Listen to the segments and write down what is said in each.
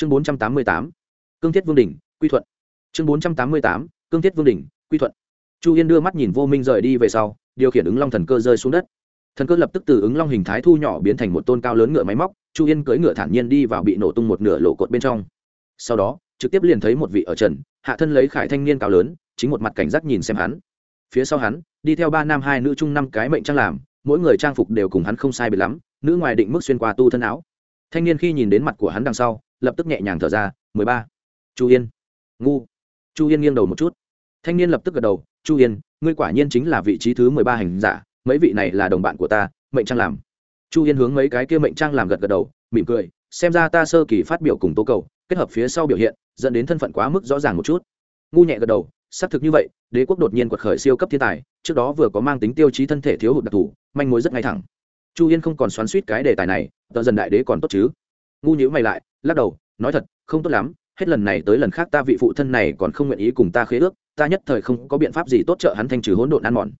chương bốn trăm tám mươi tám, cương thiết vương đình quy thuận. Chương bốn trăm tám mươi tám, cương thiết vương đình quy thuận. Chu yên đưa mắt nhìn vô minh rời đi về sau, điều khiển ứng long thần cơ rơi xuống đất. Thần cơ lập tức từ ứng long hình thái thu nhỏ biến thành một tôn cao lớn ngựa máy móc, chu yên cưỡi ngựa thản nhiên đi vào bị nổ tung một nửa lộ cột bên trong. Sau đó, trực tiếp liền thấy một vị ở trần, hạ thân lấy khải thanh niên cao lớn, chính một mặt cảnh giác nhìn xem hắn. Phía sau hắn, đi theo ba nam hai nữ chung năm cái mệnh trang làm, mỗi người trang phục đều cùng hắn không sai biệt lắm, nữ ngoài định mức xuyên qua tu thân áo. Thanh niên khi nhìn đến mặt của hắn đằng sau lập tức nhẹ nhàng thở ra, mười ba. Chu yên. Ngu. Chu yên nghiêng đầu một chút. Thanh niên lập tức gật đầu, chu yên, ngươi quả nhiên chính là vị trí thứ mười ba hành giả, mấy vị này là đồng bạn của ta, mệnh trang làm. Chu yên hướng mấy cái kia mệnh trang làm gật gật đầu, mỉm cười, xem ra ta sơ kỳ phát biểu cùng tố cầu, kết hợp phía sau biểu hiện, dẫn đến thân phận quá mức rõ ràng một chút. Ngu nhẹ gật đầu, xác thực như vậy, đế quốc đột nhiên quật khởi siêu cấp thiên tài, trước đó vừa có mang tính tiêu chí thân thể thiếu hụt đặc thù, manh mối rất ngay thẳng. Chu yên không còn xoắn suýt cái đề tài này, tờ dần đại đế còn tốt chứ? Ngu nhữ mày lại lắc đầu, nói thật, không tốt lắm, hết lần này tới lần khác ta vị phụ thân này còn không nguyện ý cùng ta khế ước, ta nhất thời không có biện pháp gì tốt trợ hắn thanh trừ hỗn độn ăn mòn.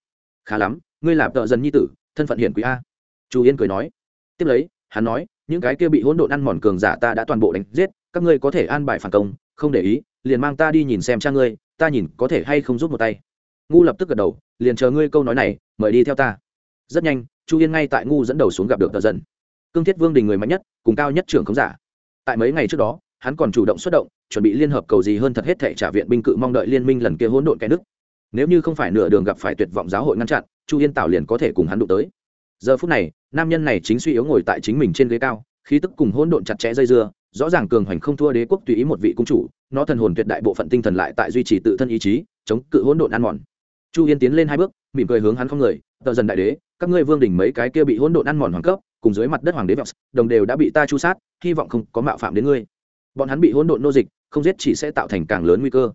Khá lắm, ngươi làm tợ dần nhi tử, thân phận hiển quý a. Chu yên cười nói. Tiếp lấy, hắn nói, những cái kia bị hỗn độn ăn mòn cường giả ta đã toàn bộ đánh giết, các ngươi có thể an bài phản công, không để ý, liền mang ta đi nhìn xem cha ngươi, ta nhìn có thể hay không giúp một tay. Ngu lập tức gật đầu, liền chờ ngươi câu nói này, mời đi theo ta. Rất nhanh, chu yên ngay tại ngu dẫn đầu xuống gặp được tờ dân cương thiết vương đình người mạnh nhất, cùng cao nhất trưởng khống giả tại mấy ngày trước đó, hắn còn chủ động xuất động, chuẩn bị liên hợp cầu gì hơn thật hết thể trả viện binh cự mong đợi liên minh lần kia hỗn độn cái nước nếu như không phải nửa đường gặp phải tuyệt vọng giáo hội ngăn chặn, chu yên tảo liền có thể cùng hắn đụng tới. Giờ phút này, nam nhân này chính suy yếu ngồi tại chính mình trên ghế cao, khí tức cùng hỗn độn chặt chẽ dây dưa, rõ ràng cường hoành không thua đế quốc tùy ý một vị cung chủ, nó thần hồn tuyệt đại bộ phận tinh thần lại tại duy trì tự thân ý chí, chống cự hỗn độn ăn mòn. Chu yên tiến lên hai bước, mỉm cười hướng hắn không người, tờ dần đại đế, các ngươi vương đỉnh mấy cái kia bị hỗn độn ăn mòn hoàng cấp cùng dưới mặt đất hoàng đế vọng đồng đều đã bị ta chu sát, hy vọng không có mạo phạm đến ngươi. Bọn hắn bị hỗn độn nô dịch, không giết chỉ sẽ tạo thành càng lớn nguy cơ.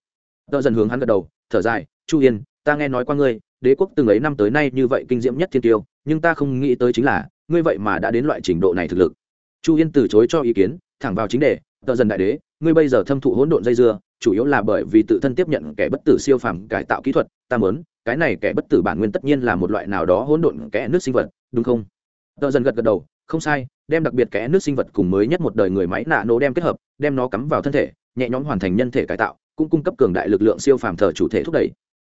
Tờ dần hướng hắn gật đầu, thở dài, chu yên, ta nghe nói qua ngươi, đế quốc từng ấy năm tới nay như vậy kinh diễm nhất thiên tiêu, nhưng ta không nghĩ tới chính là, ngươi vậy mà đã đến loại trình độ này thực lực. Chu yên từ chối cho ý kiến, thẳng vào chính đề tờ dần đại đế, ngươi bây giờ thâm thụ hỗn độn dây dưa, chủ yếu là bởi vì tự thân tiếp nhận kẻ bất tử siêu phàm cải tạo kỹ thuật, ta mớn cái này kẻ bất tử bản nguyên tất nhiên là một loại nào đó hỗn độn kẽ nước sinh vật, đúng không? Tờ dần gật gật đầu, không sai, đem đặc biệt kẽ nước sinh vật cùng mới nhất một đời người máy nạ nổ đem kết hợp, đem nó cắm vào thân thể, nhẹ nhõm hoàn thành nhân thể cải tạo, cũng cung cấp cường đại lực lượng siêu phàm thờ chủ thể thúc đẩy.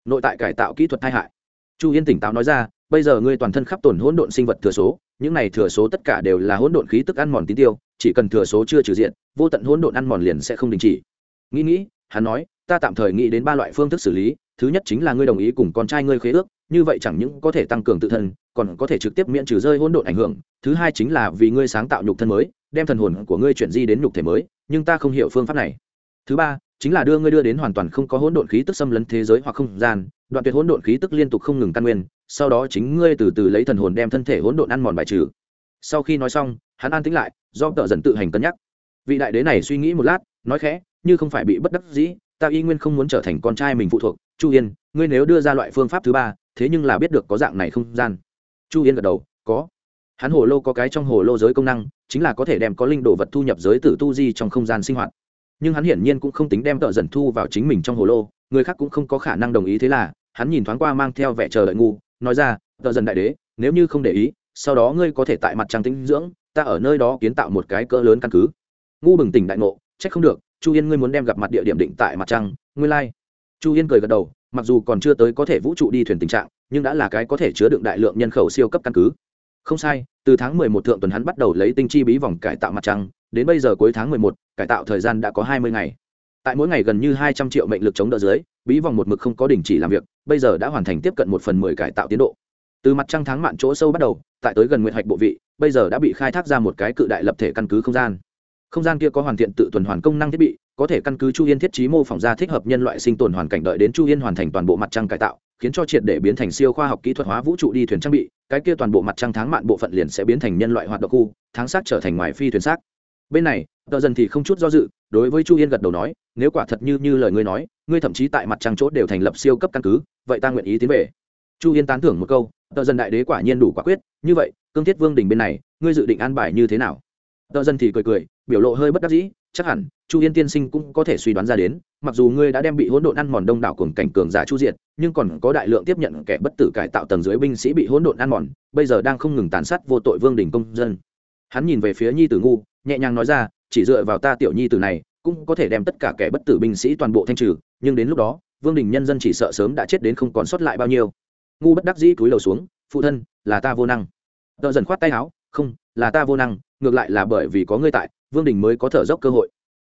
Nội tại cải tạo kỹ thuật tai hại. Chu yên tỉnh táo nói ra, bây giờ ngươi toàn thân khắp tổn hỗn độn sinh vật thừa số, những này thừa số tất cả đều là hỗn độn khí tức ăn mòn tín tiêu, chỉ cần thừa số chưa trừ diện, vô tận hỗn độn ăn mòn liền sẽ không đình chỉ. Nghĩ nghĩ, hắn nói, ta tạm thời nghĩ đến ba loại phương thức xử lý, thứ nhất chính là ngươi đồng ý cùng con trai ngươi khế ước, như vậy chẳng những có thể tăng cường tự thân còn có thể trực tiếp miễn trừ rơi hỗn độn ảnh hưởng, thứ hai chính là vì ngươi sáng tạo nhục thân mới, đem thần hồn của ngươi chuyển di đến nhục thể mới, nhưng ta không hiểu phương pháp này. Thứ ba, chính là đưa ngươi đưa đến hoàn toàn không có hỗn độn khí tức xâm lấn thế giới hoặc không gian, đoạn tuyệt hỗn độn khí tức liên tục không ngừng căn nguyên, sau đó chính ngươi từ từ lấy thần hồn đem thân thể hỗn độn ăn mòn bài trừ. Sau khi nói xong, hắn an tĩnh lại, do tợ dần tự hành cân nhắc. Vị đại đế này suy nghĩ một lát, nói khẽ, như không phải bị bất đắc dĩ, ta y nguyên không muốn trở thành con trai mình phụ thuộc. Chu yên, ngươi nếu đưa ra loại phương pháp thứ ba, thế nhưng là biết được có dạng này không gian chu yên gật đầu, có. Hắn hồ lô có cái trong hồ lô giới công năng, chính là có thể đem có linh đồ vật thu nhập giới tử tu di trong không gian sinh hoạt. Nhưng hắn hiển nhiên cũng không tính đem tợ dần thu vào chính mình trong hồ lô, người khác cũng không có khả năng đồng ý thế là, hắn nhìn thoáng qua mang theo vẻ chờ đợi ngu, nói ra, tợ dần đại đế, nếu như không để ý, sau đó ngươi có thể tại mặt trăng tinh dưỡng, ta ở nơi đó kiến tạo một cái cỡ lớn căn cứ. Ngu bừng tỉnh đại ngộ, trách không được, chu yên ngươi muốn đem gặp mặt địa điểm định tại mặt trăng, ngươi lai、like. chu yên cười gật đầu, mặc dù còn chưa tới có thể vũ trụ đi thuyền tình trạng nhưng đã là cái có thể chứa đựng đại lượng nhân khẩu siêu cấp căn cứ. Không sai, từ tháng mười một thượng tuần hắn bắt đầu lấy tinh chi bí vòng cải tạo mặt trăng, đến bây giờ cuối tháng mười một, cải tạo thời gian đã có hai mươi ngày. Tại mỗi ngày gần như hai trăm triệu mệnh lực chống đỡ dưới, bí vòng một mực không có đình chỉ làm việc, bây giờ đã hoàn thành tiếp cận một phần mười cải tạo tiến độ. Từ mặt trăng tháng mạn chỗ sâu bắt đầu, tại tới gần nguyện hạch bộ vị, bây giờ đã bị khai thác ra một cái cự đại lập thể căn cứ không gian. Không gian kia có hoàn thiện tự tuần hoàn công năng thiết bị, có thể căn cứ chu yên thiết trí mô phỏng ra thích hợp nhân loại sinh tồn hoàn cảnh đợi đến chu yên hoàn thành toàn bộ mặt trăng cải tạo khiến cho triệt để biến thành siêu khoa học kỹ thuật hóa vũ trụ đi thuyền trang bị, cái kia toàn bộ mặt trăng tháng mạn bộ phận liền sẽ biến thành nhân loại hoạt động khu, tháng xác trở thành ngoài phi thuyền xác. Bên này, tờ dần thì không chút do dự, đối với chu yên gật đầu nói, nếu quả thật như như lời ngươi nói, ngươi thậm chí tại mặt trăng chốt đều thành lập siêu cấp căn cứ, vậy ta nguyện ý tiến về. Chu yên tán thưởng một câu, tờ dần đại đế quả nhiên đủ quả quyết, như vậy, cương thiết vương đình bên này, ngươi dự định an bài như thế nào? Tờ dần thì cười cười, biểu lộ hơi bất đắc dĩ chắc hẳn, chu yên tiên sinh cũng có thể suy đoán ra đến, mặc dù ngươi đã đem bị hỗn độn ăn mòn đông đảo cùng cảnh cường giả chu diệt, nhưng còn có đại lượng tiếp nhận kẻ bất tử cải tạo tầng dưới binh sĩ bị hỗn độn ăn mòn, bây giờ đang không ngừng tàn sát vô tội vương đình công dân. Hắn nhìn về phía nhi tử ngu, nhẹ nhàng nói ra, chỉ dựa vào ta tiểu nhi tử này, cũng có thể đem tất cả kẻ bất tử binh sĩ toàn bộ thanh trừ, nhưng đến lúc đó, vương đình nhân dân chỉ sợ sớm đã chết đến không còn sót lại bao nhiêu. Ngu bất đắc dĩ cúi đầu xuống, phụ thân, là ta vô năng. Tợ dần khoát tay áo, không là ta vô năng, ngược lại là bởi vì có ngươi tại, vương đình mới có thở dốc cơ hội.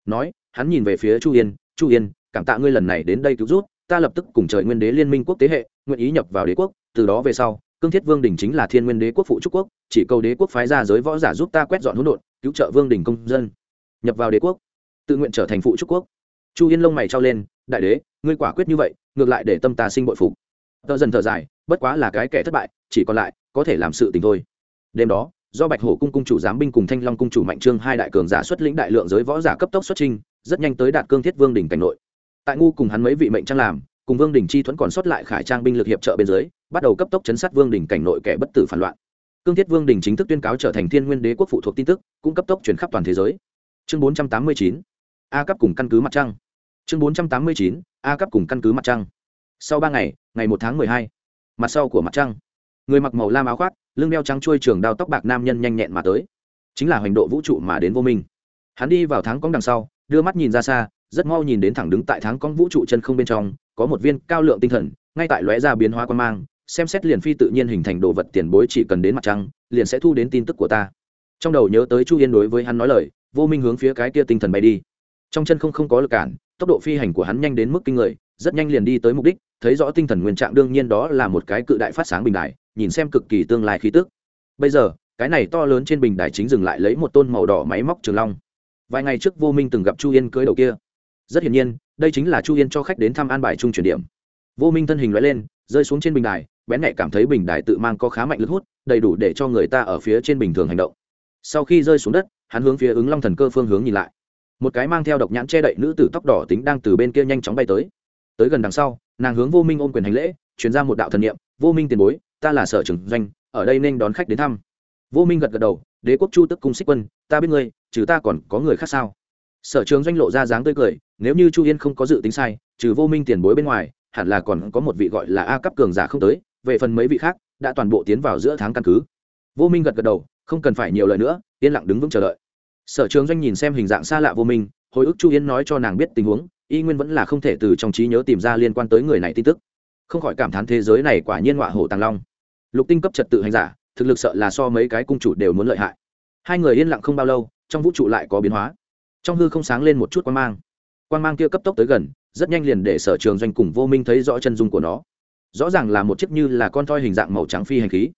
Nói, hắn nhìn về phía chu yên chu yên, cảm tạ ngươi lần này đến đây cứu rút ta lập tức cùng trời nguyên đế liên minh quốc tế hệ, nguyện ý nhập vào đế quốc, từ đó về sau, cương thiết vương đình chính là thiên nguyên đế quốc phụ trúc quốc, chỉ cầu đế quốc phái ra giới võ giả giúp ta quét dọn hỗn độn, cứu trợ vương đình công dân, nhập vào đế quốc, tự nguyện trở thành phụ trúc quốc. Chu yên lông mày trao lên, đại đế, ngươi quả quyết như vậy, ngược lại để tâm ta sinh bội phục. Tờ dần thở dài, bất quá là cái kẻ thất bại, chỉ còn lại, có thể làm sự tình thôi. Đêm đó do bạch hổ cung cung chủ giám binh cùng thanh long cung chủ mạnh trương hai đại cường giả xuất lĩnh đại lượng giới võ giả cấp tốc xuất trinh rất nhanh tới đạt cương thiết vương đỉnh cảnh nội. Tại ngu cùng hắn mấy vị mệnh trang làm, cùng vương đỉnh chi thuẫn còn xuất lại khải trang binh lực hiệp trợ bên dưới, bắt đầu cấp tốc chấn sát vương đỉnh cảnh nội kẻ bất tử phản loạn. Cương thiết vương đỉnh chính thức tuyên cáo trở thành thiên nguyên đế quốc phụ thuộc tin tức, cũng cấp tốc chuyển khắp toàn thế giới. Chương 489 a cấp cùng căn cứ mặt trăng. Chương 489 a cấp cùng căn cứ mặt trăng. Sau ba ngày ngày một tháng mười hai, mặt sau của mặt trăng. Người mặc màu lam áo khoác lưng đeo trắng chuôi trường đao tóc bạc nam nhân nhanh nhẹn mà tới. Chính là hoành độ vũ trụ mà đến vô minh. Hắn đi vào tháng cong đằng sau, đưa mắt nhìn ra xa, rất mau nhìn đến thẳng đứng tại tháng cong vũ trụ chân không bên trong, có một viên cao lượng tinh thần, ngay tại lóe ra biến hóa quan mang, xem xét liền phi tự nhiên hình thành đồ vật tiền bối chỉ cần đến mặt trăng, liền sẽ thu đến tin tức của ta. Trong đầu nhớ tới chu yên đối với hắn nói lời, vô minh hướng phía cái kia tinh thần bay đi. Trong chân không không có lực cản, tốc độ phi hành của hắn nhanh đến mức kinh người, rất nhanh liền đi tới mục đích, thấy rõ tinh thần nguyên trạng đương nhiên đó là một cái cự đại phát sáng bình đại nhìn xem cực kỳ tương lai khí tức. Bây giờ, cái này to lớn trên bình đài chính dừng lại lấy một tôn màu đỏ máy móc trường long. Vài ngày trước vô minh từng gặp chu yên cưới đầu kia. Rất hiển nhiên, đây chính là chu yên cho khách đến thăm an bài trung chuyển điểm. Vô minh thân hình loại lên, rơi xuống trên bình đài, bén nhẹ cảm thấy bình đài tự mang có khá mạnh lực hút, đầy đủ để cho người ta ở phía trên bình thường hành động. Sau khi rơi xuống đất, hắn hướng phía ứng long thần cơ phương hướng nhìn lại. Một cái mang theo độc nhãn che đậy nữ tử tóc đỏ tính đang từ bên kia nhanh chóng bay tới. Tới gần đằng sau, nàng hướng vô minh ôm quyền hành lễ chuyển ra một đạo thần niệm, vô minh tiền bối ta là sở trưởng doanh, ở đây nên đón khách đến thăm. Vô minh gật gật đầu, đế quốc chu tức cung xích quân, ta biết ngươi, trừ ta còn có người khác sao? Sở trường doanh lộ ra dáng tươi cười, nếu như chu yên không có dự tính sai, trừ vô minh tiền bối bên ngoài, hẳn là còn có một vị gọi là a cấp cường giả không tới, về phần mấy vị khác, đã toàn bộ tiến vào giữa tháng căn cứ. Vô minh gật gật đầu, không cần phải nhiều lời nữa, yên lặng đứng vững chờ đợi. Sở trường doanh nhìn xem hình dạng xa lạ vô minh, hồi ức chu yên nói cho nàng biết tình huống, y nguyên vẫn là không thể từ trong trí nhớ tìm ra liên quan tới người này tin tức. Không khỏi cảm thán thế giới này quả nhiên họa hổ tàng long lục tinh cấp trật tự hành giả, thực lực sợ là so mấy cái cung chủ đều muốn lợi hại. Hai người yên lặng không bao lâu, trong vũ trụ lại có biến hóa. Trong hư không sáng lên một chút quan mang. Quan mang kia cấp tốc tới gần, rất nhanh liền để sở trường doanh cùng vô minh thấy rõ chân dung của nó. Rõ ràng là một chiếc như là con toi hình dạng màu trắng phi hành khí.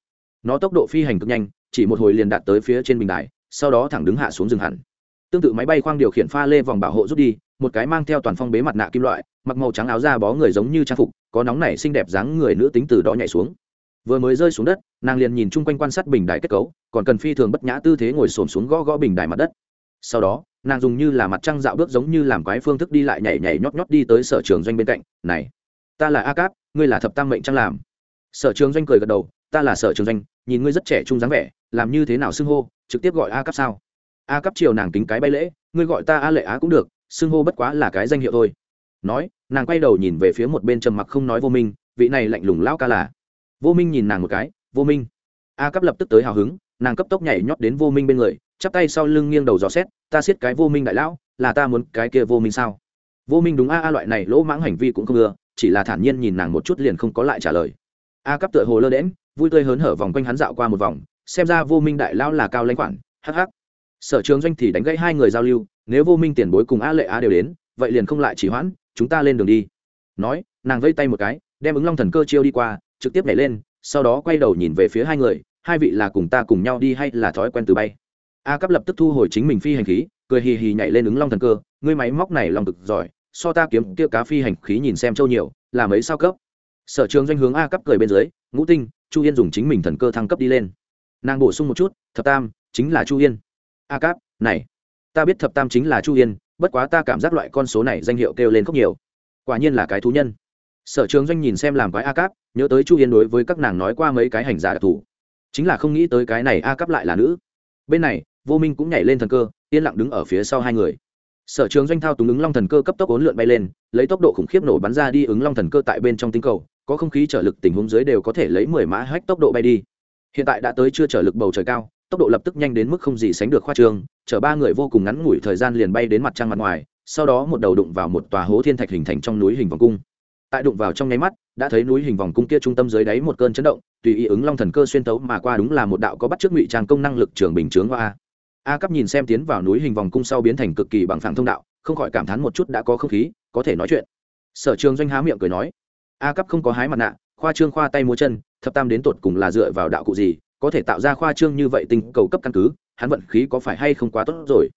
Nó tốc độ phi hành cực nhanh, chỉ một hồi liền đạt tới phía trên bình đài, sau đó thẳng đứng hạ xuống rừng hẳn. Tương tự máy bay khoang điều khiển pha lê vòng bảo hộ rút đi, một cái mang theo toàn phong bế mặt nạ kim loại, mặc màu trắng áo da bó người giống như trang phục, có nóng nảy xinh đẹp dáng người nữ tính từ đó nhảy xuống vừa mới rơi xuống đất, nàng liền nhìn chung quanh quan sát bình đài kết cấu, còn cần phi thường bất nhã tư thế ngồi xổm xuống gõ gõ bình đài mặt đất. Sau đó, nàng dùng như là mặt trăng dạo bước giống như làm quái phương thức đi lại nhảy nhảy nhót nhót đi tới sở trường doanh bên cạnh, này, ta là a cáp, ngươi là thập tam mệnh trăng làm. Sở trường doanh cười gật đầu, ta là sở trường doanh, nhìn ngươi rất trẻ trung dáng vẻ, làm như thế nào xưng hô, trực tiếp gọi a cáp sao? A cáp chiều nàng tính cái bay lễ, ngươi gọi ta a lệ á cũng được, xưng hô bất quá là cái danh hiệu thôi. Nói, nàng quay đầu nhìn về phía một bên trầm mặc không nói vô minh, vị này lạnh lùng lao ca là vô minh nhìn nàng một cái, vô minh. A cấp lập tức tới hào hứng, nàng cấp tốc nhảy nhót đến vô minh bên người, chắp tay sau lưng nghiêng đầu dò xét, ta siết cái vô minh đại lão, là ta muốn cái kia vô minh sao? Vô minh đúng a a loại này lỗ mãng hành vi cũng không ưa, chỉ là thản nhiên nhìn nàng một chút liền không có lại trả lời. A cấp tựa hồ lơ đễm vui tươi hớn hở vòng quanh hắn dạo qua một vòng, xem ra vô minh đại lão là cao lãnh khoản hh sở trường doanh thì đánh gãy hai người giao lưu, nếu vô minh tiền bối cùng a lệ a đều đến, vậy liền không lại chỉ hoãn, chúng ta lên đường đi. Nói, nàng vây tay một cái, đem ứng long thần cơ chiêu đi qua trực tiếp nhảy lên, sau đó quay đầu nhìn về phía hai người, hai vị là cùng ta cùng nhau đi hay là thói quen từ bay. A cấp lập tức thu hồi chính mình phi hành khí, cười hì hì nhảy lên ứng long thần cơ, ngươi máy móc này lòng cực giỏi, so ta kiếm kia cá phi hành khí nhìn xem châu nhiều, là mấy sao cấp? Sở trường doanh hướng a cấp cười bên dưới, ngũ tinh, chu yên dùng chính mình thần cơ thăng cấp đi lên. Nàng bổ sung một chút, thập tam, chính là chu yên. A cấp này, ta biết thập tam chính là chu yên, bất quá ta cảm giác loại con số này danh hiệu kêu lên không nhiều. Quả nhiên là cái thú nhân sở trường doanh nhìn xem làm quái a cáp, nhớ tới chu yên đối với các nàng nói qua mấy cái hành giả đặc thù. Chính là không nghĩ tới cái này a cáp lại là nữ. Bên này, vô minh cũng nhảy lên thần cơ, yên lặng đứng ở phía sau hai người. Sở trường doanh thao túng ứng long thần cơ cấp tốc ốn lượn bay lên, lấy tốc độ khủng khiếp nổ bắn ra đi ứng long thần cơ tại bên trong tinh cầu, có không khí trở lực tình huống dưới đều có thể lấy mười mã hách tốc độ bay đi. Hiện tại đã tới chưa trở lực bầu trời cao, tốc độ lập tức nhanh đến mức không gì sánh được khoa trương, chở ba người vô cùng ngắn ngủi thời gian liền bay đến mặt trăng mặt ngoài, sau đó một đầu đụng vào một tòa hố thiên thạch hình thành trong núi hình vòng cung tại đụng vào trong nháy mắt, đã thấy núi hình vòng cung kia trung tâm dưới đáy một cơn chấn động, tùy ý ứng long thần cơ xuyên tấu mà qua đúng là một đạo có bắt trước ngụy trang công năng lực trường bình chướng hoa. A a cấp nhìn xem tiến vào núi hình vòng cung sau biến thành cực kỳ bằng phẳng thông đạo, không khỏi cảm thán một chút đã có không khí, có thể nói chuyện. Sở trường doanh há miệng cười nói, a cấp không có hái mặt nạ, khoa trương khoa tay múa chân, thập tam đến tột cùng là dựa vào đạo cụ gì, có thể tạo ra khoa trương như vậy tinh cầu cấp căn cứ, hắn vận khí có phải hay không quá tốt rồi?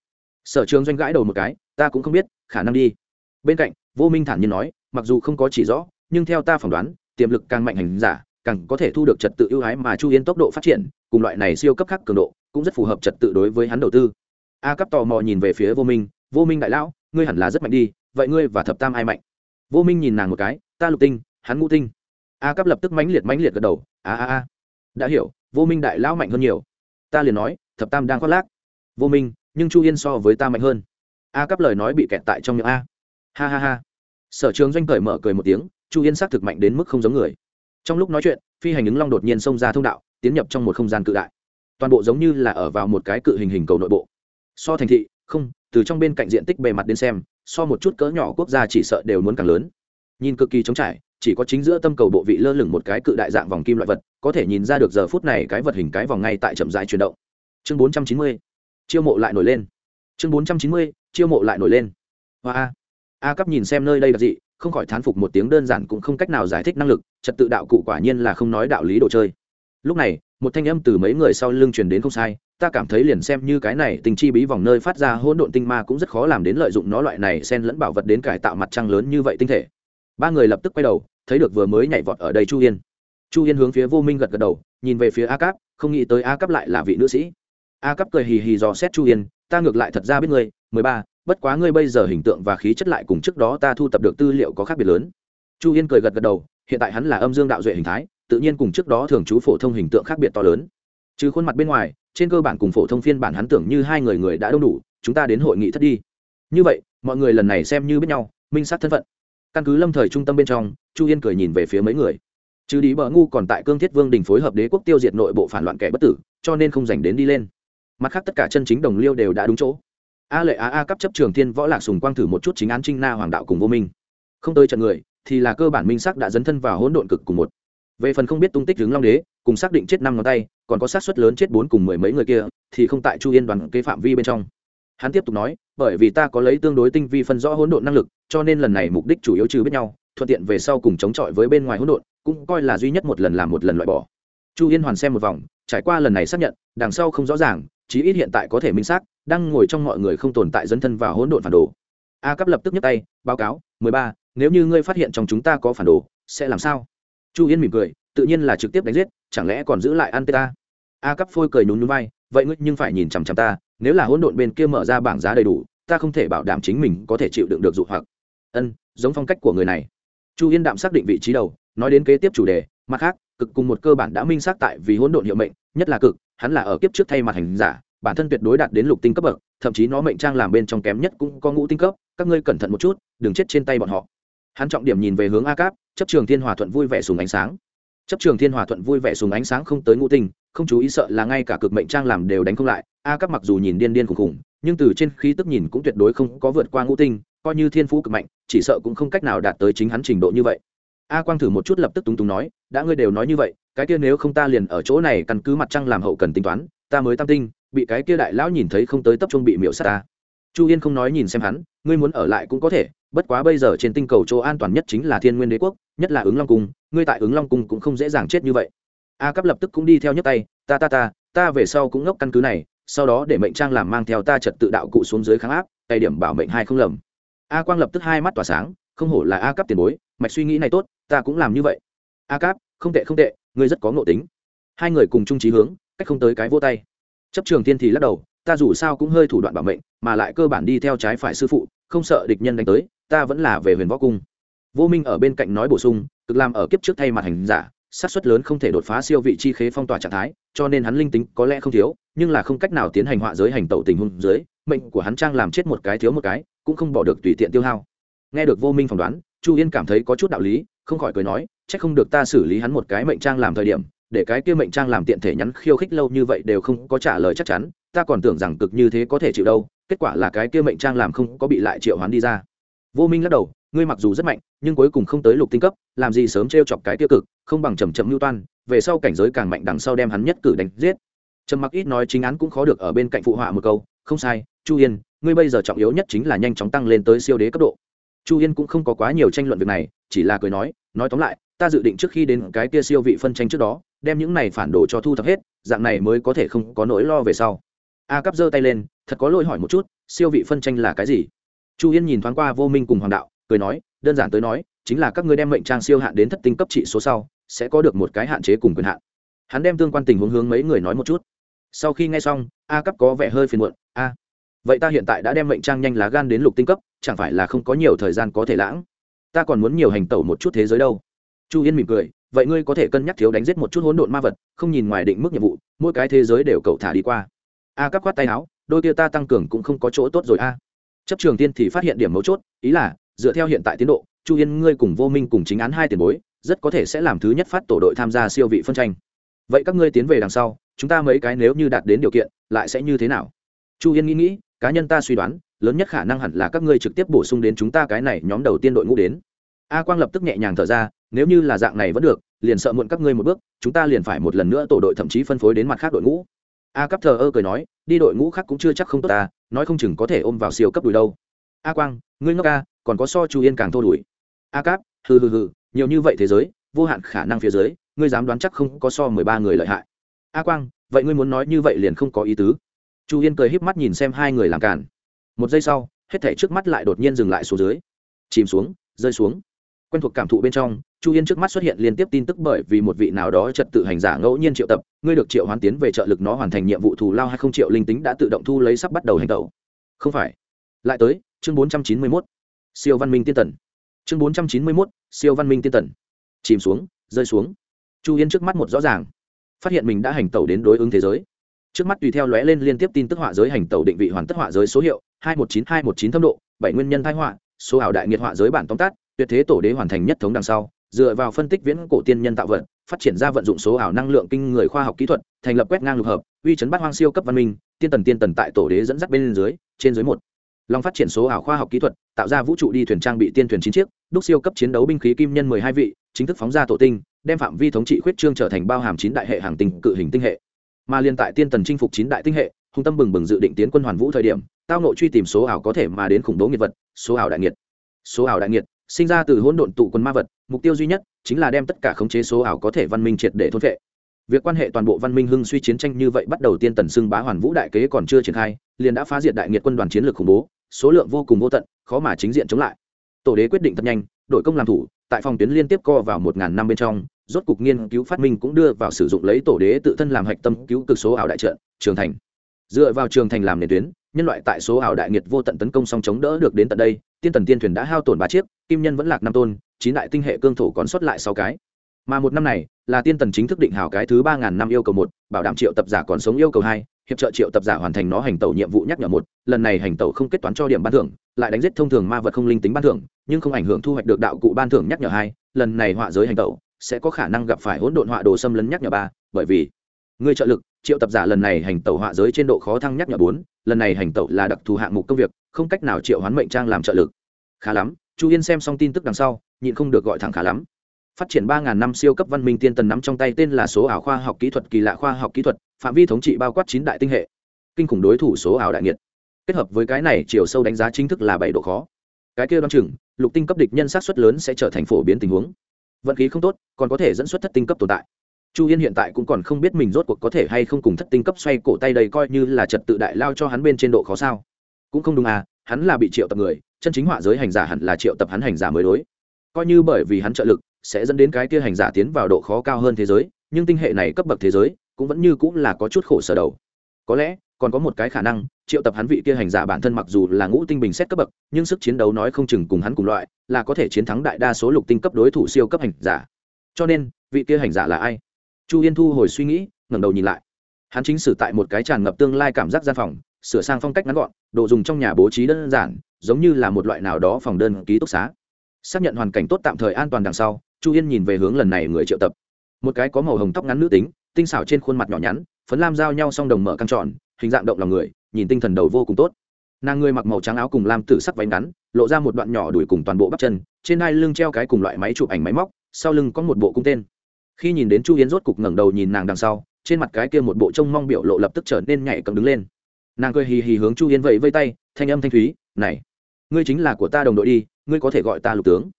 Sở trường doanh gãi đầu một cái, ta cũng không biết, khả năng đi. Bên cạnh, vô minh thản nhiên nói mặc dù không có chỉ rõ, nhưng theo ta phỏng đoán, tiềm lực càng mạnh hành giả, càng có thể thu được trật tự ưu ái mà chu yên tốc độ phát triển, cùng loại này siêu cấp khác cường độ, cũng rất phù hợp trật tự đối với hắn đầu tư. A cấp tò mò nhìn về phía vô minh vô minh đại lão, ngươi hẳn là rất mạnh đi, vậy ngươi và thập tam ai mạnh? Vô minh nhìn nàng một cái, ta lục tinh, hắn ngũ tinh. A cấp lập tức mãnh liệt mãnh liệt gật đầu, a a a, đã hiểu, vô minh đại lão mạnh hơn nhiều. Ta liền nói, thập tam đang khoác lác. Vô minh, nhưng chu yên so với ta mạnh hơn. A cấp lời nói bị kẹt tại trong miệng a. Ha ha ha sở trường doanh cởi mở cười một tiếng, chu yên xác thực mạnh đến mức không giống người. Trong lúc nói chuyện, phi hành ứng long đột nhiên xông ra thông đạo, tiến nhập trong một không gian cự đại. Toàn bộ giống như là ở vào một cái cự hình hình cầu nội bộ. So thành thị, không, từ trong bên cạnh diện tích bề mặt đến xem, so một chút cỡ nhỏ quốc gia chỉ sợ đều muốn càng lớn. Nhìn cực kỳ trống trải, chỉ có chính giữa tâm cầu bộ vị lơ lửng một cái cự đại dạng vòng kim loại vật, có thể nhìn ra được giờ phút này cái vật hình cái vòng ngay tại chậm rãi chuyển động. Chương 490. chiêu mộ lại nổi lên. Chương 490. chiêu mộ lại nổi lên. Hoa a cấp nhìn xem nơi đây là gì, không khỏi thán phục một tiếng đơn giản cũng không cách nào giải thích năng lực, trật tự đạo cụ quả nhiên là không nói đạo lý đồ chơi. Lúc này, một thanh âm từ mấy người sau lưng truyền đến không sai, ta cảm thấy liền xem như cái này tình chi bí vòng nơi phát ra hỗn độn tinh ma cũng rất khó làm đến lợi dụng nó loại này xen lẫn bảo vật đến cải tạo mặt trăng lớn như vậy tinh thể. Ba người lập tức quay đầu, thấy được vừa mới nhảy vọt ở đây chu yên. Chu yên hướng phía vô minh gật gật đầu, nhìn về phía a cáp, không nghĩ tới a cáp lại là vị nữ sĩ. A cáp cười hì hì dò xét chu yên, ta ngược lại thật ra biết ngươi, mười ba bất quá ngươi bây giờ hình tượng và khí chất lại cùng trước đó ta thu tập được tư liệu có khác biệt lớn. Chu yên cười gật gật đầu, hiện tại hắn là âm dương đạo duệ hình thái, tự nhiên cùng trước đó thường trú phổ thông hình tượng khác biệt to lớn. Trừ khuôn mặt bên ngoài, trên cơ bản cùng phổ thông phiên bản hắn tưởng như hai người người đã đông đủ, chúng ta đến hội nghị thất đi. Như vậy, mọi người lần này xem như biết nhau, minh sát thân phận. Căn cứ lâm thời trung tâm bên trong, chu yên cười nhìn về phía mấy người. Chứ đi bờ ngu còn tại cương thiết vương đình phối hợp đế quốc tiêu diệt nội bộ phản loạn kẻ bất tử, cho nên không dành đến đi lên. Mặt khác tất cả chân chính đồng liêu đều đã đúng chỗ a lệ a a cấp chấp trường thiên võ lạc sùng quang thử một chút chính án trinh na hoàng đạo cùng vô minh. Không tới trận người, thì là cơ bản minh sắc đã dấn thân vào hỗn độn cực cùng một. Về phần không biết tung tích hướng long đế, cùng xác định chết năm ngón tay, còn có sát suất lớn chết bốn cùng mười mấy người kia, thì không tại chu yên đoàn kế phạm vi bên trong. Hắn tiếp tục nói, bởi vì ta có lấy tương đối tinh vi phân rõ hỗn độn năng lực, cho nên lần này mục đích chủ yếu trừ biết nhau, thuận tiện về sau cùng chống chọi với bên ngoài hỗn độn, cũng coi là duy nhất một lần làm một lần loại bỏ. Chu yên hoàn xem một vòng, trải qua lần này xác nhận, đằng sau không rõ ràng, chí ít hiện tại có thể minh xác đang ngồi trong mọi người không tồn tại dấn thân và hỗn độn phản đồ. A cấp lập tức nhấc tay, báo cáo, mười ba, nếu như ngươi phát hiện trong chúng ta có phản đồ, sẽ làm sao? Chu yên mỉm cười, tự nhiên là trực tiếp đánh giết, chẳng lẽ còn giữ lại ăn tê ta? A cấp phôi cười nhún nhún vai, vậy ngươi nhưng phải nhìn chằm chằm ta, nếu là hỗn độn bên kia mở ra bảng giá đầy đủ, ta không thể bảo đảm chính mình có thể chịu đựng được dụ hoặc. Ân, giống phong cách của người này. Chu yên đạm xác định vị trí đầu, nói đến kế tiếp chủ đề, mặt khác, cực cùng một cơ bản đã minh xác tại vì hỗn độn hiệu mệnh, nhất là cực, hắn là ở kiếp trước thay mặt hành giả bản thân tuyệt đối đạt đến lục tinh cấp bậc thậm chí nó mệnh trang làm bên trong kém nhất cũng có ngũ tinh cấp các ngươi cẩn thận một chút đừng chết trên tay bọn họ. Hắn trọng điểm nhìn về hướng a cáp chấp trường thiên hòa thuận vui vẻ sùng ánh sáng. Chấp trường thiên hòa thuận vui vẻ sùng ánh sáng không tới ngũ tinh không chú ý sợ là ngay cả cực mệnh trang làm đều đánh không lại a cáp mặc dù nhìn điên điên khủng khủng, nhưng từ trên khí tức nhìn cũng tuyệt đối không có vượt qua ngũ tinh coi như thiên phú cực mạnh chỉ sợ cũng không cách nào đạt tới chính hắn trình độ như vậy. A quang thử một chút lập tức túng túng nói đã ngươi đều nói như vậy cái kia nếu không ta liền ở chỗ này căn cứ mặt trăng làm hậu cần tính toán ta mới tam tinh bị cái kia đại lão nhìn thấy không tới tập trung bị miễu sát ta. Chu yên không nói nhìn xem hắn, ngươi muốn ở lại cũng có thể, bất quá bây giờ trên tinh cầu chỗ an toàn nhất chính là thiên nguyên đế quốc, nhất là ứng long cung, ngươi tại ứng long cung cũng không dễ dàng chết như vậy. A cấp lập tức cũng đi theo nhấc tay, ta ta ta ta về sau cũng ngốc căn cứ này, sau đó để mệnh trang làm mang theo ta trật tự đạo cụ xuống dưới kháng áp, tay điểm bảo mệnh hai không lầm. A quang lập tức hai mắt tỏa sáng, không hổ là a cấp tiền bối, mạch suy nghĩ này tốt, ta cũng làm như vậy. A cấp không tệ không tệ, ngươi rất có ngộ tính. Hai người cùng chung trí hướng, cách không tới cái vô tay chấp trường tiên thì lắc đầu, ta dù sao cũng hơi thủ đoạn bảo mệnh, mà lại cơ bản đi theo trái phải sư phụ, không sợ địch nhân đánh tới, ta vẫn là về huyền võ cung. Vô minh ở bên cạnh nói bổ sung, cực làm ở kiếp trước thay mặt hành giả sát suất lớn không thể đột phá siêu vị chi khế phong tỏa trạng thái, cho nên hắn linh tính có lẽ không thiếu, nhưng là không cách nào tiến hành họa giới hành tẩu tình huống dưới, mệnh của hắn trang làm chết một cái thiếu một cái, cũng không bỏ được tùy tiện tiêu hao. Nghe được vô minh phỏng đoán, chu yên cảm thấy có chút đạo lý, không khỏi cười nói c h ắ c không được ta xử lý hắn một cái mệnh trang làm thời điểm để cái kia mệnh trang làm tiện thể nhắn khiêu khích lâu như vậy đều không có trả lời chắc chắn, ta còn tưởng rằng cực như thế có thể chịu đâu, kết quả là cái kia mệnh trang làm không có bị lại triệu hoán đi ra. Vô minh lắc đầu, ngươi mặc dù rất mạnh, nhưng cuối cùng không tới lục tinh cấp, làm gì sớm t r e o chọc cái tiêu cực, không bằng chầm chậm mưu toan, về sau cảnh giới càng mạnh đằng sau đem hắn nhất cử đánh giết. Trầm mặc ít nói chính án cũng khó được ở bên cạnh phụ họa một câu, không sai, chu yên, ngươi bây giờ trọng yếu nhất chính là nhanh chóng tăng lên tới siêu đế cấp độ. Chu yên cũng không có quá nhiều tranh luận việc này, chỉ là cười nói nói tóm lại ta dự định trước khi đến cái kia siêu vị phân tranh trước đó, đem những này phản đồ cho thu thập hết, dạng này mới có thể không có nỗi lo về sau. A cắp giơ tay lên, thật có lỗi hỏi một chút, siêu vị phân tranh là cái gì? Chu yên nhìn thoáng qua vô minh cùng hoàng đạo, cười nói, đơn giản tới nói, chính là các ngươi đem mệnh trang siêu hạn đến thất tinh cấp trị số sau, sẽ có được một cái hạn chế cùng quyền hạn. Hắn đem tương quan tình huống hướng mấy người nói một chút. Sau khi nghe xong, a cấp có vẻ hơi phiền muộn, a, vậy ta hiện tại đã đem mệnh trang nhanh lá gan đến lục tinh cấp, chẳng phải là không có nhiều thời gian có thể lãng? Ta còn muốn nhiều hành tẩu một chút thế giới đâu chu yên mỉm cười, vậy ngươi có thể cân nhắc thiếu đánh giết một chút hỗn độn ma vật, không nhìn ngoài định mức nhiệm vụ, mỗi cái thế giới đều cậu thả đi qua. A cắp khoát tay áo, đôi kia ta tăng cường cũng không có chỗ tốt rồi a. Chấp trường tiên thì phát hiện điểm mấu chốt, ý là, dựa theo hiện tại tiến độ, chu yên, ngươi cùng vô minh cùng chính án hai tiền bối, rất có thể sẽ làm thứ nhất phát tổ đội tham gia siêu vị phân tranh. Vậy các ngươi tiến về đằng sau, chúng ta mấy cái nếu như đạt đến điều kiện, lại sẽ như thế nào? Chu yên nghĩ nghĩ, cá nhân ta suy đoán, lớn nhất khả năng hẳn là các ngươi trực tiếp bổ sung đến chúng ta cái này nhóm đầu tiên đội ngũ đến. A quang lập tức nhẹ nhàng thở ra nếu như là dạng này vẫn được, liền sợ muộn các ngươi một bước, chúng ta liền phải một lần nữa tổ đội thậm chí phân phối đến mặt khác đội ngũ. A cấp thờ ơ cười nói, đi đội ngũ khác cũng chưa chắc không tốt ta, nói không chừng có thể ôm vào siêu cấp đùi đâu. A quang, ngươi ngốc a còn có so chu yên càng thô đùi. A cáp, hừ hừ hừ, nhiều như vậy thế giới, vô hạn khả năng phía dưới, ngươi dám đoán chắc không có so mười ba người lợi hại. A quang, vậy ngươi muốn nói như vậy liền không có ý tứ. Chu yên cười híp mắt nhìn xem hai người làm cản. Một giây sau, hết thảy trước mắt lại đột nhiên dừng lại xuống dưới. Chìm xuống, rơi xuống quen thuộc cảm thụ bên trong, chu yên trước mắt xuất hiện liên tiếp tin tức bởi vì một vị nào đó trật tự hành giả ngẫu nhiên triệu tập, ngươi được triệu hoán tiến về trợ lực nó hoàn thành nhiệm vụ thù lao hay không triệu linh tính đã tự động thu lấy sắp bắt đầu hành tẩu. Không phải. Lại tới, chương bốn trăm chín mươi mốt. Siêu văn minh tiên tần. Chương bốn trăm chín mươi mốt, siêu văn minh tiên tần. Chìm xuống, rơi xuống. Chu yên trước mắt một rõ ràng. Phát hiện mình đã hành tẩu đến đối ứng thế giới. Trước mắt tùy theo lóe lên liên tiếp tin tức họa giới hành tẩu định vị hoàn tất họa giới số hiệu hai một chín hai một chín thâm độ, bảy nguyên nhân thái họa, số ảo đại nghiệt họa giới bản tóm tắt tuyệt thế tổ đế hoàn thành nhất thống đằng sau, dựa vào phân tích viễn cổ tiên nhân tạo vận phát triển ra vận dụng số ảo năng lượng kinh người khoa học kỹ thuật, thành lập quét ngang lục hợp, uy chấn bát hoang siêu cấp văn minh, tiên tần tiên tần tại tổ đế dẫn dắt bên dưới, trên dưới một. Long phát triển số ảo khoa học kỹ thuật, tạo ra vũ trụ đi thuyền trang bị tiên thuyền chín chiếc, đúc siêu cấp chiến đấu binh khí kim nhân mười hai vị, chính thức phóng ra tổ tinh, đem phạm vi thống trị khuyết trương trở thành bao hàm chín đại hệ hàng tinh, cự hình tinh hệ. Mà liên tại tiên tần chinh phục chín đại tinh hệ hùng tâm bừng bừng dự định tiến quân hoàn vũ thời điểm, tao nội truy tìm số ảo có thể mà đến khủng bố nghiệt vật, số ảo đại nghiệt. Số ảo đại nghiệt sinh ra từ hỗn độn tụ quân ma vật, mục tiêu duy nhất chính là đem tất cả khống chế số ảo có thể văn minh triệt để thôn vệ việc quan hệ toàn bộ văn minh hưng suy chiến tranh như vậy bắt đầu tiên tần xưng bá hoàn vũ đại kế còn chưa triển khai, liền đã phá diệt đại nghiệt quân đoàn chiến lược khủng bố, số lượng vô cùng vô tận, khó mà chính diện chống lại. Tổ đế quyết định thật nhanh, đội công làm thủ, tại phòng tuyến liên tiếp co vào một ngàn năm bên trong, rốt cục nghiên cứu phát minh cũng đưa vào sử dụng lấy tổ đế tự thân làm hạch tâm cứu cực số ảo đại trận, trường thành. Dựa vào trường thành làm nền tuyến nhân loại tại số ảo đại nghiệt vô tận tấn công song chống đỡ được đến tận đây, tiên tần tiên thuyền đã hao tổn ba chiếc, kim nhân vẫn lạc năm tôn, chín đại tinh hệ cương thổ còn sót lại sáu cái. Mà một năm này, là tiên tần chính thức định hào cái thứ ba ngàn năm yêu cầu một, bảo đảm triệu tập giả còn sống yêu cầu hai, hiệp trợ triệu tập giả hoàn thành nó hành tẩu nhiệm vụ nhắc nhở một, lần này hành tẩu không kết toán cho điểm ban thưởng, lại đánh giết thông thường ma vật không linh tính ban thưởng, nhưng không ảnh hưởng thu hoạch được đạo cụ ban thưởng nhắc nhở hai, lần này họa giới hành tẩu sẽ có khả năng gặp phải hỗn độn họa đồ xâm lấn nhắc nhở ba, bởi vì người trợ lực triệu tập giả lần này hành tẩu họa giới trên độ khó thăng nhắc nhở bốn, lần này hành tẩu là đặc thù hạng mục công việc, không cách nào triệu hoán mệnh trang làm trợ lực. Khá lắm, chu yên xem xong tin tức đằng sau, nhịn không được gọi thẳng khá lắm. Phát triển ba ngàn năm siêu cấp văn minh tiên tần nắm trong tay tên là số ảo khoa học kỹ thuật, kỳ lạ khoa học kỹ thuật, phạm vi thống trị bao quát chín đại tinh hệ. Kinh khủng đối thủ số ảo đại nghiệt. Kết hợp với cái này, chiều sâu đánh giá chính thức là bảy độ khó. Cái kia đoán chừng, lục tinh cấp địch nhân sát xuất lớn sẽ trở thành phổ biến tình huống. Vận khí không tốt, còn có thể dẫn xuất thất tinh cấp tồn tại chu yên hiện tại cũng còn không biết mình rốt cuộc có thể hay không cùng thất tinh cấp xoay cổ tay đầy coi như là trật tự đại lao cho hắn bên trên độ khó sao. Cũng không đúng à hắn là bị triệu tập người, chân chính họa giới hành giả hẳn là triệu tập hắn hành giả mới đối. Coi như bởi vì hắn trợ lực, sẽ dẫn đến cái kia hành giả tiến vào độ khó cao hơn thế giới, nhưng tinh hệ này cấp bậc thế giới, cũng vẫn như cũng là có chút khổ sở đầu. Có lẽ, còn có một cái khả năng, triệu tập hắn vị kia hành giả bản thân mặc dù là ngũ tinh bình xét cấp bậc, nhưng sức chiến đấu nói không chừng cùng hắn cùng loại, là có thể chiến thắng đại đa số lục tinh cấp đối thủ siêu cấp hành giả. Cho nên, vị kia hành giả là ai? Chu yên thu hồi suy nghĩ, ngẩng đầu nhìn lại. Hắn chính xử tại một cái tràn ngập tương lai cảm giác gian phòng, sửa sang phong cách ngắn gọn, đồ dùng trong nhà bố trí đơn giản, giống như là một loại nào đó phòng đơn ký túc xá. Xác nhận hoàn cảnh tốt tạm thời an toàn đằng sau, chu yên nhìn về hướng lần này người triệu tập. Một cái có màu hồng tóc ngắn nữ tính, tinh xảo trên khuôn mặt nhỏ nhắn, phấn lam giao nhau song đồng mở căng tròn, hình dạng động lòng người, nhìn tinh thần đầu vô cùng tốt. Nàng người mặc màu trắng áo cùng lam tử sắc váy ngắn, lộ ra một đoạn nhỏ đuổi cùng toàn bộ bắp chân, trên hai lưng treo cái cùng loại máy chụp ảnh máy móc, sau lưng có một bộ cung tên khi nhìn đến chu yến rốt cục ngẩng đầu nhìn nàng đằng sau, trên mặt cái kia một bộ trông mong biểu lộ lập tức trở nên nhảy cầm đứng lên. Nàng cười hì hì hướng chu yến vẫy vây tay, thanh âm thanh thúy, này, ngươi chính là của ta đồng đội đi, ngươi có thể gọi ta lục tướng.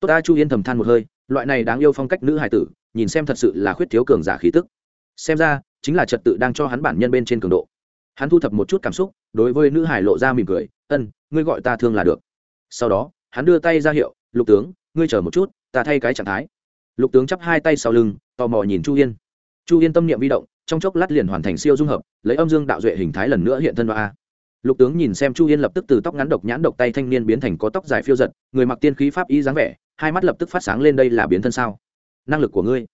Tốt ta, chu Yến thầm than một hơi, loại này đáng yêu phong cách nữ hải tử, nhìn xem thật sự là khuyết thiếu cường giả khí tức. Xem ra, chính là trật tự đang cho hắn bản nhân bên trên cường độ. Hắn thu thập một chút cảm xúc, đối với nữ hải lộ ra mỉm cười, ân, ngươi gọi ta thương là được. Sau đó, hắn đưa tay ra hiệu, lục tướng, ngươi chờ một chút, ta thay cái trạng thái lục tướng chắp hai tay sau lưng, tò mò nhìn chu yên. Chu yên tâm niệm vi động, trong chốc lát liền hoàn thành siêu dung hợp, lấy âm dương đạo duệ hình thái lần nữa hiện thân đoa lục tướng nhìn xem chu yên lập tức từ tóc ngắn độc nhãn độc tay thanh niên biến thành có tóc dài phiêu giật, người mặc tiên khí pháp y dáng vẻ, hai mắt lập tức phát sáng lên đây là biến thân sao? Năng lực của ngươi.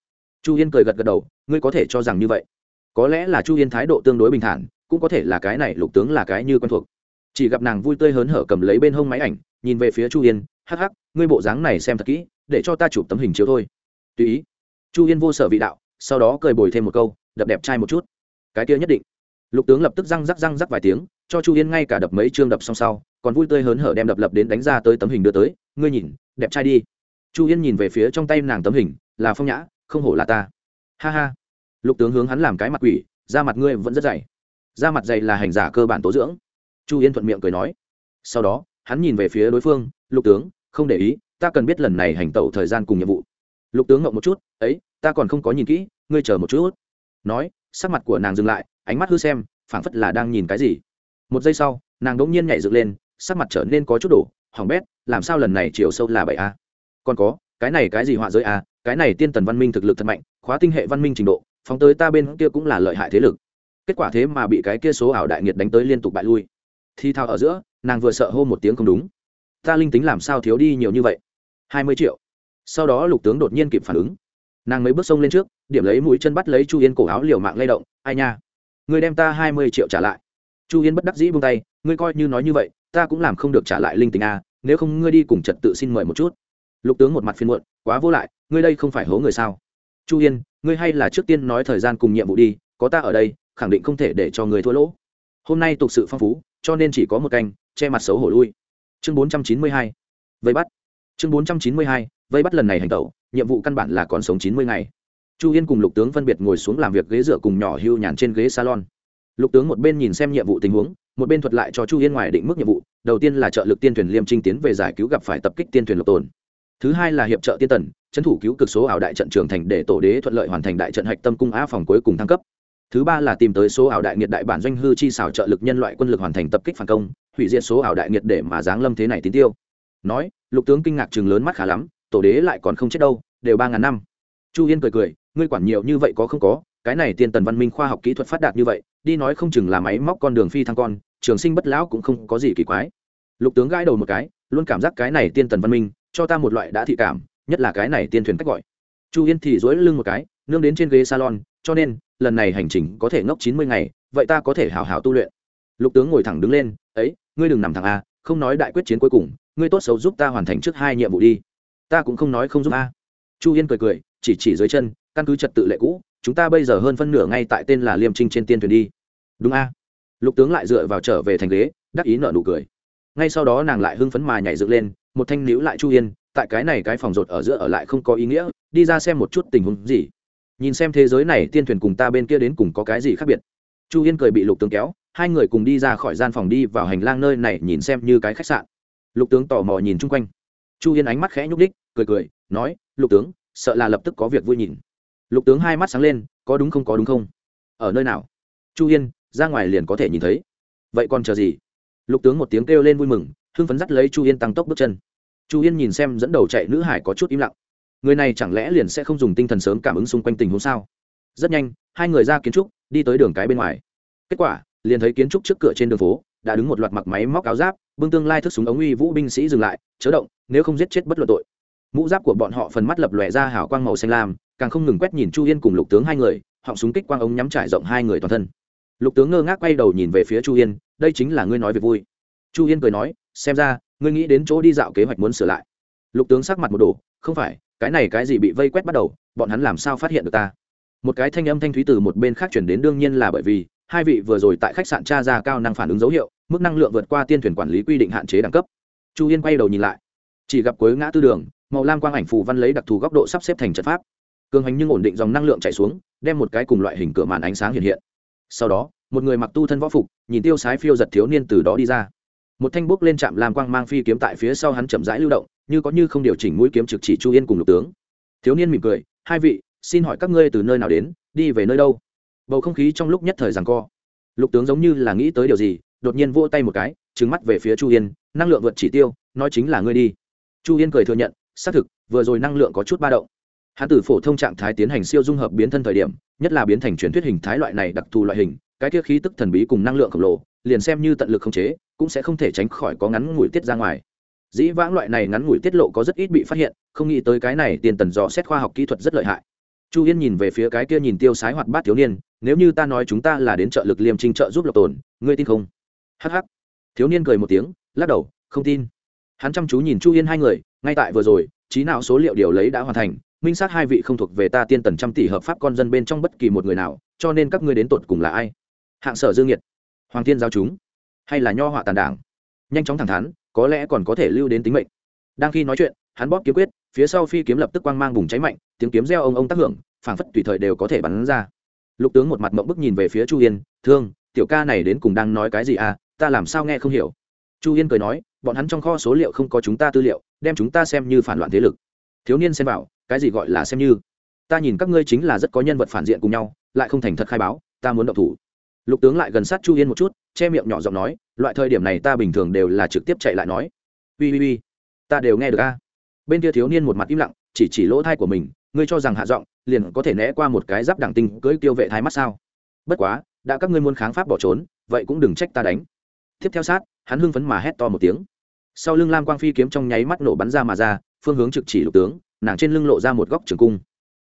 Chu yên cười gật gật đầu, ngươi có thể cho rằng như vậy. Có lẽ là chu yên thái độ tương đối bình thản, cũng có thể là cái này lục tướng là cái như quen thuộc. Chỉ gặp nàng vui tươi hớn hở cầm lấy bên hông máy ảnh, nhìn về phía chu yên, hắc hắc, ngươi bộ dáng này xem thật kỹ, để cho ta chụp tấm hình chiếu thôi tùy ý. Chu yên vô sở vị đạo, sau đó cười bồi thêm một câu, đập đẹp trai một chút. Cái kia nhất định. Lục tướng lập tức răng rắc răng rắc vài tiếng, cho chu yên ngay cả đập mấy chương đập xong sau, còn vui tươi hớn hở đem đập lập đến đánh ra tới tấm hình đưa tới. Ngươi nhìn, đẹp trai đi. Chu yên nhìn về phía trong tay nàng tấm hình, là phong nhã, không hổ là ta. Ha ha. Lục tướng hướng hắn làm cái mặt quỷ, da mặt ngươi vẫn rất dày. Da mặt dày là hành giả cơ bản tố dưỡng. Chu yên thuận miệng cười nói. Sau đó, hắn nhìn về phía đối phương, lục tướng, không để ý, ta cần biết lần này hành tẩu thời gian cùng nhiệm vụ lục tướng ngộng một chút, ấy, ta còn không có nhìn kỹ, ngươi chờ một chút. Nói, sắc mặt của nàng dừng lại, ánh mắt hư xem, phảng phất là đang nhìn cái gì. Một giây sau, nàng đỗng nhiên nhảy dựng lên, sắc mặt trở nên có chút đổ hỏng bét, làm sao lần này chiều sâu là bảy a? Còn có, cái này cái gì họa giới a? Cái này tiên tần văn minh thực lực thật mạnh, khóa tinh hệ văn minh trình độ, phóng tới ta bên kia cũng là lợi hại thế lực. Kết quả thế mà bị cái kia số ảo đại nghiệt đánh tới liên tục bại lui. Thi thao ở giữa, nàng vừa sợ hô một tiếng không đúng. Ta linh tính làm sao thiếu đi nhiều như vậy? Hai mươi triệu sau đó lục tướng đột nhiên kịp phản ứng. Nàng mấy bước sông lên trước, điểm lấy mũi chân bắt lấy chu yên cổ áo liều mạng lay động, ai nha, người đem ta hai mươi triệu trả lại. Chu yên bất đắc dĩ buông tay, ngươi coi như nói như vậy, ta cũng làm không được trả lại linh tình a, nếu không ngươi đi cùng trật tự xin mời một chút. Lục tướng một mặt phiên muộn, quá vô lại, ngươi đây không phải hố người sao? Chu yên, ngươi hay là trước tiên nói thời gian cùng nhiệm vụ đi, có ta ở đây, khẳng định không thể để cho người thua lỗ. Hôm nay tục sự phong phú, cho nên chỉ có một canh, che mặt xấu hổ lui. Chương bốn trăm chín mươi hai. Vây bắt chương bốn trăm chín mươi hai, vây bắt lần này hành tẩu, nhiệm vụ căn bản là còn sống chín mươi ngày. Chu yên cùng lục tướng phân biệt ngồi xuống làm việc ghế dựa cùng nhỏ hưu nhàn trên ghế salon. Lục tướng một bên nhìn xem nhiệm vụ tình huống, một bên thuật lại cho chu yên ngoài định mức nhiệm vụ, đầu tiên là trợ lực tiên thuyền liêm trinh tiến về giải cứu gặp phải tập kích tiên thuyền lộc tồn. Thứ hai là hiệp trợ tiên tần, trấn thủ cứu cực số ảo đại trận trường thành để tổ đế thuận lợi hoàn thành đại trận hạch tâm cung á phòng cuối cùng thăng cấp. Thứ ba là tìm tới số ảo đại nghiệt đại bản doanh hư chi xảo trợ lực nhân loại quân lực hoàn thành tập kích phản công, hủy diệt số ảo đại nghiệt để mà giáng lâm thế này tín tiêu nói, lục tướng kinh ngạc chừng lớn mắt khá lắm, tổ đế lại còn không chết đâu, đều ba ngàn năm. Chu yên cười cười, ngươi quản nhiều như vậy có không có, cái này tiên tần văn minh khoa học kỹ thuật phát đạt như vậy, đi nói không chừng là máy móc con đường phi thăng con, trường sinh bất lão cũng không có gì kỳ quái. Lục tướng gãi đầu một cái, luôn cảm giác cái này tiên tần văn minh, cho ta một loại đã thị cảm, nhất là cái này tiên thuyền cách gọi. Chu yên thì dối lưng một cái, nương đến trên ghế salon, cho nên, lần này hành trình có thể ngốc chín mươi ngày, vậy ta có thể hào hào tu luyện. Lục tướng ngồi thẳng đứng lên, ấy, ngươi đừng nằm thẳng a không nói đại quyết chiến cuối cùng ngươi tốt xấu giúp ta hoàn thành trước hai nhiệm vụ đi. Ta cũng không nói không giúp a. Chu yên cười cười, chỉ chỉ dưới chân, căn cứ trật tự lệ cũ, chúng ta bây giờ hơn phân nửa ngay tại tên là liêm trinh trên tiên thuyền đi. Đúng a. Lục tướng lại dựa vào trở về thành ghế, đắc ý nợ nụ cười. Ngay sau đó nàng lại hưng phấn mà nhảy dựng lên, một thanh níu lại chu yên, tại cái này cái phòng rột ở giữa ở lại không có ý nghĩa, đi ra xem một chút tình huống gì. Nhìn xem thế giới này, tiên thuyền cùng ta bên kia đến cùng có cái gì khác biệt. Chu yên cười bị lục tướng kéo, hai người cùng đi ra khỏi gian phòng đi vào hành lang nơi này, nhìn xem như cái khách sạn lục tướng tò mò nhìn chung quanh. Chu yên ánh mắt khẽ nhúc đích cười cười, nói, lục tướng, sợ là lập tức có việc vui nhìn. Lục tướng hai mắt sáng lên, có đúng không, có đúng không? Ở nơi nào? Chu yên, ra ngoài liền có thể nhìn thấy. Vậy còn chờ gì? Lục tướng một tiếng kêu lên vui mừng, hưng phấn dắt lấy chu yên tăng tốc bước chân. Chu yên nhìn xem dẫn đầu chạy nữ hải có chút im lặng. Người này chẳng lẽ liền sẽ không dùng tinh thần sớm cảm ứng xung quanh tình huống sao? Rất nhanh, hai người ra kiến trúc, đi tới đường cái bên ngoài. Kết quả liền thấy kiến trúc trước cửa trên đường phố, đã đứng một loạt mặc máy móc áo giáp, bưng tương lai thức súng ống uy vũ binh sĩ dừng lại, chớ động, nếu không giết chết bất luận tội. Mũ giáp của bọn họ phần mắt lập lòe ra hảo quang màu xanh lam, càng không ngừng quét nhìn chu yên cùng lục tướng hai người, họng súng kích quang ống nhắm trải rộng hai người toàn thân. Lục tướng ngơ ngác quay đầu nhìn về phía chu yên, đây chính là ngươi nói về vui. Chu yên cười nói, xem ra, ngươi nghĩ đến chỗ đi dạo kế hoạch muốn sửa lại. Lục tướng sắc mặt một đồ không phải, cái này cái gì bị vây quét bắt đầu, bọn hắn làm sao phát hiện được ta? Một cái thanh âm thanh thúy từ một bên khác chuyển đến đương nhiên là bởi vì hai vị vừa rồi tại khách sạn tra ra cao năng phản ứng dấu hiệu, mức năng lượng vượt qua tiên thuyền quản lý quy định hạn chế đẳng cấp. Chu yên quay đầu nhìn lại. Chỉ gặp cuối ngã tư đường, màu lam quang ảnh phù văn lấy đặc thù góc độ sắp xếp thành trận pháp. Cường hành nhưng ổn định dòng năng lượng chạy xuống, đem một cái cùng loại hình cửa màn ánh sáng hiện hiện. Sau đó, một người mặc tu thân võ phục, nhìn tiêu sái phiêu giật thiếu niên từ đó đi ra. Một thanh bút lên chạm làm quang mang phi kiếm tại phía sau hắn chậm rãi lưu động, như có như không điều chỉnh mũi kiếm trực chỉ chu yên cùng lục tướng. Thiếu niên mỉm cười, hai vị, xin hỏi các ngươi từ nơi nào đến, đi về nơi đâu? Bầu không khí trong lúc nhất thời rằng co. Lục tướng giống như là nghĩ tới điều gì, đột nhiên vỗ tay một cái trứng mắt về phía chu yên, năng lượng vượt chỉ tiêu, nói chính là ngươi đi. Chu yên cười thừa nhận, xác thực, vừa rồi năng lượng có chút ba động. Hắn tử phổ thông trạng thái tiến hành siêu dung hợp biến thân thời điểm, nhất là biến thành truyền thuyết hình thái loại này đặc thù loại hình, cái kia khí tức thần bí cùng năng lượng khổng lồ, liền xem như tận lực khống chế, cũng sẽ không thể tránh khỏi có ngắn ngủi tiết ra ngoài. Dĩ vãng loại này ngắn ngủi tiết lộ có rất ít bị phát hiện, không nghĩ tới cái này tiền tần dò xét khoa học kỹ thuật rất lợi hại. Chu yên nhìn về phía cái kia nhìn tiêu sái hoạt bát thiếu niên nếu như ta nói chúng ta là đến trợ lực liêm trinh trợ giúp lộc tồn, ngươi tin không? Hh thiếu niên cười một tiếng, lắc đầu, không tin. Hắn chăm chú nhìn chu yên hai người, ngay tại vừa rồi, trí nào số liệu điều lấy đã hoàn thành, minh sát hai vị không thuộc về ta tiên tần trăm tỷ hợp pháp con dân bên trong bất kỳ một người nào, cho nên các ngươi đến tột cùng là ai? Hạng sở dương nhiệt. Hoàng thiên giao chúng. Hay là nho họa tàn đảng? Nhanh chóng thẳng thắn, có lẽ còn có thể lưu đến tính mệnh. Đang khi nói chuyện, hắn bóp kiếm quyết, phía sau phi kiếm lập tức quang mang bùng cháy mạnh, tiếng kiếm reo ông ông tác hưởng, phảng phất tùy thời đều có thể bắn ra lục tướng một mặt mộng bức nhìn về phía chu yên, thương, tiểu ca này đến cùng đang nói cái gì à? Ta làm sao nghe không hiểu? Chu yên cười nói, bọn hắn trong kho số liệu không có chúng ta tư liệu, đem chúng ta xem như phản loạn thế lực. Thiếu niên xem bảo cái gì gọi là xem như? Ta nhìn các ngươi chính là rất có nhân vật phản diện cùng nhau, lại không thành thật khai báo, ta muốn động thủ. Lục tướng lại gần sát chu yên một chút, che miệng nhỏ giọng nói, loại thời điểm này ta bình thường đều là trực tiếp chạy lại nói. Ui ui ui ta đều nghe được a. Bên kia thiếu niên một mặt im lặng, chỉ chỉ lỗ thai của mình, ngươi cho rằng hạ giọng liền có thể né qua một cái giáp đẳng tinh cưỡi tiêu vệ thái mắt sao? Bất quá, đã các ngươi muốn kháng pháp bỏ trốn, vậy cũng đừng trách ta đánh. Tiếp theo sát, hắn hưng phấn mà hét to một tiếng. Sau lưng lam quang phi kiếm trong nháy mắt nổ bắn ra mà ra, phương hướng trực chỉ lục tướng, nàng trên lưng lộ ra một góc trường cung.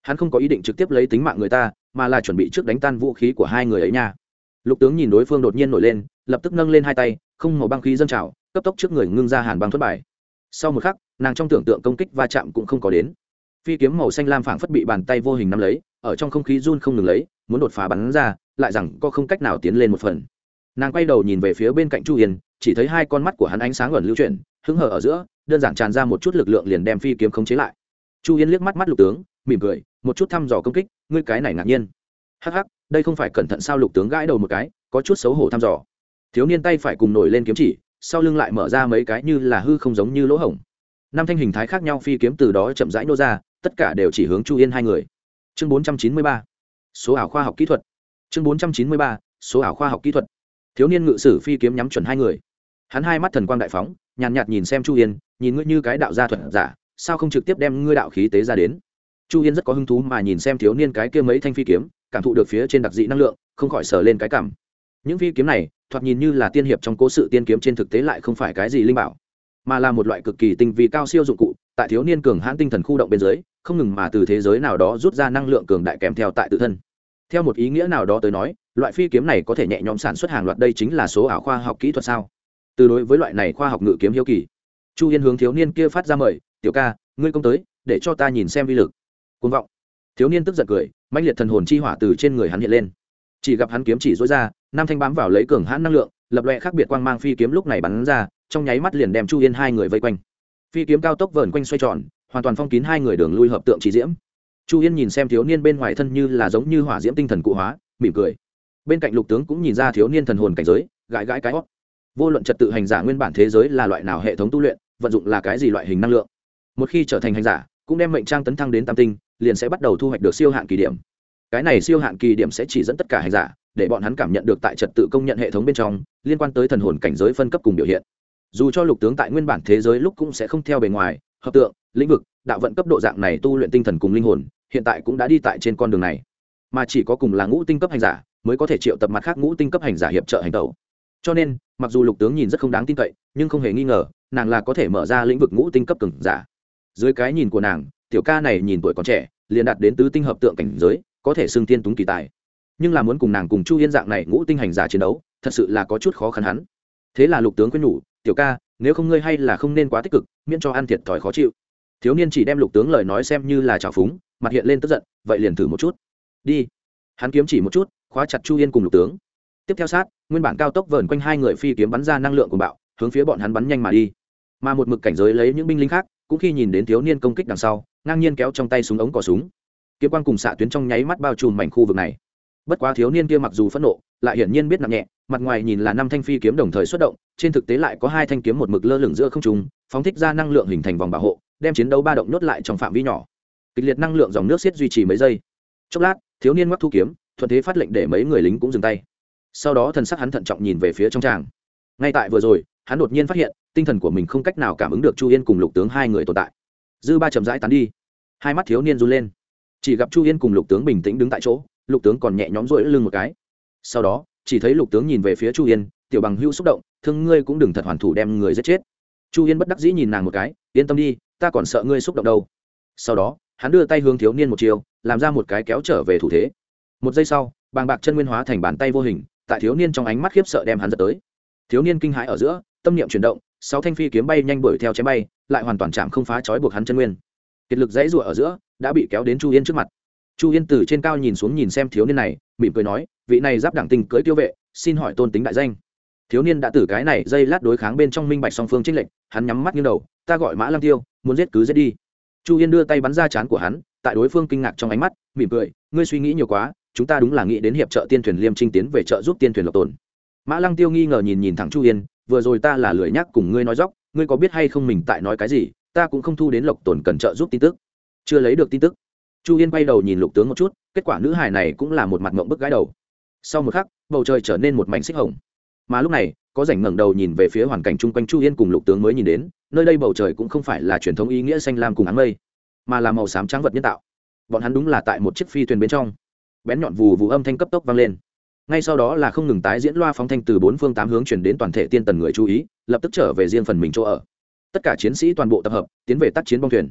Hắn không có ý định trực tiếp lấy tính mạng người ta, mà là chuẩn bị trước đánh tan vũ khí của hai người ấy nha. Lục tướng nhìn đối phương đột nhiên nổi lên, lập tức nâng lên hai tay, không màu băng khí dâng trào, cấp tốc trước người ngưng ra hàn băng thất bài. Sau một khắc, nàng trong tưởng tượng công kích va chạm cũng không có đến phi kiếm màu xanh lam phảng phất bị bàn tay vô hình nắm lấy, ở trong không khí run không ngừng lấy, muốn đột phá bắn ra, lại rằng có không cách nào tiến lên một phần. Nàng quay đầu nhìn về phía bên cạnh chu hiền chỉ thấy hai con mắt của hắn ánh sáng ẩn lưu chuyển, hứng hở ở giữa, đơn giản tràn ra một chút lực lượng liền đem phi kiếm khống chế lại. Chu yên liếc mắt mắt lục tướng, mỉm cười, một chút thăm dò công kích, ngươi cái này ngạc nhiên. Hắc hắc, đây không phải cẩn thận sao lục tướng gãi đầu một cái, có chút xấu hổ thăm dò. Thiếu niên tay phải cùng nổi lên kiếm chỉ, sau lưng lại mở ra mấy cái như là hư không giống như lỗ hổng. Năm thanh hình thái khác nhau, phi kiếm từ đó chậm rãi nô ra tất cả đều chỉ hướng chu yên hai người. Chương bốn trăm chín mươi ba số ảo khoa học kỹ thuật. Chương bốn trăm chín mươi ba số ảo khoa học kỹ thuật. Thiếu niên ngự sử phi kiếm nhắm chuẩn hai người. Hắn hai mắt thần quang đại phóng nhàn nhạt, nhạt nhìn xem chu yên nhìn ngươi như cái đạo gia thuật giả sao không trực tiếp đem ngươi đạo khí tế ra đến? Chu yên rất có hứng thú mà nhìn xem thiếu niên cái kia mấy thanh phi kiếm cảm thụ được phía trên đặc dị năng lượng không khỏi sờ lên cái cảm. Những phi kiếm này thoạt nhìn như là tiên hiệp trong cố sự tiên kiếm trên thực tế lại không phải cái gì linh bảo mà là một loại cực kỳ tinh vi cao siêu dụng cụ tại thiếu niên cường hãn tinh thần khu động bên dưới không ngừng mà từ thế giới nào đó rút ra năng lượng cường đại kèm theo tại tự thân. Theo một ý nghĩa nào đó tới nói, loại phi kiếm này có thể nhẹ nhõm sản xuất hàng loạt đây chính là số ảo khoa học kỹ thuật sao? Từ đối với loại này khoa học ngự kiếm hiếu kỳ, chu yên hướng thiếu niên kia phát ra mời, tiểu ca, ngươi công tới, để cho ta nhìn xem vi lực. Côn vọng. Thiếu niên tức giận cười mạnh liệt thần hồn chi hỏa từ trên người hắn hiện lên. Chỉ gặp hắn kiếm chỉ dối ra nam thanh bám vào lấy cường hãn năng lượng, lập loẹ khác biệt quang mang phi kiếm lúc này bắn ra, trong nháy mắt liền đem chu yên hai người vây quanh. Phi kiếm cao tốc vờn quanh xoay tròn hoàn toàn phong kín hai người đường lui hợp tượng trí diễm. Chu yên nhìn xem thiếu niên bên ngoài thân như là giống như hỏa diễm tinh thần cụ hóa, mỉm cười. Bên cạnh lục tướng cũng nhìn ra thiếu niên thần hồn cảnh giới, gãi gãi cái hót. Vô luận trật tự hành giả nguyên bản thế giới là loại nào hệ thống tu luyện, vận dụng là cái gì loại hình năng lượng. Một khi trở thành hành giả, cũng đem mệnh trang tấn thăng đến tam tinh, liền sẽ bắt đầu thu hoạch được siêu hạn kỳ điểm. Cái này siêu hạn kỳ điểm sẽ chỉ dẫn tất cả hành giả, để bọn hắn cảm nhận được tại trật tự công nhận hệ thống bên trong, liên quan tới thần hồn cảnh giới phân cấp cùng biểu hiện. Dù cho lục tướng tại nguyên bản thế giới lúc cũng sẽ không theo bề ngoài hợp tượng, lĩnh vực, đạo vận cấp độ dạng này tu luyện tinh thần cùng linh hồn, hiện tại cũng đã đi tại trên con đường này. Mà chỉ có cùng là ngũ tinh cấp hành giả mới có thể triệu tập mặt khác ngũ tinh cấp hành giả hiệp trợ hành tẩu. Cho nên, mặc dù lục tướng nhìn rất không đáng tin cậy, nhưng không hề nghi ngờ, nàng là có thể mở ra lĩnh vực ngũ tinh cấp cường giả. Dưới cái nhìn của nàng, tiểu ca này nhìn tuổi còn trẻ, liền đạt đến tứ tinh hợp tượng cảnh giới, có thể xưng tiên túng kỳ tài. Nhưng là muốn cùng nàng cùng chu yên dạng này ngũ tinh hành giả chiến đấu, thật sự là có chút khó khăn hắn. Thế là lục tướng quyết nhủ, tiểu ca nếu không ngươi hay là không nên quá tích cực, miễn cho ăn thiệt thòi khó chịu. Thiếu niên chỉ đem lục tướng lời nói xem như là trào phúng, mặt hiện lên tức giận, vậy liền thử một chút. Đi. Hắn kiếm chỉ một chút, khóa chặt chu yên cùng lục tướng. Tiếp theo sát, nguyên bản cao tốc vờn quanh hai người phi kiếm bắn ra năng lượng của bạo, hướng phía bọn hắn bắn nhanh mà đi. Mà một mực cảnh giới lấy những binh lính khác, cũng khi nhìn đến thiếu niên công kích đằng sau, ngang nhiên kéo trong tay súng ống cỏ súng. Kiếm quang cùng xạ tuyến trong nháy mắt bao trùm mảnh khu vực này. Bất quá thiếu niên kia mặc dù phẫn nộ lại hiển nhiên biết nặng nhẹ, mặt ngoài nhìn là năm thanh phi kiếm đồng thời xuất động, trên thực tế lại có hai thanh kiếm một mực lơ lửng giữa không trung, phóng thích ra năng lượng hình thành vòng bảo hộ, đem chiến đấu ba động nhốt lại trong phạm vi nhỏ. Kịch liệt năng lượng dòng nước xiết duy trì mấy giây. Chốc lát, thiếu niên mắc thu kiếm, thuận thế phát lệnh để mấy người lính cũng dừng tay. Sau đó thần sắc hắn thận trọng nhìn về phía trong tràng. Ngay tại vừa rồi, hắn đột nhiên phát hiện, tinh thần của mình không cách nào cảm ứng được chu yên cùng lục tướng hai người tồn tại. Dư ba chậm rãi tán đi. Hai mắt thiếu niên run lên. Chỉ gặp chu yên cùng lục tướng bình tĩnh đứng tại chỗ, lục tướng còn nhẹ nhõm rỗi lưng một cái sau đó, chỉ thấy lục tướng nhìn về phía chu yên, tiểu bằng hưu xúc động, thương ngươi cũng đừng thật hoàn thủ đem người giết chết. Chu yên bất đắc dĩ nhìn nàng một cái, yên tâm đi, ta còn sợ ngươi xúc động đâu. Sau đó, hắn đưa tay hướng thiếu niên một chiều, làm ra một cái kéo trở về thủ thế. Một giây sau, bàng bạc chân nguyên hóa thành bàn tay vô hình, tại thiếu niên trong ánh mắt khiếp sợ đem hắn giật tới. Thiếu niên kinh hãi ở giữa, tâm niệm chuyển động, sáu thanh phi kiếm bay nhanh đuổi theo chém bay, lại hoàn toàn chạm không phá trói buộc hắn chân nguyên. Kiệt lực dãy rụa ở giữa, đã bị kéo đến chu yên trước mặt. Chu yên từ trên cao nhìn xuống nhìn xem thiếu niên này, mỉm cười nói vị này giáp đảng tinh cưỡi tiêu vệ, xin hỏi tôn tính đại danh. Thiếu niên đã từ cái này dây lát đối kháng bên trong minh bạch song phương trích lệnh hắn nhắm mắt như đầu, ta gọi mã lăng tiêu, muốn giết cứ giết đi. Chu yên đưa tay bắn ra chán của hắn, tại đối phương kinh ngạc trong ánh mắt, mỉm cười, ngươi suy nghĩ nhiều quá, chúng ta đúng là nghĩ đến hiệp trợ tiên thuyền liêm trinh tiến về trợ giúp tiên thuyền lộc tồn. Mã lăng tiêu nghi ngờ nhìn nhìn thẳng chu yên, vừa rồi ta là lười nhắc cùng ngươi nói dóc ngươi có biết hay không mình tại nói cái gì, ta cũng không thu đến lộc tồn cần trợ giúp tin tức. Chưa lấy được tin tức. Chu yên quay đầu nhìn lục tướng một chút, kết quả nữ hài này cũng là một mặt mộng bức gái đầu sau một khắc, bầu trời trở nên một mảnh xích hồng. Mà lúc này, có rảnh ngẩng đầu nhìn về phía hoàn cảnh chung quanh chu yên cùng lục tướng mới nhìn đến, nơi đây bầu trời cũng không phải là truyền thống ý nghĩa xanh lam cùng áng mây, mà là màu xám trắng vật nhân tạo. Bọn hắn đúng là tại một chiếc phi thuyền bên trong. Bén nhọn vù vù âm thanh cấp tốc vang lên. Ngay sau đó là không ngừng tái diễn loa phóng thanh từ bốn phương tám hướng chuyển đến toàn thể tiên tần người chú ý, lập tức trở về riêng phần mình chỗ ở. Tất cả chiến sĩ toàn bộ tập hợp, tiến về tác chiến bong thuyền.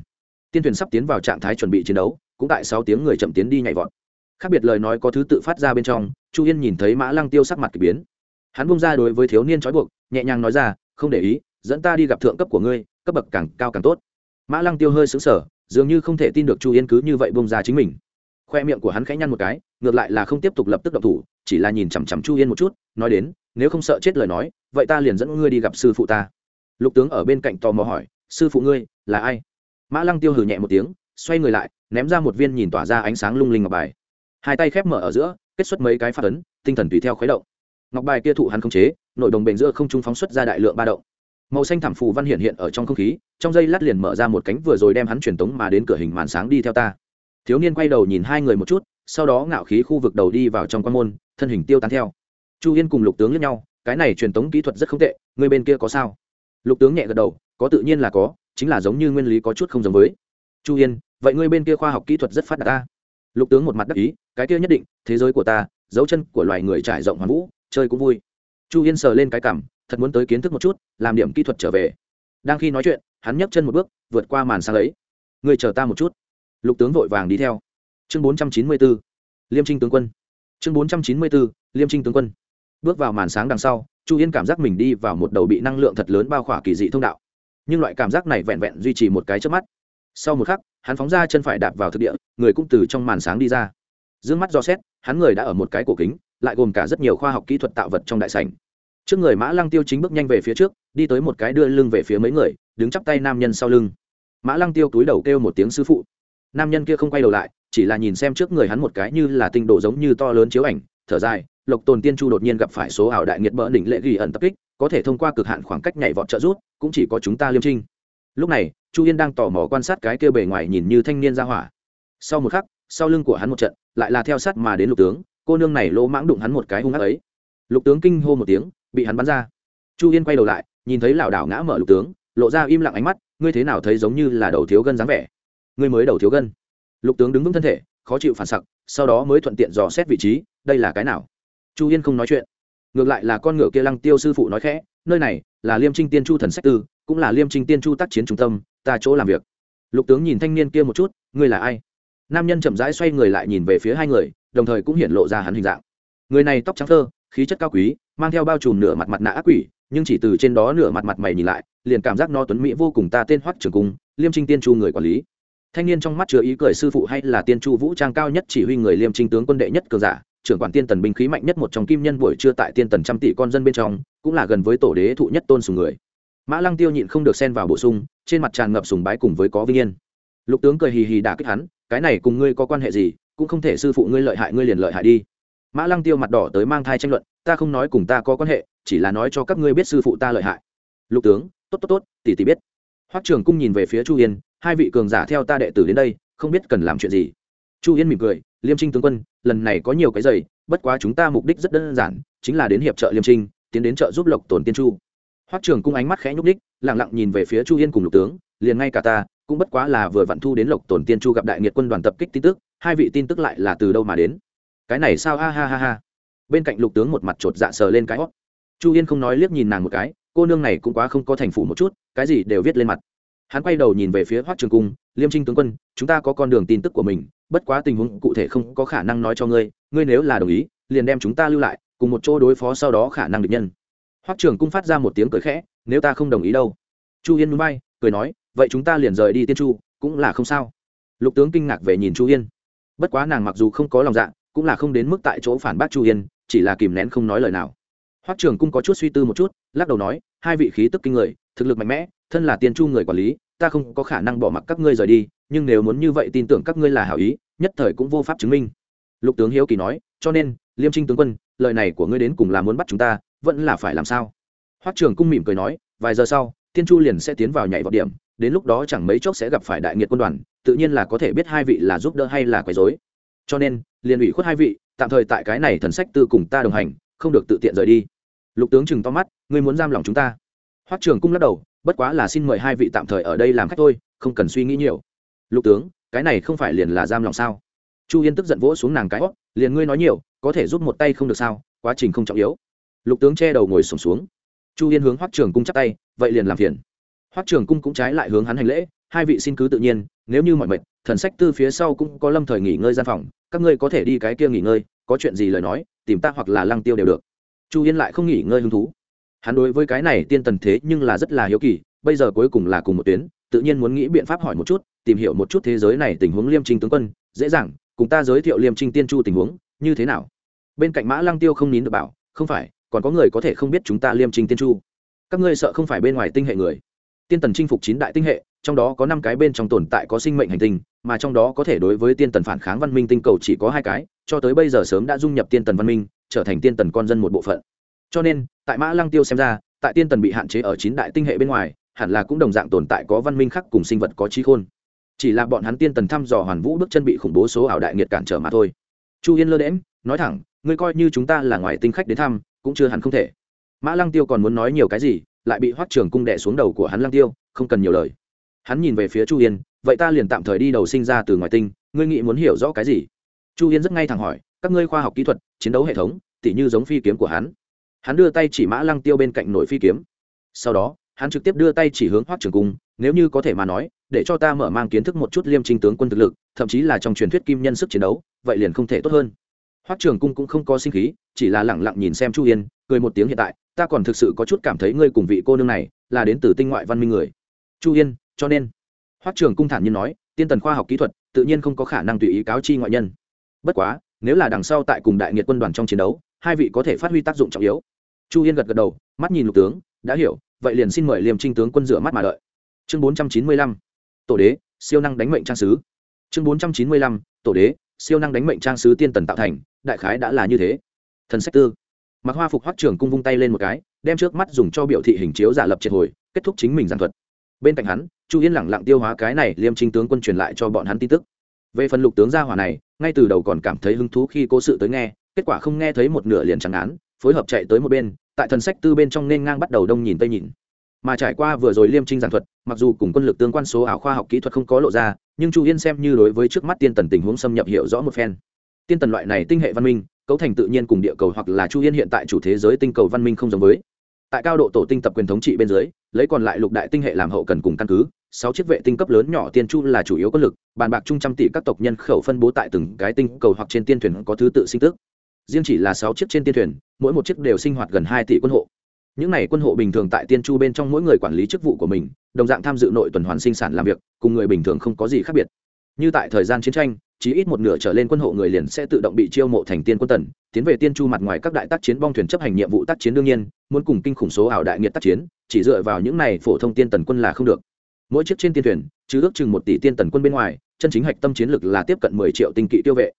Tiên thuyền sắp tiến vào trạng thái chuẩn bị chiến đấu, cũng tại sáu tiếng người chậm tiến đi nhảy vọt khác biệt lời nói có thứ tự phát ra bên trong, chu yên nhìn thấy mã lăng tiêu sắc mặt k ỳ biến. Hắn bung ra đối với thiếu niên trói buộc, nhẹ nhàng nói ra, không để ý, dẫn ta đi gặp thượng cấp của ngươi, cấp bậc càng cao càng tốt. Mã lăng tiêu hơi xứng sở dường như không thể tin được chu yên cứ như vậy bung ra chính mình. Khoe miệng của hắn khẽ nhăn một cái, ngược lại là không tiếp tục lập tức động thủ, chỉ là nhìn chằm chằm chu yên một chút, nói đến, nếu không sợ chết lời nói, vậy ta liền dẫn ngươi đi gặp sư phụ ta. Lục tướng ở bên cạnh tò mò hỏi, sư phụ ngươi, là ai? Mã lăng tiêu hừ nhẹ một tiếng, xoay người lại, ném ra một viên nhìn tỏa ra ánh sáng lung linh ngọc bài hai tay khép mở ở giữa, kết xuất mấy cái phát ấn, tinh thần tùy theo khuấy động. Ngọc bài kia thụ hắn không chế, nội đồng bền giữa không trung phóng xuất ra đại lượng ba động. Màu xanh thảm phù văn hiện hiện ở trong không khí, trong dây lát liền mở ra một cánh vừa rồi đem hắn truyền tống mà đến cửa hình màn sáng đi theo ta. Thiếu niên quay đầu nhìn hai người một chút, sau đó ngạo khí khu vực đầu đi vào trong quan môn, thân hình tiêu tán theo. Chu yên cùng lục tướng lẫn nhau, cái này truyền tống kỹ thuật rất không tệ, người bên kia có sao? Lục tướng nhẹ gật đầu, có tự nhiên là có, chính là giống như nguyên lý có chút không giống với. Chu yên, vậy ngươi bên kia khoa học kỹ thuật rất phát đạt ta. Lục tướng một mặt đắc ý cái kia nhất định, thế giới của ta, dấu chân của loài người trải rộng hoàn vũ, chơi cũng vui. Chu yên sờ lên cái cảm thật muốn tới kiến thức một chút, làm điểm kỹ thuật trở về. Đang khi nói chuyện, hắn nhấc chân một bước, vượt qua màn sang ấy. Người chờ ta một chút. Lục tướng vội vàng đi theo. Chương bốn trăm chín mươi b ố liêm trinh tướng quân. Chương bốn trăm chín mươi b ố liêm trinh tướng quân. Bước vào màn sáng đằng sau, chu yên cảm giác mình đi vào một đầu bị năng lượng thật lớn bao khỏa kỳ dị thông đạo. Nhưng loại cảm giác này vẹn vẹn duy trì một cái trước mắt. Sau một khắc, hắn phóng ra chân phải đạp vào thực địa, người cũng từ trong màn sáng đi ra dương mắt do xét, hắn người đã ở một cái cổ kính, lại gồm cả rất nhiều khoa học kỹ thuật tạo vật trong đại sảnh. Trước người mã lăng tiêu chính bước nhanh về phía trước, đi tới một cái đưa lưng về phía mấy người, đứng chắp tay nam nhân sau lưng. Mã lăng tiêu túi đầu kêu một tiếng sư phụ. Nam nhân kia không quay đầu lại, chỉ là nhìn xem trước người hắn một cái như là tinh độ giống như to lớn chiếu ảnh, thở dài, lộc tồn tiên chu đột nhiên gặp phải số ảo đại nghiệt bỡ đỉnh lệ ghi ẩn tập kích, có thể thông qua cực hạn khoảng cách nhảy vọt trợ rút cũng chỉ có chúng ta liêm trinh lúc này, chu yên đang tò mò quan sát cái kia bề ngoài nhìn như thanh niên ra hỏa. Sau một khắc sau lưng của hắn một trận, lại là theo sát mà đến lục tướng, cô nương này lỗ mãng đụng hắn một cái hung hắc ấy. Lục tướng kinh hô một tiếng, bị hắn bắn ra. Chu yên quay đầu lại, nhìn thấy lảo đảo ngã mở lục tướng, lộ ra im lặng ánh mắt, ngươi thế nào thấy giống như là đầu thiếu gân dáng vẻ? Ngươi mới đầu thiếu gân. Lục tướng đứng vững thân thể, khó chịu phản sặc, sau đó mới thuận tiện dò xét vị trí, đây là cái nào? Chu yên không nói chuyện. Ngược lại là con ngựa kia lăng tiêu sư phụ nói khẽ, nơi này là liêm trinh tiên chu thần sách tư, cũng là liêm trinh tiên chu tác chiến trung tâm, ta chỗ làm việc. Lục tướng nhìn thanh niên kia một chút, ngươi là ai? Nam nhân chậm rãi xoay người lại nhìn về phía hai người, đồng thời cũng hiện lộ ra hắn hình dạng. Người này tóc trắng thơ, khí chất cao quý, mang theo bao trùm nửa mặt mặt nạ ác quỷ, nhưng chỉ từ trên đó nửa mặt mặt mày nhìn lại, liền cảm giác no tuấn mỹ vô cùng ta tên hoắc trường cung, liêm trinh tiên chu người quản lý. Thanh niên trong mắt chứa ý cười sư phụ hay là tiên chu vũ trang cao nhất chỉ huy người liêm trinh tướng quân đệ nhất cường giả, trưởng quản tiên tần binh khí mạnh nhất một trong kim nhân buổi trưa tại tiên tần trăm tỷ con dân bên trong, cũng là gần với tổ đế thụ nhất tôn sùng người. Mã lăng tiêu nhịn không được xen vào bổ sung, trên mặt tràn ngập sùng bái cùng với có vinh yên. Lục tướng cười hì hì đả kích hắn cái này cùng ngươi có quan hệ gì, cũng không thể sư phụ ngươi lợi hại, ngươi liền lợi hại đi. Mã lăng tiêu mặt đỏ tới mang thai tranh luận, ta không nói cùng ta có quan hệ, chỉ là nói cho các ngươi biết sư phụ ta lợi hại. Lục tướng, tốt tốt tốt, tỷ tỷ biết. Hoắc trường cung nhìn về phía chu yên, hai vị cường giả theo ta đệ tử đến đây, không biết cần làm chuyện gì. Chu yên mỉm cười, liêm trinh tướng quân, lần này có nhiều cái giày, bất quá chúng ta mục đích rất đơn giản, chính là đến hiệp trợ liêm trinh, tiến đến trợ giúp lộc tổn tiên chu. Hoắc trường cung ánh mắt khẽ nhúc ních lặng lặng nhìn về phía chu yên cùng lục tướng, liền ngay cả ta cũng bất quá là vừa vặn thu đến lộc tổn tiên chu gặp đại nghiệt quân đoàn tập kích tin tức, hai vị tin tức lại là từ đâu mà đến? Cái này sao? Ha ha ha ha. Bên cạnh lục tướng một mặt chột dạ sờ lên cái hót chu yên không nói liếc nhìn nàng một cái, cô nương này cũng quá không có thành phủ một chút, cái gì đều viết lên mặt. Hắn quay đầu nhìn về phía hoác trường cung, liêm trinh tướng quân, chúng ta có con đường tin tức của mình, bất quá tình huống cụ thể không có khả năng nói cho ngươi ngươi nếu là đồng ý, liền đem chúng ta lưu lại, cùng một chỗ đối phó sau đó khả năng được nhân. Hoác trường cung phát ra một tiếng cười khẽ, nếu ta không đồng ý đâu. Chu yên núi bay cười nói, vậy chúng ta liền rời đi tiên chu, cũng là không sao. Lục tướng kinh ngạc về nhìn chu yên bất quá nàng mặc dù không có lòng dạ cũng là không đến mức tại chỗ phản bác chu yên chỉ là kìm nén không nói lời nào. Hoắc trường cung có chút suy tư một chút, lắc đầu nói, hai vị khí tức kinh người, thực lực mạnh mẽ, thân là tiên chu người quản lý, ta không có khả năng bỏ mặc các ngươi rời đi, nhưng nếu muốn như vậy tin tưởng các ngươi là hảo ý, nhất thời cũng vô pháp chứng minh. Lục tướng hiếu kỳ nói, cho nên, liêm trinh tướng quân, lời này của ngươi đến cùng là muốn bắt chúng ta, vẫn là phải làm sao? Hoắc trường cung mỉm cười nói, vài giờ sau tiên chu liền sẽ tiến vào nhảy vào điểm, đến lúc đó chẳng mấy chốc sẽ gặp phải đại nghiệt quân đoàn, tự nhiên là có thể biết hai vị là giúp đỡ hay là quấy rối. Cho nên, liền ủy khuất hai vị, tạm thời tại cái này thần sách tư cùng ta đồng hành, không được tự tiện rời đi. Lục tướng chừng to mắt, ngươi muốn giam lòng chúng ta? Hoắc trường cung lắc đầu, bất quá là xin mời hai vị tạm thời ở đây làm khách thôi, không cần suy nghĩ nhiều. Lục tướng, cái này không phải liền là giam lòng sao? Chu yên tức giận vỗ xuống nàng cái hót liền ngươi nói nhiều, có thể giúp một tay không được sao, quá trình không trọng yếu. Lục tướng che đầu ngồi sổm xuống chu yên hướng hoắc trường cung chắp tay, vậy liền làm phiền. Hoắc trường cung cũng trái lại hướng hắn hành lễ, hai vị xin cứ tự nhiên, nếu như mọi mệt thần sách tư phía sau cũng có lâm thời nghỉ ngơi gian phòng, các ngươi có thể đi cái kia nghỉ ngơi, có chuyện gì lời nói, tìm ta hoặc là lăng tiêu đều được. Chu yên lại không nghỉ ngơi hứng thú. Hắn đối với cái này tiên tần thế nhưng là rất là hiếu kỳ, bây giờ cuối cùng là cùng một tuyến, tự nhiên muốn nghĩ biện pháp hỏi một chút, tìm hiểu một chút thế giới này tình huống liêm trinh tướng quân, dễ dàng, cùng ta giới thiệu liêm trinh tiên chu tình huống, như thế nào. Bên cạnh mã lăng tiêu không nín được bảo, không phải còn có người có thể không biết chúng ta liêm trinh tiên chu. Các ngươi sợ không phải bên ngoài tinh hệ người. Tiên tần chinh phục chín đại tinh hệ, trong đó có năm cái bên trong tồn tại có sinh mệnh hành tinh, mà trong đó có thể đối với tiên tần phản kháng văn minh tinh cầu chỉ có hai cái, cho tới bây giờ sớm đã dung nhập tiên tần văn minh, trở thành tiên tần con dân một bộ phận. Cho nên, tại mã lăng tiêu xem ra, tại tiên tần bị hạn chế ở chín đại tinh hệ bên ngoài, hẳn là cũng đồng dạng tồn tại có văn minh khác cùng sinh vật có trí khôn. Chỉ là bọn hắn tiên tần thăm dò hoàn vũ bước chân bị khủng bố số ảo đại nghiệt cản trở mà thôi. Chu yên lơ đễm nói thẳng, ngươi coi như chúng ta là ngoài tinh khách đến thăm cũng chưa hẳn không thể. Mã lăng tiêu còn muốn nói nhiều cái gì, lại bị hoắc trường cung đẻ xuống đầu của hắn lăng tiêu, không cần nhiều lời. Hắn nhìn về phía chu yên, vậy ta liền tạm thời đi đầu sinh ra từ ngoài tinh, ngươi nghĩ muốn hiểu rõ cái gì? Chu yên rất ngay thẳng hỏi, các ngươi khoa học kỹ thuật, chiến đấu hệ thống, tỉ như giống phi kiếm của hắn. Hắn đưa tay chỉ mã lăng tiêu bên cạnh nội phi kiếm. Sau đó, hắn trực tiếp đưa tay chỉ hướng Hoắc trường cung, nếu như có thể mà nói, để cho ta mở mang kiến thức một chút liêm trinh tướng quân thực lực, thậm chí là trong truyền thuyết kim nhân sức chiến đấu, vậy liền không thể tốt hơn hoắc trường cung cũng không có sinh khí, chỉ là lẳng lặng nhìn xem chu yên, cười một tiếng hiện tại, ta còn thực sự có chút cảm thấy ngươi cùng vị cô nương này là đến từ tinh ngoại văn minh người. Chu yên, cho nên. Hoắc trường cung thản nhiên nói, tiên tần khoa học kỹ thuật, tự nhiên không có khả năng tùy ý cáo chi ngoại nhân. Bất quá, nếu là đằng sau tại cùng đại nghiệt quân đoàn trong chiến đấu, hai vị có thể phát huy tác dụng trọng yếu. Chu yên gật gật đầu, mắt nhìn lục tướng, đã hiểu, vậy liền xin mời liêm trinh tướng quân rửa mắt mà đợi. Chương bốn trăm chín mươi lăm, tổ đế, siêu năng đánh mệnh trang sứ. Chương bốn trăm chín mươi lăm, tổ đế, siêu năng đánh mệnh trang sứ tiên tần tạo thành đại khái đã là như thế. Thần sách tư. Mặc hoa phục hoắc trưởng cung vung tay lên một cái, đem trước mắt dùng cho biểu thị hình chiếu giả lập triệt hồi, kết thúc chính mình giảng thuật. Bên cạnh hắn, chu yên lẳng lặng tiêu hóa cái này liêm trinh tướng quân truyền lại cho bọn hắn tin tức. Về phần lục tướng gia hỏa này, ngay từ đầu còn cảm thấy hứng thú khi cố sự tới nghe, kết quả không nghe thấy một nửa liền chẳng án, phối hợp chạy tới một bên, tại thần sách tư bên trong nên ngang bắt đầu đông nhìn tây nhìn. Mà trải qua vừa rồi liêm trinh giảng thuật, mặc dù cùng quân lực tương quan số ảo khoa học kỹ thuật không có lộ ra, nhưng chu yên xem như đối với trước mắt tiên tần tình huống xâm nhập hiểu rõ một phen tiên tần loại này tinh hệ văn minh, cấu thành tự nhiên cùng địa cầu hoặc là chu yên hiện tại chủ thế giới tinh cầu văn minh không giống với. Tại cao độ tổ tinh tập quyền thống trị bên dưới, lấy còn lại lục đại tinh hệ làm hậu cần cùng căn cứ, sáu chiếc vệ tinh cấp lớn nhỏ tiên chu là chủ yếu có lực, bàn bạc trung trăm tỷ các tộc nhân khẩu phân bố tại từng cái tinh cầu hoặc trên tiên thuyền có thứ tự sinh tức riêng chỉ là sáu chiếc trên tiên thuyền, mỗi một chiếc đều sinh hoạt gần hai tỷ quân hộ. Những này quân hộ bình thường tại tiên chu bên trong mỗi người quản lý chức vụ của mình, đồng dạng tham dự nội tuần hoàn sinh sản làm việc, cùng người bình thường không có gì khác biệt. Như tại thời gian chiến tranh chỉ ít một nửa trở lên quân hộ người liền sẽ tự động bị chiêu mộ thành tiên quân tần, tiến về tiên chu mặt ngoài các đại tác chiến bong thuyền chấp hành nhiệm vụ tác chiến đương nhiên, muốn cùng kinh khủng số ảo đại nghiệt tác chiến, chỉ dựa vào những này phổ thông tiên tần quân là không được. Mỗi chiếc trên tiên thuyền, chứ ước chừng một tỷ tiên tần quân bên ngoài, chân chính hạch tâm chiến lực là tiếp cận mười triệu tinh kỵ tiêu vệ.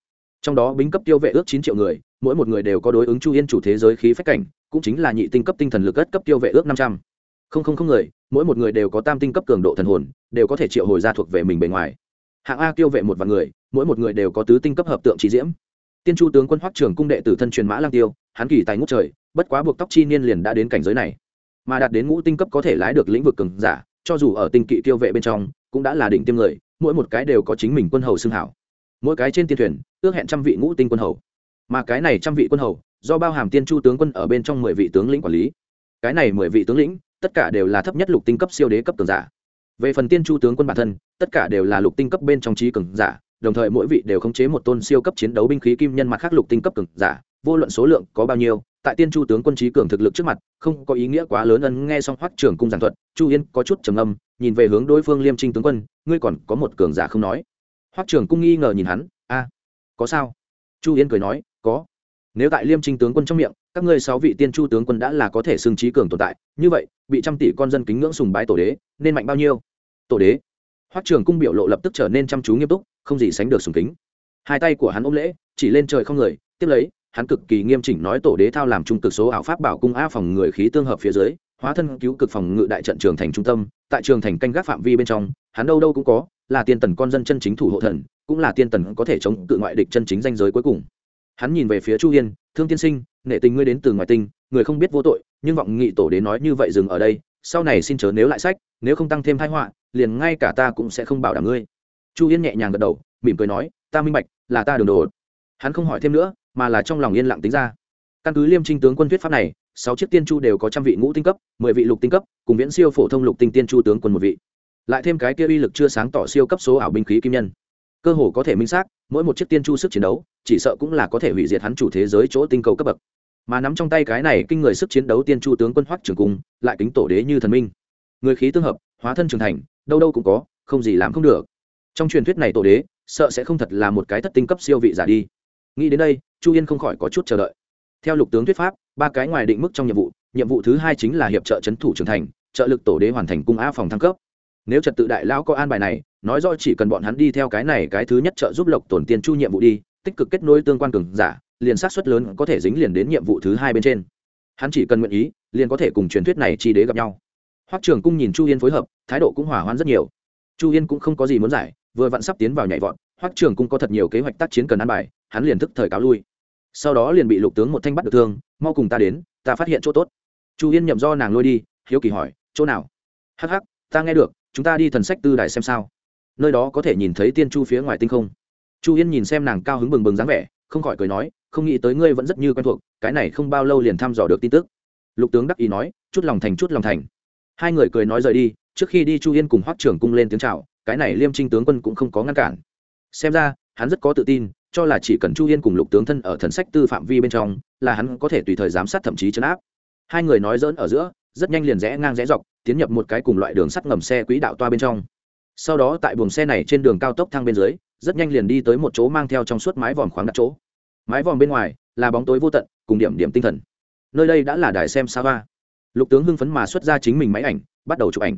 Trong đó bính cấp tiêu vệ ước chín triệu người, mỗi một người đều có đối ứng chu yên chủ thế giới khí phách cảnh, cũng chính là nhị tinh cấp tinh thần lực ất cấp tiêu vệ ước năm trăm. Không không không người, mỗi một người đều có tam tinh cấp cường độ thần hồn, đều có thể triệu hồi ra thuộc về mình bề ngoài hạng a tiêu vệ một vạn người, mỗi một người đều có tứ tinh cấp hợp tượng trí diễm. Tiên chu tướng quân hoắc trường cung đệ tử thân truyền mã lang tiêu, hắn kỳ tài ngút trời, bất quá buộc tóc chi niên liền đã đến cảnh giới này. Mà đạt đến ngũ tinh cấp có thể lái được lĩnh vực cường giả, cho dù ở tinh kỵ tiêu vệ bên trong, cũng đã là đỉnh tiêm người, mỗi một cái đều có chính mình quân hầu xưng hảo. Mỗi cái trên tiên thuyền, ước hẹn trăm vị ngũ tinh quân hầu. Mà cái này trăm vị quân hầu, do bao hàm tiên chu tướng quân ở bên trong mười vị tướng lĩnh quản lý. Cái này mười vị tướng lĩnh, tất cả đều là thấp nhất lục tinh cấp siêu đế cấp cường giả về phần tiên chu tướng quân bản thân, tất cả đều là lục tinh cấp bên trong trí cường giả, đồng thời mỗi vị đều khống chế một tôn siêu cấp chiến đấu binh khí kim nhân mặt khác lục tinh cấp cường giả, vô luận số lượng có bao nhiêu, tại tiên chu tướng quân trí cường thực lực trước mặt, không có ý nghĩa quá lớn ân nghe xong hoắc trưởng cung giảng thuật, chu yên có chút trầm âm nhìn về hướng đối phương liêm trinh tướng quân, ngươi còn có một cường giả không nói? Hoắc trưởng cung nghi ngờ nhìn hắn, a, có sao? Chu yên cười nói, có nếu tại liêm trinh tướng quân trong miệng, các ngươi sáu vị tiên chu tướng quân đã là có thể xưng trí cường tồn tại, như vậy, bị trăm tỷ con dân kính ngưỡng sùng bái tổ đế, nên mạnh bao nhiêu? Tổ đế? Hoắc trường cung biểu lộ lập tức trở nên chăm chú nghiêm túc, không gì sánh được sùng kính. Hai tay của hắn ôm lễ, chỉ lên trời không người, tiếp lấy, hắn cực kỳ nghiêm chỉnh nói tổ đế thao làm trung cực số ảo pháp bảo cung a phòng người khí tương hợp phía dưới, hóa thân cứu cực phòng ngự đại trận trường thành trung tâm, tại trường thành canh gác phạm vi bên trong, hắn đâu đâu cũng có, là tiên tần con dân chân chính thủ hộ thần, cũng là tiên tần có thể chống cự ngoại địch chân chính danh giới cuối cùng hắn nhìn về phía chu yên thương tiên sinh nể tình ngươi đến từ ngoài tinh, người không biết vô tội, nhưng vọng nghị tổ đến nói như vậy dừng ở đây, sau này xin chớ nếu lại sách, nếu không tăng thêm thái họa, liền ngay cả ta cũng sẽ không bảo đảm ngươi. Chu yên nhẹ nhàng gật đầu, mỉm cười nói, ta minh bạch, là ta đường đồ. Hắn không hỏi thêm nữa, mà là trong lòng yên lặng tính ra. Căn cứ liêm trinh tướng quân thuyết pháp này, sáu chiếc tiên chu đều có trăm vị ngũ tinh cấp, mười vị lục tinh cấp, cùng viễn siêu phổ thông lục tinh tiên chu tướng quân một vị. Lại thêm cái kia uy lực chưa sáng tỏ siêu cấp số ảo binh khí kim nhân cơ hồ có thể minh xác, mỗi một chiếc tiên chu sức chiến đấu, chỉ sợ cũng là có thể hủy diệt hắn chủ thế giới chỗ tinh cầu cấp bậc. Mà nắm trong tay cái này kinh người sức chiến đấu tiên chu tướng quân hoắc trường cung, lại kính tổ đế như thần minh. Người khí tương hợp, hóa thân trưởng thành, đâu đâu cũng có, không gì làm không được. Trong truyền thuyết này tổ đế, sợ sẽ không thật là một cái thất tinh cấp siêu vị giả đi. Nghĩ đến đây, chu yên không khỏi có chút chờ đợi. Theo lục tướng thuyết pháp, ba cái ngoài định mức trong nhiệm vụ nhiệm vụ thứ hai chính là hiệp trợ c h ấ n thủ trưởng thành, trợ lực tổ đế hoàn thành cung a phòng thăng cấp. Nếu trật tự đại lão có an bài này nói rõ chỉ cần bọn hắn đi theo cái này cái thứ nhất trợ giúp lộc tổn tiên chu nhiệm vụ đi, tích cực kết nối tương quan cường giả, liền sát xuất lớn có thể dính liền đến nhiệm vụ thứ hai bên trên. Hắn chỉ cần nguyện ý, liền có thể cùng truyền thuyết này chi đế gặp nhau. Hoắc trường cung nhìn chu yên phối hợp, thái độ cũng hỏa hoãn rất nhiều. Chu yên cũng không có gì muốn giải, vừa vặn sắp tiến vào nhảy vọt, hoắc trường cung có thật nhiều kế hoạch tác chiến cần ăn bài, hắn liền thức thời cáo lui. Sau đó liền bị lục tướng một thanh bắt được thương, mau cùng ta đến, ta phát hiện chỗ tốt. Chu yên nhậm do nàng lôi đi, hiếu kỳ hỏi, chỗ nào? Hắc hắc, ta nghe được, chúng ta đi thần sách tư đài xem sao nơi đó có thể nhìn thấy tiên chu phía ngoài tinh không. Chu yên nhìn xem nàng cao hứng bừng bừng dáng vẻ, không khỏi cười nói, không nghĩ tới ngươi vẫn rất như quen thuộc, cái này không bao lâu liền thăm dò được tin tức. Lục tướng đắc ý nói, chút lòng thành, chút lòng thành. Hai người cười nói rời đi, trước khi đi chu yên cùng hoắc trưởng cung lên tiếng c h à o cái này liêm trinh tướng quân cũng không có ngăn cản. Xem ra, hắn rất có tự tin, cho là chỉ cần chu yên cùng lục tướng thân ở thần sách tư phạm vi bên trong, là hắn có thể tùy thời giám sát thậm chí chấn áp. Hai người nói dỡn ở giữa, rất nhanh liền rẽ ngang rẽ dọc, tiến nhập một cái cùng loại đường sắt ngầm xe quỹ đạo toa bên trong sau đó tại buồng xe này trên đường cao tốc thang bên dưới, rất nhanh liền đi tới một chỗ mang theo trong suốt mái vòm khoáng đặt chỗ. Mái vòm bên ngoài là bóng tối vô tận, cùng điểm điểm tinh thần. Nơi đây đã là đài xem xa hoa lục tướng hưng phấn mà xuất ra chính mình máy ảnh, bắt đầu chụp ảnh.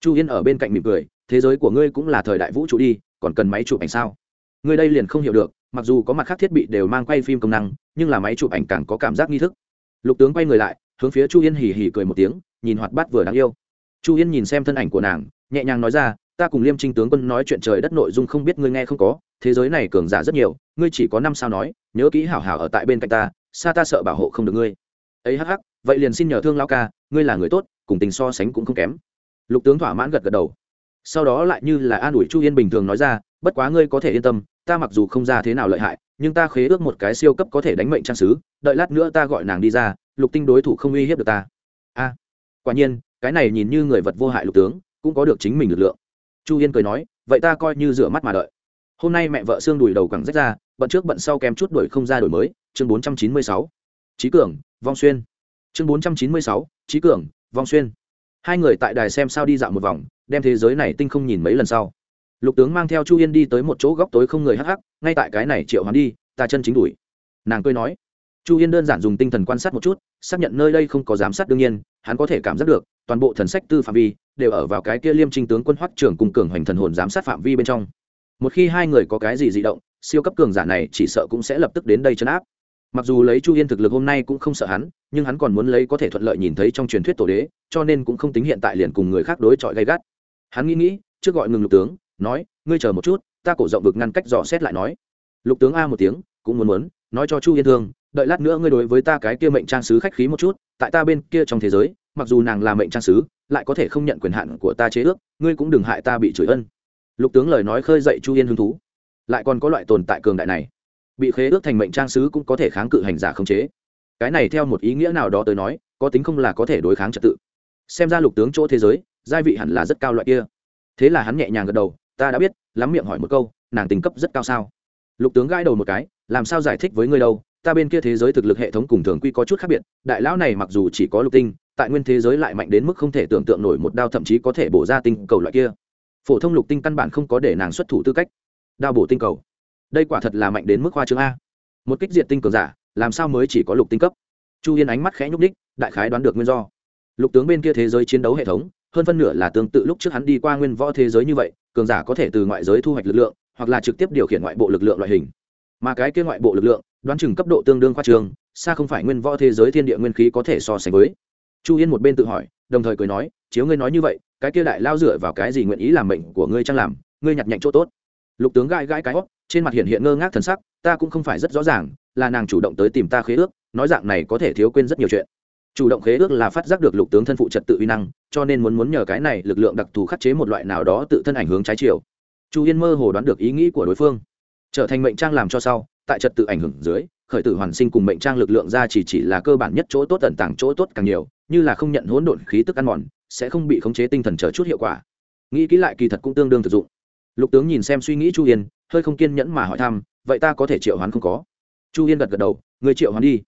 Chu yên ở bên cạnh mỉm cười, thế giới của ngươi cũng là thời đại vũ trụ đi, còn cần máy chụp ảnh sao? Ngươi đây liền không hiểu được, mặc dù có mặt khác thiết bị đều mang quay phim công năng, nhưng là máy chụp ảnh càng có cảm giác nghi thức. Lục tướng quay người lại, hướng phía chu yên hì hì cười một tiếng, nhìn hoạt bát vừa đáng yêu. Chu yên nhìn xem thân ảnh của nàng, nhẹ nhàng nói ra ta cùng liêm trinh tướng quân nói chuyện trời đất nội dung không biết ngươi nghe không có, thế giới này cường giả rất nhiều, ngươi chỉ có năm sao nói, nhớ kỹ hảo hảo ở tại bên cạnh ta, xa ta sợ bảo hộ không được ngươi. Ấy hắc hắc, vậy liền xin nhờ thương lao ca, ngươi là người tốt, cùng tình so sánh cũng không kém. Lục tướng thỏa mãn gật gật đầu. Sau đó lại như là an ủi chu yên bình thường nói ra, bất quá ngươi có thể yên tâm, ta mặc dù không ra thế nào lợi hại, nhưng ta khế ước một cái siêu cấp có thể đánh mệnh trang sứ, đợi lát nữa ta gọi nàng đi ra, lục tinh đối thủ không uy hiếp được ta. A, quả nhiên, cái này nhìn như người vật vô hại lục tướng, cũng có được chính mình lực lượng chu yên cười nói, vậy ta coi như rửa mắt mà đợi. Hôm nay mẹ vợ xương đùi đầu cẳng rách ra, bận trước bận sau kém chút đuổi không ra đổi mới. Chương bốn trăm chín mươi sáu. Trí cường, vong xuyên. Chương bốn trăm chín mươi sáu. Trí cường, vong xuyên. Hai người tại đài xem sao đi dạo một vòng, đem thế giới này tinh không nhìn mấy lần sau. Lục tướng mang theo chu yên đi tới một chỗ góc tối không người hắc hắc, ngay tại cái này triệu hắn đi, ta chân chính đuổi. Nàng cười nói chu yên đơn giản dùng tinh thần quan sát một chút, xác nhận nơi đây không có giám sát đương nhiên, hắn có thể cảm giác được, toàn bộ thần sách tư phạm vi đều ở vào cái kia liêm trinh tướng quân hoắc trưởng cùng cường hoành thần hồn giám sát phạm vi bên trong. Một khi hai người có cái gì dị động, siêu cấp cường giả này chỉ sợ cũng sẽ lập tức đến đây chấn áp. Mặc dù lấy chu yên thực lực hôm nay cũng không sợ hắn, nhưng hắn còn muốn lấy có thể thuận lợi nhìn thấy trong truyền thuyết tổ đế, cho nên cũng không tính hiện tại liền cùng người khác đối chọi gay gắt. Hắn nghĩ nghĩ, trước gọi ngừng lục tướng, nói, ngươi chờ một chút, ta cổ rộng vực ngăn cách dò xét lại nói. Lục tướng a một tiếng, cũng muốn muốn, nói cho chu yên thương đợi lát nữa ngươi đối với ta cái kia mệnh trang sứ khách khí một chút, tại ta bên kia trong thế giới, mặc dù nàng là mệnh trang sứ, lại có thể không nhận quyền hạn của ta chế ước, ngươi cũng đừng hại ta bị chửi ân. Lục tướng lời nói khơi dậy chu yên hứng thú. Lại còn có loại tồn tại cường đại này, bị khế ước thành mệnh trang sứ cũng có thể kháng cự hành giả khống chế. Cái này theo một ý nghĩa nào đó tới nói, có tính không là có thể đối kháng trật tự. Xem ra lục tướng chỗ thế giới, giai vị hẳn là rất cao loại kia. Thế là hắn nhẹ nhàng gật đầu, ta đã biết, lắm miệng hỏi một câu, nàng tình cấp rất cao sao? Lục tướng gãi đầu một cái, làm sao giải thích với ngươi đâu? Ta bên kia thế giới thực lực hệ thống cùng thường quy có chút khác biệt, đại lão này mặc dù chỉ có lục tinh, tại nguyên thế giới lại mạnh đến mức không thể tưởng tượng nổi một đao thậm chí có thể bổ ra tinh cầu loại kia. Phổ thông lục tinh căn bản không có để nàng xuất thủ tư cách. Đao bổ tinh cầu. Đây quả thật là mạnh đến mức khoa chương a. Một kích diệt tinh cường giả, làm sao mới chỉ có lục tinh cấp? Chu yên ánh mắt khẽ nhúc ních đại khái đoán được nguyên do. Lục tướng bên kia thế giới chiến đấu hệ thống, hơn phân nửa là tương tự lúc trước hắn đi qua nguyên võ thế giới như vậy, cường giả có thể từ ngoại giới thu hoạch lực lượng, hoặc là trực tiếp điều khiển ngoại bộ lực lượng loại hình. Mà cái kia ngoại bộ lực lượng đoán chừng cấp độ tương đương khoa trường, xa không phải nguyên võ thế giới thiên địa nguyên khí có thể so sánh với. Chu yên một bên tự hỏi, đồng thời cười nói, chiếu ngươi nói như vậy, cái kia đại lao dựa vào cái gì nguyện ý làm mệnh của ngươi trang làm? Ngươi nhặt nhạnh chỗ tốt. Lục tướng gãi gãi cái hót, trên mặt hiện hiện ngơ ngác thần sắc, ta cũng không phải rất rõ ràng, là nàng chủ động tới tìm ta khế ước, nói dạng này có thể thiếu quên rất nhiều chuyện. Chủ động khế ước là phát giác được lục tướng thân phụ trật tự uy năng, cho nên muốn muốn nhờ cái này lực lượng đặc thù khắc chế một loại nào đó tự thân ảnh hướng trái chiều. Chu yên mơ hồ đoán được ý nghĩ của đối phương. Trở thành mệnh trang làm cho sau tại trật tự ảnh hưởng dưới, khởi tử hoàn sinh cùng mệnh trang lực lượng ra chỉ chỉ là cơ bản nhất chỗ tốt tận tàng chỗ tốt càng nhiều, như là không nhận hỗn độn khí tức ăn mòn, sẽ không bị khống chế tinh thần chờ chút hiệu quả. Nghĩ kỹ lại kỳ thật cũng tương đương thực dụng. Lục tướng nhìn xem suy nghĩ chu yên, hơi không kiên nhẫn mà hỏi thăm, vậy ta có thể triệu hoán không có? Chu yên gật gật đầu, người triệu hoán đi.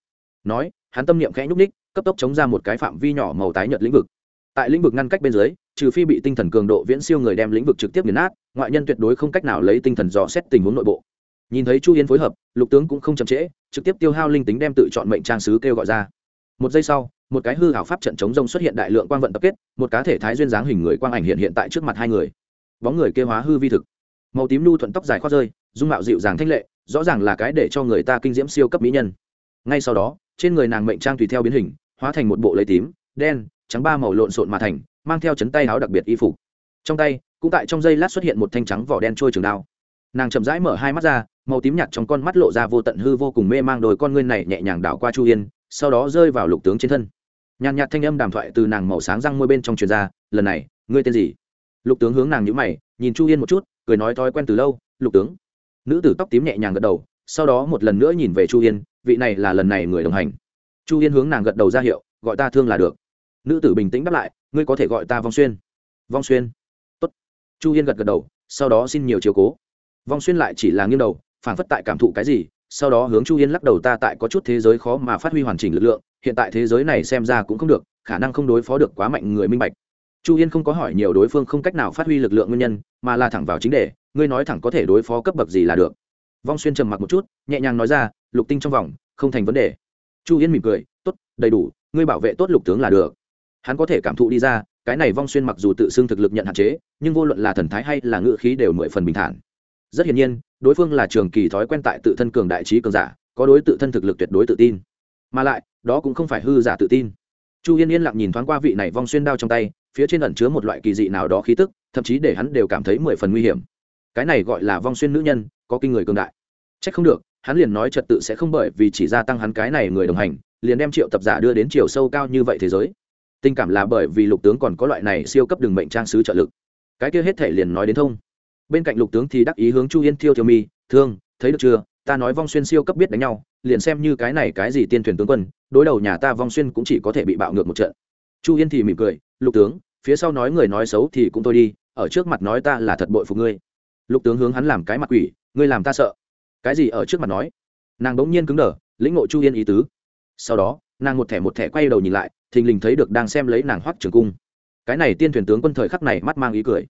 Nói, hắn tâm niệm khẽ nhúc ních cấp tốc chống ra một cái phạm vi nhỏ màu tái nhợt lĩnh vực. Tại lĩnh vực ngăn cách bên dưới, trừ phi bị tinh thần cường độ viễn siêu người đem lĩnh vực trực tiếp nghiền nát, ngoại nhân tuyệt đối không cách nào lấy tinh thần dò xét tình huống nội bộ nhìn thấy chu Yến phối hợp, lục tướng cũng không chậm trễ, trực tiếp tiêu hao linh tính đem tự chọn mệnh trang sứ kêu gọi ra. Một giây sau, một cái hư hảo pháp trận chống rông xuất hiện đại lượng quang vận tập kết, một cá thể thái duyên dáng hình người quang ảnh hiện hiện tại trước mặt hai người. Bóng người kêu hóa hư vi thực. Màu tím nu thuận tóc dài khoác rơi, dung mạo dịu dàng thanh lệ, rõ ràng là cái để cho người ta kinh diễm siêu cấp mỹ nhân. Ngay sau đó, trên người nàng mệnh trang tùy theo biến hình, hóa thành một bộ lấy tím, đen, trắng ba màu lộn xộn mà thành, mang theo chấn tay áo đặc biệt y phục. Trong tay, cũng tại trong giây lát xuất hiện một thanh trắng vỏ đen trôi trường đao. Nàng chậm rãi mở hai mắt ra màu tím nhạt trong con mắt lộ ra vô tận hư vô cùng mê mang đôi con ngươi này nhẹ nhàng đảo qua chu yên, sau đó rơi vào lục tướng trên thân. Nhàn nhạt thanh âm đàm thoại từ nàng màu sáng răng môi bên trong truyền ra, lần này, ngươi tên gì? Lục tướng hướng nàng nhữ mày, nhìn chu yên một chút, cười nói thói quen từ lâu, lục tướng. Nữ tử tóc tím nhẹ nhàng gật đầu, sau đó một lần nữa nhìn về chu yên, vị này là lần này người đồng hành. Chu yên hướng nàng gật đầu ra hiệu, gọi ta thương là được. Nữ tử bình tĩnh đáp lại, ngươi có thể gọi ta vong xuyên. Vong xuyên? Tốt. chu yên gật gật đầu, sau đó xin nhiều chiều cố. Vong xuyên lại chỉ là nghiêng đầu phản phất tại cảm thụ cái gì, sau đó hướng chu yên lắc đầu ta tại có chút thế giới khó mà phát huy hoàn chỉnh lực lượng, hiện tại thế giới này xem ra cũng không được, khả năng không đối phó được quá mạnh người minh bạch. Chu yên không có hỏi nhiều đối phương không cách nào phát huy lực lượng nguyên nhân, mà là thẳng vào chính đề, ngươi nói thẳng có thể đối phó cấp bậc gì là được. Vong xuyên trầm mặc một chút, nhẹ nhàng nói ra, lục tinh trong vòng, không thành vấn đề. Chu yên mỉm cười, tốt, đầy đủ, ngươi bảo vệ tốt lục tướng là được. Hắn có thể cảm thụ đi ra, cái này vong xuyên mặc dù tự xưng thực lực nhận hạn chế, nhưng vô luận là thần thái hay là ngự khí đều mười phần bình thản rất hiển nhiên, đối phương là trường kỳ thói quen tại tự thân cường đại trí cường giả, có đối tự thân thực lực tuyệt đối tự tin. Mà lại, đó cũng không phải hư giả tự tin. Chu yên yên lặng nhìn thoáng qua vị này vong xuyên đao trong tay, phía trên ẩn chứa một loại kỳ dị nào đó khí tức, thậm chí để hắn đều cảm thấy mười phần nguy hiểm. Cái này gọi là vong xuyên nữ nhân, có kinh người cường đại. C h ắ c không được, hắn liền nói trật tự sẽ không bởi vì chỉ gia tăng hắn cái này người đồng hành, liền đem triệu tập giả đưa đến chiều sâu cao như vậy thế giới. Tình cảm là bởi vì lục tướng còn có loại này siêu cấp đường mệnh trang sứ trợ lực. Cái kia hết thể liền nói đến thông bên cạnh lục tướng thì đắc ý hướng chu yên thiêu thiêu mi, thương, thấy được chưa? Ta nói vong xuyên siêu cấp biết đánh nhau, liền xem như cái này cái gì tiên thuyền tướng quân, đối đầu nhà ta vong xuyên cũng chỉ có thể bị bạo ngược một trận. Chu yên thì mỉm cười, lục tướng, phía sau nói người nói xấu thì cũng thôi đi, ở trước mặt nói ta là thật bội phục ngươi. Lục tướng hướng hắn làm cái mặt quỷ, ngươi làm ta sợ. Cái gì ở trước mặt nói? Nàng bỗng nhiên cứng đờ, lĩnh ngộ chu yên ý tứ. Sau đó, nàng một thẻ một thẻ quay đầu nhìn lại, thình lình thấy được đang xem lấy nàng hoắc trường cung. Cái này tiên thuyền tướng quân thời khắc này mắt mang ý cười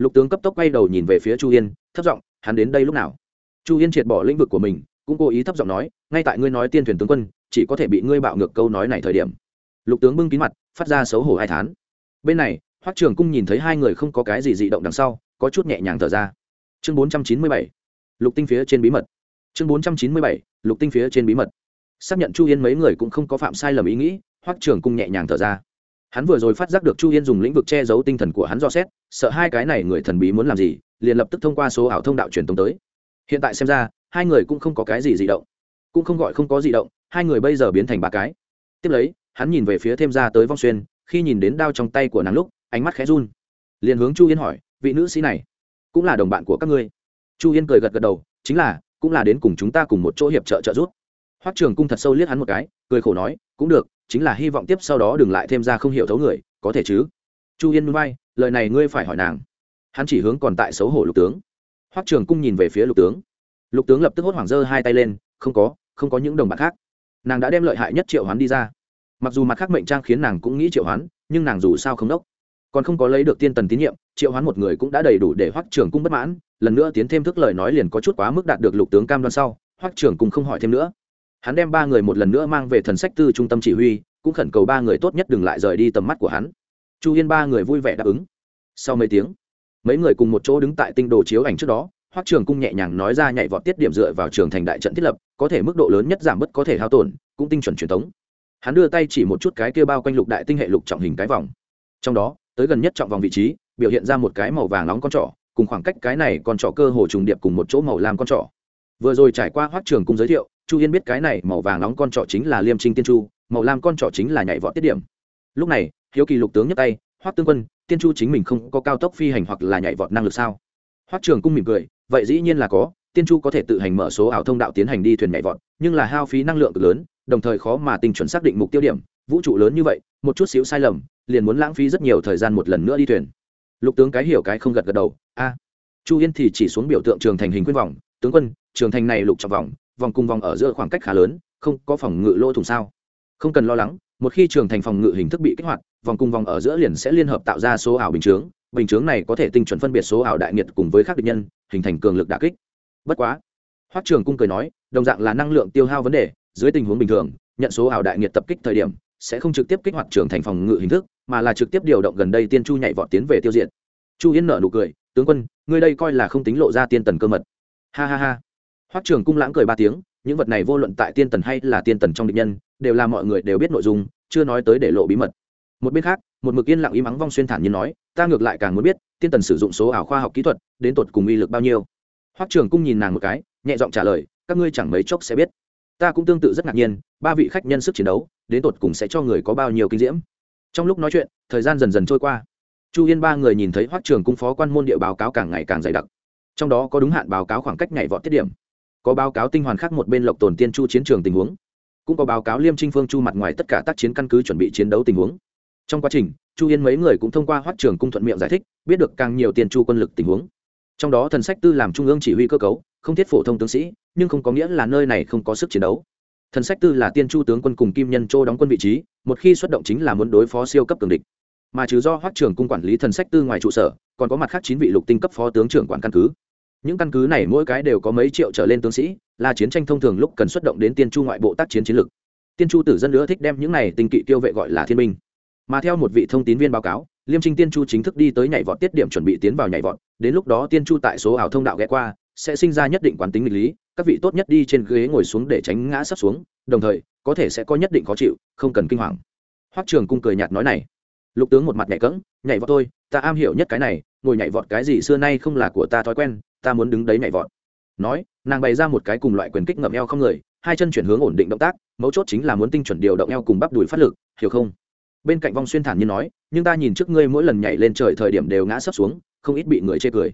lục tướng cấp tốc quay đầu nhìn về phía chu yên, thấp giọng, hắn đến đây lúc nào? Chu yên triệt bỏ lĩnh vực của mình, cũng cố ý thấp giọng nói, ngay tại ngươi nói tiên thuyền tướng quân, chỉ có thể bị ngươi bạo ngược câu nói này thời điểm. Lục tướng bưng kín mặt, phát ra xấu hổ hai thán. Bên này, hoắc trường cung nhìn thấy hai người không có cái gì dị động đằng sau, có chút nhẹ nhàng thở ra. Chương bốn trăm chín mươi bảy, lục tinh phía trên bí mật. Chương bốn trăm chín mươi bảy, lục tinh phía trên bí mật. Xác nhận chu yên mấy người cũng không có phạm sai lầm ý nghĩ, hoắc trường cung nhẹ nhàng thở ra hắn vừa rồi phát giác được chu yên dùng lĩnh vực che giấu tinh thần của hắn do xét, sợ hai cái này người thần bí muốn làm gì, liền lập tức thông qua số ảo thông đạo truyền tống tới. Hiện tại xem ra, hai người cũng không có cái gì di động. Cũng không gọi không có di động, hai người bây giờ biến thành ba cái. Tiếp lấy, hắn nhìn về phía thêm ra tới vong xuyên, khi nhìn đến đao trong tay của nàng lúc, ánh mắt khẽ run. Liền hướng chu yên hỏi, vị nữ sĩ này cũng là đồng bạn của các ngươi? Chu yên cười gật gật đầu, chính là, cũng là đến cùng chúng ta cùng một chỗ hiệp trợ trợ giúp. Hoắc trường cung thật sâu liếc hắn một cái, cười khổ nói, cũng được chính là hy vọng tiếp sau đó đừng lại thêm ra không hiểu thấu người, có thể chứ? Chu yên núi bay lời này ngươi phải hỏi nàng. Hắn chỉ hướng còn tại xấu hổ lục tướng. Hoắc trường cung nhìn về phía lục tướng. Lục tướng lập tức hốt hoảng giơ hai tay lên, không có không có những đồng bạn khác. Nàng đã đem lợi hại nhất triệu hoán đi ra. Mặc dù mặt khác mệnh trang khiến nàng cũng nghĩ triệu hoán, nhưng nàng dù sao không đốc. Còn không có lấy được tiên tần tín nhiệm, triệu hoán một người cũng đã đầy đủ để hoắc trường cung bất mãn. Lần nữa tiến thêm thức lời nói liền có chút quá mức đạt được lục tướng cam đoan sau, hoắc trường cung không hỏi thêm nữa hắn đem ba người một lần nữa mang về thần sách tư trung tâm chỉ huy, cũng khẩn cầu ba người tốt nhất đừng lại rời đi tầm mắt của hắn. Chu yên ba người vui vẻ đáp ứng. Sau mấy tiếng, mấy người cùng một chỗ đứng tại tinh đồ chiếu ảnh trước đó, hoắc trường cung nhẹ nhàng nói ra nhảy vọt tiết điểm dựa vào trường thành đại trận thiết lập, có thể mức độ lớn nhất giảm bớt có thể hao tổn, cũng tinh chuẩn truyền thống hắn đưa tay chỉ một chút cái kia bao quanh lục đại tinh hệ lục trọng hình cái vòng. Trong đó, tới gần nhất trọng vòng vị trí, biểu hiện ra một cái màu vàng nóng con trỏ, cùng khoảng cách cái này con trỏ cơ hồ trùng điệp cùng một chỗ màu làm con trỏ. Vừa rồi trải qua Hoắc trường cung giới thiệu chu yên biết cái này màu vàng nóng con trọ chính là liêm trinh tiên chu, màu lam con trọ chính là nhảy vọt tiết điểm. Lúc này, hiếu kỳ lục tướng nhấc tay, hoắc tương quân, tiên chu chính mình không có cao tốc phi hành hoặc là nhảy vọt năng lực sao? Hoắc trường cung mỉm cười, vậy dĩ nhiên là có, tiên chu có thể tự hành mở số ảo thông đạo tiến hành đi thuyền nhảy vọt, nhưng là hao phí năng lượng cực lớn, đồng thời khó mà tinh chuẩn xác định mục tiêu điểm, vũ trụ lớn như vậy, một chút xíu sai lầm, liền muốn lãng phí rất nhiều thời gian một lần nữa đi thuyền. Lục tướng cái hiểu cái không gật gật đầu, a. Chu yên thì chỉ xuống biểu tượng trường thành hình quyên vòng tướng quân, trường thành này lục trọng vòng vòng cùng vòng ở giữa khoảng cách khá lớn, không có phòng ngự lỗ thủng sao? Không cần lo lắng, một khi trường thành phòng ngự hình thức bị kích hoạt, vòng cùng vòng ở giữa liền sẽ liên hợp tạo ra số ảo bình chướng. Bình chướng này có thể tinh chuẩn phân biệt số ảo đại nhiệt cùng với các địch nhân, hình thành cường lực đà kích. Bất quá, hoắc trường cung cười nói, đồng dạng là năng lượng tiêu hao vấn đề, dưới tình huống bình thường, nhận số ảo đại nhiệt tập kích thời điểm, sẽ không trực tiếp kích hoạt trường thành phòng ngự hình thức, mà là trực tiếp điều động gần đây tiên chu nhảy vọt tiến về tiêu diệt. Chu yên nợ nụ cười, tướng quân, ngươi đây coi là không tính lộ ra tiên tần cơ mật. Ha ha ha hoắc trường cung lãng cười ba tiếng, những vật này vô luận tại tiên tần hay là tiên tần trong địch nhân, đều là mọi người đều biết nội dung, chưa nói tới để lộ bí mật. Một bên khác, một mực yên lặng ý mắng vong xuyên thản nhiên nói, ta ngược lại càng muốn biết, tiên tần sử dụng số ảo khoa học kỹ thuật, đến tột cùng uy lực bao nhiêu? Hoắc trường cung nhìn nàng một cái, nhẹ giọng trả lời, các ngươi chẳng mấy chốc sẽ biết. Ta cũng tương tự rất ngạc nhiên, ba vị khách nhân sức chiến đấu, đến tột cùng sẽ cho người có bao nhiêu kinh diễm? Trong lúc nói chuyện, thời gian dần dần trôi qua. Chu yên ba người nhìn thấy hoắc trường cung phó quan môn địa báo cáo càng ngày càng dày đặc. Trong đó có đúng hạn báo cáo khoảng cách nhảy vọt tiết điểm có báo cáo tinh hoàn khác một bên lộc tồn tiên chu chiến trường tình huống, cũng có báo cáo liêm trinh phương chu mặt ngoài tất cả tác chiến căn cứ chuẩn bị chiến đấu tình huống. Trong quá trình, chu yên mấy người cũng thông qua hoắc trường cung thuận miệng giải thích, biết được càng nhiều tiền chu quân lực tình huống. Trong đó thần sách tư làm trung ương chỉ huy cơ cấu, không thiết phổ thông tướng sĩ, nhưng không có nghĩa là nơi này không có sức chiến đấu. Thần sách tư là tiên chu tướng quân cùng kim nhân châu đóng quân vị trí, một khi xuất động chính là muốn đối phó siêu cấp cường địch. Mà trừ do hoắc trường cung quản lý thần sách tư ngoài trụ sở, còn có mặt khác chín vị lục tinh cấp phó tướng trưởng quản căn cứ những căn cứ này mỗi cái đều có mấy triệu trở lên tướng sĩ, là chiến tranh thông thường lúc cần xuất động đến tiên chu ngoại bộ tác chiến chiến lược tiên chu tử dân nữa thích đem những này tinh kỵ tiêu vệ gọi là thiên minh mà theo một vị thông tín viên báo cáo, liêm trinh tiên chu chính thức đi tới nhảy vọt tiết điểm chuẩn bị tiến vào nhảy vọt, đến lúc đó tiên chu tại số ảo thông đạo ghé qua, sẽ sinh ra nhất định quán tính nghịch lý, các vị tốt nhất đi trên ghế ngồi xuống để tránh ngã sắp xuống, đồng thời, có thể sẽ có nhất định khó chịu, không cần kinh hoàng. Hoắc trường cung cười nhạt nói này lục tướng một mặt nhảy cẫng, nhảy vọt tôi ta am hiểu nhất cái này, ngồi nhảy vọt cái gì xưa nay không là của ta thói quen, ta muốn đứng đấy nhảy vọt. Nói, nàng bày ra một cái cùng loại quyền kích ngậm eo không người, hai chân chuyển hướng ổn định động tác, mấu chốt chính là muốn tinh chuẩn điều động eo cùng bắp đùi phát lực, hiểu không? Bên cạnh vong xuyên thản nhiên nói, nhưng ta nhìn trước ngươi mỗi lần nhảy lên trời thời điểm đều ngã sấp xuống, không ít bị người chê cười.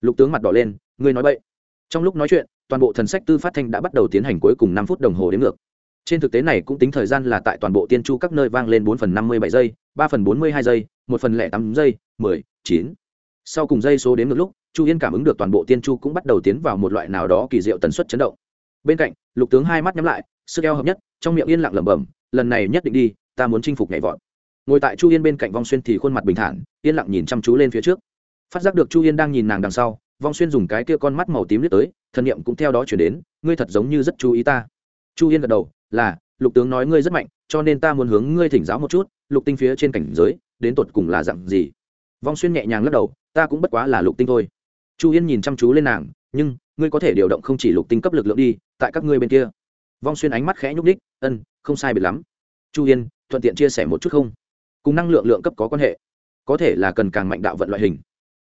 Lục tướng mặt đỏ lên, ngươi nói bậy. Trong lúc nói chuyện, toàn bộ thần sách tư phát thanh đã bắt đầu tiến hành cuối cùng năm phút đồng hồ đến ngược trên thực tế này cũng tính thời gian là tại toàn bộ tiên chu các nơi vang lên bốn phần năm mươi bảy giây, ba phần bốn mươi hai giây, một phần lẻ tám giây, mười, chín. Sau cùng dây số đến ngược lúc, chu yên cảm ứng được toàn bộ tiên chu cũng bắt đầu tiến vào một loại nào đó kỳ diệu tần suất chấn động. Bên cạnh, lục tướng hai mắt nhắm lại, sức eo hợp nhất, trong miệng yên lặng lẩm bẩm, lần này nhất định đi, ta muốn chinh phục nhảy vọt. Ngồi tại chu yên bên cạnh vong xuyên thì khuôn mặt bình thản, yên lặng nhìn chăm chú lên phía trước. Phát giác được chu yên đang nhìn nàng đằng sau, vong xuyên dùng cái kia con mắt màu tím lướt tới, thần niệm cũng theo đó chuyển đến, ngươi thật giống như rất chú ý ta. Chu yên gật đầu là, lục tướng nói ngươi rất mạnh, cho nên ta muốn hướng ngươi thỉnh giáo một chút, lục tinh phía trên cảnh giới, đến tột cùng là dặn gì? Vong xuyên nhẹ nhàng lắc đầu, ta cũng bất quá là lục tinh thôi. Chu yên nhìn chăm chú lên nàng, nhưng, ngươi có thể điều động không chỉ lục tinh cấp lực lượng đi, tại các ngươi bên kia. Vong xuyên ánh mắt khẽ nhúc ních ân, không sai biệt lắm. Chu yên, thuận tiện chia sẻ một chút không? Cùng năng lượng lượng cấp có quan hệ? Có thể là cần càng mạnh đạo vận loại hình.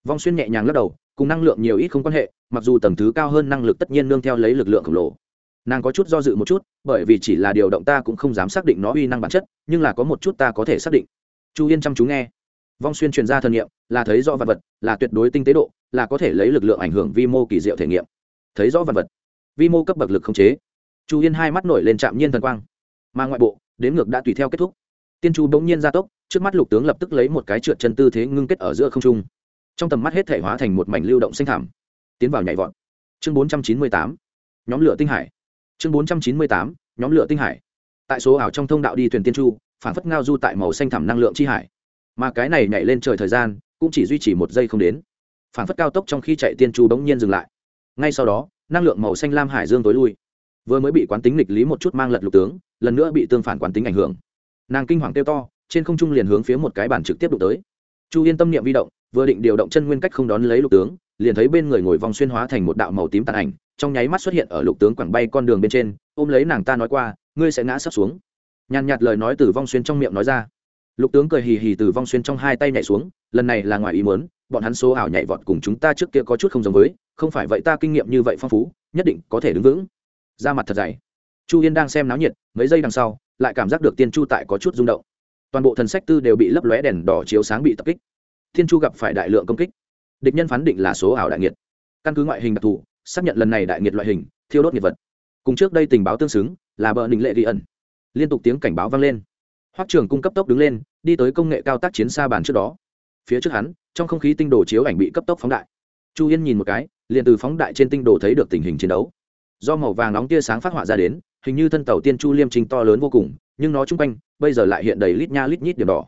Vong xuyên nhẹ nhàng lắc đầu, cùng năng lượng nhiều ít không quan hệ, mặc dù tầng thứ cao hơn năng lực tất nhiên nương theo lấy lực lượng khổng lồ nàng có chút do dự một chút, bởi vì chỉ là điều động ta cũng không dám xác định nó uy năng bản chất, nhưng là có một chút ta có thể xác định. Chu yên chăm chú nghe. Vong xuyên truyền ra thần nghiệm là thấy rõ vật vật, là tuyệt đối tinh tế độ, là có thể lấy lực lượng ảnh hưởng vi mô kỳ diệu thể nghiệm. Thấy rõ vật vật. Vi mô cấp bậc lực không chế. Chu yên hai mắt nổi lên trạm nhiên thần quang. Mà ngoại bộ đến ngược đã tùy theo kết thúc. Tiên chu bỗng nhiên gia tốc, trước mắt lục tướng lập tức lấy một cái trượt chân tư thế ngưng kết ở giữa không trung. Trong tầm mắt hết thể hóa thành một mảnh lưu động xanh thảm tiến vào nhảy vọt. Chương bốn trăm chín mươi tám, nhóm lửa tinh hải chương bốn trăm chín mươi tám, nhóm lửa tinh hải. Tại số ảo trong thông đạo đi thuyền tiên chu, phản phất ngao du tại màu xanh thẳm năng lượng chi hải. Mà cái này nhảy lên trời thời gian, cũng chỉ duy trì một giây không đến. Phản phất cao tốc trong khi chạy tiên chu bỗng nhiên dừng lại. Ngay sau đó, năng lượng màu xanh lam hải dương tối lui. Vừa mới bị quán tính lịch lý một chút mang lật lục tướng, lần nữa bị tương phản quán tính ảnh hưởng. Nàng kinh hoàng kêu to, trên không trung liền hướng phía một cái bản trực tiếp đụng tới. Chu yên tâm niệm vi động, vừa định điều động chân nguyên cách không đón lấy lục tướng, liền thấy bên người ngồi vòng xuyên hóa thành một đạo màu tím tàn ảnh trong nháy mắt xuất hiện ở lục tướng quảng bay con đường bên trên, ôm lấy nàng ta nói qua, ngươi sẽ ngã sắp xuống. Nhàn nhạt lời nói từ vong xuyên trong miệng nói ra. Lục tướng cười hì hì từ vong xuyên trong hai tay nhảy xuống, lần này là ngoài ý muốn, bọn hắn số ảo nhảy vọt cùng chúng ta trước kia có chút không giống với, không phải vậy ta kinh nghiệm như vậy phong phú, nhất định có thể đứng vững. Ra mặt thật dày. Chu yên đang xem náo nhiệt, mấy giây đằng sau, lại cảm giác được tiên chu tại có chút rung động. Toàn bộ thần sách tư đều bị lấp lóe đèn đỏ chiếu sáng bị tập kích. Thiên chu gặp phải đại lượng công kích. Địch nhân phán định là số ảo đại nghiệt. Căn cứ ngoại hình đặc thù xác nhận lần này đại nghiệt loại hình, thiêu đốt nghiệt vật. Cùng trước đây tình báo tương xứng là bờ đình lệ ghi ẩn. Liên tục tiếng cảnh báo vang lên. Hoắc trường cung cấp tốc đứng lên, đi tới công nghệ cao tác chiến xa bàn trước đó. Phía trước hắn, trong không khí tinh đồ chiếu ảnh bị cấp tốc phóng đại. Chu yên nhìn một cái, liền từ phóng đại trên tinh đồ thấy được tình hình chiến đấu. Do màu vàng nóng tia sáng phát họa ra đến, hình như thân tàu tiên chu liêm trình to lớn vô cùng, nhưng nó chung quanh, bây giờ lại hiện đầy lít nha lít nhít điểm đỏ.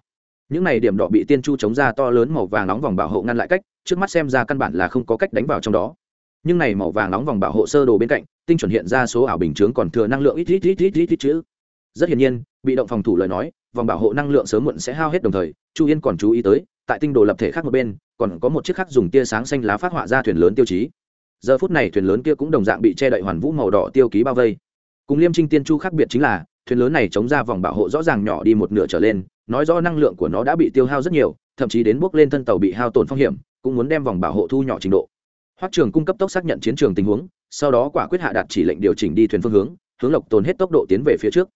Những này điểm đỏ bị tiên chu chống ra to lớn màu vàng nóng vòng bảo hộ ngăn lại cách, trước mắt xem ra căn bản là không có cách đánh vào trong đó nhưng này màu vàng nóng vòng bảo hộ sơ đồ bên cạnh, tinh chuẩn hiện ra số ảo bình chướng còn thừa năng lượng ít ít ít ít ít ít chữ rất hiển nhiên, bị động phòng thủ lời nói, vòng bảo hộ năng lượng sớm muộn sẽ hao hết đồng thời, chu yên còn chú ý tới, tại tinh đồ lập thể khác một bên, còn có một chiếc khác dùng tia sáng xanh lá phát họa ra thuyền lớn tiêu chí. Giờ phút này thuyền lớn kia cũng đồng dạng bị che đậy hoàn vũ màu đỏ tiêu ký bao vây. Cùng liêm trinh tiên chu khác biệt chính là, thuyền lớn này chống ra vòng bảo hộ rõ ràng nhỏ đi một nửa trở lên, nói rõ năng lượng của nó đã bị tiêu hao rất nhiều, thậm chí đến bước lên thân tàu bị hao tổn phong hiểm, cũng muốn đem vòng bảo hộ thu nhỏ trình độ hoắc trường cung cấp tốc xác nhận chiến trường tình huống, sau đó quả quyết hạ đạt chỉ lệnh điều chỉnh đi thuyền phương hướng hướng lộc tồn hết tốc độ tiến về phía trước.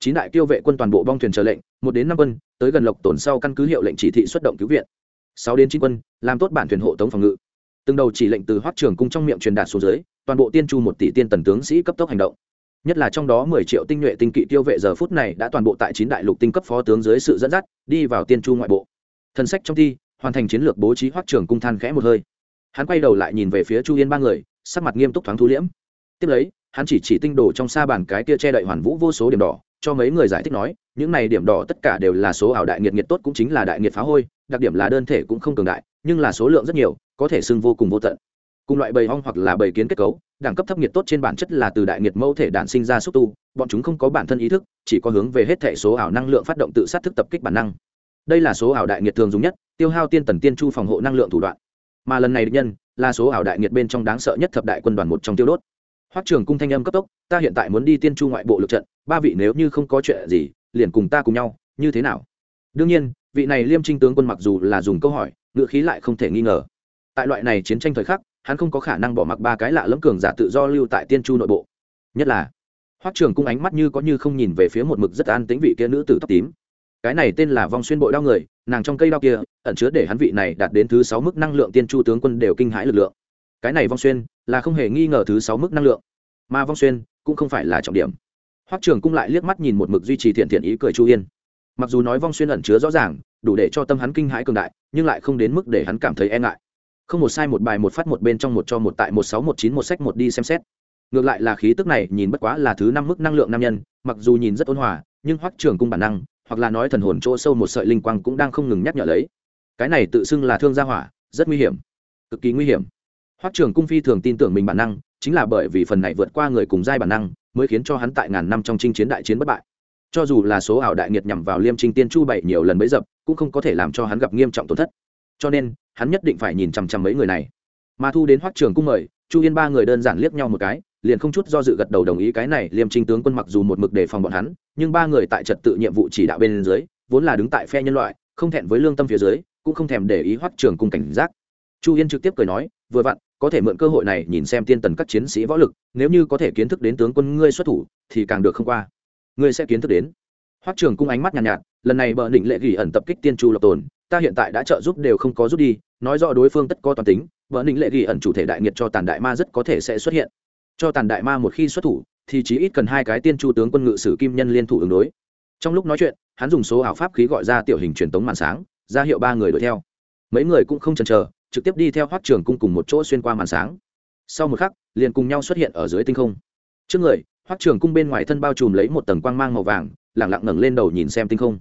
Chín đại tiêu vệ quân toàn bộ bong thuyền chờ lệnh, một đến năm quân, tới gần lộc tồn sau căn cứ hiệu lệnh chỉ thị xuất động cứu viện. Sáu đến chín quân, làm tốt bản thuyền hộ tống phòng ngự. Từng đầu chỉ lệnh từ hoắc trường cung trong miệng truyền đạt xuống dưới, toàn bộ tiên chu một tỷ tiên tần tướng sĩ cấp tốc hành động. Nhất là trong đó mười triệu tinh nhuệ tinh kỵ tiêu vệ giờ phút này đã toàn bộ tại chín đại lục tinh cấp phó tướng dưới sự dẫn dắt, đi vào tiên chu ngoại bộ. Thần sách trong thi, hoàn thành chiến lược bố trí hoắc trường cung than khẽ một hơi hắn quay đầu lại nhìn về phía chu yên ba người, sắc mặt nghiêm túc thoáng thu liễm. Tiếp lấy, hắn chỉ chỉ tinh đồ trong xa bàn cái kia che đậy hoàn vũ vô số điểm đỏ, cho mấy người giải thích nói, những này điểm đỏ tất cả đều là số ảo đại nghiệt nghiệt tốt cũng chính là đại nghiệt phá hôi, đặc điểm là đơn thể cũng không cường đại, nhưng là số lượng rất nhiều, có thể xưng vô cùng vô tận. Cùng loại bầy hong hoặc là bầy kiến kết cấu, đẳng cấp thấp nhiệt tốt trên bản chất là từ đại nhiệt mẫu thể đản sinh ra xúc tu, bọn chúng không có bản thân ý thức, chỉ có hướng về hết thể số ảo năng lượng phát động tự sát thức tập kích bản năng. Đây là số ảo đại nhiệt thường dùng nhất, tiêu hao tiên tần tiên chu phòng hộ năng lượng thủ đoạn mà lần này địch nhân là số ảo đại nhiệt bên trong đáng sợ nhất thập đại quân đoàn một trong tiêu đốt. Hoắc trường cung thanh âm cấp tốc, ta hiện tại muốn đi tiên chu ngoại bộ lực trận, ba vị nếu như không có chuyện gì, liền cùng ta cùng nhau, như thế nào? Đương nhiên, vị này liêm trinh tướng quân mặc dù là dùng câu hỏi ngựa khí lại không thể nghi ngờ. Tại loại này chiến tranh thời khắc, hắn không có khả năng bỏ mặc ba cái lạ lẫm cường giả tự do lưu tại tiên chu nội bộ. Nhất là, hoắc trường cung ánh mắt như có như không nhìn về phía một mực rất an tĩnh vị kia nữ tử tóc tím cái này tên là vong xuyên bội đao người, nàng trong cây đao kia, ẩn chứa để hắn vị này đạt đến thứ sáu mức năng lượng tiên chu tướng quân đều kinh hãi lực lượng. Cái này vong xuyên, là không hề nghi ngờ thứ sáu mức năng lượng. Mà vong xuyên, cũng không phải là trọng điểm. Hoắc trường cung lại liếc mắt nhìn một mực duy trì thiện thiện ý cười chu yên. Mặc dù nói vong xuyên ẩn chứa rõ ràng, đủ để cho tâm hắn kinh hãi cường đại, nhưng lại không đến mức để hắn cảm thấy e ngại. Không một sai một bài một phát một bên trong một cho một tại một sáu một chín một sách một đi xem xét. Ngược lại là khí tức này nhìn bất quá là thứ năm mức năng lượng nam nhân, mặc dù nhìn rất ôn hòa, nhưng hoắc trường cung bản năng hoặc là nói thần hồn chỗ sâu một sợi linh quang cũng đang không ngừng nhắc nhở lấy. Cái này tự xưng là thương gia hỏa, rất nguy hiểm. Cực kỳ nguy hiểm. Hoắc trường cung phi thường tin tưởng mình bản năng, chính là bởi vì phần này vượt qua người cùng giai bản năng, mới khiến cho hắn tại ngàn năm trong chinh chiến đại chiến bất bại. Cho dù là số ảo đại nghiệt nhằm vào liêm trinh tiên chu bảy nhiều lần bấy dập, cũng không có thể làm cho hắn gặp nghiêm trọng tổn thất. Cho nên, hắn nhất định phải nhìn chằm chằm mấy người này. Mà thu đến hoắc trường cung mời, chu yên ba người đơn giản liếc nhau một cái liền không chút do dự gật đầu đồng ý cái này liêm trinh tướng quân mặc dù một mực đề phòng bọn hắn nhưng ba người tại trật tự nhiệm vụ chỉ đạo bên dưới vốn là đứng tại phe nhân loại không thẹn với lương tâm phía dưới cũng không thèm để ý hoắc trường cung cảnh giác. Chu yên trực tiếp cười nói vừa vặn có thể mượn cơ hội này nhìn xem tiên tần các chiến sĩ võ lực nếu như có thể kiến thức đến tướng quân ngươi xuất thủ thì càng được không qua. Ngươi sẽ kiến thức đến. Hoắc trường cung ánh mắt nhàn nhạt, nhạt lần này bờ định lệ gỉ ẩn tập kích tiên chu lập tồn ta hiện tại đã trợ giúp đều không có rút đi nói rõ đối phương tất có toàn tính bờ định lệ gỉ ẩn chủ thể đại nghiệt cho tàn đại ma rất có thể sẽ xuất hiện cho tàn đại ma một khi xuất thủ, thì chỉ ít cần hai cái tiên chu tướng quân ngự sử kim nhân liên thủ ứng đối. Trong lúc nói chuyện, hắn dùng số ảo pháp khí gọi ra tiểu hình truyền tống màn sáng, ra hiệu ba người đuổi theo. Mấy người cũng không chần chờ, trực tiếp đi theo hoác trường cung cùng một chỗ xuyên qua màn sáng. Sau một khắc, liền cùng nhau xuất hiện ở dưới tinh không. Trước người hoác trường cung bên ngoài thân bao trùm lấy một tầng quang mang màu vàng lẳng lặng ngẩng lên đầu nhìn xem tinh không.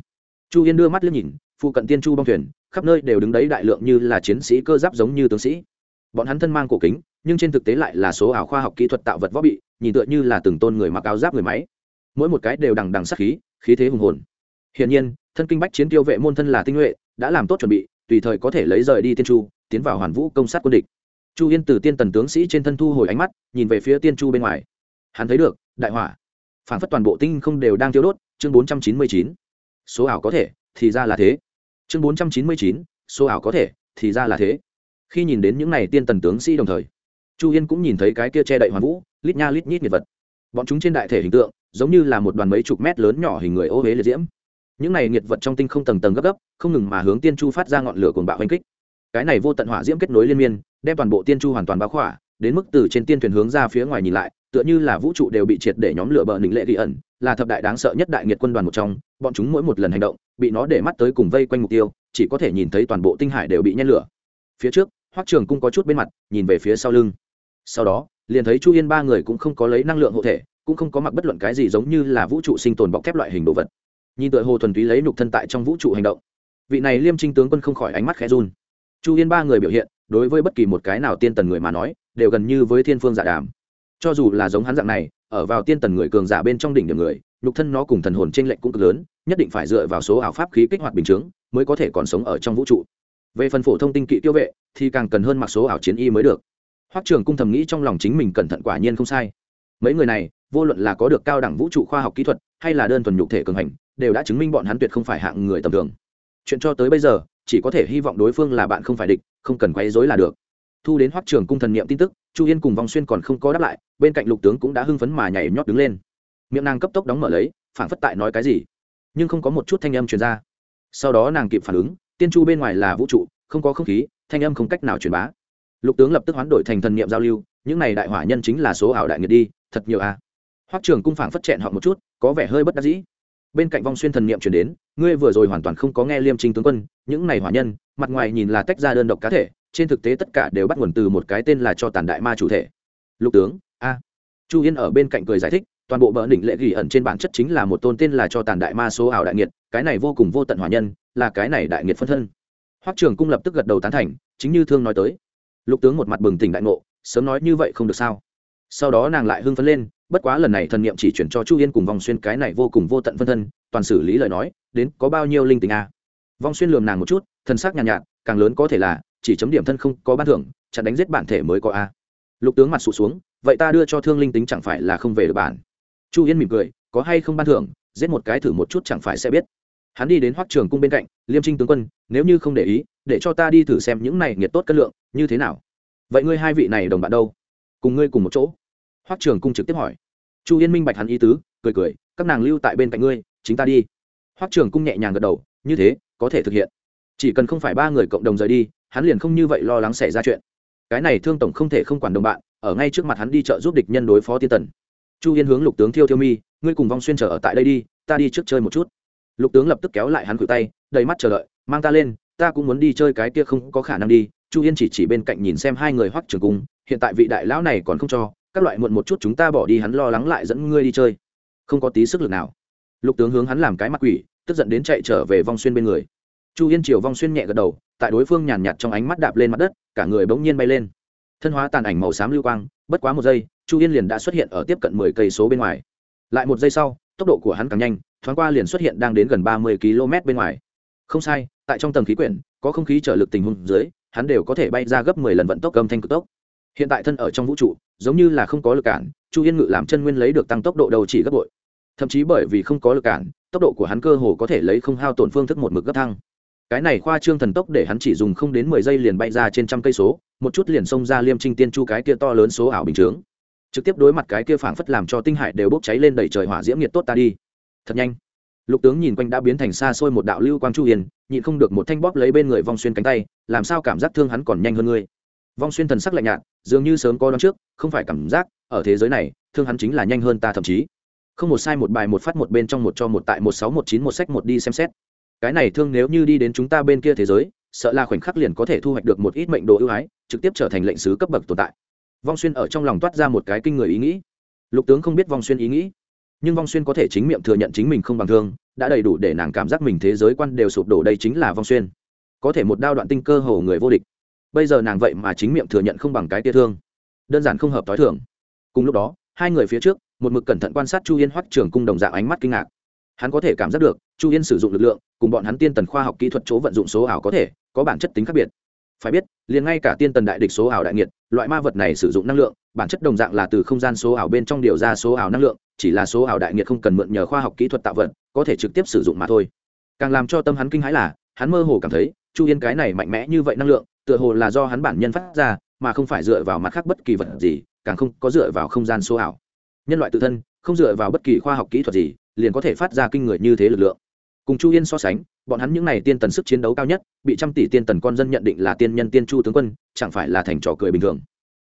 Chu yên đưa mắt liếc nhìn, phụ cận tiên chu bong thuyền, khắp nơi đều đứng đấy đại lượng như là chiến sĩ cơ giáp giống như tướng sĩ. Bọn hắn thân mang cổ kính nhưng trên thực tế lại là số ảo khoa học kỹ thuật tạo vật võ bị, nhìn tựa như là từng tôn người mặc áo giáp người máy. Mỗi một cái đều đằng đằng sắc khí khí thế hùng hồn. Hiển nhiên, thân kinh bách chiến tiêu vệ môn thân là tinh nhuệ, đã làm tốt chuẩn bị, tùy thời có thể lấy rời đi tiên chu, tiến vào hoàn vũ công sát quân địch. Chu yên từ tiên tần tướng sĩ trên thân thu hồi ánh mắt, nhìn về phía tiên chu bên ngoài. Hắn thấy được, đại hỏa. Phản phất toàn bộ tinh không đều đang tiêu đốt, chương bốn trăm chín mươi chín. Số ảo có thể, thì ra là thế. Chương bốn trăm chín mươi chín, số ảo có thể, thì ra là thế. Khi nhìn đến những n à y tiên tần tướng sĩ đồng thời chu yên cũng nhìn thấy cái kia che đậy hoàn vũ, lít nha lít nhít nhiệt vật. Bọn chúng trên đại thể hình tượng, giống như là một đoàn mấy chục mét lớn nhỏ hình người ô huế liệt diễm. Những này nhiệt vật trong tinh không tầng tầng gấp gấp, không ngừng mà hướng tiên chu phát ra ngọn lửa cuồng bạo hành kích. Cái này vô tận hỏa diễm kết nối liên miên, đem toàn bộ tiên chu hoàn toàn báo khỏa, đến mức từ trên tiên thuyền hướng ra phía ngoài nhìn lại, tựa như là vũ trụ đều bị triệt để nhóm lửa bờ nịnh lệ ghi ẩn, là thập đại đáng sợ nhất đại nghiệt quân đoàn một trong, bọn chúng mỗi một lần hành động, bị nó để mắt tới cùng vây quanh mục tiêu, chỉ có thể nhìn thấy toàn bộ tinh hải đều bị nhen lửa. Phía trước, hoắc trường cung có chút bên mặt, nhìn về phía sau lưng sau đó, liền thấy chu yên ba người cũng không có lấy năng lượng hộ thể, cũng không có mặc bất luận cái gì giống như là vũ trụ sinh tồn bọc thép loại hình đồ vật. Nhìn tựa hồ thuần túy lấy nhục thân tại trong vũ trụ hành động. Vị này liêm trinh tướng quân không khỏi ánh mắt khẽ run. Chu yên ba người biểu hiện, đối với bất kỳ một cái nào tiên tần người mà nói, đều gần như với thiên phương giả đàm. Cho dù là giống hắn dạng này, ở vào tiên tần người cường giả bên trong đỉnh điểm người, nhục thân nó cùng thần hồn t r ê n lệch cũng cực lớn, nhất định phải dựa vào số ảo pháp khí kích hoạt bình chướng mới có thể còn sống ở trong vũ trụ. Về phần phổ thông tinh kỵ tiêu vệ, thì càng cần hơn mặc số ảo chiến y mới được hoắc trường cung thầm nghĩ trong lòng chính mình cẩn thận quả nhiên không sai. Mấy người này, vô luận là có được cao đẳng vũ trụ khoa học kỹ thuật, hay là đơn thuần nhục thể cường hành, đều đã chứng minh bọn hắn tuyệt không phải hạng người tầm thường. Chuyện cho tới bây giờ, chỉ có thể hy vọng đối phương là bạn không phải địch, không cần quấy rối là được. Thu đến hoắc trường cung thần niệm tin tức, chu yên cùng vòng xuyên còn không có đáp lại, bên cạnh lục tướng cũng đã hưng phấn mà nhảy nhót đứng lên. Miệng nàng cấp tốc đóng mở lấy phản phất tại nói cái gì, nhưng không có một chút thanh âm truyền ra. Sau đó nàng kịp phản ứng, tiên chu bên ngoài là vũ trụ, không có không khí, thanh âm không cách nào truyền bá lục tướng lập tức hoán đổi thành thần niệm giao lưu, những này đại hỏa nhân chính là số ảo đại nghiệt đi, thật nhiều a à. hoắc trường cung phảng phất chẹn họ một chút, có vẻ hơi bất đắc dĩ. Bên cạnh vong xuyên thần niệm truyền đến, ngươi vừa rồi hoàn toàn không có nghe liêm trinh tướng quân, những này hỏa nhân, mặt ngoài nhìn là tách ra đơn độc cá thể, trên thực tế tất cả đều bắt nguồn từ một cái tên là cho tàn đại ma chủ thể. Lục tướng, a. Chu yên ở bên cạnh cười giải thích, toàn bộ bờ đỉnh lệ ghi ẩn trên bản chất chính là một tôn tên là cho tàn đại ma số ảo đại nghiệt, cái này vô cùng vô tận hỏa nhân, là cái này đại nghiệt phân thân. Hoắc trường cung lập tức gật đầu tán thành, chính như thương nói tới lục tướng một mặt bừng tỉnh đại ngộ sớm nói như vậy không được sao? Sau đó nàng lại hưng phấn lên bất quá lần này thần niệm chỉ chuyển cho chu yên cùng vòng xuyên cái này vô cùng vô tận phân thân toàn xử lý lời nói đến có bao nhiêu linh tình a? Vong xuyên lườm nàng một chút thân xác nhàn nhạt, nhạt càng lớn có thể là chỉ chấm điểm thân không có ban thưởng chặn đánh giết bản thể mới có a. Lục tướng mặt sụt xuống vậy ta đưa cho thương linh tính chẳng phải là không về được bản? Chu yên mỉm cười có hay không ban thưởng giết một cái thử một chút chẳng phải sẽ biết. Hắn đi đến hoắc trường cung bên cạnh liêm trinh tướng quân nếu như không để ý để cho ta đi thử xem những này nhiệt tốt cân lượng, như thế nào. Vậy ngươi hai vị này đồng bạn đâu? Cùng ngươi cùng một chỗ. Hoắc trường cung trực tiếp hỏi. Chu yên minh bạch hắn ý tứ, cười cười, các nàng lưu tại bên cạnh ngươi, chính ta đi. Hoắc trường cung nhẹ nhàng gật đầu, như thế, có thể thực hiện. Chỉ cần không phải ba người cộng đồng rời đi, hắn liền không như vậy lo lắng xảy ra chuyện. Cái này thương tổng không thể không quản đồng bạn, ở ngay trước mặt hắn đi chợ giúp địch nhân đối phó tiên tần. Chu yên hướng lục tướng thiêu thiêu mi, ngươi cùng vong xuyên chờ ở tại đây đi, ta đi trước chơi một chút. Lục tướng lập tức kéo lại hắn cử tay, đầy mắt chờ đợi, mang ta lên ta cũng muốn đi chơi cái kia không có khả năng đi, chu yên chỉ chỉ bên cạnh nhìn xem hai người hoắc trường cung hiện tại vị đại lão này còn không cho, các loại muộn một chút chúng ta bỏ đi, hắn lo lắng lại dẫn ngươi đi chơi. Không có tí sức lực nào. Lục tướng hướng hắn làm cái mặt quỷ, tức giận đến chạy trở về vong xuyên bên người. Chu yên chiều vong xuyên nhẹ gật đầu, tại đối phương nhàn nhạt trong ánh mắt đạp lên mặt đất, cả người bỗng nhiên bay lên. Thân hóa tàn ảnh màu xám lưu quang, bất quá một giây, chu yên liền đã xuất hiện ở tiếp cận mười cây số bên ngoài. Lại một giây sau, tốc độ của hắn càng nhanh, thoáng qua liền xuất hiện đang đến gần ba mươi km bên ngoài. Không sai tại trong tầng khí quyển, có không khí trở lực tình huống dưới, hắn đều có thể bay ra gấp mười lần vận tốc âm thanh cực tốc. Hiện tại thân ở trong vũ trụ, giống như là không có lực cản, chu yên ngự làm chân nguyên lấy được tăng tốc độ đầu chỉ gấp bội. Thậm chí bởi vì không có lực cản, tốc độ của hắn cơ hồ có thể lấy không hao tổn phương thức một mực gấp thăng. Cái này khoa trương thần tốc để hắn chỉ dùng không đến mười giây liền bay ra trên trăm cây số, một chút liền xông ra liêm trinh tiên chu cái kia to lớn số ảo bình chướng. Trực tiếp đối mặt cái kia phảng phất làm cho tinh hải đều bốc cháy lên đầy trời hỏa diễm nhiệt tốt ta đi. Thật nhanh lục tướng nhìn quanh đã biến thành xa xôi một đạo lưu quang chu hiền, nhịn không được một thanh bóp lấy bên người vong xuyên cánh tay, làm sao cảm giác thương hắn còn nhanh hơn ngươi? Vong xuyên thần sắc lạnh nhạt, dường như sớm có đón trước, không phải cảm giác, ở thế giới này, thương hắn chính là nhanh hơn ta thậm chí. Không một sai một bài một phát một bên trong một cho một tại một sáu một chín một sách một đi xem xét. Cái này thương nếu như đi đến chúng ta bên kia thế giới, sợ là khoảnh khắc liền có thể thu hoạch được một ít mệnh đồ ưu ái, trực tiếp trở thành lệnh sứ cấp bậc tồn tại. Vong xuyên ở trong lòng toát ra một cái kinh người ý nghĩ. Lục tướng không biết vong xuyên ý nghĩ nhưng vong xuyên có thể chính miệng thừa nhận chính mình không bằng thương, đã đầy đủ để nàng cảm giác mình thế giới quan đều sụp đổ đây chính là vong xuyên. Có thể một đao đoạn tinh cơ hồ người vô địch. Bây giờ nàng vậy mà chính miệng thừa nhận không bằng cái tia thương. Đơn giản không hợp t h o i thường cùng lúc đó, hai người phía trước, một mực cẩn thận quan sát chu yên hoắc trường cung đồng dạng ánh mắt kinh ngạc. Hắn có thể cảm giác được, chu yên sử dụng lực lượng, cùng bọn hắn tiên tần khoa học kỹ thuật chỗ vận dụng số ảo có thể, có bản chất tính khác biệt. Phải biết, liền ngay cả tiên tần đại địch số ảo đại nghiệt, loại ma vật này sử dụng năng lượng bản chất đồng dạng là từ không gian số ảo bên trong điều ra số ảo năng lượng, chỉ là số ảo đại nghiệt không cần mượn nhờ khoa học kỹ thuật tạo vật, có thể trực tiếp sử dụng mà thôi. Càng làm cho tâm hắn kinh hãi là, hắn mơ hồ cảm thấy, chu yên cái này mạnh mẽ như vậy năng lượng, tựa hồ là do hắn bản nhân phát ra, mà không phải dựa vào mặt khác bất kỳ vật gì, càng không có dựa vào không gian số ảo. Nhân loại tự thân, không dựa vào bất kỳ khoa học kỹ thuật gì, liền có thể phát ra kinh người như thế lực lượng. Cùng chu yên so sánh, bọn hắn những n à y tiên tần sức chiến đấu cao nhất, bị trăm tỷ tiên tần con dân nhận định là tiên nhân tiên chu tướng quân, chẳng phải là thành trò cười bình thường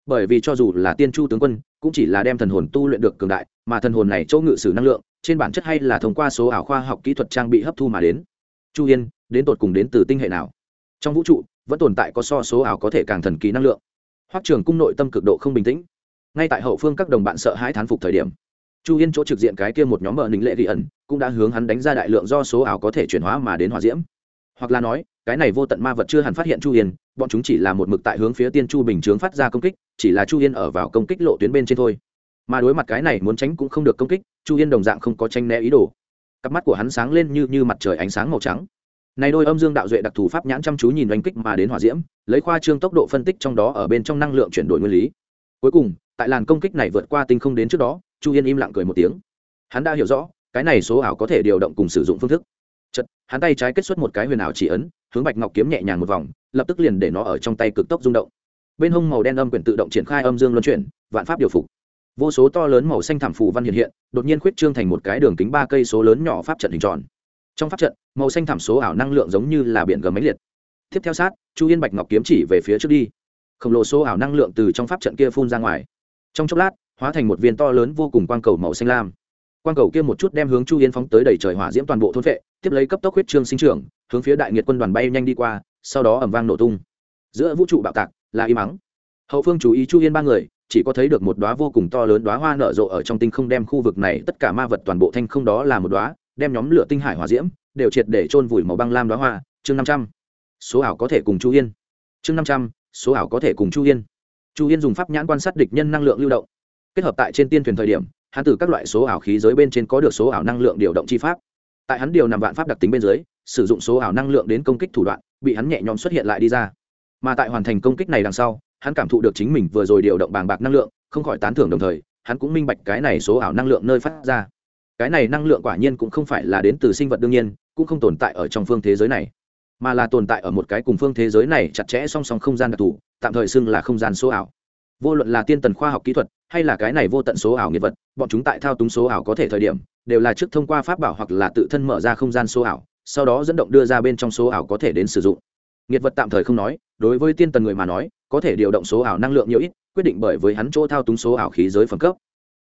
bởi vì cho dù là tiên chu tướng quân, cũng chỉ là đem thần hồn tu luyện được cường đại, mà thần hồn này chỗ ngự sử năng lượng, trên bản chất hay là thông qua số ảo khoa học kỹ thuật trang bị hấp thu mà đến. Chu yên đến tột cùng đến từ tinh hệ nào? Trong vũ trụ, vẫn tồn tại có so số ảo có thể càng thần kỳ năng lượng. Hoắc trường cung nội tâm cực độ không bình tĩnh. Ngay tại hậu phương các đồng bạn sợ hãi thán phục thời điểm, chu yên chỗ trực diện cái kia một nhóm mờ nính lệ ghi ẩn, cũng đã hướng hắn đánh ra đại lượng do số ảo có thể chuyển hóa mà đến hòa diễm. Hoặc là nói, cái này vô tận ma vật chưa hẳn phát hiện chu yên bọn chúng chỉ là một mực tại hướng phía tiên chu bình chướng phát ra công kích chỉ là chu yên ở vào công kích lộ tuyến bên trên thôi. Mà đối mặt cái này muốn tránh cũng không được công kích, chu yên đồng dạng không có tranh né ý đồ. Cặp mắt của hắn sáng lên như như mặt trời ánh sáng màu trắng. Này đôi âm dương đạo duệ đặc thù pháp nhãn chăm chú nhìn oanh kích mà đến hỏa diễm, lấy khoa trương tốc độ phân tích trong đó ở bên trong năng lượng chuyển đổi nguyên lý. Cuối cùng, tại làn công kích này vượt qua tinh không đến trước đó, chu yên im lặng cười một tiếng. Hắn đã hiểu rõ, cái này số ảo có thể điều động cùng sử dụng phương thức. Chật hắn tay trái kết xuất một cái huyền ảo chỉ ấn, hướng bạch ngọc kiếm nhẹ nhàng một vòng, lập tức liền để nó ở trong tay cực tốc rung động bên hông màu đen âm quyển tự động triển khai âm dương luân chuyển, vạn pháp điều phục. Vô số to lớn màu xanh thảm phù văn hiện hiện, đột nhiên khuyết trương thành một cái đường kính ba cây số lớn nhỏ pháp trận hình tròn. Trong pháp trận, màu xanh thảm số ảo năng lượng giống như là biển gầm máy liệt. Tiếp theo sát, chu yên bạch ngọc kiếm chỉ về phía trước đi. Khổng lồ số ảo năng lượng từ trong pháp trận kia phun ra ngoài. Trong chốc lát, hóa thành một viên to lớn vô cùng quang cầu màu xanh lam. Quang cầu kia một chút đem hướng chu yên phóng tới đầy trời hỏa diễm toàn bộ thôn vệ, tiếp lấy cấp tốc huyết trương sinh trưởng, hướng phía đại nghiệt quân đoàn bay nhanh đi qua, sau đó ẩm vang nổ tung. Giữa vũ trụ bạo tạc là y mắng hậu phương chú ý chu yên ba người, chỉ có thấy được một đóa vô cùng to lớn đóa hoa nở rộ ở trong tinh không đem khu vực này, tất cả ma vật toàn bộ thanh không đó là một đóa, đem nhóm lửa tinh hải hỏa diễm, đều triệt để chôn vùi màu băng lam đóa hoa. Chương năm trăm. Số ảo có thể cùng chu yên. Chương năm trăm, số ảo có thể cùng chu yên. Chu yên dùng pháp nhãn quan sát địch nhân năng lượng lưu động. Kết hợp tại trên tiên thuyền thời điểm, hắn từ các loại số ảo khí giới bên trên có được số ảo năng lượng điều động chi pháp. Tại hắn điều nằm vạn pháp đặc tính bên dưới, sử dụng số ảo năng lượng đến công kích thủ đoạn, bị hắn nhẹ nhõm xuất hiện lại đi ra mà tại hoàn thành công kích này đằng sau, hắn cảm thụ được chính mình vừa rồi điều động bàng bạc năng lượng, không khỏi tán thưởng đồng thời, hắn cũng minh bạch cái này số ảo năng lượng nơi phát ra. Cái này năng lượng quả nhiên cũng không phải là đến từ sinh vật đương nhiên, cũng không tồn tại ở trong phương thế giới này, mà là tồn tại ở một cái cùng phương thế giới này chặt chẽ song song không gian đặc thù, tạm thời xưng là không gian số ảo. Vô luận là tiên tần khoa học kỹ thuật, hay là cái này vô tận số ảo nghiệt vật, bọn chúng tại thao túng số ảo có thể thời điểm, đều là trước thông qua pháp bảo hoặc là tự thân mở ra không gian số ảo, sau đó dẫn động đưa ra bên trong số ảo có thể đến sử dụng nghiệt vật tạm thời không nói, đối với tiên tần người mà nói, có thể điều động số ảo năng lượng nhiều ít, quyết định bởi với hắn chỗ thao túng số ảo khí giới phẩm cấp.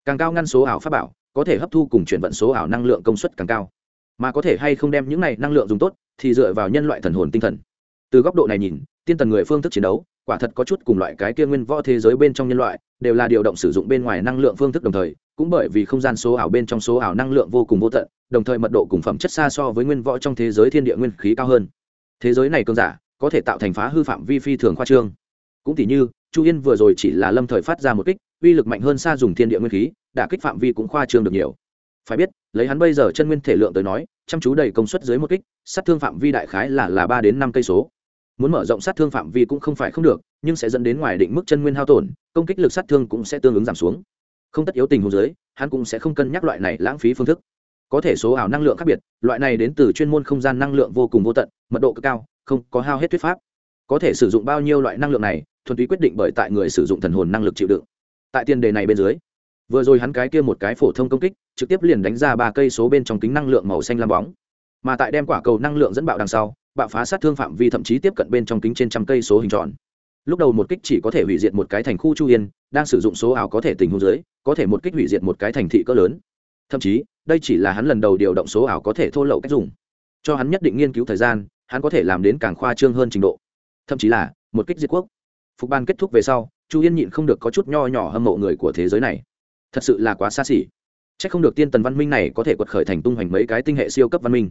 Càng cao ngăn số ảo pháp bảo, có thể hấp thu cùng chuyển vận số ảo năng lượng công suất càng cao. Mà có thể hay không đem những này năng lượng dùng tốt, thì dựa vào nhân loại thần hồn tinh thần. Từ góc độ này nhìn, tiên tần người phương thức chiến đấu, quả thật có chút cùng loại cái kia nguyên võ thế giới bên trong nhân loại, đều là điều động sử dụng bên ngoài năng lượng phương thức đồng thời, cũng bởi vì không gian số ảo bên trong số ảo năng lượng vô cùng vô tận, đồng thời mật độ cùng phẩm chất xa so với nguyên võ trong thế giới thiên địa nguyên khí cao hơn. Thế giới này cơn giả có thể tạo thành phá hư phạm vi phi thường khoa trương. Cũng tỷ như, chu yên vừa rồi chỉ là lâm thời phát ra một kích, uy lực mạnh hơn xa dùng thiên địa nguyên khí, đả kích phạm vi cũng khoa trương được nhiều. Phải biết, lấy hắn bây giờ chân nguyên thể lượng tới nói, chăm chú đầy công suất dưới một kích, sát thương phạm vi đại khái là là ba đến năm cây số. Muốn mở rộng sát thương phạm vi cũng không phải không được, nhưng sẽ dẫn đến ngoài định mức chân nguyên hao tổn, công kích lực sát thương cũng sẽ tương ứng giảm xuống. Không tất yếu tình hồ dưới, hắn cũng sẽ không cân nhắc loại này lãng phí phương thức có thể số ảo năng lượng khác biệt, loại này đến từ chuyên môn không gian năng lượng vô cùng vô tận, mật độ cực cao, không có hao hết thuyết pháp. Có thể sử dụng bao nhiêu loại năng lượng này, thuần túy quyết định bởi tại người sử dụng thần hồn năng lực chịu đựng. Tại tiền đề này bên dưới, vừa rồi hắn cái kia một cái phổ thông công kích, trực tiếp liền đánh ra ba cây số bên trong kính năng lượng màu xanh lam bóng. Mà tại đem quả cầu năng lượng dẫn bạo đằng sau, bạo phá sát thương phạm vi thậm chí tiếp cận bên trong kính trên trăm cây số hình tròn. Lúc đầu một kích chỉ có thể hủy diệt một cái thành khu chu yên, đang sử dụng số ảo có thể tình huống dưới, có thể một kích hủy diệt một cái thành thị cỡ lớn thậm chí, đây chỉ là hắn lần đầu điều động số ảo có thể thô lậu cách dùng. Cho hắn nhất định nghiên cứu thời gian, hắn có thể làm đến càng khoa trương hơn trình độ. Thậm chí là, một kích diệt quốc. Phục ban kết thúc về sau, chu yên nhịn không được có chút nho nhỏ hâm mộ người của thế giới này. Thật sự là quá xa xỉ. C h ắ c không được tiên tần văn minh này có thể quật khởi thành tung hoành mấy cái tinh hệ siêu cấp văn minh.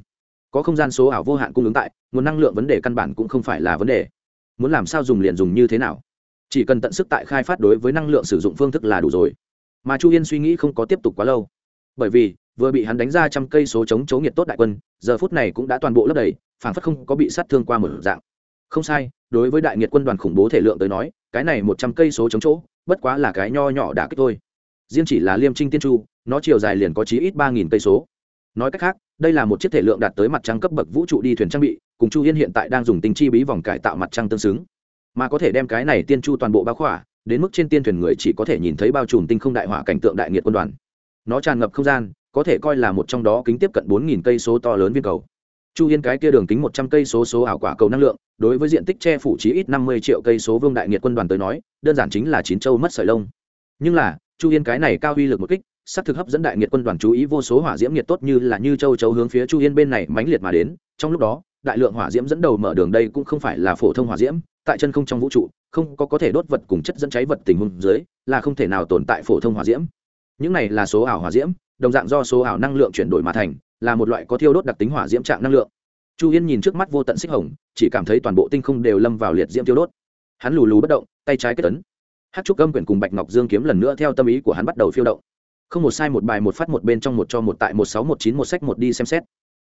Có không gian số ảo vô hạn cung ứng tại, nguồn năng lượng vấn đề căn bản cũng không phải là vấn đề. Muốn làm sao dùng liền dùng như thế nào? Chỉ cần tận sức tại khai phát đối với năng lượng sử dụng phương thức là đủ rồi. Mà chu yên suy nghĩ không có tiếp tục quá lâu bởi vì, vừa bị hắn đánh ra trăm cây số chống chấu nghiệt tốt đại quân, giờ phút này cũng đã toàn bộ lấp đầy phản phất không có bị sát thương qua một dạng. Không sai, đối với đại nghiệt quân đoàn khủng bố thể lượng tới nói, cái này một trăm cây số chống chỗ bất quá là cái nho nhỏ đã kích thôi. Riêng chỉ là liêm trinh tiên chu, nó chiều dài liền có chí ít ba nghìn cây số. Nói cách khác, đây là một chiếc thể lượng đạt tới mặt trăng cấp bậc vũ trụ đi thuyền trang bị, cùng chu yên hiện tại đang dùng tinh chi bí vòng cải tạo mặt trăng tương xứng. Mà có thể đem cái này tiên chu toàn bộ bao khỏa, đến mức trên tiên thuyền người chỉ có thể nhìn thấy bao trùm tinh không đại hỏa cảnh tượng đại nghiệt quân đoàn nó tràn ngập không gian, có thể coi là một trong đó kính tiếp cận bốn nghìn cây số to lớn viên cầu. Chu yên cái kia đường kính một trăm cây số số ảo quả cầu năng lượng, đối với diện tích che phủ trí ít năm mươi triệu cây số vương đại nghiệt quân đoàn tới nói, đơn giản chính là chín châu mất sợi lông. Nhưng là, chu yên cái này cao uy lực một kích sắc thực hấp dẫn đại nghiệt quân đoàn chú ý vô số hỏa diễm nhiệt tốt như là như châu chấu hướng phía chu yên bên này mãnh liệt mà đến. Trong lúc đó, đại lượng hỏa diễm dẫn đầu mở đường đây cũng không phải là phổ thông hỏa diễm, tại chân không trong vũ trụ, không có có thể đốt vật cùng chất dẫn cháy vật tình huống dưới, là không thể nào tồn tại phổ thông hỏa diễm những này là số ảo hỏa diễm, đồng dạng do số ảo năng lượng chuyển đổi mà thành, là một loại có thiêu đốt đặc tính hỏa diễm trạng năng lượng. Chu yên nhìn trước mắt vô tận xích hồng, chỉ cảm thấy toàn bộ tinh không đều lâm vào liệt diễm thiêu đốt. Hắn lù lù bất động, tay trái kết tấn hát trúc âm quyển cùng bạch ngọc dương kiếm lần nữa theo tâm ý của hắn bắt đầu phiêu động. Không một sai một bài một phát một bên trong một cho một tại một sáu một chín một sách một đi xem xét.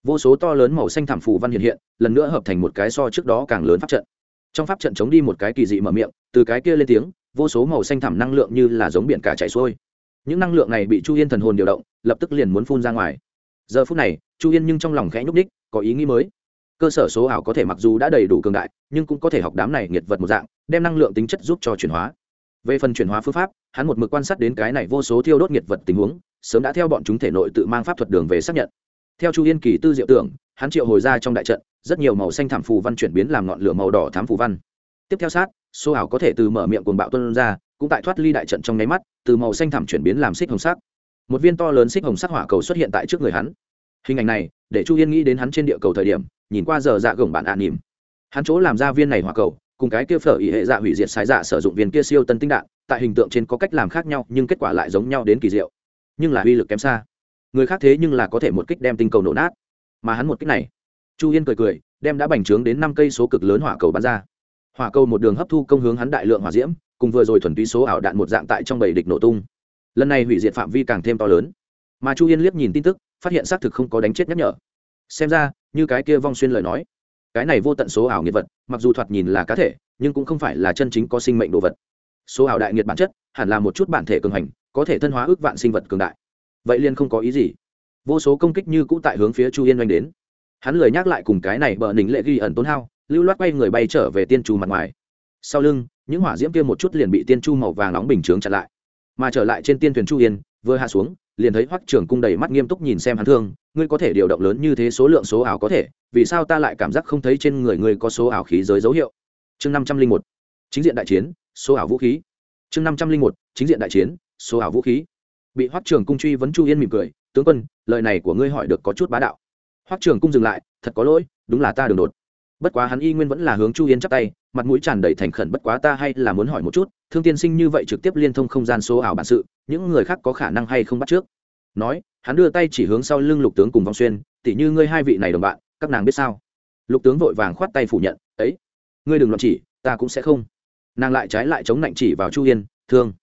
Vô số to lớn màu xanh thảm phù văn hiện hiện, lần nữa hợp thành một cái so trước đó càng lớn pháp trận. Trong pháp trận chống đi một cái kỳ dị mở miệng, từ cái kia lên tiếng, vô số màu xanh thảm năng lượng như là giống biển cả chảy xuôi những năng lượng này bị chu yên thần hồn điều động, lập tức liền muốn phun ra ngoài. Giờ phút này, chu yên nhưng trong lòng khẽ nhúc ních có ý nghĩ mới. Cơ sở số ảo có thể mặc dù đã đầy đủ cường đại, nhưng cũng có thể học đám này nghiệt vật một dạng, đem năng lượng tính chất giúp cho chuyển hóa. Về phần chuyển hóa phương pháp, hắn một mực quan sát đến cái này vô số thiêu đốt nghiệt vật tình huống, sớm đã theo bọn chúng thể nội tự mang pháp thuật đường về xác nhận. Theo chu yên kỳ tư diệu tưởng, hắn triệu hồi ra trong đại trận, rất nhiều màu xanh thảm phù văn chuyển biến làm ngọn lửa màu đỏ thám phù văn. Tiếp theo sát, số ảo có thể từ mở miệng cuồng bạo tuân ra cũng tại thoát ly đại trận trong nháy mắt, từ màu xanh thảm chuyển biến làm xích hồng sắc. Một viên to lớn xích hồng sắc hỏa cầu xuất hiện tại trước người hắn. Hình ảnh này, để chu yên nghĩ đến hắn trên địa cầu thời điểm, nhìn qua giờ dạ gồng bạn ạ à nỉm. Hắn chỗ làm ra viên này hỏa cầu, cùng cái kia phở ý hệ dạ hủy diệt sái dạ sử dụng viên kia siêu tân tinh đạn, tại hình tượng trên có cách làm khác nhau, nhưng kết quả lại giống nhau đến kỳ diệu. Nhưng là uy lực kém xa. Người khác thế nhưng là có thể một kích đem tinh cầu nổ nát. Mà hắn một kích này, chu yên cười cười, đem đã bành trướng đến năm cây số cực lớn hỏa cầu bắn ra. Hỏa cầu một đường hấp thu công hướng hắn đại lượng hỏa diễm cùng vừa rồi thuần túy số ảo đạn một dạng tại trong bầy địch nổ tung. Lần này hủy diệt phạm vi càng thêm to lớn. Mà chu yên liếc nhìn tin tức, phát hiện xác thực không có đánh chết nhắc nhở. Xem ra, như cái kia vong xuyên lời nói, cái này vô tận số ảo nghiệt vật, mặc dù thoạt nhìn là cá thể, nhưng cũng không phải là chân chính có sinh mệnh đồ vật. Số ảo đại nghiệt bản chất, hẳn là một chút bản thể cường hành, có thể thân hóa ước vạn sinh vật cường đại. Vậy liên không có ý gì. Vô số công kích như cũ tại hướng phía chu yên oanh đến. Hắn lời nhắc lại cùng cái này bờ nỉnh lệ ghi ẩn tốn hao, lưu loát quay người bay trở về tiên trù mặt ngoài. Sau lưng những hỏa diễm kia một chút liền bị tiên chu màu vàng nóng bình chướng chặn lại. Mà trở lại trên tiên thuyền chu yên, vừa hạ xuống, liền thấy hoắc trưởng cung đầy mắt nghiêm túc nhìn xem hắn thương, ngươi có thể điều động lớn như thế số lượng số ảo có thể, vì sao ta lại cảm giác không thấy trên người ngươi có số ảo khí giới dấu hiệu? Chương năm trăm linh một, chính diện đại chiến, số ảo vũ khí. Chương năm trăm linh một, chính diện đại chiến, số ảo vũ khí. Bị hoắc trưởng cung truy vấn chu yên mỉm cười, tướng quân, lời này của ngươi hỏi được có chút bá đạo. Hoắc trưởng cung dừng lại, thật có lỗi, đúng là ta đường đột bất quá hắn y nguyên vẫn là hướng chu yên chắp tay, mặt mũi tràn đầy thành khẩn bất quá ta hay là muốn hỏi một chút, thương tiên sinh như vậy trực tiếp liên thông không gian số ảo bản sự, những người khác có khả năng hay không bắt trước? Nói, hắn đưa tay chỉ hướng sau lưng lục tướng cùng vong xuyên tỉ như ngươi hai vị này đồng bạn, các nàng biết sao? Lục tướng vội vàng khoát tay phủ nhận, ấy, ngươi đừng loạn chỉ, ta cũng sẽ không. Nàng lại trái lại chống lạnh chỉ vào chu yên, thương,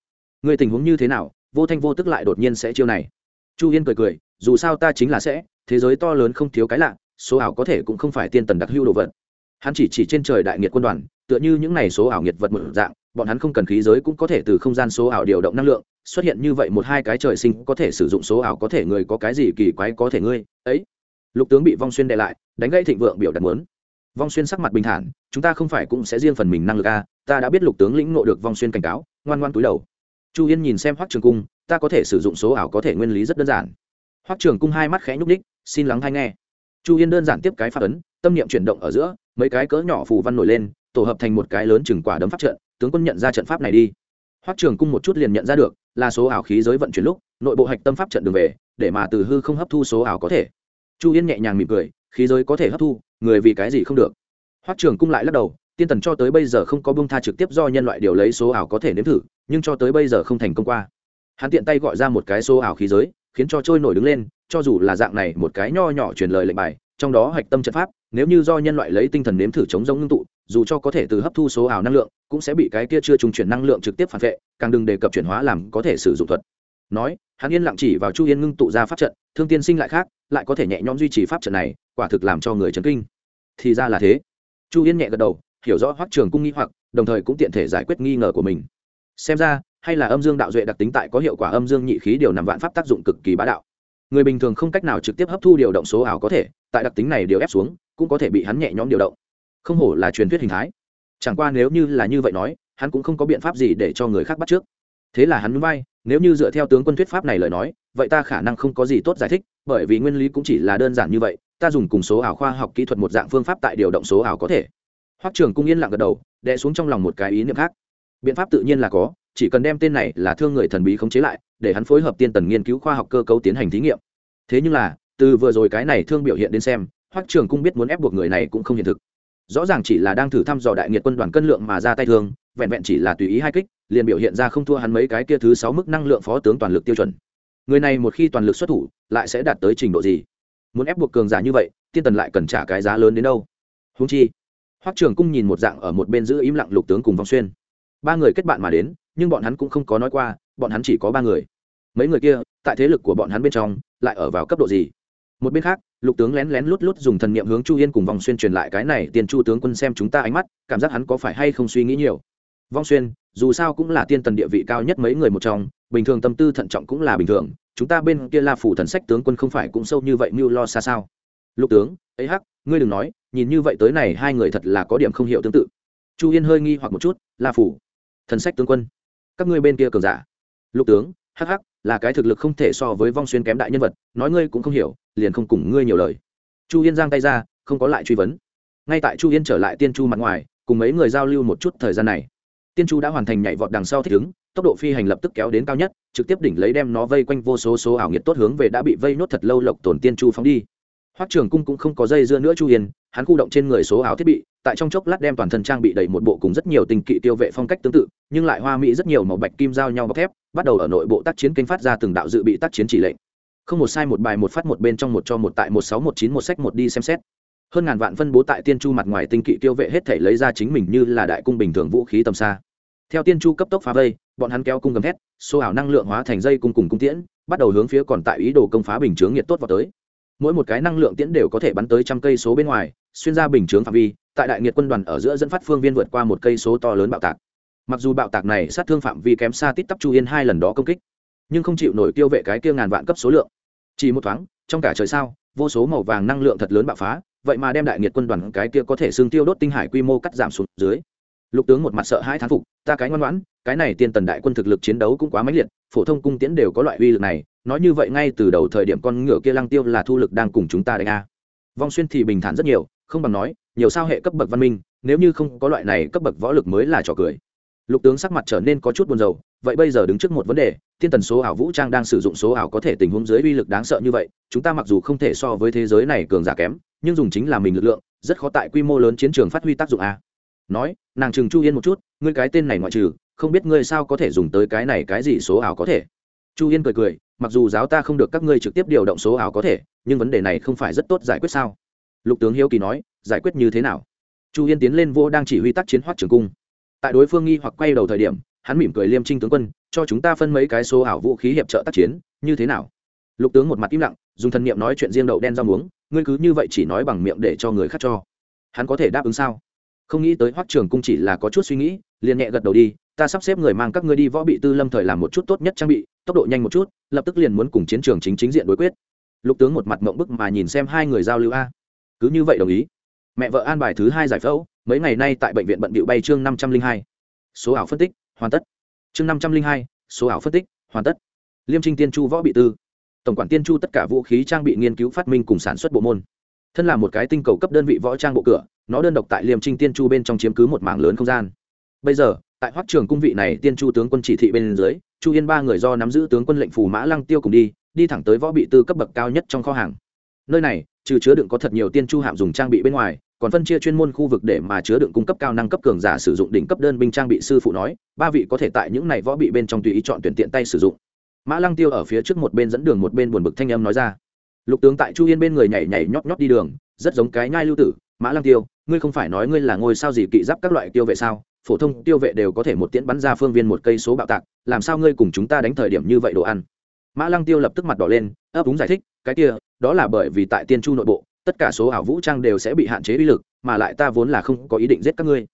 ngươi tình huống như thế nào? Vô thanh vô tức lại đột nhiên sẽ chiêu này. Chu yên cười cười, dù sao ta chính là sẽ, thế giới to lớn không thiếu cái lạ, số ảo có thể cũng không phải tiên tần đặc hưu đồ vật hắn chỉ chỉ trên trời đại nghiệt quân đoàn tựa như những này số ảo nghiệt vật một dạng bọn hắn không cần khí giới cũng có thể từ không gian số ảo điều động năng lượng xuất hiện như vậy một hai cái trời sinh có thể sử dụng số ảo có thể người có cái gì kỳ quái có thể ngươi ấy. Lục tướng bị vong xuyên đệ lại đánh gãy thịnh vượng biểu đặt muốn. Vong xuyên sắc mặt bình thản chúng ta không phải cũng sẽ riêng phần mình năng lực a à, ta đã biết lục tướng lĩnh nộ được vong xuyên cảnh cáo ngoan ngoan túi đầu. Chu yên nhìn xem hoắc trường cung ta có thể sử dụng số ảo có thể nguyên lý rất đơn giản. Hoắc trường cung hai mắt khẽ nhúc đích xin lắng hay nghe. Chu yên đơn giản tiếp cái phát ấn tâm niệm chuyển động ở giữa mấy cái cỡ nhỏ phù văn nổi lên, tổ hợp thành một cái lớn chừng quả đấm pháp trận, tướng quân nhận ra trận pháp này đi. Hoắc trường cung một chút liền nhận ra được, là số ảo khí giới vận chuyển lúc, nội bộ hạch tâm pháp trận đường về, để mà từ hư không hấp thu số ảo có thể. Chu yên nhẹ nhàng mỉm cười, khí giới có thể hấp thu, người vì cái gì không được? Hoắc trường cung lại lắc đầu, tiên tần cho tới bây giờ không có bông tha trực tiếp do nhân loại điều lấy số ảo có thể nếm thử, nhưng cho tới bây giờ không thành công qua. Hắn tiện tay gọi ra một cái số ảo khí giới, khiến cho trôi nổi đứng lên, cho dù là dạng này một cái nho nhỏ truyền lời lệnh bài trong đó hạch tâm trận pháp, nếu như do nhân loại lấy tinh thần nếm thử chống giống ngưng tụ, dù cho có thể từ hấp thu số ảo năng lượng, cũng sẽ bị cái kia chưa trung chuyển năng lượng trực tiếp phản vệ, càng đừng đề cập chuyển hóa làm có thể sử dụng thuật. Nói, hắn yên lặng chỉ vào chu yên ngưng tụ ra pháp trận, thương tiên sinh lại khác, lại có thể nhẹ nhõm duy trì pháp trận này, quả thực làm cho người chấn kinh. Thì ra là thế. Chu yên nhẹ gật đầu, hiểu rõ hoắc trường cung nghi hoặc, đồng thời cũng tiện thể giải quyết nghi ngờ của mình. Xem ra, hay là âm dương đạo duệ đặc tính tại có hiệu quả âm dương nhị khí điều nằm vạn pháp tác dụng cực kỳ bá đạo người bình thường không cách nào trực tiếp hấp thu điều động số ảo có thể, tại đặc tính này điều ép xuống, cũng có thể bị hắn nhẹ nhõm điều động. Không hổ là truyền thuyết hình thái. Chẳng qua nếu như là như vậy nói, hắn cũng không có biện pháp gì để cho người khác bắt trước. Thế là hắn núi bay nếu như dựa theo tướng quân thuyết pháp này lời nói, vậy ta khả năng không có gì tốt giải thích, bởi vì nguyên lý cũng chỉ là đơn giản như vậy, ta dùng cùng số ảo khoa học kỹ thuật một dạng phương pháp tại điều động số ảo có thể. Hoắc trường cung yên lặng gật đầu, đè xuống trong lòng một cái ý niệm khác. Biện pháp tự nhiên là có, chỉ cần đem tên này là thương người thần bí khống chế lại để hắn phối hợp tiên tần nghiên cứu khoa học cơ cấu tiến hành thí nghiệm. Thế nhưng là, từ vừa rồi cái này thương biểu hiện đến xem, hoắc trường cung biết muốn ép buộc người này cũng không hiện thực. Rõ ràng chỉ là đang thử thăm dò đại nghiệt quân đoàn cân lượng mà ra tay thương, vẹn vẹn chỉ là tùy ý hai kích, liền biểu hiện ra không thua hắn mấy cái kia thứ sáu mức năng lượng phó tướng toàn lực tiêu chuẩn. Người này một khi toàn lực xuất thủ, lại sẽ đạt tới trình độ gì? Muốn ép buộc cường giả như vậy, tiên tần lại cần trả cái giá lớn đến đâu? Húng chi, hoắc trường cung nhìn một dạng ở một bên giữ im lặng lục tướng cùng vong xuyên. Ba người kết bạn mà đến, nhưng bọn hắn cũng không có nói qua bọn hắn chỉ có ba người. Mấy người kia, tại thế lực của bọn hắn bên trong, lại ở vào cấp độ gì? Một bên khác, lục tướng lén lén lút lút dùng thần niệm hướng chu yên cùng vong xuyên truyền lại cái này tiền chu tướng quân xem chúng ta ánh mắt, cảm giác hắn có phải hay không suy nghĩ nhiều. Vong xuyên, dù sao cũng là tiên tần địa vị cao nhất mấy người một trong, bình thường tâm tư thận trọng cũng là bình thường, chúng ta bên kia la phủ thần sách tướng quân không phải cũng sâu như vậy mưu lo xa sao? Lục tướng, ấy hắc, ngươi đừng nói, nhìn như vậy tới này hai người thật là có điểm không hiểu tương tự. Chu yên hơi nghi hoặc một chút, la phủ thần sách tướng quân, các ngươi bên kia cường giả lục tướng, hắc hắc, là cái thực lực không thể so với vong xuyên kém đại nhân vật, nói ngươi cũng không hiểu, liền không cùng ngươi nhiều lời. Chu yên giang tay ra, không có lại truy vấn. Ngay tại chu yên trở lại tiên chu mặt ngoài, cùng mấy người giao lưu một chút thời gian này. Tiên chu đã hoàn thành nhảy vọt đằng sau thích ứng, tốc độ phi hành lập tức kéo đến cao nhất, trực tiếp đỉnh lấy đem nó vây quanh vô số số ảo nghiệt tốt hướng về đã bị vây nốt thật lâu lộc tổn tiên chu phóng đi. Hoắc trường cung cũng không có dây dưa nữa chu yên, hắn khu động trên người số ảo thiết bị, tại trong chốc lát đem toàn thân trang bị đầy một bộ cùng rất nhiều tình kỵ tiêu vệ phong cách tương tự, nhưng lại hoa mỹ rất nhiều màu bạch kim giao nhau bọc thép bắt đầu ở nội bộ tác chiến kinh phát ra từng đạo dự bị tác chiến chỉ lệnh. Không một sai một bài một phát một bên trong một cho một tại một sáu một chín một sách một đi xem xét. Hơn ngàn vạn phân bố tại tiên chu mặt ngoài tinh kỵ tiêu vệ hết thể lấy ra chính mình như là đại cung bình thường vũ khí tầm xa. Theo tiên chu cấp tốc phá vây, bọn hắn kéo cung gầm thét, số ảo năng lượng hóa thành dây cung cùng cung tiễn, bắt đầu hướng phía còn tại ý đồ công phá bình chướng nhiệt tốt vào tới. Mỗi một cái năng lượng tiễn đều có thể bắn tới trăm cây số bên ngoài, xuyên ra bình chướng phạm vi, tại đại nghiệt quân đoàn ở giữa dẫn phát phương viên vượt qua một cây số to lớn bạo tạc mặc dù bạo tạc này sát thương phạm vi kém xa tít tắp chu yên hai lần đó công kích, nhưng không chịu nổi tiêu vệ cái kia ngàn vạn cấp số lượng. Chỉ một thoáng, trong cả trời sao, vô số màu vàng năng lượng thật lớn bạo phá, vậy mà đem đại nghiệt quân đoàn cái kia có thể xương tiêu đốt tinh hải quy mô cắt giảm xuống dưới. Lục tướng một mặt sợ hai thán phục, ta cái ngoan ngoãn, cái này tiên tần đại quân thực lực chiến đấu cũng quá mãnh liệt, phổ thông cung tiễn đều có loại uy lực này, nói như vậy ngay từ đầu thời điểm con ngựa kia lăng tiêu là thu lực đang cùng chúng ta đánh a. Vong xuyên thì bình thản rất nhiều, không bằng nói, nhiều sao hệ cấp bậc văn minh, nếu như không có loại này cấp bậc võ lực mới là trò cười lục tướng sắc mặt trở nên có chút buồn rầu, vậy bây giờ đứng trước một vấn đề, thiên tần số ảo vũ trang đang sử dụng số ảo có thể tình huống dưới uy lực đáng sợ như vậy, chúng ta mặc dù không thể so với thế giới này cường giả kém, nhưng dùng chính là mình lực lượng, rất khó tại quy mô lớn chiến trường phát huy tác dụng a. Nói, nàng trừng chu yên một chút, ngươi cái tên này ngoại trừ, không biết ngươi sao có thể dùng tới cái này cái gì số ảo có thể. Chu yên cười cười, mặc dù giáo ta không được các ngươi trực tiếp điều động số ảo có thể, nhưng vấn đề này không phải rất tốt giải quyết sao? Lục tướng hiếu kỳ nói, giải quyết như thế nào? Chu yên tiến lên vô đang chỉ huy tác chiến hoác trường cung tại đối phương nghi hoặc quay đầu thời điểm, hắn mỉm cười liêm trinh tướng quân, cho chúng ta phân mấy cái số ảo vũ khí hiệp trợ tác chiến, như thế nào? Lục tướng một mặt im lặng, dùng thần niệm nói chuyện riêng đậu đen rau muống, ngươi cứ như vậy chỉ nói bằng miệng để cho người khác cho. Hắn có thể đáp ứng sao? Không nghĩ tới hoắc trường cung chỉ là có chút suy nghĩ, liền nhẹ gật đầu đi, ta sắp xếp người mang các ngươi đi võ bị tư lâm thời làm một chút tốt nhất trang bị, tốc độ nhanh một chút, lập tức liền muốn cùng chiến trường chính chính diện đối quyết. Lục tướng một mặt mộng bức mà nhìn xem hai người giao lưu a. Cứ như vậy đồng ý. Mẹ vợ an bài thứ hai giải phẫu mấy ngày nay tại bệnh viện bận bịu bay chương năm trăm linh hai. Số ảo phân tích, hoàn tất. Chương năm trăm linh hai, số ảo phân tích, hoàn tất. Liêm trinh tiên chu võ bị tư. Tổng quản tiên chu tất cả vũ khí trang bị nghiên cứu phát minh cùng sản xuất bộ môn. Thân là một cái tinh cầu cấp đơn vị võ trang bộ cửa, nó đơn độc tại liêm trinh tiên chu bên trong chiếm cứ một mảng lớn không gian. Bây giờ, tại hoắc trường cung vị này tiên chu tướng quân chỉ thị bên dưới, chu yên ba người do nắm giữ tướng quân lệnh phù mã lăng tiêu cùng đi đi thẳng tới võ bị tư cấp bậc cao nhất trong kho hàng. Nơi này, trừ chứa đựng có thật nhiều tiên chu hạm dùng trang bị bên ngoài còn phân chia chuyên môn khu vực để mà chứa đựng cung cấp cao năng cấp cường giả sử dụng đỉnh cấp đơn binh trang bị sư phụ nói, ba vị có thể tại những này võ bị bên trong tùy ý chọn tuyển tiện tay sử dụng. Mã lăng tiêu ở phía trước một bên dẫn đường một bên buồn bực thanh âm nói ra. Lục tướng tại chu yên bên người nhảy nhảy nhót nhót đi đường, rất giống cái nhai lưu tử, mã lăng tiêu, ngươi không phải nói ngươi là ngôi sao gì kỵ giáp các loại tiêu vệ sao? Phổ thông tiêu vệ đều có thể một tiễn bắn ra phương viên một cây số bạo tạc, làm sao ngươi cùng chúng ta đánh thời điểm như vậy đồ ăn? Mã lăng tiêu lập tức mặt đỏ lên, ấp úng giải thích, cái kia, đó là bởi vì tại tiên chu nội bộ tất cả số ảo vũ trang đều sẽ bị hạn chế uy lực, mà lại ta vốn là không có ý định giết các ngươi.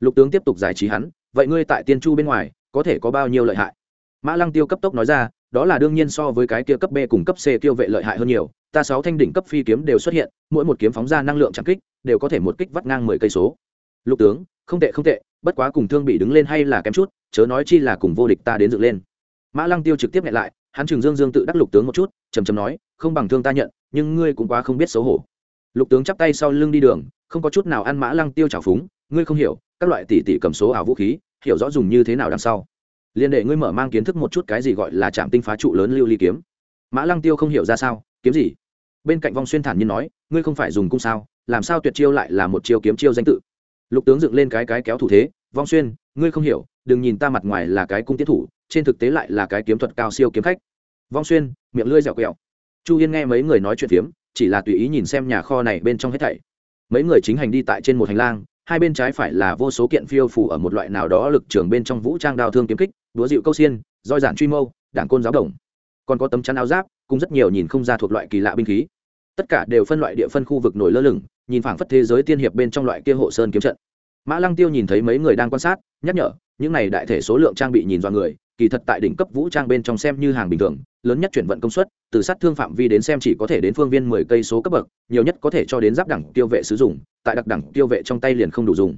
Lục tướng tiếp tục giải trí hắn, vậy ngươi tại tiên chu bên ngoài, có thể có bao nhiêu lợi hại? Mã lăng tiêu cấp tốc nói ra, đó là đương nhiên so với cái kia cấp b cùng cấp c tiêu vệ lợi hại hơn nhiều, ta sáu thanh đỉnh cấp phi kiếm đều xuất hiện, mỗi một kiếm phóng ra năng lượng trắng kích, đều có thể một kích vắt ngang mười cây số. Lục tướng, không tệ không tệ, bất quá cùng thương bị đứng lên hay là kém chút, chớ nói chi là cùng vô địch ta đến dựng lên. Mã lăng tiêu trực tiếp nhẹ lại, hắn trường dương dương tự đắc lục tướng một chút, trầm trầm nói, không bằng thương ta nhận, nhưng ngươi cũng quá không biết xấu hổ lục tướng chắp tay sau lưng đi đường, không có chút nào ăn mã lăng tiêu trào phúng, ngươi không hiểu, các loại tỷ tỷ cầm số ảo vũ khí, hiểu rõ dùng như thế nào đằng sau. Liên đệ ngươi mở mang kiến thức một chút cái gì gọi là trạm tinh phá trụ lớn lưu ly kiếm. Mã lăng tiêu không hiểu ra sao, kiếm gì? Bên cạnh vong xuyên thản nhiên nói, ngươi không phải dùng cung sao, làm sao tuyệt chiêu lại là một chiêu kiếm chiêu danh tự? Lục tướng dựng lên cái cái kéo thủ thế, vong xuyên, ngươi không hiểu, đừng nhìn ta mặt ngoài là cái cung tiến thủ, trên thực tế lại là cái kiếm thuật cao siêu kiếm khách. Vong xuyên, miệng lưỡi dẻo quẹo. Chu yên nghe mấy người nói chuyện phiếm chỉ là tùy ý nhìn xem nhà kho này bên trong hết thảy. Mấy người chính hành đi tại trên một hành lang, hai bên trái phải là vô số kiện phiêu phủ ở một loại nào đó lực trường bên trong vũ trang đao thương kiếm kích đúa dịu câu xiên, roi giản truy mâu, đảng côn giáo đồng. Còn có tấm chắn áo giáp cùng rất nhiều nhìn không ra thuộc loại kỳ lạ binh khí. Tất cả đều phân loại địa phân khu vực nổi lơ lửng, nhìn phảng phất thế giới tiên hiệp bên trong loại kia hộ sơn kiếm trận. Mã lăng tiêu nhìn thấy mấy người đang quan sát, nhắc nhở, những này đại thể số lượng trang bị nhìn do người kỳ thật tại đỉnh cấp vũ trang bên trong xem như hàng bình thường, lớn nhất chuyển vận công suất, từ sát thương phạm vi đến xem chỉ có thể đến phương viên mười cây số cấp bậc, nhiều nhất có thể cho đến giáp đẳng tiêu vệ sử dụng, tại đặc đẳng tiêu vệ trong tay liền không đủ dùng.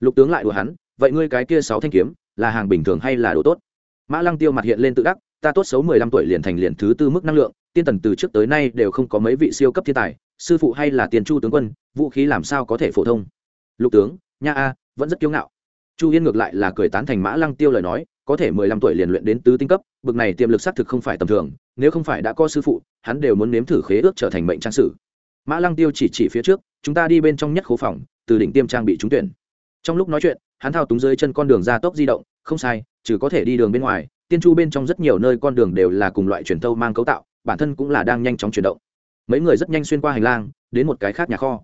Lục tướng lại đùa hắn, vậy ngươi cái kia sáu thanh kiếm, là hàng bình thường hay là đồ tốt? Mã lăng tiêu mặt hiện lên tự đắc, ta tốt xấu mười lăm tuổi liền thành liền thứ tư mức năng lượng, tiên tần từ trước tới nay đều không có mấy vị siêu cấp thiên tài, sư phụ hay là tiền chu tướng quân, vũ khí làm sao có thể phổ thông? Lục tướng, nha a, vẫn rất kiêu ngạo. Chu yên ngược lại là cười tán thành mã lăng tiêu lời nói có thể mười lăm tuổi liền luyện đến tứ tinh cấp, bực này tiềm lực xác thực không phải tầm thường, nếu không phải đã có sư phụ, hắn đều muốn nếm thử khế ước trở thành mệnh trang sử. Mã lăng tiêu chỉ chỉ phía trước, chúng ta đi bên trong nhất khố phòng, từ đỉnh tiêm trang bị trúng tuyển. Trong lúc nói chuyện, hắn thao túng dưới chân con đường ra tốc di động, không sai, trừ có thể đi đường bên ngoài, tiên chu bên trong rất nhiều nơi con đường đều là cùng loại truyền thâu mang cấu tạo, bản thân cũng là đang nhanh chóng chuyển động. Mấy người rất nhanh xuyên qua hành lang, đến một cái khác nhà kho.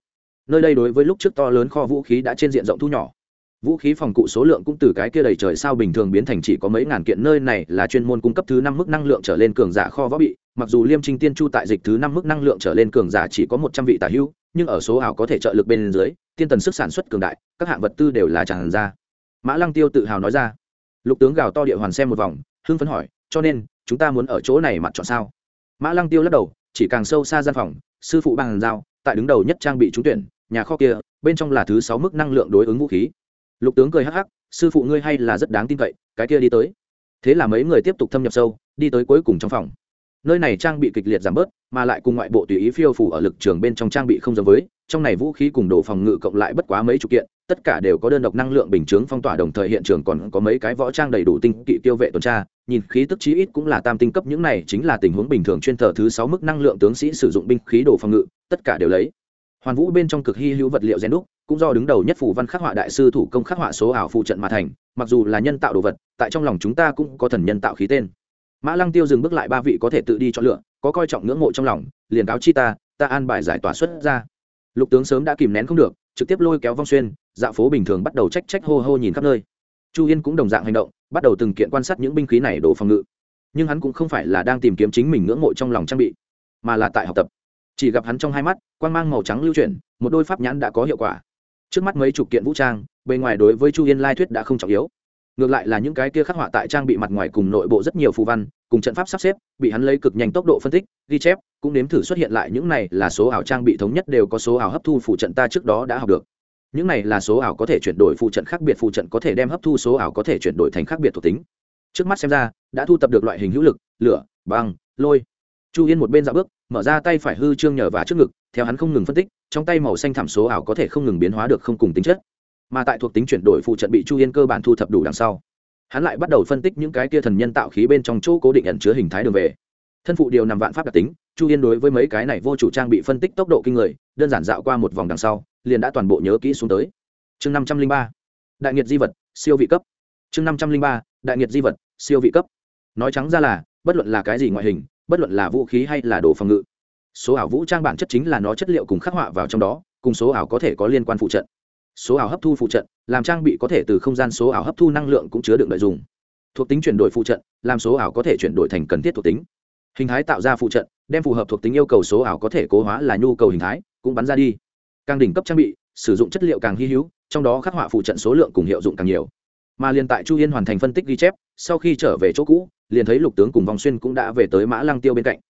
Nơi đây đối với lúc trước to lớn kho vũ khí đã trên diện rộng thu nhỏ vũ khí phòng cụ số lượng cũng từ cái kia đầy trời sao bình thường biến thành chỉ có mấy ngàn kiện, nơi này là chuyên môn cung cấp thứ năm mức năng lượng trở lên cường giả kho võ bị. Mặc dù liêm trinh tiên chu tại dịch thứ năm mức năng lượng trở lên cường giả chỉ có một trăm vị tả hữu, nhưng ở số ảo có thể trợ lực bên dưới, tiên tần sức sản xuất cường đại, các hạng vật tư đều là tràn ra. Mã lăng tiêu tự hào nói ra. Lục tướng gào to địa hoàn xem một vòng, hưng phấn hỏi, cho nên, chúng ta muốn ở chỗ này mặt chọn sao? Mã lăng tiêu lắc đầu, chỉ càng sâu xa gian phòng, sư phụ bằng giao tại đứng đầu nhất trang bị trúng tuyển, nhà kho kia, bên trong là thứ sáu mức năng lượng đối ứng vũ khí lục tướng cười hắc hắc, sư phụ ngươi hay là rất đáng tin cậy, cái kia đi tới. Thế là mấy người tiếp tục thâm nhập sâu, đi tới cuối cùng trong phòng. Nơi này trang bị kịch liệt giảm bớt, mà lại cùng ngoại bộ tùy ý phiêu phủ ở lực trường bên trong trang bị không giống với, trong này vũ khí cùng đồ phòng ngự cộng lại bất quá mấy chục kiện, tất cả đều có đơn độc năng lượng bình chướng phong tỏa đồng thời hiện trường còn có mấy cái võ trang đầy đủ tinh kỵ tiêu vệ tuần tra, nhìn khí tức chí ít cũng là tam tinh cấp, những này chính là tình huống bình thường chuyên thờ thứ sáu mức năng lượng tướng sĩ sử dụng binh khí đồ phòng ngự, tất cả đều lấy. Hoàn vũ bên trong cực hy hữu vật liệu rèn đúc cũng do đứng đầu nhất phủ văn khắc họa đại sư thủ công khắc họa số ảo phụ trận mà thành, mặc dù là nhân tạo đồ vật, tại trong lòng chúng ta cũng có thần nhân tạo khí tên. Mã lăng tiêu dừng bước lại ba vị có thể tự đi chọn lựa, có coi trọng ngưỡng mộ trong lòng, liền cáo chi ta ta an bài giải tỏa xuất ra. Lục tướng sớm đã kìm nén không được, trực tiếp lôi kéo vong xuyên dạ phố bình thường bắt đầu trách trách hô hô nhìn khắp nơi. Chu yên cũng đồng dạng hành động, bắt đầu từng kiện quan sát những binh khí này đổ phòng ngự. Nhưng hắn cũng không phải là đang tìm kiếm chính mình ngưỡng mộ trong lòng trang bị, mà là tại học tập. Chỉ gặp hắn trong hai mắt quan g mang màu trắng lưu chuyển, một đôi pháp nhãn đã có hiệu quả trước mắt mấy chục kiện vũ trang, bề ngoài đối với chu yên lai thuyết đã không trọng yếu. Ngược lại là những cái kia khắc họa tại trang bị mặt ngoài cùng nội bộ rất nhiều phù văn, cùng trận pháp sắp xếp, bị hắn lấy cực nhanh tốc độ phân tích, ghi chép, cũng nếm thử xuất hiện lại những này là số ảo trang bị thống nhất đều có số ảo hấp thu phụ trận ta trước đó đã học được. Những này là số ảo có thể chuyển đổi phụ trận khác biệt phụ trận có thể đem hấp thu số ảo có thể chuyển đổi thành khác biệt thuộc tính. Trước mắt xem ra, đã thu tập được loại hình hữu lực, lửa, băng, lôi. Chu yên một bên dạo bước, mở ra tay phải hư trương nhờ và trước ngực theo hắn không ngừng phân tích, trong tay màu xanh thảm số ảo có thể không ngừng biến hóa được không cùng tính chất. Mà tại thuộc tính chuyển đổi phụ trận bị chu yên cơ bản thu thập đủ đằng sau, hắn lại bắt đầu phân tích những cái kia thần nhân tạo khí bên trong chỗ cố định ẩn chứa hình thái đường về. Thân phụ điều nằm vạn pháp đặc tính, chu yên đối với mấy cái này vô chủ trang bị phân tích tốc độ kinh người, đơn giản dạo qua một vòng đằng sau, liền đã toàn bộ nhớ kỹ xuống tới. Chương năm trăm linh ba, đại nghiệt di vật, siêu vị cấp. Chương năm trăm linh ba, đại nghiệt di vật, siêu vị cấp. Nói trắng ra là, bất luận là cái gì ngoại hình, bất luận là vũ khí hay là đồ phòng ngự số ảo vũ trang bản chất chính là nó chất liệu cùng khắc họa vào trong đó, cùng số ảo có thể có liên quan phụ trận. Số ảo hấp thu phụ trận, làm trang bị có thể từ không gian số ảo hấp thu năng lượng cũng chứa đựng nội dùng thuộc tính chuyển đổi phụ trận, làm số ảo có thể chuyển đổi thành cần thiết thuộc tính. Hình thái tạo ra phụ trận, đem phù hợp thuộc tính yêu cầu số ảo có thể cố hóa là nhu cầu hình thái, cũng bắn ra đi. Càng đỉnh cấp trang bị, sử dụng chất liệu càng hy hữu, trong đó khắc họa phụ trận số lượng cùng hiệu dụng càng nhiều. Mà liền tại chu yên hoàn thành phân tích ghi chép, sau khi trở về chỗ cũ, liền thấy lục tướng cùng vòng xuyên cũng đã về tới mã lăng tiêu bên cạnh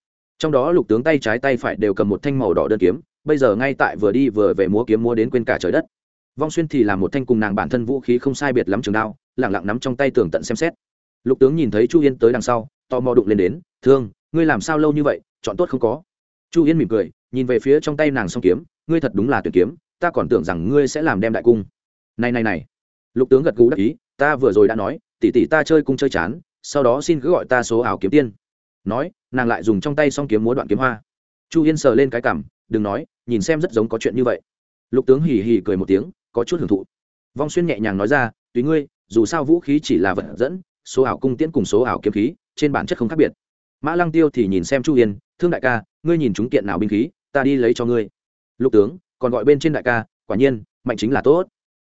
trong đó lục tướng tay trái tay phải đều cầm một thanh màu đỏ đơn kiếm, bây giờ ngay tại vừa đi vừa về múa kiếm múa đến quên cả trời đất. Vong xuyên thì là một thanh cùng nàng bản thân vũ khí không sai biệt lắm trường đao lẳng lặng nắm trong tay tường tận xem xét. Lục tướng nhìn thấy chu yên tới đằng sau, tò mò đụng lên đến, thương, ngươi làm sao lâu như vậy, chọn tốt không có? Chu yên mỉm cười, nhìn về phía trong tay nàng song kiếm, ngươi thật đúng là tuyển kiếm, ta còn tưởng rằng ngươi sẽ làm đem đại cung. Này này này. Lục tướng gật gù đắc ý, ta vừa rồi đã nói, tỷ tỷ ta chơi cung chơi chán, sau đó xin cứ gọi ta số ảo kiếm tiên. Nói nàng lại dùng trong tay song kiếm múa đoạn kiếm hoa. Chu yên sờ lên cái cằm, đừng nói, nhìn xem rất giống có chuyện như vậy. Lục tướng hì hì cười một tiếng, có chút hưởng thụ. Vong xuyên nhẹ nhàng nói ra, tùy ngươi, dù sao vũ khí chỉ là vật dẫn, số ảo cung tiễn cùng số ảo kiếm khí, trên bản chất không khác biệt. Mã lăng tiêu thì nhìn xem chu yên, thương đại ca, ngươi nhìn chúng kiện nào binh khí, ta đi lấy cho ngươi. Lục tướng, còn gọi bên trên đại ca, quả nhiên, mạnh chính là tốt.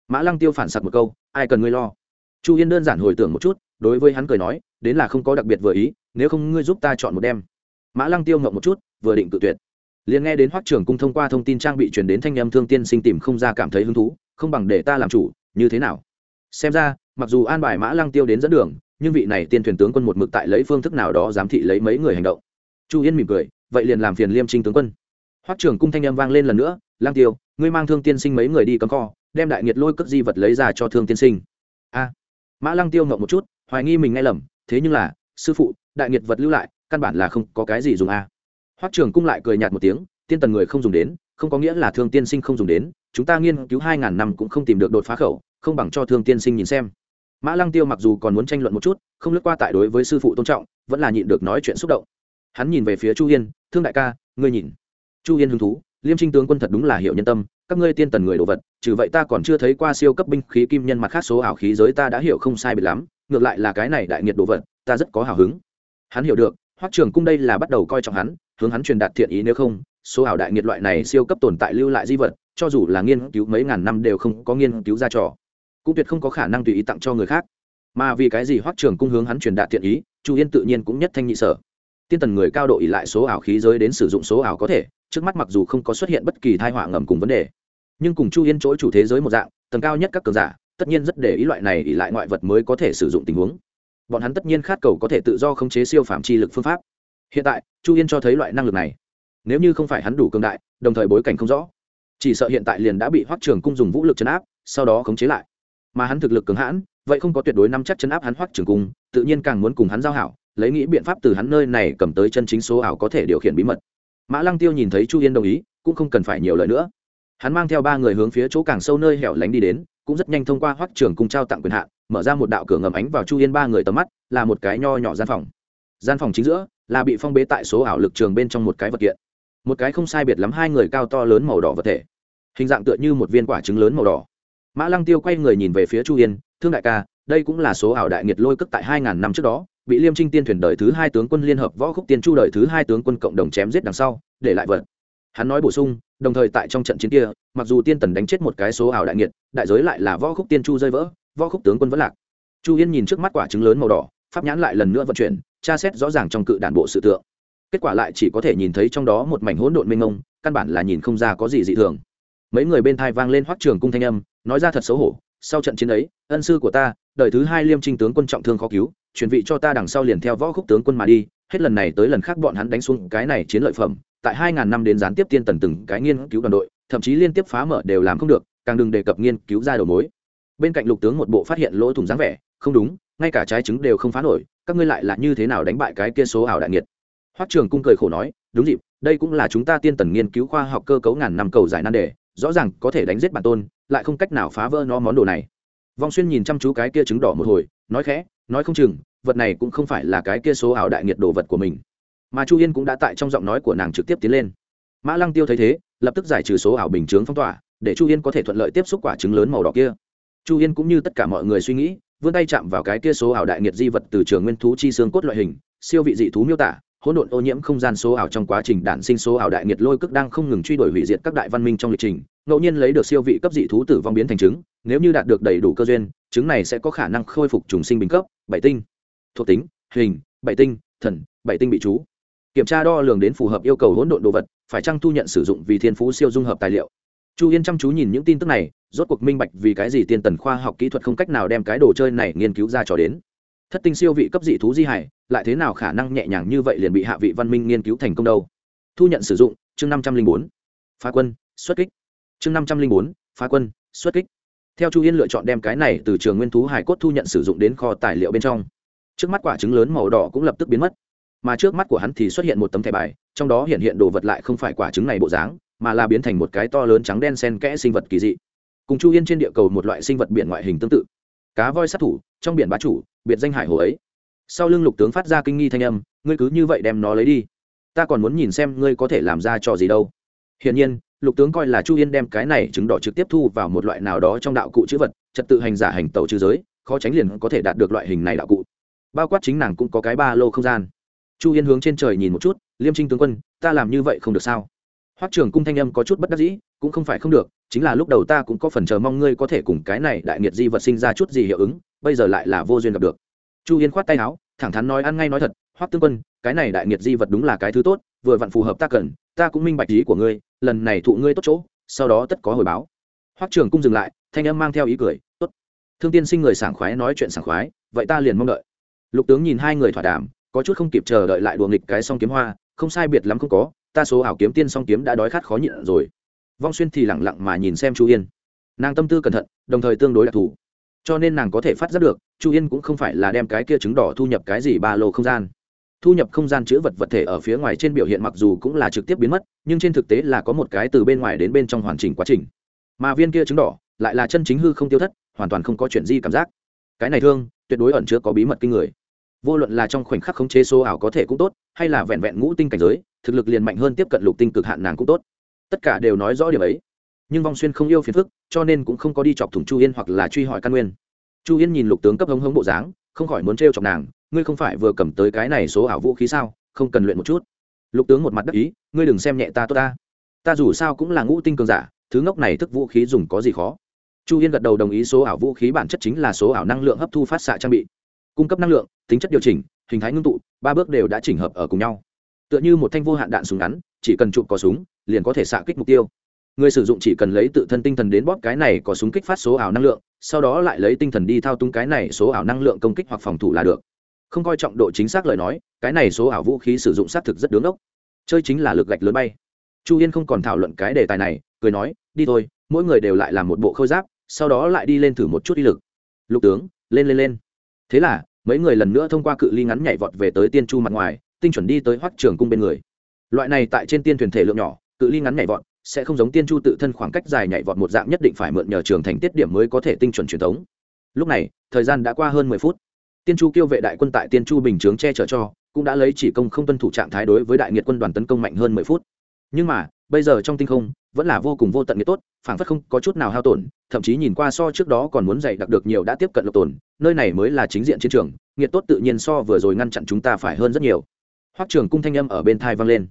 Mã lăng tiêu phản sặc một câu, ai cần ngươi lo? Chu yên đơn giản hồi tưởng một chút, đối với hắn cười nói, đến là không có đặc biệt vừa ý nếu không ngươi giúp ta chọn một đêm mã lăng tiêu ngậm một chút, vừa định tự tuyệt. Liền nghe đến hoắc trường cung thông qua thông tin trang bị truyền đến thanh âm thương tiên sinh tìm không ra cảm thấy hứng thú, không bằng để ta làm chủ, như thế nào? Xem ra, mặc dù an bài mã lăng tiêu đến dẫn đường, nhưng vị này tiên thuyền tướng quân một mực tại lấy phương thức nào đó giám thị lấy mấy người hành động. Chu yên mỉm cười, vậy liền làm phiền liêm trinh tướng quân. Hoắc trường cung thanh âm vang lên lần nữa lang tiêu, ngươi mang thương tiên sinh mấy người đi cấm kho, đem đại nghiệt lôi cất di vật lấy ra cho thương tiên sinh. A. Mã lăng tiêu ngậm một chút, hoài nghi mình nghe lầm, thế nhưng là sư phụ, đại nghiệt vật lưu lại, căn bản là không có cái gì dùng a. Hoắc trường cung lại cười nhạt một tiếng, tiên tần người không dùng đến, không có nghĩa là thương tiên sinh không dùng đến, chúng ta nghiên cứu hai ngàn năm cũng không tìm được đột phá khẩu, không bằng cho thương tiên sinh nhìn xem. Mã lăng tiêu mặc dù còn muốn tranh luận một chút, không lướt qua tại đối với sư phụ tôn trọng, vẫn là nhịn được nói chuyện xúc động. Hắn nhìn về phía chu yên thương đại ca, ngươi nhìn. Chu yên hứng thú, liêm trinh tướng quân thật đúng là hiệu nhân tâm, các ngươi tiên tần người đồ vật, trừ vậy ta còn chưa thấy qua siêu cấp binh khí kim nhân mặt khác số ảo khí giới ta đã hiểu không sai biệt lắm, ngược lại là cái này đại nghiệt đồ vật ta rất có hào hứng. Hắn hiểu được, hoắc trường cung đây là bắt đầu coi trọng hắn, hướng hắn truyền đạt thiện ý nếu không, số ảo đại nghiệt loại này siêu cấp tồn tại lưu lại di vật, cho dù là nghiên cứu mấy ngàn năm đều không có nghiên cứu ra trò. Cũng tuyệt không có khả năng tùy ý tặng cho người khác. Mà vì cái gì hoắc trường cung hướng hắn truyền đạt thiện ý, chu yên tự nhiên cũng nhất thanh nhị sở. Tiên tần người cao độ ỉ lại số ảo khí giới đến sử dụng số ảo có thể, trước mắt mặc dù không có xuất hiện bất kỳ thai họa ngầm cùng vấn đề, nhưng cùng chu yên chỗ chủ thế giới một dạng, tầng cao nhất các cường giả, tất nhiên rất để ý loại này ỉ lại ngoại vật mới có thể sử dụng tình huống bọn hắn tất nhiên khát cầu có thể tự do khống chế siêu phạm chi lực phương pháp. Hiện tại, chu yên cho thấy loại năng lực này. Nếu như không phải hắn đủ cường đại, đồng thời bối cảnh không rõ, chỉ sợ hiện tại liền đã bị hoắc trường cung dùng vũ lực chấn áp, sau đó khống chế lại. Mà hắn thực lực cường hãn, vậy không có tuyệt đối nắm chắc chấn áp hắn hoắc trường cung, tự nhiên càng muốn cùng hắn giao hảo, lấy nghĩ biện pháp từ hắn nơi này cầm tới chân chính số ảo có thể điều khiển bí mật. Mã lăng tiêu nhìn thấy chu yên đồng ý, cũng không cần phải nhiều lời nữa. Hắn mang theo ba người hướng phía chỗ càng sâu nơi hẻo lánh đi đến, cũng rất nhanh thông qua hoắc trường cung trao tặng quyền hạn mở ra một đạo cửa ngầm ánh vào chu yên ba người tầm mắt, là một cái nho nhỏ gian phòng. Gian phòng chính giữa là bị phong bế tại số ảo lực trường bên trong một cái vật kiện. Một cái không sai biệt lắm hai người cao to lớn màu đỏ vật thể. Hình dạng tựa như một viên quả trứng lớn màu đỏ. Mã lăng tiêu quay người nhìn về phía chu yên, thương đại ca, đây cũng là số ảo đại nghiệt lôi cất tại hai ngàn năm trước đó, bị liêm trinh tiên thuyền đời thứ hai tướng quân liên hợp võ khúc tiên chu đời thứ hai tướng quân cộng đồng chém giết đằng sau, để lại vật. Hắn nói bổ sung, đồng thời tại trong trận chiến kia, mặc dù tiên tần đánh chết một cái số ảo đại nghiệt, đại giới lại là võ khúc tiên chu rơi vỡ võ khúc tướng quân vẫn lạc. Chu yên nhìn trước mắt quả trứng lớn màu đỏ, pháp nhãn lại lần nữa vận chuyển, tra xét rõ ràng trong cự đản bộ sự tượng. Kết quả lại chỉ có thể nhìn thấy trong đó một mảnh hỗn độn mênh mông, căn bản là nhìn không ra có gì dị thường. Mấy người bên thai vang lên hoắc trường cung thanh âm, nói ra thật xấu hổ, sau trận chiến ấy, ân sư của ta, đời thứ hai liêm trinh tướng quân trọng thương khó cứu chuyển vị cho ta đằng sau liền theo võ khúc tướng quân mà đi, hết lần này tới lần khác bọn hắn đánh xuống cái này chiến lợi phẩm, tại hai ngàn năm đến gián tiếp tiên tần từng cái nghiên cứu đoàn đội, thậm chí liên tiếp phá mở đều làm không được, càng đừng đề cập nghiên cứu ra đầu mối bên cạnh lục tướng một bộ phát hiện lỗ thủng dáng vẻ, không đúng, ngay cả trái trứng đều không phá nổi, các ngươi lại là như thế nào đánh bại cái kia số ảo đại nghiệt? Hoắc trường cung cười khổ nói, đúng dịp, đây cũng là chúng ta tiên tần nghiên cứu khoa học cơ cấu ngàn năm cầu giải nan đề, rõ ràng có thể đánh giết bản tôn, lại không cách nào phá vỡ nó món đồ này. Vong xuyên nhìn chăm chú cái kia trứng đỏ một hồi, nói khẽ, nói không chừng, vật này cũng không phải là cái kia số ảo đại nghiệt đồ vật của mình. Mà chu yên cũng đã tại trong giọng nói của nàng trực tiếp tiến lên. Mã lăng tiêu thấy thế, lập tức giải trừ số ảo bình chướng phong tỏa, để chu yên có thể thuận lợi tiếp xúc quả trứng lớn màu đỏ kia chu yên cũng như tất cả mọi người suy nghĩ, vươn tay chạm vào cái kia số ảo đại nghiệt di vật từ trường nguyên thú chi xương cốt loại hình, siêu vị dị thú miêu tả, hỗn độn ô nhiễm không gian số ảo trong quá trình đản sinh số ảo đại nghiệt lôi cước đang không ngừng truy đuổi hủy diệt các đại văn minh trong lịch trình, ngẫu nhiên lấy được siêu vị cấp dị thú tử vong biến thành trứng nếu như đạt được đầy đủ cơ duyên trứng này sẽ có khả năng khôi phục trùng sinh bình cấp, bảy tinh. Thuộc tính, hình, bảy tinh, thần, bảy tinh bị chú. Kiểm tra đo lường đến phù hợp yêu cầu hỗn độn đồ vật, phải chăng thu nhận sử dụng vì thiên phú siêu dung hợp tài liệu. Chu yên chăm chú nhìn những tin tức này rốt cuộc minh bạch vì cái gì tiên tần khoa học kỹ thuật không cách nào đem cái đồ chơi này nghiên cứu ra trò đến. Thất tinh siêu vị cấp dị thú di hải, lại thế nào khả năng nhẹ nhàng như vậy liền bị hạ vị văn minh nghiên cứu thành công đâu? Thu nhận sử dụng, chương năm trăm linh bốn. Phá quân, xuất kích. Chương năm trăm linh bốn, phá quân, xuất kích. Theo chu yên lựa chọn đem cái này từ trường nguyên thú hải cốt thu nhận sử dụng đến kho tài liệu bên trong. Trước mắt quả trứng lớn màu đỏ cũng lập tức biến mất. Mà trước mắt của hắn thì xuất hiện một tấm thẻ bài, trong đó hiện hiện đồ vật lại không phải quả trứng này bộ dáng, mà là biến thành một cái to lớn trắng đen sen kẽ sinh vật kỳ dị cùng chu yên trên địa cầu một loại sinh vật biển ngoại hình tương tự. Cá voi sát thủ, trong biển bá chủ, biệt danh hải hồ ấy. Sau lưng lục tướng phát ra kinh nghi thanh âm, ngươi cứ như vậy đem nó lấy đi. Ta còn muốn nhìn xem ngươi có thể làm ra trò gì đâu. Hiển nhiên, lục tướng coi là chu yên đem cái này chứng đỏ trực tiếp thu vào một loại nào đó trong đạo cụ chữ vật, trật tự hành giả hành tàu trừ giới, khó tránh liền có thể đạt được loại hình này đạo cụ. Bao quát chính nàng cũng có cái ba lô không gian. Chu yên hướng trên trời nhìn một chút, liêm trinh tướng quân, ta làm như vậy không được sao? Hoắc trường cung thanh âm có chút bất đắc dĩ, cũng không phải không được, chính là lúc đầu ta cũng có phần chờ mong ngươi có thể cùng cái này đại nghiệt di vật sinh ra chút gì hiệu ứng, bây giờ lại là vô duyên gặp được. Chu yên khoát tay áo, thẳng thắn nói ăn ngay nói thật, hoắc tướng quân, cái này đại nghiệt di vật đúng là cái thứ tốt, vừa vặn phù hợp ta cần, ta cũng minh bạch ý của ngươi, lần này thụ ngươi tốt chỗ, sau đó tất có hồi báo. Hoắc trường cung dừng lại, thanh âm mang theo ý cười, tốt. Thương tiên sinh người sảng khoái nói chuyện sảng khoái, vậy ta liền mong đợi. Lục tướng nhìn hai người thỏa đàm, có chút không kịp chờ đợi lại đùa nghịch cái song kiếm hoa, không sai biệt lắm không có ta số ảo kiếm tiên song kiếm đã đói khát khó nhịn rồi. Vong xuyên thì lẳng lặng mà nhìn xem chu yên. Nàng tâm tư cẩn thận, đồng thời tương đối đặc thù. Cho nên nàng có thể phát giác được, chu yên cũng không phải là đem cái kia trứng đỏ thu nhập cái gì ba lô không gian. Thu nhập không gian chữ vật vật thể ở phía ngoài trên biểu hiện mặc dù cũng là trực tiếp biến mất, nhưng trên thực tế là có một cái từ bên ngoài đến bên trong hoàn chỉnh quá trình. Mà viên kia trứng đỏ lại là chân chính hư không tiêu thất, hoàn toàn không có chuyện gì cảm giác. Cái này thương, tuyệt đối ẩn chứa có bí mật kinh người vô luận là trong khoảnh khắc khống chế số ảo có thể cũng tốt, hay là vẹn vẹn ngũ tinh cảnh giới, thực lực liền mạnh hơn tiếp cận lục tinh cực hạn nàng cũng tốt. Tất cả đều nói rõ điều ấy. Nhưng vong xuyên không yêu phiền phức, cho nên cũng không có đi chọc thủng chu yên hoặc là truy hỏi căn nguyên. Chu yên nhìn lục tướng cấp hống hống bộ dáng, không khỏi muốn t chọc nàng, ngươi không phải vừa cầm tới cái này số ảo vũ khí sao? Không cần luyện một chút. Lục tướng một mặt đắc ý, ngươi đừng xem nhẹ ta tốt ta. Ta dù sao cũng là ngũ tinh cường giả, thứ ngốc này thức vũ khí dùng có gì khó? Chu yên gật đầu đồng ý số ảo vũ khí bản chất chính là số ảo năng lượng hấp thu phát xạ trang bị cung cấp năng lượng, tính chất điều chỉnh, hình thái ngưng tụ, ba bước đều đã chỉnh hợp ở cùng nhau. Tựa như một thanh vô hạn đạn súng ngắn, chỉ cần chụp có súng, liền có thể xạ kích mục tiêu. Người sử dụng chỉ cần lấy tự thân tinh thần đến bóp cái này có súng kích phát số ảo năng lượng, sau đó lại lấy tinh thần đi thao túng cái này số ảo năng lượng công kích hoặc phòng thủ là được. Không coi trọng độ chính xác lời nói, cái này số ảo vũ khí sử dụng xác thực rất đứng ốc chơi chính là lực gạch lớn bay. Chu yên không còn thảo luận cái đề tài này, cười nói, đi thôi, mỗi người đều lại làm một bộ khôi giáp, sau đó lại đi lên thử một chút đi lực. Lục tướng, lên lên lên thế là, mấy người lần nữa thông qua cự ly ngắn nhảy vọt về tới tiên chu mặt ngoài, tinh chuẩn đi tới hoắc trường cung bên người. Loại này tại trên tiên thuyền thể lượng nhỏ, cự ly ngắn nhảy vọt sẽ không giống tiên chu tự thân khoảng cách dài nhảy vọt một dạng nhất định phải mượn nhờ trường thành tiết điểm mới có thể tinh chuẩn truyền thống. Lúc này, thời gian đã qua hơn mười phút. Tiên chu kêu vệ đại quân tại tiên chu bình chướng che chở cho, cũng đã lấy chỉ công không tuân thủ trạng thái đối với đại nghiệt quân đoàn tấn công mạnh hơn mười phút. Nhưng mà, bây giờ trong tinh không vẫn là vô cùng vô tận nghĩa tốt, phảng phất không có chút nào hao tổn, thậm chí nhìn qua so trước đó còn muốn dày đặc được nhiều đã tiếp cận lộc tổn nơi này mới là chính diện chiến trường, nghiệt tốt tự nhiên so vừa rồi ngăn chặn chúng ta phải hơn rất nhiều. Hoắc trường cung thanh âm ở bên thai vang lên.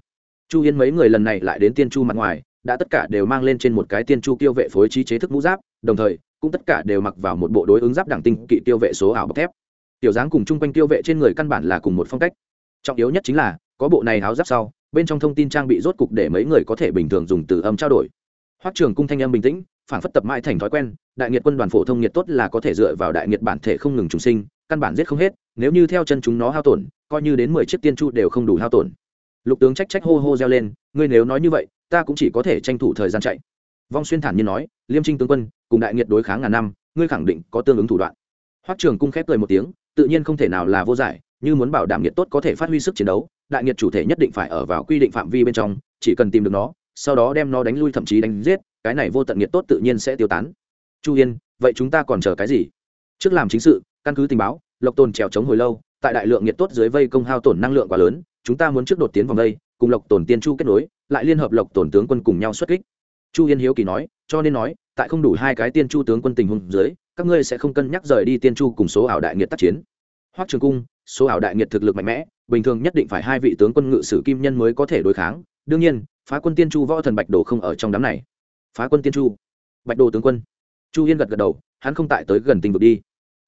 Chu yên mấy người lần này lại đến tiên chu mặt ngoài, đã tất cả đều mang lên trên một cái tiên chu tiêu vệ phối trí chế thức mũ giáp, đồng thời, cũng tất cả đều mặc vào một bộ đối ứng giáp đẳng tinh kỵ tiêu vệ số ảo bọc thép. Tiểu dáng cùng chung quanh tiêu vệ trên người căn bản là cùng một phong cách. Trọng yếu nhất chính là, có bộ này áo giáp sau bên trong thông tin trang bị rốt cục để mấy người có thể bình thường dùng từ âm trao đổi. Hoắc trường cung thanh âm bình tĩnh, phản phất tập mãi thành thói quen, đại nghiệt quân đoàn phổ thông nhiệt tốt là có thể dựa vào đại nghiệt bản thể không ngừng trùng sinh, căn bản giết không hết, nếu như theo chân chúng nó hao tổn, coi như đến mười chiếc tiên chu đều không đủ hao tổn. Lục tướng trách trách hô hô reo lên, ngươi nếu nói như vậy, ta cũng chỉ có thể tranh thủ thời gian chạy. Vong xuyên thản nhiên nói, liêm trinh tướng quân, cùng đại nghiệt đối kháng ngàn năm, ngươi khẳng định có tương ứng thủ đoạn. Hoắc trường cung khép cười một tiếng, tự nhiên không thể nào là vô giải, như muốn bảo đảm nhiệt tốt có thể phát huy sức chiến đấu đại nghiệt chủ thể nhất định phải ở vào quy định phạm vi bên trong chỉ cần tìm được nó sau đó đem nó đánh lui thậm chí đánh giết cái này vô tận nghiệt tốt tự nhiên sẽ tiêu tán. Chu yên vậy chúng ta còn chờ cái gì? Trước làm chính sự căn cứ tình báo lộc tồn trèo chống hồi lâu tại đại lượng nhiệt tốt dưới vây công hao tổn năng lượng quá lớn chúng ta muốn trước đột tiến vòng đây, cùng lộc tồn tiên chu kết nối lại liên hợp lộc tồn tướng quân cùng nhau xuất kích. Chu yên hiếu kỳ nói cho nên nói tại không đủ hai cái tiên chu tướng quân tình huống dưới các ngươi sẽ không cân nhắc rời đi tiên chu cùng số ảo đại nghiệt tác chiến. Hoắc trường cung số ảo đại nghiệt thực lực mạnh mẽ bình thường nhất định phải hai vị tướng quân ngự sử kim nhân mới có thể đối kháng. Đương nhiên, phá quân tiên chu võ thần bạch đồ không ở trong đám này. Phá quân tiên chu. Bạch đồ tướng quân. Chu yên gật gật đầu, hắn không tại tới gần tình vực đi.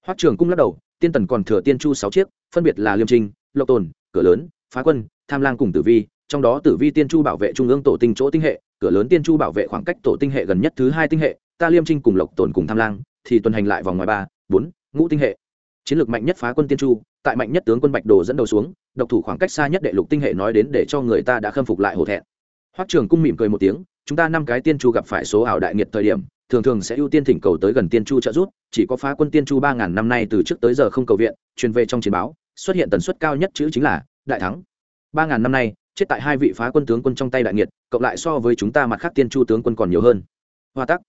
Hoắc trường cung lắc đầu, tiên tần còn thừa tiên chu sáu chiếc, phân biệt là liêm trinh, lộc tồn, cửa lớn, phá quân, tham lang cùng tử vi, trong đó tử vi tiên chu bảo vệ trung ương tổ tinh chỗ tinh hệ, cửa lớn tiên chu bảo vệ khoảng cách tổ tinh hệ gần nhất thứ hai tinh hệ, ta liêm trinh cùng lộc tồn cùng tham lang, thì tuần hành lại vòng ngoài ba, bốn, ngũ tinh hệ. Chiến lược mạnh nhất phá quân tiên chu, tại mạnh nhất tướng quân bạch đồ dẫn đầu xuống độc thủ khoảng cách xa nhất đệ lục tinh hệ nói đến để cho người ta đã khâm phục lại hổ thẹn. Hoắc trường cung mỉm cười một tiếng, chúng ta năm cái tiên chu gặp phải số ảo đại nghiệt thời điểm, thường thường sẽ ưu tiên thỉnh cầu tới gần tiên chu trợ giúp, chỉ có phá quân tiên chu ba ngàn năm nay từ trước tới giờ không cầu viện, truyền về trong chiến báo, xuất hiện tần suất cao nhất chữ chính là đại thắng. Ba ngàn năm nay, chết tại hai vị phá quân tướng quân trong tay đại nghiệt, cộng lại so với chúng ta mặt khác tiên chu tướng quân còn nhiều hơn. Hoa tắc.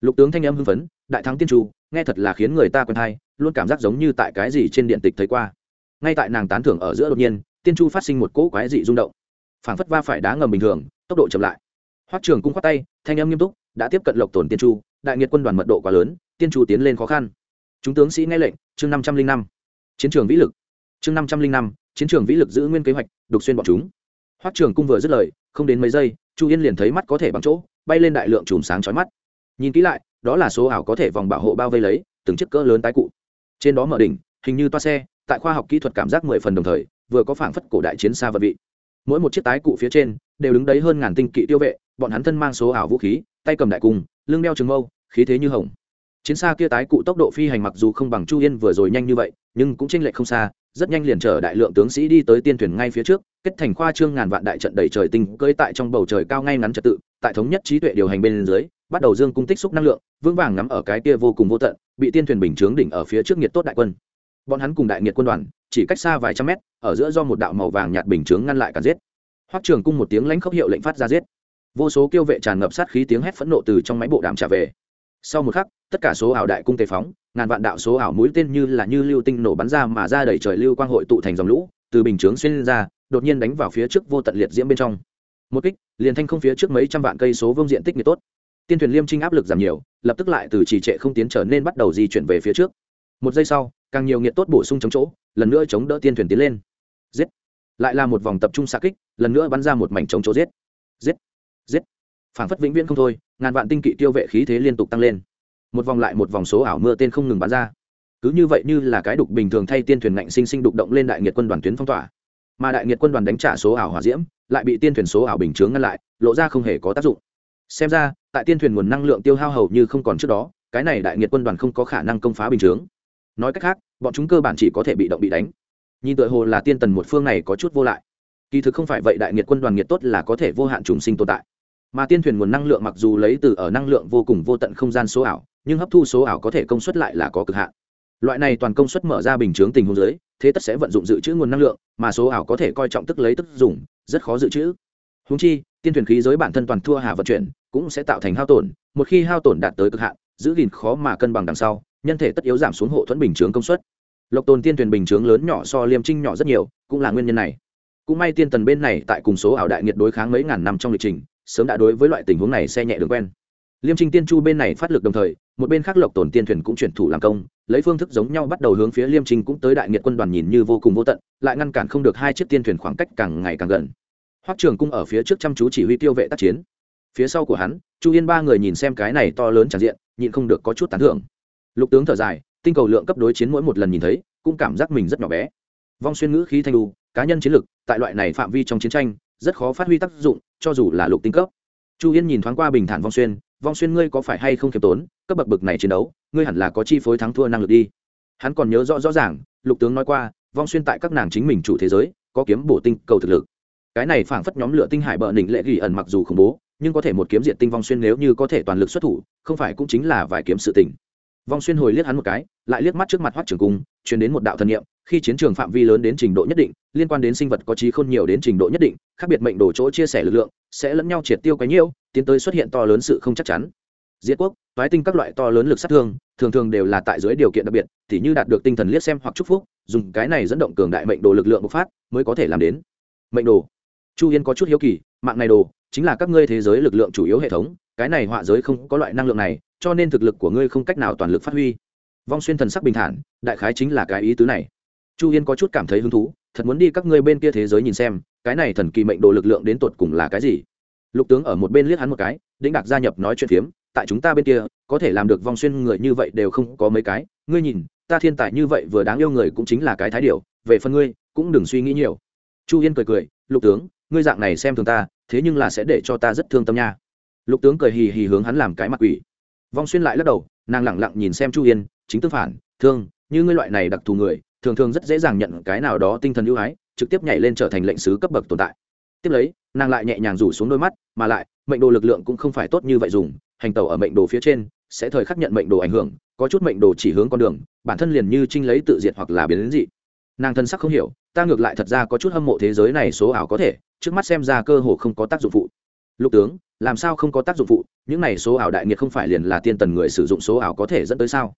Lục tướng thanh âm hưng phấn, đại thắng tiên chu, nghe thật là khiến người ta quen hay luôn cảm giác giống như tại cái gì trên điện tịch thấy qua ngay tại nàng tán thưởng ở giữa đột nhiên, tiên chu phát sinh một cỗ quái dị rung động. Phảng phất va phải đá ngầm bình thường, tốc độ chậm lại. Hoắc trường cung khoát tay, thanh âm nghiêm túc, đã tiếp cận lộc tổn tiên chu, đại nghiệt quân đoàn mật độ quá lớn, tiên chu tiến lên khó khăn. Chúng tướng sĩ nghe lệnh, chương năm trăm linh năm. Chiến trường vĩ lực. Chương năm trăm linh năm, chiến trường vĩ lực giữ nguyên kế hoạch, đục xuyên bọn chúng. Hoắc trường cung vừa dứt lời, không đến mấy giây, chu yên liền thấy mắt có thể bằng chỗ, bay lên đại lượng chùm sáng chói mắt. Nhìn kỹ lại, đó là số ảo có thể vòng bảo hộ bao vây lấy, từng chiếc cỡ lớn tái cụ. Trên đó mở đỉnh, hình như toa xe tại khoa học kỹ thuật cảm giác mười phần đồng thời, vừa có phảng phất cổ đại chiến xa vật vị. Mỗi một chiếc tái cụ phía trên, đều đứng đấy hơn ngàn tinh kỵ tiêu vệ, bọn hắn thân mang số ảo vũ khí, tay cầm đại cung, lưng đeo trường mâu, khí thế như hồng. Chiến xa kia tái cụ tốc độ phi hành mặc dù không bằng chu yên vừa rồi nhanh như vậy, nhưng cũng chênh lệch không xa, rất nhanh liền chở đại lượng tướng sĩ đi tới tiên thuyền ngay phía trước, kết thành khoa trương ngàn vạn đại trận đầy trời tinh cưỡi tại trong bầu trời cao ngay ngắn trật tự, tại thống nhất trí tuệ điều hành bên dưới, bắt đầu dương cung tích xúc năng lượng, vững vàng ngắm ở cái kia vô cùng vô tận, bị tiên thuyền bình chướng đỉnh ở phía trước nhiệt tốt đại quân bọn hắn cùng đại nhiệt quân đoàn, chỉ cách xa vài trăm mét, ở giữa do một đạo màu vàng nhạt bình chướng ngăn lại cả giết. Hoắc trường cung một tiếng lãnh khốc hiệu lệnh phát ra giết. Vô số kiêu vệ tràn ngập sát khí tiếng hét phẫn nộ từ trong máy bộ đàm trả về. Sau một khắc, tất cả số ảo đại cung tề phóng, ngàn vạn đạo số ảo mũi tên như là như lưu tinh nổ bắn ra mà ra đẩy trời lưu quang hội tụ thành dòng lũ, từ bình chướng xuyên ra, đột nhiên đánh vào phía trước vô tận liệt diễm bên trong. Một kích, liền thanh không phía trước mấy trăm vạn cây số vương diện tích nhiệt tốt. Tiên thuyền liêm trinh áp lực giảm nhiều, lập tức lại từ trì trệ không tiến trở nên bắt đầu di chuyển về phía trước một giây sau, càng nhiều nhiệt tốt bổ sung chống chỗ, lần nữa chống đỡ tiên thuyền tiến lên. Giết! Lại là một vòng tập trung xa kích, lần nữa bắn ra một mảnh chống chỗ giết. Giết! Giết! Phảng phất vĩnh viễn không thôi, ngàn vạn tinh kỵ tiêu vệ khí thế liên tục tăng lên. Một vòng lại một vòng số ảo mưa tên không ngừng bắn ra. Cứ như vậy như là cái đục bình thường thay tiên thuyền ngạnh sinh sinh đục động lên đại nghiệt quân đoàn tuyến phong tỏa. Mà đại nghiệt quân đoàn đánh trả số ảo hỏa diễm, lại bị tiên thuyền số ảo bình chướng ngăn lại, lộ ra không hề có tác dụng. Xem ra, tại tiên thuyền nguồn năng lượng tiêu hao hầu như không còn trước đó, cái này đại nghiệt quân đoàn không có khả năng công phá bình chướng nói cách khác bọn chúng cơ bản chỉ có thể bị động bị đánh. Nhìn tựa hồ là tiên tần một phương này có chút vô lại. Kỳ thực không phải vậy đại nghiệt quân đoàn nghiệt tốt là có thể vô hạn trùng sinh tồn tại. Mà tiên thuyền nguồn năng lượng mặc dù lấy từ ở năng lượng vô cùng vô tận không gian số ảo nhưng hấp thu số ảo có thể công suất lại là có cực hạn. Loại này toàn công suất mở ra bình chướng tình huống giới, thế tất sẽ vận dụng dự trữ nguồn năng lượng mà số ảo có thể coi trọng tức lấy tức dùng rất khó dự trữ. Húng chi tiên thuyền khí giới bản thân toàn thua hà vận chuyển cũng sẽ tạo thành hao tổn một khi hao tổn đạt tới cực hạn giữ gìn khó mà cân bằng đằng sau nhân thể tất yếu giảm xuống hộ thuẫn bình chướng công suất. Lộc tồn tiên thuyền bình chướng lớn nhỏ so liêm trinh nhỏ rất nhiều, cũng là nguyên nhân này. Cũng may tiên tần bên này tại cùng số ảo đại nhiệt đối kháng mấy ngàn năm trong lịch trình, sớm đã đối với loại tình huống này xe nhẹ đường quen. Liêm trinh tiên chu bên này phát lực đồng thời, một bên khác lộc tồn tiên thuyền cũng chuyển thủ làm công, lấy phương thức giống nhau bắt đầu hướng phía liêm trinh cũng tới đại nghiệt quân đoàn nhìn như vô cùng vô tận, lại ngăn cản không được hai chiếc tiên thuyền khoảng cách càng ngày càng gần. Hoắc trường cung ở phía trước chăm chú chỉ huy tiêu vệ tác chiến. Phía sau của hắn, chu yên ba người nhìn xem cái này to lớn tràn diện, nhịn không được có chút tán thưởng lục tướng thở dài, tinh cầu lượng cấp đối chiến mỗi một lần nhìn thấy, cũng cảm giác mình rất nhỏ bé. Vong xuyên ngữ khí thanh đu cá nhân chiến lực, tại loại này phạm vi trong chiến tranh, rất khó phát huy tác dụng, cho dù là lục tinh cấp. Chu yên nhìn thoáng qua bình thản vong xuyên vong xuyên ngươi có phải hay không khiêm tốn? Cấp bậc bậc này chiến đấu, ngươi hẳn là có chi phối thắng thua năng lực đi. Hắn còn nhớ rõ rõ ràng, lục tướng nói qua, vong xuyên tại các nàng chính mình chủ thế giới, có kiếm bổ tinh cầu thực lực. Cái này phảng phất nhóm lửa tinh hải bờ nỉnh lệ ghi ẩn mặc dù khủng bố, nhưng có thể một kiếm diện tinh vong xuyên nếu như có thể toàn lực xuất thủ, không phải cũng chính là vài kiếm sự tình vong xuyên hồi liếc hắn một cái, lại liếc mắt trước mặt hoắt trường cung chuyển đến một đạo thần nghiệm khi chiến trường phạm vi lớn đến trình độ nhất định, liên quan đến sinh vật có trí khôn nhiều đến trình độ nhất định, khác biệt mệnh đồ chỗ chia sẻ lực lượng, sẽ lẫn nhau triệt tiêu cái nhiêu tiến tới xuất hiện to lớn sự không chắc chắn. Diệt quốc toái tinh các loại to lớn lực sát thương, thường thường đều là tại dưới điều kiện đặc biệt thì như đạt được tinh thần liếc xem hoặc chúc phúc, dùng cái này dẫn động cường đại mệnh đồ lực lượng bộc phát, mới có thể làm đến. Mệnh đồ. Chu yên có chút hiếu kỳ, mạng này đồ, chính là các ngươi thế giới lực lượng chủ yếu hệ thống cái này họa giới không có loại năng lượng này, cho nên thực lực của ngươi không cách nào toàn lực phát huy. Vong xuyên thần sắc bình thản, đại khái chính là cái ý tứ này. Chu yên có chút cảm thấy hứng thú, thật muốn đi các ngươi bên kia thế giới nhìn xem, cái này thần kỳ mệnh đồ lực lượng đến tột cùng là cái gì? Lục tướng ở một bên liếc hắn một cái, đĩnh đạc gia nhập nói chuyện phiếm, tại chúng ta bên kia, có thể làm được vong xuyên người như vậy đều không có mấy cái. Ngươi nhìn, ta thiên tài như vậy vừa đáng yêu người cũng chính là cái thái điều về phần ngươi, cũng đừng suy nghĩ nhiều. Chu yên cười cười, lục tướng, ngươi dạng này xem thường ta, thế nhưng là sẽ để cho ta rất thương tâm nha lục tướng cười hì hì hướng hắn làm cái mặt quỷ. Vong xuyên lại lắc đầu, nàng lẳng lặng nhìn xem chu yên, chính tương phản, thương, như ngươi loại này đặc thù người, thường thường rất dễ dàng nhận cái nào đó tinh thần ưu ái, trực tiếp nhảy lên trở thành lệnh sứ cấp bậc tồn tại. Tiếp lấy, nàng lại nhẹ nhàng rủ xuống đôi mắt, mà lại, mệnh đồ lực lượng cũng không phải tốt như vậy dùng, hành tàu ở mệnh đồ phía trên, sẽ thời khắc nhận mệnh đồ ảnh hưởng, có chút mệnh đồ chỉ hướng con đường, bản thân liền như trinh lấy tự diệt hoặc là biến đến dị. Nàng thân sắc không hiểu, ta ngược lại thật ra có chút hâm mộ thế giới này số ảo có thể, trước mắt xem ra cơ hồ không có tác dụng phụ lục tướng, làm sao không có tác dụng phụ? Những này số ảo đại nghiệt không phải liền là tiên tần người sử dụng số ảo có thể dẫn tới sao?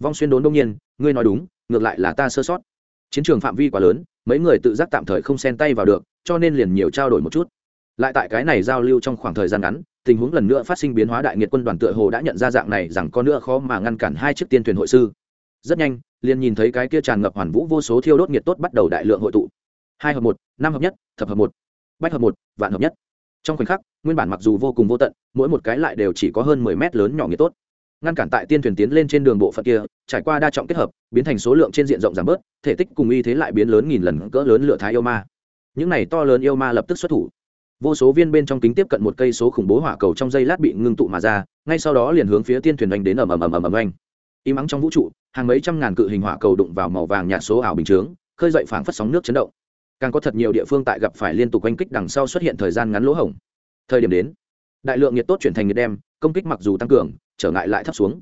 Vong xuyên đốn đông nhiên, ngươi nói đúng, ngược lại là ta sơ sót. Chiến trường phạm vi quá lớn, mấy người tự giác tạm thời không xen tay vào được, cho nên liền nhiều trao đổi một chút. Lại tại cái này giao lưu trong khoảng thời gian ngắn, tình huống lần nữa phát sinh biến hóa đại nghiệt quân đoàn tựa hồ đã nhận ra dạng này rằng có nữa khó mà ngăn cản hai chiếc tiên thuyền hội sư. Rất nhanh, liền nhìn thấy cái kia tràn ngập hoàn vũ vô số thiêu đốt nhiệt tốt bắt đầu đại lượng hội tụ. Hai hợp một, năm hợp nhất, thập hợp một, bách hợp một, vạn hợp nhất trong khoảnh khắc, nguyên bản mặc dù vô cùng vô tận, mỗi một cái lại đều chỉ có hơn mười mét lớn nhỏ nhiệt tốt. Ngăn cản tại tiên thuyền tiến lên trên đường bộ phận kia, trải qua đa trọng kết hợp, biến thành số lượng trên diện rộng giảm bớt, thể tích cùng y thế lại biến lớn nghìn lần, cỡ lớn lửa thái yêu ma. Những này to lớn yêu ma lập tức xuất thủ. Vô số viên bên trong kính tiếp cận một cây số khủng bố hỏa cầu trong dây lát bị ngưng tụ mà ra, ngay sau đó liền hướng phía tiên thuyền oanh đến ầm ầm ầm ầm ầm oanh im ắng trong vũ trụ, hàng mấy trăm ngàn cự hình hỏa cầu đụng vào màu vàng nhạt số ảo bình chướng, khơi dậy phảng phất sóng nước chấn động càng có thật nhiều địa phương tại gặp phải liên tục oanh kích đằng sau xuất hiện thời gian ngắn lỗ hổng. Thời điểm đến, đại lượng nhiệt tốt chuyển thành nhiệt đem, công kích mặc dù tăng cường, trở ngại lại thấp xuống.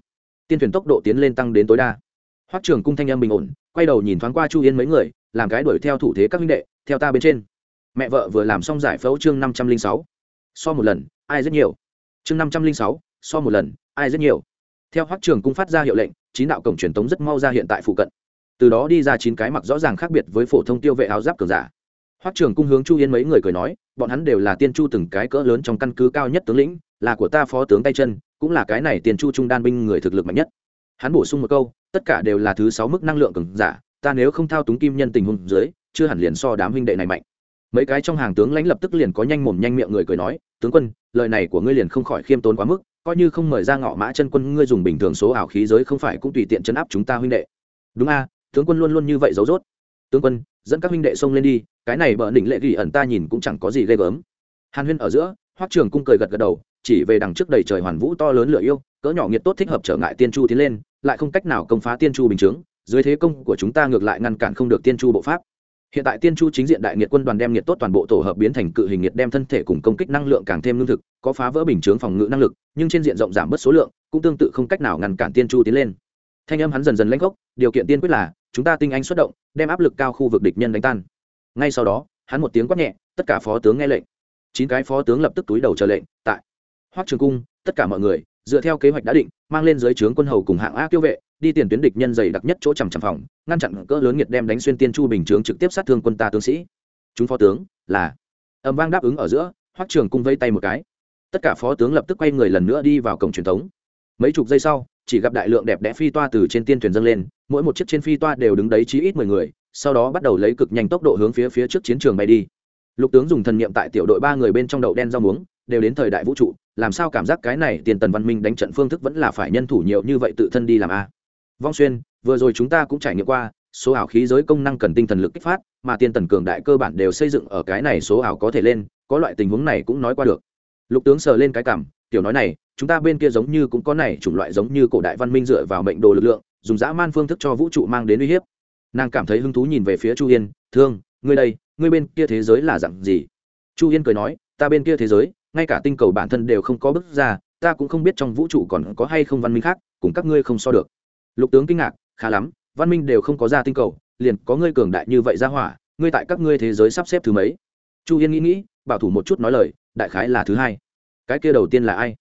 Tiên thuyền tốc độ tiến lên tăng đến tối đa. Hoắc trường cung thanh âm bình ổn, quay đầu nhìn thoáng qua chu yên mấy người, làm cái đuổi theo thủ thế các minh đệ, theo ta bên trên. Mẹ vợ vừa làm xong giải phẫu chương năm trăm linh sáu. So một lần, ai rất nhiều? Chương năm trăm linh sáu, so một lần, ai rất nhiều? Theo hoắc trường cung phát ra hiệu lệnh, chín đạo cổng truyền tống rất mau ra hiện tại phụ cận từ đó đi ra chín cái mặc rõ ràng khác biệt với phổ thông tiêu vệ áo giáp cường giả. Hoắc trường cung hướng chu yên mấy người cười nói, bọn hắn đều là tiên chu từng cái cỡ lớn trong căn cứ cao nhất tướng lĩnh, là của ta phó tướng tay chân, cũng là cái này tiền chu trung đan binh người thực lực mạnh nhất. Hắn bổ sung một câu, tất cả đều là thứ sáu mức năng lượng cường giả, ta nếu không thao túng kim nhân tình huống dưới, chưa hẳn liền so đám huynh đệ này mạnh. Mấy cái trong hàng tướng lãnh lập tức liền có nhanh mồm nhanh miệng người cười nói, tướng quân, lời này của ngươi liền không khỏi khiêm tốn quá mức, coi như không mời ra ngọ mã chân quân, ngươi dùng bình thường số ảo khí giới không phải cũng tùy tiện chấn áp chúng ta huynh đệ. Đúng a tướng quân luôn luôn như vậy giấu rốt. Tướng quân, dẫn các huynh đệ xông lên đi, cái này bờ đỉnh lệ ghi ẩn ta nhìn cũng chẳng có gì ghê gớm. Hàn huyên ở giữa, hoắc trường cung cười gật gật đầu, chỉ về đằng trước đầy trời hoàn vũ to lớn lửa yêu, cỡ nhỏ nhiệt tốt thích hợp trở ngại tiên chu tiến lên, lại không cách nào công phá tiên chu bình chướng, dưới thế công của chúng ta ngược lại ngăn cản không được tiên chu bộ pháp. Hiện tại tiên chu chính diện đại nhiệt quân đoàn đem nhiệt tốt toàn bộ tổ hợp biến thành cự hình nhiệt đem thân thể cùng công kích năng lượng càng thêm lương thực, có phá vỡ bình chướng phòng ngự năng lực, nhưng trên diện rộng giảm bớt số lượng, cũng tương tự không cách nào ngăn cản tiên chu tiến lên thanh âm hắn dần dần lãnh gốc điều kiện tiên quyết là, chúng ta tinh anh xuất động, đem áp lực cao khu vực địch nhân đánh tan. Ngay sau đó, hắn một tiếng quát nhẹ, tất cả phó tướng nghe lệnh. Chín cái phó tướng lập tức túi đầu chờ lệnh, tại hoắc trường cung, tất cả mọi người, dựa theo kế hoạch đã định, mang lên dưới trướng quân hầu cùng hạng a tiêu vệ, đi tiền tuyến địch nhân dày đặc nhất chỗ trầm trầm phòng, ngăn chặn cỡ lớn nhiệt đem đánh xuyên tiên chu bình trướng trực tiếp sát thương quân ta tướng sĩ. Chúng phó tướng, là âm vang đáp ứng ở giữa, hoắc trường cung vây tay một cái. Tất cả phó tướng lập tức quay người lần nữa đi vào cổng truyền thống. Mấy chục giây sau chỉ gặp đại lượng đẹp đẽ phi toa từ trên tiên thuyền dâng lên, mỗi một chiếc trên phi toa đều đứng đấy chí ít mười người, sau đó bắt đầu lấy cực nhanh tốc độ hướng phía phía trước chiến trường bay đi. Lục tướng dùng thần niệm tại tiểu đội ba người bên trong đậu đen rau muống, đều đến thời đại vũ trụ, làm sao cảm giác cái này tiền tần văn minh đánh trận phương thức vẫn là phải nhân thủ nhiều như vậy tự thân đi làm a? Vong xuyên, vừa rồi chúng ta cũng trải nghiệm qua, số ảo khí giới công năng cần tinh thần lực kích phát, mà tiên tần cường đại cơ bản đều xây dựng ở cái này số ảo có thể lên, có loại tình huống này cũng nói qua được. Lục tướng sờ lên cái cảm, tiểu nói này chúng ta bên kia giống như cũng có này chủng loại giống như cổ đại văn minh dựa vào mệnh đồ lực lượng, dùng dã man phương thức cho vũ trụ mang đến uy hiếp. Nàng cảm thấy hứng thú nhìn về phía chu yên, thương, ngươi đây, ngươi bên kia thế giới là dặn gì? Chu yên cười nói, ta bên kia thế giới, ngay cả tinh cầu bản thân đều không có bước ra, ta cũng không biết trong vũ trụ còn có hay không văn minh khác, cùng các ngươi không so được. Lục tướng kinh ngạc, khá lắm, văn minh đều không có ra tinh cầu, liền có ngươi cường đại như vậy ra hỏa, ngươi tại các ngươi thế giới sắp xếp thứ mấy? Chu yên nghĩ nghĩ, bảo thủ một chút nói lời, đại khái là thứ hai. Cái kia đầu tiên là ai?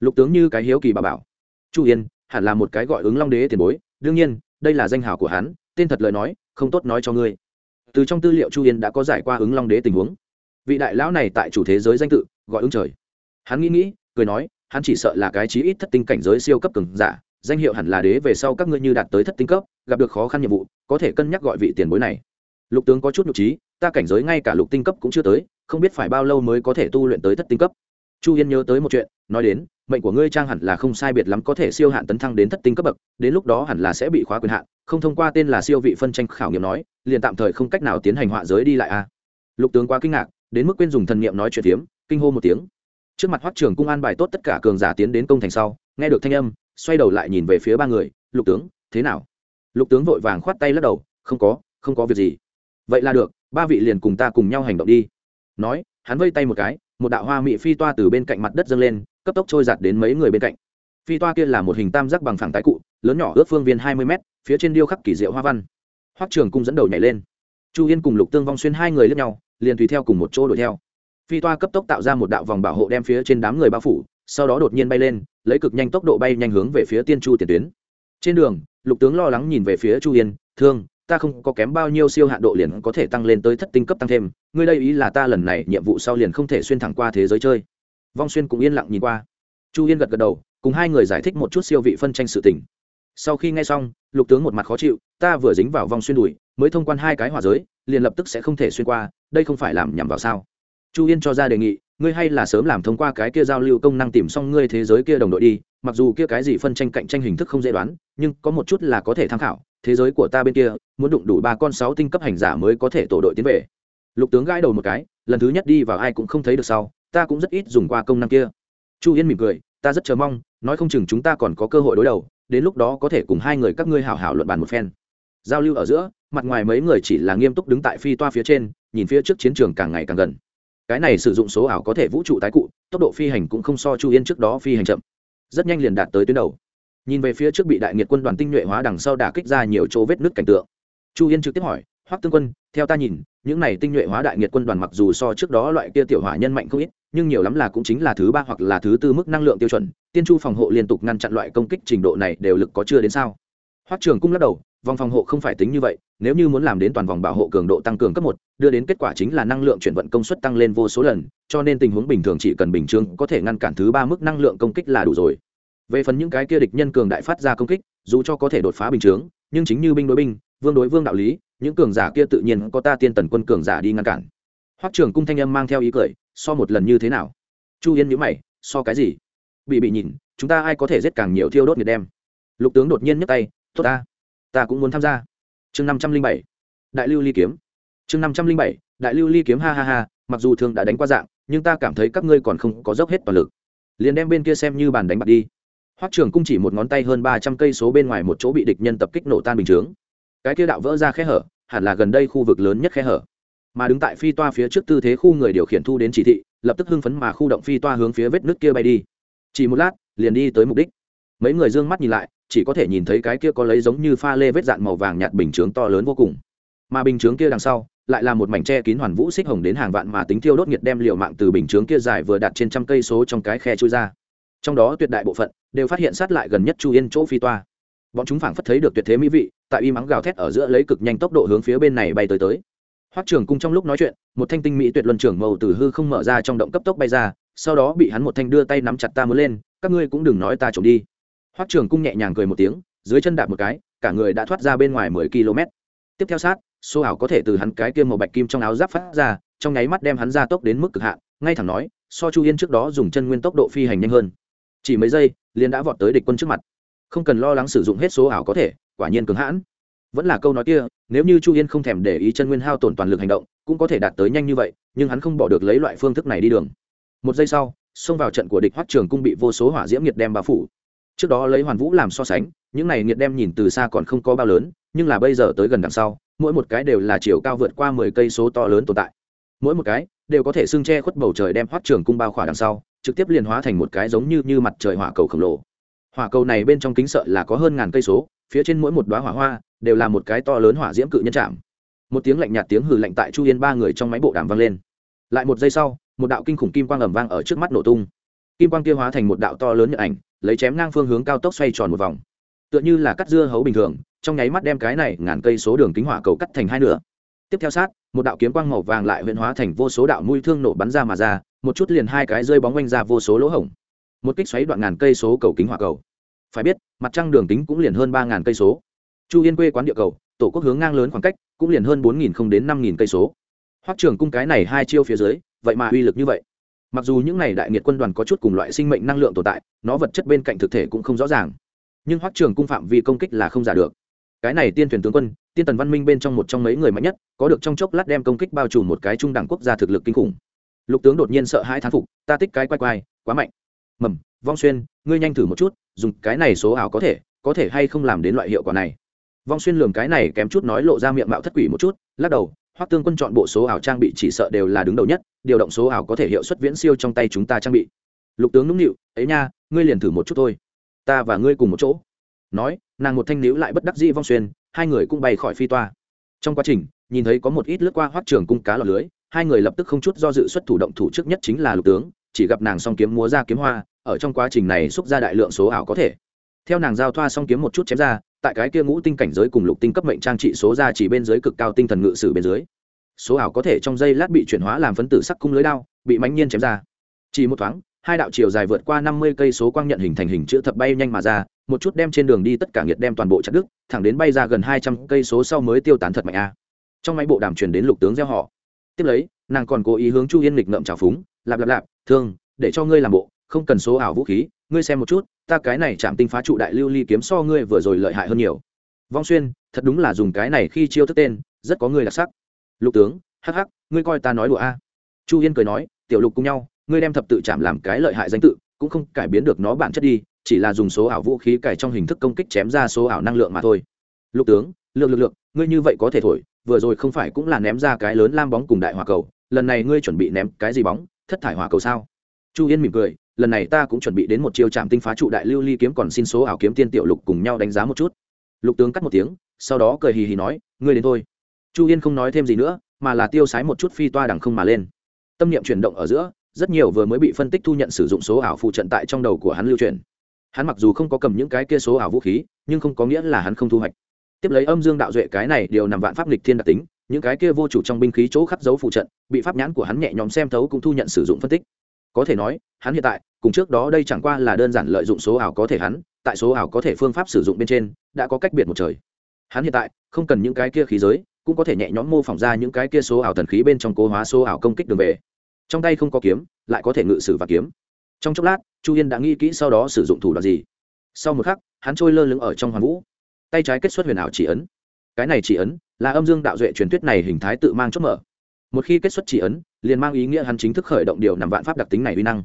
Lục tướng như cái hiếu kỳ bà bảo. Chu yên, hẳn là một cái gọi ứng long đế tiền bối, đương nhiên, đây là danh hào của hắn, tên thật lời nói, không tốt nói cho ngươi. Từ trong tư liệu chu yên đã có giải qua ứng long đế tình huống. Vị đại lão này tại chủ thế giới danh tự, gọi ứng trời. Hắn nghĩ nghĩ, cười nói, hắn chỉ sợ là cái chí ít thất tinh cảnh giới siêu cấp cường giả, danh hiệu hẳn là đế về sau các ngươi như đạt tới thất tinh cấp, gặp được khó khăn nhiệm vụ, có thể cân nhắc gọi vị tiền bối này. Lục tướng có chút nhục trí ta cảnh giới ngay cả lục tinh cấp cũng chưa tới, không biết phải bao lâu mới có thể tu luyện tới thất tinh cấp. Chu yên nhớ tới một chuyện, nói đến mệnh của ngươi trang hẳn là không sai biệt lắm có thể siêu hạn tấn thăng đến thất tinh cấp bậc, đến lúc đó hẳn là sẽ bị khóa quyền hạn, không thông qua tên là siêu vị phân tranh khảo nghiệm nói, liền tạm thời không cách nào tiến hành họa giới đi lại a. À. lục tướng quá kinh ngạc, đến mức quên dùng thần niệm nói chuyện tiếm kinh hô một tiếng. Trước mặt hoắc trường cung an bài tốt tất cả cường giả tiến đến công thành sau, nghe được thanh âm, xoay đầu lại nhìn về phía ba người, lục tướng, thế nào? Lục tướng vội vàng khoát tay lắc đầu, không có không có việc gì. Vậy là được, ba vị liền cùng ta cùng nhau hành động đi. Nói, hắn vây tay một cái, một đạo hoa mị phi toa từ bên cạnh mặt đất dâng lên cấp tốc trôi giạt đến mấy người bên cạnh. Phi toa kia là một hình tam giác bằng phẳng tái cụ, lớn nhỏ ước phương viên hai mươi m phía trên điêu khắc kỳ diệu hoa văn. Hoắc trường cung dẫn đầu nhảy lên. Chu yên cùng lục tương vong xuyên hai người lướt nhau, liền tùy theo cùng một chỗ đuổi theo. Phi toa cấp tốc tạo ra một đạo vòng bảo hộ đem phía trên đám người bao phủ, sau đó đột nhiên bay lên, lấy cực nhanh tốc độ bay nhanh hướng về phía tiên chu tiền tuyến. Trên đường, lục tướng lo lắng nhìn về phía chu yên, thương, ta không có kém bao nhiêu siêu hạn độ liền có thể tăng lên tới thất tinh cấp tăng thêm, ngươi đây ý là ta lần này nhiệm vụ sau liền không thể xuyên thẳng qua thế giới chơi vong xuyên cũng yên lặng nhìn qua. Chu yên gật gật đầu, cùng hai người giải thích một chút siêu vị phân tranh sự tình. Sau khi nghe xong, lục tướng một mặt khó chịu, ta vừa dính vào vong xuyên đùi mới thông quan hai cái hòa giới, liền lập tức sẽ không thể xuyên qua, đây không phải làm nhằm vào sao? Chu yên cho ra đề nghị, ngươi hay là sớm làm thông qua cái kia giao lưu công năng tìm xong ngươi thế giới kia đồng đội đi, mặc dù kia cái gì phân tranh cạnh tranh hình thức không dễ đoán, nhưng có một chút là có thể tham khảo, thế giới của ta bên kia, muốn đụng đủ ba con sáu tinh cấp hành giả mới có thể tổ đội tiến về. Lục tướng gãi đầu một cái, lần thứ nhất đi vào ai cũng không thấy được sau ta cũng rất ít dùng qua công năng kia. Chu yên mỉm cười, ta rất chờ mong, nói không chừng chúng ta còn có cơ hội đối đầu, đến lúc đó có thể cùng hai người các ngươi hảo hảo luận bàn một phen. Giao lưu ở giữa, mặt ngoài mấy người chỉ là nghiêm túc đứng tại phi toa phía trên, nhìn phía trước chiến trường càng ngày càng gần. Cái này sử dụng số ảo có thể vũ trụ tái cụ, tốc độ phi hành cũng không so chu yên trước đó phi hành chậm. Rất nhanh liền đạt tới tuyến đầu. Nhìn về phía trước bị đại nghiệt quân đoàn tinh nhuệ hóa đằng sau đả kích ra nhiều chỗ vết nứt cảnh tượng. Chu yên trực tiếp hỏi, hoắc tương quân, theo ta nhìn, những này tinh nhuệ hóa đại nghiệt quân đoàn mặc dù so trước đó loại kia tiểu hỏa nhân mạnh không ít nhưng nhiều lắm là cũng chính là thứ ba hoặc là thứ tư mức năng lượng tiêu chuẩn, tiên chu phòng hộ liên tục ngăn chặn loại công kích trình độ này đều lực có chưa đến sao? Hoắc trường cung lắc đầu, vòng phòng hộ không phải tính như vậy, nếu như muốn làm đến toàn vòng bảo hộ cường độ tăng cường cấp một, đưa đến kết quả chính là năng lượng chuyển vận công suất tăng lên vô số lần, cho nên tình huống bình thường chỉ cần bình chương có thể ngăn cản thứ ba mức năng lượng công kích là đủ rồi. Về phần những cái kia địch nhân cường đại phát ra công kích, dù cho có thể đột phá bình chướng, nhưng chính như binh đối binh, vương đối vương đạo lý, những cường giả kia tự nhiên có ta tiên tần quân cường giả đi ngăn cản. Hoắc trường cung thanh âm mang theo ý cười so một lần như thế nào? Chu yên nhữ mày, so cái gì? Bị bị nhìn, chúng ta ai có thể giết càng nhiều thiêu đốt nhiệt đem? Lục tướng đột nhiên nhấc tay, tốt ta ta cũng muốn tham gia. Chương năm trăm linh bảy, đại lưu ly kiếm. Chương năm trăm linh bảy, đại lưu ly kiếm, ha ha ha, mặc dù thường đã đánh qua dạng, nhưng ta cảm thấy các ngươi còn không có dốc hết toàn lực. Liền đem bên kia xem như bàn đánh bạc đi. Hoắc trường cung chỉ một ngón tay hơn ba trăm cây số bên ngoài một chỗ bị địch nhân tập kích nổ tan bình chướng. Cái kia đạo vỡ ra khe hở, hẳn là gần đây khu vực lớn nhất khe hở mà đứng tại phi toa phía trước tư thế khu người điều khiển thu đến chỉ thị, lập tức hưng phấn mà khu động phi toa hướng phía vết nước kia bay đi. Chỉ một lát, liền đi tới mục đích. Mấy người d ư ơ n g mắt nhìn lại, chỉ có thể nhìn thấy cái kia có lấy giống như pha lê vết dạn màu vàng nhạt bình chướng to lớn vô cùng. Mà bình chướng kia đằng sau, lại là một mảnh tre kín hoàn vũ xích hồng đến hàng vạn mà tính thiêu đốt nhiệt đem liệu mạng từ bình chướng kia dài vừa đặt trên trăm cây số trong cái khe chui ra. Trong đó tuyệt đại bộ phận đều phát hiện sát lại gần nhất chu yên chỗ phi toa. Bọn chúng phảng phất thấy được tuyệt thế mỹ vị, tại y mắng gào thét ở giữa lấy cực nhanh tốc độ hướng phía bên này bay tới tới hoắc trường cung trong lúc nói chuyện, một thanh tinh mỹ tuyệt luân trưởng màu từ hư không mở ra trong động cấp tốc bay ra, sau đó bị hắn một thanh đưa tay nắm chặt ta muốn lên, các ngươi cũng đừng nói ta trộm đi. Hoắc trường cung nhẹ nhàng cười một tiếng, dưới chân đạp một cái, cả người đã thoát ra bên ngoài mười km. Tiếp theo sát, số ảo có thể từ hắn cái kia màu bạch kim trong áo giáp phát ra, trong nháy mắt đem hắn ra tốc đến mức cực hạn, ngay thẳng nói, so chu yên trước đó dùng chân nguyên tốc độ phi hành nhanh hơn. Chỉ mấy giây, liền đã vọt tới địch quân trước mặt. Không cần lo lắng sử dụng hết số ảo có thể, quả nhiên cứng hãn vẫn là câu nói kia, nếu như chu yên không thèm để ý chân nguyên hao tổn toàn lực hành động, cũng có thể đạt tới nhanh như vậy, nhưng hắn không bỏ được lấy loại phương thức này đi đường. Một giây sau, xông vào trận của địch hoắt trường cung bị vô số hỏa diễm nhiệt đem bao phủ. Trước đó lấy hoàn vũ làm so sánh, những này nhiệt đem nhìn từ xa còn không có bao lớn, nhưng là bây giờ tới gần đằng sau, mỗi một cái đều là chiều cao vượt qua mười cây số to lớn tồn tại. Mỗi một cái đều có thể xưng che khuất bầu trời đem hoắt trường cung bao khỏa đằng sau, trực tiếp liền hóa thành một cái giống như như mặt trời hỏa cầu khổng lồ. Hỏa cầu này bên trong kính sợ là có hơn ngàn cây số phía trên mỗi một đoá hỏa hoa đều là một cái to lớn hỏa diễm cự nhân chạm. Một tiếng lạnh nhạt tiếng hừ lạnh tại chu yên ba người trong máy bộ đàm vang lên. Lại một giây sau, một đạo kinh khủng kim quang ẩm vang ở trước mắt nổ tung. Kim quang kia hóa thành một đạo to lớn như ảnh, lấy chém ngang phương hướng cao tốc xoay tròn một vòng. Tựa như là cắt dưa hấu bình thường, trong nháy mắt đem cái này ngàn cây số đường kính hỏa cầu cắt thành hai nửa. Tiếp theo sát, một đạo kiếm quang màu vàng lại huyện hóa thành vô số đạo mũi thương nổ bắn ra mà ra, một chút liền hai cái rơi bóng quanh ra vô số lỗ hổng. Một kích xoáy đoạn ngàn cây số cầu kính hỏa cầu phải biết, mặt trăng đường kính cũng liền hơn ba ngàn cây số. Chu yên quê quán địa cầu, tổ quốc hướng ngang lớn khoảng cách, cũng liền hơn bốn nghìn không đến năm nghìn cây số. Hoắc trường cung cái này hai chiêu phía dưới, vậy mà uy lực như vậy. Mặc dù những n à y đại nghiệt quân đoàn có chút cùng loại sinh mệnh năng lượng tồn tại, nó vật chất bên cạnh thực thể cũng không rõ ràng. Nhưng hoắc trường cung phạm vi công kích là không giả được. Cái này tiên thuyền tướng quân, tiên tần văn minh bên trong một trong mấy người mạnh nhất, có được trong chốc lát đem công kích bao trùm một cái trung đẳng quốc gia thực lực kinh khủng. Lục tướng đột nhiên sợ hai thán phục, ta tích cái quay quay quá mạnh. Mầm, vong xuyên ngươi nhanh thử một chút, dùng cái này số ảo có thể có thể hay không làm đến loại hiệu quả này. Vong xuyên lường cái này kém chút nói lộ ra miệng mạo thất quỷ một chút, lắc đầu, hoắc tương quân chọn bộ số ảo trang bị chỉ sợ đều là đứng đầu nhất, điều động số ảo có thể hiệu suất viễn siêu trong tay chúng ta trang bị. Lục tướng nũng nịu, ấy nha, ngươi liền thử một chút thôi. Ta và ngươi cùng một chỗ. Nói, nàng một thanh níu lại bất đắc dĩ vong xuyên, hai người cũng bay khỏi phi toa. Trong quá trình, nhìn thấy có một ít lướt qua hoắc trường cung cá lọt lưới, hai người lập tức không chút do dự xuất thủ động thủ trước nhất chính là lục tướng, chỉ gặp nàng song kiếm múa ra kiếm hoa ở trong quá trình này xúc ra đại lượng số ảo có thể. Theo nàng giao thoa song kiếm một chút chém ra, tại cái kia ngũ tinh cảnh giới cùng lục tinh cấp mệnh trang trị số ra chỉ bên dưới cực cao tinh thần ngự sử bên dưới. Số ảo có thể trong giây lát bị chuyển hóa làm phấn tử sắc cung lưới đao, bị mãnh nhiên chém ra. Chỉ một thoáng, hai đạo chiều dài vượt qua năm mươi cây số quang nhận hình thành hình chữ thập bay nhanh mà ra, một chút đem trên đường đi tất cả nhiệt đem toàn bộ chặt đứt, thẳng đến bay ra gần hai trăm cây số sau mới tiêu tán thật mạnh a. Trong máy bộ đàm truyền đến lục tướng gieo họ. Tiếp lấy, nàng còn cố ý hướng chu yên lịch ngậm trào phúng, lạp lạp lạp, thương, để cho ngươi làm bộ không cần số ảo vũ khí, ngươi xem một chút, ta cái này chạm tinh phá trụ đại lưu ly kiếm so ngươi vừa rồi lợi hại hơn nhiều. Vong xuyên, thật đúng là dùng cái này khi chiêu thức tên, rất có ngươi đặc sắc. Lục tướng, hắc hắc, ngươi coi ta nói đùa a. Chu yên cười nói, tiểu lục cùng nhau, ngươi đem thập tự chạm làm cái lợi hại danh tự, cũng không cải biến được nó bản chất đi, chỉ là dùng số ảo vũ khí cải trong hình thức công kích chém ra số ảo năng lượng mà thôi. Lục tướng lượng lực lượng ngươi như vậy có thể thổi, vừa rồi không phải cũng là ném ra cái lớn lam bóng cùng đại hỏa cầu, lần này ngươi chuẩn bị ném cái gì bóng, thất thải hỏa cầu sao? Chu yên mỉm cười lần này ta cũng chuẩn bị đến một chiêu trạm tinh phá trụ đại lưu ly kiếm còn xin số ảo kiếm tiên tiểu lục cùng nhau đánh giá một chút. Lục tướng cắt một tiếng, sau đó cười hì hì nói, ngươi đến thôi. Chu yên không nói thêm gì nữa, mà là tiêu sái một chút phi toa đằng không mà lên. Tâm niệm chuyển động ở giữa, rất nhiều vừa mới bị phân tích thu nhận sử dụng số ảo phụ trận tại trong đầu của hắn lưu truyền. Hắn mặc dù không có cầm những cái kia số ảo vũ khí, nhưng không có nghĩa là hắn không thu hoạch. Tiếp lấy âm dương đạo duệ cái này đều nằm vạn pháp lịch thiên đặc tính, những cái kia vô chủ trong binh khí chỗ khắc dấu phụ trận, bị pháp nhãn của hắn nhẹ nhõm xem thấu cũng thu nhận sử dụng phân tích có thể nói, hắn hiện tại, cùng trước đó đây chẳng qua là đơn giản lợi dụng số ảo có thể hắn, tại số ảo có thể phương pháp sử dụng bên trên, đã có cách biệt một trời. Hắn hiện tại, không cần những cái kia khí giới, cũng có thể nhẹ nhõm mô phỏng ra những cái kia số ảo thần khí bên trong cố hóa số ảo công kích đường về. Trong tay không có kiếm, lại có thể ngự sử và kiếm. Trong chốc lát, chu yên đã nghĩ kỹ sau đó sử dụng thủ đoạn gì. Sau một khắc, hắn trôi lơ lửng ở trong hoàn vũ. Tay trái kết xuất huyền ảo chỉ ấn. Cái này chỉ ấn, là âm dương đạo duệ truyền thuyết này hình thái tự mang chốt mở một khi kết xuất chỉ ấn, liền mang ý nghĩa hắn chính thức khởi động điều nằm vạn pháp đặc tính này uy năng.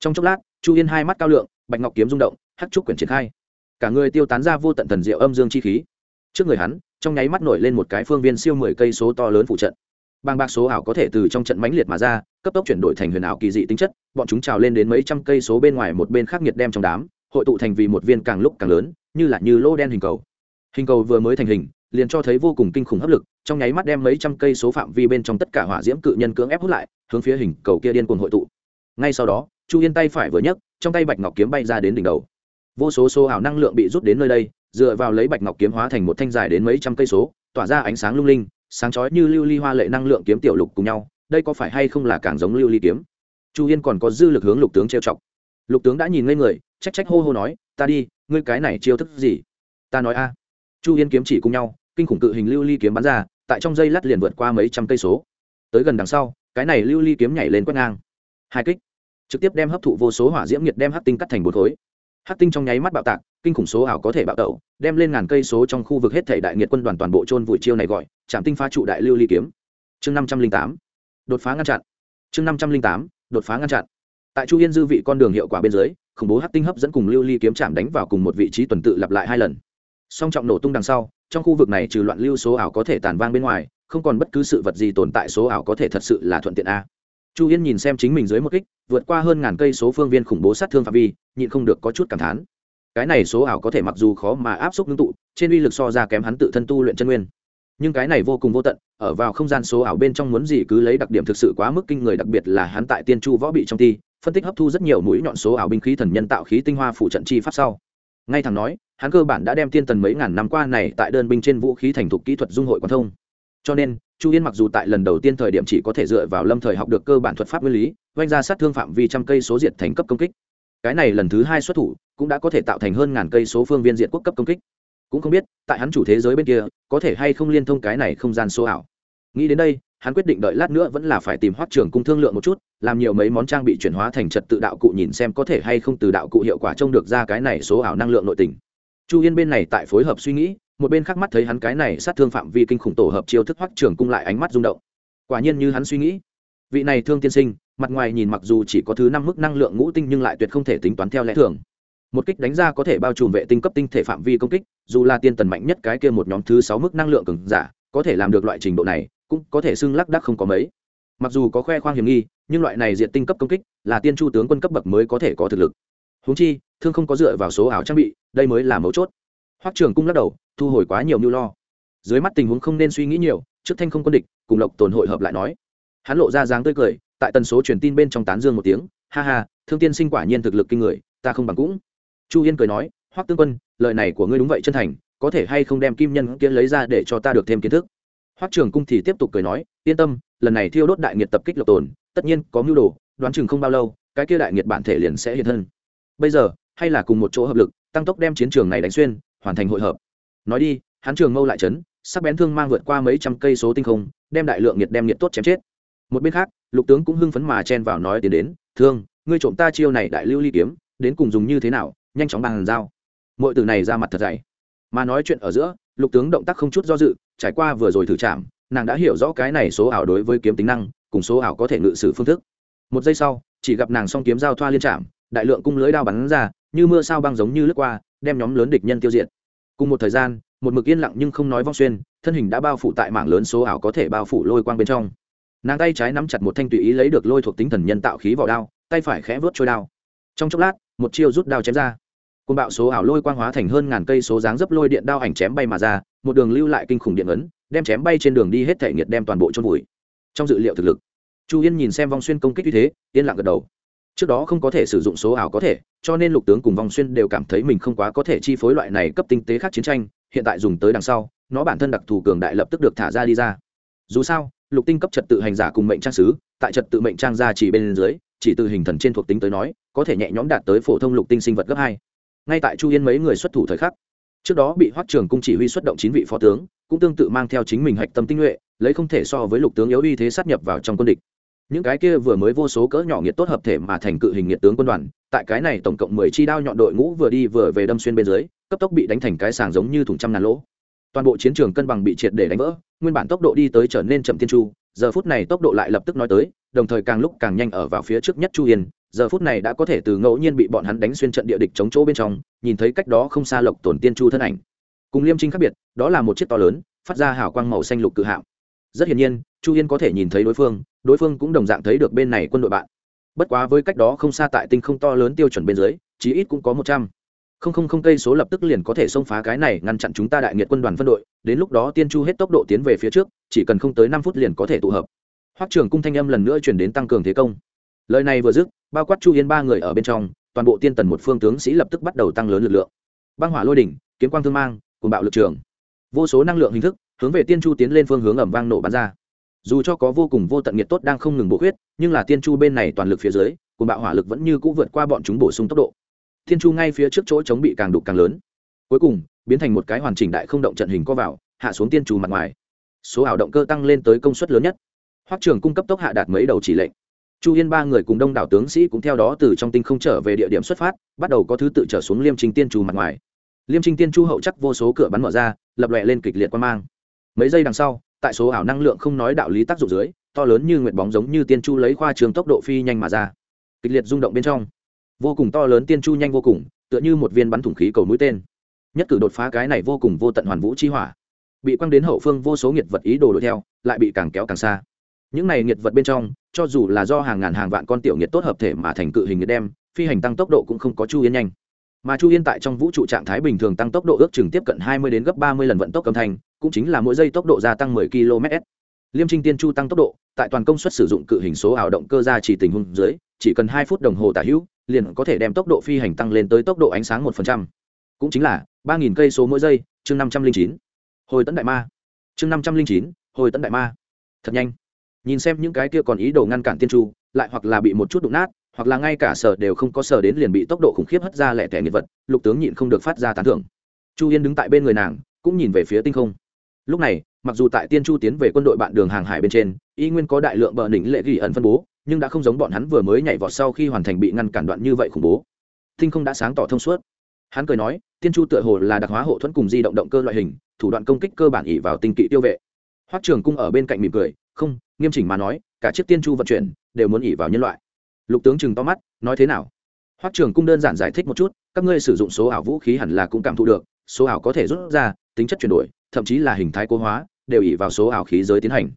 Trong chốc lát, chu yên hai mắt cao lượng, bạch ngọc kiếm rung động, hắc trúc quyển triển khai. Cả người tiêu tán ra vô tận thần diệu âm dương chi khí. Trước người hắn, trong nháy mắt nổi lên một cái phương viên siêu mười cây số to lớn phụ trận. Bang bạc số ảo có thể từ trong trận mãnh liệt mà ra, cấp tốc chuyển đổi thành huyền ảo kỳ dị tính chất, bọn chúng trào lên đến mấy trăm cây số bên ngoài một bên khác nghiệt đem trong đám, hội tụ thành vì một viên càng lúc càng lớn, như là như lô đen hình cầu. Hình cầu vừa mới thành hình liền cho thấy vô cùng kinh khủng hấp lực, trong nháy mắt đem mấy trăm cây số phạm vi bên trong tất cả hỏa diễm cự nhân cưỡng ép hút lại, hướng phía hình cầu kia điên cuồng hội tụ. Ngay sau đó, chu yên tay phải vừa nhấc, trong tay bạch ngọc kiếm bay ra đến đỉnh đầu. Vô số số ảo năng lượng bị rút đến nơi đây, dựa vào lấy bạch ngọc kiếm hóa thành một thanh dài đến mấy trăm cây số, tỏa ra ánh sáng lung linh, sáng chói như lưu ly hoa lệ năng lượng kiếm tiểu lục cùng nhau, đây có phải hay không là càng giống lưu ly kiếm? Chu yên còn có dư lực hướng lục tướng trêu chọc. Lục tướng đã nhìn ngây người, trách trách hô hô nói, ta đi, ngươi cái này chiêu thức gì? Ta nói a. Chu yên kiếm chỉ cùng nhau kinh khủng cự hình lưu ly kiếm bắn ra, tại trong dây lát liền vượt qua mấy trăm cây số. Tới gần đằng sau, cái này lưu ly kiếm nhảy lên quét ngang. Hai kích. Trực tiếp đem hấp thụ vô số hỏa diễm nhiệt đem hắc tinh cắt thành bột khối. Hắc tinh trong nháy mắt bạo tạc, kinh khủng số ảo có thể bạo tẩu, đem lên ngàn cây số trong khu vực hết thể đại nghiệt quân đoàn toàn bộ trôn vùi chiêu này gọi trạm tinh phá trụ đại lưu ly kiếm. Chương năm trăm linh tám. Đột phá ngăn chặn. Chương năm trăm linh tám. Đột phá ngăn chặn. Tại chu yên dư vị con đường hiệu quả bên dưới, khủng bố hắc tinh hấp dẫn cùng lưu ly kiếm chạm đánh vào cùng một vị trí tuần tự lặp lại hai lần. Song trọng nổ tung đằng sau trong khu vực này trừ loạn lưu số ảo có thể tàn vang bên ngoài, không còn bất cứ sự vật gì tồn tại số ảo có thể thật sự là thuận tiện a. Chu yên nhìn xem chính mình dưới một kích, vượt qua hơn ngàn cây số phương viên khủng bố sát thương phạm vi, nhịn không được có chút cảm thán. Cái này số ảo có thể mặc dù khó mà áp suất ngưng tụ, trên uy lực so ra kém hắn tự thân tu luyện chân nguyên. Nhưng cái này vô cùng vô tận, ở vào không gian số ảo bên trong muốn gì cứ lấy đặc điểm thực sự quá mức kinh người, đặc biệt là hắn tại tiên chu võ bị trong ti phân tích hấp thu rất nhiều mũi nhọn số ảo binh khí thần nhân tạo khí tinh hoa phụ trận chi pháp sau. Ngay thẳng nói hắn cơ bản đã đem tiên tần mấy ngàn năm qua này tại đơn binh trên vũ khí thành thục kỹ thuật dung hội quan thông. Cho nên, chu yên mặc dù tại lần đầu tiên thời điểm chỉ có thể dựa vào lâm thời học được cơ bản thuật pháp nguyên lý, oanh ra sát thương phạm vi trăm cây số diệt thành cấp công kích. Cái này lần thứ hai xuất thủ, cũng đã có thể tạo thành hơn ngàn cây số phương viên diện quốc cấp công kích. Cũng không biết, tại hắn chủ thế giới bên kia, có thể hay không liên thông cái này không gian số ảo. Nghĩ đến đây, hắn quyết định đợi lát nữa vẫn là phải tìm hoắc trường cung thương lượng một chút, làm nhiều mấy món trang bị chuyển hóa thành trật tự đạo cụ nhìn xem có thể hay không từ đạo cụ hiệu quả trông được ra cái này số ảo năng lượng nội tình chu yên bên này tại phối hợp suy nghĩ, một bên khác mắt thấy hắn cái này sát thương phạm vi kinh khủng tổ hợp chiêu thức hoắc trường cung lại ánh mắt rung động. Quả nhiên như hắn suy nghĩ. Vị này thương tiên sinh, mặt ngoài nhìn mặc dù chỉ có thứ năm mức năng lượng ngũ tinh nhưng lại tuyệt không thể tính toán theo lẽ thường. Một kích đánh ra có thể bao trùm vệ tinh cấp tinh thể phạm vi công kích, dù là tiên tần mạnh nhất cái kia một nhóm thứ sáu mức năng lượng cường giả, có thể làm được loại trình độ này, cũng có thể xưng lắc đắc không có mấy. Mặc dù có khoe khoang hiểm nghi, nhưng loại này diện tinh cấp công kích là tiên chu tướng quân cấp bậc mới có thể có thực lực húng chi, thương không có dựa vào số ảo trang bị, đây mới là mấu chốt. Hoắc trường cung lắc đầu, thu hồi quá nhiều mưu lo. Dưới mắt tình huống không nên suy nghĩ nhiều, trước thanh không quân địch, cùng lộc tồn hội hợp lại nói. Hắn lộ ra dáng tươi cười, tại tần số truyền tin bên trong tán dương một tiếng, ha ha, thương tiên sinh quả nhiên thực lực kinh người, ta không bằng cũng. Chu yên cười nói, hoắc tương quân, lời này của ngươi đúng vậy chân thành, có thể hay không đem kim nhân kia lấy ra để cho ta được thêm kiến thức? Hoắc trường cung thì tiếp tục cười nói, yên tâm, lần này thiêu đốt đại nghiệt tập kích lộc tồn, tất nhiên có mưu đồ, đoán chừng không bao lâu, cái kia đại nghiệt bản thể liền sẽ hiện thân bây giờ, hay là cùng một chỗ hợp lực, tăng tốc đem chiến trường này đánh xuyên, hoàn thành hội hợp. Nói đi, hắn trường mâu lại chấn, sắc bén thương mang vượt qua mấy trăm cây số tinh không, đem đại lượng nhiệt đem nhiệt tốt chém chết. Một bên khác, lục tướng cũng hưng phấn mà chen vào nói tiến đến, thương, ngươi trộm ta chiêu này đại lưu ly kiếm, đến cùng dùng như thế nào, nhanh chóng bàn giao. Mọi từ này ra mặt thật dày. Mà nói chuyện ở giữa, lục tướng động tác không chút do dự, trải qua vừa rồi thử chạm, nàng đã hiểu rõ cái này số ảo đối với kiếm tính năng, cùng số ảo có thể ngự sử phương thức. Một giây sau, chỉ gặp nàng song kiếm giao thoa liên chạm đại lượng cung lưới đao bắn ra, như mưa sao băng giống như lướt qua, đem nhóm lớn địch nhân tiêu diệt. Cùng một thời gian, một mực yên lặng nhưng không nói vong xuyên, thân hình đã bao phủ tại mảng lớn số ảo có thể bao phủ lôi quang bên trong. Nàng tay trái nắm chặt một thanh tùy ý lấy được lôi thuộc tính thần nhân tạo khí vào đao, tay phải khẽ vớt trôi đao. Trong chốc lát, một chiêu rút đao chém ra. Côn bạo số ảo lôi quang hóa thành hơn ngàn cây số dáng dấp lôi điện đao ảnh chém bay mà ra, một đường lưu lại kinh khủng điện ấn, đem chém bay trên đường đi hết thể nhiệt đem toàn bộ chôn vùi. Trong dự liệu thực lực, chu yên nhìn xem vong xuyên công kích như thế, yên lặng gật đầu trước đó không có thể sử dụng số ảo có thể, cho nên lục tướng cùng vong xuyên đều cảm thấy mình không quá có thể chi phối loại này cấp tinh tế khác chiến tranh, hiện tại dùng tới đằng sau, nó bản thân đặc thù cường đại lập tức được thả ra đi ra. Dù sao, lục tinh cấp trật tự hành giả cùng mệnh trang sứ, tại trật tự mệnh trang ra chỉ bên dưới, chỉ từ hình thần trên thuộc tính tới nói, có thể nhẹ nhõm đạt tới phổ thông lục tinh sinh vật gấp hai. Ngay tại chu yên mấy người xuất thủ thời khắc, trước đó bị hoắc trường cung chỉ huy xuất động chín vị phó tướng, cũng tương tự mang theo chính mình hạch tâm tinh nhuệ, lấy không thể so với lục tướng yếu uy thế sát nhập vào trong quân địch những cái kia vừa mới vô số cỡ nhỏ nghiệt tốt hợp thể mà thành cự hình nghiệt tướng quân đoàn, tại cái này tổng cộng mười chi đao nhọn đội ngũ vừa đi vừa về đâm xuyên bên dưới, cấp tốc bị đánh thành cái sàng giống như thùng trăm ngàn lỗ toàn bộ chiến trường cân bằng bị triệt để đánh vỡ, nguyên bản tốc độ đi tới trở nên chậm tiên chu, giờ phút này tốc độ lại lập tức nói tới, đồng thời càng lúc càng nhanh ở vào phía trước nhất chu yên, giờ phút này đã có thể từ ngẫu nhiên bị bọn hắn đánh xuyên trận địa địch chống chỗ bên trong, nhìn thấy cách đó không xa lộc tổn tiên chu thân ảnh cùng liêm trinh khác biệt, đó là một chiếc to lớn, phát ra hào quang màu xanh lục cự hạo. rất hiển nhiên, chu yên có thể nhìn thấy đối phương đối phương cũng đồng dạng thấy được bên này quân đội bạn. Bất quá với cách đó không xa tại tinh không to lớn tiêu chuẩn bên dưới, chí ít cũng có một trăm. Không không không, cây số lập tức liền có thể xông phá cái này, ngăn chặn chúng ta đại nghiệt quân đoàn phân đội. Đến lúc đó tiên chu hết tốc độ tiến về phía trước, chỉ cần không tới năm phút liền có thể tụ hợp. Hoắc trường cung thanh âm lần nữa chuyển đến tăng cường thế công. Lời này vừa dứt, bao quát chu yên ba người ở bên trong, toàn bộ tiên tần một phương tướng sĩ lập tức bắt đầu tăng lớn lực lượng. Băng hỏa lôi đỉnh, kiếm quang thương mang cùng bạo lực trường. Vô số năng lượng hình thức hướng về tiên chu tiến lên phương hướng ẩm vang nổ bắn ra dù cho có vô cùng vô tận nhiệt tốt đang không ngừng bổ huyết nhưng là tiên chu bên này toàn lực phía dưới cùng bạo hỏa lực vẫn như cũ vượt qua bọn chúng bổ sung tốc độ. Tiên chu ngay phía trước chỗ chống bị càng đục càng lớn. Cuối cùng, biến thành một cái hoàn chỉnh đại không động trận hình co vào, hạ xuống tiên chu mặt ngoài. Số ảo động cơ tăng lên tới công suất lớn nhất. Hoắc trường cung cấp tốc hạ đạt mấy đầu chỉ lệnh. Chu yên ba người cùng đông đảo tướng sĩ cũng theo đó từ trong tinh không trở về địa điểm xuất phát, bắt đầu có thứ tự trở xuống liêm trình tiên chu mặt ngoài. Liêm trình tiên chu hậu chắc vô số cửa bắn mở ra, lập lòe lên kịch liệt quan mang. Mấy giây đằng sau tại số ảo năng lượng không nói đạo lý tác dụng dưới, to lớn như nguyệt bóng giống như tiên chu lấy khoa trường tốc độ phi nhanh mà ra. Kịch liệt rung động bên trong. Vô cùng to lớn tiên chu nhanh vô cùng, tựa như một viên bắn thủng khí cầu mũi tên. Nhất cử đột phá cái này vô cùng vô tận hoàn vũ chi hỏa. Bị quăng đến hậu phương vô số nghiệt vật ý đồ đuổi theo, lại bị càng kéo càng xa. Những này nghiệt vật bên trong, cho dù là do hàng ngàn hàng vạn con tiểu nghiệt tốt hợp thể mà thành cự hình nghiệt đem, phi hành tăng tốc độ cũng không có chu yên nhanh mà chu yên tại trong vũ trụ trạng thái bình thường tăng tốc độ ước chừng tiếp cận hai mươi đến gấp ba mươi lần vận tốc âm thanh, cũng chính là mỗi giây tốc độ gia tăng 10 km liêm trinh tiên chu tăng tốc độ, tại toàn công suất sử dụng cự hình số ảo động cơ ra chỉ tình huống dưới, chỉ cần hai phút đồng hồ tả hữu, liền có thể đem tốc độ phi hành tăng lên tới tốc độ ánh sáng một phần trăm. Cũng chính là ba nghìn cây số mỗi giây, chương năm trăm linh chín. Hồi tấn đại ma. Chương năm trăm linh chín, hồi tấn đại ma. Thật nhanh. Nhìn xem những cái kia còn ý đồ ngăn cản tiên chu, lại hoặc là bị một chút đụng nát hoặc là ngay cả sở đều không có sở đến liền bị tốc độ khủng khiếp hất ra lẻ tẻ nghiệt vật, lục tướng nhịn không được phát ra tán thưởng. Chu yên đứng tại bên người nàng, cũng nhìn về phía tinh không. Lúc này, mặc dù tại tiên chu tiến về quân đội bạn đường hàng hải bên trên, y nguyên có đại lượng bờ đỉnh lệ ghi ẩn phân bố, nhưng đã không giống bọn hắn vừa mới nhảy vọt sau khi hoàn thành bị ngăn cản đoạn như vậy khủng bố. Tinh không đã sáng tỏ thông suốt. Hắn cười nói, tiên chu tựa hồ là đặc hóa hộ thuẫn cùng di động động cơ loại hình, thủ đoạn công kích cơ bản ỉ vào tinh kỵ tiêu vệ. Hoắc trường cung ở bên cạnh mỉm cười, không, nghiêm chỉnh mà nói, cả chiếc tiên chu vận chuyển đều muốn ỉ vào nhân loại lục tướng chừng to mắt, nói thế nào? Hoắc trường cung đơn giản giải thích một chút, các ngươi sử dụng số ảo vũ khí hẳn là cũng cảm thụ được, số ảo có thể rút ra, tính chất chuyển đổi, thậm chí là hình thái cố hóa, đều ỉ vào số ảo khí giới tiến hành.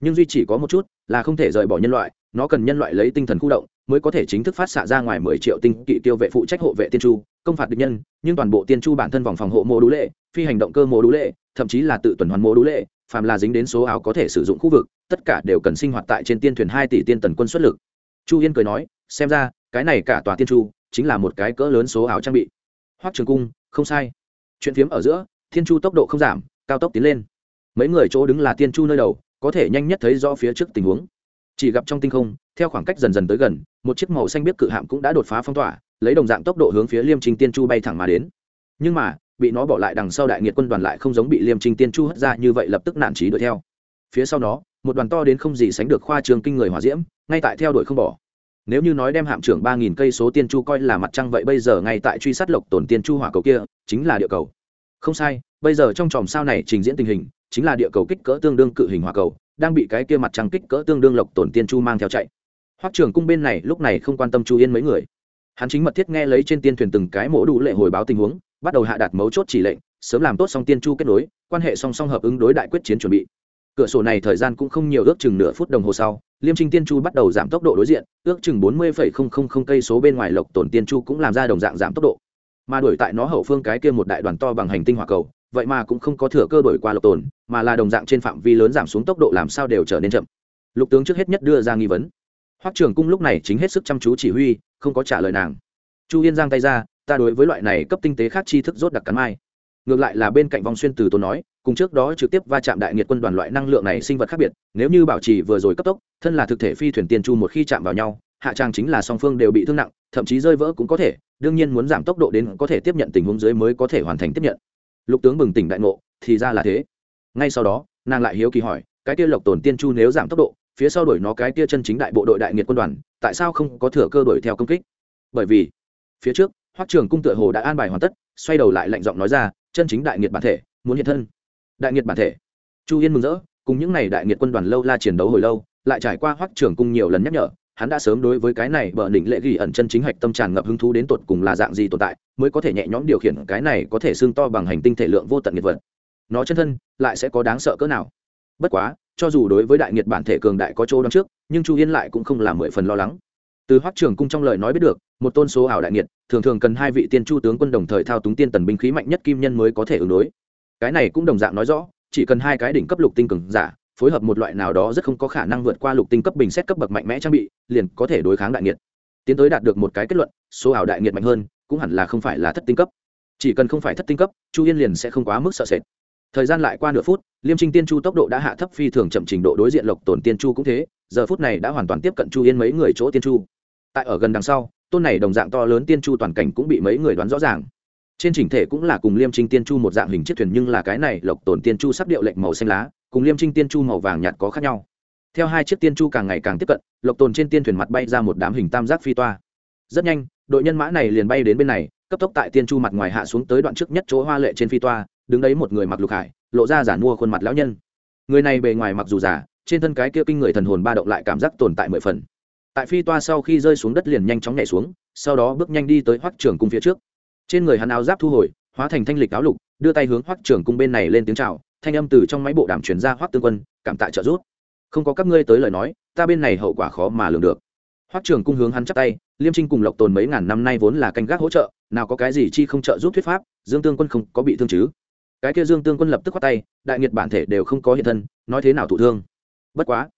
Nhưng duy chỉ có một chút, là không thể rời bỏ nhân loại, nó cần nhân loại lấy tinh thần khu động, mới có thể chính thức phát xạ ra ngoài mười triệu tinh kỵ tiêu vệ phụ trách hộ vệ tiên chu, công phạt địch nhân, nhưng toàn bộ tiên chu bản thân vòng phòng hộ mô đũ lệ, phi hành động cơ mô đũ lệ, thậm chí là tự tuần hoàn mô đũ lệ, phàm là dính đến số áo có thể sử dụng khu vực, tất cả đều cần sinh hoạt tại trên tiên thuyền hai tỷ tiên tần quân xuất lực chu yên cười nói, xem ra, cái này cả tòa tiên chu chính là một cái cỡ lớn số áo trang bị. Hoắc trường cung, không sai. Chuyện phiếm ở giữa thiên chu tốc độ không giảm, cao tốc tiến lên. Mấy người chỗ đứng là tiên chu nơi đầu, có thể nhanh nhất thấy rõ phía trước tình huống. Chỉ gặp trong tinh không, theo khoảng cách dần dần tới gần, một chiếc màu xanh biết cự hạm cũng đã đột phá phong tỏa, lấy đồng dạng tốc độ hướng phía liêm trình tiên chu bay thẳng mà đến. Nhưng mà, bị nó bỏ lại đằng sau đại nghiệt quân đoàn lại không giống bị liêm trình tiên chu hất ra như vậy lập tức nản trí đuổi theo phía sau nó, một đoàn to đến không gì sánh được khoa trường kinh người hỏa diễm, ngay tại theo đuổi không bỏ. Nếu như nói đem hạm trưởng ba nghìn cây số tiên chu coi là mặt trăng vậy bây giờ ngay tại truy sát lộc tổn tiên chu hỏa cầu kia, chính là địa cầu. Không sai, bây giờ trong tròm sao này trình diễn tình hình, chính là địa cầu kích cỡ tương đương cự hình hỏa cầu, đang bị cái kia mặt trăng kích cỡ tương đương lộc tổn tiên chu mang theo chạy. Hoắc trưởng cung bên này lúc này không quan tâm chu yên mấy người. Hắn chính mật thiết nghe lấy trên tiên thuyền từng cái mổ đủ lệ hồi báo tình huống, bắt đầu hạ đạt mấu chốt chỉ lệnh, sớm làm tốt xong tiên chu kết nối, quan hệ song song hợp ứng đối đại quyết chiến chuẩn bị cửa sổ này thời gian cũng không nhiều, ước chừng nửa phút đồng hồ sau, liêm trinh tiên chu bắt đầu giảm tốc độ đối diện, ước chừng bốn mươi cây số bên ngoài lộc tổn tiên chu cũng làm ra đồng dạng giảm tốc độ. Mà đuổi tại nó hậu phương cái kia một đại đoàn to bằng hành tinh hỏa cầu, vậy mà cũng không có thừa cơ đổi qua lộc tổn mà là đồng dạng trên phạm vi lớn giảm xuống tốc độ làm sao đều trở nên chậm. Lục tướng trước hết nhất đưa ra nghi vấn. Hoắc trường cung lúc này chính hết sức chăm chú chỉ huy, không có trả lời nàng. Chu yên giang tay ra, ta đối với loại này cấp tinh tế khác tri thức rốt đặc cắn mai. Ngược lại là bên cạnh vòng xuyên từ tốn nói cùng trước đó trực tiếp va chạm đại nghiệt quân đoàn loại năng lượng này sinh vật khác biệt, nếu như bảo trì vừa rồi cấp tốc, thân là thực thể phi thuyền tiền chu một khi chạm vào nhau, hạ trang chính là song phương đều bị thương nặng, thậm chí rơi vỡ cũng có thể, đương nhiên muốn giảm tốc độ đến có thể tiếp nhận tình huống dưới mới có thể hoàn thành tiếp nhận. Lục tướng bừng tỉnh đại ngộ, thì ra là thế. Ngay sau đó, nàng lại hiếu kỳ hỏi, cái kia lộc tồn tiên chu nếu giảm tốc độ, phía sau đuổi nó cái kia chân chính đại bộ đội đại nghiệt quân đoàn, tại sao không có thừa cơ đuổi theo công kích? Bởi vì, phía trước, hoắc trường cung tựa hồ đã an bài hoàn tất, xoay đầu lại lạnh giọng nói ra, chân chính đại nghiệt bản thể, muốn hiện thân đại nghiệt bản thể. Chu yên mừng rỡ, cùng những n à y đại nghiệt quân đoàn lâu la chiến đấu hồi lâu, lại trải qua hoắc trường cung nhiều lần nhắc nhở, hắn đã sớm đối với cái này bờ đỉnh lệ ghi ẩn chân chính hạch tâm tràn ngập hứng thú đến tột cùng là dạng gì tồn tại, mới có thể nhẹ nhõm điều khiển cái này có thể xương to bằng hành tinh thể lượng vô tận nghiệt vật. Nó chân thân, lại sẽ có đáng sợ cỡ nào? Bất quá, cho dù đối với đại nghiệt bản thể cường đại có chỗ đón trước, nhưng chu yên lại cũng không là mười phần lo lắng. Từ hoắc trường cung trong lời nói biết được, một tôn số ảo đại nghiệt, thường thường cần hai vị tiên chu tướng quân đồng thời thao túng tiên tần binh khí mạnh nhất kim nhân mới có thể ứng đối cái này cũng đồng dạng nói rõ, chỉ cần hai cái đỉnh cấp lục tinh cường giả, phối hợp một loại nào đó rất không có khả năng vượt qua lục tinh cấp bình xét cấp bậc mạnh mẽ trang bị, liền có thể đối kháng đại nghiệt. Tiến tới đạt được một cái kết luận, số ảo đại nghiệt mạnh hơn, cũng hẳn là không phải là thất tinh cấp. Chỉ cần không phải thất tinh cấp, chu yên liền sẽ không quá mức sợ sệt. Thời gian lại qua nửa phút, liêm trinh tiên chu tốc độ đã hạ thấp phi thường chậm trình độ đối diện lộc tổn tiên chu cũng thế, giờ phút này đã hoàn toàn tiếp cận chu yên mấy người chỗ tiên chu. Tại ở gần đằng sau, tôn này đồng dạng to lớn tiên chu toàn cảnh cũng bị mấy người đoán rõ ràng trên chỉnh thể cũng là cùng liêm trinh tiên chu một dạng hình chiếc thuyền, nhưng là cái này lộc tồn tiên chu sắp điệu lệnh màu xanh lá, cùng liêm trinh tiên chu màu vàng nhạt có khác nhau. Theo hai chiếc tiên chu càng ngày càng tiếp cận, lộc tồn trên tiên thuyền mặt bay ra một đám hình tam giác phi toa. Rất nhanh, đội nhân mã này liền bay đến bên này, cấp tốc tại tiên chu mặt ngoài hạ xuống tới đoạn trước nhất chỗ hoa lệ trên phi toa, đứng đấy một người mặc lục hải, lộ ra giả mua khuôn mặt lão nhân. Người này bề ngoài mặc dù giả, trên thân cái kia kinh người thần hồn ba động lại cảm giác tồn tại mười phần. Tại phi toa sau khi rơi xuống đất liền nhanh chóng nhảy xuống, sau đó bước nhanh đi tới hoắc trường cung phía trước trên người hắn áo giáp thu hồi, hóa thành thanh lịch áo lục, đưa tay hướng hoắc trường cung bên này lên tiếng chào, thanh âm từ trong máy bộ đàm truyền ra, hoắc tương quân, cảm tạ trợ giúp. Không có các ngươi tới lời nói, ta bên này hậu quả khó mà lường được. Hoắc trường cung hướng hắn chắp tay, liêm trinh cùng lộc tồn mấy ngàn năm nay vốn là canh gác hỗ trợ, nào có cái gì chi không trợ giúp thuyết pháp, dương tương quân không có bị thương chứ? Cái kia dương tương quân lập tức khoát tay, đại nghiệt bản thể đều không có hiện thân, nói thế nào thụ thương? Bất quá,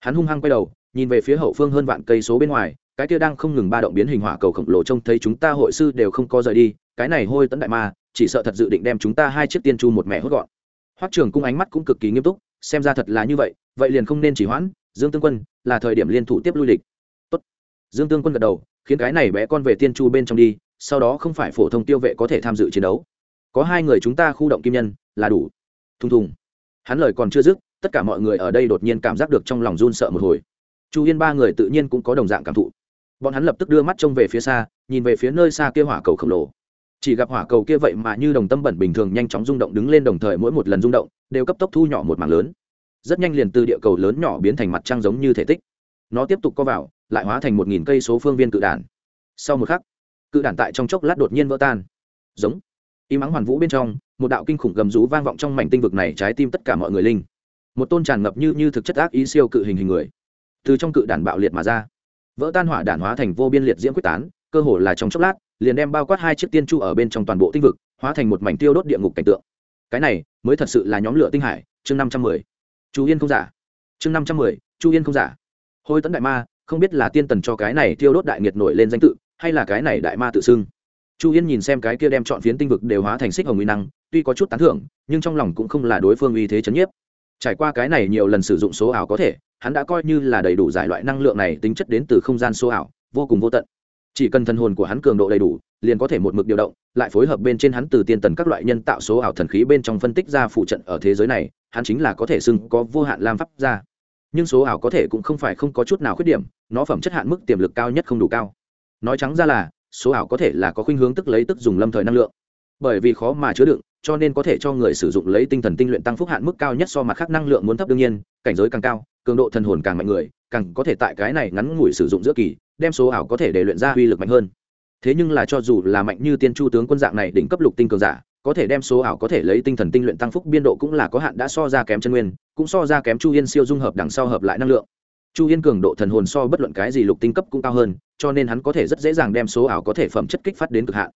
hắn hung hăng quay đầu nhìn về phía hậu phương hơn vạn cây số bên ngoài, cái kia đang không ngừng ba động biến hình hỏa cầu khổng lồ trông thấy chúng ta hội sư đều không có rời đi, cái này hôi tấn đại ma, chỉ sợ thật dự định đem chúng ta hai chiếc tiên chu một mẻ hốt gọn. Hoắc trường cung ánh mắt cũng cực kỳ nghiêm túc, xem ra thật là như vậy vậy liền không nên chỉ hoãn, dương tương quân, là thời điểm liên thủ tiếp lui địch Tốt. dương tương quân gật đầu, khiến cái này bé con về tiên chu bên trong đi, sau đó không phải phổ thông tiêu vệ có thể tham dự chiến đấu. Có hai người chúng ta khu động kim nhân, là đủ. Thùng thùng. Hắn lời còn chưa dứt, tất cả mọi người ở đây đột nhiên cảm giác được trong lòng run sợ một hồi chu yên ba người tự nhiên cũng có đồng dạng cảm thụ. Bọn hắn lập tức đưa mắt trông về phía xa, nhìn về phía nơi xa kia hỏa cầu khổng lồ. Chỉ gặp hỏa cầu kia vậy mà như đồng tâm bẩn bình thường nhanh chóng rung động đứng lên đồng thời mỗi một lần rung động, đều cấp tốc thu nhỏ một mảng lớn. Rất nhanh liền từ địa cầu lớn nhỏ biến thành mặt trăng giống như thể tích. Nó tiếp tục co vào, lại hóa thành một nghìn cây số phương viên cự đản. Sau một khắc, cự đản tại trong chốc lát đột nhiên vỡ tan. Giống. Y mắng hoàn vũ bên trong, một đạo kinh khủng gầm rú vang vọng trong mảnh tinh vực này trái tim tất cả mọi người linh. Một tôn tràn ngập như như thực chất ác ý siêu cự hình hình người từ trong cự đản bạo liệt mà ra. Vỡ tan hỏa đản hóa thành vô biên liệt diễm quyết tán, cơ hồ là trong chốc lát, liền đem bao quát hai chiếc tiên chu ở bên trong toàn bộ tinh vực, hóa thành một mảnh tiêu đốt địa ngục cảnh tượng. Cái này mới thật sự là nhóm lửa tinh hải, chương năm trăm mười. Chu yên không giả. Chương năm trăm mười, chu yên không giả. Hôi tấn đại ma, không biết là tiên tần cho cái này tiêu đốt đại nghiệt nổi lên danh tự, hay là cái này đại ma tự xưng. Chu yên nhìn xem cái kia đem chọn phiến tinh vực đều hóa thành xích hồng uy năng, tuy có chút tán thưởng, nhưng trong lòng cũng không là đối phương uy thế chấn nhiếp. Trải qua cái này nhiều lần sử dụng số ảo có thể hắn đã coi như là đầy đủ giải loại năng lượng này tính chất đến từ không gian số ảo, vô cùng vô tận. Chỉ cần thần hồn của hắn cường độ đầy đủ, liền có thể một mực điều động, lại phối hợp bên trên hắn từ tiên tần các loại nhân tạo số ảo thần khí bên trong phân tích ra phụ trận ở thế giới này, hắn chính là có thể xưng có vô hạn lam pháp ra. Nhưng số ảo có thể cũng không phải không có chút nào khuyết điểm, nó phẩm chất hạn mức tiềm lực cao nhất không đủ cao. Nói trắng ra là số ảo có thể là có khuynh hướng tức lấy tức dùng lâm thời năng lượng. Bởi vì khó mà chứa đựng cho nên có thể cho người sử dụng lấy tinh thần tinh luyện tăng phúc hạn mức cao nhất so mặt khác năng lượng muốn thấp đương nhiên, cảnh giới càng cao, cường độ thần hồn càng mạnh người, càng có thể tại cái này ngắn ngủi sử dụng giữa kỳ, đem số ảo có thể để luyện ra uy lực mạnh hơn. Thế nhưng là cho dù là mạnh như tiên chu tướng quân dạng này đỉnh cấp lục tinh cường giả, có thể đem số ảo có thể lấy tinh thần tinh luyện tăng phúc biên độ cũng là có hạn đã so ra kém chân nguyên, cũng so ra kém chu yên siêu dung hợp đằng sau hợp lại năng lượng. Chu yên cường độ thần hồn so bất luận cái gì lục tinh cấp cũng cao hơn, cho nên hắn có thể rất dễ dàng đem số ảo có thể phẩm chất kích phát đến cực hạn.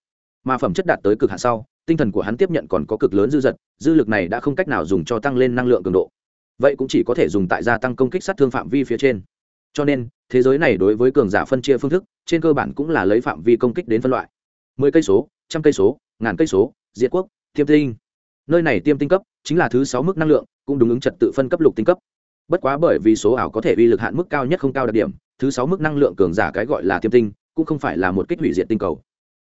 Mà phẩm chất đạt tới cực hạn sau tinh thần của hắn tiếp nhận còn có cực lớn dư dật, dư lực này đã không cách nào dùng cho tăng lên năng lượng cường độ. Vậy cũng chỉ có thể dùng tại gia tăng công kích sát thương phạm vi phía trên. Cho nên, thế giới này đối với cường giả phân chia phương thức, trên cơ bản cũng là lấy phạm vi công kích đến phân loại. Mười cây số, trăm cây số, ngàn cây số, diệt quốc, tiêm tinh. Nơi này tiêm tinh cấp chính là thứ sáu mức năng lượng, cũng đúng ứng trật tự phân cấp lục tinh cấp. Bất quá bởi vì số ảo có thể uy lực hạn mức cao nhất không cao đặc điểm, thứ sáu mức năng lượng cường giả cái gọi là tiêm tinh, cũng không phải là một kích hủy diệt tinh cầu,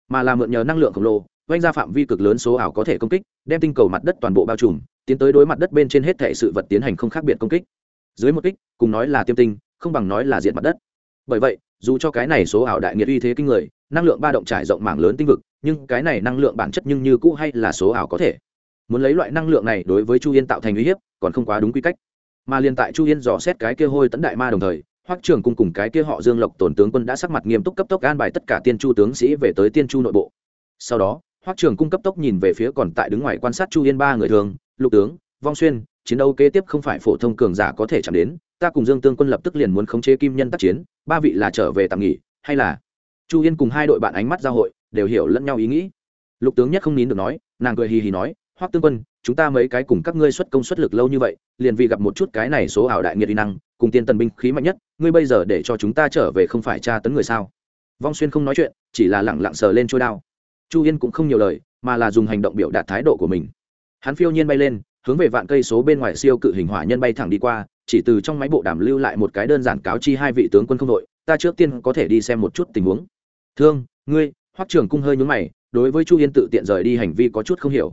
mà là mượn nhờ năng lượng khổng lồ vanh ra phạm vi cực lớn số ảo có thể công kích, đem tinh cầu mặt đất toàn bộ bao trùm, tiến tới đối mặt đất bên trên hết thể sự vật tiến hành không khác biệt công kích. Dưới một kích, cùng nói là tiêm tinh, không bằng nói là diện mặt đất. Bởi vậy, dù cho cái này số ảo đại nghiệt uy thế kinh người, năng lượng ba động trải rộng mảng lớn tinh vực, nhưng cái này năng lượng bản chất nhưng như cũ hay là số ảo có thể. Muốn lấy loại năng lượng này đối với chu yên tạo thành uy hiếp, còn không quá đúng quy cách. Mà liên tại chu yên dò xét cái kia hôi tấn đại ma đồng thời, hoắc trường cung cùng cái kia họ dương lộc tổn tướng quân đã sắc mặt nghiêm túc cấp tốc an bài tất cả tiên chu tướng sĩ về tới tiên chu nội bộ. Sau đó hoắc trường cung cấp tốc nhìn về phía còn tại đứng ngoài quan sát chu yên ba người thường, lục tướng, vong xuyên, chiến đấu kế tiếp không phải phổ thông cường giả có thể chạm đến, ta cùng dương tương quân lập tức liền muốn khống chế kim nhân tác chiến, ba vị là trở về tạm nghỉ, hay là chu yên cùng hai đội bạn ánh mắt giao hội, đều hiểu lẫn nhau ý nghĩ. Lục tướng nhất không nín được nói, nàng cười hì hì nói, hoắc tương quân, chúng ta mấy cái cùng các ngươi xuất công xuất lực lâu như vậy, liền vì gặp một chút cái này số ảo đại nghiệt uy năng, cùng tiên tần binh khí mạnh nhất, ngươi bây giờ để cho chúng ta trở về không phải tra tấn người sao? Vong xuyên không nói chuyện, chỉ là lẳng lặng sờ lên trôi đao chu yên cũng không nhiều lời, mà là dùng hành động biểu đạt thái độ của mình. Hắn phiêu nhiên bay lên, hướng về vạn cây số bên ngoài siêu cự hình hỏa nhân bay thẳng đi qua, chỉ từ trong máy bộ đàm lưu lại một cái đơn giản cáo chi hai vị tướng quân không đội, ta trước tiên có thể đi xem một chút tình huống. Thương, ngươi, hoắc trường cung hơi nhướng mày, đối với chu yên tự tiện rời đi hành vi có chút không hiểu.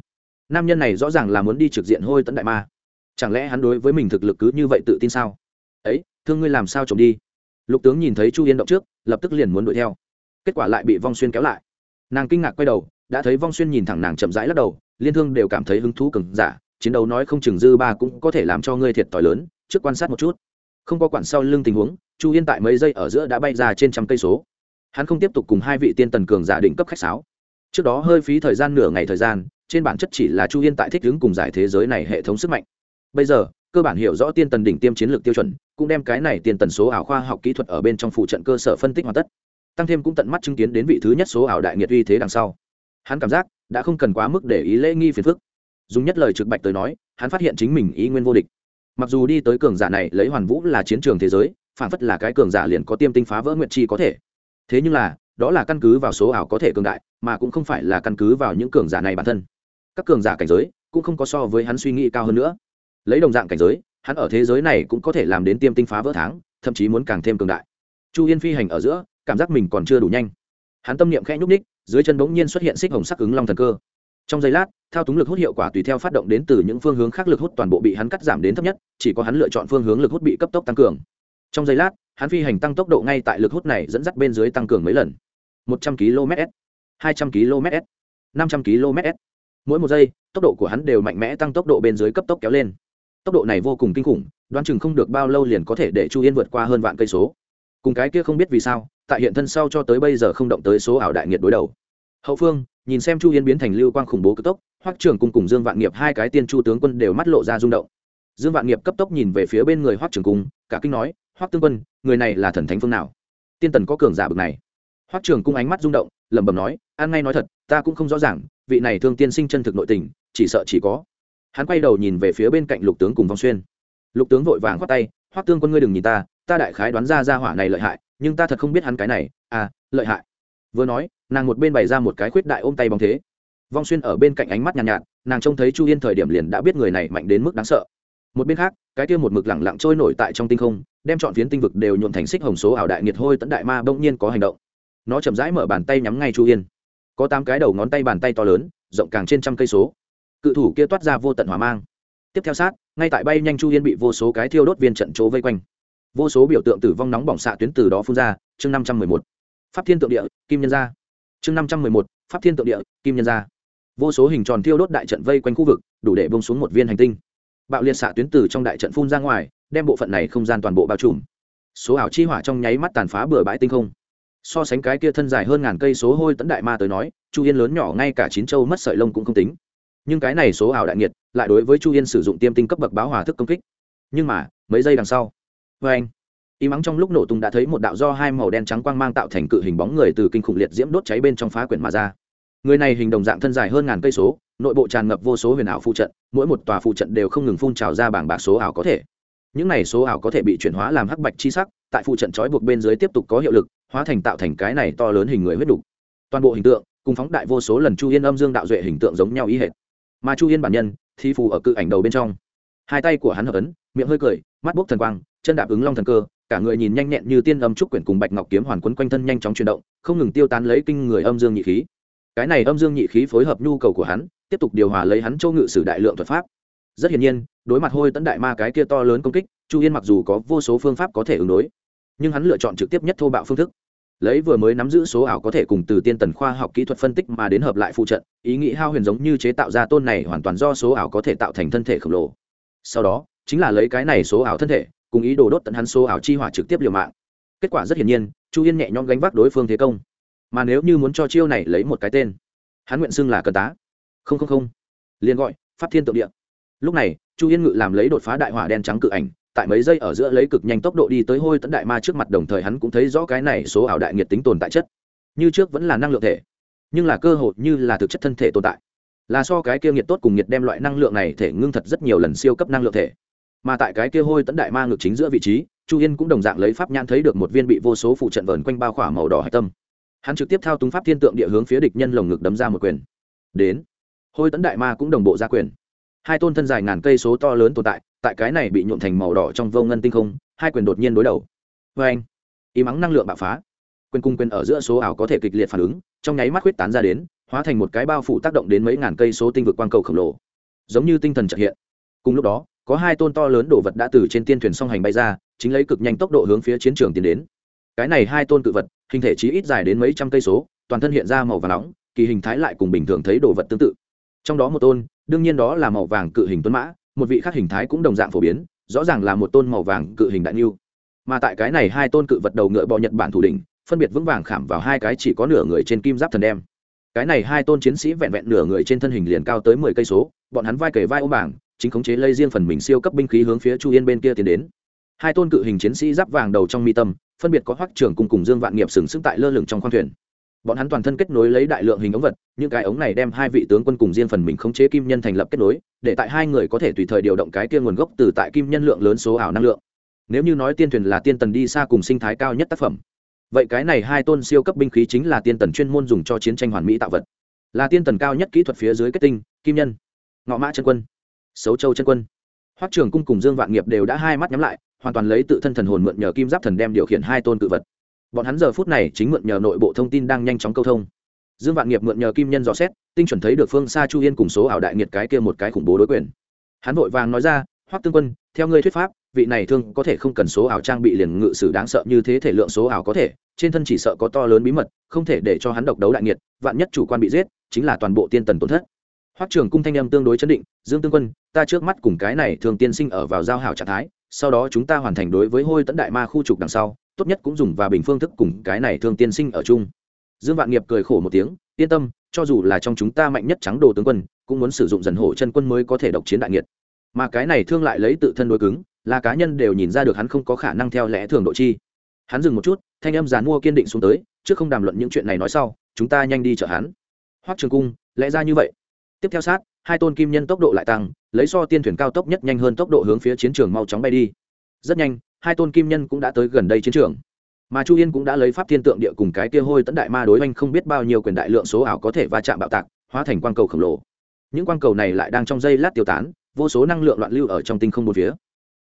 Nam nhân này rõ ràng là muốn đi trực diện hôi tấn đại ma. Chẳng lẽ hắn đối với mình thực lực cứ như vậy tự tin sao? Ấy, thương ngươi làm sao trộm đi? Lục tướng nhìn thấy chu yên động trước, lập tức liền muốn đuổi theo. Kết quả lại bị vong xuyên kéo lại nàng kinh ngạc quay đầu, đã thấy vong xuyên nhìn thẳng nàng chậm rãi lắc đầu, liên thương đều cảm thấy hứng thú cừng giả, chiến đấu nói không chừng dư ba cũng có thể làm cho ngươi thiệt t lớn, trước quan sát một chút. Không có quản sau lưng tình huống, chu yên tại mấy giây ở giữa đã bay ra trên trăm cây số. Hắn không tiếp tục cùng hai vị tiên tần cường giả định cấp khách sáo. Trước đó hơi phí thời gian nửa ngày thời gian, trên bản chất chỉ là chu yên tại thích ứng cùng giải thế giới này hệ thống sức mạnh. Bây giờ, cơ bản hiểu rõ tiên tần đỉnh tiêm chiến lược tiêu chuẩn, cũng đem cái này tiên tần số ảo khoa học kỹ thuật ở bên trong phụ trận cơ sở phân tích hoàn tất tăng thêm cũng tận mắt chứng kiến đến vị thứ nhất số ảo đại nghiệt uy thế đằng sau. Hắn cảm giác đã không cần quá mức để ý lễ nghi phiền phức. Dùng nhất lời trực bạch tới nói, hắn phát hiện chính mình ý nguyên vô địch. Mặc dù đi tới cường giả này lấy hoàn vũ là chiến trường thế giới, phản phất là cái cường giả liền có tiêm tinh phá vỡ nguyện chi có thể. Thế nhưng là, đó là căn cứ vào số ảo có thể cường đại, mà cũng không phải là căn cứ vào những cường giả này bản thân. Các cường giả cảnh giới cũng không có so với hắn suy nghĩ cao hơn nữa. Lấy đồng dạng cảnh giới, hắn ở thế giới này cũng có thể làm đến tiêm tinh phá vỡ tháng, thậm chí muốn càng thêm cường đại. Chu yên phi hành ở giữa cảm giác mình còn chưa đủ nhanh. Hắn tâm niệm khẽ nhúc ních dưới chân bỗng nhiên xuất hiện xích hồng sắc ứng long thần cơ. Trong giây lát thao túng lực hút hiệu quả tùy theo phát động đến từ những phương hướng khác lực hút toàn bộ bị hắn cắt giảm đến thấp nhất chỉ có hắn lựa chọn phương hướng lực hút bị cấp tốc tăng cường. Trong giây lát hắn phi hành tăng tốc độ ngay tại lực hút này dẫn dắt bên dưới tăng cường mấy lần. Một trăm km/s, hai trăm km/s, năm trăm km/s. mỗi một giây tốc độ của hắn đều mạnh mẽ tăng tốc độ bên dưới cấp tốc kéo lên. Tốc độ này vô cùng kinh khủng đoán chừng không được bao lâu liền có thể để chu yên vượt qua hơn vạn cây số. Cùng cái kia không biết vì sao tại hiện thân sau cho tới bây giờ không động tới số ảo đại nghiệt đối đầu. Hậu phương, nhìn xem chu yên biến thành lưu quang khủng bố cực tốc, hoắc trường cung cùng dương vạn nghiệp hai cái tiên chu tướng quân đều mắt lộ ra rung động. Dương vạn nghiệp cấp tốc nhìn về phía bên người hoắc trường cung, cả kinh nói, hoắc tương quân, người này là thần thánh phương nào? Tiên tần có cường giả bực này. Hoắc trường cung ánh mắt rung động, lẩm bẩm nói, an ngay nói thật, ta cũng không rõ ràng, vị này thương tiên sinh chân thực nội tình, chỉ sợ chỉ có. Hắn quay đầu nhìn về phía bên cạnh lục tướng cùng vong xuyên. Lục tướng vội vàng khoát tay, hoắc tương quân ngươi đừng nhìn ta ta đại khái đoán ra ra hỏa này lợi hại nhưng ta thật không biết hắn cái này à lợi hại. Vừa nói nàng một bên bày ra một cái khuyết đại ôm tay bóng thế. Vong xuyên ở bên cạnh ánh mắt nhàn nhạt, nhạt nàng trông thấy chu yên thời điểm liền đã biết người này mạnh đến mức đáng sợ. Một bên khác cái kia một mực lẳng lặng trôi nổi tại trong tinh không đem chọn phiến tinh vực đều nhuộm thành xích hồng số ảo đại nghiệt hôi tận đại ma bỗng nhiên có hành động. Nó chậm rãi mở bàn tay nhắm ngay chu yên. Có tám cái đầu ngón tay bàn tay to lớn rộng càng trên trăm cây số. Cự thủ kia toát ra vô tận hỏa mang. Tiếp theo sát ngay tại bay nhanh chu yên bị vô số cái thiêu đốt viên trận chỗ vây quanh vô số biểu tượng tử vong nóng bỏng xạ tuyến từ đó phun ra, chương năm trăm mười một, pháp thiên tượng địa, kim nhân gia. Chương năm trăm mười một, pháp thiên tượng địa, kim nhân gia. Vô số hình tròn thiêu đốt đại trận vây quanh khu vực, đủ để bông xuống một viên hành tinh. Bạo liệt xạ tuyến từ trong đại trận phun ra ngoài, đem bộ phận này không gian toàn bộ bao trùm. Số ảo chi hỏa trong nháy mắt tàn phá bừa bãi tinh không. So sánh cái kia thân dài hơn ngàn cây số hôi tấn đại ma tới nói, chu yên lớn nhỏ ngay cả chín châu mất sợi lông cũng không tính. Nhưng cái này số ảo đại nghiệt, lại đối với chu yên sử dụng tiêm tinh cấp bậc báo hòa thức công kích. Nhưng mà, mấy giây đằng sau vê anh y mắng trong lúc nổ tung đã thấy một đạo do hai màu đen trắng quang mang tạo thành cự hình bóng người từ kinh khủng liệt diễm đốt cháy bên trong phá quyển mà ra. Người này hình đồng dạng thân dài hơn ngàn cây số, nội bộ tràn ngập vô số huyền ảo phụ trận, mỗi một tòa phụ trận đều không ngừng phun trào ra bảng bạc số ảo có thể. Những này số ảo có thể bị chuyển hóa làm hắc bạch chi sắc, tại phụ trận trói buộc bên dưới tiếp tục có hiệu lực, hóa thành tạo thành cái này to lớn hình người huyết đục. Toàn bộ hình tượng, cùng phóng đại vô số lần chu yên âm dương đạo duệ hình tượng giống nhau ý hệt. Mà chu yên bản nhân, thi phù ở cự ảnh đầu bên trong. Hai tay của hắn hợp ấn, miệng hơi cười, mắt bốc thần quang chân đạp ứng long thần cơ, cả người nhìn nhanh nhẹn như tiên âm trúc quyển cùng bạch ngọc kiếm hoàn quấn quanh thân nhanh chóng chuyển động, không ngừng tiêu tán lấy kinh người âm dương nhị khí. Cái này âm dương nhị khí phối hợp nhu cầu của hắn, tiếp tục điều hòa lấy hắn châu ngự sử đại lượng thuật pháp. Rất hiển nhiên, đối mặt hôi tấn đại ma cái kia to lớn công kích, chu yên mặc dù có vô số phương pháp có thể ứng đối, nhưng hắn lựa chọn trực tiếp nhất thô bạo phương thức. Lấy vừa mới nắm giữ số ảo có thể cùng từ tiên tần khoa học kỹ thuật phân tích mà đến hợp lại phụ trận, ý nghĩ hao huyền giống như chế tạo ra tôn này hoàn toàn do số ảo có thể tạo thành thân thể khổng lồ. Sau đó, chính là lấy cái này số ảo thân thể cùng ý đồ đốt tận hắn số ảo chi hỏa trực tiếp liều mạng. Kết quả rất hiển nhiên, chu yên nhẹ nhõm gánh vác đối phương thế công. Mà nếu như muốn cho chiêu này lấy một cái tên, hắn nguyện xưng là cờ tá. Không không không. Liền gọi, pháp thiên tượng địa. Lúc này, chu yên ngự làm lấy đột phá đại hỏa đen trắng cự ảnh, tại mấy giây ở giữa lấy cực nhanh tốc độ đi tới hôi tấn đại ma trước mặt đồng thời hắn cũng thấy rõ cái này số ảo đại nghiệt tính tồn tại chất. Như trước vẫn là năng lượng thể, nhưng là cơ hội như là thực chất thân thể tồn tại. Là so cái kia nghiệt tốt cùng nhiệt đem loại năng lượng này thể ngưng thật rất nhiều lần siêu cấp năng lượng thể mà tại cái kia hôi tấn đại ma ngược chính giữa vị trí, chu yên cũng đồng dạng lấy pháp nhãn thấy được một viên bị vô số phụ trận vờn quanh bao khỏa màu đỏ hạch tâm. Hắn trực tiếp thao túng pháp thiên tượng địa hướng phía địch nhân lồng ngực đấm ra một quyền. Đến, hôi tấn đại ma cũng đồng bộ ra quyền. Hai tôn thân dài ngàn cây số to lớn tồn tại tại cái này bị nhuộm thành màu đỏ trong vô ngân tinh không, hai quyền đột nhiên đối đầu. Vê anh ý mắng năng lượng bạo phá. Quyền cung quyền ở giữa số ảo có thể kịch liệt phản ứng, trong nháy mắt huyết tán ra đến, hóa thành một cái bao phủ tác động đến mấy ngàn cây số tinh vực quang cầu khổng lồ. Giống như tinh thần trợ hiện. Cùng lúc đó có hai tôn to lớn đồ vật đã từ trên tiên thuyền song hành bay ra, chính lấy cực nhanh tốc độ hướng phía chiến trường tiến đến. Cái này hai tôn cự vật, hình thể chí ít dài đến mấy trăm cây số, toàn thân hiện ra màu vàng nóng, kỳ hình thái lại cùng bình thường thấy đồ vật tương tự. Trong đó một tôn, đương nhiên đó là màu vàng cự hình tuấn mã, một vị khác hình thái cũng đồng dạng phổ biến, rõ ràng là một tôn màu vàng cự hình đại niu mà tại cái này hai tôn cự vật đầu ngựa bọ nhật bản thủ đỉnh, phân biệt vững vàng khảm vào hai cái chỉ có nửa người trên kim giáp thần đem. Cái này hai tôn chiến sĩ vẹn vẹn nửa người trên thân hình liền cao tới mười cây số, bọn hắn vai kề vai ô bảng chính khống chế lây riêng phần mình siêu cấp binh khí hướng phía chu yên bên kia tiến đến. Hai tôn cự hình chiến sĩ giáp vàng đầu trong mi tâm, phân biệt có hoắc trưởng cùng cùng dương vạn nghiệp sừng sững tại lơ lửng trong khoang thuyền. Bọn hắn toàn thân kết nối lấy đại lượng hình ống vật, những cái ống này đem hai vị tướng quân cùng riêng phần mình khống chế kim nhân thành lập kết nối, để tại hai người có thể tùy thời điều động cái kia nguồn gốc từ tại kim nhân lượng lớn số ảo năng lượng. Nếu như nói tiên thuyền là tiên tần đi xa cùng sinh thái cao nhất tác phẩm, vậy cái này hai tôn siêu cấp binh khí chính là tiên tần chuyên môn dùng cho chiến tranh hoàn mỹ tạo vật. Là tiên tần cao nhất kỹ thuật phía dưới kết tinh, kim nhân, ngọ mã chân quân xấu châu chân quân. Hoắc trường cung cùng dương vạn nghiệp đều đã hai mắt nhắm lại, hoàn toàn lấy tự thân thần hồn mượn nhờ kim giáp thần đem điều khiển hai tôn cự vật. Bọn hắn giờ phút này chính mượn nhờ nội bộ thông tin đang nhanh chóng câu thông. Dương vạn nghiệp mượn nhờ kim nhân dò xét, tinh chuẩn thấy được phương xa chu yên cùng số ảo đại nghiệt cái kia một cái khủng bố đối quyền. Hắn vội vàng nói ra, hoắc tương quân, theo ngươi thuyết pháp, vị này thương có thể không cần số ảo trang bị liền ngự sử đáng sợ như thế thể lượng số ảo có thể, trên thân chỉ sợ có to lớn bí mật, không thể để cho hắn độc đấu đại nghiệt, vạn nhất chủ quan bị giết, chính là toàn bộ tiên tần tổn thất hoắc trường cung thanh âm tương đối chấn định, dương tương quân, ta trước mắt cùng cái này thường tiên sinh ở vào giao hảo trạng thái, sau đó chúng ta hoàn thành đối với hôi tấn đại ma khu trục đằng sau, tốt nhất cũng dùng và bình phương thức cùng cái này thương tiên sinh ở chung. Dương vạn nghiệp cười khổ một tiếng, yên tâm, cho dù là trong chúng ta mạnh nhất trắng đồ tướng quân, cũng muốn sử dụng dần hổ chân quân mới có thể độc chiến đại nghiệt. Mà cái này thương lại lấy tự thân đối cứng, là cá nhân đều nhìn ra được hắn không có khả năng theo lẽ thường độ chi. Hắn dừng một chút, thanh âm giàn mua kiên định xuống tới, trước không đàm luận những chuyện này nói sau, chúng ta nhanh đi chở hắn. Hoắc trường cung, lẽ ra như vậy tiếp theo sát, hai tôn kim nhân tốc độ lại tăng, lấy so tiên thuyền cao tốc nhất nhanh hơn tốc độ hướng phía chiến trường mau chóng bay đi. Rất nhanh, hai tôn kim nhân cũng đã tới gần đây chiến trường. Mà chu yên cũng đã lấy pháp thiên tượng địa cùng cái kia hôi tấn đại ma đối oanh không biết bao nhiêu quyền đại lượng số ảo có thể va chạm bạo tạc, hóa thành quang cầu khổng lồ. Những quang cầu này lại đang trong dây lát tiêu tán, vô số năng lượng loạn lưu ở trong tinh không một phía.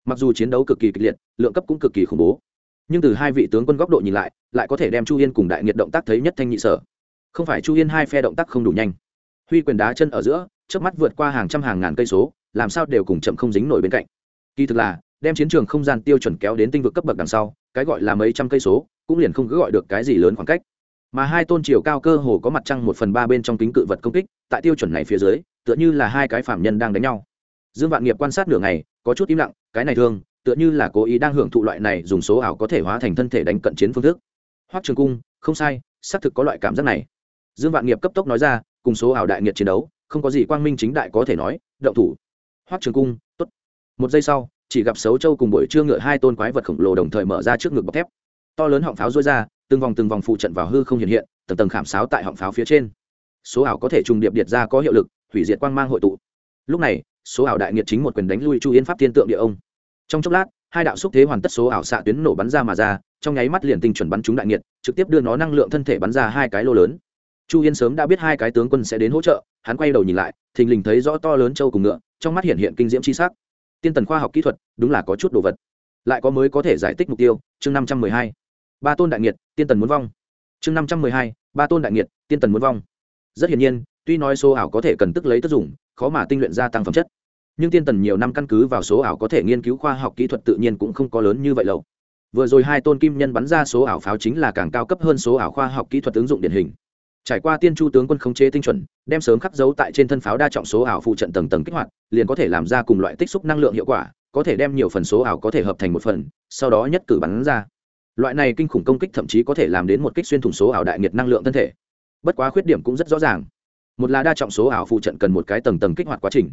Mặc dù chiến đấu cực kỳ kịch liệt, lượng cấp cũng cực kỳ khủng bố. Nhưng từ hai vị tướng quân góc độ nhìn lại lại có thể đem chu yên cùng đại nghiệt động tác thấy nhất thanh nhị sở. Không phải chu yên hai phe động tác không đủ nhanh huy quyền đá chân ở giữa trước mắt vượt qua hàng trăm hàng ngàn cây số, làm sao đều cùng chậm không dính nổi bên cạnh. Kỳ thực là, đem chiến trường không gian tiêu chuẩn kéo đến tinh vực cấp bậc đằng sau, cái gọi là mấy trăm cây số, cũng liền không cứ gọi được cái gì lớn khoảng cách. Mà hai tôn chiều cao cơ hồ có mặt trăng một phần ba bên trong kính cự vật công kích, tại tiêu chuẩn này phía dưới, tựa như là hai cái phạm nhân đang đánh nhau. Dương vạn nghiệp quan sát nửa ngày, có chút im lặng, cái này thương tựa như là cố ý đang hưởng thụ loại này dùng số ảo có thể hóa thành thân thể đánh cận chiến phương thức. Hoắc trường cung, không sai, xác thực có loại cảm giác này. Dương vạn nghiệp cấp tốc nói ra cùng số ảo đại nghiệt chiến đấu, không có gì quang minh chính đại có thể nói, động thủ. Hoắc trường cung, tốt. Một giây sau, chỉ gặp xấu châu cùng buổi trưa ngựa hai tôn quái vật khổng lồ đồng thời mở ra trước ngực bọc thép. To lớn họng pháo rối ra, từng vòng từng vòng phụ trận vào hư không hiện hiện, tầng tầng khảm sáo tại họng pháo phía trên. Số ảo có thể trùng điệp điệt ra có hiệu lực, hủy diệt quang mang hội tụ. Lúc này, số ảo đại nghiệt chính một quyền đánh lui chu yên pháp thiên tượng địa ông. Trong chốc lát, hai đạo xúc thế hoàn tất số ảo xạ tuyến nổ bắn ra mà ra, trong nháy mắt liền tinh chuẩn bắn trúng đại nghiệt, trực tiếp đưa nó năng lượng thân thể bắn ra hai cái lô lớn chu yên sớm đã biết hai cái tướng quân sẽ đến hỗ trợ, hắn quay đầu nhìn lại, thình lình thấy rõ to lớn châu cùng ngựa, trong mắt hiện hiện kinh diễm c h i s ắ c tiên tần khoa học kỹ thuật, đúng là có chút đồ vật. Lại có mới có thể giải tích mục tiêu, chương năm trăm mười hai. Ba tôn đại nghiệt, tiên tần muốn vong. Chương năm trăm mười hai, ba tôn đại nghiệt, tiên tần muốn vong. Rất hiển nhiên, tuy nói số ảo có thể cần tức lấy tất dùng, khó mà tinh luyện gia tăng phẩm chất. Nhưng tiên tần nhiều năm căn cứ vào số ảo có thể nghiên cứu khoa học kỹ thuật tự nhiên cũng không có lớn như vậy lâu. Vừa rồi hai tôn kim nhân bắn ra số ảo pháo chính là càng cao cấp hơn số ảo khoa học kỹ thuật ứng dụng điển hình trải qua tiên chu tướng quân khống chế tinh chuẩn, đem sớm khắc dấu tại trên thân pháo đa trọng số ảo phụ trận tầng tầng kích hoạt, liền có thể làm ra cùng loại tích xúc năng lượng hiệu quả, có thể đem nhiều phần số ảo có thể hợp thành một phần, sau đó nhất cử bắn ra. Loại này kinh khủng công kích thậm chí có thể làm đến một kích xuyên thủng số ảo đại nhiệt năng lượng thân thể. Bất quá khuyết điểm cũng rất rõ ràng. Một là đa trọng số ảo phụ trận cần một cái tầng tầng kích hoạt quá trình.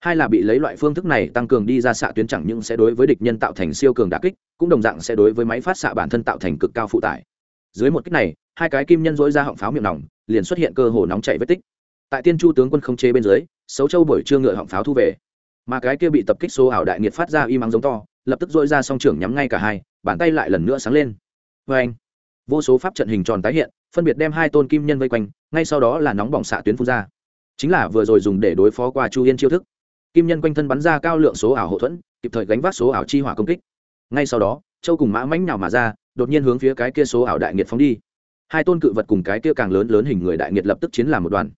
Hai là bị lấy loại phương thức này tăng cường đi ra xạ tuyến chẳng những sẽ đối với địch nhân tạo thành siêu cường đà kích, cũng đồng dạng sẽ đối với máy phát xạ bản thân tạo thành cực cao phụ tải dưới một kích này, hai cái kim nhân dối ra họng pháo miệng nòng, liền xuất hiện cơ hồ nóng chảy vết tích. Tại tiên chu tướng quân không chế bên dưới, xấu châu buổi trưa ngựa họng pháo thu về. Mà cái kia bị tập kích số ảo đại nghiệt phát ra y mắng giống to, lập tức dội ra song trưởng nhắm ngay cả hai, bàn tay lại lần nữa sáng lên. Vê anh, vô số pháp trận hình tròn tái hiện, phân biệt đem hai tôn kim nhân vây quanh, ngay sau đó là nóng bỏng xạ tuyến phun ra. Chính là vừa rồi dùng để đối phó qua chu yên chiêu thức. Kim nhân quanh thân bắn ra cao lượng số ảo hậu thuẫn, kịp thời gánh vác số ảo chi hỏa công kích. Ngay sau đó, châu cùng mã mãnh nào mà ra đột nhiên hướng phía cái kia số ảo đại nghiệt phóng đi. Hai tôn cự vật cùng cái kia càng lớn lớn hình người đại nghiệt lập tức chiến làm một đoàn.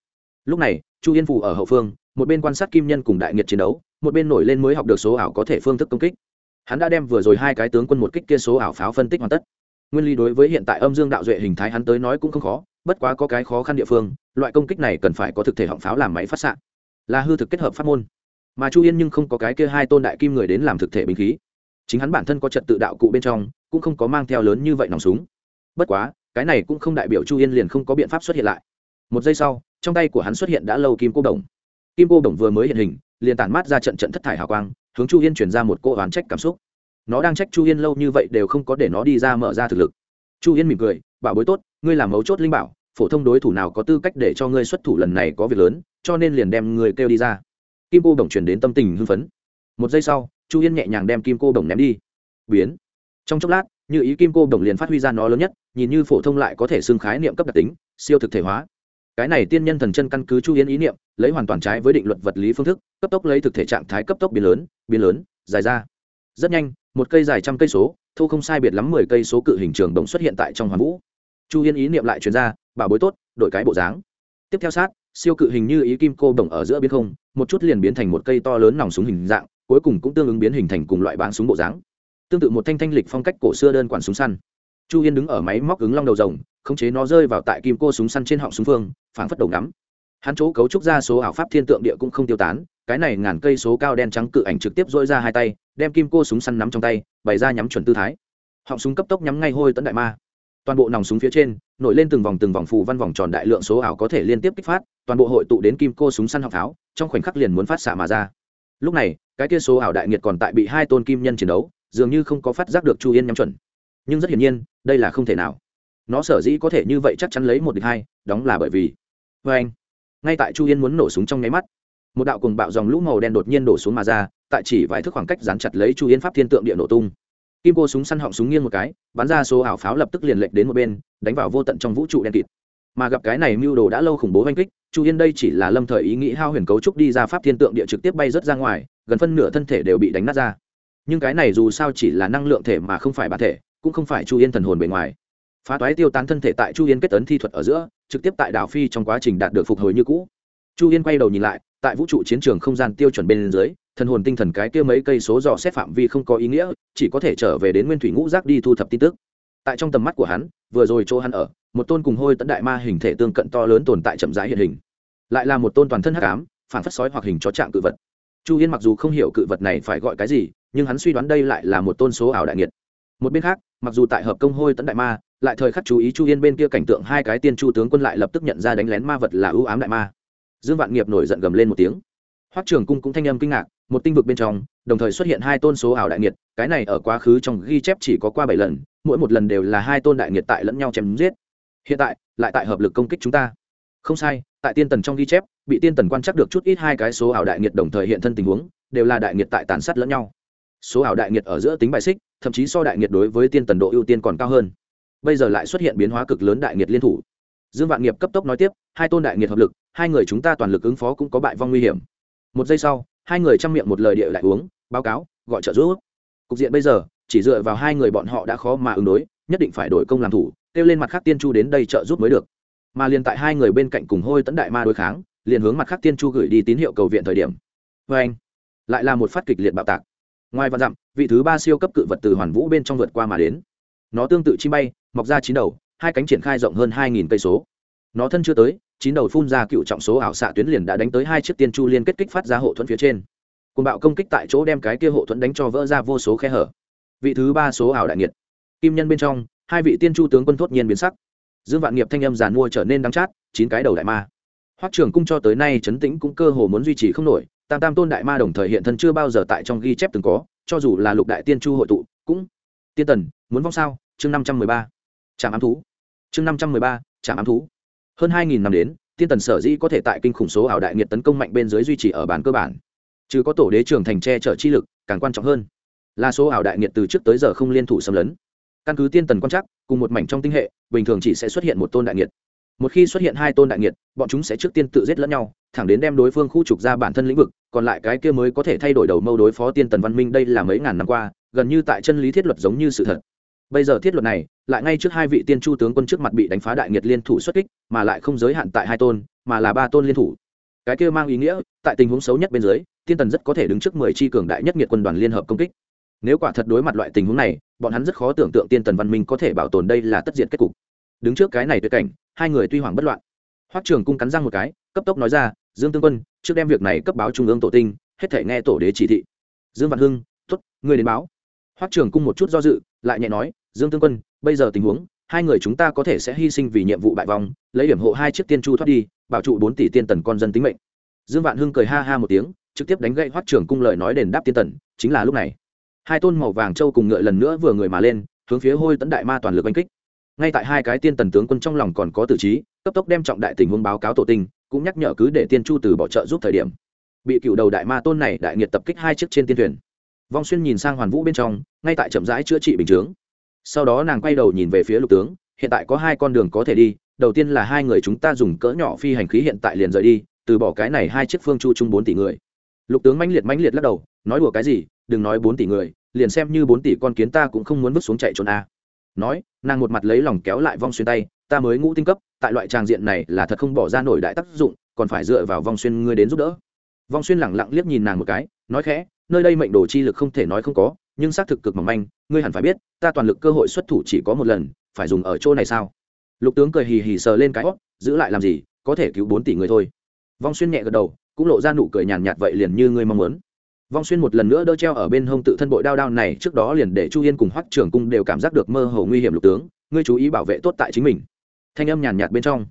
Lúc này, chu yên phụ ở hậu phương, một bên quan sát kim nhân cùng đại nghiệt chiến đấu, một bên nổi lên mới học được số ảo có thể phương thức công kích. Hắn đã đem vừa rồi hai cái tướng quân một kích kia số ảo pháo phân tích hoàn tất. Nguyên lý đối với hiện tại âm dương đạo duệ hình thái hắn tới nói cũng không khó, bất quá có cái khó khăn địa phương, loại công kích này cần phải có thực thể họng pháo làm máy phát s là hư thực kết hợp pháp môn. Mà chu yên nhưng không có cái kia hai tôn đại kim người đến làm thực thể binh khí chính hắn bản thân có trật tự đạo cụ bên trong, cũng không có mang theo lớn như vậy nòng súng. Bất quá, cái này cũng không đại biểu chu yên liền không có biện pháp xuất hiện lại. Một giây sau, trong tay của hắn xuất hiện đã lâu kim cô đồng. Kim cô đồng vừa mới hiện hình, liền tản mát ra trận trận thất thải hào quang, hướng chu yên chuyển ra một cô oán trách cảm xúc. Nó đang trách chu yên lâu như vậy đều không có để nó đi ra mở ra thực lực. Chu yên mỉm cười, bảo bối tốt, ngươi làm mấu chốt linh bảo, phổ thông đối thủ nào có tư cách để cho ngươi xuất thủ lần này có việc lớn, cho nên liền đem người kêu đi ra. Kim cô đồng chuyển đến tâm tình hưng phấn. Một giây sau chu yên nhẹ nhàng đem kim cô đồng ném đi. Biến. Trong chốc lát, như ý kim cô đồng liền phát huy ra nó lớn nhất, nhìn như phổ thông lại có thể xưng khái niệm cấp đặc tính, siêu thực thể hóa. Cái này tiên nhân thần chân căn cứ chu yên ý niệm, lấy hoàn toàn trái với định luật vật lý phương thức, cấp tốc lấy thực thể trạng thái cấp tốc biến lớn biến lớn, dài ra. Rất nhanh, một cây dài trăm cây số thu không sai biệt lắm mười cây số cự hình trường đồng xuất hiện tại trong hoàn vũ. Chu yên ý niệm lại chuyển ra, bảo bối tốt, đổi cái bộ dáng. Tiếp theo sát, siêu cự hình như ý kim cô đồng ở giữa biến không, một chút liền biến thành một cây to lớn nòng súng hình dạng cuối cùng cũng tương ứng biến hình thành cùng loại bán súng bộ dáng. Tương tự một thanh thanh lịch phong cách cổ xưa đơn quản súng săn. Chu yên đứng ở máy móc ứng long đầu rồng khống chế nó rơi vào tại kim cô súng săn trên họng súng phương phảng phất đầu ngắm. Hắn chỗ cấu trúc ra số ảo pháp thiên tượng địa cũng không tiêu tán cái này ngàn cây số cao đen trắng cự ảnh trực tiếp dỗi ra hai tay đem kim cô súng săn nắm trong tay bày ra nhắm chuẩn tư thái. Họng súng cấp tốc nhắm ngay hôi tấn đại ma. Toàn bộ nòng súng phía trên nổi lên từng vòng từng vòng phù văn vòng tròn đại lượng số ảo có thể liên tiếp kích phát toàn bộ hội tụ đến kim cô súng săn học tháo, trong khoảnh khắc liền muốn phát xạ mà ra lúc này, cái kia số ảo đại nghiệt còn tại bị hai tôn kim nhân chiến đấu, dường như không có phát giác được chu yên nhắm chuẩn. Nhưng rất hiển nhiên, đây là không thể nào. Nó sở dĩ có thể như vậy chắc chắn lấy một địch hai, đóng là bởi vì vê anh. Ngay tại chu yên muốn nổ súng trong nháy mắt, một đạo cùng bạo dòng lũ màu đen đột nhiên đổ xuống mà ra, tại chỉ vài thước khoảng cách dán chặt lấy chu yên pháp thiên tượng địa nổ tung. Kim cô súng săn họng súng nghiêng một cái, bắn ra số ảo pháo lập tức liền lệch đến một bên, đánh vào vô tận trong vũ trụ đen kịt mà gặp cái này mưu đồ đã lâu khủng bố oanh kích, chu yên đây chỉ là lâm thời ý nghĩ hao huyền cấu trúc đi ra pháp thiên tượng địa trực tiếp bay rớt ra ngoài, gần phân nửa thân thể đều bị đánh nát ra. Nhưng cái này dù sao chỉ là năng lượng thể mà không phải bản thể, cũng không phải chu yên thần hồn bề ngoài. Phá toái tiêu tán thân thể tại chu yên kết tấn thi thuật ở giữa, trực tiếp tại đảo phi trong quá trình đạt được phục hồi như cũ. Chu yên quay đầu nhìn lại, tại vũ trụ chiến trường không gian tiêu chuẩn bên dưới, thần hồn tinh thần cái kia mấy cây số dò xét phạm vi không có ý nghĩa, chỉ có thể trở về đến nguyên thủy ngũ giác đi thu thập tin tức tại trong tầm mắt của hắn, vừa rồi chỗ hắn ở, một tôn cùng hôi tận đại ma hình thể tương cận to lớn tồn tại chậm rãi hiện hình. Lại là một tôn toàn thân hắc ám, phản phất sói hoặc hình chó trạng cự vật. Chu yên mặc dù không hiểu cự vật này phải gọi cái gì, nhưng hắn suy đoán đây lại là một tôn số ảo đại nghiệt. Một bên khác, mặc dù tại hợp công hôi tấn đại ma, lại thời khắc chú ý chu yên bên kia cảnh tượng hai cái tiên chu tướng quân lại lập tức nhận ra đánh lén ma vật là ưu ám đại ma. Dương vạn nghiệp nổi giận gầm lên một tiếng. Hoắc trường cung cũng thanh âm kinh ngạc, một tinh vực bên trong, đồng thời xuất hiện hai tôn số ảo đại nghiệt, cái này ở quá khứ trong ghi chép chỉ có qua bảy lần mỗi một lần đều là hai tôn đại nghiệt tại lẫn nhau chém giết. Hiện tại, lại tại hợp lực công kích chúng ta. Không sai, tại tiên tần trong ghi chép, bị tiên tần quan chắc được chút ít hai cái số ảo đại nghiệt đồng thời hiện thân tình huống, đều là đại nghiệt tại tàn sát lẫn nhau. Số ảo đại nghiệt ở giữa tính bài xích, thậm chí so đại nghiệt đối với tiên tần độ ưu tiên còn cao hơn. Bây giờ lại xuất hiện biến hóa cực lớn đại nghiệt liên thủ. Dương vạn nghiệp cấp tốc nói tiếp, hai tôn đại nghiệt hợp lực, hai người chúng ta toàn lực ứng phó cũng có bại vong nguy hiểm. Một giây sau, hai người chăm miệng một lời địa lại uống, báo cáo, gọi trợ giúp. Cục diện bây giờ chỉ dựa vào hai người bọn họ đã khó mà ứng đối, nhất định phải đổi công làm thủ, kêu lên mặt khác tiên chu đến đây trợ giúp mới được. Mà liền tại hai người bên cạnh cùng hôi tấn đại ma đối kháng, liền hướng mặt khác tiên chu gửi đi tín hiệu cầu viện thời điểm. Vê anh, lại là một phát kịch liệt bạo tạc. Ngoài vạn dặm, vị thứ ba siêu cấp cự vật từ hoàn vũ bên trong vượt qua mà đến. Nó tương tự chi bay, mọc ra chín đầu, hai cánh triển khai rộng hơn hai nghìn cây số. Nó thân chưa tới, chín đầu phun ra cựu trọng số ảo xạ tuyến liền đã đánh tới hai chiếc tiên chu liên kết kích phát ra hộ thuẫn phía trên. Cùng bạo công kích tại chỗ đem cái kia hộ thuẫn đánh cho vỡ ra vô số khe hở vị thứ ba số ảo đại nghiệt. Kim nhân bên trong, hai vị tiên chu tướng quân thốt nhiên biến sắc. Dương vạn nghiệp thanh âm giàn mua trở nên đắng chát, chín cái đầu đại ma. Hoắc trường cung cho tới nay chấn tĩnh cũng cơ hồ muốn duy trì không nổi, tam tam tôn đại ma đồng thời hiện thân chưa bao giờ tại trong ghi chép từng có, cho dù là lục đại tiên chu hội tụ, cũng tiên tần, muốn vong sao? Chương năm trăm mười ba trạm ám thú. Chương năm trăm mười ba trạm ám thú. Hơn hai nghìn năm đến, tiên tần sở dĩ có thể tại kinh khủng số ảo đại nghiệt tấn công mạnh bên dưới duy trì ở bản cơ bản. Chứ có tổ đế trưởng thành tre trở chi lực, càng quan trọng hơn là số ảo đại nghiệt từ trước tới giờ không liên thủ xâm lấn. Căn cứ tiên tần quan chắc cùng một mảnh trong tinh hệ, bình thường chỉ sẽ xuất hiện một tôn đại nghiệt. Một khi xuất hiện hai tôn đại nghiệt, bọn chúng sẽ trước tiên tự giết lẫn nhau, thẳng đến đem đối phương khu trục ra bản thân lĩnh vực, còn lại cái kia mới có thể thay đổi đầu mâu đối phó tiên tần văn minh đây là mấy ngàn năm qua, gần như tại chân lý thiết luật giống như sự thật. Bây giờ thiết luật này, lại ngay trước hai vị tiên chu tướng quân trước mặt bị đánh phá đại nghiệt liên thủ xuất kích, mà lại không giới hạn tại hai tôn, mà là ba tôn liên thủ. Cái kia mang ý nghĩa, tại tình huống xấu nhất bên dưới, tiên tần rất có thể đứng trước mười tri cường đại nhất nghiệt quân đoàn liên hợp công kích nếu quả thật đối mặt loại tình huống này bọn hắn rất khó tưởng tượng tiên tần văn minh có thể bảo tồn đây là tất diện kết cục. Đứng trước cái này tuyệt cảnh hai người tuy hoảng bất loạn. Hoắc trường cung cắn răng một cái cấp tốc nói ra dương tương quân trước đem việc này cấp báo trung ương tổ tinh hết thể nghe tổ đế chỉ thị. Dương văn hưng tuất, người đến báo. Hoắc trường cung một chút do dự lại nhẹ nói dương tương quân bây giờ tình huống hai người chúng ta có thể sẽ hy sinh vì nhiệm vụ bại vong lấy điểm hộ hai chiếc tiên chu thoát đi bảo trụ bốn tỷ tiên tần con dân tính mệnh. Dương vạn hưng cười ha ha một tiếng trực tiếp đánh gậy hoắc trường cung lời nói đền đáp tiên tần chính là lúc này hai tôn màu vàng châu cùng ngựa lần nữa vừa người mà lên, hướng phía hôi tấn đại ma toàn lực oanh kích. Ngay tại hai cái tiên tần tướng quân trong lòng còn có tử trí, cấp tốc đem trọng đại tình huống báo cáo tổ tinh, cũng nhắc nhở cứ để tiên chu từ bỏ trợ giúp thời điểm. Bị cựu đầu đại ma tôn này đại nghiệt tập kích hai chiếc trên tiên thuyền. Vong xuyên nhìn sang hoàn vũ bên trong, ngay tại chậm rãi chữa trị bình chướng. Sau đó nàng quay đầu nhìn về phía lục tướng, hiện tại có hai con đường có thể đi, đầu tiên là hai người chúng ta dùng cỡ nhỏ phi hành khí hiện tại liền rời đi, từ bỏ cái này hai chiếc phương chu chung bốn tỷ người. Lục tướng mãnh liệt mãnh liệt lắc đầu, nói đùa cái gì đừng nói bốn tỷ người, liền xem như bốn tỷ con kiến ta cũng không muốn bước xuống chạy trốn a. Nói, nàng một mặt lấy lòng kéo lại vong xuyên tay, ta mới ngũ tinh cấp, tại loại tràng diện này là thật không bỏ ra nổi đại tác dụng, còn phải dựa vào vong xuyên ngươi đến giúp đỡ. Vong xuyên lẳng lặng liếc nhìn nàng một cái, nói khẽ, nơi đây mệnh đồ chi lực không thể nói không có, nhưng xác thực cực mỏng manh, ngươi hẳn phải biết, ta toàn lực cơ hội xuất thủ chỉ có một lần, phải dùng ở chỗ này sao? Lục tướng cười hì hì sờ lên cái hót giữ lại làm gì, có thể cứu bốn tỷ người thôi. Vong xuyên nhẹ gật đầu, cũng lộ ra nụ cười nhàn nhạt vậy liền như ngươi mong muốn vong xuyên một lần nữa đỡ treo ở bên hông tự thân bội đao đao này, trước đó liền để chu yên cùng hoắc trường cung đều cảm giác được mơ hồ nguy hiểm lục tướng, ngươi chú ý bảo vệ tốt tại chính mình. Thanh âm nhàn nhạt bên trong.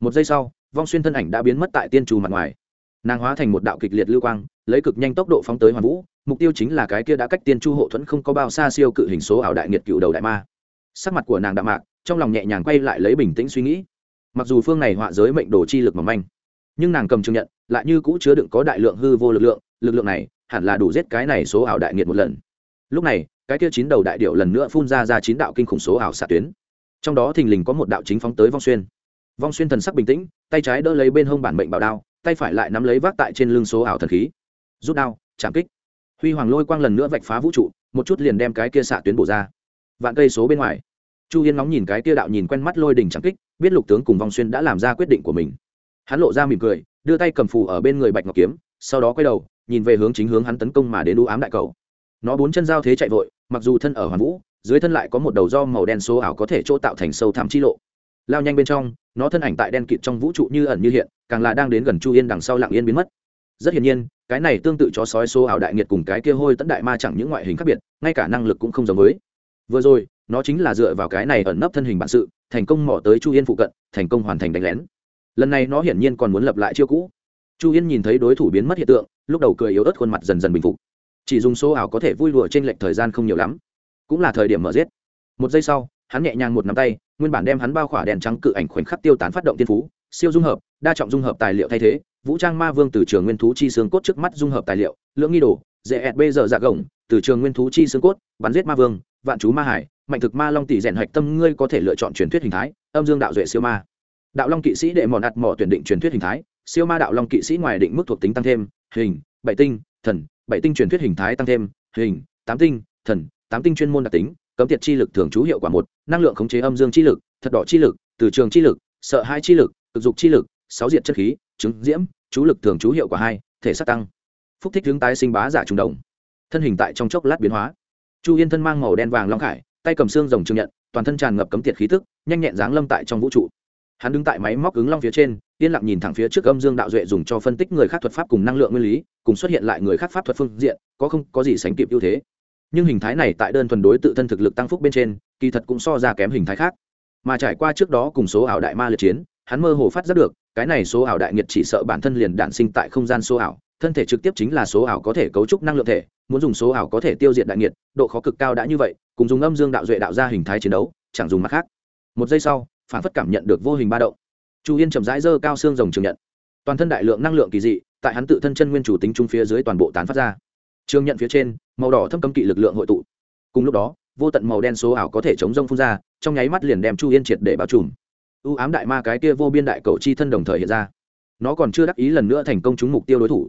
Một giây sau, vong xuyên thân ảnh đã biến mất tại tiên trù mặt ngoài. Nàng hóa thành một đạo kịch liệt lưu quang, lấy cực nhanh tốc độ phóng tới hoàn vũ, mục tiêu chính là cái kia đã cách tiên chu hộ thuẫn không có bao xa siêu cự hình số ảo đại nghiệt cựu đầu đại ma. Sắc mặt của nàng đạm mạc, trong lòng nhẹ nhàng quay lại lấy bình tĩnh suy nghĩ. Mặc dù phương này họa giới mệnh đồ chi lực mỏng manh, nhưng nàng cầm chứng nhận, lại như cũ chứa đựng có đại lượng hư vô lực lượng lực lượng này hẳn là đủ giết cái này số ảo đại nghiệt một lần. Lúc này, cái kia chín đầu đại điệu lần nữa phun ra ra chín đạo kinh khủng số ảo xạ tuyến. Trong đó thình lình có một đạo chính phóng tới vong xuyên. Vong xuyên thần sắc bình tĩnh, tay trái đỡ lấy bên hông bản mệnh bảo đao, tay phải lại nắm lấy vác tại trên lưng số ảo thần khí. Rút đao, chạm kích. Huy hoàng lôi quang lần nữa vạch phá vũ trụ, một chút liền đem cái kia xạ tuyến bổ ra. Vạn cây số bên ngoài, chu yên nóng nhìn cái kia đạo nhìn quen mắt lôi đỉnh chạm kích, biết lục tướng cùng vong xuyên đã làm ra quyết định của mình. Hắn lộ ra mỉm cười, đưa tay cầm phù ở bên người bạch ngọc kiếm, sau đó quay đầu nhìn về hướng chính hướng hắn tấn công mà đến u ám đại cầu. Nó bốn chân giao thế chạy vội, mặc dù thân ở hoàn vũ, dưới thân lại có một đầu do màu đen số ảo có thể chỗ tạo thành sâu thảm chi lộ. Lao nhanh bên trong, nó thân ảnh tại đen kịt trong vũ trụ như ẩn như hiện, càng là đang đến gần chu yên đằng sau lặng yên biến mất. Rất hiển nhiên, cái này tương tự cho sói số ảo đại nghiệt cùng cái kia hôi tẫn đại ma chẳng những ngoại hình khác biệt, ngay cả năng lực cũng không giống với. Vừa rồi, nó chính là dựa vào cái này ẩn nấp thân hình bản sự, thành công mỏ tới chu yên phụ cận, thành công hoàn thành đánh lén. Lần này nó hiển nhiên còn muốn lập lại chiêu cũ. Chu yên nhìn thấy đối thủ biến mất hiện tượng lúc đầu cười yếu ớt khuôn mặt dần dần bình phục. Chỉ dùng số ảo có thể vui đùa trên lệnh thời gian không nhiều lắm. Cũng là thời điểm mở giết. Một giây sau, hắn nhẹ nhàng một nắm tay, nguyên bản đem hắn bao khỏa đèn trắng cự ảnh khoảnh khắc tiêu tán phát động tiên phú, siêu dung hợp, đa trọng dung hợp tài liệu thay thế, vũ trang ma vương từ trường nguyên thú chi xương cốt trước mắt dung hợp tài liệu, lưỡng nghi đồ dễ ẹt bây giờ dạ gồng, từ trường nguyên thú chi xương cốt, bắn giết ma vương, vạn chú ma hải, mạnh thực ma long tỷ rèn hạch tâm, ngươi có thể lựa chọn truyền thuyết hình thái, âm dương đạo duệ siêu ma. Đạo long kỵ sĩ đệ mòn ạt mỏ tuyển định truyền thuyết hình thái siêu ma đạo long kỵ sĩ ngoài định mức thuộc tính tăng thêm, hình, bảy tinh, thần, bảy tinh truyền thuyết hình thái tăng thêm, hình, tám tinh, thần, tám tinh chuyên môn đặc tính, cấm tiệt chi lực thường trú hiệu quả một, năng lượng khống chế âm dương chi lực, thật đỏ chi lực, từ trường chi lực, sợ hai chi lực thực dục chi lực, sáu diện chất khí, chứng diễm, chú lực thường trú hiệu quả hai, thể sắc tăng. Phúc thích hướng tái sinh bá giả trùng đồng. Thân hình tại trong chốc lát biến hóa. Chu yên thân mang màu đen vàng long khải, tay cầm xương rồng trường nhận, toàn thân tràn ngập cấm tiệt khí tức, nhanh nhẹn dáng lâm tại trong vũ trụ. Hắn đứng tại máy móc ứng long phía trên yên lặng nhìn thẳng phía trước âm dương đạo duệ dùng cho phân tích người khác thuật pháp cùng năng lượng nguyên lý, cùng xuất hiện lại người khác pháp thuật phương diện, có không, có gì sánh kịp ưu thế. Nhưng hình thái này tại đơn thuần đối tự thân thực lực tăng phúc bên trên, kỳ thật cũng so ra kém hình thái khác. Mà trải qua trước đó cùng số ảo đại ma liệt chiến, hắn mơ hồ phát giác được, cái này số ảo đại nghiệt chỉ sợ bản thân liền đản sinh tại không gian số ảo, thân thể trực tiếp chính là số ảo có thể cấu trúc năng lượng thể, muốn dùng số ảo có thể tiêu diệt đại nghiệt, độ khó cực cao đã như vậy, cùng dùng âm dương đạo duệ đạo ra hình thái chiến đấu, chẳng dùng mặt khác. Một giây sau, phản phất cảm nhận được vô hình ba động chu yên chậm rãi dơ cao xương rồng trường nhận. Toàn thân đại lượng năng lượng kỳ dị, tại hắn tự thân chân nguyên chủ tính trung phía dưới toàn bộ tán phát ra. Trường nhận phía trên, màu đỏ thâm cấm kỵ lực lượng hội tụ. Cùng lúc đó, vô tận màu đen số ảo có thể chống rông phun ra, trong nháy mắt liền đem chu yên triệt để bao trùm. U ám đại ma cái kia vô biên đại cầu chi thân đồng thời hiện ra. Nó còn chưa đắc ý lần nữa thành công trúng mục tiêu đối thủ.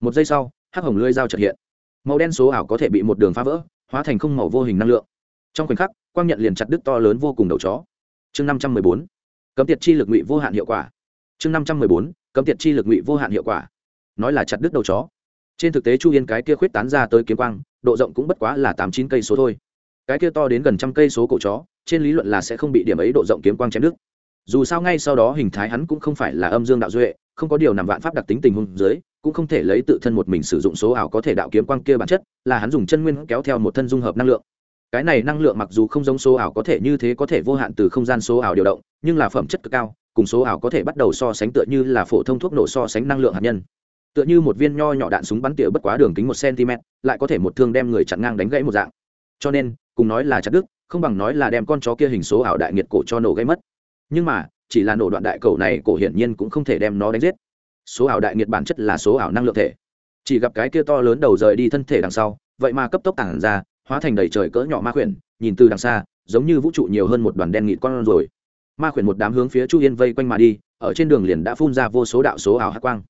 Một giây sau, hắc hồng lưỡi dao trật hiện. Màu đen số ảo có thể bị một đường phá vỡ, hóa thành không màu vô hình năng lượng. Trong khoảnh khắc, quang nhận liền chặt đứt to lớn vô cùng đầu chó. Chương năm trăm mười bốn cấm tiệt chi lực ngụy vô hạn hiệu quả. Chương năm trăm mười bốn, cấm tiệt chi lực ngụy vô hạn hiệu quả. Nói là chặt đứt đầu chó. Trên thực tế chu yên cái kia khuyết tán ra tới kiếm quang, độ rộng cũng bất quá là tám chín cây số thôi. Cái kia to đến gần trăm cây số cổ chó, trên lý luận là sẽ không bị điểm ấy độ rộng kiếm quang chém đứt. Dù sao ngay sau đó hình thái hắn cũng không phải là âm dương đạo duệ, không có điều nằm vạn pháp đặc tính tình huống dưới, cũng không thể lấy tự thân một mình sử dụng số ảo có thể đạo kiếm quang kia bản chất, là hắn dùng chân nguyên kéo theo một thân dung hợp năng lượng cái này năng lượng mặc dù không giống số ảo có thể như thế có thể vô hạn từ không gian số ảo điều động, nhưng là phẩm chất cực cao, cùng số ảo có thể bắt đầu so sánh tựa như là phổ thông thuốc nổ so sánh năng lượng hạt nhân. Tựa như một viên nho nhỏ đạn súng bắn tỉa bất quá đường kính một cm, lại có thể một thương đem người chặn ngang đánh gãy một dạng. Cho nên, cùng nói là chặt đức không bằng nói là đem con chó kia hình số ảo đại nghiệt cổ cho nổ gây mất. Nhưng mà, chỉ là nổ đoạn đại cầu này, cổ hiển nhiên cũng không thể đem nó đánh giết. Số ảo đại nghiệt bản chất là số ảo năng lượng thể. Chỉ gặp cái kia to lớn đầu rời đi thân thể đằng sau, vậy mà cấp tốc tản ra hóa thành đầy trời cỡ nhỏ ma khuyển, nhìn từ đằng xa, giống như vũ trụ nhiều hơn một đoàn đen nghịt con rồi. Ma khuyển một đám hướng phía chu yên vây quanh mà đi, ở trên đường liền đã phun ra vô số đạo số ảo hát quang.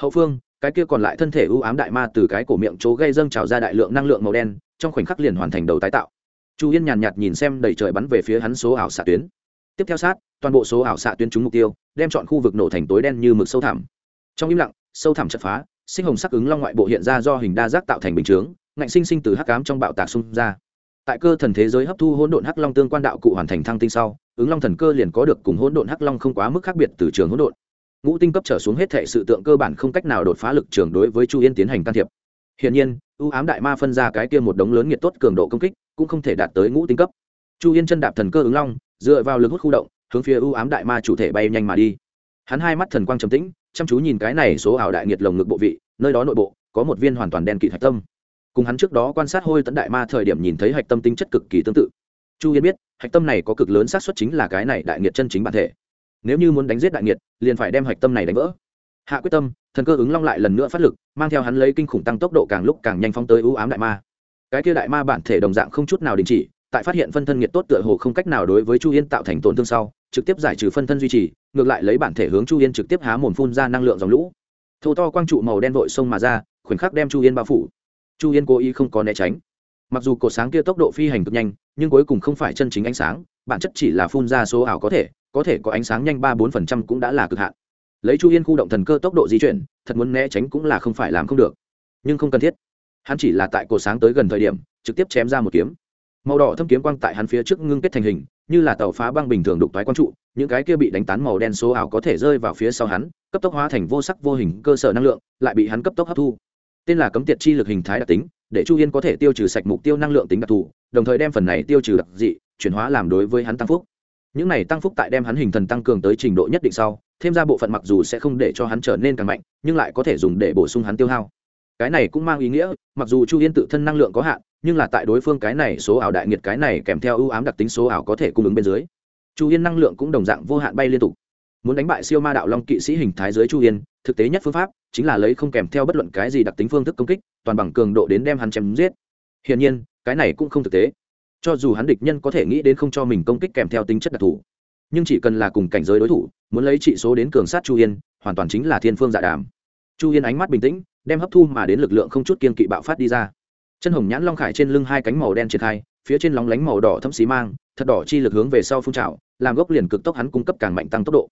Hậu phương, cái kia còn lại thân thể ưu ám đại ma từ cái cổ miệng chỗ gây dâng trào ra đại lượng năng lượng màu đen, trong khoảnh khắc liền hoàn thành đầu tái tạo. Chu yên nhàn nhạt nhìn xem đầy trời bắn về phía hắn số ảo xạ tuyến. Tiếp theo sát, toàn bộ số ảo xạ tuyến trúng mục tiêu, đem chọn khu vực nổ thành tối đen như mực sâu thẳm. Trong im lặng, sâu thẳm chật phá, sinh hồng sắc ứng long ngoại bộ hiện ra do hình đa giác tạo thành bình chướng ngạnh sinh sinh từ hắc ám trong bạo tạc xung ra. Tại cơ thần thế giới hấp thu hỗn độn hắc long tương quan đạo cụ hoàn thành thăng tinh sau, ứng long thần cơ liền có được cùng hỗn độn hắc long không quá mức khác biệt từ trường hỗn độn. Ngũ tinh cấp trở xuống hết thể sự tượng cơ bản không cách nào đột phá lực trường đối với chu yên tiến hành can thiệp. Hiển nhiên ưu ám đại ma phân ra cái kia một đống lớn nhiệt tốt cường độ công kích, cũng không thể đạt tới ngũ tinh cấp. Chu yên chân đạp thần cơ ứng long, dựa vào lực hút khu động, hướng phía ưu ám đại ma chủ thể bay nhanh mà đi. Hắn hai mắt thần quang trầm tĩnh, chăm chú nhìn cái này số ảo đại nhiệt lồng ngực bộ vị, nơi đó nội bộ có một viên hoàn toàn đen kịt hạch tâm cùng hắn trước đó quan sát hôi tấn đại ma thời điểm nhìn thấy hạch tâm tính chất cực kỳ tương tự. Chu yên biết, hạch tâm này có cực lớn xác suất chính là cái này đại nhiệt chân chính bản thể. Nếu như muốn đánh giết đại nhiệt liền phải đem hạch tâm này đánh vỡ. Hạ quyết tâm, thần cơ ứng long lại lần nữa phát lực, mang theo hắn lấy kinh khủng tăng tốc độ càng lúc càng nhanh phóng tới ưu ám đại ma. Cái kia đại ma bản thể đồng dạng không chút nào đình chỉ, tại phát hiện phân thân nhiệt tốt tựa hồ không cách nào đối với chu yên tạo thành tổn thương sau, trực tiếp giải trừ phân thân duy trì, ngược lại lấy bản thể hướng chu yên trực tiếp há mồm phun ra năng lượng dòng lũ. Thô to quang trụ màu đen vội sông mà ra, khoảnh khắc đem chu yên bao phủ chu yên cố ý không có né tránh. Mặc dù cột sáng kia tốc độ phi hành cực nhanh, nhưng cuối cùng không phải chân chính ánh sáng, bản chất chỉ là phun ra số ảo có thể có thể có ánh sáng nhanh ba bốn phần trăm cũng đã là cực hạn. Lấy chu yên khu động thần cơ tốc độ di chuyển, thật muốn né tránh cũng là không phải làm không được. Nhưng không cần thiết. Hắn chỉ là tại cột sáng tới gần thời điểm, trực tiếp chém ra một kiếm. Màu đỏ thâm kiếm quang tại hắn phía trước ngưng kết thành hình, như là tàu phá băng bình thường đục toái quang trụ, những cái kia bị đánh tán màu đen số ảo có thể rơi vào phía sau hắn, cấp tốc hóa thành vô sắc vô hình cơ sở năng lượng, lại bị hắn cấp tốc hấp thu tên là cấm tiệt chi lực hình thái đặc tính, để chu yên có thể tiêu trừ sạch mục tiêu năng lượng tính đặc thù, đồng thời đem phần này tiêu trừ đặc dị, chuyển hóa làm đối với hắn tăng phúc. Những này tăng phúc tại đem hắn hình thần tăng cường tới trình độ nhất định sau, thêm ra bộ phận mặc dù sẽ không để cho hắn trở nên càng mạnh, nhưng lại có thể dùng để bổ sung hắn tiêu hao. Cái này cũng mang ý nghĩa, mặc dù chu yên tự thân năng lượng có hạn, nhưng là tại đối phương cái này số ảo đại nghiệt cái này kèm theo ưu ám đặc tính số ảo có thể cung ứng bên dưới. Chu yên năng lượng cũng đồng dạng vô hạn bay liên tục. Muốn đánh bại siêu ma đạo long kỵ sĩ hình thái dưới chu yên thực tế nhất phương pháp chính là lấy không kèm theo bất luận cái gì đặc tính phương thức công kích, toàn bằng cường độ đến đem hắn chém giết. Hiển nhiên, cái này cũng không thực tế. Cho dù hắn địch nhân có thể nghĩ đến không cho mình công kích kèm theo tính chất đặc thù, nhưng chỉ cần là cùng cảnh giới đối thủ, muốn lấy trị số đến cường sát chu yên, hoàn toàn chính là thiên phương dạ đàm. Chu yên ánh mắt bình tĩnh, đem hấp thu mà đến lực lượng không chút kiên kỵ bạo phát đi ra. Chân hồng nhãn long khải trên lưng hai cánh màu đen triển khai, phía trên lóng lánh màu đỏ thâm xí mang thật đỏ chi lực hướng về sau phun trào, làm gốc liền cực tốc hắn cung cấp càng mạnh tăng tốc độ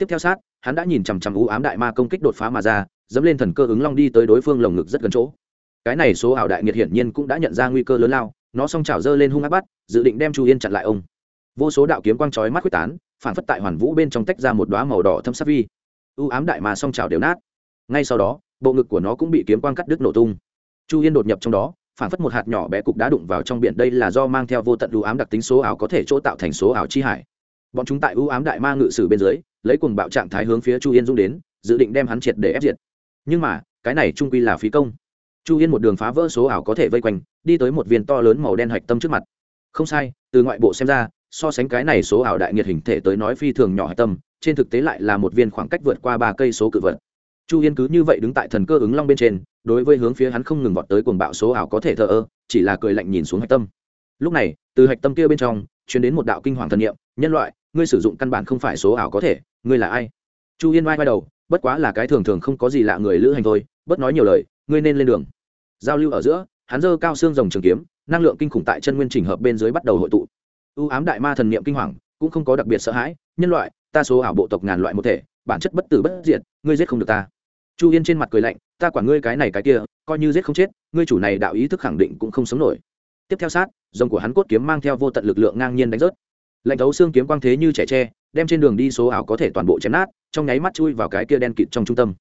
tiếp theo sát, hắn đã nhìn chằm chằm u ám đại ma công kích đột phá mà ra, dẫm lên thần cơ ứng long đi tới đối phương lồng ngực rất gần chỗ. Cái này số ảo đại nghiệt hiển nhiên cũng đã nhận ra nguy cơ lớn lao, nó song trào dơ lên hung ác bắt, dự định đem chu yên chặn lại ông. Vô số đạo kiếm quang chói mắt quyết tán, phản phất tại hoàn vũ bên trong tách ra một đoá màu đỏ thâm sắc vi. U ám đại ma song trào đều nát. Ngay sau đó, bộ ngực của nó cũng bị kiếm quang cắt đứt nổ tung. Chu yên đột nhập trong đó, phản phất một hạt nhỏ bé cục đá đụng vào trong biển, đây là do mang theo vô tận u ám đặc tính số ảo có thể chỗ tạo thành số ảo chi hải. Bọn chúng tại u ám đại ma ngự sử bên dưới lấy cùng bạo trạng thái hướng phía chu yên dũng đến, dự định đem hắn triệt để ép diệt. Nhưng mà, cái này trung quy là phí công. Chu yên một đường phá vỡ số ảo có thể vây quanh, đi tới một viên to lớn màu đen hạch tâm trước mặt. Không sai, từ ngoại bộ xem ra, so sánh cái này số ảo đại nhiệt hình thể tới nói phi thường nhỏ hạch tâm, trên thực tế lại là một viên khoảng cách vượt qua ba cây số cự vật. Chu yên cứ như vậy đứng tại thần cơ ứng long bên trên, đối với hướng phía hắn không ngừng vọt tới cuồng bạo số ảo có thể thờ ơ, chỉ là cười lạnh nhìn xuống hạch tâm. Lúc này, từ hạch tâm kia bên trong chuyển đến một đạo kinh hoàng thần niệm, nhân loại, ngươi sử dụng căn bản không phải số ảo có thể ngươi là ai? Chu yên vai vai đầu, bất quá là cái thường thường không có gì lạ người lữ hành thôi bất nói nhiều lời, ngươi nên lên đường. Giao lưu ở giữa, hắn dơ cao xương rồng trường kiếm, năng lượng kinh khủng tại chân nguyên trình hợp bên dưới bắt đầu hội tụ. Ưu ám đại ma thần niệm kinh hoàng, cũng không có đặc biệt sợ hãi, nhân loại, ta số ảo bộ tộc ngàn loại một thể, bản chất bất tử bất diệt, ngươi giết không được ta. Chu yên trên mặt cười lạnh, ta quản ngươi cái này cái kia, coi như giết không chết, ngươi chủ này đạo ý thức khẳng định cũng không sống nổi. Tiếp theo sát dòng của hắn cốt kiếm mang theo vô tận lực lượng ngang nhiên đánh rớt lạnh thấu xương kiếm quang thế như trẻ tre, đem trên đường đi số ảo có thể toàn bộ chém nát, trong nháy mắt chui vào cái kia đen kịt trong trung tâm.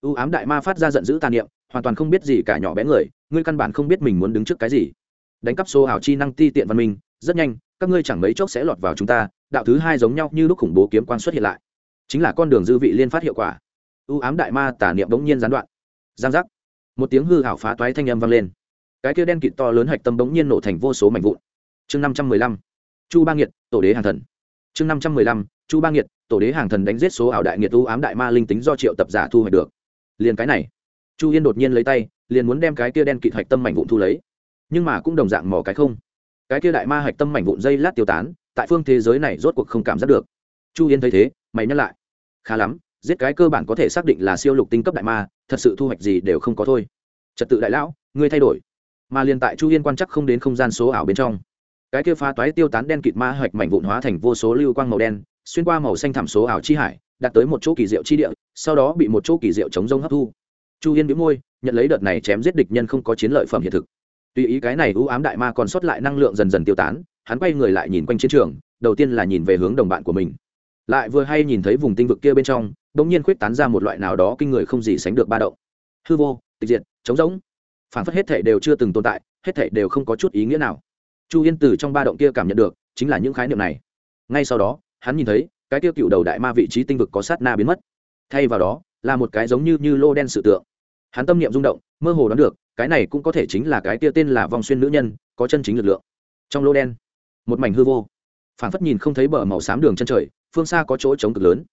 Ưu ám đại ma phát ra giận dữ tàn niệm, hoàn toàn không biết gì cả nhỏ bé người, ngươi căn bản không biết mình muốn đứng trước cái gì. Đánh cắp số ảo chi năng ti tiện văn minh, rất nhanh, các ngươi chẳng mấy chốc sẽ lọt vào chúng ta, đạo thứ hai giống nhau như lúc khủng bố kiếm quang xuất hiện lại. Chính là con đường dư vị liên phát hiệu quả. Ưu ám đại ma tả niệm bỗng nhiên gián đoạn. Giang giác. Một tiếng hư hảo phá toái thanh âm vang lên. Cái kia đen kịt to lớn hạch tâm bỗng nhiên nổ thành vô số mảnh vụn. Chương năm trăm mười lăm chu ba nghiệt, tổ đế hàng thần. Chương năm trăm mười lăm, chu ba nghiệt, tổ đế hàng thần đánh giết số ảo đại nghiệt u ám đại ma linh tính do triệu tập giả thu hoạch được. Liền cái này, chu yên đột nhiên lấy tay, liền muốn đem cái kia đen kịt hạch tâm mảnh vụn thu lấy. Nhưng mà cũng đồng dạng mỏ cái không. Cái kia đại ma hạch tâm mảnh vụn dây lát tiêu tán, tại phương thế giới này rốt cuộc không cảm giác được. Chu yên thấy thế, mày nhắc lại. Khá lắm, giết cái cơ bản có thể xác định là siêu lục tinh cấp đại ma, thật sự thu hoạch gì đều không có thôi. Trật tự đại lão, ngươi thay đổi. Mà liền tại chu yên quan chắc không đến không gian số ảo bên trong cái kia phá toái tiêu tán đen kịt ma hạch mảnh vụn hóa thành vô số lưu quang màu đen, xuyên qua màu xanh thảm số ảo chi hải đặt tới một chỗ kỳ diệu chi địa, sau đó bị một chỗ kỳ diệu chống rông hấp thu. Chu yên biếu môi, nhận lấy đợt này chém giết địch nhân không có chiến lợi phẩm hiện thực. Tùy ý cái này ưu ám đại ma còn sót lại năng lượng dần dần tiêu tán, hắn quay người lại nhìn quanh chiến trường, đầu tiên là nhìn về hướng đồng bạn của mình. Lại vừa hay nhìn thấy vùng tinh vực kia bên trong đ ỗ n g nhiên khuyết tán ra một loại nào đó kinh người không gì sánh được ba động. Hư vô, tịch diệt trống rỗng. Phản phất hết thể đều chưa từng tồn tại, hết thể đều không có chút ý nghĩa nào chu yên từ trong ba động kia cảm nhận được, chính là những khái niệm này. Ngay sau đó, hắn nhìn thấy, cái tiêu cựu đầu đại ma vị trí tinh vực có sát na biến mất. Thay vào đó, là một cái giống như như lô đen sự tượng. Hắn tâm niệm rung động, mơ hồ đoán được, cái này cũng có thể chính là cái tia tên là vòng xuyên nữ nhân, có chân chính lực lượng. Trong lô đen, một mảnh hư vô. Phản phất nhìn không thấy bờ màu xám đường chân trời, phương xa có chỗ trống cực lớn.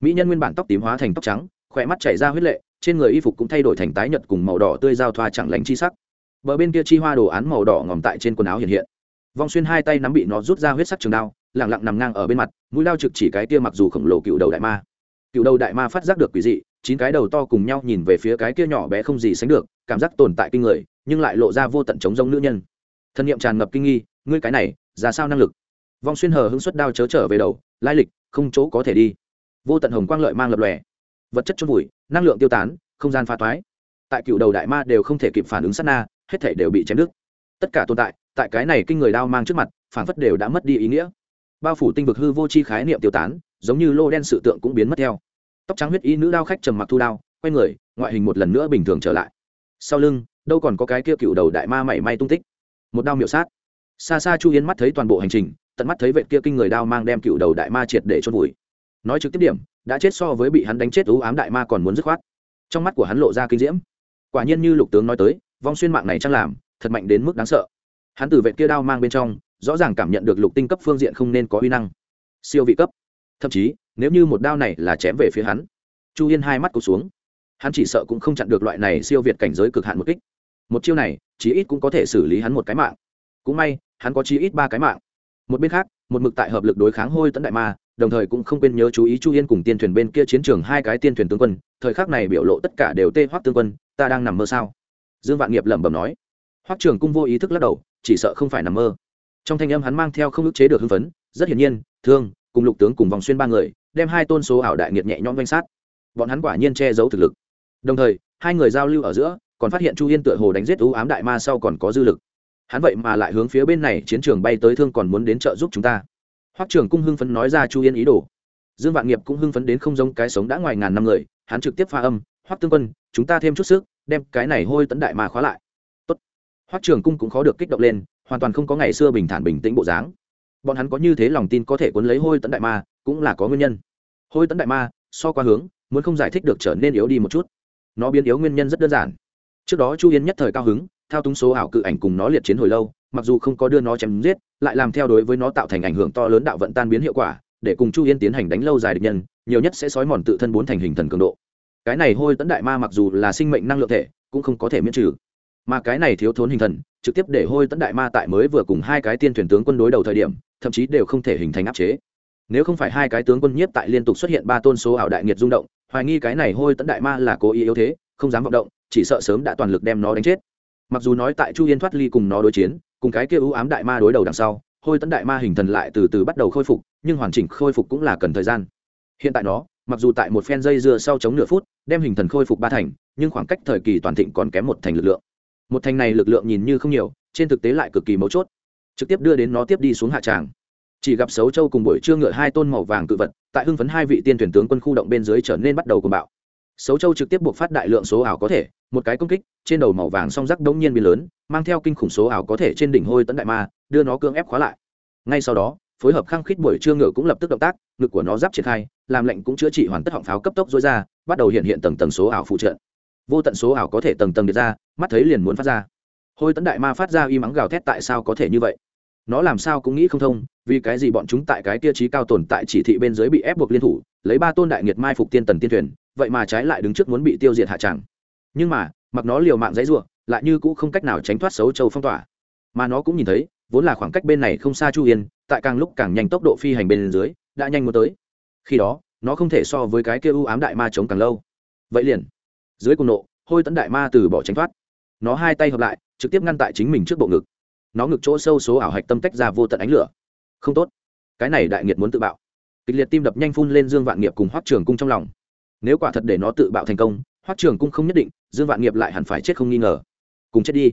Mỹ nhân nguyên bản tóc tím hóa thành tóc trắng, khỏe mắt chảy ra huyết lệ, trên người y phục cũng thay đổi thành tái nhật cùng màu đỏ tươi giao thoa chẳng lánh chi sắc. Bờ bên kia chi hoa đồ án màu đỏ ngòm tại trên quần áo hiện hiện vong xuyên hai tay nắm bị nó rút ra huyết sắc trường đao lẳng lặng nằm ngang ở bên mặt, mũi đao trực chỉ cái kia mặc dù khổng lồ cựu đầu đại ma. Cựu đầu đại ma phát giác được quỷ dị, chín cái đầu to cùng nhau nhìn về phía cái kia nhỏ bé không gì sánh được, cảm giác tồn tại kinh người, nhưng lại lộ ra vô tận chống giống nữ nhân. Thân nhiệm tràn ngập kinh nghi, ngươi cái này, ra sao năng lực? Vong xuyên hờ hứng suất đao chớ trở về đầu, lai lịch, không chỗ có thể đi. Vô tận hồng quang lợi mang lập lòe. Vật chất chôn vùi, năng lượng tiêu tán, không gian pha toái. Tại cựu đầu đại ma đều không thể kịp phản ứng sát na, hết thể đều bị chém đứt tất cả tồn tại tại cái này kinh người đao mang trước mặt phản phất đều đã mất đi ý nghĩa. Bao phủ tinh vực hư vô chi khái niệm tiêu tán, giống như lô đen sự tượng cũng biến mất theo. Tóc trắng huyết y nữ đao khách trầm mặc thu đao, quay người, ngoại hình một lần nữa bình thường trở lại. Sau lưng, đâu còn có cái kia cựu đầu đại ma mảy may tung tích. Một đao miệu sát. Xa xa chu yến mắt thấy toàn bộ hành trình, tận mắt thấy vệ kia kinh người đao mang đem cựu đầu đại ma triệt để chôn vùi. Nói trực tiếp điểm, đã chết so với bị hắn đánh chết ú ám đại ma còn muốn dứt khoát. Trong mắt của hắn lộ ra kinh diễm. Quả nhiên như lục tướng nói tới, vong xuyên mạng này chẳng làm thật mạnh đến mức đáng sợ. Hắn từ vệ kia đao mang bên trong, rõ ràng cảm nhận được lục tinh cấp phương diện không nên có uy năng. Siêu vị cấp. Thậm chí, nếu như một đao này là chém về phía hắn, chu yên hai mắt cụt xuống. Hắn chỉ sợ cũng không chặn được loại này siêu việt cảnh giới cực hạn một kích. Một chiêu này, chí ít cũng có thể xử lý hắn một cái mạng. Cũng may, hắn có chí ít ba cái mạng. Một bên khác, một mực tại hợp lực đối kháng hôi tấn đại ma, đồng thời cũng không quên nhớ chú ý chu yên cùng tiên thuyền bên kia chiến trường hai cái tiên thuyền tướng quân. Thời khắc này biểu lộ tất cả đều tê hoác tương quân, ta đang nằm mơ sao? Dương vạn nghiệp lẩm bẩm nói hoắc trường cung vô ý thức lắc đầu, chỉ sợ không phải nằm mơ. Trong thanh âm hắn mang theo không ức chế được hưng phấn, rất hiển nhiên, thương, cùng lục tướng cùng vòng xuyên ba người, đem hai tôn số ảo đại nghiệt nhẹ nhõm danh sát. Bọn hắn quả nhiên che giấu thực lực. Đồng thời, hai người giao lưu ở giữa, còn phát hiện chu yên tựa hồ đánh giết u ám đại ma sau còn có dư lực. Hắn vậy mà lại hướng phía bên này chiến trường bay tới thương còn muốn đến trợ giúp chúng ta. Hoắc trường cung hưng phấn nói ra chu yên ý đồ. Dương vạn nghiệp cũng hưng phấn đến không giống cái sống đã ngoài ngàn năm người, hắn trực tiếp pha âm, hoắc tương quân, chúng ta thêm chút sức, đem cái này hôi tấn đại ma khóa lại hoắc trường cung cũng khó được kích động lên, hoàn toàn không có ngày xưa bình thản bình tĩnh bộ dáng. Bọn hắn có như thế lòng tin có thể cuốn lấy hôi tấn đại ma, cũng là có nguyên nhân. Hôi tấn đại ma, so qua hướng, muốn không giải thích được trở nên yếu đi một chút. Nó biến yếu nguyên nhân rất đơn giản. Trước đó chu Yến nhất thời cao hứng, thao túng số ảo cự ảnh cùng nó liệt chiến hồi lâu, mặc dù không có đưa nó chém giết, lại làm theo đối với nó tạo thành ảnh hưởng to lớn đạo vận tan biến hiệu quả, để cùng chu Yến tiến hành đánh lâu dài địch nhân, nhiều nhất sẽ sói mòn tự thân bốn thành hình thần cường độ. Cái này hôi tấn đại ma mặc dù là sinh mệnh năng lượng thể, cũng không có thể miễn trừ mà cái này thiếu thốn hình thần, trực tiếp để hôi tấn đại ma tại mới vừa cùng hai cái tiên thuyền tướng quân đối đầu thời điểm, thậm chí đều không thể hình thành áp chế. Nếu không phải hai cái tướng quân nhiếp tại liên tục xuất hiện ba tôn số ảo đại nghiệt rung động, hoài nghi cái này hôi tấn đại ma là cố ý yếu thế, không dám vọng động, chỉ sợ sớm đã toàn lực đem nó đánh chết. Mặc dù nói tại chu yên thoát ly cùng nó đối chiến, cùng cái kia ưu ám đại ma đối đầu đằng sau, hôi tấn đại ma hình thần lại từ từ bắt đầu khôi phục, nhưng hoàn chỉnh khôi phục cũng là cần thời gian. Hiện tại nó, mặc dù tại một phen dây dưa sau chống nửa phút, đem hình thần khôi phục ba thành, nhưng khoảng cách thời kỳ toàn thịnh còn kém một thành lực lượng một thành này lực lượng nhìn như không nhiều, trên thực tế lại cực kỳ mấu chốt. Trực tiếp đưa đến nó tiếp đi xuống hạ tràng. Chỉ gặp xấu châu cùng buổi trưa ngựa hai tôn màu vàng cự vật, tại hưng phấn hai vị tiên tuyển tướng quân khu động bên dưới trở nên bắt đầu cùng bạo. Xấu châu trực tiếp buộc phát đại lượng số ảo có thể, một cái công kích, trên đầu màu vàng song rắc đông nhiên biến lớn, mang theo kinh khủng số ảo có thể trên đỉnh hôi tấn đại ma, đưa nó cưỡng ép khóa lại. Ngay sau đó, phối hợp khăng khít buổi trưa ngựa cũng lập tức động tác, ngực của nó giáp triển khai, làm lệnh cũng chữa trị hoàn tất họng pháo cấp tốc dối ra, bắt đầu hiện hiện tầng tầng số ảo phụ trợ vô tận số ảo có thể tầng tầng được ra, mắt thấy liền muốn phát ra. Hôi tấn đại ma phát ra y mắng gào thét tại sao có thể như vậy? Nó làm sao cũng nghĩ không thông, vì cái gì bọn chúng tại cái kia trí cao tồn tại chỉ thị bên dưới bị ép buộc liên thủ, lấy ba tôn đại nghiệt mai phục tiên tần tiên thuyền, vậy mà trái lại đứng trước muốn bị tiêu diệt hạ tràng nhưng mà, mặc nó liều mạng dãy ruộng lại như cũng không cách nào tránh thoát xấu châu phong tỏa. Mà nó cũng nhìn thấy, vốn là khoảng cách bên này không xa chu yên, tại càng lúc càng nhanh tốc độ phi hành bên dưới, đã nhanh muốn tới. Khi đó, nó không thể so với cái kia u ám đại ma chống càng lâu. Vậy liền dưới cùng nộ, hôi tấn đại ma từ bỏ tránh thoát. Nó hai tay hợp lại, trực tiếp ngăn tại chính mình trước bộ ngực. Nó ngực chỗ sâu số ảo hạch tâm tách ra vô tận ánh lửa. Không tốt. Cái này đại nghiệt muốn tự bạo. Kịch liệt tim đập nhanh phun lên dương vạn nghiệp cùng hoắc trường cung trong lòng. Nếu quả thật để nó tự bạo thành công, hoắc trường cung không nhất định, dương vạn nghiệp lại hẳn phải chết không nghi ngờ. Cùng chết đi.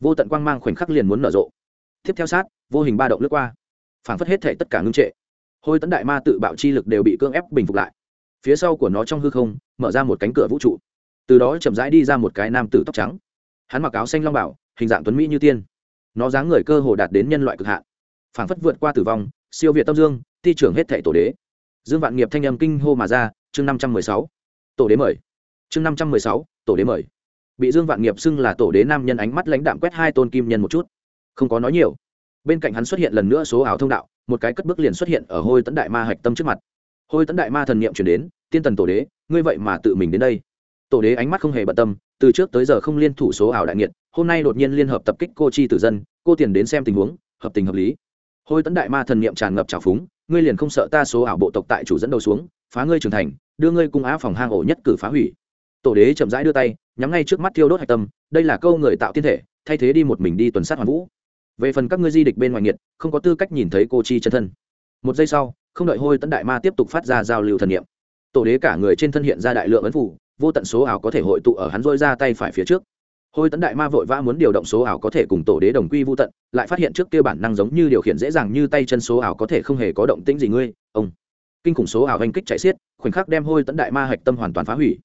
Vô tận quang mang khoảnh khắc liền muốn nở rộ. Tiếp theo sát, vô hình ba động lướt qua. Phảng phất hết thể tất cả ngưng trệ. Hôi tấn đại ma tự bạo chi lực đều bị cưỡng ép bình phục lại. Phía sau của nó trong hư không, mở ra một cánh cửa vũ trụ từ đó chậm rãi đi ra một cái nam tử tóc trắng. Hắn mặc áo xanh long bảo, hình dạng tuấn mỹ như tiên. Nó dáng người cơ hồ đạt đến nhân loại cực hạn. Phảng phất vượt qua tử vong, siêu việt tâm dương, ti trưởng hết thệ tổ đế. Dương vạn nghiệp thanh âm kinh hô mà ra, chương năm trăm mười sáu. Tổ đế mời. Chương năm trăm mười sáu, tổ đế mời. Bị dương vạn nghiệp xưng là tổ đế nam nhân ánh mắt lãnh đạm quét hai tôn kim nhân một chút. Không có nói nhiều. Bên cạnh hắn xuất hiện lần nữa số ảo thông đạo, một cái cất bước liền xuất hiện ở hôi tấn đại ma hạch tâm trước mặt. Hôi tấn đại ma thần niệm chuyển đến, tiên tần tổ đế, ngươi vậy mà tự mình đến đây? Tổ đế ánh mắt không hề bận tâm, từ trước tới giờ không liên thủ số ảo đại nghiệt, hôm nay đột nhiên liên hợp tập kích cô chi tử dân, cô tiền đến xem tình huống, hợp tình hợp lý. Hôi tấn đại ma thần niệm tràn ngập trào phúng, ngươi liền không sợ ta số ảo bộ tộc tại chủ dẫn đầu xuống, phá ngươi trưởng thành, đưa ngươi cung á phòng hang ổ nhất cử phá hủy. Tổ đế chậm rãi đưa tay, nhắm ngay trước mắt thiêu đốt hạch tâm, đây là câu người tạo tiên thể, thay thế đi một mình đi tuần sát hoàn vũ. Về phần các ngươi di địch bên ngoài nghiệt, không có tư cách nhìn thấy cô chi chân thân. Một giây sau, không đợi hôi tấn đại ma tiếp tục phát ra giao lưu thần niệm. Tổ đế cả người trên thân hiện ra đại lượng ấn phủ vô tận số ảo có thể hội tụ ở hắn rôi ra tay phải phía trước. Hôi tấn đại ma vội vã muốn điều động số ảo có thể cùng tổ đế đồng quy vô tận, lại phát hiện trước kia bản năng giống như điều khiển dễ dàng như tay chân số ảo có thể không hề có động tĩnh gì ngươi, ông. Kinh khủng số ảo hành kích chạy xiết, khoảnh khắc đem hôi tấn đại ma hạch tâm hoàn toàn phá hủy.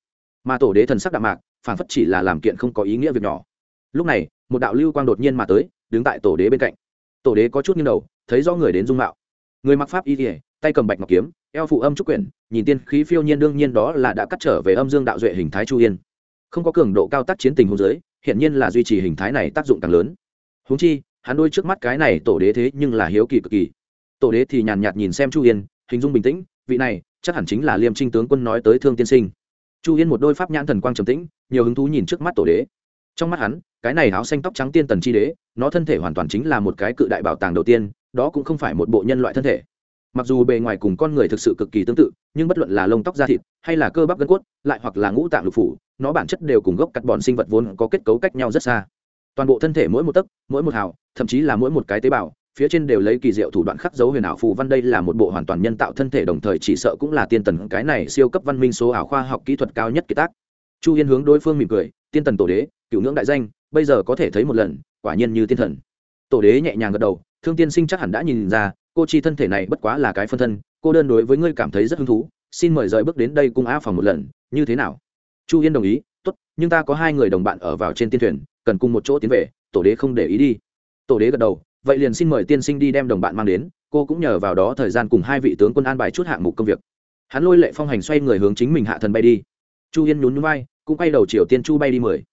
Mà tổ đế thần sắc đạm mạc phản phất chỉ là làm kiện không có ý nghĩa việc nhỏ. Lúc này, một đạo lưu quang đột nhiên mà tới, đứng tại tổ đế bên cạnh. Tổ đế có chút nghiêng đầu, thấy do người đến dung mạo. Người mặc pháp y, tay cầm bạch ngọc kiếm eo phụ âm trúc quyển, nhìn tiên khí phiêu nhiên đương nhiên đó là đã cắt trở về âm dương đạo duệ hình thái chu yên. Không có cường độ cao tác chiến tình hôn giới hiện nhiên là duy trì hình thái này tác dụng càng lớn. Húng chi, hắn đôi trước mắt cái này tổ đế thế nhưng là hiếu kỳ cực kỳ. Tổ đế thì nhàn nhạt nhìn xem chu yên, hình dung bình tĩnh, vị này, chắc hẳn chính là liêm trinh tướng quân nói tới thương tiên sinh. Chu yên một đôi pháp nhãn thần quang trầm tĩnh, nhiều hứng thú nhìn trước mắt tổ đế. Trong mắt hắn, cái này áo xanh tóc trắng tiên tần chi đế, nó thân thể hoàn toàn chính là một cái cự đại bảo tàng đầu tiên, đó cũng không phải một bộ nhân loại thân thể mặc dù bề ngoài cùng con người thực sự cực kỳ tương tự, nhưng bất luận là lông tóc da thịt hay là cơ bắp gân cốt, lại hoặc là ngũ tạng lục phủ, nó bản chất đều cùng gốc cắt bọn sinh vật vốn có kết cấu cách nhau rất xa. Toàn bộ thân thể mỗi một tấc, mỗi một hào, thậm chí là mỗi một cái tế bào, phía trên đều lấy kỳ diệu thủ đoạn khắc dấu huyền ảo phù văn đây là một bộ hoàn toàn nhân tạo thân thể đồng thời chỉ sợ cũng là tiên tần cái này siêu cấp văn minh số ảo khoa học kỹ thuật cao nhất kỳ tác. Chu yên hướng đối phương mỉm cười, tiên tần tổ đế, cựu ngưỡng đại danh, bây giờ có thể thấy một lần, quả nhiên như tiên thần. Tổ đế nhẹ nhàng gật đầu thương tiên sinh chắc hẳn đã nhìn ra, cô chi thân thể này bất quá là cái phân thân, cô đơn đối với ngươi cảm thấy rất hứng thú, xin mời rời bước đến đây cung a phòng một lần, như thế nào? Chu yên đồng ý, tốt, nhưng ta có hai người đồng bạn ở vào trên tiên thuyền, cần cùng một chỗ tiến về, tổ đế không để ý đi. Tổ đế gật đầu, vậy liền xin mời tiên sinh đi đem đồng bạn mang đến, cô cũng nhờ vào đó thời gian cùng hai vị tướng quân an bài chút hạng mục công việc. Hắn lôi lệ phong hành xoay người hướng chính mình hạ thần bay đi. Chu yên nhún nhún vai, cũng quay đầu triều tiên chu bay đi mười.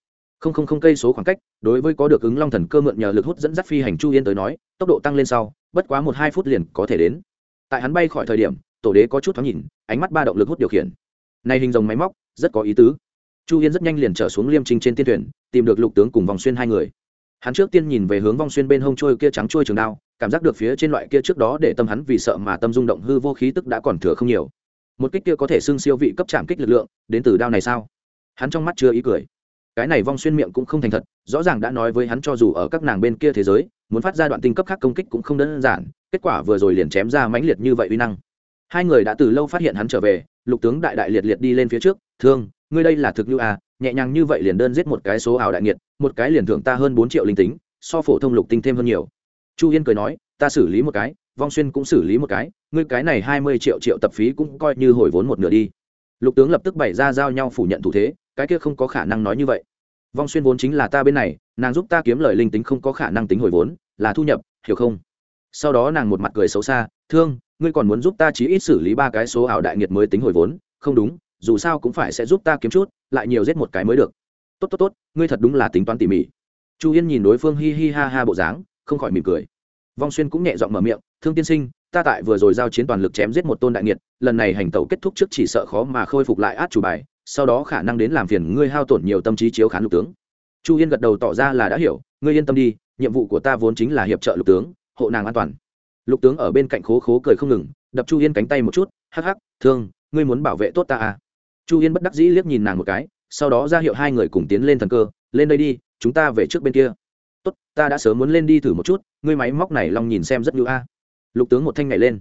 Không không không cây số khoảng cách, đối với có được ứng long thần cơ mượn nhờ lực hút dẫn dắt phi hành chu yên tới nói tốc độ tăng lên sau, bất quá một hai phút liền có thể đến. Tại hắn bay khỏi thời điểm, tổ đế có chút thoáng nhìn, ánh mắt ba động lực hút điều khiển. Này hình dòng máy móc, rất có ý tứ. Chu yên rất nhanh liền trở xuống liêm trinh trên tiên thuyền, tìm được lục tướng cùng vòng xuyên hai người. Hắn trước tiên nhìn về hướng vong xuyên bên hông trôi kia trắng trôi trường đao, cảm giác được phía trên loại kia trước đó để tâm hắn vì sợ mà tâm rung động hư vô khí tức đã còn thừa không nhiều. Một kích kia có thể xưng siêu vị cấp trạm kích lực lượng, đến từ đao này sao? Hắn trong mắt chưa ý cười cái này vong xuyên miệng cũng không thành thật, rõ ràng đã nói với hắn cho dù ở các nàng bên kia thế giới, muốn phát ra đoạn tinh cấp khác công kích cũng không đơn giản, kết quả vừa rồi liền chém ra mãnh liệt như vậy uy năng. Hai người đã từ lâu phát hiện hắn trở về, lục tướng đại đại liệt liệt đi lên phía trước, thương, ngươi đây là thực như à nhẹ nhàng như vậy liền đơn giết một cái số ảo đại nghiệt, một cái liền thưởng ta hơn bốn triệu linh tính, so phổ thông lục tinh thêm hơn nhiều. Chu yên cười nói, ta xử lý một cái, vong xuyên cũng xử lý một cái, ngươi cái này hai mươi triệu triệu tập phí cũng coi như hồi vốn một nửa đi. Lục tướng lập tức bày ra giao nhau phủ nhận thủ thế cái kia không có khả năng nói như vậy. Vong xuyên vốn chính là ta bên này, nàng giúp ta kiếm lời linh tính không có khả năng tính hồi vốn, là thu nhập, hiểu không? Sau đó nàng một mặt cười xấu xa, thương, ngươi còn muốn giúp ta chí ít xử lý ba cái số ảo đại nghiệt mới tính hồi vốn? Không đúng, dù sao cũng phải sẽ giúp ta kiếm chút, lại nhiều giết một cái mới được. Tốt tốt tốt, ngươi thật đúng là tính toán tỉ mỉ. Chu yên nhìn đối phương hi hi ha ha bộ dáng, không khỏi mỉm cười. Vong xuyên cũng nhẹ giọng mở miệng, thương tiên sinh, ta tại vừa rồi giao chiến toàn lực chém giết một tôn đại nghiệt, lần này hành tẩu kết thúc trước chỉ sợ khó mà khôi phục lại át chủ bài sau đó khả năng đến làm phiền ngươi hao tổn nhiều tâm trí chiếu khán lục tướng. Chu yên gật đầu tỏ ra là đã hiểu, ngươi yên tâm đi, nhiệm vụ của ta vốn chính là hiệp trợ lục tướng, hộ nàng an toàn. Lục tướng ở bên cạnh khố khố cười không ngừng, đập chu yên cánh tay một chút, hắc hắc, thương, ngươi muốn bảo vệ tốt ta à? Chu yên bất đắc dĩ liếc nhìn nàng một cái, sau đó ra hiệu hai người cùng tiến lên thần cơ, lên đây đi, chúng ta về trước bên kia. Tốt, ta đã sớm muốn lên đi thử một chút, ngươi máy móc này long nhìn xem rất ngữ a. Lục tướng một thanh nhảy lên.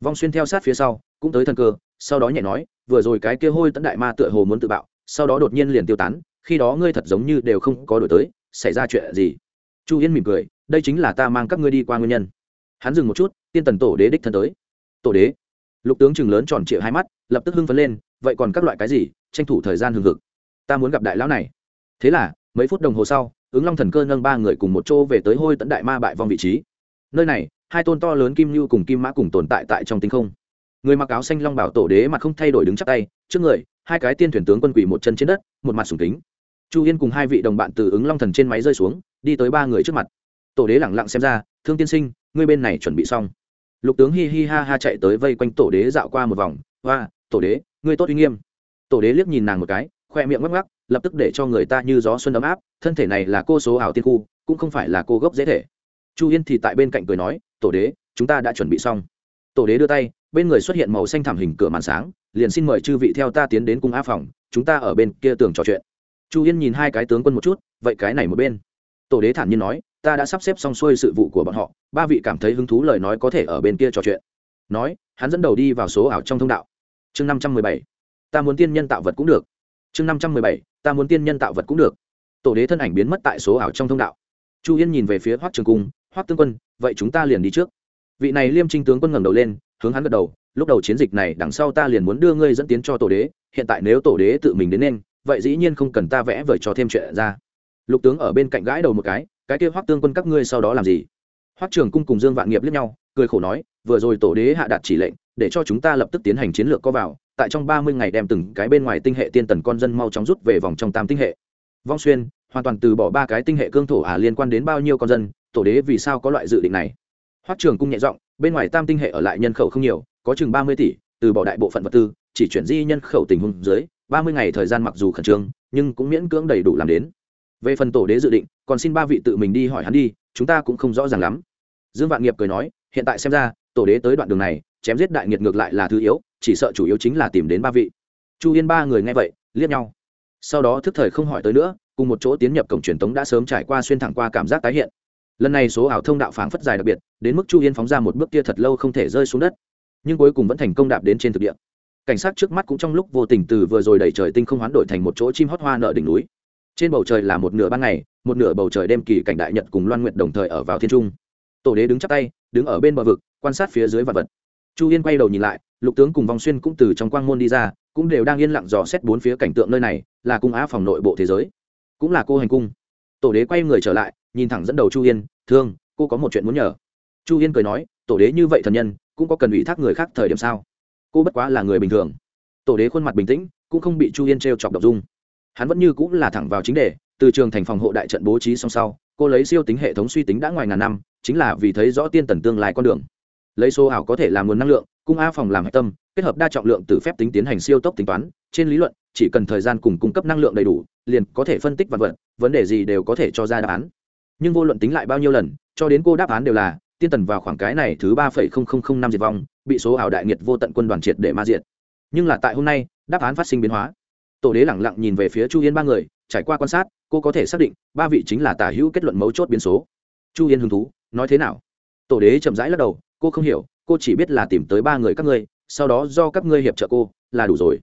Vong xuyên theo sát phía sau, cũng tới thần cơ sau đó nhẹ nói, vừa rồi cái kia hôi tẫn đại ma tựa hồ muốn tự bạo, sau đó đột nhiên liền tiêu tán, khi đó ngươi thật giống như đều không có đổi tới, xảy ra chuyện gì? Chu yên mỉm cười, đây chính là ta mang các ngươi đi qua nguyên nhân. Hắn dừng một chút, tiên tần tổ đế đích thân tới. Tổ đế? Lục tướng chừng lớn tròn trịa hai mắt, lập tức hưng phấn lên, vậy còn các loại cái gì? Tranh thủ thời gian hừng hực. Ta muốn gặp đại lão này. Thế là, mấy phút đồng hồ sau, ứng long thần cơ nâng ba người cùng một chỗ về tới hôi tận đại ma bại vong vị trí. Nơi này, hai tôn to lớn kim như cùng kim mã cùng tồn tại tại trong tinh không người mặc áo xanh long bảo tổ đế mặt không thay đổi đứng chắc tay, trước người, hai cái tiên thuyền tướng quân quỷ một chân trên đất, một mặt sùng kính. Chu yên cùng hai vị đồng bạn từ ứng long thần trên máy rơi xuống, đi tới ba người trước mặt. Tổ đế lẳng lặng xem ra, thương tiên sinh, ngươi bên này chuẩn bị xong. Lục tướng hi hi ha ha chạy tới vây quanh tổ đế dạo qua một vòng, hoa, tổ đế, ngươi tốt uy nghiêm. Tổ đế liếc nhìn nàng một cái, khoe miệng ngắc ngắc lập tức để cho người ta như gió xuân ấm áp, thân thể này là cô số ảo tiên khu, cũng không phải là cô gốc dễ thể. Chu yên thì tại bên cạnh cười nói, tổ đế, chúng ta đã chuẩn bị xong. Tổ đế đưa tay bên người xuất hiện màu xanh thảm hình cửa màn sáng, liền xin mời chư vị theo ta tiến đến cung a phòng, chúng ta ở bên kia tường trò chuyện. Chu yên nhìn hai cái tướng quân một chút, vậy cái này một bên. Tổ đế thản nhiên nói, ta đã sắp xếp xong xuôi sự vụ của bọn họ, ba vị cảm thấy hứng thú lời nói có thể ở bên kia trò chuyện. Nói, hắn dẫn đầu đi vào số ảo trong thông đạo. Chương năm trăm mười bảy, ta muốn tiên nhân tạo vật cũng được. Chương năm trăm mười bảy, ta muốn tiên nhân tạo vật cũng được. Tổ đế thân ảnh biến mất tại số ảo trong thông đạo. Chu yên nhìn về phía hoác trường cung hoác tướng quân, vậy chúng ta liền đi trước. Vị này liêm trinh tướng quân ngẩng đầu lên hướng hắn gật đầu, lúc đầu chiến dịch này đằng sau ta liền muốn đưa ngươi dẫn tiến cho tổ đế, hiện tại nếu tổ đế tự mình đến nên, vậy dĩ nhiên không cần ta vẽ vời cho thêm chuyện ra. Lục tướng ở bên cạnh gãi đầu một cái cái kia hoắc tương quân các ngươi sau đó làm gì? Hoắc trường cung cùng dương vạn nghiệp lẫn nhau, cười khổ nói, vừa rồi tổ đế hạ đạt chỉ lệnh, để cho chúng ta lập tức tiến hành chiến lược có vào, tại trong ba mươi ngày đem từng cái bên ngoài tinh hệ tiên tần con dân mau chóng rút về vòng trong tam tinh hệ. Vong xuyên, hoàn toàn từ bỏ ba cái tinh hệ cương thổ à liên quan đến bao nhiêu con dân, tổ đế vì sao có loại dự định này? Hoắc trường cung nhẹ giọng bên ngoài tam tinh hệ ở lại nhân khẩu không nhiều, có chừng ba mươi tỷ, từ bỏ đại bộ phận vật tư, chỉ chuyển di nhân khẩu tình huống dưới, ba mươi ngày thời gian mặc dù khẩn trương, nhưng cũng miễn cưỡng đầy đủ làm đến. Về phần tổ đế dự định, còn xin ba vị tự mình đi hỏi hắn đi, chúng ta cũng không rõ ràng lắm. Dương vạn nghiệp cười nói, hiện tại xem ra, tổ đế tới đoạn đường này, chém giết đại nghiệt ngược lại là thứ yếu, chỉ sợ chủ yếu chính là tìm đến ba vị. Chu yên ba người nghe vậy, liếc nhau. Sau đó thức thời không hỏi tới nữa, cùng một chỗ tiến nhập cổng truyền tống đã sớm trải qua xuyên thẳng qua cảm giác tái hiện lần này số ảo thông đạo phảng phất dài đặc biệt, đến mức chu yên phóng ra một bước kia thật lâu không thể rơi xuống đất. Nhưng cuối cùng vẫn thành công đạp đến trên thực địa. Cảnh sát trước mắt cũng trong lúc vô tình từ vừa rồi đẩy trời tinh không hoán đổi thành một chỗ chim hót hoa nợ đỉnh núi. Trên bầu trời là một nửa ban ngày, một nửa bầu trời đêm kỳ cảnh đại nhật cùng loan nguyệt đồng thời ở vào thiên trung. Tổ đế đứng chắp tay, đứng ở bên bờ vực, quan sát phía dưới vật vật. Chu yên quay đầu nhìn lại, lục tướng cùng vong xuyên cũng từ trong quang môn đi ra, cũng đều đang yên lặng dò xét bốn phía cảnh tượng nơi này, là cung á phòng nội bộ thế giới, cũng là cô hành cung. Tổ đế quay người trở lại nhìn thẳng dẫn đầu chu yên thương, cô có một chuyện muốn nhờ. Chu yên cười nói, tổ đế như vậy thần nhân, cũng có cần ủy thác người khác thời điểm sao? Cô bất quá là người bình thường. Tổ đế khuôn mặt bình tĩnh, cũng không bị chu yên t r e o chọc đ ộ n g dung. Hắn vẫn như cũng là thẳng vào chính đề, từ trường thành phòng hộ đại trận bố trí song sau, cô lấy siêu tính hệ thống suy tính đã ngoài ngàn năm, chính là vì thấy rõ tiên tần tương lai con đường. Lấy số ảo có thể làm nguồn năng lượng, cung a phòng làm hạch tâm, kết hợp đa trọng lượng từ phép tính tiến hành siêu tốc tính toán, trên lý luận, chỉ cần thời gian cùng cung cấp năng lượng đầy đủ, liền có thể phân tích vật vật, vấn đề gì đều có thể cho ra đáp án nhưng vô luận tính lại bao nhiêu lần, cho đến cô đáp án đều là, tiên tần vào khoảng cái này thứ ba phẩy không không không năm diệt vong, bị số ảo đại nghiệt vô tận quân đoàn triệt để ma diệt. Nhưng là tại hôm nay, đáp án phát sinh biến hóa. Tổ đế lẳng lặng nhìn về phía chu yên ba người, trải qua quan sát, cô có thể xác định, ba vị chính là tả hữu kết luận mấu chốt biến số. Chu yên hứng thú, nói thế nào? Tổ đế chậm rãi lắc đầu, cô không hiểu, cô chỉ biết là tìm tới ba người các ngươi, sau đó do các ngươi hiệp trợ cô, là đủ rồi.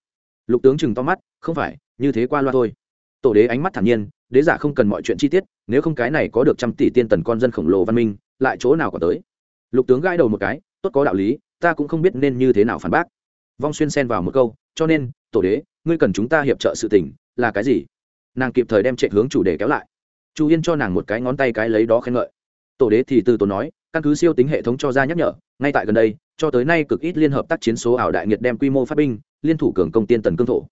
Lục tướng chừng to mắt, không phải, như thế qua loa thôi. Tổ đế ánh mắt thản nhiên đế giả không cần mọi chuyện chi tiết, nếu không cái này có được trăm tỷ tiên tần con dân khổng lồ văn minh, lại chỗ nào còn tới? Lục tướng gãi đầu một cái, tốt có đạo lý, ta cũng không biết nên như thế nào phản bác. Vong xuyên xen vào một câu, cho nên, tổ đế, ngươi cần chúng ta hiệp trợ sự tình, là cái gì? Nàng kịp thời đem chạy hướng chủ đề kéo lại. Chu yên cho nàng một cái ngón tay cái lấy đó khen ngợi. Tổ đế thì từ tổ nói, căn cứ siêu tính hệ thống cho ra nhắc nhở, ngay tại gần đây, cho tới nay cực ít liên hợp tác chiến số ảo đại nghiệt đem quy mô phát binh, liên thủ cường công tiên tần cương thổ.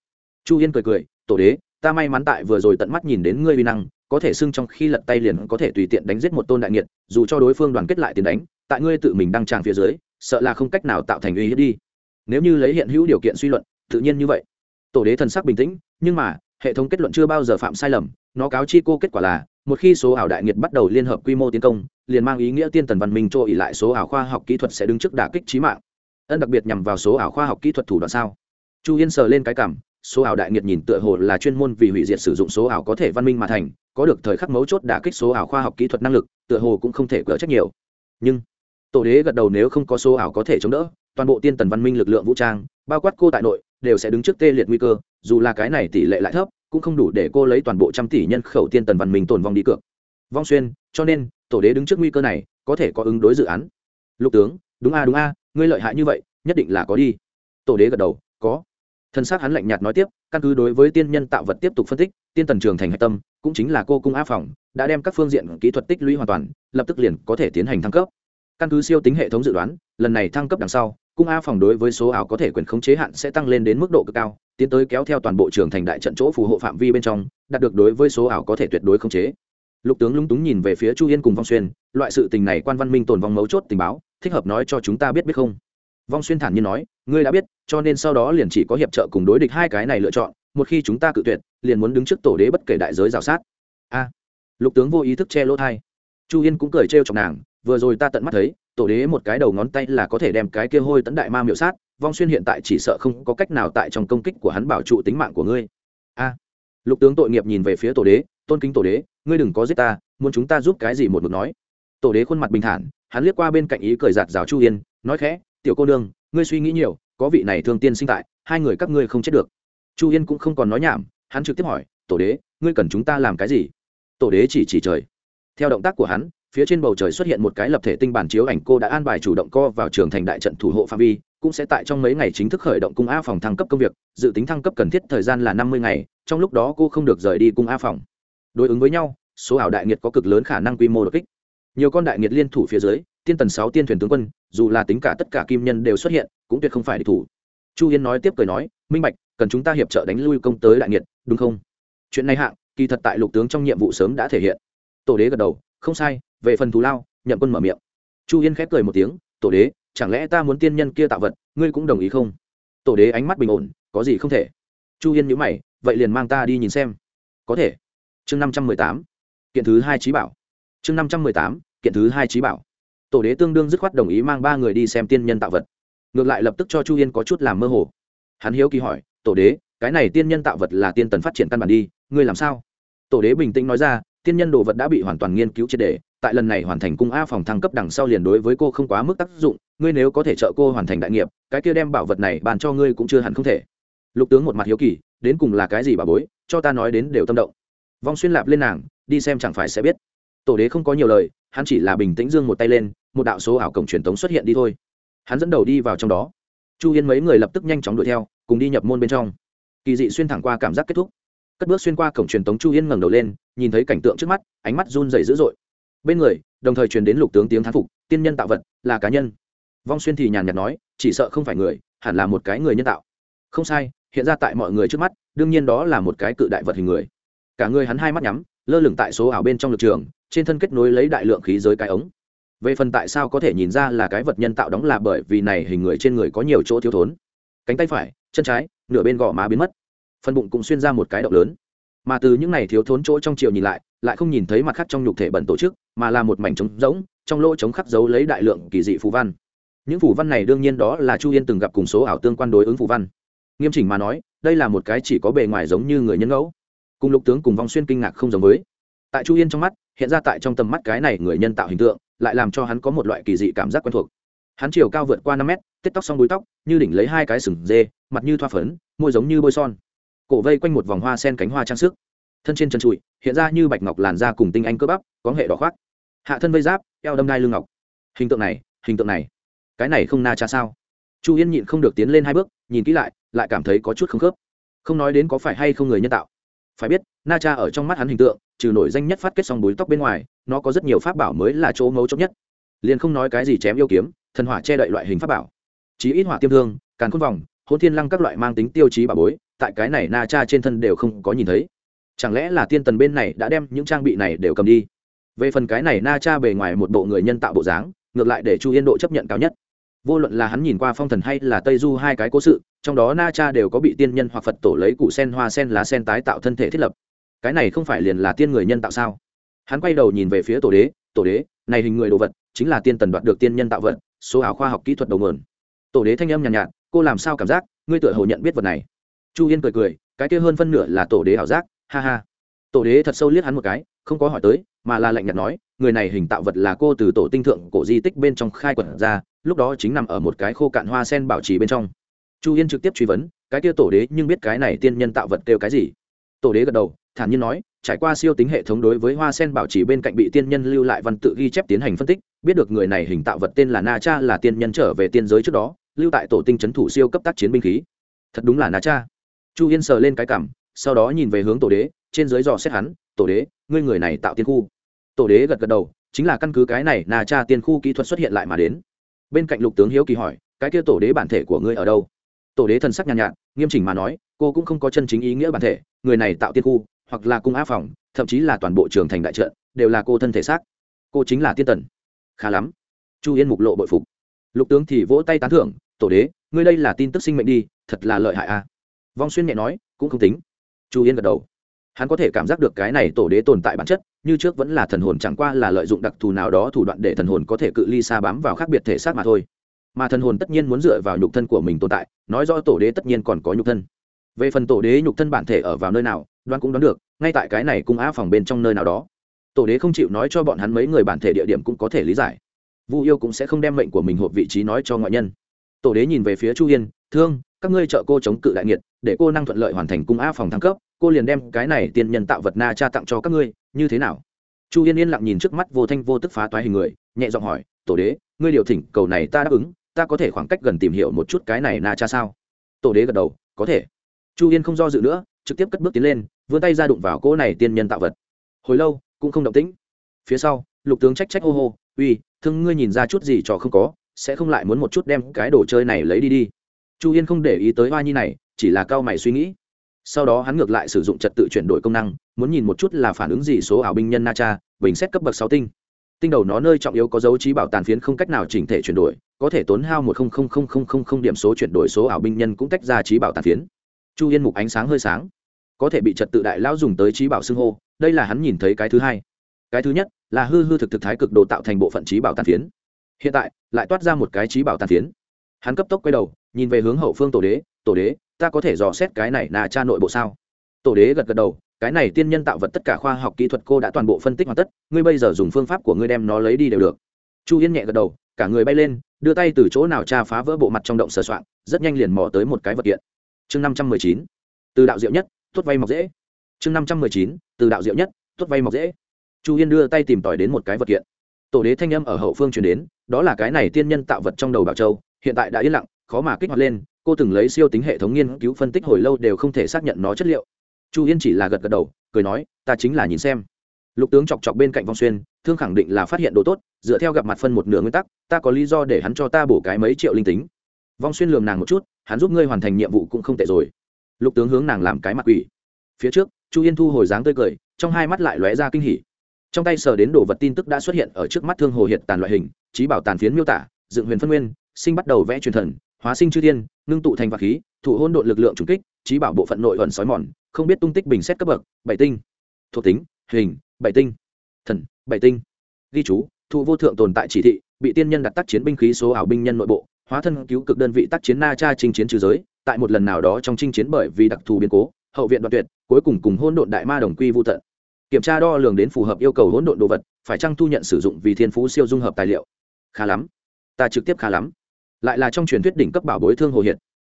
Chu yên cười cười, tổ đế ta may mắn tại vừa rồi tận mắt nhìn đến ngươi vi năng, có thể xưng trong khi lật tay liền có thể tùy tiện đánh giết một tôn đại nghiệt, dù cho đối phương đoàn kết lại tiền đánh, tại ngươi tự mình đăng tràng phía dưới, sợ là không cách nào tạo thành uy hiếp đi. Nếu như lấy hiện hữu điều kiện suy luận, tự nhiên như vậy. Tổ đế thần sắc bình tĩnh, nhưng mà, hệ thống kết luận chưa bao giờ phạm sai lầm, nó cáo chi cô kết quả là, một khi số ảo đại nghiệt bắt đầu liên hợp quy mô tiến công, liền mang ý nghĩa tiên tần văn minh cho ỉ lại số ảo khoa học kỹ thuật sẽ đứng trước đả kích trí mạng. Ân đặc biệt nhằm vào số ảo khoa học kỹ thuật thủ đoạn sao? Chu yên sờ lên cái cảm số ảo đại nghiệt nhìn tựa hồ là chuyên môn vì hủy diệt sử dụng số ảo có thể văn minh mà thành, có được thời khắc mấu chốt đả kích số ảo khoa học kỹ thuật năng lực, tựa hồ cũng không thể cỡ trách nhiều. Nhưng, tổ đế gật đầu nếu không có số ảo có thể chống đỡ, toàn bộ tiên tần văn minh lực lượng vũ trang, bao quát cô tại nội, đều sẽ đứng trước tê liệt nguy cơ, dù là cái này tỷ lệ lại thấp, cũng không đủ để cô lấy toàn bộ trăm tỷ nhân khẩu tiên tần văn minh tồn vong đi cược. Vong xuyên, cho nên, tổ đế đứng trước nguy cơ này, có thể có ứng đối dự án. Lục tướng, đúng a đúng a, ngươi lợi hại như vậy, nhất định là có đi. Tổ đế gật đầu, có thân xác hắn lạnh nhạt nói tiếp, căn cứ đối với tiên nhân tạo vật tiếp tục phân tích, tiên tần trường thành hạch tâm, cũng chính là cô cung a phòng, đã đem các phương diện kỹ thuật tích lũy hoàn toàn, lập tức liền có thể tiến hành thăng cấp. Căn cứ siêu tính hệ thống dự đoán, lần này thăng cấp đằng sau, cung a phòng đối với số ảo có thể quyền khống chế hạn sẽ tăng lên đến mức độ cực cao, tiến tới kéo theo toàn bộ trường thành đại trận chỗ phù hộ phạm vi bên trong, đạt được đối với số ảo có thể tuyệt đối khống chế. Lục tướng lúng túng nhìn về phía chu yên cùng vong xuyên, loại sự tình này quan văn minh tồn vong mấu chốt tình báo, thích hợp nói cho chúng ta biết biết không? Vong xuyên thản nhiên nói, ngươi đã biết, cho nên sau đó liền chỉ có hiệp trợ cùng đối địch hai cái này lựa chọn, một khi chúng ta cự tuyệt, liền muốn đứng trước tổ đế bất kể đại giới rào sát. A. Lục tướng vô ý thức che lỗ thai chu yên cũng cười trêu chọc nàng, vừa rồi ta tận mắt thấy, tổ đế một cái đầu ngón tay là có thể đem cái kia hôi tấn đại ma miệu sát, vong xuyên hiện tại chỉ sợ không có cách nào tại trong công kích của hắn bảo trụ tính mạng của ngươi. A. Lục tướng tội nghiệp nhìn về phía tổ đế, tôn kính tổ đế, ngươi đừng có giết ta, muốn chúng ta giúp cái gì một mực nói. Tổ đế khuôn mặt bình thản, hắn liếc qua bên cạnh ý cười giạt rào chu yên, nói khẽ tiểu cô nương, ngươi suy nghĩ nhiều, có vị này thương tiên sinh tại, hai người các ngươi không chết được. Chu yên cũng không còn nói nhảm, hắn trực tiếp hỏi, tổ đế, ngươi cần chúng ta làm cái gì? Tổ đế chỉ chỉ trời. Theo động tác của hắn, phía trên bầu trời xuất hiện một cái lập thể tinh bản chiếu ảnh cô đã an bài chủ động co vào trường thành đại trận thủ hộ phạm vi, cũng sẽ tại trong mấy ngày chính thức khởi động cung a phòng thăng cấp công việc, dự tính thăng cấp cần thiết thời gian là năm mươi ngày, trong lúc đó cô không được rời đi cung a phòng. Đối ứng với nhau, số ảo đại nghiệt có cực lớn khả năng quy mô đột kích. Nhiều con đại nghiệt liên thủ phía dưới tiên tần sáu tiên thuyền tướng quân, dù là tính cả tất cả kim nhân đều xuất hiện, cũng tuyệt không phải địch thủ. Chu yên nói tiếp cười nói, minh bạch, cần chúng ta hiệp trợ đánh lui công tới đại nghiệt, đúng không? Chuyện này hạng, kỳ thật tại lục tướng trong nhiệm vụ sớm đã thể hiện. Tổ đế gật đầu, không sai, về phần thù lao, nhậm quân mở miệng. Chu yên khép cười một tiếng, tổ đế, chẳng lẽ ta muốn tiên nhân kia tạo vật, ngươi cũng đồng ý không? Tổ đế ánh mắt bình ổn, có gì không thể. Chu yên nhữ mày, vậy liền mang ta đi nhìn xem. Có thể. Chương năm trăm mười tám, kiện thứ hai trí bảo. Chương năm trăm mười tám, kiện thứ hai trí bảo tổ đế tương đương dứt khoát đồng ý mang ba người đi xem tiên nhân tạo vật. Ngược lại lập tức cho chu yên có chút làm mơ hồ. Hắn hiếu kỳ hỏi, tổ đế, cái này tiên nhân tạo vật là tiên tần phát triển căn bản đi, ngươi làm sao? Tổ đế bình tĩnh nói ra, tiên nhân đồ vật đã bị hoàn toàn nghiên cứu triệt đề tại lần này hoàn thành cung a phòng thăng cấp đằng sau liền đối với cô không quá mức tác dụng, ngươi nếu có thể trợ cô hoàn thành đại nghiệp, cái kia đem bảo vật này bàn cho ngươi cũng chưa hẳn không thể. Lục tướng một mặt hiếu kỳ, đến cùng là cái gì bà bối, cho ta nói đến đều tâm động. Vong xuyên lạp lên nàng, đi xem chẳng phải sẽ biết. Tổ đế không có nhiều lời, hắn chỉ là bình tĩnh dương một tay lên một đạo số ảo cổng truyền tống xuất hiện đi thôi. Hắn dẫn đầu đi vào trong đó. Chu yên mấy người lập tức nhanh chóng đuổi theo, cùng đi nhập môn bên trong. Kỳ dị xuyên thẳng qua cảm giác kết thúc. Cất bước xuyên qua cổng truyền tống, chu yên ngẩng đầu lên, nhìn thấy cảnh tượng trước mắt, ánh mắt run dày dữ dội. Bên người, đồng thời truyền đến lục tướng tiếng thán phục, tiên nhân tạo vật, là cá nhân. Vong xuyên thì nhàn nhạt nói, chỉ sợ không phải người, hẳn là một cái người nhân tạo. Không sai, hiện ra tại mọi người trước mắt, đương nhiên đó là một cái cự đại vật hình người. Cả người hắn hai mắt nhắm, lơ lửng tại số ảo bên trong lực trường, trên thân kết nối lấy đại lượng khí giới cái ống về phần tại sao có thể nhìn ra là cái vật nhân tạo đóng là bởi vì này hình người trên người có nhiều chỗ thiếu thốn. Cánh tay phải, chân trái, nửa bên gò má biến mất. Phần bụng cũng xuyên ra một cái động lớn. Mà từ những này thiếu thốn chỗ trong chiều nhìn lại lại không nhìn thấy mặt khác trong nhục thể bẩn tổ chức, mà là một mảnh trống rỗng, trong lỗ trống khắc dấu lấy đại lượng kỳ dị phù văn. Những phù văn này đương nhiên đó là chu yên từng gặp cùng số ảo tương quan đối ứng phù văn. Nghiêm chỉnh mà nói, đây là một cái chỉ có bề ngoài giống như người nhân ngẫu. Cùng lục tướng cùng vong xuyên kinh ngạc không giống với. Tại chu yên trong mắt, hiện ra tại trong tầm mắt cái này người nhân tạo hình tượng lại làm cho hắn có một loại kỳ dị cảm giác quen thuộc. Hắn chiều cao vượt qua năm mét tết tóc xong búi tóc, như đỉnh lấy hai cái sừng dê, mặt như thoa phấn, môi giống như bôi son. Cổ vây quanh một vòng hoa sen cánh hoa trang sức. Thân trên chân trụi, hiện ra như bạch ngọc làn da cùng tinh anh cơ bắp, có hệ đỏ khoác. Hạ thân vây giáp, eo đâm đai lưng ngọc. Hình tượng này, hình tượng này. Cái này không na cha sao? Chu yên nhịn không được tiến lên hai bước, nhìn kỹ lại lại cảm thấy có chút không khớp. Không nói đến có phải hay không người nhân tạo phải biết na cha ở trong mắt hắn hình tượng, trừ nổi danh nhất phát kết xong búi tóc bên ngoài, nó có rất nhiều pháp bảo mới là chỗ ngấu chốc nhất. Liền không nói cái gì chém yêu kiếm, thần hỏa che đậy loại hình pháp bảo. Chí ít hỏa tiêm thương, càn khôn vòng hôn thiên lăng các loại mang tính tiêu chí bảo bối, tại cái này na cha trên thân đều không có nhìn thấy. Chẳng lẽ là tiên tần bên này đã đem những trang bị này đều cầm đi? Về phần cái này na cha bề ngoài một bộ người nhân tạo bộ dáng, ngược lại để chu yên độ chấp nhận cao nhất vô luận là hắn nhìn qua phong thần hay là tây du hai cái cố sự trong đó na cha đều có bị tiên nhân hoặc phật tổ lấy củ sen hoa sen lá sen tái tạo thân thể thiết lập. Cái này không phải liền là tiên người nhân tạo sao? Hắn quay đầu nhìn về phía tổ đế tổ đế này hình người đồ vật chính là tiên tần đoạt được tiên nhân tạo vật số ảo khoa học kỹ thuật đầu mượn tổ đế thanh âm nhàn nhạt, nhạt cô làm sao cảm giác ngươi tựa hồ nhận biết vật này? Chu yên cười cười cái kia hơn phân nửa là tổ đế ảo giác ha ha. Tổ đế thật sâu liếc hắn một cái không có hỏi tới mà là lạnh nhạt nói người này hình tạo vật là cô từ tổ tinh thượng cổ di tích bên trong khai quật ra lúc đó chính nằm ở một cái khô cạn hoa sen bảo trì bên trong. Chu yên trực tiếp truy vấn, cái kia tổ đế nhưng biết cái này tiên nhân tạo vật kêu cái gì? Tổ đế gật đầu, thản nhiên nói, trải qua siêu tính hệ thống đối với hoa sen bảo trì bên cạnh bị tiên nhân lưu lại văn tự ghi chép tiến hành phân tích, biết được người này hình tạo vật tên là na cha là tiên nhân trở về tiên giới trước đó, lưu tại tổ tinh c h ấ n thủ siêu cấp tác chiến binh khí. Thật đúng là na cha. Chu yên sờ lên cái cảm, sau đó nhìn về hướng tổ đế, trên dưới dò xét hắn, tổ đế, ngươi người này tạo tiên khu. Tổ đế gật gật đầu, chính là căn cứ cái này na cha tiên khu kỹ thuật xuất hiện lại mà đến bên cạnh lục tướng hiếu kỳ hỏi cái kia tổ đế bản thể của ngươi ở đâu? Tổ đế thần sắc nhàn nhạt, nhạt nghiêm chỉnh mà nói cô cũng không có chân chính ý nghĩa bản thể người này tạo tiên khu hoặc là cung á phòng thậm chí là toàn bộ trường thành đại trận đều là cô thân thể xác. Cô chính là tiên tần. Khá lắm. Chu yên mục lộ bội phục. Lục tướng thì vỗ tay tán thưởng tổ đế ngươi đây là tin tức sinh mệnh đi thật là lợi hại a. Vong xuyên nhẹ nói cũng không tính. Chu yên gật đầu. Hắn có thể cảm giác được cái này tổ đế tồn tại bản chất như trước vẫn là thần hồn chẳng qua là lợi dụng đặc thù nào đó thủ đoạn để thần hồn có thể cự ly xa bám vào khác biệt thể xác mà thôi. Mà thần hồn tất nhiên muốn dựa vào nhục thân của mình tồn tại, nói rõ tổ đế tất nhiên còn có nhục thân. Về phần tổ đế nhục thân bản thể ở vào nơi nào, đoán cũng đoán được, ngay tại cái này cung á phòng bên trong nơi nào đó. Tổ đế không chịu nói cho bọn hắn mấy người bản thể địa điểm cũng có thể lý giải. Vu yêu cũng sẽ không đem mệnh của mình hộp vị trí nói cho ngoại nhân. Tổ đế nhìn về phía chu yên, thương, các ngươi trợ cô chống cự đại nghiệt, để cô năng thuận lợi hoàn thành cung á phòng thăng cấp cô liền đem cái này tiên nhân tạo vật na cha tặng cho các ngươi, như thế nào? Chu yên yên lặng nhìn trước mắt vô thanh vô tức phá toái hình người, nhẹ giọng hỏi, tổ đế, ngươi điều thỉnh cầu này ta đáp ứng, ta có thể khoảng cách gần tìm hiểu một chút cái này na cha sao? Tổ đế gật đầu, có thể. Chu yên không do dự nữa, trực tiếp cất bước tiến lên, vươn tay ra đụng vào cỗ này tiên nhân tạo vật. Hồi lâu, cũng không động tĩnh. Phía sau, lục tướng trách trách ô hô, uy, thương ngươi nhìn ra chút gì trò không có, sẽ không lại muốn một chút đem cái đồ chơi này lấy đi đi. Chu yên không để ý tới hoa nhi này, chỉ là cao mày suy nghĩ sau đó hắn ngược lại sử dụng trật tự chuyển đổi công năng, muốn nhìn một chút là phản ứng gì số ảo binh nhân na cha bình xét cấp bậc sáu tinh. Tinh đầu nó nơi trọng yếu có dấu trí bảo tàn phiến không cách nào chỉnh thể chuyển đổi, có thể tốn hao một điểm số chuyển đổi số ảo binh nhân cũng tách ra trí bảo tàn phiến. Chu yên mục ánh sáng hơi sáng. Có thể bị trật tự đại lão dùng tới trí bảo xưng hô, đây là hắn nhìn thấy cái thứ hai. Cái thứ nhất, là hư hư thực thực thái cực đồ tạo thành bộ phận trí bảo tàn phiến. Hiện tại, lại toát ra một cái trí bảo tàn phiến. Hắn cấp tốc quay đầu, nhìn về hướng hậu phương tổ đế tổ đế ta có thể dò xét cái này là cha nội bộ sao? Tổ đế gật gật đầu, cái này tiên nhân tạo vật tất cả khoa học kỹ thuật cô đã toàn bộ phân tích hoàn tất, ngươi bây giờ dùng phương pháp của ngươi đem nó lấy đi đều được. Chu yên nhẹ gật đầu, cả người bay lên, đưa tay từ chỗ nào cha phá vỡ bộ mặt trong động sờ soạn, rất nhanh liền mò tới một cái vật kiện. Chương năm trăm mười chín, từ đạo diệu nhất, tuốt vay mọc dễ. Chương năm trăm mười chín, từ đạo diệu nhất, tuốt vay mọc dễ. Chu yên đưa tay tìm tòi đến một cái vật kiện. Tổ đế thanh âm ở hậu phương chuyển đến, đó là cái này tiên nhân tạo vật trong đầu bảo châu, hiện tại đã yên lặng, khó mà kích hoạt lên cô từng lấy siêu tính hệ thống nghiên cứu phân tích hồi lâu đều không thể xác nhận nó chất liệu. Chu yên chỉ là gật gật đầu, cười nói, ta chính là nhìn xem. Lục tướng chọc chọc bên cạnh vong xuyên, thương khẳng định là phát hiện đồ tốt, dựa theo gặp mặt phân một nửa nguyên tắc, ta có lý do để hắn cho ta bổ cái mấy triệu linh tính. Vong xuyên lường nàng một chút, hắn giúp ngươi hoàn thành nhiệm vụ cũng không tệ rồi. Lục tướng hướng nàng làm cái mặt quỷ. Phía trước, chu yên thu hồi dáng tươi cười, trong hai mắt lại lóe ra kinh hỉ. Trong tay sờ đến đồ vật tin tức đã xuất hiện ở trước mắt thương hồ hiện tàn loại hình, trí bảo tàn phiến miêu tả, dựng huyền phân nguyên, sinh bắt đầu vẽ truyền thần hóa sinh chư thiên, ngưng tụ thành vạc khí thụ hôn đội lực lượng trùng kích, trí bảo bộ phận nội ẩn sói mòn, không biết tung tích bình xét cấp bậc, bảy tinh. Thuộc tính, hình, bảy tinh. Thần, bảy tinh. Ghi chú, thụ vô thượng tồn tại chỉ thị, bị tiên nhân đặt tác chiến binh khí số ảo binh nhân nội bộ, hóa thân cứu cực đơn vị tác chiến na cha chinh chiến trừ giới, tại một lần nào đó trong chinh chiến bởi vì đặc thù biến cố, hậu viện đoạn tuyệt, cuối cùng cùng hôn độn đại ma đồng quy vô tận. Kiểm tra đo lường đến phù hợp yêu cầu hỗn độn đồ vật, phải chăng thu nhận sử dụng vì thiên phú siêu dung hợp tài liệu? Khá lắm. Ta trực tiếp khá lắm lại là trong truyền thuyết đỉnh cấp bảo bối thương hồ hiện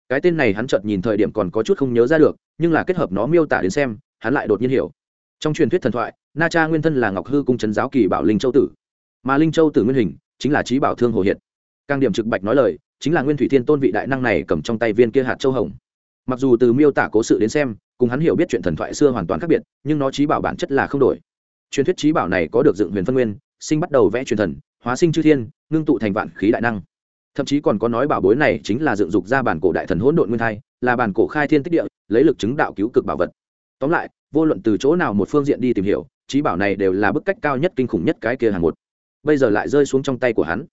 cái tên này hắn chợt nhìn thời điểm còn có chút không nhớ ra được, nhưng là kết hợp nó miêu tả đến xem, hắn lại đột nhiên hiểu. Trong truyền thuyết thần thoại, na cha nguyên thân là ngọc hư cung trấn giáo kỳ bảo linh châu tử. Mà linh châu tử nguyên hình, chính là trí bảo thương hồ hiện càng điểm trực bạch nói lời, chính là nguyên thủy thiên tôn vị đại năng này cầm trong tay viên kia hạt châu hồng. Mặc dù từ miêu tả cố sự đến xem, cùng hắn hiểu biết chuyện thần thoại xưa hoàn toàn khác biệt, nhưng nó trí bảo bản chất là không đổi. Truyền thuyết trí bảo này có được dựng huyền phân nguyên, sinh bắt đầu vẽ truyền thần, hóa sinh chư thiên, ngưng tụ thành vạn khí đại năng thậm chí còn có nói bảo bối này chính là dựng dục ra bản cổ đại thần hỗn độn nguyên thai, là bản cổ khai thiên tích địa, lấy lực chứng đạo cứu cực bảo vật. Tóm lại, vô luận từ chỗ nào một phương diện đi tìm hiểu, trí bảo này đều là bức cách cao nhất kinh khủng nhất cái kia hàng một. Bây giờ lại rơi xuống trong tay của hắn.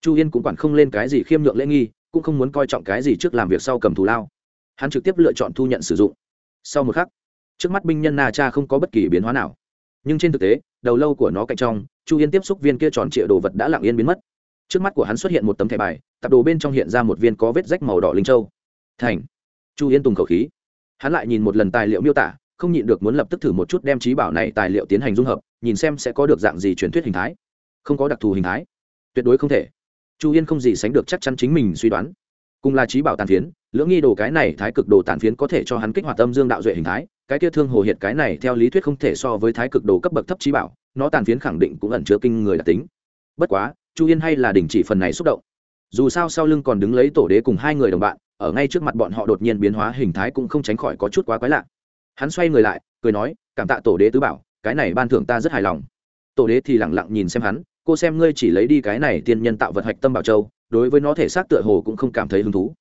Chu yên cũng quản không lên cái gì khiêm nhượng lễ nghi, cũng không muốn coi trọng cái gì trước làm việc sau cầm thù lao. Hắn trực tiếp lựa chọn thu nhận sử dụng. Sau một khắc, trước mắt binh nhân na cha không có bất kỳ biến hóa nào. Nhưng trên thực tế, đầu lâu của nó cạnh trong, chu yên tiếp xúc viên kia tròn trịa đồ vật đã lặng yên biến mất trước mắt của hắn xuất hiện một tấm thẻ bài tập đồ bên trong hiện ra một viên có vết rách màu đỏ linh châu. Thành. Chu yên tùng khẩu khí. Hắn lại nhìn một lần tài liệu miêu tả, không nhịn được muốn lập tức thử một chút đem trí bảo này tài liệu tiến hành dung hợp, nhìn xem sẽ có được dạng gì truyền thuyết hình thái. Không có đặc thù hình thái. Tuyệt đối không thể. Chu yên không gì sánh được chắc chắn chính mình suy đoán. Cùng là trí bảo tàn phiến, lưỡng nghi đồ cái này thái cực đồ tàn phiến có thể cho hắn kích hoạt tâm dương đạo duệ hình thái, cái kia thương hồ hiệt cái này theo lý thuyết không thể so với thái cực đồ cấp bậc thấp trí bảo, nó tàn phiến khẳng định cũng ẩn chứa kinh người đặc tính. Bất quá chu yên hay là đình chỉ phần này xúc động. Dù sao sau lưng còn đứng lấy tổ đế cùng hai người đồng bạn, ở ngay trước mặt bọn họ đột nhiên biến hóa hình thái cũng không tránh khỏi có chút quá quái lạ. Hắn xoay người lại, cười nói, cảm tạ tổ đế tứ bảo, cái này ban thưởng ta rất hài lòng. Tổ đế thì lẳng lặng nhìn xem hắn, cô xem ngươi chỉ lấy đi cái này tiên nhân tạo vật hạch tâm bảo châu, đối với nó thể xác tựa hồ cũng không cảm thấy hứng thú.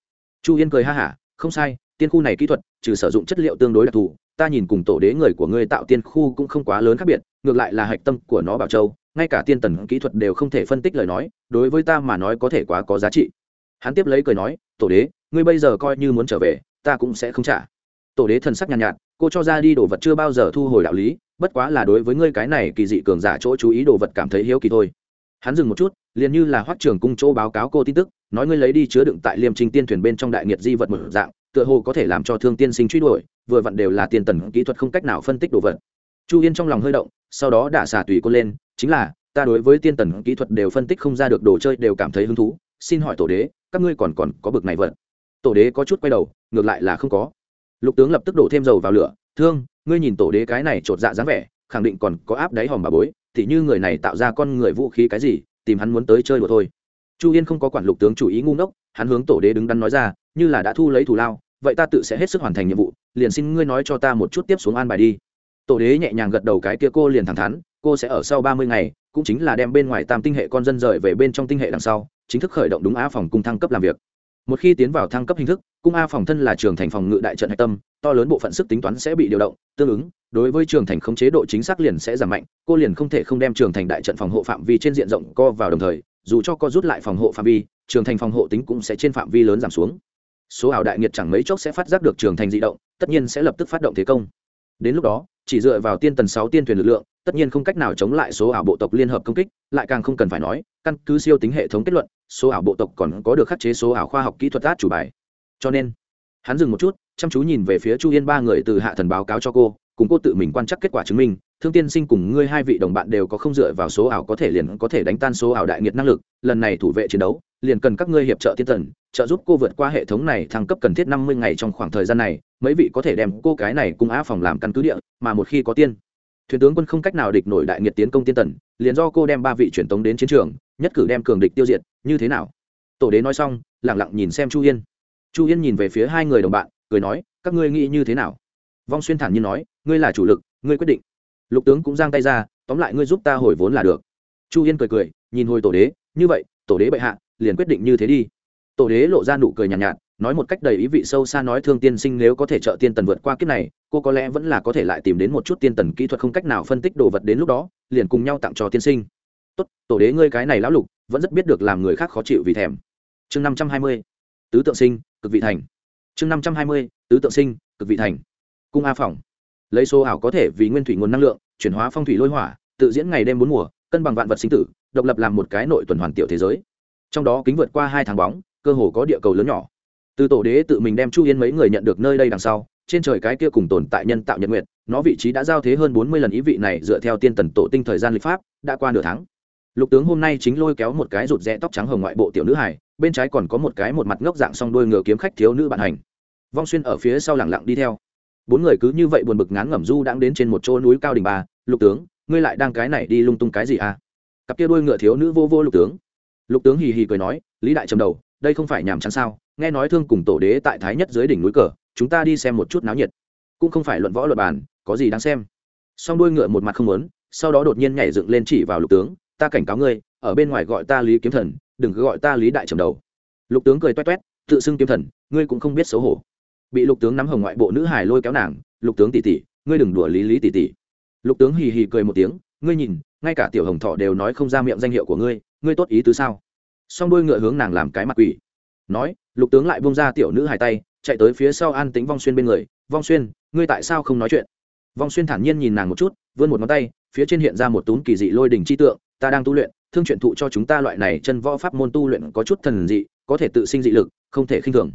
Chu yên cười ha hả, không sai, tiên khu này kỹ thuật, trừ sử dụng chất liệu tương đối đặc thù, ta nhìn cùng tổ đế người của ngươi tạo tiên khu cũng không quá lớn khác biệt, ngược lại là hạch tâm của nó bảo châu ngay cả tiên tần kỹ thuật đều không thể phân tích lời nói đối với ta mà nói có thể quá có giá trị. Hắn tiếp lấy cười nói tổ đế ngươi bây giờ coi như muốn trở về ta cũng sẽ không trả. Tổ đế thần sắc nhàn nhạt, nhạt cô cho ra đi đồ vật chưa bao giờ thu hồi đạo lý bất quá là đối với ngươi cái này kỳ dị cường giả chỗ chú ý đồ vật cảm thấy hiếu kỳ thôi. Hắn dừng một chút liền như là hoắc trường cung chỗ báo cáo cô tin tức nói ngươi lấy đi chứa đựng tại liêm trình tiên thuyền bên trong đại nghiệt di vật một dạng tựa hồ có thể làm cho thương tiên sinh truy đuổi vừa vặn đều là tiền tần kỹ thuật không cách nào phân tích đồ vật. Chu yên trong lòng hơi động sau đó đả xả tùy cô lên chính là, ta đối với tiên tần kỹ thuật đều phân tích không ra được, đồ chơi đều cảm thấy hứng thú, xin hỏi tổ đế, các ngươi còn còn có bực này vật? Tổ đế có chút quay đầu, ngược lại là không có. Lục tướng lập tức đổ thêm dầu vào lửa, thương, ngươi nhìn tổ đế cái này chột dạ dáng vẻ, khẳng định còn có áp đáy hòm bà bối thì như người này tạo ra con người vũ khí cái gì, tìm hắn muốn tới chơi đùa thôi. Chu yên không có quản lục tướng chủ ý ngu ngốc, hắn hướng tổ đế đứng đắn nói ra, như là đã thu lấy thù lao, vậy ta tự sẽ hết sức hoàn thành nhiệm vụ, liền xin ngươi nói cho ta một chút tiếp xuống an bài đi. Tổ đế nhẹ nhàng gật đầu cái kia cô liền thẳng thắn cô sẽ ở sau ba mươi ngày, cũng chính là đem bên ngoài tam tinh hệ con dân rời về bên trong tinh hệ đằng sau, chính thức khởi động đúng á phòng cung thăng cấp làm việc. Một khi tiến vào thăng cấp hình thức, cung a phòng thân là trường thành phòng ngự đại trận hạch tâm, to lớn bộ phận sức tính toán sẽ bị điều động, tương ứng, đối với trường thành không chế độ chính xác liền sẽ giảm mạnh, cô liền không thể không đem trường thành đại trận phòng hộ phạm vi trên diện rộng co vào đồng thời, dù cho co rút lại phòng hộ phạm vi, trường thành phòng hộ tính cũng sẽ trên phạm vi lớn giảm xuống. Số ảo đại nghiệt chẳng mấy chốc sẽ phát giác được trường thành di động, tất nhiên sẽ lập tức phát động thế công đến lúc đó, chỉ dựa vào tiên tần sáu tiên thuyền lực lượng, tất nhiên không cách nào chống lại số ảo bộ tộc liên hợp công kích, lại càng không cần phải nói, căn cứ siêu tính hệ thống kết luận, số ảo bộ tộc còn có được khắc chế số ảo khoa học kỹ thuật át chủ bài. Cho nên, hắn dừng một chút, chăm chú nhìn về phía chu yên ba người từ hạ thần báo cáo cho cô, cùng cô tự mình quan chắc kết quả chứng minh, thương tiên sinh cùng ngươi hai vị đồng bạn đều có không dựa vào số ảo có thể liền có thể đánh tan số ảo đại nghiệt năng lực, lần này thủ vệ chiến đấu, liền cần các ngươi hiệp trợ tiên tần trợ giúp cô vượt qua hệ thống này thăng cấp cần thiết năm mươi ngày trong khoảng thời gian này mấy vị có thể đem cô cái này cung á phòng làm căn cứ địa mà một khi có tiên. Thuyền tướng quân không cách nào địch nổi đại nghiệt tiến công tiên tần liền do cô đem ba vị truyền tống đến chiến trường nhất cử đem cường địch tiêu diệt như thế nào? Tổ đế nói xong lẳng lặng nhìn xem chu yên. Chu yên nhìn về phía hai người đồng bạn cười nói các ngươi nghĩ như thế nào? Vong xuyên thản nhiên nói ngươi là chủ lực ngươi quyết định. Lục tướng cũng giang tay ra tóm lại ngươi giúp ta hồi vốn là được. Chu yên cười cười nhìn hồi tổ đế như vậy tổ đế bệ hạ liền quyết định như thế đi. Tổ đế lộ ra nụ cười nhàn nhạt, nhạt nói một cách đầy ý vị sâu xa nói thương tiên sinh nếu có thể trợ tiên tần vượt qua kiếp này, cô có lẽ vẫn là có thể lại tìm đến một chút tiên tần kỹ thuật không cách nào phân tích đồ vật đến lúc đó, liền cùng nhau tặng cho tiên sinh. Tốt, tổ đế ngươi cái này lão lục, vẫn rất biết được làm người khác khó chịu vì thèm. Chương năm trăm hai mươi, tứ tượng sinh, cực vị thành. Chương năm trăm hai mươi, tứ tượng sinh, cực vị thành. Cung a phòng. Lấy số ảo có thể vì nguyên thủy nguồn năng lượng, chuyển hóa phong thủy lôi hỏa, tự diễn ngày đêm bốn mùa, cân bằng vạn vật sinh tử, độc lập làm một cái nội tuần hoàn tiểu thế giới. Trong đó kính vượt qua hai tháng bóng, cơ hồ có địa cầu lớn nhỏ từ tổ đế tự mình đem chu yên mấy người nhận được nơi đây đằng sau, trên trời cái kia cùng tồn tại nhân tạo nhật nguyện nó vị trí đã giao thế hơn bốn mươi lần ý vị này dựa theo tiên tần tổ tinh thời gian lịch pháp, đã qua nửa tháng. Lục tướng hôm nay chính lôi kéo một cái rụt rẽ tóc trắng hồng ngoại bộ tiểu nữ hải bên trái còn có một cái một mặt ngốc dạng song đôi ngựa kiếm khách thiếu nữ bạn hành. Vong xuyên ở phía sau lẳng lặng đi theo. Bốn người cứ như vậy buồn bực ngán ngẩm du đang đến trên một chỗ núi cao đỉnh ba lục tướng, ngươi lại đang cái này đi lung tung cái gì à? Cặp kia đôi ngựa thiếu nữ vô vô lục tướng. Lục tướng hì hì cười nói, lý đại trầm đầu đây không phải nhàm chán sao? Nghe nói thương cùng tổ đế tại thái nhất dưới đỉnh núi cờ, chúng ta đi xem một chút náo nhiệt. Cũng không phải luận võ luận bàn, có gì đáng xem. Song đuôi ngựa một mặt không muốn, sau đó đột nhiên nhảy dựng lên chỉ vào lục tướng, ta cảnh cáo ngươi, ở bên ngoài gọi ta lý kiếm thần, đừng cứ gọi ta lý đại trầm đầu. Lục tướng cười toét toét, tự xưng kiếm thần, ngươi cũng không biết xấu hổ. Bị lục tướng nắm hồng ngoại bộ nữ hải lôi kéo nàng, lục tướng tỷ tỷ, ngươi đừng đùa lý lý tỷ tỷ. Lục tướng hì hì cười một tiếng, ngươi nhìn, ngay cả tiểu hồng thọ đều nói không ra miệng danh hiệu của ngươi ngươi tốt ý tứ sao? Song đuôi ngựa hướng nàng làm cái mặt quỷ. Nói, lục tướng lại bông ra tiểu nữ hai tay, chạy tới phía sau an tính vong xuyên bên người. Vong xuyên, ngươi tại sao không nói chuyện? Vong xuyên thản nhiên nhìn nàng một chút, vươn một ngón tay, phía trên hiện ra một túm kỳ dị lôi đình chi tượng, ta đang tu luyện, thương chuyện thụ cho chúng ta loại này chân võ pháp môn tu luyện có chút thần dị, có thể tự sinh dị lực, không thể khinh thường.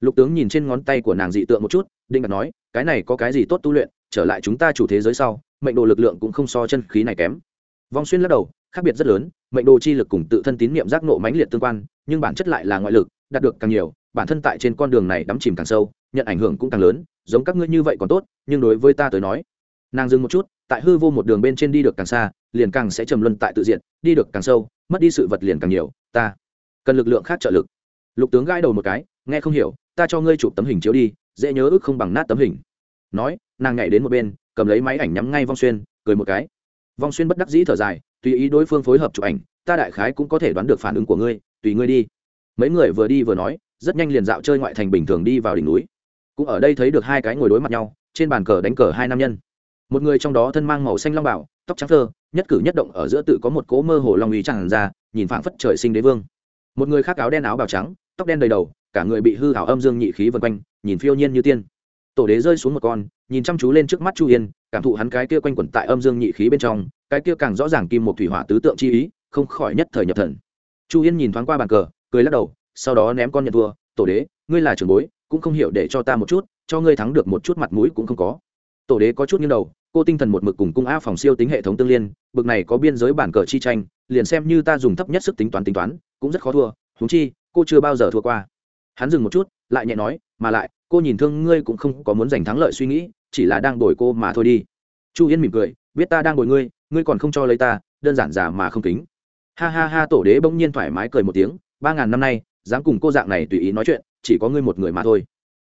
Lục tướng nhìn trên ngón tay của nàng dị tượng một chút, định đặt nói, cái này có cái gì tốt tu luyện, trở lại chúng ta chủ thế giới sau, mệnh đồ lực lượng cũng không so chân khí này kém. Vong xuyên lắc đầu khác biệt rất lớn, mệnh đồ chi lực cùng tự thân tín niệm giác nộ mãnh liệt tương quan, nhưng bản chất lại là ngoại lực, đạt được càng nhiều, bản thân tại trên con đường này đắm chìm càng sâu, nhận ảnh hưởng cũng càng lớn, giống các ngươi như vậy còn tốt, nhưng đối với ta tới nói, nàng dừng một chút, tại hư vô một đường bên trên đi được càng xa, liền càng sẽ trầm luân tại tự diện, đi được càng sâu, mất đi sự vật liền càng nhiều, ta cần lực lượng khác trợ lực. Lục tướng gãi đầu một cái, nghe không hiểu, ta cho ngươi chụp tấm hình chiếu đi, dễ nhớ ước không bằng nát tấm hình. Nói, nàng nhảy đến một bên, cầm lấy máy ảnh nhắm ngay vong xuyên, cười một cái vong xuyên bất đắc dĩ thở dài, tùy ý đối phương phối hợp chụp ảnh, ta đại khái cũng có thể đoán được phản ứng của ngươi, tùy ngươi đi. Mấy người vừa đi vừa nói, rất nhanh liền dạo chơi ngoại thành bình thường đi vào đỉnh núi. Cũng ở đây thấy được hai cái ngồi đối mặt nhau, trên bàn cờ đánh cờ hai nam nhân. Một người trong đó thân mang màu xanh long bảo, tóc trắng thơ, nhất cử nhất động ở giữa tự có một cỗ mơ hồ long ý tràn ra, nhìn phảng phất trời sinh đế vương. Một người khác áo đen áo bào trắng, tóc đen đầy đầu, cả người bị hư hảo âm dương nhị khí vân quanh, nhìn phiêu nhiên như tiên. Tổ đế rơi xuống một con nhìn chăm chú lên trước mắt chu yên, cảm thụ hắn cái kia quanh quẩn tại âm dương nhị khí bên trong, cái kia càng rõ ràng kim một thủy hỏa tứ tượng chi ý, không khỏi nhất thời nhập thần. Chu yên nhìn thoáng qua bàn cờ, cười lắc đầu, sau đó ném con nhận thua, tổ đế, ngươi là trưởng bối, cũng không hiểu để cho ta một chút, cho ngươi thắng được một chút mặt mũi cũng không có. Tổ đế có chút như đầu, cô tinh thần một mực cùng cung a phòng siêu tính hệ thống tương liên, bực này có biên giới bản cờ chi tranh, liền xem như ta dùng thấp nhất sức tính toán tính toán, cũng rất khó thua húng chi, cô chưa bao giờ thua qua. Hắn dừng một chút, lại nhẹ nói, mà lại cô nhìn thương ngươi cũng không có muốn giành thắng lợi suy nghĩ, chỉ là đang đổi cô mà thôi đi. Chu yên mỉm cười, biết ta đang đổi ngươi ngươi còn không cho lấy ta, đơn giản giả mà không kính. Ha ha ha, tổ đế bỗng nhiên thoải mái cười một tiếng, ba ngàn năm nay, dám cùng cô dạng này tùy ý nói chuyện, chỉ có ngươi một người mà thôi.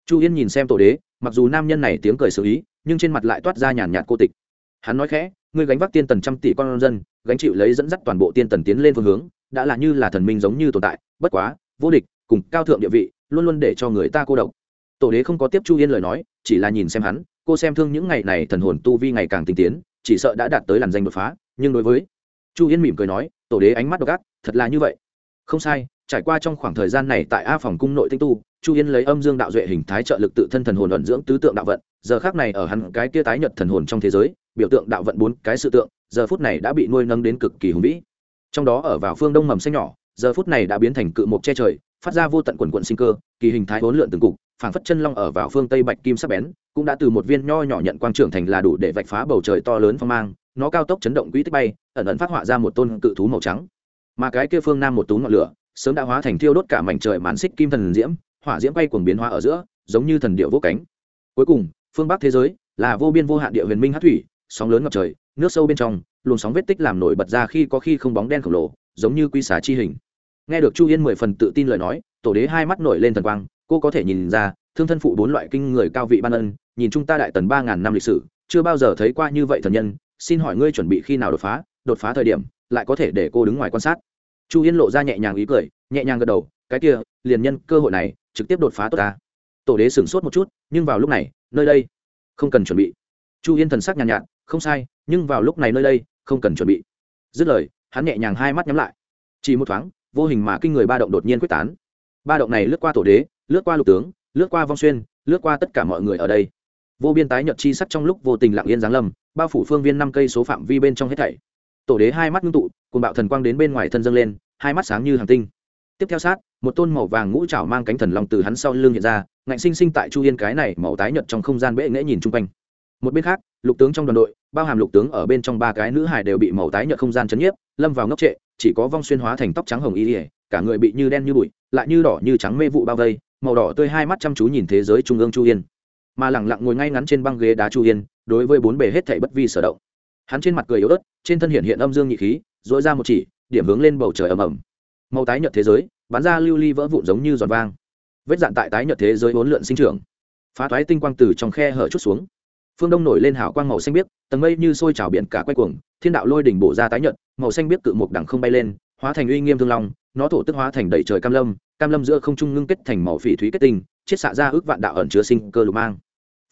Chu yên nhìn xem tổ đế, mặc dù nam nhân này tiếng cười xử ý, nhưng trên mặt lại toát ra nhàn nhạt cô tịch. Hắn nói khẽ, ngươi gánh vác tiên tần trăm tỷ con dân, gánh chịu lấy dẫn dắt toàn bộ tiên tần tiến lên phương hướng, đã là như là thần minh giống như tồn tại, bất quá, vô địch, cùng cao thượng địa vị, luôn luôn để cho người ta cô độc tổ đế không có tiếp chu yên lời nói, chỉ là nhìn xem hắn, cô xem thương những ngày này thần hồn tu vi ngày càng tinh tiến, chỉ sợ đã đạt tới làn danh đột phá, nhưng đối với chu yên mỉm cười nói, tổ đế ánh mắt độc ác, thật là như vậy. Không sai, trải qua trong khoảng thời gian này tại a phòng cung nội tinh tu, chu yên lấy âm dương đạo duệ hình thái trợ lực tự thân thần hồn ẩn dưỡng tứ tượng đạo vận, giờ khác này ở hắn cái kia tái nhật thần hồn trong thế giới, biểu tượng đạo vận bốn cái sự tượng, giờ phút này đã bị nuôi nâng đến cực kỳ hùng vĩ. Trong đó ở vào phương đông mầm xanh nhỏ, giờ phút này đã biến thành cự mộc che trời, phát ra vô tận quần quận sinh cơ, kỳ hình thái hỗn lượn từng cục phảng phất chân long ở vào phương tây bạch kim sắc bén, cũng đã từ một viên nho nhỏ nhận quang trưởng thành là đủ để vạch phá bầu trời to lớn phong mang, nó cao tốc chấn động quỹ tích bay, ẩn ẩn phát họa ra một tôn cự thú màu trắng. Mà cái kia phương nam một tú ngọn lửa, sớm đã hóa thành thiêu đốt cả mảnh trời màn xích kim thần diễm, hỏa diễm bay cuồng biến hóa ở giữa, giống như thần điệu vô cánh. Cuối cùng, phương bắc thế giới, là vô biên vô hạn địa huyền minh hát thủy, sóng lớn ngập trời, nước sâu bên trong, luồng sóng vết tích làm nổi bật ra khi có khi không bóng đen khổng lồ, giống như quy xá chi hình. Nghe được chu yên mười phần tự tin lời nói tổ đế hai mắt nổi lên thần quang cô có thể nhìn ra thương thân phụ bốn loại kinh người cao vị ban ân nhìn chúng ta đại tần ba ngàn năm lịch sử chưa bao giờ thấy qua như vậy thần nhân xin hỏi ngươi chuẩn bị khi nào đột phá đột phá thời điểm lại có thể để cô đứng ngoài quan sát? Chu yên lộ ra nhẹ nhàng ý cười nhẹ nhàng gật đầu cái kia liền nhân cơ hội này trực tiếp đột phá tốt ta. Tổ đế sửng sốt một chút nhưng vào lúc này nơi đây không cần chuẩn bị. Chu yên thần sắc nhàn nhạt, nhạt không sai nhưng vào lúc này nơi đây không cần chuẩn bị. Dứt lời hắn nhẹ nhàng hai mắt nhắm lại. Chỉ một thoáng vô hình mà kinh người ba động đột nhiên quyết tán ba động này lướt qua tổ đế, lướt qua lục tướng, lướt qua vong xuyên, lướt qua tất cả mọi người ở đây. Vô biên tái nhật chi sắc trong lúc vô tình lặng yên giáng lâm, bao phủ phương viên năm cây số phạm vi bên trong hết thảy. Tổ đế hai mắt ngưng tụ cùng bạo thần quang đến bên ngoài thân dâng lên, hai mắt sáng như hàng tinh. Tiếp theo sát, một tôn màu vàng ngũ trảo mang cánh thần long từ hắn sau lưng hiện ra, ngạnh sinh sinh tại chu yên cái này màu tái nhợt trong không gian bệ nghễ nhìn chung quanh. Một bên khác, lục tướng trong đoàn đội, bao hàm lục tướng ở bên trong ba cái nữ hải đều bị màu tái nhợt không gian chấn nhiếp, lâm vào ngốc trệ, chỉ có vong xuyên hóa thành tóc trắng hồng y ỉa cả người bị như đen như bụi lại như đỏ như trắng mê vụ bao vây, màu đỏ tươi hai mắt chăm chú nhìn thế giới trung ương chu yên. Mà lẳng lặng ngồi ngay ngắn trên băng ghế đá chu yên, đối với bốn bề hết thảy bất vi sở động. Hắn trên mặt cười yếu ớt, trên thân hiện hiện âm dương nhị khí dội ra một chỉ, điểm hướng lên bầu trời ầm ầm. Màu tái nhợt thế giới, bắn ra lưu ly vỡ vụn giống như giòn vang. Vết dạn tại tái nhợt thế giới bốn lượn sinh trưởng. Phá thoái tinh quang từ trong khe hở chút xuống. Phương đông nổi lên hào quang màu xanh biếc, tầng mây như sôi trào biển cả quay cuồng, thiên đạo lôi đỉnh bổ ra tái nhợt, màu xanh biếc cự mục đằng không bay lên, hóa thành uy nghiêm thương long nó thổ tức hóa thành đầy trời cam lâm cam lâm giữa không trung ngưng kết thành màu phỉ thúy kết tinh, chiết xạ ra ước vạn đạo ẩn chứa sinh cơ lục mang.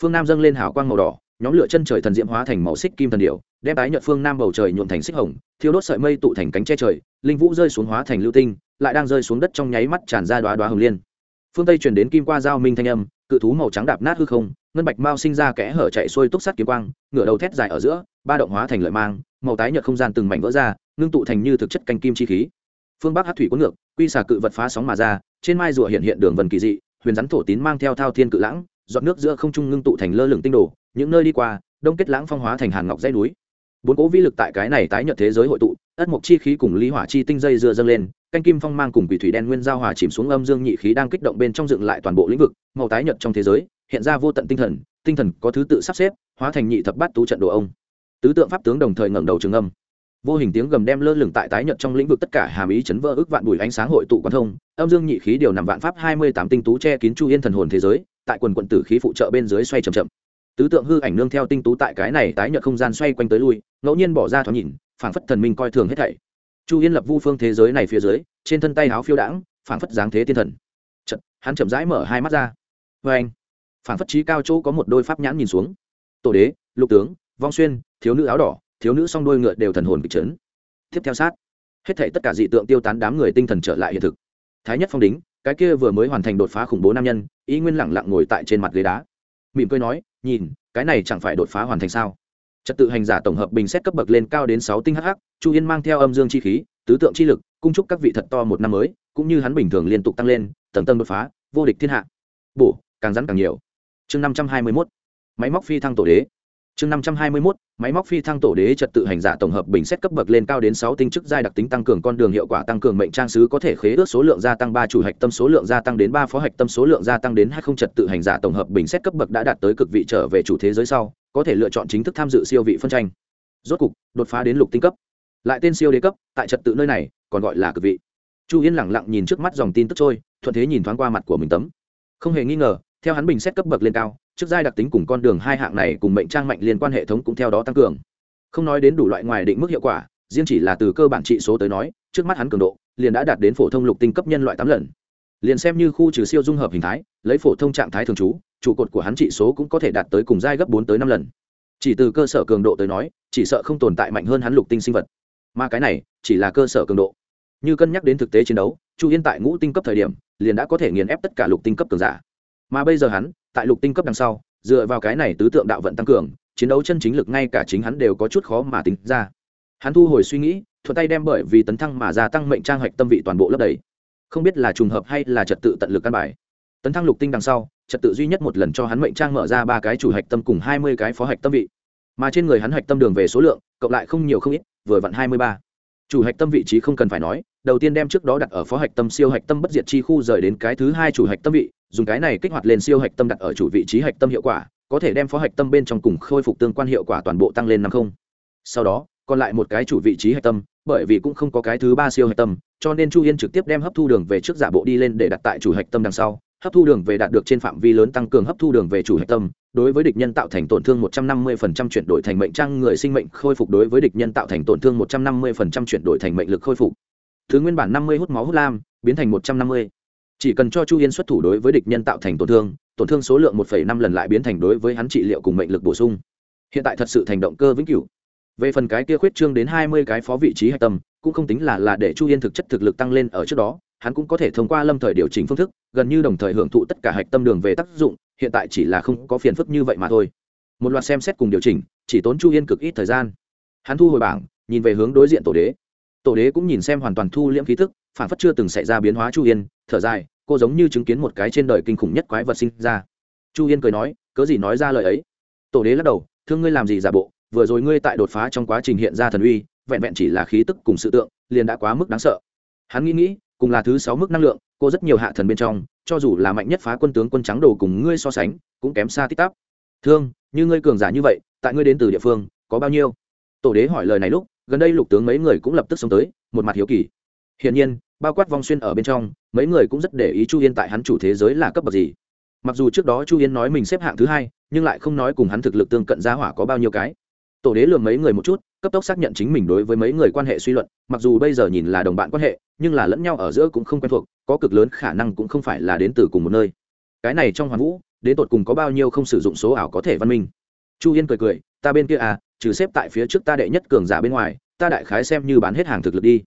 Phương nam dâng lên hào quang màu đỏ, nhóm lửa chân trời thần diễm hóa thành màu xích kim thần điệu đem tái nhợt phương nam bầu trời nhuộm thành xích hồng, thiêu đốt sợi mây tụ thành cánh che trời, linh vũ rơi xuống hóa thành lưu tinh, lại đang rơi xuống đất trong nháy mắt tràn ra đoá đoá hồng liên. Phương tây truyền đến kim qua giao minh thanh âm, cự thú màu trắng đạp nát hư không, ngân bạch mao sinh ra kẽ hở chạy xuôi túc sắt kiếm quang, ngửa đầu thét dài ở giữa, ba động hóa thành lợi mang, màu tái nhợt không gian từng mảnh vỡ ra, ngưng tụ thành như thực chất canh kim chi khí phương bắc hát thủy cuốn ngược, quy xà cự vật phá sóng mà ra, trên mai rùa hiện hiện đường vần kỳ dị, huyền rắn thổ tín mang theo thao thiên cự lãng dọn nước giữa không trung ngưng tụ thành lơ lửng tinh đồ, những nơi đi qua, đông kết lãng phong hóa thành hàn ngọc dãy núi. Bốn cố vi lực tại cái này tái nhợt thế giới hội tụ, ất mộc chi khí cùng lý hỏa chi tinh dây dưa dâng lên, canh kim phong mang cùng quỷ thủy đen nguyên giao hòa chìm xuống âm dương nhị khí đang kích động bên trong dựng lại toàn bộ lĩnh vực, màu tái nhợt trong thế giới, hiện ra vô tận tinh thần tinh thần có thứ tự sắp xếp, hóa thành nhị thập bát tú trận đồ ông. Tứ tượng pháp tướng đồng thời ngẩng đầu trường âm vô hình tiếng gầm đem lơ lửng tại tái nhật trong lĩnh vực tất cả hàm ý chấn vỡ ước vạn bùi ánh sáng hội tụ quan thông, âm dương nhị khí điều nằm vạn pháp hai mươi tám tinh tú che kín chu yên thần hồn thế giới, tại quần quận tử khí phụ trợ bên dưới xoay chậm chậm. Tứ tượng hư ảnh nương theo tinh tú tại cái này tái nhật không gian xoay quanh tới lui, ngẫu nhiên bỏ ra thoáng nhìn, phảng phất thần minh coi thường hết thảy. Chu yên lập vu phương thế giới này phía dưới, trên thân tay áo phiêu đãng, phảng phất dáng thế tiên thần. Chật hắn chậm rãi mở hai mắt ra. Vê anh, phảng phất trí cao chỗ có một đôi pháp nhãn nhìn xuống. Tổ đế, lục tướng, vong xuyên, thiếu nữ áo đỏ thiếu nữ song đôi ngựa đều thần hồn kịch trấn tiếp theo sát, hết thảy tất cả dị tượng tiêu tán đám người tinh thần trở lại hiện thực. Thái nhất phong đính, cái kia vừa mới hoàn thành đột phá khủng bố nam nhân ý nguyên lẳng lặng ngồi tại trên mặt ghế đá. Mỉm cười nói, nhìn, cái này chẳng phải đột phá hoàn thành sao? Trật tự hành giả tổng hợp bình xét cấp bậc lên cao đến sáu tinh hh chu yên mang theo âm dương chi khí, tứ tượng chi lực, cung chúc các vị thật to một năm mới, cũng như hắn bình thường liên tục tăng lên, tầng tầng đột phá, vô địch thiên hạ. Bổ, càng rắn càng nhiều. Chương năm trăm hai mươi mốt, máy móc phi thăng tổ đế chương năm trăm hai mươi mốt, máy móc phi thăng tổ đế trật tự hành giả tổng hợp bình xét cấp bậc lên cao đến sáu tinh chức giai đặc tính tăng cường con đường hiệu quả, tăng cường mệnh trang sứ có thể khế ước số lượng gia tăng ba chủ hạch tâm số lượng gia tăng đến ba phó hạch tâm số lượng gia tăng đến hai không trật tự hành giả tổng hợp bình xét cấp bậc đã đạt tới cực vị trở về chủ thế giới sau, có thể lựa chọn chính thức tham dự siêu vị phân tranh. Rốt cục, đột phá đến lục tinh cấp. Lại tên siêu đế cấp, tại trật tự nơi này, còn gọi là cực vị. Chu yên lẳng lặng nhìn trước mắt dòng tin tức trôi, thuận thế nhìn thoáng qua mặt của mình tấm. Không hề nghi ngờ theo hắn bình xét cấp bậc lên cao, trước giai đặc tính cùng con đường hai hạng này cùng mệnh trang mạnh liên quan hệ thống cũng theo đó tăng cường. Không nói đến đủ loại ngoài định mức hiệu quả, riêng chỉ là từ cơ bản trị số tới nói, trước mắt hắn cường độ liền đã đạt đến phổ thông lục tinh cấp nhân loại tám lần. Liền xem như khu trừ siêu dung hợp hình thái, lấy phổ thông trạng thái thường trú, trụ cột của hắn trị số cũng có thể đạt tới cùng giai gấp bốn tới năm lần. Chỉ từ cơ sở cường độ tới nói, chỉ sợ không tồn tại mạnh hơn hắn lục tinh sinh vật. Mà cái này, chỉ là cơ sở cường độ. Như cân nhắc đến thực tế chiến đấu, chu yên tại ngũ tinh cấp thời điểm, liền đã có thể nghiền ép tất cả lục tinh cấp cường giả mà bây giờ hắn, tại lục tinh cấp đằng sau, dựa vào cái này tứ tượng đạo vận tăng cường, chiến đấu chân chính lực ngay cả chính hắn đều có chút khó mà tính ra. Hắn thu hồi suy nghĩ, thuận tay đem bởi vì tấn thăng mà gia tăng mệnh trang hạch tâm vị toàn bộ lớp đầy. Không biết là trùng hợp hay là trật tự tận lực căn bài. Tấn thăng lục tinh đằng sau, trật tự duy nhất một lần cho hắn mệnh trang mở ra ba cái chủ hạch tâm cùng hai mươi cái phó hạch tâm vị. Mà trên người hắn hạch tâm đường về số lượng, cộng lại không nhiều không ít, vừa vặn hai mươi ba chủ hạch tâm vị trí không cần phải nói, đầu tiên đem trước đó đặt ở phó hạch tâm siêu hạch tâm bất diệt chi khu rời đến cái thứ hai chủ hạch tâm vị, dùng cái này kích hoạt lên siêu hạch tâm đặt ở chủ vị trí hạch tâm hiệu quả, có thể đem phó hạch tâm bên trong cùng khôi phục tương quan hiệu quả toàn bộ tăng lên năm không. Sau đó, còn lại một cái chủ vị trí hạch tâm, bởi vì cũng không có cái thứ ba siêu hạch tâm, cho nên chu yên trực tiếp đem hấp thu đường về trước giả bộ đi lên để đặt tại chủ hạch tâm đằng sau, hấp thu đường về đạt được trên phạm vi lớn tăng cường hấp thu đường về chủ hạch tâm đối với địch nhân tạo thành tổn thương 150% chuyển đổi thành mệnh trang người sinh mệnh khôi phục đối với địch nhân tạo thành tổn thương 150% chuyển đổi thành mệnh lực khôi phục. Thứ nguyên bản 50 hút máu hút lam biến thành 150. chỉ cần cho chu yên xuất thủ đối với địch nhân tạo thành tổn thương tổn thương số lượng 1,5 lần lại biến thành đối với hắn trị liệu cùng mệnh lực bổ sung. Hiện tại thật sự thành động cơ vĩnh cửu. Về phần cái kia khuyết trương đến 20 cái phó vị trí hạch tâm cũng không tính là là để chu yên thực chất thực lực tăng lên ở trước đó hắn cũng có thể thông qua lâm thời điều chỉnh phương thức gần như đồng thời hưởng thụ tất cả hạch tâm đường về tác dụng hiện tại chỉ là không có phiền phức như vậy mà thôi. Một loạt xem xét cùng điều chỉnh, chỉ tốn chu yên cực ít thời gian. Hắn thu hồi bảng, nhìn về hướng đối diện tổ đế. Tổ đế cũng nhìn xem hoàn toàn thu liễm khí thức phản phất chưa từng xảy ra biến hóa chu yên, thở dài, cô giống như chứng kiến một cái trên đời kinh khủng nhất quái vật sinh ra. Chu yên cười nói, cớ gì nói ra lời ấy? Tổ đế lắc đầu, thương ngươi làm gì giả bộ, vừa rồi ngươi tại đột phá trong quá trình hiện ra thần uy, vẹn vẹn chỉ là khí tức cùng sự tượng, liền đã quá mức đáng sợ. Hắn nghĩ nghĩ, cùng là thứ sáu mức năng lượng, cô rất nhiều hạ thần bên trong cho dù là mạnh nhất phá quân tướng quân trắng đồ cùng ngươi so sánh, cũng kém xa tích tắp. Thương, như ngươi cường giả như vậy, tại ngươi đến từ địa phương, có bao nhiêu? Tổ đế hỏi lời này lúc, gần đây lục tướng mấy người cũng lập tức xông tới, một mặt hiếu kỳ. Hiển nhiên, bao quát vong xuyên ở bên trong, mấy người cũng rất để ý chu yên tại hắn chủ thế giới là cấp bậc gì. Mặc dù trước đó chu yên nói mình xếp hạng thứ hai, nhưng lại không nói cùng hắn thực lực tương cận giá hỏa có bao nhiêu cái tổ đế lường mấy người một chút, cấp tốc xác nhận chính mình đối với mấy người quan hệ suy luận, mặc dù bây giờ nhìn là đồng bạn quan hệ, nhưng là lẫn nhau ở giữa cũng không quen thuộc, có cực lớn khả năng cũng không phải là đến từ cùng một nơi. Cái này trong hoàn vũ, đến tột cùng có bao nhiêu không sử dụng số ảo có thể văn minh? Chu yên cười cười, ta bên kia à trừ xếp tại phía trước ta đệ nhất cường giả bên ngoài, ta đại khái xem như bán hết hàng thực lực đi.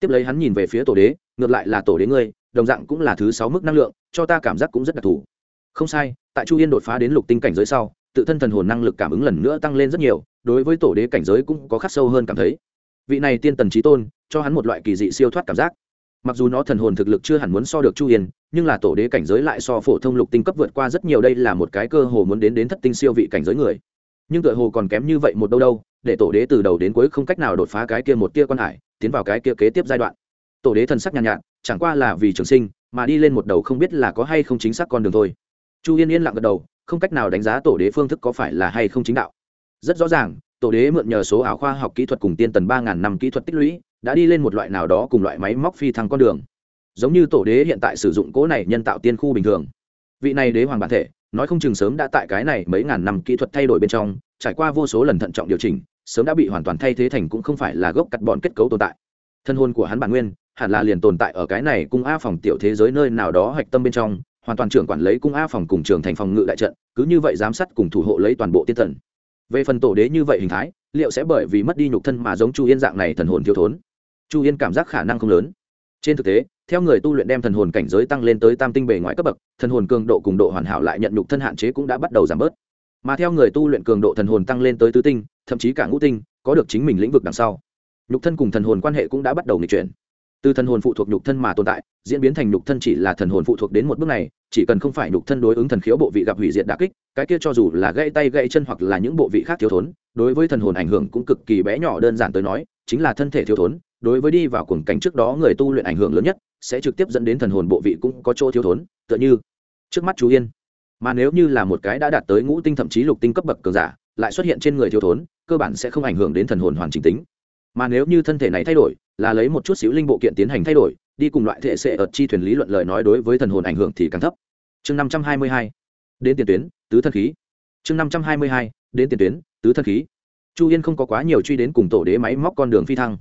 Tiếp lấy hắn nhìn về phía tổ đế, ngược lại là tổ đế ngươi, đồng dạng cũng là thứ sáu mức năng lượng, cho ta cảm giác cũng rất đặc thù. Không sai, tại chu yên đột phá đến lục tinh cảnh giới sau, tự thân thần hồn năng lực cảm ứng lần nữa tăng lên rất nhiều đối với tổ đế cảnh giới cũng có khắc sâu hơn cảm thấy. Vị này tiên tần trí tôn cho hắn một loại kỳ dị siêu thoát cảm giác. Mặc dù nó thần hồn thực lực chưa hẳn muốn so được chu yên nhưng là tổ đế cảnh giới lại so phổ thông lục tinh cấp vượt qua rất nhiều đây là một cái cơ hồ muốn đến đến thất tinh siêu vị cảnh giới người. Nhưng tựa hồ còn kém như vậy một đâu đâu để tổ đế từ đầu đến cuối không cách nào đột phá cái kia một tia quan hải tiến vào cái kia kế tiếp giai đoạn. Tổ đế thần sắc nhàn nhạt, nhạt chẳng qua là vì trường sinh mà đi lên một đầu không biết là có hay không chính xác con đường thôi. Chu yên yên lặng gật đầu không cách nào đánh giá tổ đế phương thức có phải là hay không chính đạo rất rõ ràng, tổ đế mượn nhờ số ảo khoa học kỹ thuật cùng tiên tần ba ngàn năm kỹ thuật tích lũy, đã đi lên một loại nào đó cùng loại máy móc phi thăng con đường. Giống như tổ đế hiện tại sử dụng cỗ này nhân tạo tiên khu bình thường. Vị này đế hoàng bản thể, nói không chừng sớm đã tại cái này mấy ngàn năm kỹ thuật thay đổi bên trong, trải qua vô số lần thận trọng điều chỉnh, sớm đã bị hoàn toàn thay thế thành cũng không phải là gốc cắt bọn kết cấu tồn tại. Thân hôn của hắn bản nguyên, hẳn là liền tồn tại ở cái này cung a phòng tiểu thế giới nơi nào đó hạch tâm bên trong, hoàn toàn trưởng quản lấy cung a phòng cùng trường thành phòng ngự đại trận, cứ như vậy giám sát cùng thủ hộ lấy toàn bộ tiên thần về phần tổ đế như vậy hình thái, liệu sẽ bởi vì mất đi nhục thân mà giống chu yên dạng này thần hồn thiếu thốn? Chu yên cảm giác khả năng không lớn. Trên thực tế, theo người tu luyện đem thần hồn cảnh giới tăng lên tới tam tinh bề ngoài cấp bậc, thần hồn cường độ cùng độ hoàn hảo lại nhận nhục thân hạn chế cũng đã bắt đầu giảm bớt. Mà theo người tu luyện cường độ thần hồn tăng lên tới tứ tinh, thậm chí cả ngũ tinh, có được chính mình lĩnh vực đằng sau. Nhục thân cùng thần hồn quan hệ cũng đã bắt đầu nghịch chuyển từ thần hồn phụ thuộc nhục thân mà tồn tại, diễn biến thành nhục thân chỉ là thần hồn phụ thuộc đến một bước này, chỉ cần không phải nhục thân đối ứng thần khiếu bộ vị gặp hủy diệt đà kích, cái kia cho dù là gãy tay gãy chân hoặc là những bộ vị khác thiếu thốn, đối với thần hồn ảnh hưởng cũng cực kỳ bé nhỏ đơn giản tới nói, chính là thân thể thiếu thốn, đối với đi vào cuồng cảnh trước đó người tu luyện ảnh hưởng lớn nhất, sẽ trực tiếp dẫn đến thần hồn bộ vị cũng có chỗ thiếu thốn, tựa như trước mắt chú yên. Mà nếu như là một cái đã đạt tới ngũ tinh thậm chí lục tinh cấp bậc cường giả, lại xuất hiện trên người thiếu thốn, cơ bản sẽ không ảnh hưởng đến thần hồn hoàn chỉnh tính. Mà nếu như thân thể này thay đổi là lấy một chút xíu linh bộ kiện tiến hành thay đổi, đi cùng loại thể sệ ở chi thuyền lý luận lời nói đối với thần hồn ảnh hưởng thì càng thấp. Chương năm trăm hai mươi hai, đến tiền tuyến, tứ thân khí. Chương năm trăm hai mươi hai, đến tiền tuyến, tứ thân khí. Chu yên không có quá nhiều truy đến cùng tổ đế máy móc con đường phi thăng.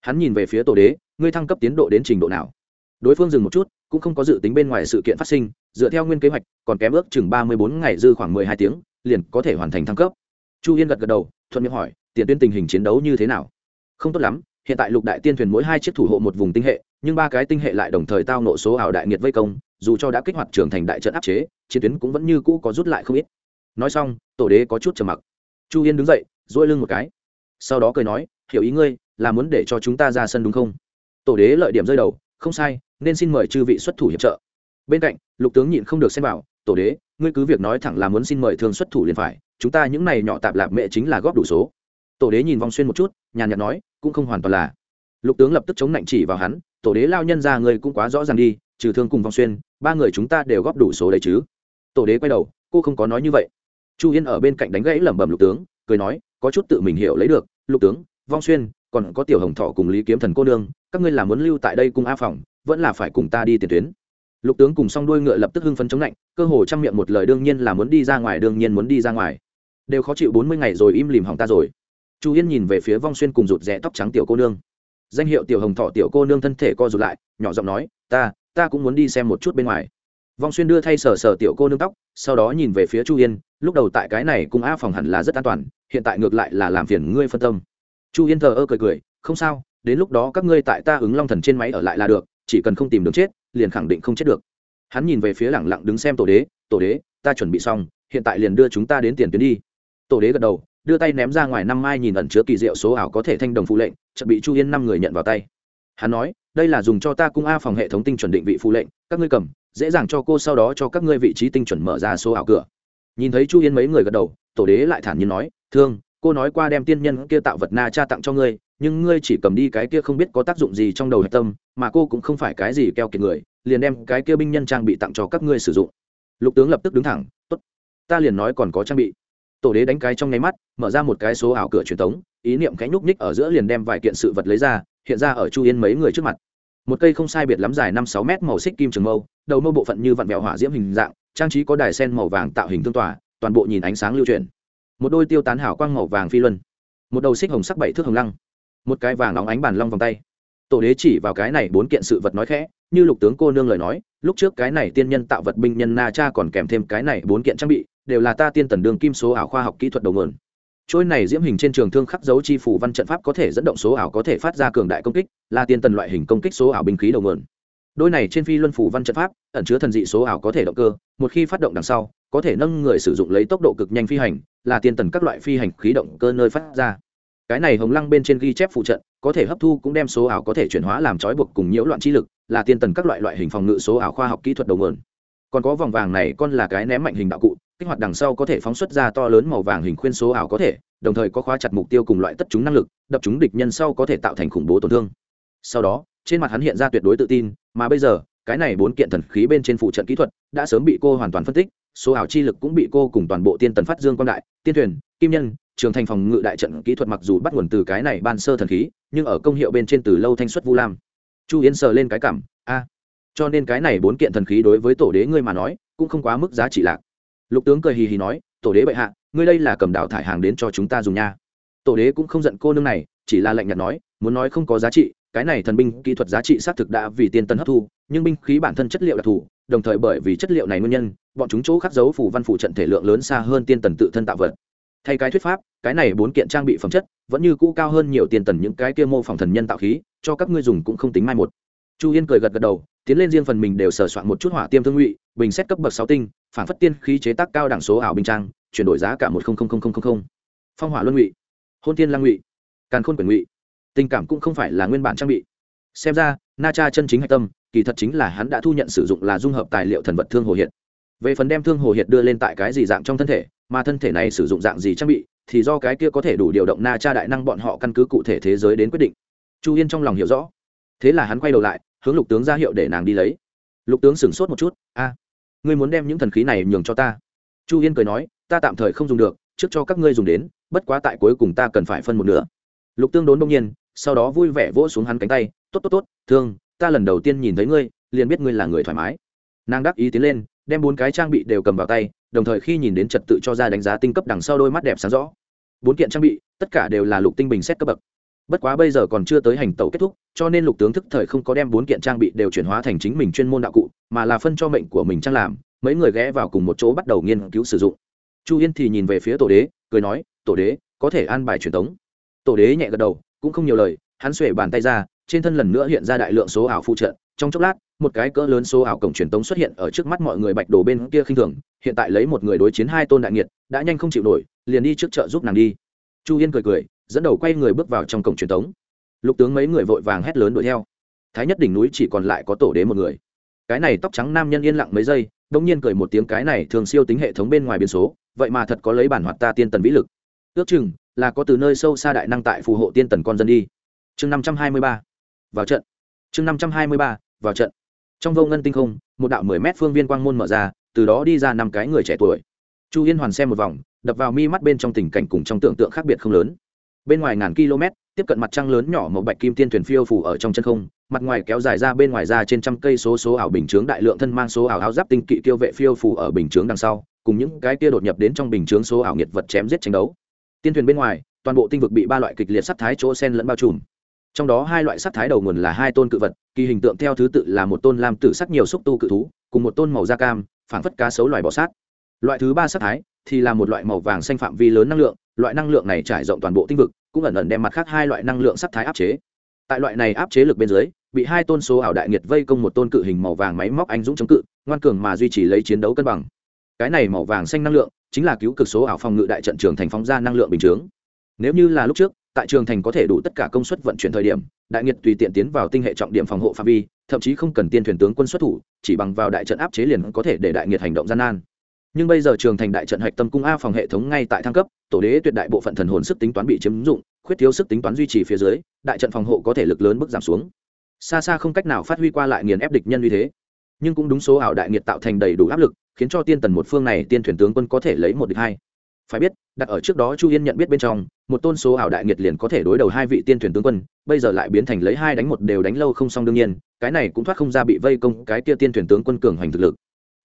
Hắn nhìn về phía tổ đế, ngươi thăng cấp tiến độ đến trình độ nào? Đối phương dừng một chút, cũng không có dự tính bên ngoài sự kiện phát sinh, dựa theo nguyên kế hoạch, còn kém ước chừng ba mươi bốn ngày dư khoảng mười hai tiếng, liền có thể hoàn thành thăng cấp. Chu yên gật gật đầu, thuận miệng hỏi, tiền tuyến tình hình chiến đấu như thế nào? Không tốt lắm hiện tại lục đại tiên thuyền mỗi hai chiếc thủ hộ một vùng tinh hệ, nhưng ba cái tinh hệ lại đồng thời tao nộ số ảo đại nghiệt vây công, dù cho đã kích hoạt trưởng thành đại trận áp chế, chiến tuyến cũng vẫn như cũ có rút lại không ít. Nói xong, tổ đế có chút trầm mặc. Chu yên đứng dậy dỗi lưng một cái. Sau đó cười nói, hiểu ý ngươi, là muốn để cho chúng ta ra sân đúng không? Tổ đế lợi điểm rơi đầu, không sai, nên xin mời chư vị xuất thủ hiệp trợ. Bên cạnh, lục tướng nhịn không được xem bảo tổ đế, ngươi cứ việc nói thẳng là muốn xin mời thương xuất thủ liền phải, chúng ta những này nhỏ tạp lạp mẹ chính là góp đủ số. Tổ đế nhìn vòng xuyên một chút, nhàn nhạt nói cũng không hoàn toàn là. Lục tướng lập tức chống nạnh chỉ vào hắn, tổ đế lao nhân ra người cũng quá rõ ràng đi, trừ thương cùng vong xuyên, ba người chúng ta đều góp đủ số đấy chứ. Tổ đế quay đầu, cô không có nói như vậy. Chu yên ở bên cạnh đánh gãy lẩm bẩm lục tướng, cười nói, có chút tự mình hiểu lấy được, lục tướng, vong xuyên, còn có tiểu hồng thọ cùng lý kiếm thần cô nương, các ngươi là muốn lưu tại đây cùng a phòng, vẫn là phải cùng ta đi tiền tuyến. Lục tướng cùng song đuôi ngựa lập tức hưng phấn chống lạnh cơ hồ chăm miệng một lời đương nhiên là muốn đi ra ngoài, đương nhiên muốn đi ra ngoài. Đều khó chịu bốn mươi ngày rồi im lìm hỏng ta rồi chu yên nhìn về phía vong xuyên cùng rụt rẽ tóc trắng tiểu cô nương. Danh hiệu tiểu hồng thọ tiểu cô nương thân thể co rụt lại, nhỏ giọng nói, ta ta cũng muốn đi xem một chút bên ngoài. Vong xuyên đưa thay sờ sờ tiểu cô nương tóc, sau đó nhìn về phía chu yên, lúc đầu tại cái này cùng a phòng hẳn là rất an toàn, hiện tại ngược lại là làm phiền ngươi phân tâm. Chu yên thờ ơ cười cười, không sao, đến lúc đó các ngươi tại ta ứng long thần trên máy ở lại là được, chỉ cần không tìm đường chết, liền khẳng định không chết được. Hắn nhìn về phía lẳng lặng đứng xem tổ đế tổ đế, ta chuẩn bị xong, hiện tại liền đưa chúng ta đến tiền tuyến đi. Tổ đế gật đầu đưa tay ném ra ngoài năm mai nhìn ẩn chứa kỳ diệu số ảo có thể thanh đồng phụ lệnh chuẩn bị chu yên năm người nhận vào tay. Hắn nói, đây là dùng cho ta cung a phòng hệ thống tinh chuẩn định vị phụ lệnh, các ngươi cầm, dễ dàng cho cô sau đó cho các ngươi vị trí tinh chuẩn mở ra số ảo cửa. Nhìn thấy chu yên mấy người gật đầu, tổ đế lại thản nhiên nói, thương, cô nói qua đem tiên nhân kia tạo vật na cha tặng cho ngươi, nhưng ngươi chỉ cầm đi cái kia không biết có tác dụng gì trong đầu hạch tâm, mà cô cũng không phải cái gì keo kiệt người, liền đem cái kia binh nhân trang bị tặng cho các ngươi sử dụng. Lục tướng lập tức đứng thẳng, tốt, ta liền nói còn có trang bị tổ đế đánh cái trong nháy mắt, mở ra một cái số ảo cửa truyền thống ý niệm cánh núc ních ở giữa liền đem vài kiện sự vật lấy ra, hiện ra ở chu yên mấy người trước mặt. Một cây không sai biệt lắm dài năm sáu mét màu xích kim trường mâu, đầu mâu bộ phận như vặn vẹo hỏa diễm hình dạng, trang trí có đài sen màu vàng tạo hình tương tỏa toàn bộ nhìn ánh sáng lưu truyền một đôi tiêu tán hảo quang màu vàng phi luân. Một đầu xích hồng sắc bảy thước hồng lăng. Một cái vàng óng ánh bàn long vòng tay. Tổ đế chỉ vào cái này bốn kiện sự vật nói khẽ, như lục tướng cô nương lời nói, lúc trước cái này tiên nhân tạo vật binh nhân na cha còn kèm thêm cái này bốn kiện trang bị đều là ta tiên tần đường kim số ảo khoa học kỹ thuật đầu nguồn. Trôi này diễm hình trên trường thương khắc dấu chi phủ văn trận pháp có thể dẫn động số ảo có thể phát ra cường đại công kích, là tiên tần loại hình công kích số ảo binh khí đầu nguồn. Đôi này trên phi luân phủ văn trận pháp, ẩn chứa thần dị số ảo có thể động cơ, một khi phát động đằng sau, có thể nâng người sử dụng lấy tốc độ cực nhanh phi hành, là tiên tần các loại phi hành khí động cơ nơi phát ra. Cái này hồng lăng bên trên ghi chép phụ trận, có thể hấp thu cũng đem số ảo có thể chuyển hóa làm trói buộc cùng nhiễu loạn chi lực, là tiên tần các loại loại hình phòng ngự số ảo khoa học kỹ thuật đầu nguồn. Còn có vòng vàng này con là cái ném mạnh hình đạo cụ kích hoạt đằng sau có thể phóng xuất ra to lớn màu vàng hình khuyên số ảo có thể, đồng thời có khóa chặt mục tiêu cùng loại tất chúng năng lực, đập chúng địch nhân sau có thể tạo thành khủng bố tổn thương. Sau đó, trên mặt hắn hiện ra tuyệt đối tự tin, mà bây giờ, cái này bốn kiện thần khí bên trên phụ trận kỹ thuật đã sớm bị cô hoàn toàn phân tích, số ảo chi lực cũng bị cô cùng toàn bộ tiên tần phát dương quan đại, tiên thuyền, kim nhân, trường thành phòng ngự đại trận kỹ thuật mặc dù bắt nguồn từ cái này ban sơ thần khí, nhưng ở công hiệu bên trên từ lâu thanh xuất vu lam. Chu yến sờ lên cái cảm, a, cho nên cái này bốn kiện thần khí đối với tổ đế ngươi mà nói, cũng không quá mức giá trị lạc lục tướng cười hì hì nói, tổ đế bệ hạ, ngươi đây là cầm đào thải hàng đến cho chúng ta dùng nha. Tổ đế cũng không giận cô nương này, chỉ là lạnh nhạt nói, muốn nói không có giá trị, cái này thần binh kỹ thuật giá trị xác thực đã vì tiên tân hấp thu, nhưng binh khí bản thân chất liệu đặc thù, đồng thời bởi vì chất liệu này nguyên nhân, bọn chúng chỗ khắc dấu phủ văn phủ trận thể lượng lớn xa hơn tiên tần tự thân tạo vật. Thay cái thuyết pháp, cái này bốn kiện trang bị phẩm chất, vẫn như cũ cao hơn nhiều tiền tần những cái kia mô phỏng thần nhân tạo khí, cho các ngươi dùng cũng không tính mai một. Chu yên cười gật gật đầu, tiến lên riêng phần mình đều sửa soạn một chút hỏa tiêm thương ngụy, bình xét cấp bậc sáu tinh phản phất tiên khí chế tác cao đẳng số ảo bình trang, chuyển đổi giá cả một phong hỏa luân ngụy, hôn tiên lang ngụy, càn khôn quyền ngụy. Tình cảm cũng không phải là nguyên bản trang bị. Xem ra, na cha chân chính hạch tâm, kỳ thật chính là hắn đã thu nhận sử dụng là dung hợp tài liệu thần vật thương hồ hiện. Về phần đem thương hồ hiện đưa lên tại cái gì dạng trong thân thể, mà thân thể này sử dụng dạng gì trang bị, thì do cái kia có thể đủ điều động na cha đại năng bọn họ căn cứ cụ thể thế giới đến quyết định. Chu yên trong lòng hiểu rõ. Thế là hắn quay đầu lại, hướng lục tướng ra hiệu để nàng đi lấy. Lục tướng sửng sốt một chút. A ngươi muốn đem những thần khí này nhường cho ta. Chu yên cười nói, ta tạm thời không dùng được, trước cho các ngươi dùng đến, bất quá tại cuối cùng ta cần phải phân một nửa. Lục tương đốn đông nhiên, sau đó vui vẻ vỗ xuống hắn cánh tay, tốt tốt tốt, thương, ta lần đầu tiên nhìn thấy ngươi, liền biết ngươi là người thoải mái. Nàng đắc ý tiến lên, đem bốn cái trang bị đều cầm vào tay, đồng thời khi nhìn đến trật tự cho ra đánh giá tinh cấp đằng sau đôi mắt đẹp sáng rõ. Bốn kiện trang bị, tất cả đều là lục tinh bình xét cấp bậc bất quá bây giờ còn chưa tới hành tẩu kết thúc, cho nên lục tướng thức thời không có đem bốn kiện trang bị đều chuyển hóa thành chính mình chuyên môn đạo cụ, mà là phân cho mệnh của mình trang làm, mấy người ghé vào cùng một chỗ bắt đầu nghiên cứu sử dụng. Chu yên thì nhìn về phía tổ đế, cười nói, tổ đế, có thể an bài truyền tống. Tổ đế nhẹ gật đầu, cũng không nhiều lời, hắn xuể bàn tay ra, trên thân lần nữa hiện ra đại lượng số ảo phụ trợ. Trong chốc lát, một cái cỡ lớn số ảo cổng truyền tống xuất hiện ở trước mắt mọi người bạch đồ bên kia khinh thường, hiện tại lấy một người đối chiến hai tôn đại nghiệt, đã nhanh không chịu nổi, liền đi trước chợ giúp nàng đi. Chu yên cười cười dẫn đầu quay người bước vào trong cổng truyền tống lục tướng mấy người vội vàng hét lớn đuổi theo. Thái nhất đỉnh núi chỉ còn lại có tổ đế một người. Cái này tóc trắng nam nhân yên lặng mấy giây, đông nhiên cười một tiếng cái này thường siêu tính hệ thống bên ngoài biên số, vậy mà thật có lấy bản hoạt ta tiên tần vĩ lực. Ước chừng là có từ nơi sâu xa đại năng tại phù hộ tiên tần con dân đi. Chương năm trăm hai mươi ba, vào trận. Chương năm trăm hai mươi ba, vào trận. Trong vô ngân tinh không, một đạo mười mét phương viên quang môn mở ra, từ đó đi ra năm cái người trẻ tuổi. Chu yên hoàn xem một vòng, đập vào mi mắt bên trong tình cảnh cùng trong tưởng tượng khác biệt không lớn bên ngoài ngàn km, tiếp cận mặt trăng lớn nhỏ một bạch kim tiên thuyền phiêu phủ ở trong chân không, mặt ngoài kéo dài ra bên ngoài ra trên trăm cây số số ảo bình chướng đại lượng thân mang số ảo áo giáp tinh kỵ tiêu vệ phiêu phủ ở bình chướng đằng sau, cùng những cái kia đột nhập đến trong bình chướng số ảo nghiệt vật chém giết tranh đấu. Tiên thuyền bên ngoài, toàn bộ tinh vực bị ba loại kịch liệt sắc thái chỗ sen lẫn bao trùm. Trong đó hai loại sắc thái đầu nguồn là hai tôn cự vật, kỳ hình tượng theo thứ tự là một tôn lam tử sắc nhiều xúc tu cự thú, cùng một tôn màu da cam, phảng phất cá sấu loài bọ sát. Loại thứ ba sắc thái thì là một loại màu vàng xanh phạm vi lớn năng lượng loại năng lượng này trải rộng toàn bộ tinh vực, cũng ẩn ẩn đem mặt khác hai loại năng lượng sắc thái áp chế. Tại loại này áp chế lực bên dưới, bị hai tôn số ảo đại nghiệt vây công một tôn cự hình màu vàng máy móc anh dũng chống cự, ngoan cường mà duy trì lấy chiến đấu cân bằng. Cái này màu vàng xanh năng lượng, chính là cứu cực số ảo phòng ngự đại trận trường thành phóng ra năng lượng bình chướng. Nếu như là lúc trước, tại trường thành có thể đủ tất cả công suất vận chuyển thời điểm, đại nghiệt tùy tiện tiến vào tinh hệ trọng điểm phòng hộ phạm vi, thậm chí không cần tiên thuyền tướng quân xuất thủ, chỉ bằng vào đại trận áp chế liền có thể để đại nghiệt hành động gian nan. Nhưng bây giờ trường thành đại trận hạch tâm cung a phòng hệ thống ngay tại thăng cấp tổ đế tuyệt đại bộ phận thần hồn sức tính toán bị chiếm dụng, khuyết thiếu sức tính toán duy trì phía dưới, đại trận phòng hộ có thể lực lớn bước giảm xuống. Xa xa không cách nào phát huy qua lại nghiền ép địch nhân như thế. Nhưng cũng đúng số ảo đại nghiệt tạo thành đầy đủ áp lực, khiến cho tiên tần một phương này tiên thuyền tướng quân có thể lấy một địch hai. Phải biết, đặt ở trước đó chu yên nhận biết bên trong, một tôn số ảo đại nghiệt liền có thể đối đầu hai vị tiên thuyền tướng quân, bây giờ lại biến thành lấy hai đánh một đều đánh lâu không xong đương nhiên, cái này cũng thoát không ra bị vây công cái kia tiên thuyền tướng quân cường hoành thực lực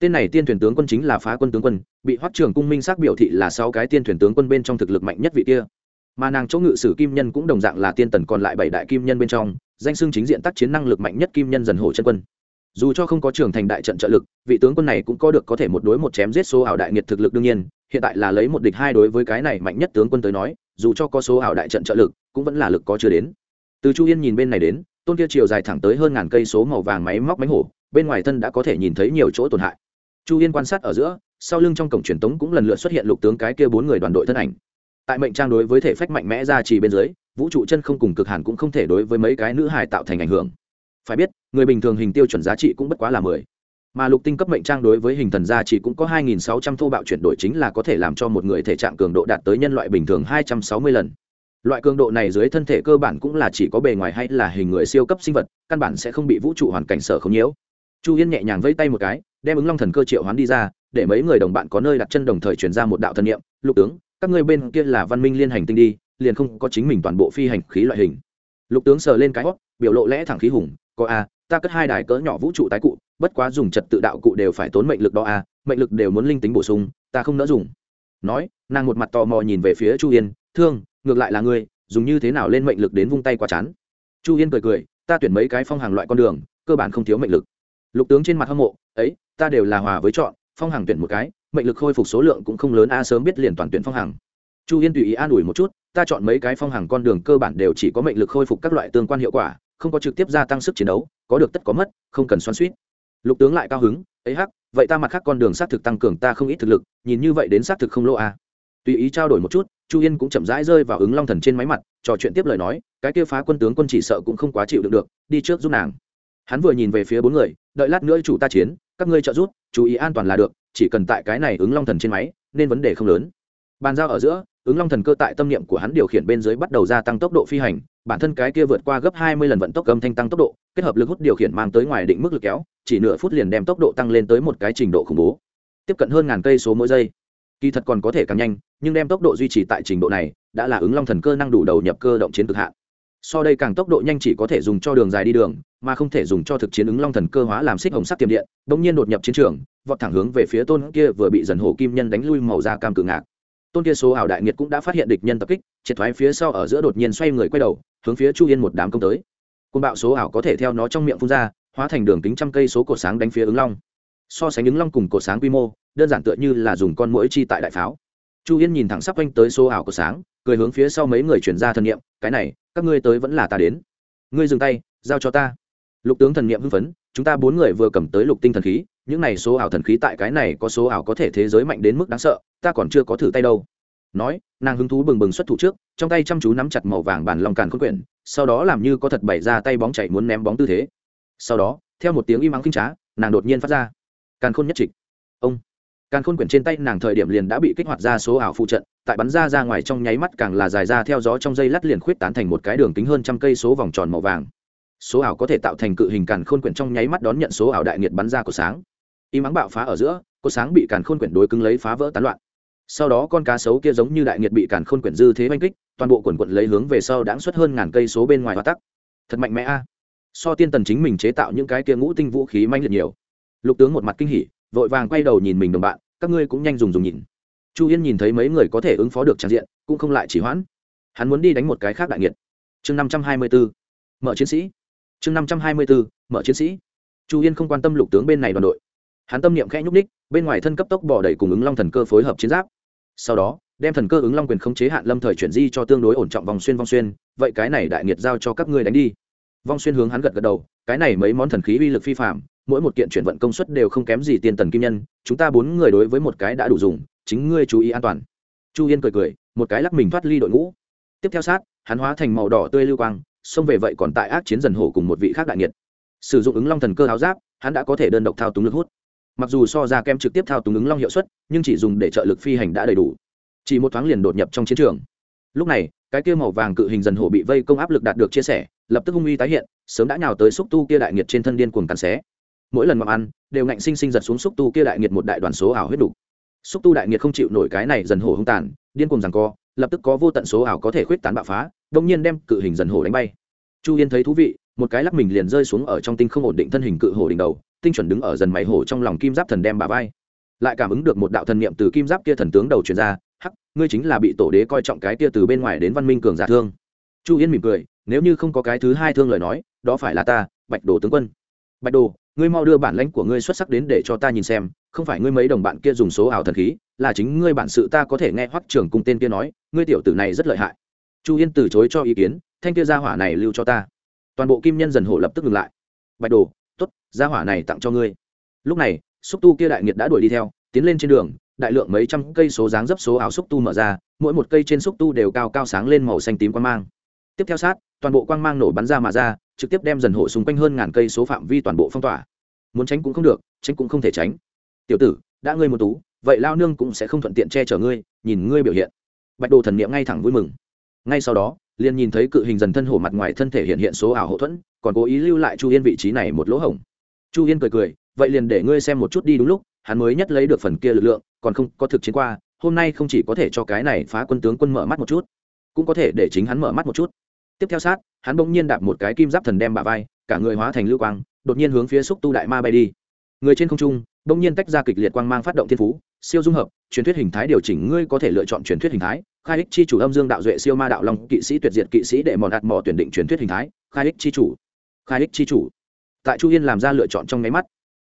tên này tiên thuyền tướng quân chính là phá quân tướng quân, bị hoắc trường cung minh xác biểu thị là sáu cái tiên thuyền tướng quân bên trong thực lực mạnh nhất vị kia. Mà nàng chỗ ngự sử kim nhân cũng đồng dạng là tiên tần còn lại bảy đại kim nhân bên trong, danh xưng chính diện tác chiến năng lực mạnh nhất kim nhân dần hổ chân quân. Dù cho không có trưởng thành đại trận trợ lực, vị tướng quân này cũng có được có thể một đối một chém giết số ảo đại nghiệt thực lực đương nhiên, hiện tại là lấy một địch hai đối với cái này mạnh nhất tướng quân tới nói, dù cho có số ảo đại trận trợ lực, cũng vẫn là lực có chưa đến. Từ chu yên nhìn bên này đến, tôn kia chiều dài thẳng tới hơn ngàn cây số màu vàng máy móc máy hổ, bên ngoài thân đã có thể nhìn thấy nhiều chỗ tổn hại chu yên quan sát ở giữa, sau lưng trong cổng truyền tống cũng lần lượt xuất hiện lục tướng cái kia bốn người đoàn đội thân ảnh. Tại mệnh trang đối với thể phách mạnh mẽ ra chỉ bên dưới, vũ trụ chân không cùng cực hàn cũng không thể đối với mấy cái nữ hài tạo thành ảnh hưởng. Phải biết, người bình thường hình tiêu chuẩn giá trị cũng bất quá là mười. Mà lục tinh cấp mệnh trang đối với hình thần gia chỉ cũng có 2.600 thô bạo chuyển đổi chính là có thể làm cho một người thể trạng cường độ đạt tới nhân loại bình thường 260 lần. Loại cường độ này dưới thân thể cơ bản cũng là chỉ có bề ngoài hay là hình người siêu cấp sinh vật, căn bản sẽ không bị vũ trụ hoàn cảnh sở không nhiễu. Chu yên nhẹ nhàng vây tay một cái đem ứng long thần cơ triệu hoán đi ra, để mấy người đồng bạn có nơi đặt chân đồng thời truyền ra một đạo thần niệm, lục tướng, các ngươi bên kia là văn minh liên hành tinh đi, liền không có chính mình toàn bộ phi hành khí loại hình. Lục tướng sờ lên cái hót biểu lộ lẽ thẳng khí hùng, có a, ta cất hai đài cỡ nhỏ vũ trụ tái cụ, bất quá dùng trật tự đạo cụ đều phải tốn mệnh lực đó a, mệnh lực đều muốn linh tính bổ sung, ta không nỡ dùng. Nói, nàng một mặt tò mò nhìn về phía chu yên, thương, ngược lại là ngươi, dùng như thế nào lên mệnh lực đến vung tay quá chán? Chu yên cười cười, ta tuyển mấy cái phong hàng loại con đường, cơ bản không thiếu mệnh lực. Lục tướng trên mặt hâm mộ, ấy ta đều là hòa với chọn, phong hàng tuyển một cái, mệnh lực khôi phục số lượng cũng không lớn, a sớm biết liền toàn tuyển phong hàng chu yên tùy ý an ủi một chút, ta chọn mấy cái phong hàng con đường cơ bản đều chỉ có mệnh lực khôi phục các loại tương quan hiệu quả, không có trực tiếp gia tăng sức chiến đấu, có được tất có mất, không cần xoắn suýt lục tướng lại cao hứng ấy hắc, vậy ta mặt khác con đường xác thực tăng cường ta không ít thực lực, nhìn như vậy đến xác thực không lỗ a. Tùy ý trao đổi một chút, chu yên cũng chậm rãi rơi vào ứng long thần trên máy mặt, trò chuyện tiếp lời nói, cái kia phá quân tướng quân chỉ sợ cũng không quá chịu được được, đi trước giúp nàng. Hắn vừa nhìn về phía bốn người, đợi lát nữa chủ ta chiến các ngươi trợ giúp, chú ý an toàn là được, chỉ cần tại cái này ứng long thần trên máy, nên vấn đề không lớn. Bàn giao ở giữa, ứng long thần cơ tại tâm niệm của hắn điều khiển bên dưới bắt đầu gia tăng tốc độ phi hành, bản thân cái kia vượt qua gấp hai mươi lần vận tốc âm thanh tăng tốc độ, kết hợp lực hút điều khiển mang tới ngoài định mức lực kéo, chỉ nửa phút liền đem tốc độ tăng lên tới một cái trình độ khủng bố. Tiếp cận hơn ngàn cây số mỗi giây. Kỳ thật còn có thể càng nhanh, nhưng đem tốc độ duy trì tại trình độ này, đã là ứng long thần cơ năng đủ đầu nhập cơ động chiến cực hạn. So đây càng tốc độ nhanh chỉ có thể dùng cho đường dài đi đường mà không thể dùng cho thực chiến ứng long thần cơ hóa làm xích hồng sắc tiềm điện, bỗng nhiên đột nhập chiến trường, vọt thẳng hướng về phía tôn kia vừa bị dần hổ kim nhân đánh lui màu da cam cự ngạc. Tôn kia số ảo đại nghiệt cũng đã phát hiện địch nhân tập kích, triệt thoái phía sau ở giữa đột nhiên xoay người quay đầu, hướng phía chu yên một đám công tới. Côn bạo số ảo có thể theo nó trong miệng phun ra, hóa thành đường kính trăm cây số cổ sáng đánh phía ứng long. So sánh ứng long cùng cổ sáng quy mô, đơn giản tựa như là dùng con mũi chi tại đại pháo. Chu yên nhìn thẳng sắp quanh tới số ảo cổ sáng, cười hướng phía sau mấy người chuyển ra thần niệm, cái này, các ngươi tới vẫn là ta đến. Ngươi dừng tay, giao cho ta lục tướng thần niệm hưng phấn, chúng ta bốn người vừa cầm tới lục tinh thần khí, những này số ảo thần khí tại cái này có số ảo có thể thế giới mạnh đến mức đáng sợ, ta còn chưa có thử tay đâu. Nói, nàng hứng thú bừng bừng xuất thủ trước, trong tay chăm chú nắm chặt màu vàng bàn lòng càn khôn quyển, sau đó làm như có thật bày ra tay bóng chạy muốn ném bóng tư thế. Sau đó, theo một tiếng im ắng kinh trá, nàng đột nhiên phát ra. Càn khôn nhất trịch. Ông. Càn khôn quyển trên tay nàng thời điểm liền đã bị kích hoạt ra số ảo phụ trận, tại bắn ra ra ngoài trong nháy mắt càng là dài ra theo gió trong dây lắt liền khuyết tán thành một cái đường kính hơn trăm cây số vòng tròn màu vàng số ảo có thể tạo thành cự hình càn khôn quyển trong nháy mắt đón nhận số ảo đại nghiệt bắn ra của sáng. Y mắng bạo phá ở giữa có sáng bị càn khôn quyển đối cứng lấy phá vỡ tán loạn. Sau đó con cá sấu kia giống như đại nghiệt bị càn khôn quyển dư thế oanh kích, toàn bộ quần quận lấy hướng về sau đáng xuất hơn ngàn cây số bên ngoài hoa tắc. Thật mạnh mẽ a. So tiên tần chính mình chế tạo những cái kia ngũ tinh vũ khí manh liệt nhiều. Lục tướng một mặt kinh hỉ, vội vàng quay đầu nhìn mình đồng bạn, các ngươi cũng nhanh dùng dùng nhìn. Chu yên nhìn thấy mấy người có thể ứng phó được trang diện, cũng không lại chỉ hoãn. Hắn muốn đi đánh một cái khác đại nghiệt. Chương năm trăm hai mươi bốn mở chiến sĩ chương năm trăm hai mươi bốn, mở chiến sĩ. Chu yên không quan tâm lục tướng bên này đoàn đội. Hắn tâm niệm khẽ nhúc ních bên ngoài thân cấp tốc bỏ đẩy cùng ứng long thần cơ phối hợp chiến giáp. Sau đó, đem thần cơ ứng long quyền khống chế hạn lâm thời chuyển di cho tương đối ổn trọng vòng xuyên vòng xuyên, vậy cái này đại nghiệt giao cho các ngươi đánh đi. Vong xuyên hướng hắn gật gật đầu, cái này mấy món thần khí uy lực phi phạm mỗi một kiện chuyển vận công suất đều không kém gì tiền tần kim nhân, chúng ta bốn người đối với một cái đã đủ dùng, chính ngươi chú ý an toàn. Chu yên cười cười, một cái lắc mình thoát ly đội ngũ. Tiếp theo sát, hắn hóa thành màu đỏ tươi lưu quang xông về vậy còn tại ác chiến dần hổ cùng một vị khác đại nghiệt. Sử dụng ứng long thần cơ áo giáp, hắn đã có thể đơn độc thao túng lực hút. Mặc dù so ra kem trực tiếp thao túng ứng long hiệu suất, nhưng chỉ dùng để trợ lực phi hành đã đầy đủ. Chỉ một thoáng liền đột nhập trong chiến trường. Lúc này, cái kia màu vàng cự hình dần hổ bị vây công áp lực đạt được chia sẻ, lập tức hung uy tái hiện, sớm đã nhào tới xúc tu kia đại nghiệt trên thân điên cuồng cắn xé. Mỗi lần ngậm ăn, đều ngạnh sinh sinh giật xuống xúc tu kia đại nghiệt một đại đoàn số ảo huyết đủ xúc tu đại nghiệt không chịu nổi cái này dần hổ hung tàn, điên cuồng rằng co, lập tức có vô tận số ảo có thể khuyết tán bạo phá đông nhiên đem cự hình dần hổ đánh bay chu yên thấy thú vị, một cái lắc mình liền rơi xuống ở trong tinh không ổn định thân hình cự hổ đỉnh đầu, tinh chuẩn đứng ở dần mày hổ trong lòng kim giáp thần đem bà vai. Lại cảm ứng được một đạo thần niệm từ kim giáp kia thần tướng đầu truyền ra, hắc, ngươi chính là bị tổ đế coi trọng cái kia từ bên ngoài đến văn minh cường giả thương. Chu yên mỉm cười, nếu như không có cái thứ hai thương lời nói, đó phải là ta, bạch đồ tướng quân. Bạch đồ, ngươi mau đưa bản lãnh của ngươi xuất sắc đến để cho ta nhìn xem, không phải ngươi mấy đồng bạn kia dùng số ảo thần khí, là chính ngươi bản sự ta có thể nghe hoắc trưởng cùng tên kia nói, ngươi tiểu tử này rất lợi hại. Chu yên từ chối cho ý kiến thanh kia gia hỏa này lưu cho ta. Toàn bộ kim nhân dần hổ lập tức ngừng lại. Bạch đồ t ố t gia hỏa này tặng cho ngươi. Lúc này, xúc tu kia đại nghiệt đã đuổi đi theo, tiến lên trên đường, đại lượng mấy trăm cây số dáng dấp số áo xúc tu mở ra, mỗi một cây trên xúc tu đều cao cao sáng lên màu xanh tím quang mang. Tiếp theo sát, toàn bộ quang mang nổ bắn ra mà ra, trực tiếp đem dần hộ xung quanh hơn ngàn cây số phạm vi toàn bộ phong tỏa. Muốn tránh cũng không được, tránh cũng không thể tránh. Tiểu tử, đã ngươi một tú, vậy lao nương cũng sẽ không thuận tiện che chở ngươi, nhìn ngươi biểu hiện. Bạch đồ thần niệm ngay thẳng vui mừng. Ngay sau đó liền nhìn thấy cự hình dần thân hổ mặt ngoài thân thể hiện hiện số ảo hậu thuẫn, còn cố ý lưu lại chu yên vị trí này một lỗ hổng. Chu yên cười cười, vậy liền để ngươi xem một chút đi đúng lúc, hắn mới nhất lấy được phần kia lực lượng, còn không có thực chiến qua, hôm nay không chỉ có thể cho cái này phá quân tướng quân mở mắt một chút, cũng có thể để chính hắn mở mắt một chút. Tiếp theo sát, hắn bỗng nhiên đạp một cái kim giáp thần đem bả vai, cả người hóa thành lưu quang, đột nhiên hướng phía xúc tu đại ma bay đi. Người trên không trung bỗng nhiên tách ra kịch liệt quang mang phát động thiên phú, siêu dung hợp, truyền thuyết hình thái điều chỉnh ngươi có thể lựa chọn truyền thuyết hình thái, khai ích chi chủ âm dương đạo duệ siêu ma đạo long, kỵ sĩ tuyệt diệt kỵ sĩ để mòn hạt mò tuyển định truyền thuyết hình thái, khai ích chi chủ. Khai ích chi chủ. Tại chu yên làm ra lựa chọn trong nháy mắt,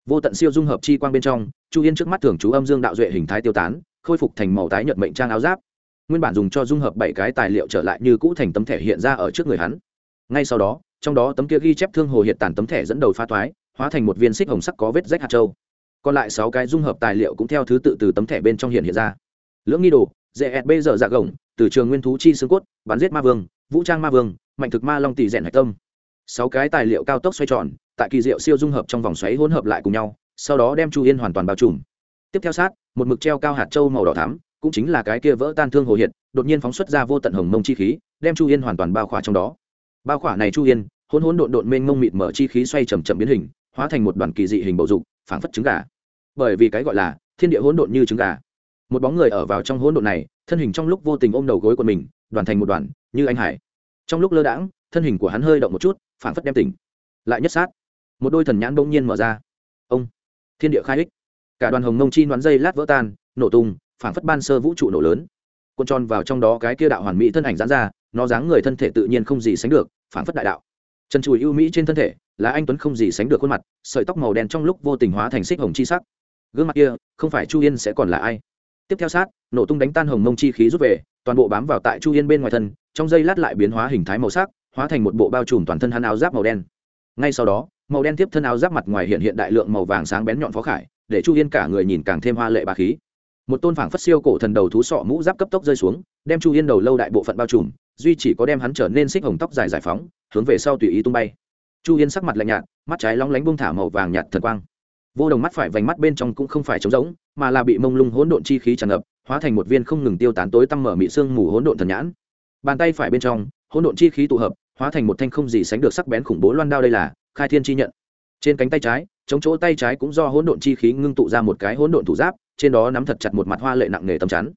vô tận siêu dung hợp chi quang bên trong, chu yên trước mắt thường chú âm dương đạo duệ hình thái tiêu tán, khôi phục thành màu tái nhợt mệnh trang áo giáp. Nguyên bản dùng cho dung hợp bảy cái tài liệu trở lại như cũ thành tấm thẻ hiện ra ở trước người hắn. Ngay sau đó, trong đó tấm kia ghi chép thương hồ hiện tàn tấm thẻ dẫn đầu pha thoái, hóa thành một viên xích hồng sắc có vết rách hạt châu còn lại sáu cái dung hợp tài liệu cũng theo thứ tự từ tấm thẻ bên trong hiện hiện ra. Lưỡng nghi đồ, dễ bây giờ dạ gồng, từ trường nguyên thú chi xương cốt, bắn giết ma vương, vũ trang ma vương, mạnh thực ma long tỷ rèn hạch tâm. Sáu cái tài liệu cao tốc xoay tròn, tại kỳ diệu siêu dung hợp trong vòng xoáy hỗn hợp lại cùng nhau, sau đó đem chu yên hoàn toàn bao trùm. Tiếp theo sát, một mực treo cao hạt châu màu đỏ thắm, cũng chính là cái kia vỡ tan thương hồ hiện, đột nhiên phóng xuất ra vô tận hồng mông chi khí, đem chu yên hoàn toàn bao khỏa trong đó. Bao khỏa này chu yên hôn hôn độn độn mênh mông mịt mở chi khí xoay chầm chậm biến hình, hóa thành một đoàn kỳ dị hình bầu dục phảng phất trứng gà. Bởi vì cái gọi là thiên địa hỗn độn như trứng gà. Một bóng người ở vào trong hỗn độn này, thân hình trong lúc vô tình ôm đầu gối của mình, đoàn thành một đoàn, như anh hải. Trong lúc lơ đãng, thân hình của hắn hơi động một chút, phảng phất đem tỉnh. Lại nhất sát. Một đôi thần nhãn bỗng nhiên mở ra. Ông. Thiên địa khai ích. Cả đoàn hồng mông chi đoán dây lát vỡ tan, nổ tung, phảng phất ban sơ vũ trụ nổ lớn. Cuộn tròn vào trong đó cái kia đạo hoàn mỹ thân ảnh giãn ra, nó dáng người thân thể tự nhiên không gì sánh được, phảng phất đại đạo. Chân chùi ưu mỹ trên thân thể là anh tuấn không gì sánh được khuôn mặt, sợi tóc màu đen trong lúc vô tình hóa thành xích hồng chi sắc. Gương mặt kia, không phải chu yên sẽ còn là ai? Tiếp theo sát, nổ tung đánh tan hồng mông chi khí rút về, toàn bộ bám vào tại chu yên bên ngoài thân, trong giây lát lại biến hóa hình thái màu sắc, hóa thành một bộ bao trùm toàn thân hắn áo giáp màu đen. Ngay sau đó, màu đen tiếp thân áo giáp mặt ngoài hiện hiện đại lượng màu vàng sáng bén nhọn phó khải, để chu yên cả người nhìn càng thêm hoa lệ bà khí. Một tôn phảng phất siêu cổ thần đầu thú sọ mũ giáp cấp tốc rơi xuống, đem chu yên đầu lâu đại bộ phận bao trùm, duy chỉ có đem hắn trở nên xích hồng tóc dài giải phóng, hướng về sau tùy ý tung bay chu yên sắc mặt lạnh nhạt, mắt trái lóng lánh bông thả màu vàng nhạt thần quang. Vô đồng mắt phải vành mắt bên trong cũng không phải trống rỗng, mà là bị mông lung hỗn độn chi khí tràn ngập, hóa thành một viên không ngừng tiêu tán tối tăm mở mị sương mù hỗn độn thần nhãn. Bàn tay phải bên trong, hỗn độn chi khí tụ hợp, hóa thành một thanh không gì sánh được sắc bén khủng bố loan đao đây là khai thiên chi nhận. Trên cánh tay trái, chống chỗ tay trái cũng do hỗn độn chi khí ngưng tụ ra một cái hỗn độn thủ giáp, trên đó nắm thật chặt một mặt hoa lệ nặng nề tầm chắn.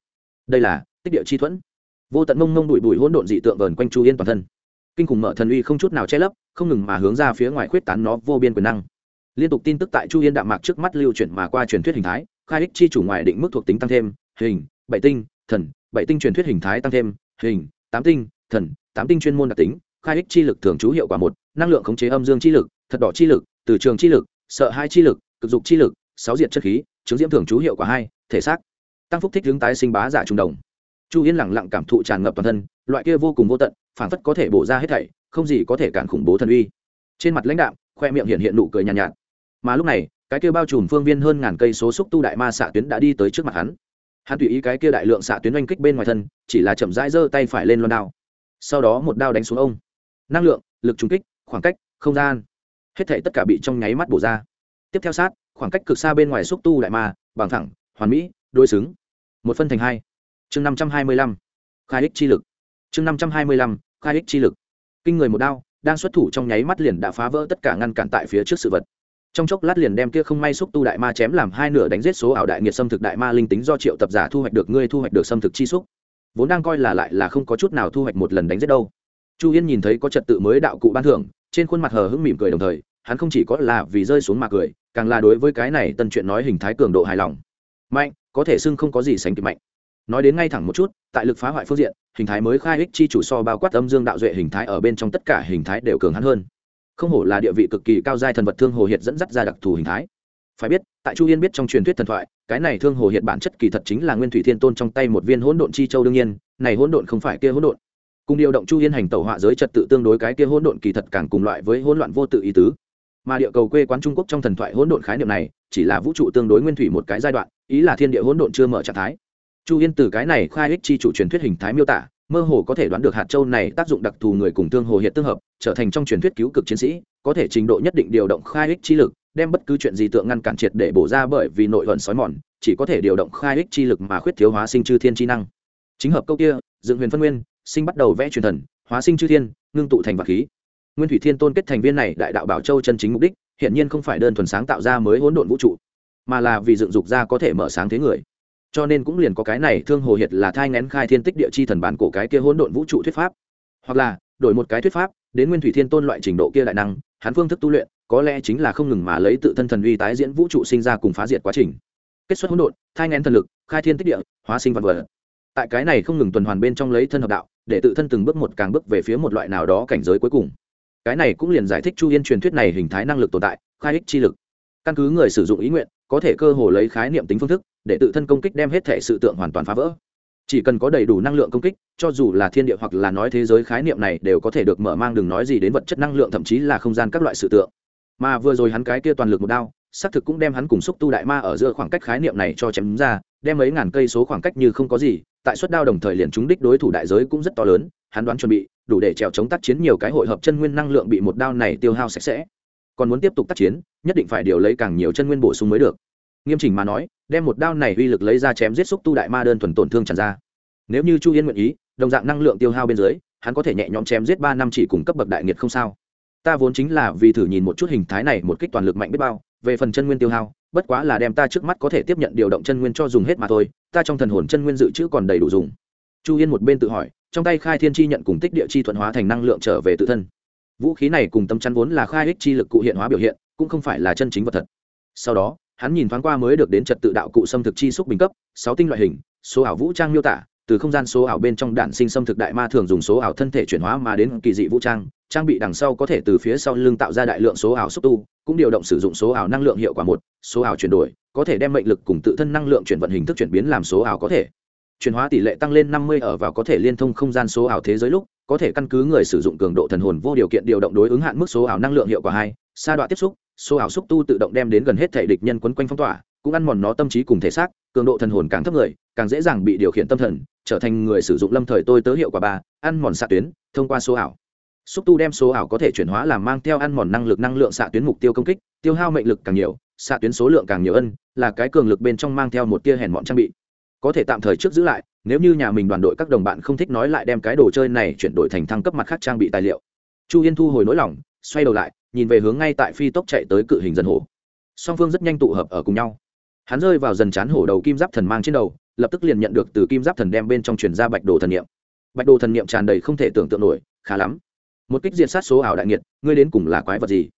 Đây là tích địa chi thuẫn. Vô tận mông mông đùi bùi hỗn độn dị tượng vờn quanh chu yên toàn thân kinh khủng mở thần uy không chút nào che lấp, không ngừng mà hướng ra phía ngoài khuyết tán nó vô biên quyền năng. Liên tục tin tức tại chu yên đạm mạc trước mắt lưu chuyển mà qua truyền thuyết hình thái, khai ích chi chủ ngoài định mức thuộc tính tăng thêm, hình, bảy tinh, thần, bảy tinh truyền thuyết hình thái tăng thêm, hình, tám tinh, thần, tám tinh chuyên môn đặc tính, khai ích chi lực thường trú hiệu quả một, năng lượng khống chế âm dương chi lực, thật đỏ chi lực, từ trường chi lực, sợ hai chi lực, cực dục chi lực, sáu diện chất khí, chứng diễm thường trú hiệu quả hai, thể xác. Tăng phúc thích hướng tái sinh bá giả trung đồng. Chu yên lẳng lặng cảm thụ tràn ngập toàn thân, loại kia vô cùng vô tận phản phất có thể bổ ra hết thảy không gì có thể cản khủng bố thần uy. Trên mặt lãnh đạo khoe miệng hiện hiện nụ cười nhàn nhạt, nhạt mà lúc này cái kia bao trùm phương viên hơn ngàn cây số xúc tu đại ma xạ tuyến đã đi tới trước mặt hắn. Hắn tùy ý cái kia đại lượng xạ tuyến oanh kích bên ngoài thân chỉ là chậm rãi giơ tay phải lên loan đao. Sau đó một đao đánh xuống ông. Năng lượng lực trúng kích khoảng cách không gian. Hết thể tất cả bị trong nháy mắt bổ ra. Tiếp theo sát khoảng cách cực xa bên ngoài xúc tu đại ma bằng thẳng hoàn mỹ đôi xứng. Một phân thành hai. Chương năm trăm hai mươi lăm. Khai ích chi lực chương năm trăm hai mươi lăm, khai ích chi lực. Kinh người một đao, đang xuất thủ trong nháy mắt liền đã phá vỡ tất cả ngăn cản tại phía trước sự vật. Trong chốc lát liền đem kia không may xúc tu đại ma chém làm hai nửa đánh giết số ảo đại nghiệt xâm thực đại ma linh tính do triệu tập giả thu hoạch được, ngươi thu hoạch được xâm thực chi xúc. Vốn đang coi là lại là không có chút nào thu hoạch một lần đánh giết đâu. Chu yên nhìn thấy có trật tự mới đạo cụ ban thưởng, trên khuôn mặt hờ hững mỉm cười đồng thời, hắn không chỉ có là vì rơi xuống mà cười, càng là đối với cái này tân chuyện nói hình thái cường độ hài lòng. Mạnh, có thể xưng không có gì sánh kịp mạnh nói đến ngay thẳng một chút, tại lực phá hoại phương diện, hình thái mới khai ích chi chủ so bao quát âm dương đạo duệ hình thái ở bên trong tất cả hình thái đều cường hắn hơn. Không hổ là địa vị cực kỳ cao giai thần vật thương hồ hiệt dẫn dắt ra đặc thù hình thái. Phải biết, tại chu yên biết trong truyền thuyết thần thoại, cái này thương hồ hiệt bản chất kỳ thật chính là nguyên thủy thiên tôn trong tay một viên hỗn độn chi châu đương nhiên, này hỗn độn không phải kia hỗn độn. Cùng điều động chu yên hành tẩu họa giới trật tự tương đối cái kia hỗn độn kỳ thật càng cùng loại với hỗn loạn vô tự ý tứ. Mà địa cầu quê quán trung quốc trong thần thoại hỗn độn khái niệm này, chỉ là vũ trụ tương đối nguyên thủy một cái giai đoạn, ý là thiên địa hỗn độn chưa mở trạng thái chu yên từ cái này khai ích chi chủ truyền thuyết hình thái miêu tả, mơ hồ có thể đoán được hạt châu này tác dụng đặc thù người cùng tương hồ hiện tương hợp, trở thành trong truyền thuyết cứu cực chiến sĩ, có thể trình độ nhất định điều động khai ích chi lực, đem bất cứ chuyện gì tượng ngăn cản triệt để bổ ra bởi vì nội vận sói mòn, chỉ có thể điều động khai ích chi lực mà khuyết thiếu hóa sinh chư thiên chi năng. Chính hợp câu kia, dựng huyền phân nguyên, sinh bắt đầu vẽ truyền thần, hóa sinh chư thiên, ngưng tụ thành vật khí. Nguyên thủy thiên tôn kết thành viên này đại đạo bảo châu chân chính mục đích hiện nhiên không phải đơn thuần sáng tạo ra mới hỗn độn vũ trụ, mà là vì dựng dục ra có thể mở sáng thế người cho nên cũng liền có cái này thương hồ hiệt là thai ngén khai thiên tích địa chi thần bản cổ cái kia hỗn độn vũ trụ thuyết pháp. Hoặc là, đổi một cái thuyết pháp, đến nguyên thủy thiên tôn loại trình độ kia đại năng, hắn phương thức tu luyện, có lẽ chính là không ngừng mà lấy tự thân thần uy tái diễn vũ trụ sinh ra cùng phá diệt quá trình. Kết xuất hỗn độn, thai ngén thần lực, khai thiên tích địa, hóa sinh vật vật. Tại cái này không ngừng tuần hoàn bên trong lấy thân hợp đạo, để tự thân từng bước một càng bước về phía một loại nào đó cảnh giới cuối cùng. Cái này cũng liền giải thích chu yên truyền thuyết này hình thái năng lực tồn tại, khai ích chi lực căn cứ người sử dụng ý nguyện, có thể cơ hồ lấy khái niệm tính phương thức, để tự thân công kích đem hết thể sự tượng hoàn toàn phá vỡ. Chỉ cần có đầy đủ năng lượng công kích, cho dù là thiên địa hoặc là nói thế giới khái niệm này đều có thể được mở mang đừng nói gì đến vật chất năng lượng, thậm chí là không gian các loại sự tượng. Mà vừa rồi hắn cái kia toàn lực một đao, xác thực cũng đem hắn cùng xúc tu đại ma ở giữa khoảng cách khái niệm này cho chém ra, đem mấy ngàn cây số khoảng cách như không có gì, tại suất đao đồng thời liền trúng đích đối thủ đại giới cũng rất to lớn, hắn đoán chuẩn bị, đủ để trèo chống tác chiến nhiều cái hội hợp chân nguyên năng lượng bị một đao này tiêu hao sạch sẽ còn muốn tiếp tục tác chiến, nhất định phải điều lấy càng nhiều chân nguyên bổ sung mới được. Nghiêm chỉnh mà nói, đem một đao này uy lực lấy ra chém giết xúc tu đại ma đơn thuần tổn thương tràn ra. Nếu như chu yên nguyện ý, đồng dạng năng lượng tiêu hao bên dưới, hắn có thể nhẹ nhõm chém giết ba năm chỉ cùng cấp bậc đại nghiệt không sao. Ta vốn chính là vì thử nhìn một chút hình thái này một kích toàn lực mạnh biết bao, về phần chân nguyên tiêu hao, bất quá là đem ta trước mắt có thể tiếp nhận điều động chân nguyên cho dùng hết mà thôi, ta trong thần hồn chân nguyên dự trữ còn đầy đủ dùng. Chu yên một bên tự hỏi, trong tay khai thiên chi nhận cùng tích địa chi thuận hóa thành năng lượng trở về tự thân vũ khí này cùng tâm chắn vốn là khai ích chi lực cụ hiện hóa biểu hiện, cũng không phải là chân chính vật thật. Sau đó, hắn nhìn thoáng qua mới được đến trật tự đạo cụ xâm thực chi xúc bình cấp, sáu tinh loại hình, số ảo vũ trang miêu tả, từ không gian số ảo bên trong đạn sinh xâm thực đại ma thường dùng số ảo thân thể chuyển hóa mà đến kỳ dị vũ trang trang bị đằng sau có thể từ phía sau lưng tạo ra đại lượng số ảo xúc tu, cũng điều động sử dụng số ảo năng lượng hiệu quả một, số ảo chuyển đổi, có thể đem mệnh lực cùng tự thân năng lượng chuyển vận hình thức chuyển biến làm số ảo có thể chuyển hóa tỷ lệ tăng lên năm mươi ở vào có thể liên thông không gian số ảo thế giới lúc, có thể căn cứ người sử dụng cường độ thần hồn vô điều kiện điều động đối ứng hạn mức số ảo năng lượng hiệu quả hai, sa đoạn tiếp xúc, số ảo xúc tu tự động đem đến gần hết thể địch nhân quấn quanh phong tỏa, cũng ăn mòn nó tâm trí cùng thể xác, cường độ thần hồn càng thấp người, càng dễ dàng bị điều khiển tâm thần, trở thành người sử dụng lâm thời tôi tớ hiệu quả ba, ăn mòn xạ tuyến, thông qua số ảo. Xúc tu đem số ảo có thể chuyển hóa làm mang theo ăn mòn năng lực năng lượng xạ tuyến mục tiêu công kích, tiêu hao mệnh lực càng nhiều, xạ tuyến số lượng càng nhiều ân, là cái cường lực bên trong mang theo một tia hèn mọn trang bị có thể tạm thời trước giữ lại, nếu như nhà mình đoàn đội các đồng bạn không thích nói lại đem cái đồ chơi này chuyển đổi thành thăng cấp mặt khác trang bị tài liệu. Chu yên thu hồi nỗi lòng, xoay đầu lại, nhìn về hướng ngay tại phi tốc chạy tới cự hình dân hổ. Song phương rất nhanh tụ hợp ở cùng nhau. Hắn rơi vào dần chán hổ đầu kim giáp thần mang trên đầu, lập tức liền nhận được từ kim giáp thần đem bên trong truyền ra bạch đồ thần niệm. Bạch đồ thần niệm tràn đầy không thể tưởng tượng nổi, khá lắm. Một kích diện sát số ảo đại nghiệt, ngươi đến cùng là quái vật gì?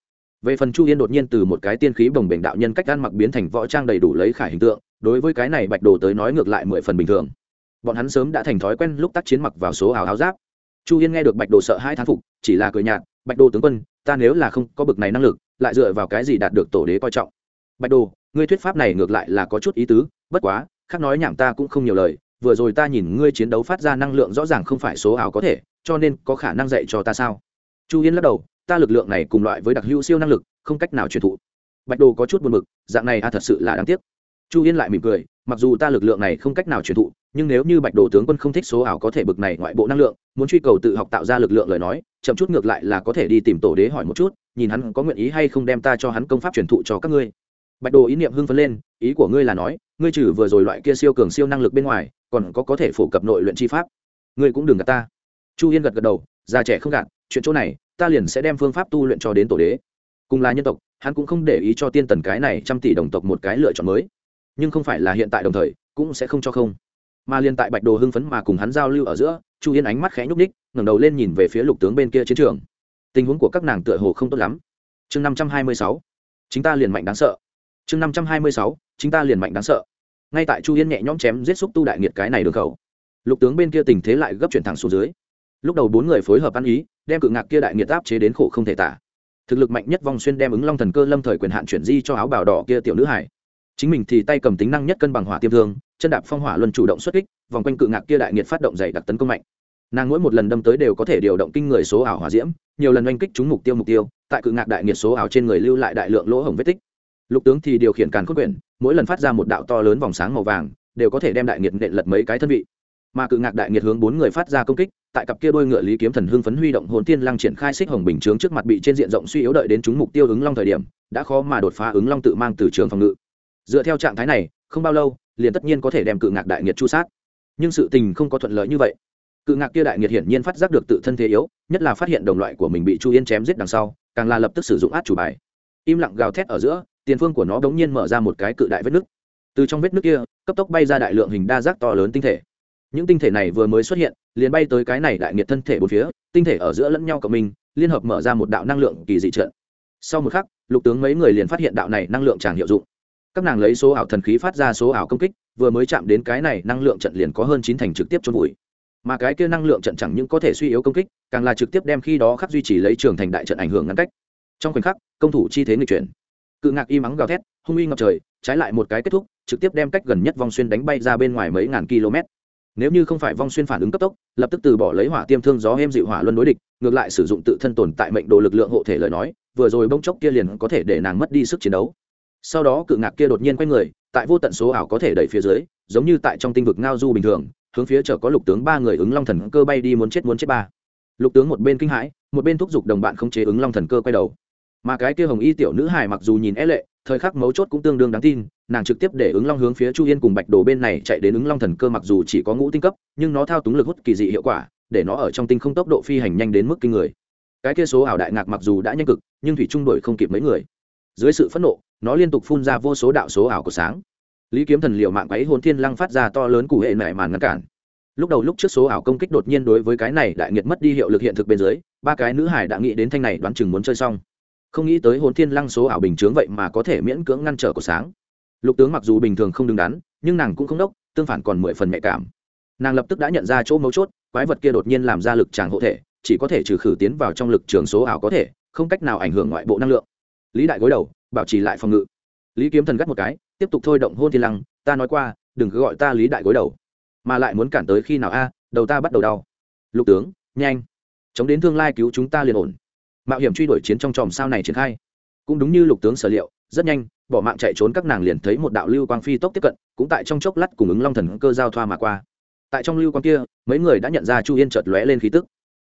Về phần chu yên đột nhiên từ một cái tiên khí bồng bềnh đạo nhân cách ăn mặc biến thành võ trang đầy đủ lấy khải hình tượng đối với cái này bạch đồ tới nói ngược lại mười phần bình thường. Bọn hắn sớm đã thành thói quen lúc tác chiến mặc vào số áo áo giáp. Chu yên nghe được bạch đồ sợ hai thán phục, chỉ là cười nhạt, bạch đồ tướng quân, ta nếu là không có bực này năng lực, lại dựa vào cái gì đạt được tổ đế coi trọng? Bạch đồ, ngươi thuyết pháp này ngược lại là có chút ý tứ, bất quá, khác nói nhảm ta cũng không nhiều lời, vừa rồi ta nhìn ngươi chiến đấu phát ra năng lượng rõ ràng không phải số ảo có thể, cho nên có khả năng dạy cho ta sao? Chu yên lắc đầu, ta lực lượng này cùng loại với đặc hữu siêu năng lực, không cách nào truyền thụ. Bạch đồ có chút buồn b ự c dạng này a thật sự là đáng tiếc chu yên lại mỉm cười, mặc dù ta lực lượng này không cách nào truyền thụ, nhưng nếu như bạch đồ tướng quân không thích số ảo có thể bực này ngoại bộ năng lượng, muốn truy cầu tự học tạo ra lực lượng lời nói, chậm chút ngược lại là có thể đi tìm tổ đế hỏi một chút, nhìn hắn có nguyện ý hay không đem ta cho hắn công pháp truyền thụ cho các ngươi. Bạch đồ ý niệm hưng phấn lên, ý của ngươi là nói, ngươi trừ vừa rồi loại kia siêu cường siêu năng lực bên ngoài, còn có có thể phổ cập nội luyện chi pháp. Ngươi cũng đừng gạt ta. Chu yên gật gật đầu, già trẻ không gạt, chuyện chỗ này, ta liền sẽ đem phương pháp tu luyện cho đến tổ đế. Cùng là nhân tộc, hắn cũng không để ý cho tiên tần cái này trăm tỷ đồng tộc một cái lựa chọn mới nhưng không phải là hiện tại đồng thời, cũng sẽ không cho không. Mà liên tại bạch đồ hưng phấn mà cùng hắn giao lưu ở giữa, chu yên ánh mắt khẽ nhúc ních ngẩng đầu lên nhìn về phía lục tướng bên kia chiến trường. Tình huống của các nàng tựa hồ không tốt lắm. Chương năm trăm hai mươi sáu, chính ta liền mạnh đáng sợ. Chương năm trăm hai mươi sáu, chính ta liền mạnh đáng sợ. Ngay tại chu yên nhẹ nhõm chém giết xúc tu đại nghiệt cái này đường khẩu, lục tướng bên kia tình thế lại gấp chuyển thẳng xuống dưới. Lúc đầu bốn người phối hợp ăn ý, đem cự ngạc kia đại nghiệt áp chế đến khổ không thể tả. Thực lực mạnh nhất vong xuyên đem ứng long thần cơ lâm thời quyền hạn chuyển di cho áo bào đỏ kia tiểu nữ hải chính mình thì tay cầm tính năng nhất cân bằng hỏa tiêm thương, chân đạp phong hỏa luân chủ động xuất kích, vòng quanh cự ngạc kia đại nghiệt phát động dày đặc tấn công mạnh. Nàng mỗi một lần đâm tới đều có thể điều động kinh người số ảo hỏa diễm, nhiều lần oanh kích trúng mục tiêu mục tiêu, tại cự ngạc đại nghiệt số ảo trên người lưu lại đại lượng lỗ hổng vết tích. Lục tướng thì điều khiển càn cốt quyển, mỗi lần phát ra một đạo to lớn vòng sáng màu vàng, đều có thể đem đại nghiệt nện lật mấy cái thân vị. Mà cự ngạc đại nghiệt hướng bốn người phát ra công kích, tại cặp kia đôi ngựa lý kiếm thần hưng phấn huy động hồn tiên lăng triển khai xích hồng bình chướng trước mặt bị trên diện rộng suy yếu đợi đến chúng mục tiêu ứng long thời điểm, đã khó mà đột phá ứng long tự mang từ trường phòng ngự dựa theo trạng thái này, không bao lâu, liền tất nhiên có thể đem cự ngạc đại nghiệt chu sát. Nhưng sự tình không có thuận lợi như vậy. Cự ngạc kia đại nghiệt hiển nhiên phát giác được tự thân thế yếu, nhất là phát hiện đồng loại của mình bị chu yên chém giết đằng sau, càng là lập tức sử dụng át chủ bài. Im lặng gào thét ở giữa, tiền phương của nó đống nhiên mở ra một cái cự đại vết nứt. Từ trong vết nứt kia, cấp tốc bay ra đại lượng hình đa giác to lớn tinh thể. Những tinh thể này vừa mới xuất hiện, liền bay tới cái này đại nghiệt thân thể bốn phía, tinh thể ở giữa lẫn nhau cộng minh, liên hợp mở ra một đạo năng lượng kỳ dị trượt. sau một khắc, lục tướng mấy người liền phát hiện đạo này năng lượng chẳng hiệu dụng các nàng lấy số ảo thần khí phát ra số ảo công kích, vừa mới chạm đến cái này, năng lượng trận liền có hơn chín thành trực tiếp trôn vùi. Mà cái kia năng lượng trận chẳng những có thể suy yếu công kích, càng là trực tiếp đem khi đó khắc duy trì lấy trường thành đại trận ảnh hưởng ngăn cách. Trong khoảnh khắc, công thủ chi thế người chuyển. Cự ngạc y mắng gào thét, hung uy ngập trời, trái lại một cái kết thúc, trực tiếp đem cách gần nhất vong xuyên đánh bay ra bên ngoài mấy ngàn km. Nếu như không phải vong xuyên phản ứng cấp tốc, lập tức từ bỏ lấy hỏa tiêm thương gió êm dịu hỏa luân đối địch, ngược lại sử dụng tự thân tồn tại mệnh đồ lực lượng hộ thể lời nói, vừa rồi bông chốc kia liền có thể để nàng mất đi sức chiến đấu sau đó cự ngạc kia đột nhiên quay người, tại vô tận số ảo có thể đẩy phía dưới, giống như tại trong tinh vực ngao du bình thường, hướng phía chở có lục tướng ba người ứng long thần cơ bay đi muốn chết muốn chết ba. Lục tướng một bên kinh hãi, một bên thúc giục đồng bạn không chế ứng long thần cơ quay đầu. Mà cái kia hồng y tiểu nữ hải mặc dù nhìn é lệ, thời khắc mấu chốt cũng tương đương đáng tin, nàng trực tiếp để ứng long hướng phía chu yên cùng bạch đồ bên này chạy đến ứng long thần cơ mặc dù chỉ có ngũ tinh cấp, nhưng nó thao túng lực hút kỳ dị hiệu quả, để nó ở trong tinh không tốc độ phi hành nhanh đến mức kinh người. Cái kia số ảo đại ngạc mặc dù đã nhanh cực, nhưng thủy trung đổi không kịp mấy người dưới sự phẫn nộ, nó liên tục phun ra vô số đạo số ảo của sáng. Lý kiếm thần liệu mạng quấy hồn thiên lăng phát ra to lớn cụ hệ mẹ màn ngăn cản. Lúc đầu lúc trước số ảo công kích đột nhiên đối với cái này đại nghiệt mất đi hiệu lực hiện thực bên dưới, ba cái nữ hải đã nghĩ đến thanh này đoán chừng muốn chơi xong. Không nghĩ tới hồn thiên lăng số ảo bình chướng vậy mà có thể miễn cưỡng ngăn trở của sáng. Lục tướng mặc dù bình thường không đứng đắn, nhưng nàng cũng không đốc, tương phản còn mười phần nhạy cảm. Nàng lập tức đã nhận ra chỗ mấu chốt, quái vật kia đột nhiên làm ra lực tràng hộ thể, chỉ có thể trừ khử tiến vào trong lực trường số ảo có thể, không cách nào ảnh hưởng ngoại bộ năng lượng lý đại gối đầu, bảo trì lại phòng ngự. Lý kiếm thần gắt một cái, tiếp tục thôi động hôn thiên lăng, ta nói qua, đừng cứ gọi ta lý đại gối đầu, mà lại muốn cản tới khi nào a, đầu ta bắt đầu đau. Lục tướng, nhanh, chống đến tương lai cứu chúng ta liền ổn. Mạo hiểm truy đuổi chiến trong tròm sao này triển khai. Cũng đúng như lục tướng sở liệu, rất nhanh, bỏ mạng chạy trốn các nàng liền thấy một đạo lưu quang phi tốc tiếp cận, cũng tại trong chốc lát cùng ứng long thần cơ giao thoa mà qua. Tại trong lưu quang kia, mấy người đã nhận ra chu yên chợt lóe lên khí tức.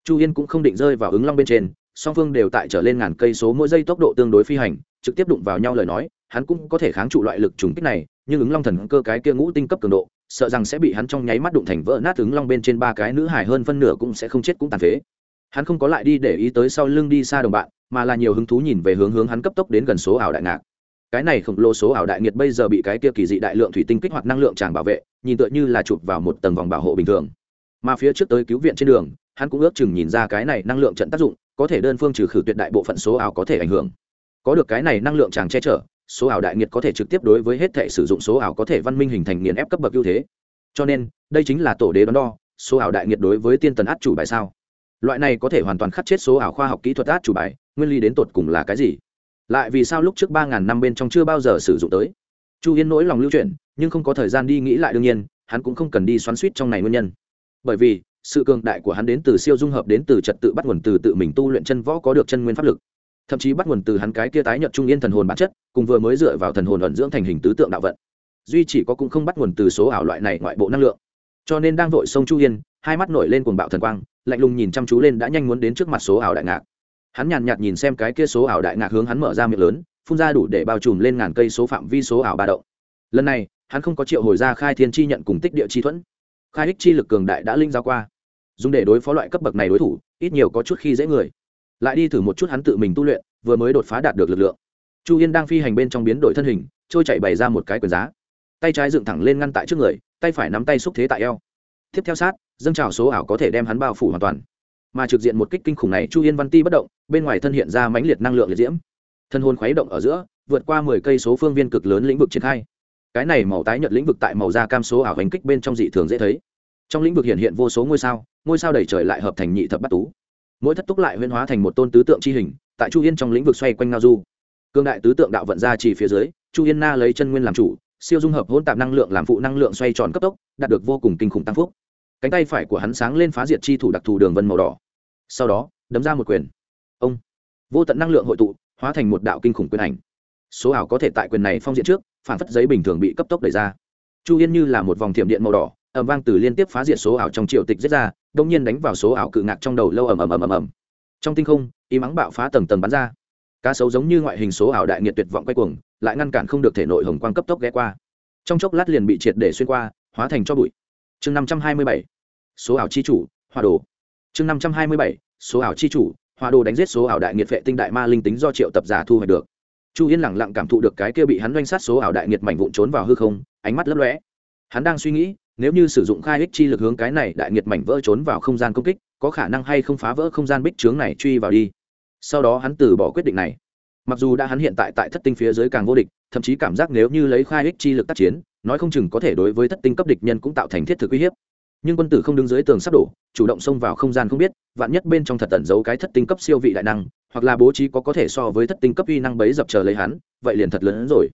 Chu yên cũng không định rơi vào ứng long bên trên song phương đều tại trở lên ngàn cây số mỗi giây tốc độ tương đối phi hành, trực tiếp đụng vào nhau lời nói, hắn cũng có thể kháng trụ loại lực trùng kích này, nhưng ứng long thần cơ cái kia ngũ tinh cấp cường độ, sợ rằng sẽ bị hắn trong nháy mắt đụng thành vỡ nát, ứng long bên trên ba cái nữ hải hơn phân nửa cũng sẽ không chết cũng tàn phế. Hắn không có lại đi để ý tới sau lưng đi xa đồng bạn, mà là nhiều hứng thú nhìn về hướng hướng hắn cấp tốc đến gần số ảo đại ngạc. Cái này khổng lồ số ảo đại nghiệt bây giờ bị cái kia kỳ dị đại lượng thủy tinh kích hoạt năng lượng tràng bảo vệ, nhìn tựa như là chụp vào một tầng vòng bảo hộ bình thường mà phía trước tới cứu viện trên đường, hắn cũng ước chừng nhìn ra cái này năng lượng trận tác dụng, có thể đơn phương trừ khử tuyệt đại bộ phận số ảo có thể ảnh hưởng. Có được cái này năng lượng chàng che chở, số ảo đại nghiệt có thể trực tiếp đối với hết thể sử dụng số ảo có thể văn minh hình thành nghiền ép cấp bậc ưu thế. Cho nên, đây chính là tổ đế đón đo, số ảo đại nghiệt đối với tiên tần át chủ bài sao? Loại này có thể hoàn toàn khắc chết số ảo khoa học kỹ thuật át chủ bài, nguyên lý đến tột cùng là cái gì? Lại vì sao lúc trước ba ngàn năm bên trong chưa bao giờ sử dụng tới? Chu yên nỗi lòng lưu chuyển, nhưng không có thời gian đi nghĩ lại đương nhiên, hắn cũng không cần đi xoắn suýt trong này nguyên nhân bởi vì, sự cường đại của hắn đến từ siêu dung hợp đến từ trật tự bắt nguồn từ tự mình tu luyện chân võ có được chân nguyên pháp lực. Thậm chí bắt nguồn từ hắn cái kia tái nhợt trung yên thần hồn bản chất, cùng vừa mới dựa vào thần hồn ẩn dưỡng thành hình tứ tượng đạo vận. Duy chỉ có cũng không bắt nguồn từ số ảo loại này ngoại bộ năng lượng. Cho nên đang vội sông chu yên, hai mắt nổi lên cuồng bạo thần quang, lạnh lùng nhìn chăm chú lên đã nhanh muốn đến trước mặt số ảo đại ngạc. Hắn nhàn nhạt nhìn xem cái kia số ảo đại ngạc hướng hắn mở ra miệng lớn, phun ra đủ để bao trùm lên ngàn cây số phạm vi số ảo ba động. Lần này, hắn không có triệu hồi ra khai thiên chi nhận cùng tích địa chi thuẫn khai ích chi lực cường đại đã linh giao qua. Dùng để đối phó loại cấp bậc này đối thủ, ít nhiều có chút khi dễ người. Lại đi thử một chút hắn tự mình tu luyện, vừa mới đột phá đạt được lực lượng. Chu yên đang phi hành bên trong biến đổi thân hình, trôi chạy bày ra một cái quyền giá. Tay trái dựng thẳng lên ngăn tại trước người, tay phải nắm tay xúc thế tại eo. Tiếp theo sát, dâng trào số ảo có thể đem hắn bao phủ hoàn toàn. Mà trực diện một kích kinh khủng này, chu yên văn ti bất động, bên ngoài thân hiện ra mãnh liệt năng lượng liệt diễm. Thân hồn khuấy động ở giữa, vượt qua mười cây số phương viên cực lớn lĩnh vực triển khai cái này màu tái nhật lĩnh vực tại màu da cam số ảo hành kích bên trong dị thường dễ thấy. Trong lĩnh vực hiện hiện vô số ngôi sao ngôi sao đầy trời lại hợp thành nhị thập bát tú. Mỗi thất túc lại huyên hóa thành một tôn tứ tượng chi hình, tại chu yên trong lĩnh vực xoay quanh ngao du. Cương đại tứ tượng đạo vận ra chỉ phía dưới, chu yên na lấy chân nguyên làm chủ, siêu dung hợp hỗn tạp năng lượng làm phụ năng lượng xoay tròn cấp tốc, đạt được vô cùng kinh khủng tăng phúc. Cánh tay phải của hắn sáng lên phá diệt chi thủ đặc thù đường vân màu đỏ. Sau đó, đấm ra một quyền. Ông. Vô tận năng lượng hội tụ, hóa thành một đạo kinh khủng quyền ảnh. Số ảo có thể tại quyền này phong diện trước phản phất giấy bình thường bị cấp tốc đẩy ra. Chu yên như là một vòng thiểm điện màu đỏ ẩm vang từ liên tiếp phá diệt số ảo trong triều tịch giết ra đông nhiên đánh vào số ảo cự ngạc trong đầu lâu ầm ầm ầm ầm ầm. Trong tinh không y mắng bạo phá tầng tầng bắn ra. Cá sấu giống như ngoại hình số ảo đại nghiệt tuyệt vọng quay cuồng, lại ngăn cản không được thể nội hồng quang cấp tốc ghé qua. Trong chốc lát liền bị triệt để xuyên qua, hóa thành cho bụi. Chương năm trăm hai mươi bảy, số ảo chi chủ hòa đồ. Chương năm trăm hai mươi bảy, số ảo chi chủ hòa đồ đánh giết số ảo đại nghiệt vệ tinh đại ma linh tính do triệu tập giả thu hoạch được chu yên lẳng lặng cảm thụ được cái kia bị hắn doanh sát số ảo đại nghiệt mảnh vụn trốn vào hư không, ánh mắt lấp lóe. Hắn đang suy nghĩ, nếu như sử dụng khai ích chi lực hướng cái này đại nghiệt mảnh vỡ trốn vào không gian công kích, có khả năng hay không phá vỡ không gian bích trướng này truy vào đi. Sau đó hắn từ bỏ quyết định này. Mặc dù đã hắn hiện tại tại thất tinh phía dưới càng vô địch, thậm chí cảm giác nếu như lấy khai ích chi lực tác chiến, nói không chừng có thể đối với thất tinh cấp địch nhân cũng tạo thành thiết thực uy hiếp. Nhưng quân tử không đứng dưới tường sắp đổ, chủ động xông vào không gian không biết, vạn nhất bên trong thật tẩn giấu cái thất tinh cấp siêu vị đại năng hoặc là bố trí có có thể so với thất tinh cấp uy năng bấy dập chờ lấy hắn, vậy liền thật lớn hơn rồi.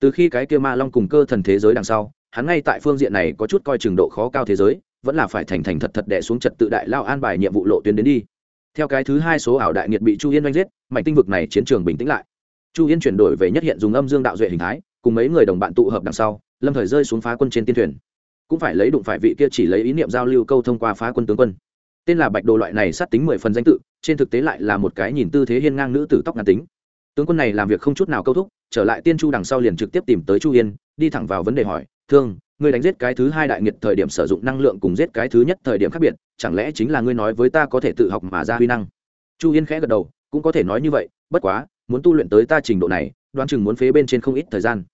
Từ khi cái kia ma long cùng cơ thần thế giới đằng sau, hắn ngay tại phương diện này có chút coi trường độ khó cao thế giới, vẫn là phải thành thành thật thật đẻ xuống trật tự đại lao an bài nhiệm vụ lộ tuyến đến đi. Theo cái thứ hai số ảo đại nghiệt bị chu yên oanh giết mạnh tinh vực này chiến trường bình tĩnh lại. Chu yên chuyển đổi về nhất hiện dùng âm dương đạo duệ hình thái, cùng mấy người đồng bạn tụ hợp đằng sau, lâm thời rơi xuống phá quân trên tiên thuyền. Cũng phải lấy đụng phải vị kia chỉ lấy ý niệm giao lưu câu thông qua phá quân tướng quân tên là bạch đồ loại này sát tính mười phần danh tự, trên thực tế lại là một cái nhìn tư thế hiên ngang nữ tử tóc ngàn tính. Tướng quân này làm việc không chút nào câu thúc, trở lại tiên chu đằng sau liền trực tiếp tìm tới chu yên, đi thẳng vào vấn đề hỏi, thương, ngươi đánh giết cái thứ hai đại nghiệt thời điểm sử dụng năng lượng cùng giết cái thứ nhất thời điểm khác biệt, chẳng lẽ chính là ngươi nói với ta có thể tự học mà ra huy năng? Chu yên khẽ gật đầu, cũng có thể nói như vậy, bất quá, muốn tu luyện tới ta trình độ này, đoán chừng muốn phế bên trên không ít thời gian.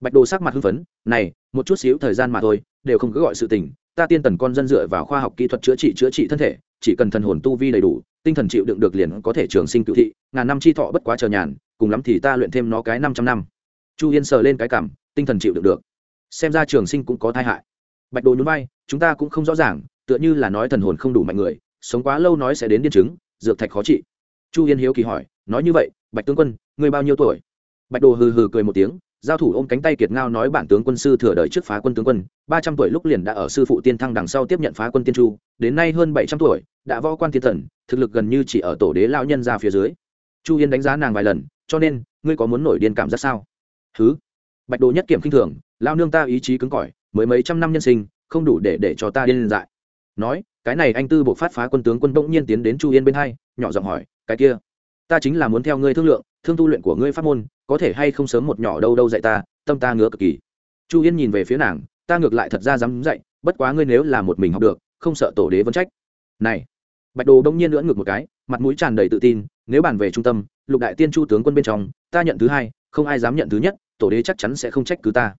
Bạch đồ sắc mặt hưng phấn, này, một chút xíu thời gian mà thôi, đều không cứ gọi sự tình ta tiên tần con dân dựa vào khoa học kỹ thuật chữa trị chữa trị thân thể, chỉ cần thần hồn tu vi đầy đủ, tinh thần chịu đựng được liền có thể trường sinh cựu thị, ngàn năm chi thọ bất quá chờ nhàn, cùng lắm thì ta luyện thêm nó cái năm trăm năm. Chu yên sờ lên cái cảm, tinh thần chịu đựng được. Xem ra trường sinh cũng có tai hại. Bạch đồ nhún vai, chúng ta cũng không rõ ràng, tựa như là nói thần hồn không đủ mạnh người, sống quá lâu nói sẽ đến điên chứng, dược thạch khó trị. Chu yên hiếu kỳ hỏi, nói như vậy, bạch tướng quân người bao nhiêu tuổi? Bạch đồ hừ hừ cười một tiếng giao thủ ôm cánh tay kiệt ngao nói bản tướng quân sư thừa đời trước phá quân tướng quân, ba trăm tuổi lúc liền đã ở sư phụ tiên thăng đằng sau tiếp nhận phá quân tiên chu, đến nay hơn bảy trăm tuổi, đã võ quan tiên thần, thực lực gần như chỉ ở tổ đế lao nhân ra phía dưới. Chu yên đánh giá nàng vài lần, cho nên, ngươi có muốn nổi điên cảm giác sao? Thứ bạch đồ nhất kiểm khinh thường lao nương ta ý chí cứng cỏi, mới mấy trăm năm nhân sinh, không đủ để để cho ta điên dại. Nói, cái này anh tư bộ phát phá quân tướng quân bỗng nhiên tiến đến chu yên bên hai, nhỏ giọng hỏi, cái kia, ta chính là muốn theo ngươi thương lượng, thương tu luyện của ngươi pháp môn có thể hay không sớm một nhỏ đâu đâu dạy ta, tâm ta ngứa cực kỳ. Chu yên nhìn về phía nàng, ta ngược lại thật ra dám dạy, bất quá ngươi nếu là một mình học được, không sợ tổ đế vấn trách. Này, bạch đồ đông nhiên lưỡn ngược một cái, mặt mũi tràn đầy tự tin, nếu bàn về trung tâm, lục đại tiên chu tướng quân bên trong, ta nhận thứ hai, không ai dám nhận thứ nhất, tổ đế chắc chắn sẽ không trách cứ ta.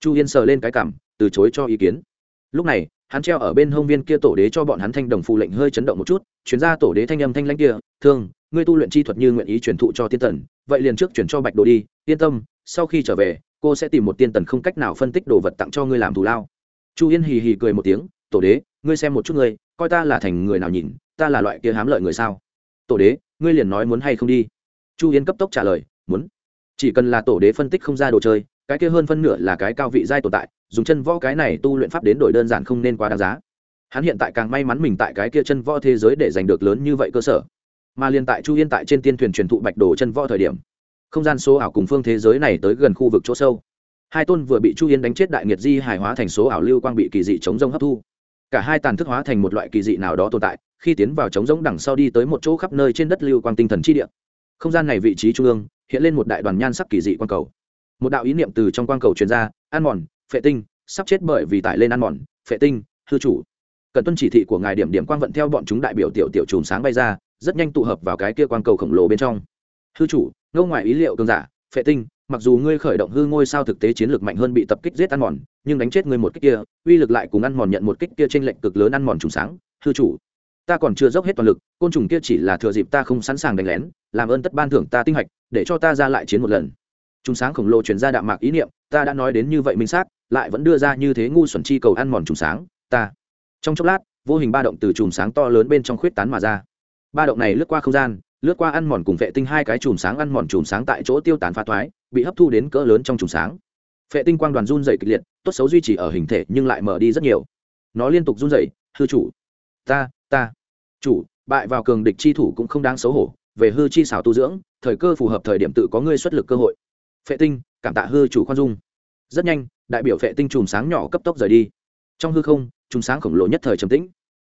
Chu yên sờ lên cái cảm, từ chối cho ý kiến. Lúc này, hắn treo ở bên hông viên kia tổ đế cho bọn hắn thanh đồng phù lệnh hơi chấn động một chút, chuyển ra tổ đế thanh âm thanh lãnh kia, thương, ngươi tu luyện chi thuật như nguyện ý truyền thụ cho tiên tần vậy liền trước chuyển cho bạch đồ đi, yên tâm, sau khi trở về, cô sẽ tìm một tiên tần không cách nào phân tích đồ vật tặng cho ngươi làm thù lao. Chu yên hì hì cười một tiếng, tổ đế, ngươi xem một chút ngươi, coi ta là thành người nào nhìn, ta là loại kia hám lợi người sao? Tổ đế, ngươi liền nói muốn hay không đi? Chu yên cấp tốc trả lời, muốn. Chỉ cần là tổ đế phân tích không ra đồ chơi, cái kia hơn phân nửa là cái cao vị giai tồn tại, dùng chân võ cái này tu luyện pháp đến đổi đơn giản không nên quá đáng giá. Hắn hiện tại càng may mắn mình tại cái kia chân võ thế giới để giành được lớn như vậy cơ sở mà liền tại chu yên tại trên tiên thuyền truyền thụ bạch đồ chân võ thời điểm, không gian số ảo cùng phương thế giới này tới gần khu vực chỗ sâu. Hai tôn vừa bị chu yên đánh chết đại nghiệt di hài hóa thành số ảo lưu quang bị kỳ dị chống rông hấp thu. Cả hai tàn thức hóa thành một loại kỳ dị nào đó tồn tại, khi tiến vào trống rỗng đằng sau đi tới một chỗ khắp nơi trên đất lưu quang tinh thần chi địa. Không gian này vị trí trung ương, hiện lên một đại đoàn nhan sắc kỳ dị quang cầu. Một đạo ý niệm từ trong quang cầu truyền ra ăn mòn, phệ tinh, sắp chết bởi vì tải lên ăn mòn, phệ tinh, hư chủ. Cần tuân chỉ thị của ngài điểm điểm quang vận theo bọn chúng đại biểu tiểu tiểu chùm sáng bay ra rất nhanh tụ hợp vào cái kia quang cầu khổng lồ bên trong. Hư chủ, ngô ngoài ý liệu cường giả, phệ tinh, mặc dù ngươi khởi động hư ngôi sao thực tế chiến lược mạnh hơn bị tập kích giết ăn mòn, nhưng đánh chết ngươi một kích kia, uy lực lại cùng ăn mòn nhận một kích kia trên lệnh cực lớn ăn mòn trùng sáng. Hư chủ, ta còn chưa dốc hết toàn lực, côn trùng kia chỉ là thừa dịp ta không sẵn sàng đánh lén, làm ơn tất ban thưởng ta tinh hạch, để cho ta ra lại chiến một lần. Trùng sáng khổng lồ chuyển ra đạm mạc ý niệm, ta đã nói đến như vậy minh xác, lại vẫn đưa ra như thế ngu xuẩn chi cầu ăn mòn trùng sáng, ta. Trong chốc lát, vô hình ba động từ trùng sáng to lớn bên trong khuyết tán mà ra ba động này lướt qua không gian, lướt qua ăn mòn cùng vệ tinh hai cái chùm sáng, ăn mòn chùm sáng tại chỗ tiêu tán phá thoái, bị hấp thu đến cỡ lớn trong chùm sáng. Vệ tinh quang đoàn run dày kịch liệt, tốt xấu duy trì ở hình thể nhưng lại mở đi rất nhiều. Nó liên tục run dày hư chủ, ta ta, chủ, bại vào cường địch chi thủ cũng không đáng xấu hổ, về hư chi xảo tu dưỡng, thời cơ phù hợp thời điểm tự có ngươi xuất lực cơ hội. Phệ tinh, cảm tạ hư chủ khoan dung. Rất nhanh, đại biểu phệ tinh chùm sáng nhỏ cấp tốc rời đi. Trong hư không, chùm sáng khổng lồ nhất thời trầm tĩnh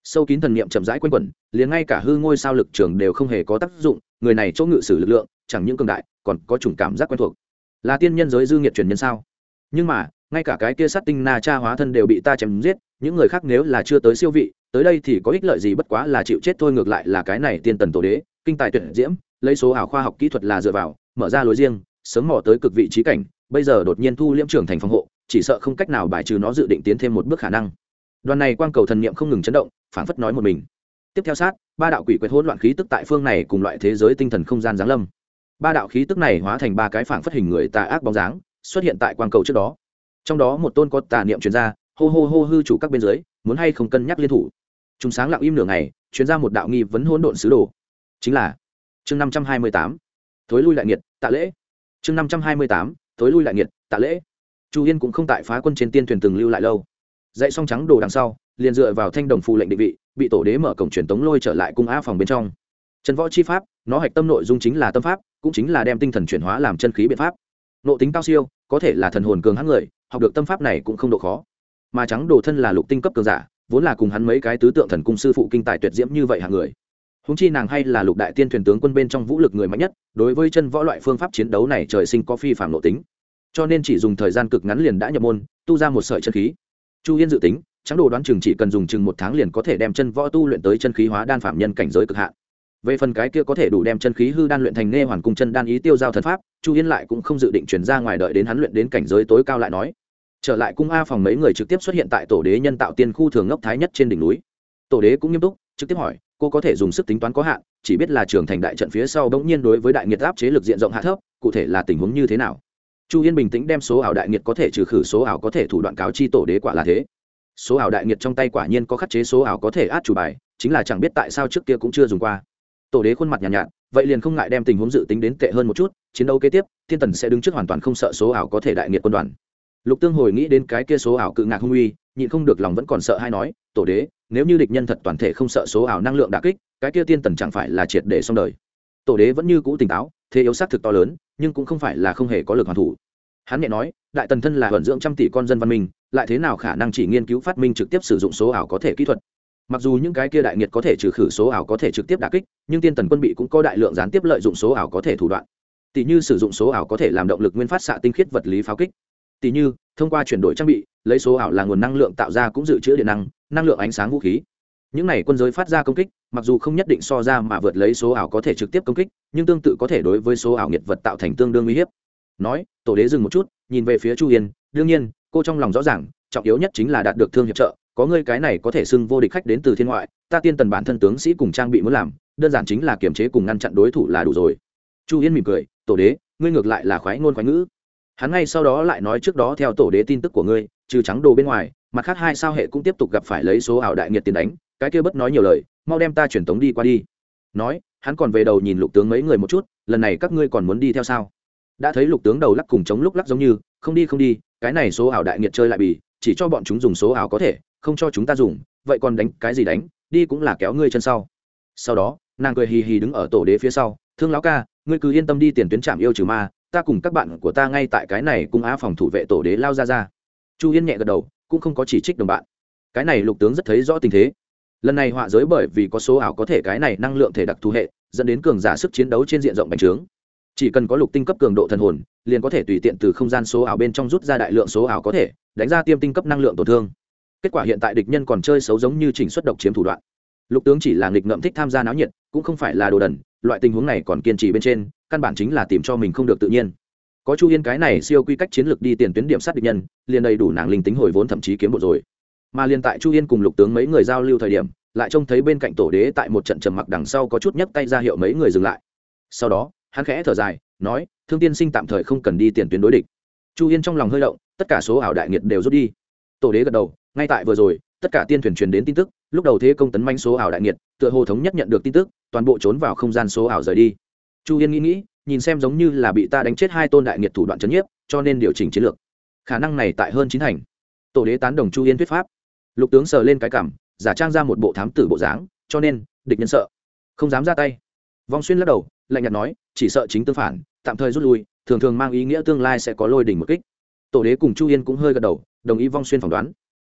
sâu kín thần niệm chậm rãi quanh quẩn, liền ngay cả hư ngôi sao lực trường đều không hề có tác dụng, người này chỗ ngự sử lực lượng, chẳng những cường đại, còn có chủng cảm giác quen thuộc. Là tiên nhân giới dư nghiệt truyền nhân sao? Nhưng mà, ngay cả cái kia sát tinh na cha hóa thân đều bị ta chém giết, những người khác nếu là chưa tới siêu vị, tới đây thì có ích lợi gì bất quá là chịu chết thôi, ngược lại là cái này tiên tần tổ đế, kinh tài tuyển diễm, lấy số ảo khoa học kỹ thuật là dựa vào, mở ra lối riêng, sớm mò tới cực vị trí cảnh, bây giờ đột nhiên thu liễm trưởng thành phòng hộ, chỉ sợ không cách nào bài trừ nó dự định tiến thêm một bước khả năng đoàn này quang cầu thần niệm không ngừng chấn động, phảng phất nói một mình. Tiếp theo sát, ba đạo quỷ quyệt hỗn loạn khí tức tại phương này cùng loại thế giới tinh thần không gian giáng lâm. Ba đạo khí tức này hóa thành ba cái phảng phất hình người tà ác bóng dáng, xuất hiện tại quang cầu trước đó. Trong đó một tôn có tà niệm truyền ra, hô hô hô hư chủ các bên dưới, muốn hay không cân nhắc liên thủ. Chúng sáng lặng im nửa ngày chuyên ra một đạo nghi vấn hỗn độn sứ đồ. Chính là, chương năm trăm hai mươi tám, thối lui lại nghiệt, tạ lễ. Chương năm trăm hai mươi tám, thối lui lại nghiệt, tạ lễ. Chu yên cũng không tại phá quân trên tiên thuyền từng lưu lại lâu dạy xong trắng đồ đằng sau, liền dựa vào thanh đồng phù lệnh định vị, bị tổ đế mở cổng truyền tống lôi trở lại cung a phòng bên trong. Trần võ chi pháp, nó hạch tâm nội dung chính là tâm pháp, cũng chính là đem tinh thần chuyển hóa làm chân khí biện pháp. Nộ tính cao siêu, có thể là thần hồn cường hãn người, học được tâm pháp này cũng không độ khó. Mà trắng đồ thân là lục tinh cấp cường giả, vốn là cùng hắn mấy cái tứ tượng thần cung sư phụ kinh tài tuyệt diễm như vậy hạng người. Húng chi nàng hay là lục đại tiên thuyền tướng quân bên trong vũ lực người mạnh nhất, đối với chân võ loại phương pháp chiến đấu này trời sinh có phi phạm nội tính. Cho nên chỉ dùng thời gian cực ngắn liền đã nhập môn, tu ra một sợi chân khí chu yên dự tính, trắng đồ đoán chừng chỉ cần dùng chừng một tháng liền có thể đem chân võ tu luyện tới chân khí hóa đan phạm nhân cảnh giới cực hạn. Về phần cái kia có thể đủ đem chân khí hư đan luyện thành nghe hoàn cung chân đan ý tiêu giao thần pháp, chu yên lại cũng không dự định chuyển ra ngoài đợi đến hắn luyện đến cảnh giới tối cao lại nói. Trở lại cung a phòng mấy người trực tiếp xuất hiện tại tổ đế nhân tạo tiên khu thường ngốc thái nhất trên đỉnh núi. Tổ đế cũng nghiêm túc, trực tiếp hỏi, cô có thể dùng sức tính toán có hạn, chỉ biết là trường thành đại trận phía sau bỗng nhiên đối với đại nghiệt áp chế lực diện rộng hạ thấp, cụ thể là tình huống như thế nào? Chu yên bình tĩnh đem số ảo đại nghiệt có thể trừ khử số ảo có thể thủ đoạn cáo chi tổ đế quả là thế. Số ảo đại nghiệt trong tay quả nhiên có khắc chế số ảo có thể át chủ bài chính là chẳng biết tại sao trước kia cũng chưa dùng qua. Tổ đế khuôn mặt nhàn nhạt, nhạt vậy liền không ngại đem tình huống dự tính đến tệ hơn một chút chiến đấu kế tiếp thiên tần sẽ đứng trước hoàn toàn không sợ số ảo có thể đại nghiệt quân đoàn. Lục tương hồi nghĩ đến cái kia số ảo cự ngạc hung uy nhịn không được lòng vẫn còn sợ hay nói tổ đế nếu như địch nhân thật toàn thể không sợ số ảo năng lượng đà kích cái kia tiên tần chẳng phải là triệt để xong đời. Tổ đế vẫn như cũ tỉnh táo thế yếu sát thực to lớn, nhưng cũng không phải là không hề có lực hoàn thủ. Hắn nhẹ nói, đại tần thân là vận dưỡng trăm tỷ con dân văn minh, lại thế nào khả năng chỉ nghiên cứu phát minh trực tiếp sử dụng số ảo có thể kỹ thuật? Mặc dù những cái kia đại nghiệt có thể trừ khử số ảo có thể trực tiếp đà kích, nhưng tiên tần quân bị cũng có đại lượng gián tiếp lợi dụng số ảo có thể thủ đoạn. Tỷ như sử dụng số ảo có thể làm động lực nguyên phát xạ tinh khiết vật lý pháo kích. Tỷ như, thông qua chuyển đổi trang bị, lấy số ảo là nguồn năng lượng tạo ra cũng dự trữ điện năng năng lượng ánh sáng vũ khí những này quân giới phát ra công kích, mặc dù không nhất định so ra mà vượt lấy số ảo có thể trực tiếp công kích, nhưng tương tự có thể đối với số ảo nghiệt vật tạo thành tương đương uy hiếp. Nói, tổ đế dừng một chút, nhìn về phía chu yên, đương nhiên, cô trong lòng rõ ràng, trọng yếu nhất chính là đạt được thương hiệp trợ, có ngươi cái này có thể xưng vô địch khách đến từ thiên ngoại, ta tiên tần bản thân tướng sĩ cùng trang bị muốn làm, đơn giản chính là kiềm chế cùng ngăn chặn đối thủ là đủ rồi. Chu yên mỉm cười, tổ đế, ngươi ngược lại là khoái ngôn khoái ngữ. Hắn ngay sau đó lại nói trước đó theo tổ đế tin tức của ngươi, trừ trắng đồ bên ngoài, mặt khác hai sao hệ cũng tiếp tục gặp phải lấy số ảo đại nghiệt tiền đánh cái kia bất nói nhiều lời, mau đem ta truyền tống đi qua đi. Nói, hắn còn về đầu nhìn lục tướng mấy người một chút, lần này các ngươi còn muốn đi theo sao? Đã thấy lục tướng đầu lắc cùng chống lúc lắc giống như, không đi không đi, cái này số ảo đại nghiệt chơi lại bì, chỉ cho bọn chúng dùng số ảo có thể, không cho chúng ta dùng, vậy còn đánh cái gì đánh, đi cũng là kéo ngươi chân sau. Sau đó, nàng cười hì hì đứng ở tổ đế phía sau, thương lão ca, ngươi cứ yên tâm đi, tiền tuyến trạm yêu trừ ma, ta cùng các bạn của ta ngay tại cái này cung á phòng thủ vệ tổ đế lao ra ra. Chu yên nhẹ gật đầu, cũng không có chỉ trích đồng bạn. Cái này lục tướng rất thấy rõ tình thế lần này họa giới bởi vì có số ảo có thể cái này năng lượng thể đặc thù hệ, dẫn đến cường giả sức chiến đấu trên diện rộng bành trướng. Chỉ cần có lục tinh cấp cường độ thần hồn, liền có thể tùy tiện từ không gian số ảo bên trong rút ra đại lượng số ảo có thể, đánh ra tiêm tinh cấp năng lượng tổn thương. Kết quả hiện tại địch nhân còn chơi xấu giống như chỉnh xuất độc chiếm thủ đoạn. Lục tướng chỉ là nghịch ngậm thích tham gia náo nhiệt, cũng không phải là đồ đần, loại tình huống này còn kiên trì bên trên, căn bản chính là tìm cho mình không được tự nhiên. Có chu yên cái này siêu quy cách chiến lược đi tiền tuyến điểm sát địch nhân, liền đầy đủ nàng linh tính hồi vốn thậm chí kiếm bộ rồi mà liền tại chu yên cùng lục tướng mấy người giao lưu thời điểm, lại trông thấy bên cạnh tổ đế tại một trận trầm mặc đằng sau có chút nhấc tay ra hiệu mấy người dừng lại. Sau đó, hắn khẽ thở dài, nói, thương tiên sinh tạm thời không cần đi tiền tuyến đối địch. Chu yên trong lòng hơi động, tất cả số ảo đại nghiệt đều rút đi. Tổ đế gật đầu, ngay tại vừa rồi, tất cả tiên thuyền truyền đến tin tức, lúc đầu thế công tấn manh số ảo đại nghiệt, tựa hồ thống nhất nhận được tin tức, toàn bộ trốn vào không gian số ảo rời đi. Chu yên nghĩ nghĩ, nhìn xem giống như là bị ta đánh chết hai tôn đại nghiệt thủ đoạn chấn nhiếp, cho nên điều chỉnh chiến lược. Khả năng này tại hơn chín thành. Tổ đế tán đồng chu yên thuyết pháp lục tướng sờ lên cái cảm, giả trang ra một bộ thám tử bộ dáng, cho nên, địch nhân sợ. Không dám ra tay. Vong xuyên lắc đầu, lạnh nhạt nói, chỉ sợ chính tương phản, tạm thời rút lui, thường thường mang ý nghĩa tương lai sẽ có lôi đỉnh một kích. Tổ đế cùng chu yên cũng hơi gật đầu, đồng ý vong xuyên phỏng đoán.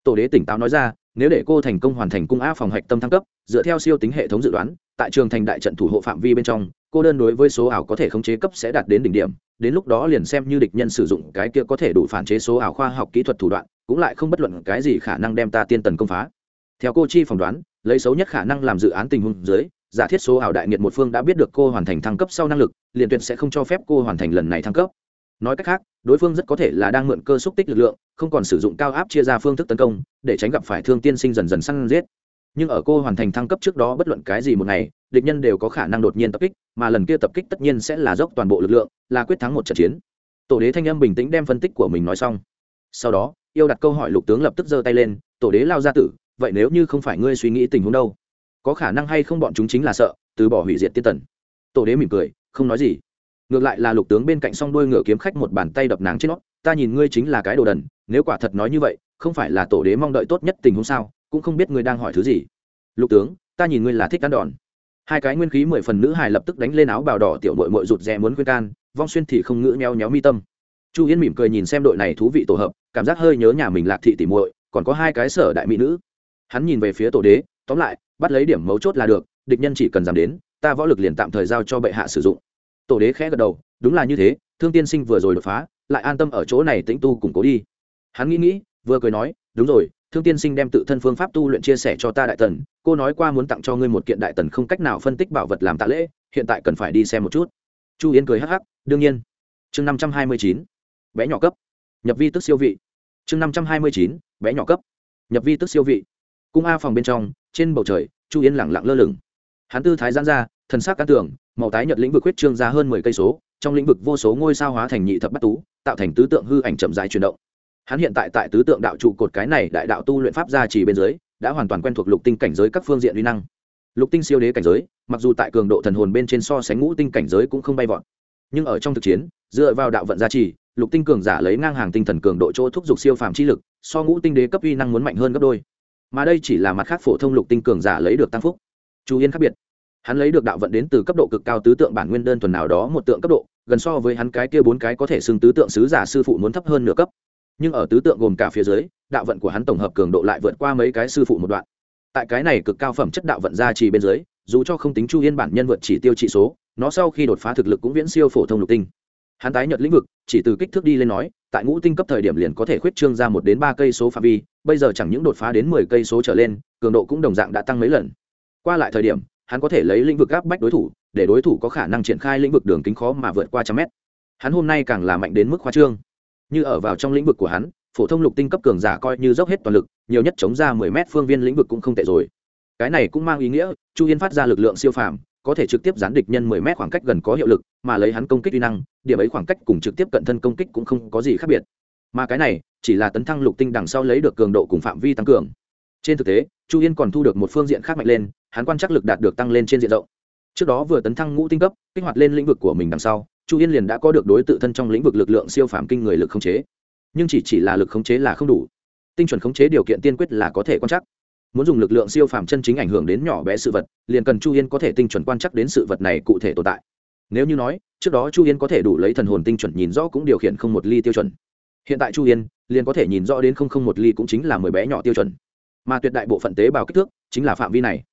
Tổ đế tỉnh táo nói ra nếu để cô thành công hoàn thành cung a phòng hạch tâm thăng cấp, dựa theo siêu tính hệ thống dự đoán, tại trường thành đại trận thủ hộ phạm vi bên trong, cô đơn đối với số ảo có thể khống chế cấp sẽ đạt đến đỉnh điểm, đến lúc đó liền xem như địch nhân sử dụng cái kia có thể đủ phản chế số ảo khoa học kỹ thuật thủ đoạn, cũng lại không bất luận cái gì khả năng đem ta tiên tần công phá. Theo cô chi phỏng đoán, lấy xấu nhất khả năng làm dự án tình huống dưới, giả thiết số ảo đại nghiệt một phương đã biết được cô hoàn thành thăng cấp sau năng lực, liền tuyệt sẽ không cho phép cô hoàn thành lần này thăng cấp. Nói cách khác đối phương rất có thể là đang mượn cơ xúc tích lực lượng, không còn sử dụng cao áp chia ra phương thức tấn công, để tránh gặp phải thương tiên sinh dần dần săn giết. Nhưng ở cô hoàn thành thăng cấp trước đó bất luận cái gì một ngày, địch nhân đều có khả năng đột nhiên tập kích, mà lần kia tập kích tất nhiên sẽ là dốc toàn bộ lực lượng, là quyết thắng một trận chiến. Tổ đế thanh âm bình tĩnh đem phân tích của mình nói xong. Sau đó, yêu đặt câu hỏi lục tướng lập tức giơ tay lên, tổ đế lao ra tử, vậy nếu như không phải ngươi suy nghĩ tình huống đâu, có khả năng hay không bọn chúng chính là sợ, từ bỏ hủy diệt tiên tần? Tổ đế mỉm cười, không nói gì ngược lại là lục tướng bên cạnh song đuôi ngựa kiếm khách một bàn tay đập nàng trên nó, ta nhìn ngươi chính là cái đồ đần, nếu quả thật nói như vậy, không phải là tổ đế mong đợi tốt nhất tình huống sao? Cũng không biết ngươi đang hỏi thứ gì. Lục tướng, ta nhìn ngươi là thích ăn đòn. Hai cái nguyên khí mười phần nữ hài lập tức đánh lên áo bào đỏ tiểu đội mội rụt rè muốn khuyên can, vong xuyên thì không ngữ nheo nhéo mi tâm. Chu yên mỉm cười nhìn xem đội này thú vị tổ hợp, cảm giác hơi nhớ nhà mình lạc thị tỉ muội, còn có hai cái sở đại mỹ nữ. Hắn nhìn về phía tổ đế, tóm lại, bắt lấy điểm mấu chốt là được, địch nhân chỉ cần giảm đến, ta võ lực liền tạm thời giao cho bệ hạ sử dụng tổ đế khẽ gật đầu, đúng là như thế, thương tiên sinh vừa rồi đột phá, lại an tâm ở chỗ này tĩnh tu củng cố đi. Hắn nghĩ nghĩ, vừa cười nói, đúng rồi, thương tiên sinh đem tự thân phương pháp tu luyện chia sẻ cho ta đại tần, cô nói qua muốn tặng cho ngươi một kiện đại tần không cách nào phân tích bảo vật làm tạ lễ, hiện tại cần phải đi xem một chút. Chu yến cười hắc hắc, đương nhiên. Chương năm trăm hai mươi chín, bé nhỏ cấp, nhập vi tức siêu vị. Chương năm trăm hai mươi chín, bé nhỏ cấp, nhập vi tức siêu vị. Cung a phòng bên trong, trên bầu trời, chu Yến lẳng lặng lơ lửng. Hắn tư thái giãn ra thần sắc cá tường, màu tái nhật lĩnh vực huyết trương ra hơn mười cây số, trong lĩnh vực vô số ngôi sao hóa thành nhị thập bắt tú, tạo thành tứ tượng hư ảnh chậm dài chuyển động. Hắn hiện tại tại tứ tượng đạo trụ cột cái này đại đạo tu luyện pháp gia trì bên dưới, đã hoàn toàn quen thuộc lục tinh cảnh giới các phương diện uy năng. Lục tinh siêu đế cảnh giới, mặc dù tại cường độ thần hồn bên trên so sánh ngũ tinh cảnh giới cũng không bay vọt, nhưng ở trong thực chiến, dựa vào đạo vận gia trì, lục tinh cường giả lấy ngang hàng tinh thần cường độ chỗ thúc giục siêu phàm chi lực, so ngũ tinh đế cấp uy năng muốn mạnh hơn gấp đôi. Mà đây chỉ là mặt khác phổ thông lục tinh cường giả lấy được tăng phúc. Chú yên khác biệt hắn lấy được đạo vận đến từ cấp độ cực cao tứ tượng bản nguyên đơn thuần nào đó một tượng cấp độ, gần so với hắn cái kia bốn cái có thể xưng tứ tượng sứ giả sư phụ muốn thấp hơn nửa cấp. Nhưng ở tứ tượng gồm cả phía dưới, đạo vận của hắn tổng hợp cường độ lại vượt qua mấy cái sư phụ một đoạn. Tại cái này cực cao phẩm chất đạo vận gia trì bên dưới, dù cho không tính chu yên bản nhân vượt chỉ tiêu trị số, nó sau khi đột phá thực lực cũng viễn siêu phổ thông lục tinh. Hắn tái nhật lĩnh vực, chỉ từ kích thước đi lên nói, tại ngũ tinh cấp thời điểm liền có thể khuyết trương ra một đến ba cây số phạm vi, bây giờ chẳng những đột phá đến mười cây số trở lên, cường độ cũng đồng dạng đã tăng mấy lần. Qua lại thời điểm hắn có thể lấy lĩnh vực áp bách đối thủ, để đối thủ có khả năng triển khai lĩnh vực đường kính khó mà vượt qua trăm mét. Hắn hôm nay càng là mạnh đến mức khoa trương. Như ở vào trong lĩnh vực của hắn, phổ thông lục tinh cấp cường giả coi như dốc hết toàn lực, nhiều nhất chống ra mười mét phương viên lĩnh vực cũng không tệ rồi. Cái này cũng mang ý nghĩa, chu yên phát ra lực lượng siêu phàm, có thể trực tiếp gián địch nhân mười mét khoảng cách gần có hiệu lực, mà lấy hắn công kích uy năng, điểm ấy khoảng cách cùng trực tiếp cận thân công kích cũng không có gì khác biệt. Mà cái này, chỉ là tấn thăng lục tinh đằng sau lấy được cường độ cùng phạm vi tăng cường. Trên thực tế, chu yên còn thu được một phương diện khác mạnh lên hắn quan trắc lực đạt được tăng lên trên diện rộng. Trước đó vừa tấn thăng ngũ tinh cấp, kích hoạt lên lĩnh vực của mình đằng sau, chu yên liền đã có được đối tự thân trong lĩnh vực lực lượng siêu phạm kinh người lực khống chế. Nhưng chỉ chỉ là lực khống chế là không đủ. Tinh chuẩn khống chế điều kiện tiên quyết là có thể quan trắc. Muốn dùng lực lượng siêu phàm chân chính ảnh hưởng đến nhỏ bé sự vật, liền cần chu yên có thể tinh chuẩn quan chắc đến sự vật này cụ thể tồn tại. Nếu như nói, trước đó chu yên có thể đủ lấy thần hồn tinh chuẩn nhìn rõ cũng điều khiển không một ly tiêu chuẩn. Hiện tại chu yên liền có thể nhìn rõ đến không không một ly cũng chính là mười bé nhỏ tiêu chuẩn. Mà tuyệt đại bộ phận tế bào kích thước chính là phạm vi này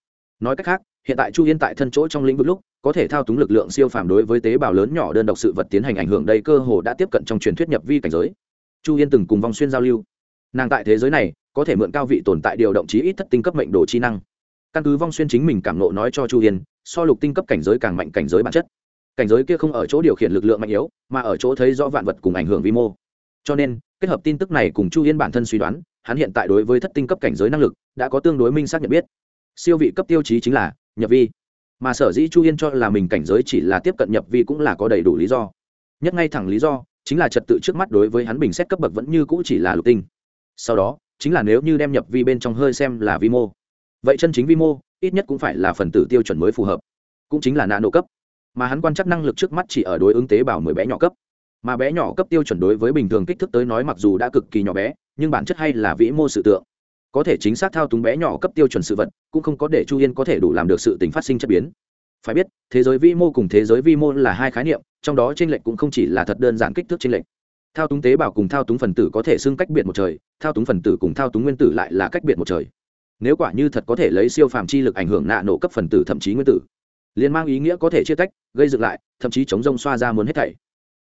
nói cách khác, hiện tại chu yên tại thân chỗ trong lĩnh vực lúc, có thể thao túng lực lượng siêu phàm đối với tế bào lớn nhỏ đơn độc sự vật tiến hành ảnh hưởng đây cơ hồ đã tiếp cận trong truyền thuyết nhập vi cảnh giới. Chu yên từng cùng vong xuyên giao lưu. Nàng tại thế giới này, có thể mượn cao vị tồn tại điều động chí ít thất tinh cấp mệnh đồ chi năng. Căn cứ vong xuyên chính mình cảm nộ nói cho chu yên, so lục tinh cấp cảnh giới càng mạnh cảnh giới bản chất. Cảnh giới kia không ở chỗ điều khiển lực lượng mạnh yếu, mà ở chỗ thấy rõ vạn vật cùng ảnh hưởng vi mô. Cho nên, kết hợp tin tức này cùng chu yên bản thân suy đoán, hắn hiện tại đối với thất tinh cấp cảnh giới năng lực đã có tương đối minh xác nhận biết siêu vị cấp tiêu chí chính là nhập vi. Mà sở dĩ chu yên cho là mình cảnh giới chỉ là tiếp cận nhập vi cũng là có đầy đủ lý do. Nhất ngay thẳng lý do chính là trật tự trước mắt đối với hắn bình xét cấp bậc vẫn như cũ chỉ là lục tinh. Sau đó, chính là nếu như đem nhập vi bên trong hơi xem là vi mô. Vậy chân chính vi mô, ít nhất cũng phải là phần tử tiêu chuẩn mới phù hợp. Cũng chính là nạ độ cấp. Mà hắn quan chắc năng lực trước mắt chỉ ở đối ứng tế bào mười bé nhỏ cấp. Mà bé nhỏ cấp tiêu chuẩn đối với bình thường kích thước tới nói mặc dù đã cực kỳ nhỏ bé, nhưng bản chất hay là vĩ mô sự tượng có thể chính xác thao túng bé nhỏ cấp tiêu chuẩn sự vật, cũng không có để chu yên có thể đủ làm được sự tình phát sinh chất biến. Phải biết, thế giới vi mô cùng thế giới vi mô là hai khái niệm, trong đó t r ê n lệch cũng không chỉ là thật đơn giản kích thước t r ê n lệch. Thao túng tế bào cùng thao túng phần tử có thể xưng cách biệt một trời, thao túng phần tử cùng thao túng nguyên tử lại là cách biệt một trời. Nếu quả như thật có thể lấy siêu phàm chi lực ảnh hưởng nạ nổ cấp phần tử thậm chí nguyên tử, liền mang ý nghĩa có thể chia tách, gây dựng lại, thậm chí chống rông xoa ra muốn hết thảy.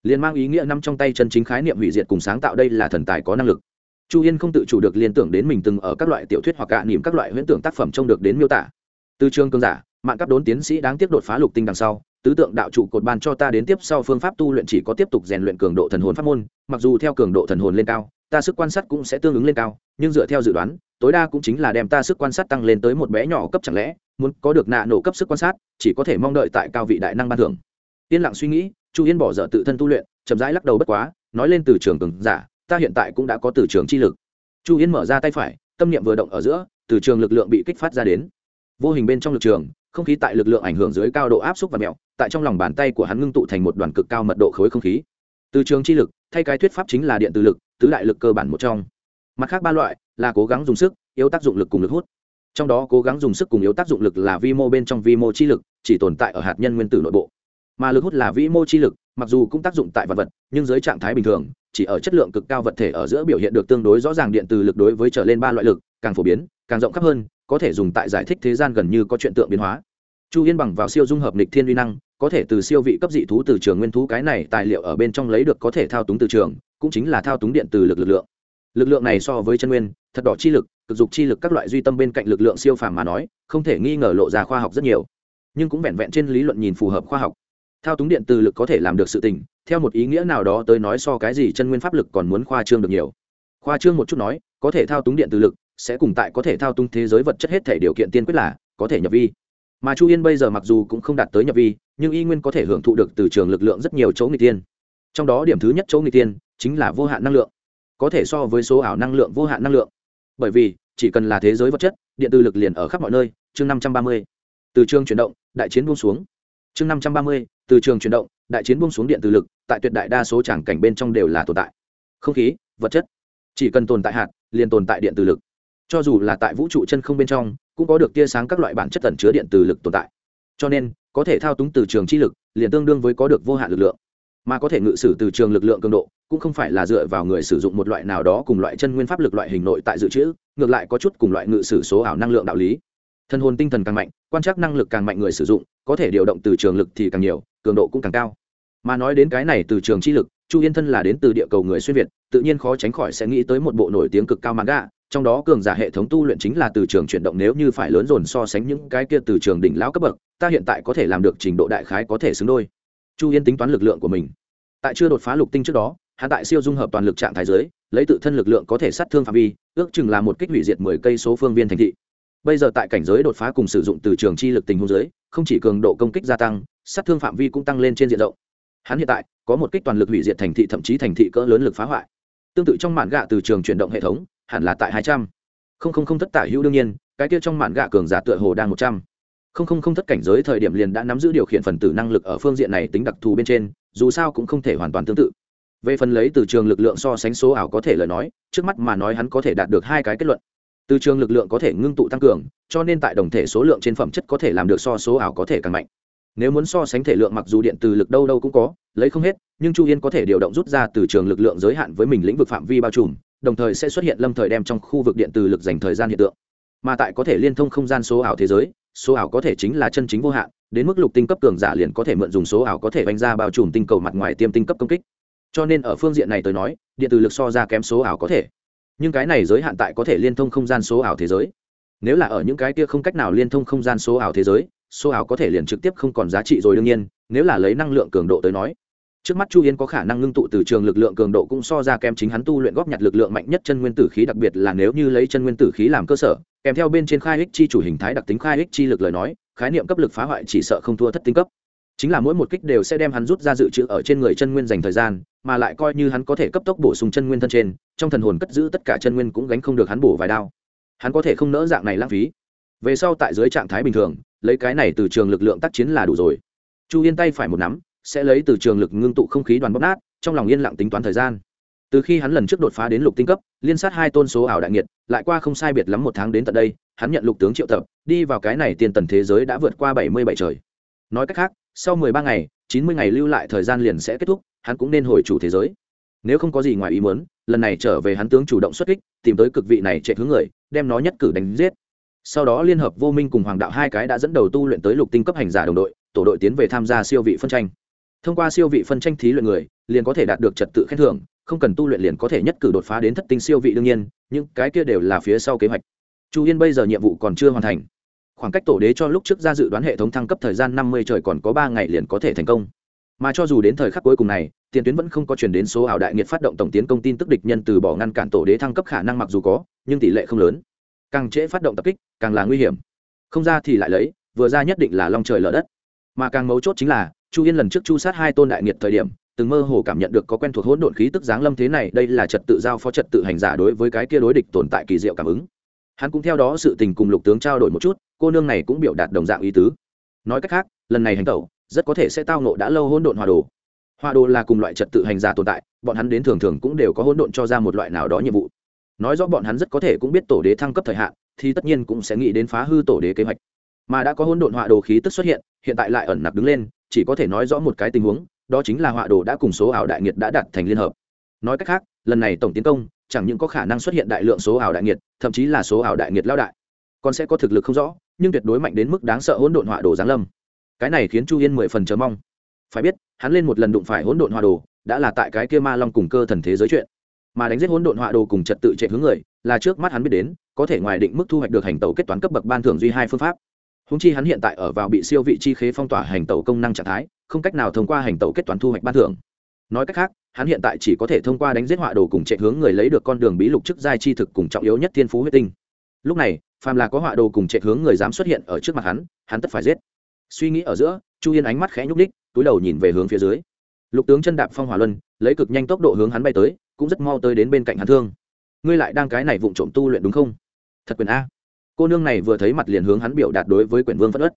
Liền mang ý nghĩa nằm trong tay chân chính khái niệm hủy diệt cùng sáng tạo đây là thần tài có năng lực chu yên không tự chủ được liên tưởng đến mình từng ở các loại tiểu thuyết hoặc cả niềm các loại huyễn tưởng tác phẩm trông được đến miêu tả. Từ trường cương giả, mạng cấp đốn tiến sĩ đáng tiếp đột phá lục tinh đằng sau, tứ tượng đạo trụ cột ban cho ta đến tiếp sau phương pháp tu luyện chỉ có tiếp tục rèn luyện cường độ thần hồn pháp môn, mặc dù theo cường độ thần hồn lên cao, ta sức quan sát cũng sẽ tương ứng lên cao, nhưng dựa theo dự đoán, tối đa cũng chính là đem ta sức quan sát tăng lên tới một bé nhỏ cấp chẳng lẽ, muốn có được nạ nổ cấp sức quan sát, chỉ có thể mong đợi tại cao vị đại năng ban thưởng. Yên lặng suy nghĩ, chu yên bỏ dở tự thân tu luyện, chậm rãi lắc đầu bất quá, nói lên từ trường cường giả ta hiện tại cũng đã có từ trường chi lực. Chu yến mở ra tay phải, tâm niệm vừa động ở giữa, từ trường lực lượng bị kích phát ra đến. Vô hình bên trong lực trường, không khí tại lực lượng ảnh hưởng dưới cao độ áp suất và mẹo, tại trong lòng bàn tay của hắn ngưng tụ thành một đoàn cực cao mật độ khối không khí. Từ trường chi lực, thay cái thuyết pháp chính là điện từ lực, tứ đại lực cơ bản một trong. Mặt khác ba loại là cố gắng dùng sức, yếu tác dụng lực cùng lực hút. Trong đó cố gắng dùng sức cùng yếu tác dụng lực là vi mô bên trong vi mô chi lực, chỉ tồn tại ở hạt nhân nguyên tử nội bộ. Mà lực hút là vi mô chi lực mặc dù cũng tác dụng tại vật vật, nhưng dưới trạng thái bình thường, chỉ ở chất lượng cực cao vật thể ở giữa biểu hiện được tương đối rõ ràng điện từ lực đối với trở lên ba loại lực, càng phổ biến, càng rộng khắp hơn, có thể dùng tại giải thích thế gian gần như có chuyện tượng biến hóa. Chu yên bằng vào siêu dung hợp nịch thiên uy năng, có thể từ siêu vị cấp dị thú từ trường nguyên thú cái này tài liệu ở bên trong lấy được có thể thao túng từ trường, cũng chính là thao túng điện từ lực lực lượng. Lực lượng này so với chân nguyên, thật đỏ chi lực, cực dục chi lực các loại duy tâm bên cạnh lực lượng siêu phàm mà nói, không thể nghi ngờ lộ ra khoa học rất nhiều. Nhưng cũng vẹn vẹn trên lý luận nhìn phù hợp khoa học thao túng điện từ lực có thể làm được sự tình, theo một ý nghĩa nào đó tới nói so cái gì chân nguyên pháp lực còn muốn khoa trương được nhiều. Khoa trương một chút nói, có thể thao túng điện từ lực, sẽ cùng tại có thể thao túng thế giới vật chất hết thể điều kiện tiên quyết là, có thể nhập vi. Mà chu yên bây giờ mặc dù cũng không đạt tới nhập vi, nhưng y nguyên có thể hưởng thụ được từ trường lực lượng rất nhiều chỗ người tiên. Trong đó điểm thứ nhất chỗ người tiên, chính là vô hạn năng lượng. Có thể so với số ảo năng lượng vô hạn năng lượng. Bởi vì, chỉ cần là thế giới vật chất, điện từ lực liền ở khắp mọi nơi, chương năm trăm ba mươi. Từ trường chuyển động, đại chiến buông xuống chương năm trăm ba mươi, từ trường chuyển động, đại chiến buông xuống điện từ lực, tại tuyệt đại đa số tràng cảnh bên trong đều là tồn tại. Không khí, vật chất, chỉ cần tồn tại hạt, liền tồn tại điện từ lực. Cho dù là tại vũ trụ chân không bên trong, cũng có được tia sáng các loại bản chất tẩn chứa điện từ lực tồn tại. Cho nên, có thể thao túng từ trường chi lực, liền tương đương với có được vô hạn lực lượng. Mà có thể ngự sử từ trường lực lượng cường độ, cũng không phải là dựa vào người sử dụng một loại nào đó cùng loại chân nguyên pháp lực loại hình nội tại dự trữ, ngược lại có chút cùng loại ngự sử số ảo năng lượng đạo lý. Thân hồn tinh thần càng mạnh quan trắc năng lực càng mạnh người sử dụng, có thể điều động từ trường lực thì càng nhiều, cường độ cũng càng cao. Mà nói đến cái này từ trường chi lực, chu yên thân là đến từ địa cầu người xuyên việt, tự nhiên khó tránh khỏi sẽ nghĩ tới một bộ nổi tiếng cực cao manga, trong đó cường giả hệ thống tu luyện chính là từ trường chuyển động nếu như phải lớn dồn so sánh những cái kia từ trường đỉnh lão cấp bậc, ta hiện tại có thể làm được trình độ đại khái có thể xứng đôi. Chu yên tính toán lực lượng của mình. Tại chưa đột phá lục tinh trước đó hạ tại siêu dung hợp toàn lực trạng thái giới, lấy tự thân lực lượng có thể sát thương phạm vi, ước chừng là một kích hủy diệt mười cây số phương viên thành thị bây giờ tại cảnh giới đột phá cùng sử dụng từ trường chi lực tình huống giới không chỉ cường độ công kích gia tăng, sát thương phạm vi cũng tăng lên trên diện rộng. Hắn hiện tại, có một kích toàn lực hủy diệt thành thị thậm chí thành thị cỡ lớn lực phá hoại. Tương tự trong mạn gạ từ trường chuyển động hệ thống, hẳn là tại hai trăm. Không không không thất tả hữu đương nhiên, cái kia trong mạn gạ cường giả tựa hồ đang một trăm. Không không không thất cảnh giới thời điểm liền đã nắm giữ điều khiển phần tử năng lực ở phương diện này tính đặc thù bên trên, dù sao cũng không thể hoàn toàn tương tự. Về phần lấy từ trường lực lượng so sánh số ảo có thể lời nói, trước mắt mà nói hắn có thể đạt được hai cái kết luận từ trường lực lượng có thể ngưng tụ tăng cường, cho nên tại đồng thể số lượng trên phẩm chất có thể làm được so số ảo có thể càng mạnh. Nếu muốn so sánh thể lượng mặc dù điện từ lực đâu đâu cũng có, lấy không hết, nhưng chu yên có thể điều động rút ra từ trường lực lượng giới hạn với mình lĩnh vực phạm vi bao trùm, đồng thời sẽ xuất hiện lâm thời đem trong khu vực điện từ lực dành thời gian hiện tượng. Mà tại có thể liên thông không gian số ảo thế giới, số ảo có thể chính là chân chính vô hạn, đến mức lục tinh cấp cường giả liền có thể mượn dùng số ảo có thể vanh ra bao trùm tinh cầu mặt ngoài tiêm tinh cấp công kích. Cho nên ở phương diện này tôi nói, điện từ lực so ra kém số ảo có thể nhưng cái này giới hạn tại có thể liên thông không gian số ảo thế giới. Nếu là ở những cái kia không cách nào liên thông không gian số ảo thế giới, số ảo có thể liền trực tiếp không còn giá trị rồi đương nhiên, nếu là lấy năng lượng cường độ tới nói. Trước mắt chu yên có khả năng ngưng tụ từ trường lực lượng cường độ cũng so ra kém chính hắn tu luyện góp nhặt lực lượng mạnh nhất chân nguyên tử khí, đặc biệt là nếu như lấy chân nguyên tử khí làm cơ sở, kèm theo bên trên khai ích chi chủ hình thái đặc tính khai ích chi lực lời nói, khái niệm cấp lực phá hoại chỉ sợ không thua thất tinh cấp chính là mỗi một kích đều sẽ đem hắn rút ra dự trữ ở trên người chân nguyên dành thời gian, mà lại coi như hắn có thể cấp tốc bổ sung chân nguyên thân trên, trong thần hồn cất giữ tất cả chân nguyên cũng gánh không được hắn bổ vài đao. Hắn có thể không nỡ dạng này lãng phí. Về sau tại dưới trạng thái bình thường, lấy cái này từ trường lực lượng tác chiến là đủ rồi. Chu yên tay phải một nắm, sẽ lấy từ trường lực ngưng tụ không khí đoàn bóp nát, trong lòng yên lặng tính toán thời gian. Từ khi hắn lần trước đột phá đến lục tinh cấp, liên sát hai tôn số ảo đại nghiệt, lại qua không sai biệt lắm một tháng đến tận đây, hắn nhận lục tướng triệu tập, đi vào cái này tiền tần thế giới đã vượt qua bảy mươi bảy trời. Nói cách khác sau mười ba ngày, chín mươi ngày lưu lại thời gian liền sẽ kết thúc, hắn cũng nên hồi chủ thế giới. Nếu không có gì ngoài ý muốn, lần này trở về hắn tướng chủ động xuất kích, tìm tới cực vị này chạy hướng người, đem nó nhất cử đánh giết. Sau đó liên hợp vô minh cùng hoàng đạo hai cái đã dẫn đầu tu luyện tới lục tinh cấp hành giả đồng đội, tổ đội tiến về tham gia siêu vị phân tranh. Thông qua siêu vị phân tranh thí luyện người, liền có thể đạt được trật tự khen thưởng, không cần tu luyện liền có thể nhất cử đột phá đến thất tinh siêu vị đương nhiên, những cái kia đều là phía sau kế hoạch. Chu yên bây giờ nhiệm vụ còn chưa hoàn thành khoảng cách tổ đế cho lúc trước ra dự đoán hệ thống thăng cấp thời gian năm mươi trời còn có ba ngày liền có thể thành công. Mà cho dù đến thời khắc cuối cùng này, tiền tuyến vẫn không có chuyển đến số ảo đại nghiệt phát động tổng tiến công tin tức địch nhân từ bỏ ngăn cản tổ đế thăng cấp khả năng mặc dù có, nhưng tỷ lệ không lớn. Càng trễ phát động tập kích, càng là nguy hiểm. Không ra thì lại lấy, vừa ra nhất định là long trời lở đất. Mà càng mấu chốt chính là, chu yên lần trước chu sát hai tôn đại nghiệt thời điểm, từng mơ hồ cảm nhận được có quen thuộc hỗn độn khí tức giáng lâm thế này, đây là trật tự giao phó trật tự hành giả đối với cái kia đối địch tồn tại kỳ diệu cảm ứng hắn cũng theo đó sự tình cùng lục tướng trao đổi một chút, cô nương này cũng biểu đạt đồng dạng ý tứ. Nói cách khác, lần này hành tẩu, rất có thể sẽ tao nộ đã lâu hỗn độn hòa đồ. Hòa đồ là cùng loại trật tự hành giả tồn tại, bọn hắn đến thường thường cũng đều có hỗn độn cho ra một loại nào đó nhiệm vụ. Nói rõ bọn hắn rất có thể cũng biết tổ đế thăng cấp thời hạn, thì tất nhiên cũng sẽ nghĩ đến phá hư tổ đế kế hoạch. Mà đã có hỗn độn họa đồ khí tức xuất hiện hiện tại lại ẩn nặc đứng lên, chỉ có thể nói rõ một cái tình huống, đó chính là họa đồ đã cùng số ảo đại nghiệt đã đặt thành liên hợp. Nói cách khác, lần này tổng tiến công chẳng những có khả năng xuất hiện đại lượng số ảo đại nghiệt, thậm chí là số ảo đại nghiệt lao đại. Còn sẽ có thực lực không rõ, nhưng tuyệt đối mạnh đến mức đáng sợ hỗn độn họa đồ giáng lâm. Cái này khiến chu yên mười phần chờ mong. Phải biết, hắn lên một lần đụng phải hỗn độn họa đồ, đã là tại cái kia ma long cùng cơ thần thế giới chuyện. Mà đánh giết hỗn độn họa đồ cùng trật tự chạy hướng người, là trước mắt hắn biết đến, có thể ngoài định mức thu hoạch được hành tàu kết toán cấp bậc ban thưởng duy hai phương pháp. Húng chi hắn hiện tại ở vào bị siêu vị chi khế phong tỏa hành tàu công năng trạng thái, không cách nào thông qua hành tàu kết toán thu hoạch ban thưởng. Nói cách khác hắn hiện tại chỉ có thể thông qua đánh giết họa đồ cùng chạy hướng người lấy được con đường bí lục chức giai chi thực cùng trọng yếu nhất thiên phú huyết tinh. Lúc này, phàm là có họa đồ cùng chạy hướng người dám xuất hiện ở trước mặt hắn hắn tất phải giết. Suy nghĩ ở giữa, chu yên ánh mắt khẽ nhúc đích túi đầu nhìn về hướng phía dưới. Lục tướng chân đạp phong hỏa luân, lấy cực nhanh tốc độ hướng hắn bay tới, cũng rất mau tới đến bên cạnh hắn thương. Ngươi lại đang cái này vụng trộm tu luyện đúng không? Thật quyền a. Cô nương này vừa thấy mặt liền hướng hắn biểu đạt đối với quyển vương phất ất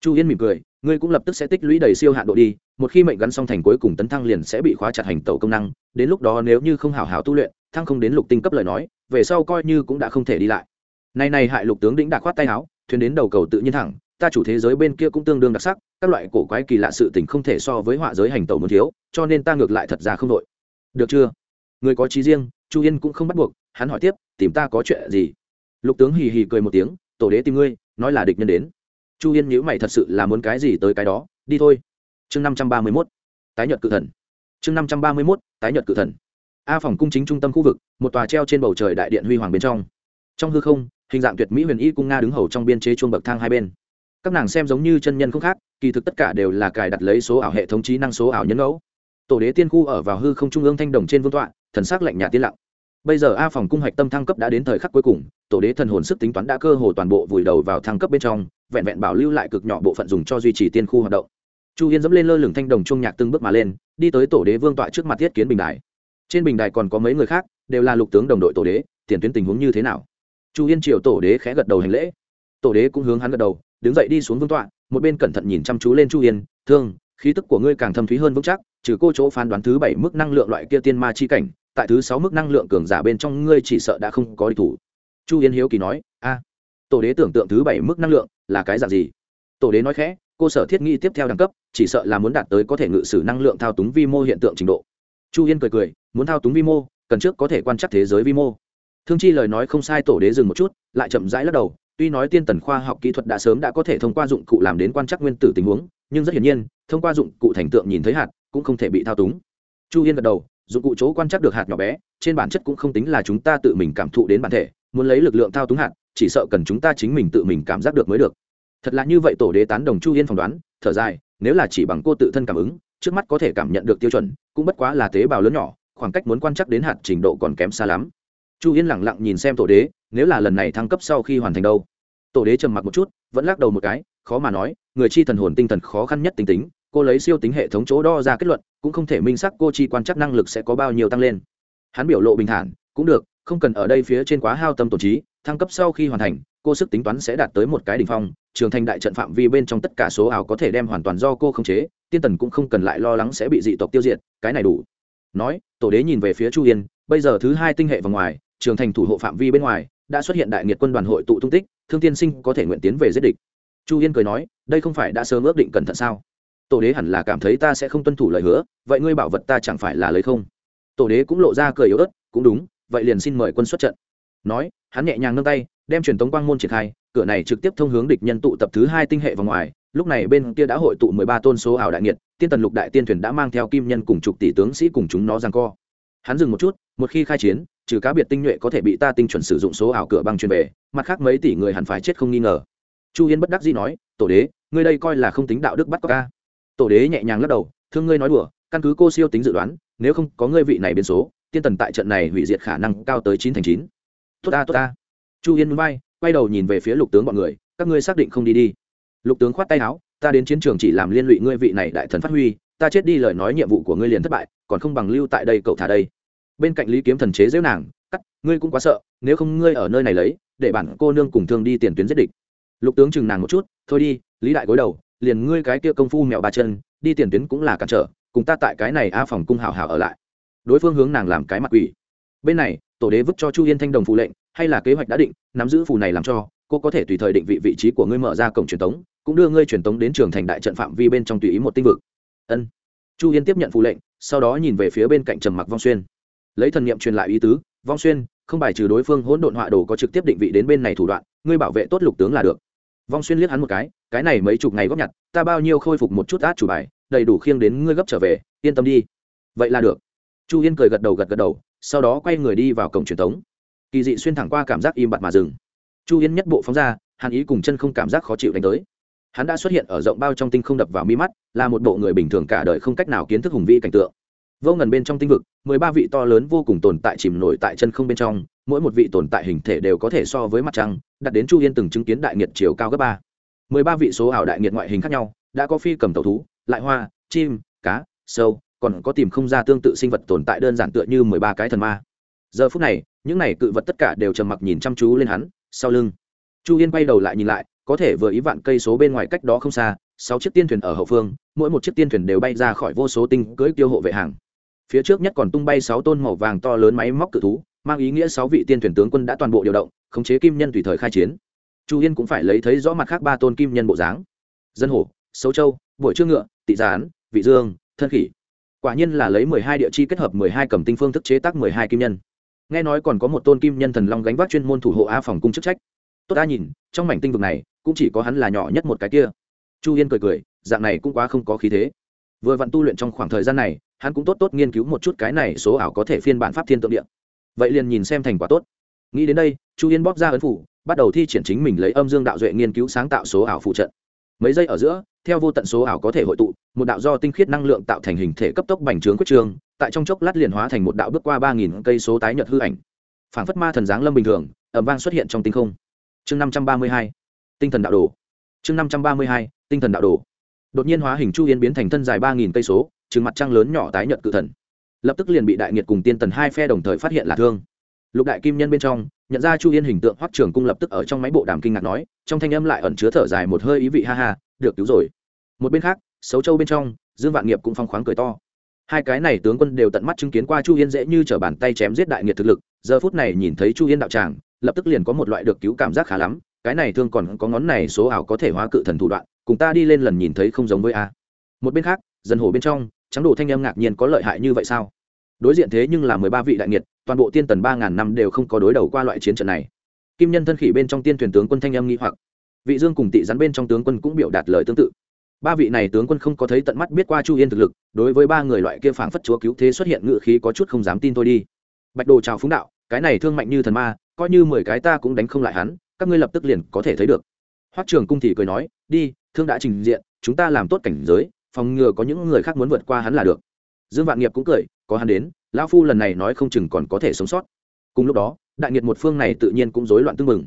chu yên mỉm cười, ngươi cũng lập tức sẽ tích lũy đầy siêu hạn độ đi một khi mệnh gắn xong thành cuối cùng tấn thăng liền sẽ bị khóa chặt hành tẩu công năng, đến lúc đó nếu như không hào hào tu luyện, thăng không đến lục tinh cấp lời nói, về sau coi như cũng đã không thể đi lại. Này này hại lục tướng đĩnh đã khoát tay áo, thuyền đến đầu cầu tự nhiên thẳng, ta chủ thế giới bên kia cũng tương đương đặc sắc, các loại cổ quái kỳ lạ sự tình không thể so với họa giới hành tẩu muốn thiếu, cho nên ta ngược lại thật ra không đội. Được chưa? Người có trí riêng, chu yên cũng không bắt buộc, hắn hỏi tiếp, tìm ta có chuyện gì? Lục tướng hì hì cười một tiếng, tổ đế tìm ngươi, nói là địch nhân đến. Chu yên nhữ mày thật sự là muốn cái gì tới cái đó, đi thôi chương năm trăm ba mươi mốt, tái nhật cự thần. Chương năm trăm ba mươi mốt, tái nhật cự thần. A phòng cung chính trung tâm khu vực, một tòa treo trên bầu trời đại điện huy hoàng bên trong. Trong hư không, hình dạng tuyệt mỹ huyền y cung nga đứng hầu trong biên chế chuông bậc thang hai bên. Các nàng xem giống như chân nhân không khác, kỳ thực tất cả đều là cài đặt lấy số ảo hệ thống trí năng số ảo nhân ngẫu. Tổ đế tiên khu ở vào hư không trung ương thanh đồng trên vương tọa, thần sắc lạnh nhạt tiên lặng. Bây giờ a phòng cung hạch tâm thăng cấp đã đến thời khắc cuối cùng, tổ đế thần hồn sức tính toán đã cơ hồ toàn bộ vùi đầu vào thăng cấp bên trong, vẹn vẹn bảo lưu lại cực nhỏ bộ phận dùng cho duy trì tiên khu hoạt động chu yên dẫm lên lơ lửng thanh đồng chuông nhạc từng bước mà lên, đi tới tổ đế vương tọa trước mặt thiết kiến bình đài. Trên bình đài còn có mấy người khác, đều là lục tướng đồng đội tổ đế, tiền tuyến tình huống như thế nào? Chu yên triều tổ đế khẽ gật đầu hành lễ. Tổ đế cũng hướng hắn gật đầu, đứng dậy đi xuống vương tọa, một bên cẩn thận nhìn chăm chú lên chu yên thương, khí tức của ngươi càng thâm thúy hơn vững chắc, trừ cô chỗ phán đoán thứ bảy mức năng lượng loại kia tiên ma chi cảnh, tại thứ sáu mức năng lượng cường giả bên trong ngươi chỉ sợ đã không có địch thủ. Chu yên hiếu kỳ nói, a, tổ đế tưởng tượng thứ bảy mức năng lượng là cái dạng gì? Tổ đế nói khẽ cô sở thiết nghĩ tiếp theo đẳng cấp, chỉ sợ là muốn đạt tới có thể ngự sử năng lượng thao túng vi mô hiện tượng trình độ. Chu yên cười cười, muốn thao túng vi mô, cần trước có thể quan trắc thế giới vi mô. Thương chi lời nói không sai, tổ đế dừng một chút, lại chậm rãi lắc đầu, tuy nói tiên tần khoa học kỹ thuật đã sớm đã có thể thông qua dụng cụ làm đến quan trắc nguyên tử tình huống, nhưng rất hiển nhiên, thông qua dụng cụ thành tượng nhìn thấy hạt, cũng không thể bị thao túng. Chu yên gật đầu, dụng cụ chỗ quan trắc được hạt nhỏ bé, trên bản chất cũng không tính là chúng ta tự mình cảm thụ đến bản thể, muốn lấy lực lượng thao túng hạt, chỉ sợ cần chúng ta chính mình tự mình cảm giác được mới được thật là như vậy tổ đế tán đồng chu yên phỏng đoán, thở dài, nếu là chỉ bằng cô tự thân cảm ứng, trước mắt có thể cảm nhận được tiêu chuẩn, cũng bất quá là tế bào lớn nhỏ, khoảng cách muốn quan trắc đến hạt trình độ còn kém xa lắm. Chu yên lẳng lặng nhìn xem tổ đế, nếu là lần này thăng cấp sau khi hoàn thành đâu? Tổ đế trầm mặc một chút, vẫn lắc đầu một cái, khó mà nói, người chi thần hồn tinh thần khó khăn nhất tính tính, cô lấy siêu tính hệ thống chỗ đo ra kết luận, cũng không thể minh xác cô chi quan chắc năng lực sẽ có bao nhiêu tăng lên. Hắn biểu lộ bình thản, cũng được, không cần ở đây phía trên quá hao tâm tổ trí, thăng cấp sau khi hoàn thành cô sức tính toán sẽ đạt tới một cái đỉnh phong, trường thành đại trận phạm vi bên trong tất cả số ảo có thể đem hoàn toàn do cô khống chế, tiên tần cũng không cần lại lo lắng sẽ bị dị tộc tiêu diệt, cái này đủ. Nói, tổ đế nhìn về phía chu yên, bây giờ thứ hai tinh hệ vào ngoài, trường thành thủ hộ phạm vi bên ngoài, đã xuất hiện đại nghiệt quân đoàn hội tụ tung tích, thương tiên sinh có thể nguyện tiến về giết địch. Chu yên cười nói, đây không phải đã sớm ước định cẩn thận sao? Tổ đế hẳn là cảm thấy ta sẽ không tuân thủ lời hứa, vậy ngươi bảo vật ta chẳng phải là lấy không? Tổ đế cũng lộ ra cười yếu ớt, cũng đúng, vậy liền xin mời quân xuất trận. Nói, hắn nhẹ nhàng nâng tay đem truyền tống quang môn triển khai, cửa này trực tiếp thông hướng địch nhân tụ tập thứ hai tinh hệ vào ngoài, lúc này bên kia đã hội tụ mười ba tôn số ảo đại nghiệt, tiên tần lục đại tiên thuyền đã mang theo kim nhân cùng chục tỷ tướng sĩ cùng chúng nó giằng co. Hắn dừng một chút, một khi khai chiến, trừ cá biệt tinh nhuệ có thể bị ta tinh chuẩn sử dụng số ảo cửa băng truyền về, mặt khác mấy tỷ người hẳn phải chết không nghi ngờ. Chu yên bất đắc dĩ nói, tổ đế, ngươi đây coi là không tính đạo đức bắt có ca tổ đế nhẹ nhàng lắc đầu, thương ngươi nói đùa, căn cứ cô siêu tính dự đoán, nếu không có ngươi vị này biến số, tiên tần tại trận này hủy diệt khả năng cao tới chín thành chín. Tốt ta tốt ta chu yên núi bay quay đầu nhìn về phía lục tướng bọn người, các ngươi xác định không đi đi. Lục tướng khoát tay áo, ta đến chiến trường chỉ làm liên lụy ngươi vị này đại thần phát huy, ta chết đi lời nói nhiệm vụ của ngươi liền thất bại, còn không bằng lưu tại đây cậu thả đây. Bên cạnh lý kiếm thần chế giễu nàng, cắt, ngươi cũng quá sợ, nếu không ngươi ở nơi này lấy, để bản cô nương cùng thương đi tiền tuyến giết địch. Lục tướng chừng nàng một chút, thôi đi, lý đại gối đầu, liền ngươi cái kia công phu mèo ba chân, đi tiền tuyến cũng là cản trở, cùng ta tại cái này a phòng cung hào hào ở lại. Đối phương hướng nàng làm cái mặt quỷ. Bên này, tổ đế vứt cho chu yên thanh đồng phụ lệnh hay là kế hoạch đã định, nắm giữ phù này làm cho, cô có thể tùy thời định vị vị trí của ngươi mở ra cổng truyền tống, cũng đưa ngươi truyền tống đến trường thành đại trận phạm vi bên trong tùy ý một tinh vực. Ân. Chu yên tiếp nhận phù lệnh, sau đó nhìn về phía bên cạnh trầm mặc vong xuyên. Lấy thần niệm truyền lại ý tứ, vong xuyên, không bài trừ đối phương hỗn độn họa đồ có trực tiếp định vị đến bên này thủ đoạn, ngươi bảo vệ tốt lục tướng là được. Vong xuyên liếc hắn một cái cái này mấy chục ngày góp nhặt, ta bao nhiêu khôi phục một chút át chủ bài, đầy đủ khiêng đến ngươi gấp trở về, yên tâm đi. Vậy là được. Chu yên cười gật đầu gật gật đầu, sau đó quay người đi vào cổng truyền thống kỳ dị xuyên thẳng qua cảm giác im bặt mà dừng. Chu yên nhất bộ phóng ra, hàn ý cùng chân không cảm giác khó chịu đánh tới. Hắn đã xuất hiện ở rộng bao trong tinh không đập vào mi mắt, là một bộ người bình thường cả đời không cách nào kiến thức hùng vĩ cảnh tượng. Vô ngần bên trong tinh vực, mười ba vị to lớn vô cùng tồn tại chìm nổi tại chân không bên trong, mỗi một vị tồn tại hình thể đều có thể so với mặt trăng đặt đến chu yên từng chứng kiến đại nghiệt chiều cao gấp ba. Mười ba vị số ảo đại nghiệt ngoại hình khác nhau, đã có phi cầm tàu thú, lại hoa, chim, cá, sâu, còn có tìm không ra tương tự sinh vật tồn tại đơn giản tựa như mười ba cái thần ma. Giờ phút này những này cự vật tất cả đều trầm mặc nhìn chăm chú lên hắn, sau lưng. Chu yên quay đầu lại nhìn lại, có thể vừa ý vạn cây số bên ngoài cách đó không xa, sáu chiếc tiên thuyền ở hậu phương, mỗi một chiếc tiên thuyền đều bay ra khỏi vô số tinh cưỡi tiêu hộ vệ hàng. Phía trước nhất còn tung bay sáu tôn màu vàng to lớn máy móc cự thú, mang ý nghĩa sáu vị tiên thuyền tướng quân đã toàn bộ điều động, khống chế kim nhân tùy thời khai chiến. Chu yên cũng phải lấy thấy rõ mặt khác ba tôn kim nhân bộ dáng. Dân hổ xấu châu buổi trương ngựa, tị gián, vị dương, thân khỉ. Quả nhiên là lấy mười hai địa chi kết hợp mười hai cầm tinh phương thức chế tác mười hai kim nhân nghe nói còn có một tôn kim nhân thần long gánh vác chuyên môn thủ hộ a phòng cung chức trách. Tốt a nhìn, trong mảnh tinh vực này, cũng chỉ có hắn là nhỏ nhất một cái kia. Chu yên cười cười, dạng này cũng quá không có khí thế. Vừa vặn tu luyện trong khoảng thời gian này, hắn cũng tốt tốt nghiên cứu một chút cái này số ảo có thể phiên bản pháp thiên tượng điện vậy liền nhìn xem thành quả tốt. Nghĩ đến đây, chu yên bóp ra ấn phủ, bắt đầu thi triển chính mình lấy âm dương đạo duệ nghiên cứu sáng tạo số ảo phụ trận. Mấy giây ở giữa, theo vô tận số ảo có thể hội tụ, một đạo do tinh khiết năng lượng tạo thành hình thể cấp tốc bành trướng quyết trường tại trong chốc lát liền hóa thành một đạo bước qua ba nghìn cây số tái nhật hư ảnh. Phảng phất ma thần giáng lâm bình thường ẩm vang xuất hiện trong tinh không. Chương năm trăm ba mươi hai, tinh thần đạo đồ. Chương năm trăm ba mươi hai, tinh thần đạo đồ. Đột nhiên hóa hình chu yên biến thành thân dài ba nghìn cây số chừng mặt trăng lớn nhỏ tái nhật cự thần. Lập tức liền bị đại nghiệt cùng tiên tần hai phe đồng thời phát hiện là thương. Lục đại kim nhân bên trong, nhận ra chu yên hình tượng hoắc trường cung lập tức ở trong máy bộ đàm kinh ngạc nói, trong thanh âm lại ẩn chứa thở dài một hơi ý vị ha ha, được cứu rồi. Một bên khác xấu châu bên trong, dương vạn nghiệp cũng phong khoáng cười to hai cái này tướng quân đều tận mắt chứng kiến qua chu yên dễ như t r ở bàn tay chém giết đại nghiệt thực lực, giờ phút này nhìn thấy chu yên đạo tràng, lập tức liền có một loại được cứu cảm giác khá lắm, cái này thương còn có ngón này số ảo có thể hóa cự thần thủ đoạn, cùng ta đi lên lần nhìn thấy không giống với a. Một bên khác dần hồ bên trong, trắng đồ thanh âm ngạc nhiên có lợi hại như vậy sao? Đối diện thế nhưng là mười ba vị đại nghiệt, toàn bộ tiên tần ba ngàn năm đều không có đối đầu qua loại chiến trận này. Kim nhân thân khỉ bên trong tiên thuyền tướng quân thanh âm nghi hoặc. Vị dương cùng tị rắn bên trong tướng quân cũng biểu đạt lời tương tự ba vị này tướng quân không có thấy tận mắt biết qua chu yên thực lực, đối với ba người loại kia phảng phất chúa cứu thế xuất hiện ngự khí có chút không dám tin tôi đi. Bạch đồ chào phúng đạo, cái này thương mạnh như thần ma, coi như mười cái ta cũng đánh không lại hắn, các ngươi lập tức liền có thể thấy được. Hoắc trường cung thì cười nói, đi, thương đã trình diện, chúng ta làm tốt cảnh giới, phòng ngừa có những người khác muốn vượt qua hắn là được. Dương vạn nghiệp cũng cười, có hắn đến, lão phu lần này nói không chừng còn có thể sống sót. Cùng lúc đó, đại nghiệt một phương này tự nhiên cũng rối loạn tương mừng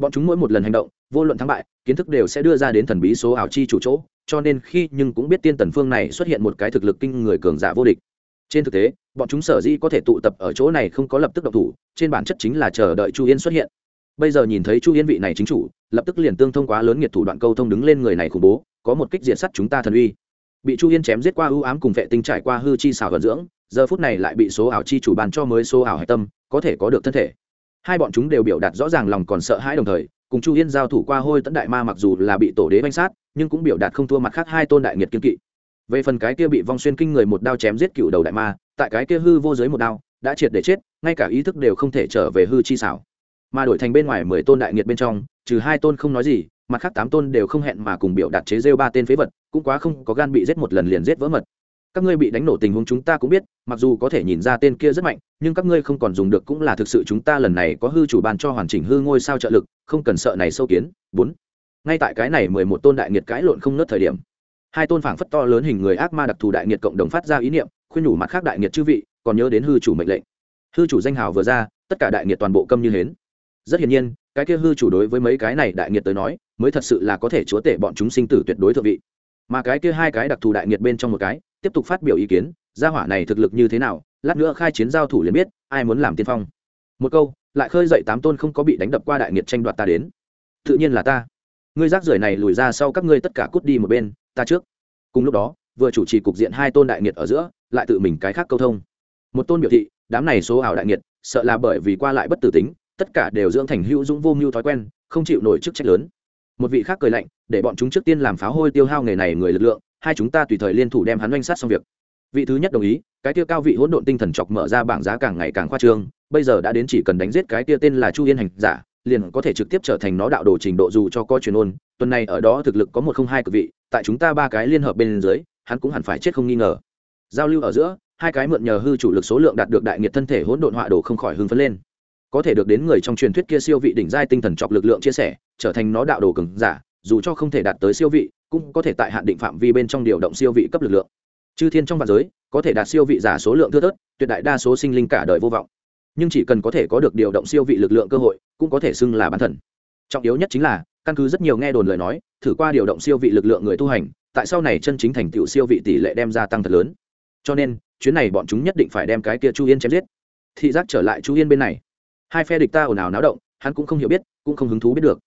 bọn chúng mỗi một lần hành động, vô luận thắng bại, kiến thức đều sẽ đưa ra đến thần bí số ảo chi chủ chỗ cho nên khi nhưng cũng biết tiên tần phương này xuất hiện một cái thực lực kinh người cường giả vô địch. Trên thực tế, bọn chúng sở dĩ có thể tụ tập ở chỗ này không có lập tức động thủ, trên bản chất chính là chờ đợi chu yên xuất hiện. Bây giờ nhìn thấy chu yên vị này chính chủ, lập tức liền tương thông quá lớn nghiệt thủ đoạn câu thông đứng lên người này khủng bố, có một kích diện sắt chúng ta thần uy. Bị chu yên chém giết qua ưu ám cùng vệ tinh trải qua hư chi xảo vận dưỡng, giờ phút này lại bị số ảo chi chủ bàn cho mới số ảo hạch tâm, có thể có được thân thể. Hai bọn chúng đều biểu đạt rõ ràng lòng còn sợ hãi đồng thời cùng chu yên giao thủ qua hôi tẫn đại ma mặc dù là bị tổ đế banh sát, nhưng cũng biểu đạt không thua mặt khác hai tôn đại nghiệt kiên kỵ. Về phần cái kia bị vong xuyên kinh người một đao chém giết cựu đầu đại ma, tại cái kia hư vô giới một đao, đã triệt để chết, ngay cả ý thức đều không thể trở về hư chi xảo. Mà đổi thành bên ngoài mười tôn đại nghiệt bên trong, trừ hai tôn không nói gì, mặt khác tám tôn đều không hẹn mà cùng biểu đạt chế rêu ba tên phế vật, cũng quá không có gan bị giết một lần liền giết vỡ mật các ngươi bị đánh nổ tình huống chúng ta cũng biết, mặc dù có thể nhìn ra tên kia rất mạnh, nhưng các ngươi không còn dùng được cũng là thực sự chúng ta lần này có hư chủ bàn cho hoàn chỉnh hư ngôi sao trợ lực, không cần sợ này sâu kiến. Bốn, ngay tại cái này mười một tôn đại nghiệt cãi lộn không nớt thời điểm, hai tôn phảng phất to lớn hình người ác ma đặc thù đại nghiệt cộng đồng phát ra ý niệm, khuyên nhủ mặt khác đại nghiệt chư vị, còn nhớ đến hư chủ mệnh lệnh. Hư chủ danh hào vừa ra, tất cả đại nghiệt toàn bộ câm như hến. Rất hiển nhiên, cái kia hư chủ đối với mấy cái này đại nghiệt tới nói, mới thật sự là có thể chúa tể bọn chúng sinh tử tuyệt đối thượng vị. Mà cái kia hai cái đặc thù đại nghiệt bên trong một cái tiếp tục phát biểu ý kiến, gia hỏa này thực lực như thế nào, lát nữa khai chiến giao thủ liền biết, ai muốn làm tiên phong. Một câu, lại khơi dậy tám tôn không có bị đánh đập qua đại nghiệt tranh đoạt ta đến. Tự nhiên là ta. Ngươi rác rưởi này lùi ra sau các ngươi tất cả cút đi một bên, ta trước. Cùng lúc đó, vừa chủ trì cục diện hai tôn đại nghiệt ở giữa, lại tự mình cái khác câu thông. Một tôn biểu thị, đám này số ảo đại nghiệt, sợ là bởi vì qua lại bất tử tính, tất cả đều dưỡng thành hữu dũng vô mưu thói quen, không chịu nổi chức trách lớn. Một vị khác cười lạnh, để bọn chúng trước tiên làm pháo hôi tiêu hao nghề này người lực lượng hai chúng ta tùy thời liên thủ đem hắn oanh sát xong việc. Vị thứ nhất đồng ý, cái kia cao vị hỗn độn tinh thần chọc mở ra bảng giá càng ngày càng khoa trương, bây giờ đã đến chỉ cần đánh giết cái tia tên là chu yên hành giả, liền có thể trực tiếp trở thành nó đạo đồ trình độ dù cho có truyền ôn, tuần này ở đó thực lực có một không hai cực vị, tại chúng ta ba cái liên hợp bên dưới, hắn cũng hẳn phải chết không nghi ngờ. Giao lưu ở giữa, hai cái mượn nhờ hư chủ lực số lượng đạt được đại nghiệt thân thể hỗn độn họa đồ không khỏi hưng phấn lên. Có thể được đến người trong truyền thuyết kia siêu vị đỉnh giai tinh thần chọc lực lượng chia sẻ, trở thành nó đạo đồ cường giả, dù cho không thể đạt tới siêu vị cũng có thể tại hạn định phạm vi bên trong điều động siêu vị cấp lực lượng. Chư thiên trong vạn giới, có thể đạt siêu vị giả số lượng thưa thớt, tuyệt đại đa số sinh linh cả đời vô vọng. Nhưng chỉ cần có thể có được điều động siêu vị lực lượng cơ hội, cũng có thể xưng là bản thần. Trọng yếu nhất chính là, căn cứ rất nhiều nghe đồn lời nói, thử qua điều động siêu vị lực lượng người tu hành, tại sau này chân chính thành tựu siêu vị tỷ lệ đem ra tăng thật lớn. Cho nên, chuyến này bọn chúng nhất định phải đem cái kia chu yên chém giết. Thị giác trở lại chu yên bên này. Hai phe địch ta ồn ào náo động, hắn cũng không hiểu biết, cũng không hứng thú biết được.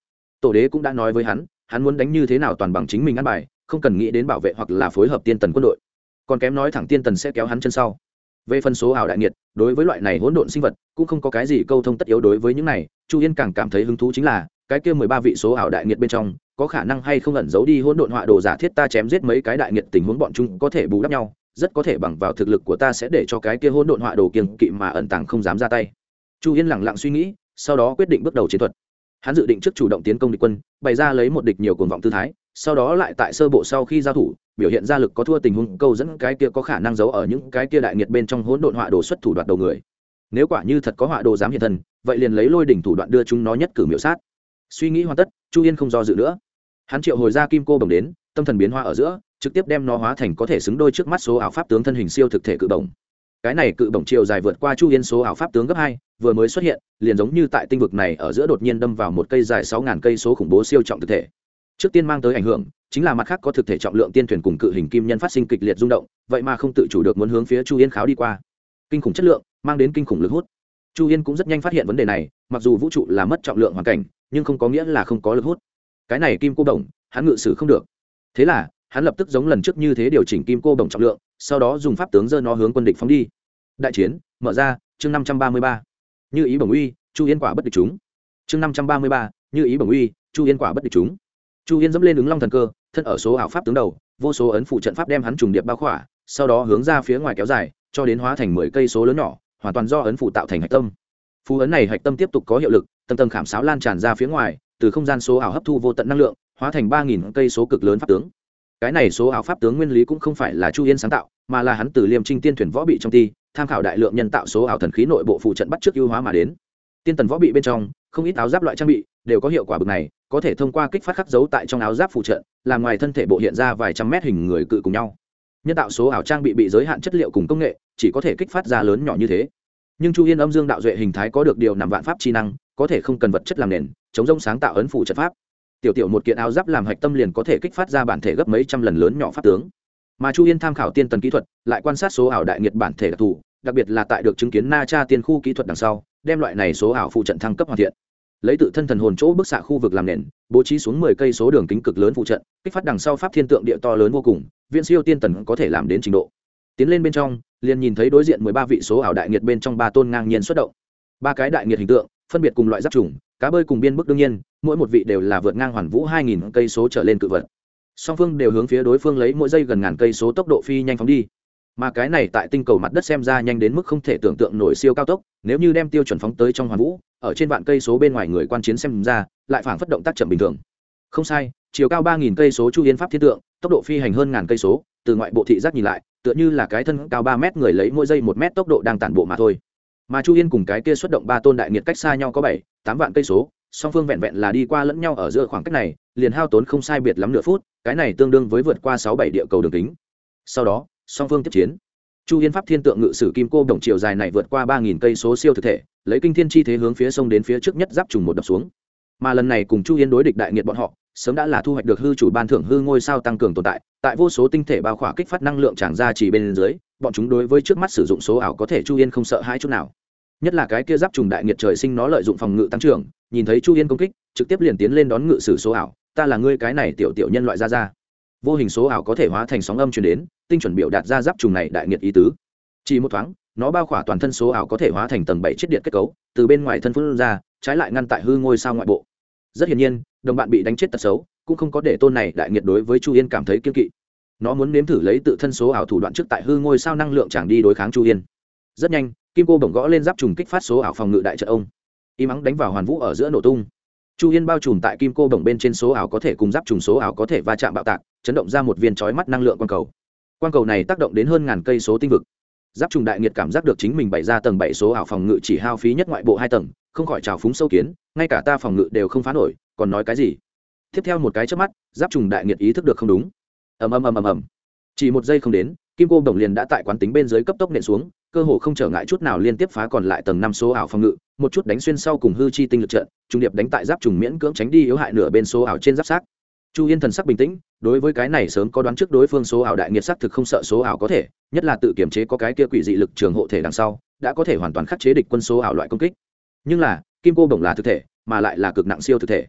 Tổ đế cũng đã nói với hắn hắn muốn đánh như thế nào toàn bằng chính mình ăn bài, không cần nghĩ đến bảo vệ hoặc là phối hợp tiên tần quân đội. Còn kém nói thẳng tiên tần sẽ kéo hắn chân sau. Về phân số ảo đại nghiệt, đối với loại này hỗn độn sinh vật, cũng không có cái gì câu thông tất yếu đối với những này, chu yên càng cảm thấy hứng thú chính là, cái kia mười ba vị số ảo đại nghiệt bên trong, có khả năng hay không ẩn giấu đi hỗn độn họa đồ giả thiết ta chém giết mấy cái đại nghiệt tình huống bọn chúng có thể bù đắp nhau, rất có thể bằng vào thực lực của ta sẽ để cho cái kia hỗn độn họa đồ kiêng kỵ mà ẩn tàng không dám ra tay. Chu yên lẳng lặng suy nghĩ, sau đó quyết định bước đầu chiến thuật hắn dự định trước chủ động tiến công địch quân, bày ra lấy một địch nhiều cuồng vọng tư thái, sau đó lại tại sơ bộ sau khi giao thủ, biểu hiện ra lực có thua tình huống, câu dẫn cái kia có khả năng giấu ở những cái kia đại nghiệt bên trong hỗn độn họa đồ xuất thủ đoạt đầu người. Nếu quả như thật có họa đồ dám hiện thân, vậy liền lấy lôi đỉnh thủ đoạn đưa chúng nó nhất cử miểu sát. Suy nghĩ hoàn tất, chu yên không do dự nữa. Hắn triệu hồi ra kim cô bồng đến, tâm thần biến hoa ở giữa, trực tiếp đem nó hóa thành có thể xứng đôi trước mắt số ảo pháp tướng thân hình siêu thực thể cự bồng cái này cự bổng chiều dài vượt qua chu yên số ảo pháp tướng gấp hai, vừa mới xuất hiện, liền giống như tại tinh vực này ở giữa đột nhiên đâm vào một cây dài sáu ngàn cây số khủng bố siêu trọng thực thể. Trước tiên mang tới ảnh hưởng, chính là mặt khác có thực thể trọng lượng tiên thuyền cùng cự hình kim nhân phát sinh kịch liệt rung động, vậy mà không tự chủ được muốn hướng phía chu yên kháo đi qua. Kinh khủng chất lượng, mang đến kinh khủng lực hút. Chu yên cũng rất nhanh phát hiện vấn đề này, mặc dù vũ trụ là mất trọng lượng hoàn cảnh, nhưng không có nghĩa là không có lực hút. Cái này kim cô đồng hắn ngự sử không được. Thế là, hắn lập tức giống lần trước như thế điều chỉnh kim cô đồng trọng lượng sau đó dùng pháp tướng dơ nó hướng quân địch phóng đi. Đại chiến, mở ra, chương năm trăm ba mươi ba. Như ý bổng uy, chu yên quả bất địch chúng. Chương năm trăm ba mươi ba, như ý bổng uy, chu yên quả bất địch chúng. Chu yên dẫm lên ứng long thần cơ, thân ở số ảo pháp tướng đầu, vô số ấn phụ trận pháp đem hắn trùng điệp bao khỏa, sau đó hướng ra phía ngoài kéo dài, cho đến hóa thành mười cây số lớn nhỏ, hoàn toàn do ấn phụ tạo thành hạch tâm. Phú ấn này hạch tâm tiếp tục có hiệu lực, tầng tầng khảm sáo lan tràn ra phía ngoài, từ không gian số ảo hấp thu vô tận năng lượng, hóa thành ba nghìn cây số cực lớn pháp tướng cái này số ảo pháp tướng nguyên lý cũng không phải là chu yên sáng tạo, mà là hắn từ liêm trinh tiên thuyền võ bị trong ti, tham khảo đại lượng nhân tạo số ảo thần khí nội bộ phụ trận bắt trước ưu hóa mà đến. Tiên tần võ bị bên trong, không ít áo giáp loại trang bị, đều có hiệu quả bực này, có thể thông qua kích phát khắc dấu tại trong áo giáp phụ trận, làm ngoài thân thể bộ hiện ra vài trăm mét hình người cự cùng nhau. Nhân tạo số ảo trang bị bị giới hạn chất liệu cùng công nghệ, chỉ có thể kích phát ra lớn nhỏ như thế. Nhưng chu yên âm dương đạo duệ hình thái có được điều nằm vạn pháp chi năng, có thể không cần vật chất làm nền, chống rông sáng tạo ấn phủ trận pháp tiểu tiểu một kiện áo giáp làm hạch tâm liền có thể kích phát ra bản thể gấp mấy trăm lần lớn nhỏ pháp tướng. Mà chu yên tham khảo tiên tần kỹ thuật, lại quan sát số ảo đại nghiệt bản thể đặc thù, đặc biệt là tại được chứng kiến na cha tiên khu kỹ thuật đằng sau, đem loại này số ảo phụ trận thăng cấp hoàn thiện. Lấy tự thân thần hồn chỗ bức xạ khu vực làm nền, bố trí xuống mười cây số đường kính cực lớn phụ trận, kích phát đằng sau pháp thiên tượng địa to lớn vô cùng viện siêu tiên tần có thể làm đến trình độ. Tiến lên bên trong, liền nhìn thấy đối diện mười ba vị số ảo đại nghiệt bên trong ba tôn ngang nhiên xuất động. Ba cái đại nghiệt hình tượng phân biệt cùng loại giáp trùng, cá bơi cùng biên bức đương nhiên, mỗi một vị đều là vượt ngang hoàn vũ hai nghìn cây số trở lên cự vật. Song phương đều hướng phía đối phương lấy mỗi giây gần ngàn cây số tốc độ phi nhanh phóng đi. Mà cái này tại tinh cầu mặt đất xem ra nhanh đến mức không thể tưởng tượng nổi siêu cao tốc, nếu như đem tiêu chuẩn phóng tới trong hoàn vũ, ở trên vạn cây số bên ngoài người quan chiến xem ra, lại phản phất động tác chậm bình thường. Không sai, chiều cao ba nghìn cây số chu yên pháp thiết tượng, tốc độ phi hành hơn ngàn cây số, từ ngoại bộ thị giác nhìn lại, tựa như là cái thân cao ba mét người lấy mỗi giây một mét tốc độ đang tản bộ mà thôi mà chu yên cùng cái kia xuất động ba tôn đại nghiệt cách xa nhau có bảy, tám vạn cây số, song phương vẹn vẹn là đi qua lẫn nhau ở giữa khoảng cách này, liền hao tốn không sai biệt lắm nửa phút, cái này tương đương với vượt qua sáu bảy địa cầu đường kính. Sau đó, song phương tiếp chiến. Chu yên pháp thiên tượng ngự sử kim cô đồng chiều dài này vượt qua ba nghìn cây số siêu thực thể, lấy kinh thiên chi thế hướng phía sông đến phía trước nhất giáp trùng một đập xuống. Mà lần này cùng chu yên đối địch đại nghiệt bọn họ sớm đã là thu hoạch được hư chủ ban thưởng hư ngôi sao tăng cường tồn tại tại vô số tinh thể bao khỏa kích phát năng lượng tràn ra chỉ bên dưới, bọn chúng đối với trước mắt sử dụng số ảo có thể chu yên không sợ hai chút nào. Nhất là cái kia giáp trùng đại nghiệt trời sinh nó lợi dụng phòng ngự tăng trưởng, nhìn thấy chu yên công kích, trực tiếp liền tiến lên đón ngự sử số ảo, ta là ngươi cái này tiểu tiểu nhân loại ra ra vô hình số ảo có thể hóa thành sóng âm chuyển đến, tinh chuẩn biểu đạt ra giáp trùng này đại nghiệt ý tứ. Chỉ một thoáng, nó bao khỏa toàn thân số ảo có thể hóa thành tầng bảy chiết điện kết cấu, từ bên ngoài thân phân ra, trái lại ngăn tại hư ngôi sao ngoại bộ rất hiển nhiên, đồng bạn bị đánh chết tật xấu, cũng không có để tôn này đại nghiệt đối với chu yên cảm thấy kiên kỵ. Nó muốn nếm thử lấy tự thân số ảo thủ đoạn trước tại hư ngôi sao năng lượng chẳng đi đối kháng chu yên. Rất nhanh, kim cô bổng gõ lên giáp trùng kích phát số ảo phòng ngự đại trận ông. Y mắng đánh vào hoàn vũ ở giữa nổ tung. Chu yên bao trùm tại kim cô bổng bên trên số ảo có thể cùng giáp trùng số ảo có thể va chạm bạo tạc, chấn động ra một viên trói mắt năng lượng quang cầu. Quang cầu này tác động đến hơn ngàn cây số tinh vực giáp trùng đại nghiệt cảm giác được chính mình bày ra tầng bảy số ảo phòng ngự chỉ hao phí nhất ngoại bộ hai tầng, không khỏi trào phúng sâu kiến, ngay cả ta phòng ngự đều không phá nổi, còn nói cái gì? Tiếp theo một cái trước mắt, giáp trùng đại nghiệt ý thức được không đúng. Ầm ầm ầm ầm ầm. Chỉ một giây không đến, kim cô đồng liền đã tại quán tính bên dưới cấp tốc nện xuống, cơ hồ không trở ngại chút nào liên tiếp phá còn lại tầng năm số ảo phòng ngự, một chút đánh xuyên sau cùng hư chi tinh lực trận, trung điệp đánh tại giáp trùng miễn cưỡng tránh đi yếu hại nửa bên số ảo trên giáp sát chu yên thần sắc bình tĩnh, đối với cái này sớm có đoán trước đối phương số ảo đại nghiệt sắc thực không sợ số ảo có thể, nhất là tự kiểm chế có cái kia quỷ dị lực trường hộ thể đằng sau, đã có thể hoàn toàn khắc chế địch quân số ảo loại công kích. Nhưng là, kim cô bổng là thực thể, mà lại là cực nặng siêu thực thể.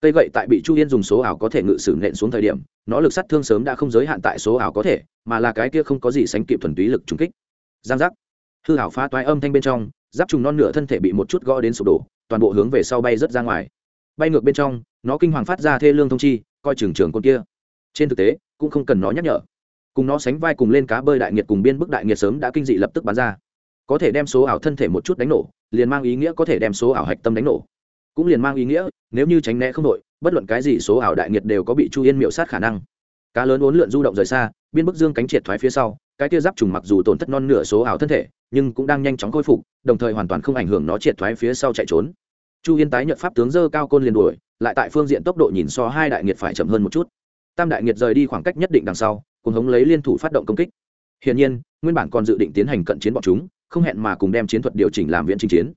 Cây gậy tại bị chu yên dùng số ảo có thể ngự sử nện xuống thời điểm, nó lực sát thương sớm đã không giới hạn tại số ảo có thể, mà là cái kia không có gì sánh kịp thuần túy lực trùng kích. Giang giác. Hư ảo phá toái âm thanh bên trong, giáp trùng non nửa thân thể bị một chút gõ đến sụp đổ, toàn bộ hướng về sau bay rớt ra ngoài. Bay ngược bên trong, nó kinh hoàng phát ra thê lương thông chi coi trường trường con kia. Trên thực tế, cũng không cần nó nhắc nhở. Cùng nó sánh vai cùng lên cá bơi đại nghiệt cùng biên bức đại nghiệt sớm đã kinh dị lập tức bắn ra. Có thể đem số ảo thân thể một chút đánh nổ, liền mang ý nghĩa có thể đem số ảo hạch tâm đánh nổ. Cũng liền mang ý nghĩa, nếu như tránh né không đội bất luận cái gì số ảo đại nghiệt đều có bị chu yên miệu sát khả năng. Cá lớn uốn lượn du động rời xa, biên bức dương cánh triệt thoái phía sau, cái tia giáp trùng mặc dù tổn thất non nửa số ảo thân thể, nhưng cũng đang nhanh chóng khôi phục, đồng thời hoàn toàn không ảnh hưởng nó triệt thoái phía sau chạy trốn. Chu yên tái nhận pháp tướng dơ cao côn liền đuổi lại tại phương diện tốc độ nhìn so hai đại nghiệt phải chậm hơn một chút. Tam đại nghiệt rời đi khoảng cách nhất định đằng sau, cùng hống lấy liên thủ phát động công kích. Hiển nhiên, nguyên bản còn dự định tiến hành cận chiến bọn chúng, không hẹn mà cùng đem chiến thuật điều chỉnh làm viện chinh chiến.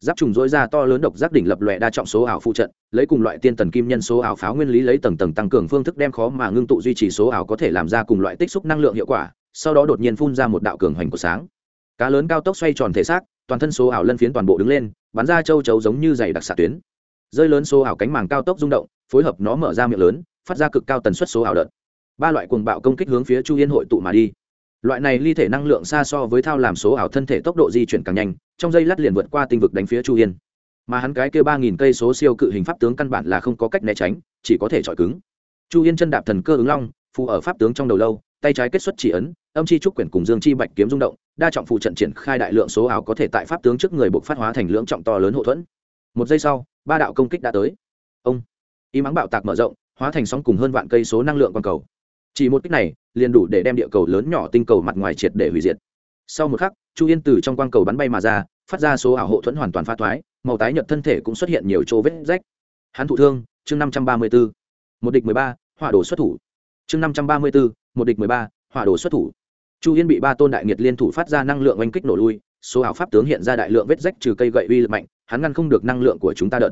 Giáp trùng dối ra to lớn độc giác đỉnh lập lòe đa trọng số ảo phụ trận, lấy cùng loại tiên tần kim nhân số ảo pháo nguyên lý lấy tầng tầng tăng cường phương thức đem khó mà ngưng tụ duy trì số ảo có thể làm ra cùng loại tích xúc năng lượng hiệu quả, sau đó đột nhiên phun ra một đạo cường hoành của sáng. Cá lớn cao tốc xoay tròn thể xác, toàn thân số ảo lân phiến toàn bộ đứng lên, bắn ra châu chấu giống như dày đặc xạ tuyến rơi lớn số ảo cánh màng cao tốc rung động, phối hợp nó mở ra miệng lớn, phát ra cực cao tần suất số ảo đợt. Ba loại cuồng bạo công kích hướng phía chu yên hội tụ mà đi. Loại này ly thể năng lượng xa so với thao làm số ảo thân thể tốc độ di chuyển càng nhanh, trong giây lát liền vượt qua tinh vực đánh phía chu yên. Mà hắn cái kêu ba nghìn cây số siêu cự hình pháp tướng căn bản là không có cách né tránh, chỉ có thể chọi cứng. Chu yên chân đạp thần cơ ứng long, phù ở pháp tướng trong đầu lâu, tay trái kết xuất chỉ ấn, âm chi trúc quyển cùng dương chi bạch kiếm rung động, đa trọng phụ trận triển khai đại lượng số ảo có thể tại pháp tướng trước người buộc phát hóa thành lưỡng trọng to lớn hậu thuẫn. Một giây sau ba đạo công kích đã tới. Ông y mắng bạo tạc mở rộng, hóa thành sóng cùng hơn vạn cây số năng lượng quang cầu. Chỉ một kích này, liền đủ để đem địa cầu lớn nhỏ tinh cầu mặt ngoài triệt để hủy diệt. Sau một khắc, chu yên từ trong quang cầu bắn bay mà ra, phát ra số ảo hộ thuẫn hoàn toàn pha thoái, màu tái nhợt thân thể cũng xuất hiện nhiều chỗ vết rách. Hắn thụ thương, chương năm trăm ba mươi b ố một địch mười ba, hỏa đồ xuất thủ. Chương năm trăm ba mươi b ố một địch mười ba, hỏa đồ xuất thủ. Chu yên bị ba tôn đại nhiệt liên thủ phát ra năng lượng oanh kích nổ lui số ảo pháp tướng hiện ra đại lượng vết rách trừ cây gậy uy lực mạnh, hắn ngăn không được năng lượng của chúng ta đợt.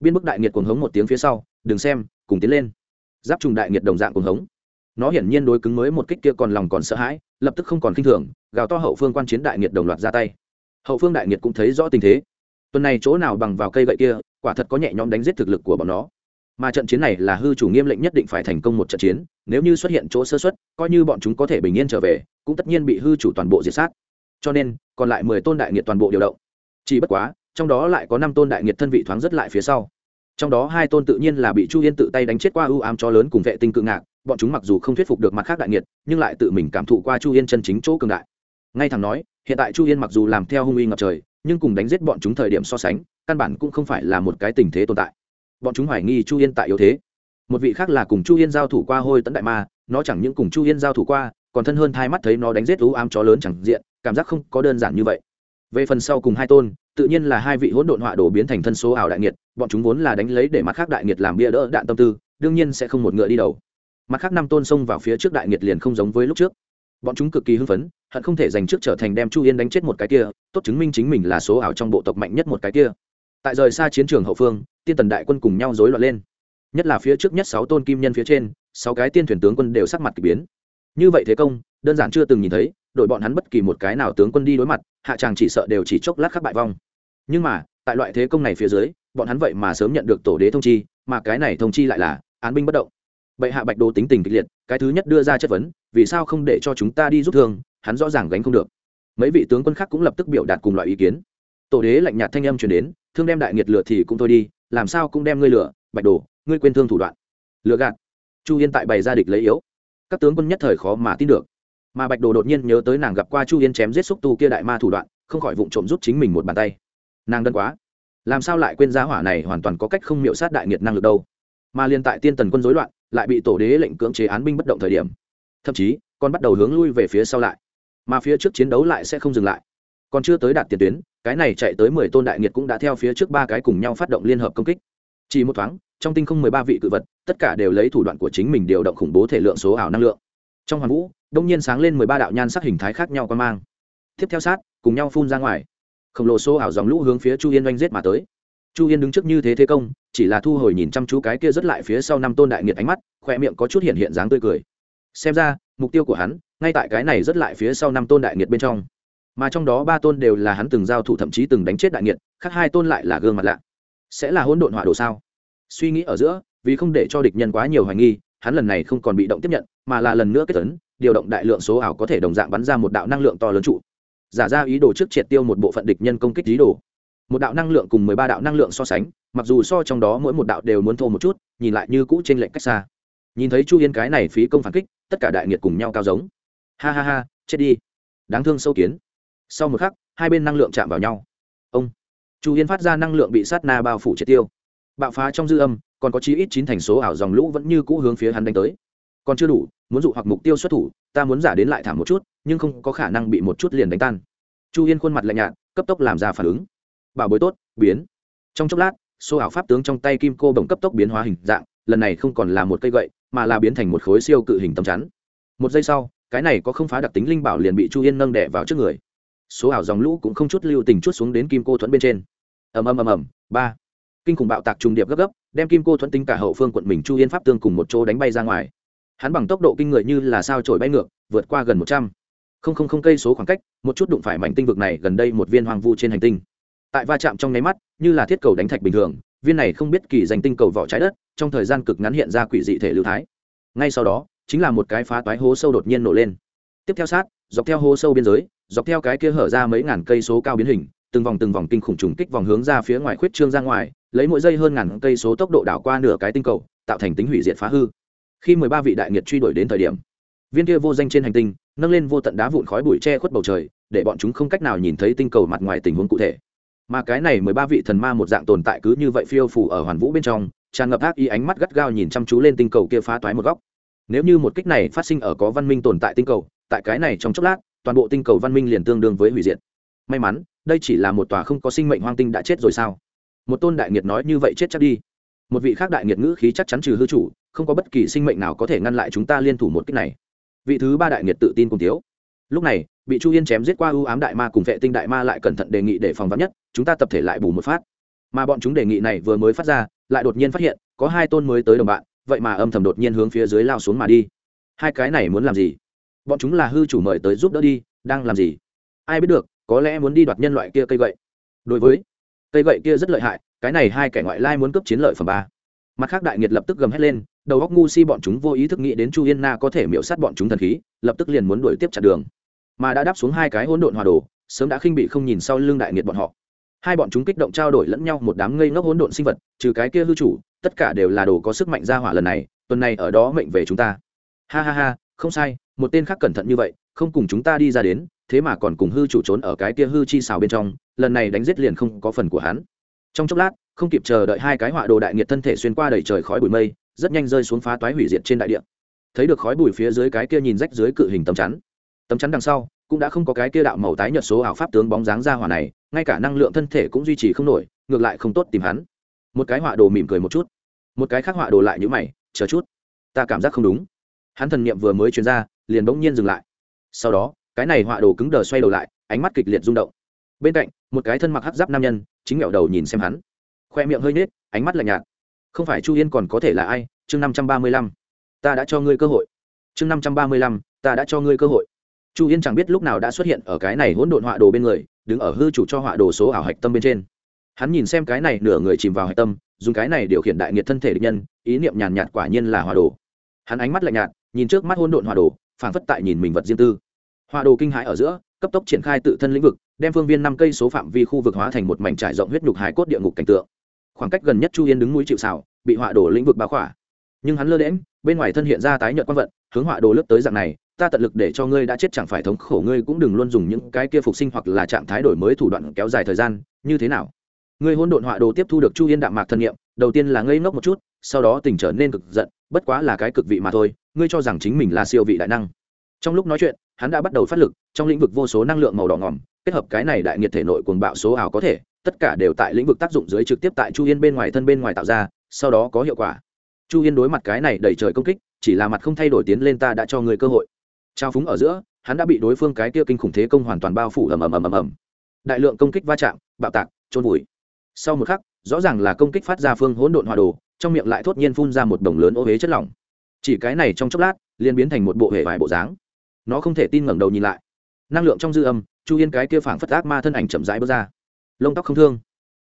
Biên bức đại nhiệt cuồng hống một tiếng phía sau, đừng xem, cùng tiến lên. Giáp trùng đại nhiệt đồng dạng cuồng hống. Nó hiển nhiên đối cứng mới một kích kia còn lòng còn sợ hãi, lập tức không còn khinh thường, gào to hậu phương quan chiến đại nhiệt đồng loạt ra tay. Hậu phương đại nhiệt cũng thấy rõ tình thế. Tuần này chỗ nào bằng vào cây gậy kia, quả thật có nhẹ nhõm đánh giết thực lực của bọn nó. Mà trận chiến này là hư chủ nghiêm lệnh nhất định phải thành công một trận chiến, nếu như xuất hiện chỗ sơ xuất coi như bọn chúng có thể bình yên trở về, cũng tất nhiên bị hư chủ toàn bộ diệt sát cho nên, còn lại mười tôn đại nghiệt toàn bộ điều động. Chỉ bất quá, trong đó lại có năm tôn đại nghiệt thân vị thoáng rất lại phía sau. Trong đó hai tôn tự nhiên là bị chu yên tự tay đánh chết qua ưu ám cho lớn cùng vệ tinh cự ngạc, bọn chúng mặc dù không thuyết phục được mặt khác đại nghiệt, nhưng lại tự mình cảm thụ qua chu yên chân chính chỗ cường đại. Ngay thẳng nói, hiện tại chu yên mặc dù làm theo hung uy ngập trời, nhưng cùng đánh giết bọn chúng thời điểm so sánh, căn bản cũng không phải là một cái tình thế tồn tại. Bọn chúng hoài nghi chu yên tại yếu thế. Một vị khác là cùng chu yên giao thủ qua hôi tấn đại ma, nó chẳng những cùng chu yên giao thủ qua còn thân hơn thai mắt thấy nó đánh giết lũ ám chó lớn chẳng diện, cảm giác không có đơn giản như vậy. Về phần sau cùng hai tôn, tự nhiên là hai vị hỗn độn họa đổ biến thành thân số ảo đại nghiệt, bọn chúng vốn là đánh lấy để mặt khác đại nghiệt làm bia đỡ đạn tâm tư, đương nhiên sẽ không một ngựa đi đầu. Mặt khác năm tôn xông vào phía trước đại nghiệt liền không giống với lúc trước. Bọn chúng cực kỳ hưng phấn, hận không thể giành trước trở thành đem chu yên đánh chết một cái kia, tốt chứng minh chính mình là số ảo trong bộ tộc mạnh nhất một cái kia. Tại rời xa chiến trường hậu phương, tiên tần đại quân cùng nhau dối loạn lên. Nhất là phía trước nhất sáu tôn kim nhân phía trên, sáu cái tiên thuyền tướng quân đều sắc mặt k ỳ biến như vậy thế công, đơn giản chưa từng nhìn thấy, đội bọn hắn bất kỳ một cái nào tướng quân đi đối mặt, hạ tràng chỉ sợ đều chỉ chốc lát khắc bại vong. Nhưng mà, tại loại thế công này phía dưới, bọn hắn vậy mà sớm nhận được tổ đế thông chi, mà cái này thông chi lại là án binh bất động. Bệ hạ bạch đồ tính tình kịch liệt, cái thứ nhất đưa ra chất vấn, vì sao không để cho chúng ta đi giúp thương, hắn rõ ràng gánh không được. Mấy vị tướng quân khác cũng lập tức biểu đạt cùng loại ý kiến. Tổ đế lạnh nhạt thanh âm truyền đến, thương đem đại nghiệt lửa thì cũng thôi đi, làm sao cũng đem ngươi lửa, bạch đồ ngươi quên thương thủ đoạn. Lừa gạt. Chu yên tại bày ra địch lấy yếu các tướng quân nhất thời khó mà tin được. Mà bạch đồ đột nhiên nhớ tới nàng gặp qua chu yên chém giết xúc tu kia đại ma thủ đoạn, không khỏi vụng trộm rút chính mình một bàn tay. Nàng đơn quá. Làm sao lại quên giá hỏa này hoàn toàn có cách không miệu sát đại nghiệt năng lực đâu? Mà liên tại tiên tần quân dối loạn, lại bị tổ đế lệnh cưỡng chế án binh bất động thời điểm. Thậm chí, còn bắt đầu hướng lui về phía sau lại. Mà phía trước chiến đấu lại sẽ không dừng lại. Còn chưa tới đạt tiền tuyến, cái này chạy tới mười tôn đại nghiệt cũng đã theo phía trước ba cái cùng nhau phát động liên hợp công kích. Chỉ một thoáng trong tinh không mười ba vị cự vật, tất cả đều lấy thủ đoạn của chính mình điều động khủng bố thể lượng số ảo năng lượng. Trong hoàn vũ, đông nhiên sáng lên mười ba đạo nhan sắc hình thái khác nhau quan mang. Tiếp theo sát, cùng nhau phun ra ngoài. Khổng lồ số ảo dòng lũ hướng phía chu yên oanh giết mà tới. Chu yên đứng trước như thế thế công, chỉ là thu hồi nhìn chăm chú cái kia rất lại phía sau năm tôn đại nghiệt ánh mắt khoe miệng có chút hiện hiện dáng tươi cười. Xem ra, mục tiêu của hắn, ngay tại cái này rất lại phía sau năm tôn đại nghiệt bên trong. Mà trong đó ba tôn đều là hắn từng giao thủ thậm chí từng đánh chết đại nghiệt, khác hai tôn lại là gương mặt lạ. Sẽ là hỗn độn hỏa đồ sao? Suy nghĩ ở giữa, vì không để cho địch nhân quá nhiều hoài nghi, hắn lần này không còn bị động tiếp nhận, mà là lần nữa kết tấn điều động đại lượng số ảo có thể đồng dạng bắn ra một đạo năng lượng to lớn trụ. Giả ra ý đồ trước triệt tiêu một bộ phận địch nhân công kích ý đồ. Một đạo năng lượng cùng mười ba đạo năng lượng so sánh, mặc dù so trong đó mỗi một đạo đều muốn thô một chút, nhìn lại như cũ trên lệnh cách xa. Nhìn thấy chu yên cái này phí công phản kích, tất cả đại nghiệt cùng nhau cao giống. Ha ha ha, chết đi. Đáng thương sâu kiến. Sau một khắc, hai bên năng lượng chạm vào nhau. Ông. Chu yên phát ra năng lượng bị sát na bao phủ triệt tiêu bạo phá trong dư âm, còn có chí ít chín thành số ảo dòng lũ vẫn như cũ hướng phía hắn đánh tới. Còn chưa đủ, muốn dụ hoặc mục tiêu xuất thủ, ta muốn giả đến lại thảm một chút, nhưng không có khả năng bị một chút liền đánh tan. Chu yên khuôn mặt lạnh nhạt, cấp tốc làm ra phản ứng. Bảo bối tốt, biến. Trong chốc lát, số ảo pháp tướng trong tay kim cô bồng cấp tốc biến hóa hình dạng, lần này không còn là một cây gậy, mà là biến thành một khối siêu cự hình tầm chắn. Một giây sau, cái này có không phá đặc tính linh bảo liền bị chu yên nâng đẻ vào trước người. Số ảo dòng lũ cũng không chút lưu tình chút xuống đến kim cô thuẫn bên trên. Ầm ầm ầm ầm, ba kinh khủng bạo tạc trùng điệp gấp gấp, đem kim cô thuẫn tính cả hậu phương quận mình chu yên pháp tương cùng một chỗ đánh bay ra ngoài. Hắn bằng tốc độ kinh người như là sao trổi bay ngược, vượt qua gần một trăm. Không không không cây số khoảng cách, một chút đụng phải mảnh tinh vực này gần đây một viên hoàng vu trên hành tinh. Tại va chạm trong nháy mắt, như là thiết cầu đánh thạch bình thường, viên này không biết kỳ dành tinh cầu vỏ trái đất, trong thời gian cực ngắn hiện ra quỷ dị thể lưu thái. Ngay sau đó, chính là một cái phá toái hố sâu đột nhiên nổ lên. Tiếp theo sát, dọc theo hố sâu biên giới, dọc theo cái kia hở ra mấy ngàn cây số cao biến hình từng vòng từng vòng kinh khủng trùng kích vòng hướng ra phía ngoài khuyết trương ra ngoài, lấy mỗi giây hơn ngàn cây số tốc độ đảo qua nửa cái tinh cầu, tạo thành tính hủy diệt phá hư. Khi mười ba vị đại nghiệt truy đuổi đến thời điểm, viên kia vô danh trên hành tinh, nâng lên vô tận đá vụn khói bụi che khuất bầu trời, để bọn chúng không cách nào nhìn thấy tinh cầu mặt ngoài tình huống cụ thể. Mà cái này mười ba vị thần ma một dạng tồn tại cứ như vậy phiêu phủ ở hoàn vũ bên trong, tràn ngập ác ý ánh mắt gắt gao nhìn chăm chú lên tinh cầu kia phá toái một góc. Nếu như một kích này phát sinh ở có văn minh tồn tại tinh cầu, tại cái này trong chốc lát, toàn bộ tinh cầu văn minh liền tương đương với hủy diệt may mắn, đây chỉ là một tòa không có sinh mệnh hoang tinh đã chết rồi sao? Một tôn đại nghiệt nói như vậy chết chắc đi. Một vị khác đại nghiệt ngữ khí chắc chắn trừ hư chủ, không có bất kỳ sinh mệnh nào có thể ngăn lại chúng ta liên thủ một kích này. Vị thứ ba đại nghiệt tự tin cùng thiếu. Lúc này, bị chu yên chém giết qua ưu ám đại ma cùng vệ tinh đại ma lại cẩn thận đề nghị để phòng vắn nhất, chúng ta tập thể lại bù một phát. Mà bọn chúng đề nghị này vừa mới phát ra, lại đột nhiên phát hiện, có hai tôn mới tới đồng bạn, vậy mà âm thầm đột nhiên hướng phía dưới lao xuống mà đi. Hai cái này muốn làm gì? Bọn chúng là hư chủ mời tới giúp đỡ đi, đang làm gì? Ai biết được có lẽ muốn đi đoạt nhân loại kia cây gậy. Đối với, cây gậy kia rất lợi hại, cái này hai kẻ ngoại lai muốn cấp chiến lợi phẩm ba. Mặt khác đại nghiệt lập tức gầm hét lên, đầu góc ngu si bọn chúng vô ý thức nghĩ đến chu yên na có thể miễu sát bọn chúng thần khí, lập tức liền muốn đuổi tiếp chặt đường. Mà đã đáp xuống hai cái hỗn độn hòa đồ, sớm đã khinh bị không nhìn sau lưng đại nghiệt bọn họ. Hai bọn chúng kích động trao đổi lẫn nhau một đám ngây ngốc hỗn độn sinh vật, trừ cái kia hư chủ, tất cả đều là đồ có sức mạnh ra hỏa lần này, tuần này ở đó mệnh về chúng ta. Ha ha ha, không sai, một tên khác cẩn thận như vậy không cùng chúng ta đi ra đến, thế mà còn cùng hư chủ trốn ở cái kia hư chi xào bên trong, lần này đánh giết liền không có phần của hắn. Trong chốc lát, không kịp chờ đợi hai cái họa đồ đại nghiệt thân thể xuyên qua đầy trời khói bụi mây, rất nhanh rơi xuống phá toái hủy diệt trên đại địa. Thấy được khói bụi phía dưới cái kia nhìn rách dưới cự hình tấm chắn. Tấm chắn đằng sau, cũng đã không có cái kia đạo màu tái nhợt số ảo pháp tướng bóng dáng ra hỏa này, ngay cả năng lượng thân thể cũng duy trì không nổi, ngược lại không tốt tìm hắn. Một cái họa đồ mỉm cười một chút. Một cái khác họa đồ lại nhữ mày, chờ chút, ta cảm giác không đúng. Hắn thần niệm vừa mới truyền ra, liền bỗng nhiên dừng lại sau đó, cái này họa đồ cứng đờ xoay đầu lại, ánh mắt kịch liệt rung động. Bên cạnh, một cái thân mặc hắc giáp nam nhân, chính mẹo đầu nhìn xem hắn. Khoe miệng hơi nết ánh mắt lạnh nhạt. Không phải chu yên còn có thể là ai? Chương năm trăm ba mươi lăm. Ta đã cho ngươi cơ hội. Chương năm trăm ba mươi lăm, ta đã cho ngươi cơ hội. Chu yên chẳng biết lúc nào đã xuất hiện ở cái này hỗn độn họa đồ bên người, đứng ở hư chủ cho họa đồ số ảo hạch tâm bên trên. Hắn nhìn xem cái này nửa người chìm vào hạch tâm, dùng cái này điều khiển đại nghiệt thân thể địch nhân, ý niệm nhàn nhạt quả nhiên là họa đồ. Hắn ánh mắt lạnh nhạt, nhìn trước mắt hỗn độn họa đồ phảng phất tại nhìn mình vật riêng tư. Họa đồ kinh hãi ở giữa, cấp tốc triển khai tự thân lĩnh vực, đem phương viên năm cây số phạm vi khu vực hóa thành một mảnh trải rộng huyết nhục hải cốt địa ngục cảnh tượng. Khoảng cách gần nhất chu yên đứng núi chịu xảo bị họa đồ lĩnh vực báo khỏa. Nhưng hắn lơ đễm bên ngoài thân hiện ra tái nhợt quan vận, hướng họa đồ lướt tới dạng này, ta tận lực để cho ngươi đã chết chẳng phải thống khổ, ngươi cũng đừng luôn dùng những cái kia phục sinh hoặc là trạng thái đổi mới thủ đoạn kéo dài thời gian, như thế nào? Ngươi hôn độn họa đồ tiếp thu được chu yên đạm mạc thân nhiệm đầu tiên là ngây ngốc một chút, sau đó tình trở nên cực giận bất quá là cái cực vị mà thôi, ngươi cho rằng chính mình là siêu vị đại năng. Trong lúc nói chuyện, hắn đã bắt đầu phát lực, trong lĩnh vực vô số năng lượng màu đỏ ngỏm, kết hợp cái này đại nhiệt thể nội cuồng bạo số ảo có thể, tất cả đều tại lĩnh vực tác dụng dưới trực tiếp tại chu yên bên ngoài thân bên ngoài tạo ra, sau đó có hiệu quả. Chu yên đối mặt cái này đẩy trời công kích, chỉ là mặt không thay đổi tiến lên ta đã cho người cơ hội. Trao phúng ở giữa, hắn đã bị đối phương cái kia kinh khủng thế công hoàn toàn bao phủ ầm ầm ầm ầm ầm. Đại lượng công kích va chạm, bạo tạc trôn vùi. Sau một khắc, rõ ràng là công kích phát ra phương hỗn độn hòa đồ trong miệng lại thốt nhiên phun ra một đồng lớn ô huế chất lỏng. Chỉ cái này trong chốc lát, liền biến thành một bộ hệ vải bộ dáng. Nó không thể tin ngẩng đầu nhìn lại. Năng lượng trong dư âm, chu yên cái kia phảng phất ác ma thân ảnh chậm rãi bước ra. Lông tóc không thương.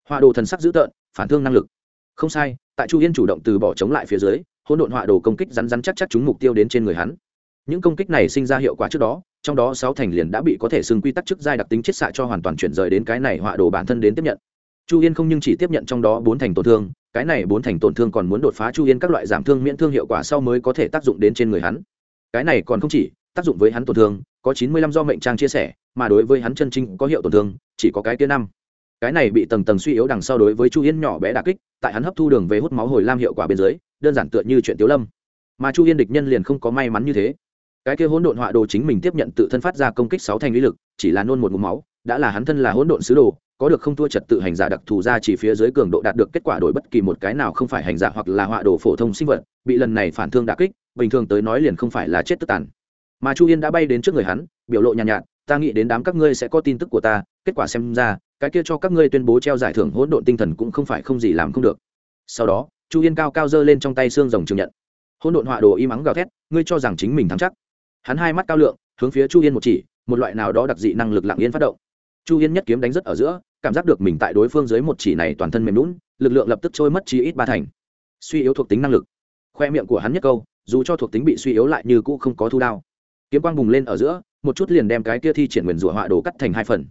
Họa đồ thần sắc dữ tợn, phản thương năng lực. Không sai, tại chu yên chủ động từ bỏ chống lại phía dưới, hỗn độn họa đồ công kích rắn rắn chắc chắc chúng mục tiêu đến trên người hắn. Những công kích này sinh ra hiệu quả trước đó, trong đó sáu thành liền đã bị có thể xưng quy tắc trước giai đặc tính chiết xạ cho hoàn toàn chuyển rời đến cái này họa đồ bản thân đến tiếp nhận. Chu yên không nhưng chỉ tiếp nhận trong đó bốn thành tổn thương cái này bốn thành tổn thương còn muốn đột phá chu yên các loại giảm thương miễn thương hiệu quả sau mới có thể tác dụng đến trên người hắn. Cái này còn không chỉ, tác dụng với hắn tổn thương, có chín mươi lăm do mệnh trang chia sẻ, mà đối với hắn chân trinh có hiệu tổn thương, chỉ có cái kia năm. Cái này bị tầng tầng suy yếu đằng sau đối với chu yên nhỏ bé đà kích, tại hắn hấp thu đường về hút máu hồi lam hiệu quả bên dưới, đơn giản tựa như chuyện tiếu lâm. Mà chu yên địch nhân liền không có may mắn như thế. Cái kia hỗn độn họa đồ chính mình tiếp nhận tự thân phát ra công kích sáu thành lý lực, chỉ là nôn một mũ máu, đã là hắn thân là hỗn độn sứ đồ có được không thua trật tự hành giả đặc thù ra chỉ phía dưới cường độ đạt được kết quả đổi bất kỳ một cái nào không phải hành giả hoặc là họa đồ phổ thông sinh vật bị lần này phản thương đả kích bình thường tới nói liền không phải là chết tức tàn. Mà chu yên đã bay đến trước người hắn biểu lộ nhàn nhạt, nhạt ta nghĩ đến đám các ngươi sẽ có tin tức của ta kết quả xem ra cái kia cho các ngươi tuyên bố treo giải thưởng hỗn độn tinh thần cũng không phải không gì làm không được. Sau đó chu yên cao cao giơ lên trong tay xương rồng trường nhận. Hỗn độn họa đồ im ắng gào thét ngươi cho rằng chính mình thắng chắc? Hắn hai mắt cao lượng hướng phía chu yên một chỉ một loại nào đó đặc dị năng lực lặng yên phát động chu yên nhất kiếm đánh rất ở giữa, cảm giác được mình tại đối phương dưới một chỉ này toàn thân mềm lún lực lượng lập tức trôi mất chi ít ba thành. Suy yếu thuộc tính năng lực. Khoe miệng của hắn nhất câu, dù cho thuộc tính bị suy yếu lại như cũ không có thu đao. Kiếm quang bùng lên ở giữa, một chút liền đem cái kia thi triển nguyền rủa họa đồ cắt thành hai phần.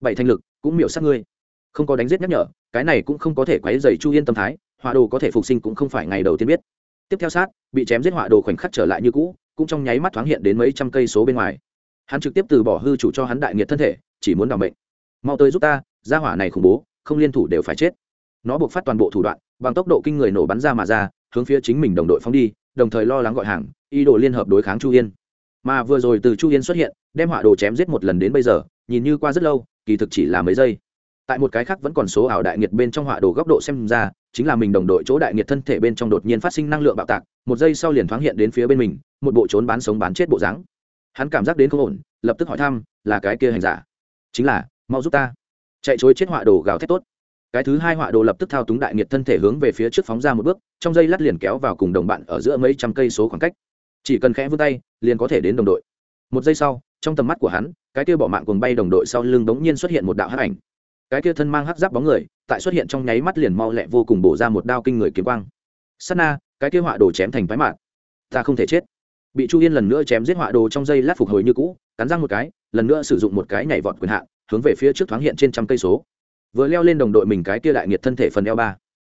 Bảy thanh lực, cũng miểu sát ngươi. Không có đánh giết nhắc nhở, cái này cũng không có thể quấy dày chu yên tâm thái, họa đồ có thể phục sinh cũng không phải ngày đầu tiên biết. Tiếp theo sát, bị chém giết họa đồ khoảnh khắc trở lại như cũ, cũng trong nháy mắt thoáng hiện đến mấy trăm cây số bên ngoài. Hắn trực tiếp từ bỏ hư chủ cho hắn đại nghiệt thân thể chỉ muốn đào mệnh. Bệnh mau tới giúp ta ra hỏa này khủng bố, không liên thủ đều phải chết. Nó buộc phát toàn bộ thủ đoạn, bằng tốc độ kinh người nổ bắn ra mà ra, hướng phía chính mình đồng đội phóng đi, đồng thời lo lắng gọi hàng, ý đồ liên hợp đối kháng chu yên. Mà vừa rồi từ chu yên xuất hiện, đem họa đồ chém giết một lần đến bây giờ, nhìn như qua rất lâu, kỳ thực chỉ là mấy giây. Tại một cái khác vẫn còn số ảo đại nghiệt bên trong họa đồ góc độ xem ra, chính là mình đồng đội chỗ đại nghiệt thân thể bên trong đột nhiên phát sinh năng lượng bạo tạc, một giây sau liền thoáng hiện đến phía bên mình, một bộ trốn bán sống bán chết bộ dáng. Hắn cảm giác đến không ổn, lập tức hỏi thăm, là cái kia hành giả chính là, mau giúp ta. Chạy chối chết họa đồ gào thét tốt. Cái thứ hai họa đồ lập tức thao túng đại nghiệt thân thể hướng về phía trước phóng ra một bước, trong dây lát liền kéo vào cùng đồng bạn ở giữa mấy trăm cây số khoảng cách. Chỉ cần khẽ vươn tay, liền có thể đến đồng đội. Một giây sau, trong tầm mắt của hắn, cái kia bỏ mạng cuồng bay đồng đội sau lưng bỗng nhiên xuất hiện một đạo hắc ảnh. Cái kia thân mang hắc giáp bóng người, tại xuất hiện trong nháy mắt liền mau lẹ vô cùng bổ ra một đao kinh người kiếm quang. Sát na, cái kia họa đồ chém thành phái mạng ta không thể chết. Bị chu yên lần nữa chém giết họa đồ trong dây lát phục hồi như cũ, cắn răng một cái lần nữa sử dụng một cái nhảy vọt quyền hạn, hướng về phía trước thoáng hiện trên trăm cây số. Vừa leo lên đồng đội mình cái kia đại nghiệt thân thể phần eo ba.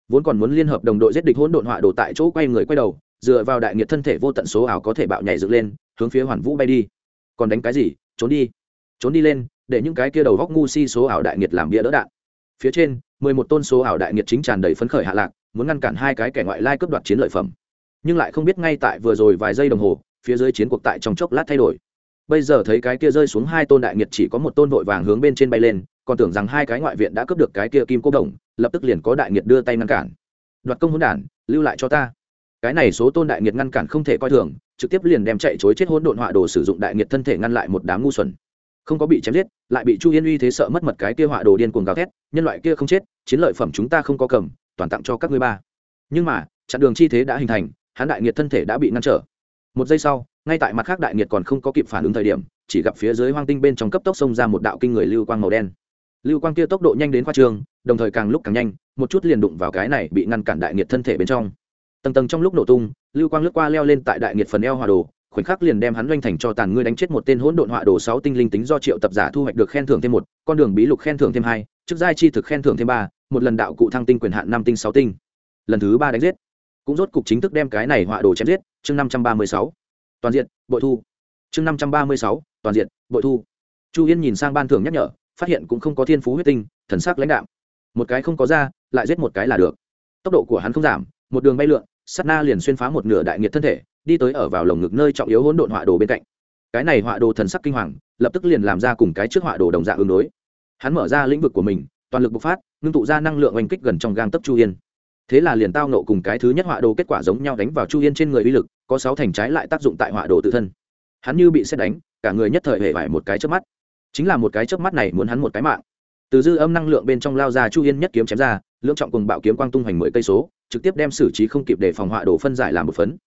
Vốn còn muốn liên hợp đồng đội giết địch hỗn độn họa đồ tại chỗ quay người quay đầu, dựa vào đại nghiệt thân thể vô tận số ảo có thể bạo nhảy dựng lên, hướng phía hoàn vũ bay đi. Còn đánh cái gì? Trốn đi. Trốn đi lên, để những cái kia đầu góc ngu si số ảo đại nghiệt làm bia đỡ đạn. Phía trên, mười một tôn số ảo đại nghiệt chính tràn đầy phấn khởi hạ lạc, muốn ngăn cản hai cái kẻ ngoại lai cướp đoạt chiến lợi phẩm. Nhưng lại không biết ngay tại vừa rồi vài giây đồng hồ, phía dưới chiến cuộc tại trong chốc lát thay đổi bây giờ thấy cái kia rơi xuống hai tôn đại nghiệt chỉ có một tôn vội vàng hướng bên trên bay lên, còn tưởng rằng hai cái ngoại viện đã cướp được cái kia kim cô đồng, lập tức liền có đại nghiệt đưa tay ngăn cản. Đoạt công hỗn đản, lưu lại cho ta. Cái này số tôn đại nghiệt ngăn cản không thể coi thường, trực tiếp liền đem chạy chối chết hỗn độn họa đồ sử dụng đại nghiệt thân thể ngăn lại một đám ngu xuẩn. Không có bị chém giết, lại bị chu yên uy thế sợ mất mật cái kia họa đồ điên cuồng gào thét, nhân loại kia không chết, chiến lợi phẩm chúng ta không có cầm, toàn tặng cho các ngươi ba. Nhưng mà, chặn đường chi thế đã hình thành, hắn đại nghiệt thân thể đã bị ngăn trở. Một giây sau ngay tại mặt khác đại nghiệt còn không có kịp phản ứng thời điểm, chỉ gặp phía dưới hoang tinh bên trong cấp tốc xông ra một đạo kinh người lưu quang màu đen. Lưu quang kia tốc độ nhanh đến khoa trường đồng thời càng lúc càng nhanh, một chút liền đụng vào cái này bị ngăn cản đại nghiệt thân thể bên trong. Tầng tầng trong lúc nổ tung, lưu quang lướt qua leo lên tại đại nghiệt phần eo hòa đồ, khoảnh khắc liền đem hắn doanh thành cho tàn ngươi đánh chết một tên hỗn độn họa đồ sáu tinh linh tính do triệu tập giả thu hoạch được khen thưởng thêm một, con đường bí lục khen thưởng thêm hai, chức giai chi thực khen thưởng thêm ba, một lần đạo cụ thăng tinh quyền hạn năm tinh sáu tinh. Lần thứ ba đánh giết. Cũng rốt cục chính thức đem cái này họa đồ chém giết, chương năm trăm ba mươi sáu toàn diện, bội thu. Chương năm trăm ba mươi sáu, toàn diện, bội thu. Chu yên nhìn sang ban thưởng nhắc nhở, phát hiện cũng không có thiên phú huyết tinh, thần sắc lãnh đạo một cái không có ra lại giết một cái là được. Tốc độ của hắn không giảm, một đường bay lượn sắt na liền xuyên phá một nửa đại nghiệt thân thể, đi tới ở vào lồng ngực nơi trọng yếu hỗn độn họa đồ bên cạnh. Cái này họa đồ thần sắc kinh hoàng, lập tức liền làm ra cùng cái trước họa đồ đồng dạng ứng đối. Hắn mở ra lĩnh vực của mình, toàn lực bộc phát, ngưng tụ ra năng lượng oanh kích gần trong gang tấp chu yên. Thế là liền tao nộ cùng cái thứ nhất họa đồ kết quả giống nhau đánh vào chu yên trên người uy lực có sáu thành trái lại tác dụng tại họa đồ tự thân. Hắn như bị xét đánh, cả người nhất thời hề vải một cái chớp mắt. Chính là một cái chớp mắt này muốn hắn một cái mạng. Từ dư âm năng lượng bên trong lao ra chu yên nhất kiếm chém ra, lưỡng trọng cùng bạo kiếm quang tung hoành mười cây số, trực tiếp đem xử trí không kịp để phòng họa đồ phân giải làm một phấn.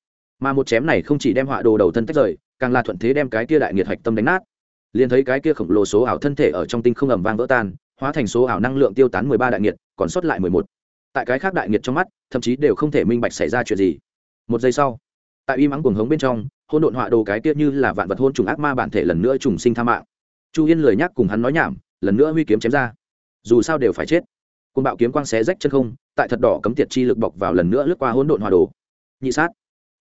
Mà một chém này không chỉ đem họa đồ đầu thân tách rời, càng là thuận thế đem cái kia đại nghiệt hạch tâm đánh nát. Liền thấy cái kia khổng lồ số ảo thân thể ở trong tinh không ầm vang vỡ tan, hóa thành số ảo năng lượng tiêu tán mười ba đại nghiệt, còn sót lại mười một. Tại cái khác đại nghiệt trong mắt, thậm chí đều không thể minh bạch xảy ra chuyện gì. Một giây sau tại y mắng cuồng hống bên trong, hôn độn họa đồ cái tiết như là vạn vật hôn trùng ác ma bản thể lần nữa trùng sinh tha mạng. Chu yên lời nhắc cùng hắn nói nhảm, lần nữa huy kiếm chém ra. Dù sao đều phải chết. Côn bạo kiếm quang xé rách chân không, tại thật đỏ cấm tiệt chi lực bọc vào lần nữa lướt qua hỗn độn họa đồ. Nhị sát.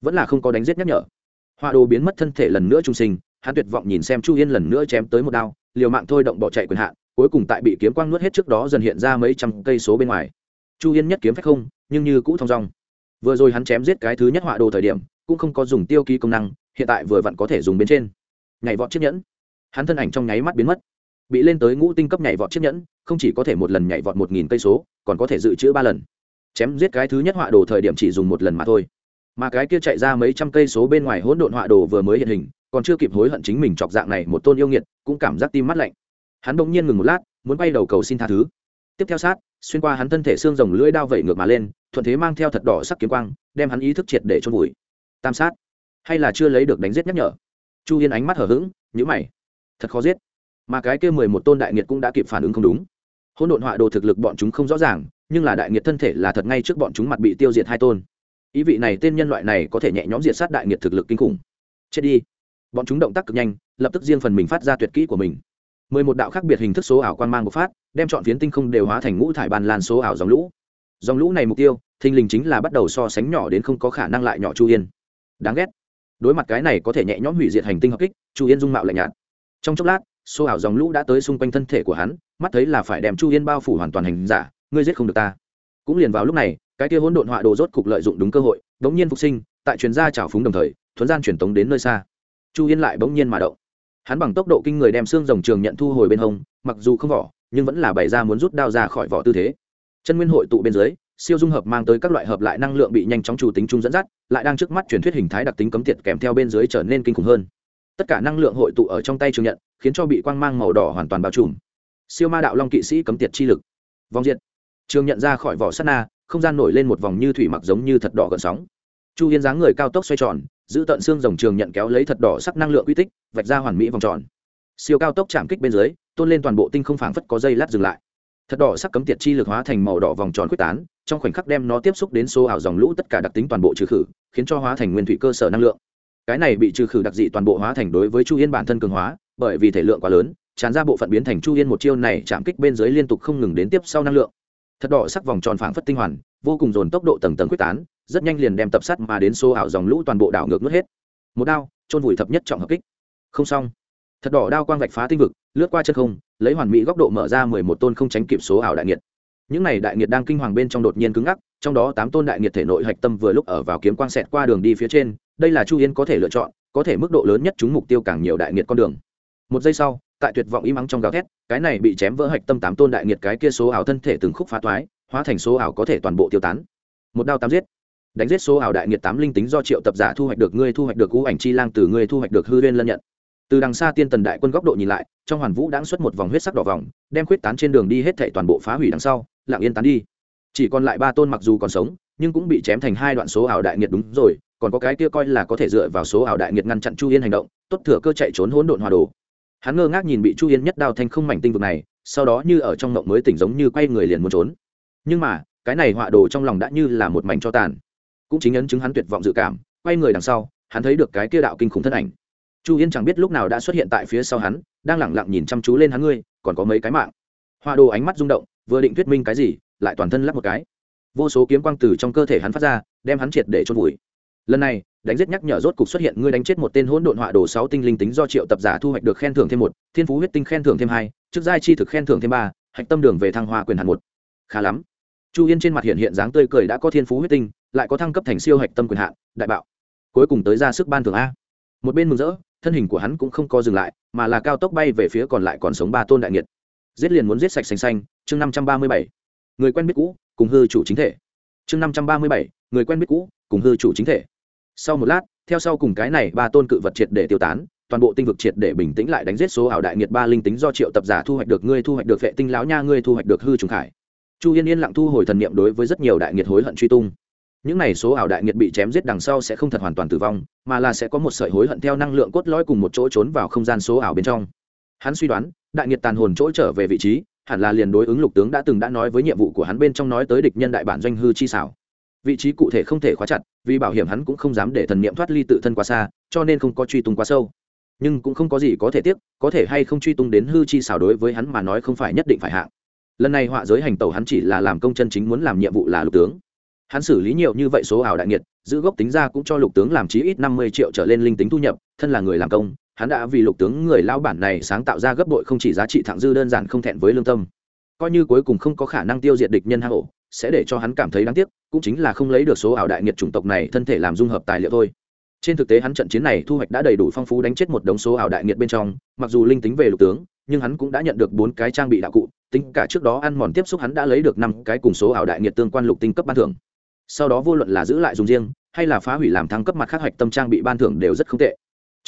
Vẫn là không có đánh giết nhắc nhở. Họa đồ biến mất thân thể lần nữa trung sinh, hắn tuyệt vọng nhìn xem chu yên lần nữa chém tới một đao, liều mạng thôi động bỏ chạy quyền hạn, cuối cùng tại bị kiếm quang nuốt hết trước đó dần hiện ra mấy trăm cây số bên ngoài. Chu yên nhất kiếm phách không, nhưng như cũ thong dong. Vừa rồi hắn chém giết cái thứ nhất họa đồ thời điểm cũng không có dùng tiêu ký công năng, hiện tại vừa vặn có thể dùng bên trên. Nhảy vọt chiếc nhẫn. Hắn thân ảnh trong nháy mắt biến mất. Bị lên tới ngũ tinh cấp nhảy vọt chiếc nhẫn, không chỉ có thể một lần nhảy vọt một nghìn cây số, còn có thể dự trữ ba lần. Chém giết cái thứ nhất họa đồ thời điểm chỉ dùng một lần mà thôi. Mà cái kia chạy ra mấy trăm cây số bên ngoài hỗn độn họa đồ vừa mới hiện hình, còn chưa kịp hối hận chính mình chọc dạng này một tôn yêu nghiệt, cũng cảm giác tim mắt lạnh. Hắn bỗng nhiên ngừng một lát, muốn bay đầu cầu xin tha thứ. Tiếp theo sát, xuyên qua hắn thân thể xương rồng lưỡi đao vẩy ngược mà lên, thuận thế mang theo thật đỏ sắc kiếm quang, đem hắn ý thức triệt để trôn vùi tam sát. Hay là chưa lấy được đánh giết nhắc nhở? Chu yên ánh mắt hở h ữ g nhữ mày. Thật khó giết. Mà cái kia mười một tôn đại nghiệt cũng đã kịp phản ứng không đúng. Hỗn độn họa đồ thực lực bọn chúng không rõ ràng, nhưng là đại nghiệt thân thể là thật ngay trước bọn chúng mặt bị tiêu diệt hai tôn. Ý vị này tên nhân loại này có thể nhẹ nhõm diệt sát đại nghiệt thực lực kinh khủng. Chết đi. Bọn chúng động tác cực nhanh, lập tức riêng phần mình phát ra tuyệt kỹ của mình. Mười một đạo khác biệt hình thức số ảo quan mang một phát, đem chọn phiến tinh không đều hóa thành ngũ thải bàn lan số ảo dòng lũ. Dòng lũ này mục tiêu, thình lình chính là bắt đầu so sánh nhỏ đến không có khả năng lại nhỏ chu yên đáng ghét. Đối mặt cái này có thể nhẹ nhõm hủy diệt hành tinh hợp kích, chu yên dung mạo lạnh nhạt. Trong chốc lát xô ảo dòng lũ đã tới xung quanh thân thể của hắn, mắt thấy là phải đem chu yên bao phủ hoàn toàn hành giả, ngươi giết không được ta. Cũng liền vào lúc này, cái kia hỗn độn họa đồ rốt cục lợi dụng đúng cơ hội bỗng nhiên phục sinh, tại truyền gia trào phúng đồng thời, thuấn gian truyền tống đến nơi xa. Chu yên lại bỗng nhiên mà động. Hắn bằng tốc độ kinh người đem xương rồng trường nhận thu hồi bên hông, mặc dù không vỏ, nhưng vẫn là bày ra muốn rút đao ra khỏi vỏ tư thế. Chân nguyên hội tụ bên dưới siêu dung hợp mang tới các loại hợp lại năng lượng bị nhanh chóng chủ tính chung dẫn dắt, lại đang trước mắt truyền thuyết hình thái đặc tính cấm tiệt kèm theo bên dưới trở nên kinh khủng hơn. Tất cả năng lượng hội tụ ở trong tay trường nhận, khiến cho bị quang mang màu đỏ hoàn toàn bao trùm. Siêu ma đạo long kỵ sĩ cấm tiệt chi lực. Vòng diện trường nhận ra khỏi vỏ sắt na, không gian nổi lên một vòng như thủy mặc giống như thật đỏ gần sóng. Chu yên dáng người cao tốc xoay tròn, giữ tận xương dòng trường nhận kéo lấy thật đỏ sắc năng lượng uy tích, vạch ra hoàn mỹ vòng tròn. Siêu cao tốc chạm kích bên dưới, tôn lên toàn bộ tinh không phảng phất có dây lát dừng lại. Thật đỏ sắc cấm tiệt chi lực hóa thành màu đỏ vòng tròn quyết tán trong khoảnh khắc đem nó tiếp xúc đến số ảo dòng lũ tất cả đặc tính toàn bộ trừ khử, khiến cho hóa thành nguyên thủy cơ sở năng lượng. Cái này bị trừ khử đặc dị toàn bộ hóa thành đối với chu yên bản thân cường hóa, bởi vì thể lượng quá lớn, tràn ra bộ phận biến thành chu yên một chiêu này chạm kích bên dưới liên tục không ngừng đến tiếp sau năng lượng. Thật đỏ sắc vòng tròn phảng phất tinh hoàn, vô cùng dồn tốc độ tầng tầng quyết tán, rất nhanh liền đem tập sắt mà đến số ảo dòng lũ toàn bộ đảo ngược nước hết. Một đao trôn vùi thập nhất trọng hợp kích. Không xong. Thật đỏ đao quang vạch phá tinh vực, lướt qua chân không, lấy hoàn mỹ góc độ mở ra mười một tôn không tránh kịp số ảo đại nghiệt những này đại nghiệt đang kinh hoàng bên trong đột nhiên cứng ngắc, trong đó tám tôn đại nghiệt thể nội hạch tâm vừa lúc ở vào kiếm quang xẹt qua đường đi phía trên, đây là chu yên có thể lựa chọn, có thể mức độ lớn nhất chúng mục tiêu càng nhiều đại nghiệt con đường. Một giây sau, tại tuyệt vọng im ắng trong gào thét, cái này bị chém vỡ hạch tâm tám tôn đại nghiệt cái kia số ảo thân thể từng khúc phá toái hóa thành số ảo có thể toàn bộ tiêu tán. Một đao tám giết. Đánh giết số ảo đại nghiệt tám linh tính do triệu tập giả thu hoạch được ngươi thu hoạch được cú ảnh chi lang từ ngươi thu hoạch được hư viên lân nhận. Từ đằng xa tiên tần đại quân góc độ nhìn lại, trong hoàn vũ đã xuất một vòng huyết sắc đỏ vòng, đem khuyết tán trên đường đi hết thệ toàn bộ phá hủy đằng sau lặng yên tán đi. Chỉ còn lại ba tôn mặc dù còn sống, nhưng cũng bị chém thành hai đoạn số ảo đại nghiệt đúng rồi, còn có cái kia coi là có thể dựa vào số ảo đại nghiệt ngăn chặn chu yên hành động, tốt thừa cơ chạy trốn hỗn độn hòa đồ. Hắn ngơ ngác nhìn bị chu yên nhất đao thành không mảnh tinh vực này, sau đó như ở trong mộng mới tỉnh giống như quay người liền muốn trốn. Nhưng mà, cái này họa đồ trong lòng đã như là một mảnh cho tàn. Cũng chính ấn chứng hắn tuyệt vọng dự cảm, quay người đằng sau, hắn thấy được cái kia đạo kinh khủng thân ảnh. Chu yên chẳng biết lúc nào đã xuất hiện tại phía sau hắn, đang lẳng lặng nhìn chăm chú lên hắn ngươi, còn có mấy cái mạng. Họa đồ ánh mắt rung động vừa định thuyết minh cái gì, lại toàn thân lắp một cái. Vô số kiếm quang từ trong cơ thể hắn phát ra, đem hắn triệt để trôn vùi. Lần này, đánh giết nhắc nhở rốt cục xuất hiện ngươi đánh chết một tên hỗn độn họa đồ sáu tinh linh tính do triệu tập giả thu hoạch được khen thưởng thêm một, thiên phú huyết tinh khen thưởng thêm hai, chức giai chi thực khen thưởng thêm ba, hạch tâm đường về thăng hoa quyền hạn một. Khá lắm. Chu yên trên mặt hiện hiện dáng tươi cười đã có thiên phú huyết tinh, lại có thăng cấp thành siêu hạch tâm quyền hạn, đại bạo. Cuối cùng tới ra sức ban thưởng a. Một bên mừng rỡ, thân hình của hắn cũng không co dừng lại, mà là cao tốc bay về phía còn lại còn sống ba tôn đại nghiệt giết liền muốn giết sạch xanh xanh, chương năm trăm ba mươi bảy. Người quen biết cũ, cùng hư chủ chính thể. Chương năm trăm ba mươi bảy, người quen biết cũ, cùng hư chủ chính thể. Sau một lát, theo sau cùng cái này ba tôn cự vật triệt để tiêu tán, toàn bộ tinh vực triệt để bình tĩnh lại đánh giết số ảo đại nghiệt ba linh tính do triệu tập giả thu hoạch được, ngươi thu hoạch được vệ tinh lão nha, ngươi thu hoạch được hư trùng khải. Chu yên yên lặng thu hồi thần niệm đối với rất nhiều đại nghiệt hối hận truy tung. Những này số ảo đại nghiệt bị chém giết đằng sau sẽ không thật hoàn toàn tử vong, mà là sẽ có một sợi hối hận theo năng lượng cốt lõi cùng một chỗ trốn vào không gian số ảo bên trong. Hắn suy đoán đại nghiệt tàn hồn chỗ trở về vị trí, hẳn là liền đối ứng lục tướng đã từng đã nói với nhiệm vụ của hắn bên trong nói tới địch nhân đại bản doanh hư chi xảo. Vị trí cụ thể không thể khóa chặt, vì bảo hiểm hắn cũng không dám để thần niệm thoát ly tự thân quá xa, cho nên không có truy tung quá sâu. Nhưng cũng không có gì có thể tiếc, có thể hay không truy tung đến hư chi xảo đối với hắn mà nói không phải nhất định phải hạng lần này họa giới hành tẩu hắn chỉ là làm công chân chính muốn làm nhiệm vụ là lục tướng. Hắn xử lý nhiều như vậy số ảo đại nghiệt, giữ gốc tính ra cũng cho lục tướng làm chí ít năm mươi triệu trở lên linh tính thu nhập, thân là người làm công hắn đã vì lục tướng người lao bản này sáng tạo ra gấp bội không chỉ giá trị thẳng dư đơn giản không thẹn với lương tâm. Coi như cuối cùng không có khả năng tiêu diệt địch nhân hang ổ, sẽ để cho hắn cảm thấy đáng tiếc, cũng chính là không lấy được số ảo đại nghiệt chủng tộc này thân thể làm dung hợp tài liệu thôi. Trên thực tế hắn trận chiến này thu hoạch đã đầy đủ phong phú đánh chết một đống số ảo đại nghiệt bên trong, mặc dù linh tính về lục tướng, nhưng hắn cũng đã nhận được bốn cái trang bị đạo cụ, tính cả trước đó ăn mòn tiếp xúc hắn đã lấy được năm cái cùng số ảo đại nghiệt tương quan lục tinh cấp ban thưởng. Sau đó vô luận là giữ lại dùng riêng, hay là phá hủy làm thăng cấp mặt khác hoạch tâm trang bị ban thưởng đều rất không tệ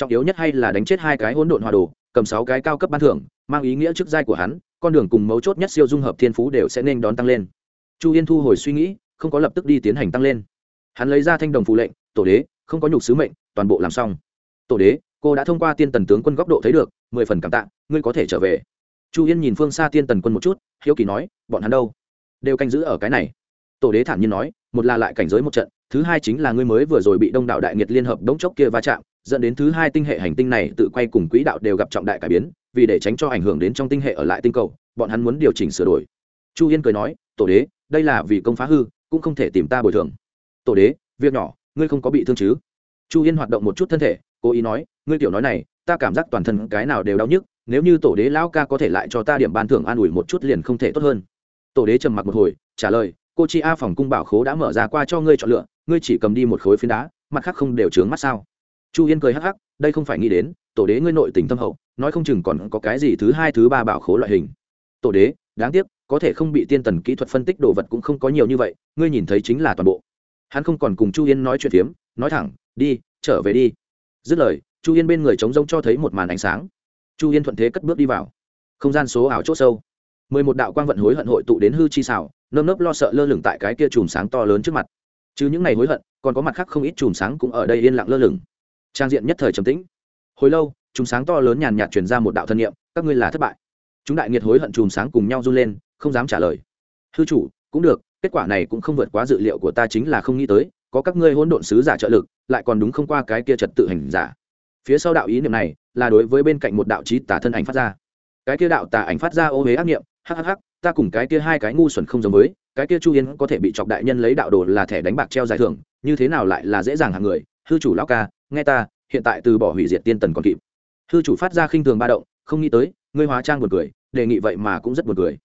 trọng yếu nhất hay là đánh chết hai cái hỗn độn hòa đồ, cầm sáu cái cao cấp ban thưởng, mang ý nghĩa trước giai của hắn, con đường cùng mấu chốt nhất siêu dung hợp thiên phú đều sẽ nên đón tăng lên. Chu yên thu hồi suy nghĩ, không có lập tức đi tiến hành tăng lên. Hắn lấy ra thanh đồng phụ lệnh, tổ đế, không có nhục sứ mệnh, toàn bộ làm xong. Tổ đế, cô đã thông qua tiên tần tướng quân góc độ thấy được, mười phần cảm tạ, ngươi có thể trở về. Chu yên nhìn phương xa tiên tần quân một chút, hiếu kỳ nói, bọn hắn đâu? Đều canh giữ ở cái này. Tổ đế thản nhiên nói, một là lại cảnh giới một trận, thứ hai chính là ngươi mới vừa rồi bị đông đảo đại nghiệt liên hợp đống chốc kia va chạm dẫn đến thứ hai tinh hệ hành tinh này tự quay cùng quỹ đạo đều gặp trọng đại cải biến, vì để tránh cho ảnh hưởng đến trong tinh hệ ở lại tinh cầu, bọn hắn muốn điều chỉnh sửa đổi. Chu yên cười nói, tổ đế, đây là vì công phá hư, cũng không thể tìm ta bồi thường. Tổ đế, việc nhỏ, ngươi không có bị thương chứ? Chu yên hoạt động một chút thân thể, cố ý nói, ngươi tiểu nói này, ta cảm giác toàn thân cái nào đều đau nhức, nếu như tổ đế lão ca có thể lại cho ta điểm ban thưởng an ủi một chút liền không thể tốt hơn. Tổ đế trầm mặc một hồi, trả lời, cô chi a phòng cung bảo khố đã mở ra qua cho ngươi chọn lựa, ngươi chỉ cầm đi một khối phiến đá, mặt khác không đều trướng mắt sao? Chu yên cười hắc hắc, đây không phải nghĩ đến, tổ đế ngươi nội tình tâm hậu, nói không chừng còn có cái gì thứ hai, thứ ba bảo khố loại hình. Tổ đế, đáng tiếc, có thể không bị tiên tần kỹ thuật phân tích đồ vật cũng không có nhiều như vậy, ngươi nhìn thấy chính là toàn bộ. Hắn không còn cùng chu yên nói chuyện phiếm, nói thẳng, đi, trở về đi. Dứt lời, chu yên bên người trống rông cho thấy một màn ánh sáng. Chu yên thuận thế cất bước đi vào. Không gian số ảo c h ỗ sâu. Mười một đạo quang vận hối hận hội tụ đến hư chi xảo, nơm nớp lo sợ lơ lửng tại cái kia chùm sáng to lớn trước mặt. Chứ những ngày hối hận, còn có mặt khác không ít chùm sáng cũng ở đây yên lặng lơ lửng trang diện nhất thời trầm tĩnh. Hồi lâu chúng sáng to lớn nhàn nhạt truyền ra một đạo thân nhiệm các ngươi là thất bại. Chúng đại nghiệt hối hận chùm sáng cùng nhau run lên, không dám trả lời. Hư chủ, cũng được, kết quả này cũng không vượt quá dự liệu của ta chính là không nghĩ tới, có các ngươi hỗn độn sứ giả trợ lực, lại còn đúng không qua cái kia trật tự hành giả. Phía sau đạo ý niệm này, là đối với bên cạnh một đạo trí tả thân ảnh phát ra. Cái kia đạo tà ảnh phát ra ô huế ác niệm hhh ta cùng cái kia hai cái ngu xuẩn không giống với, cái kia chu yên có thể bị chọc đại nhân lấy đạo đồ là thẻ đánh bạc treo giải thưởng, như thế nào lại là dễ dàng hàng người. Hư chủ lão ca nghe ta hiện tại từ bỏ hủy diệt tiên tần còn kịp. Hư chủ phát ra khinh thường ba động không nghĩ tới ngươi hóa trang buồn cười đề nghị vậy mà cũng rất buồn cười.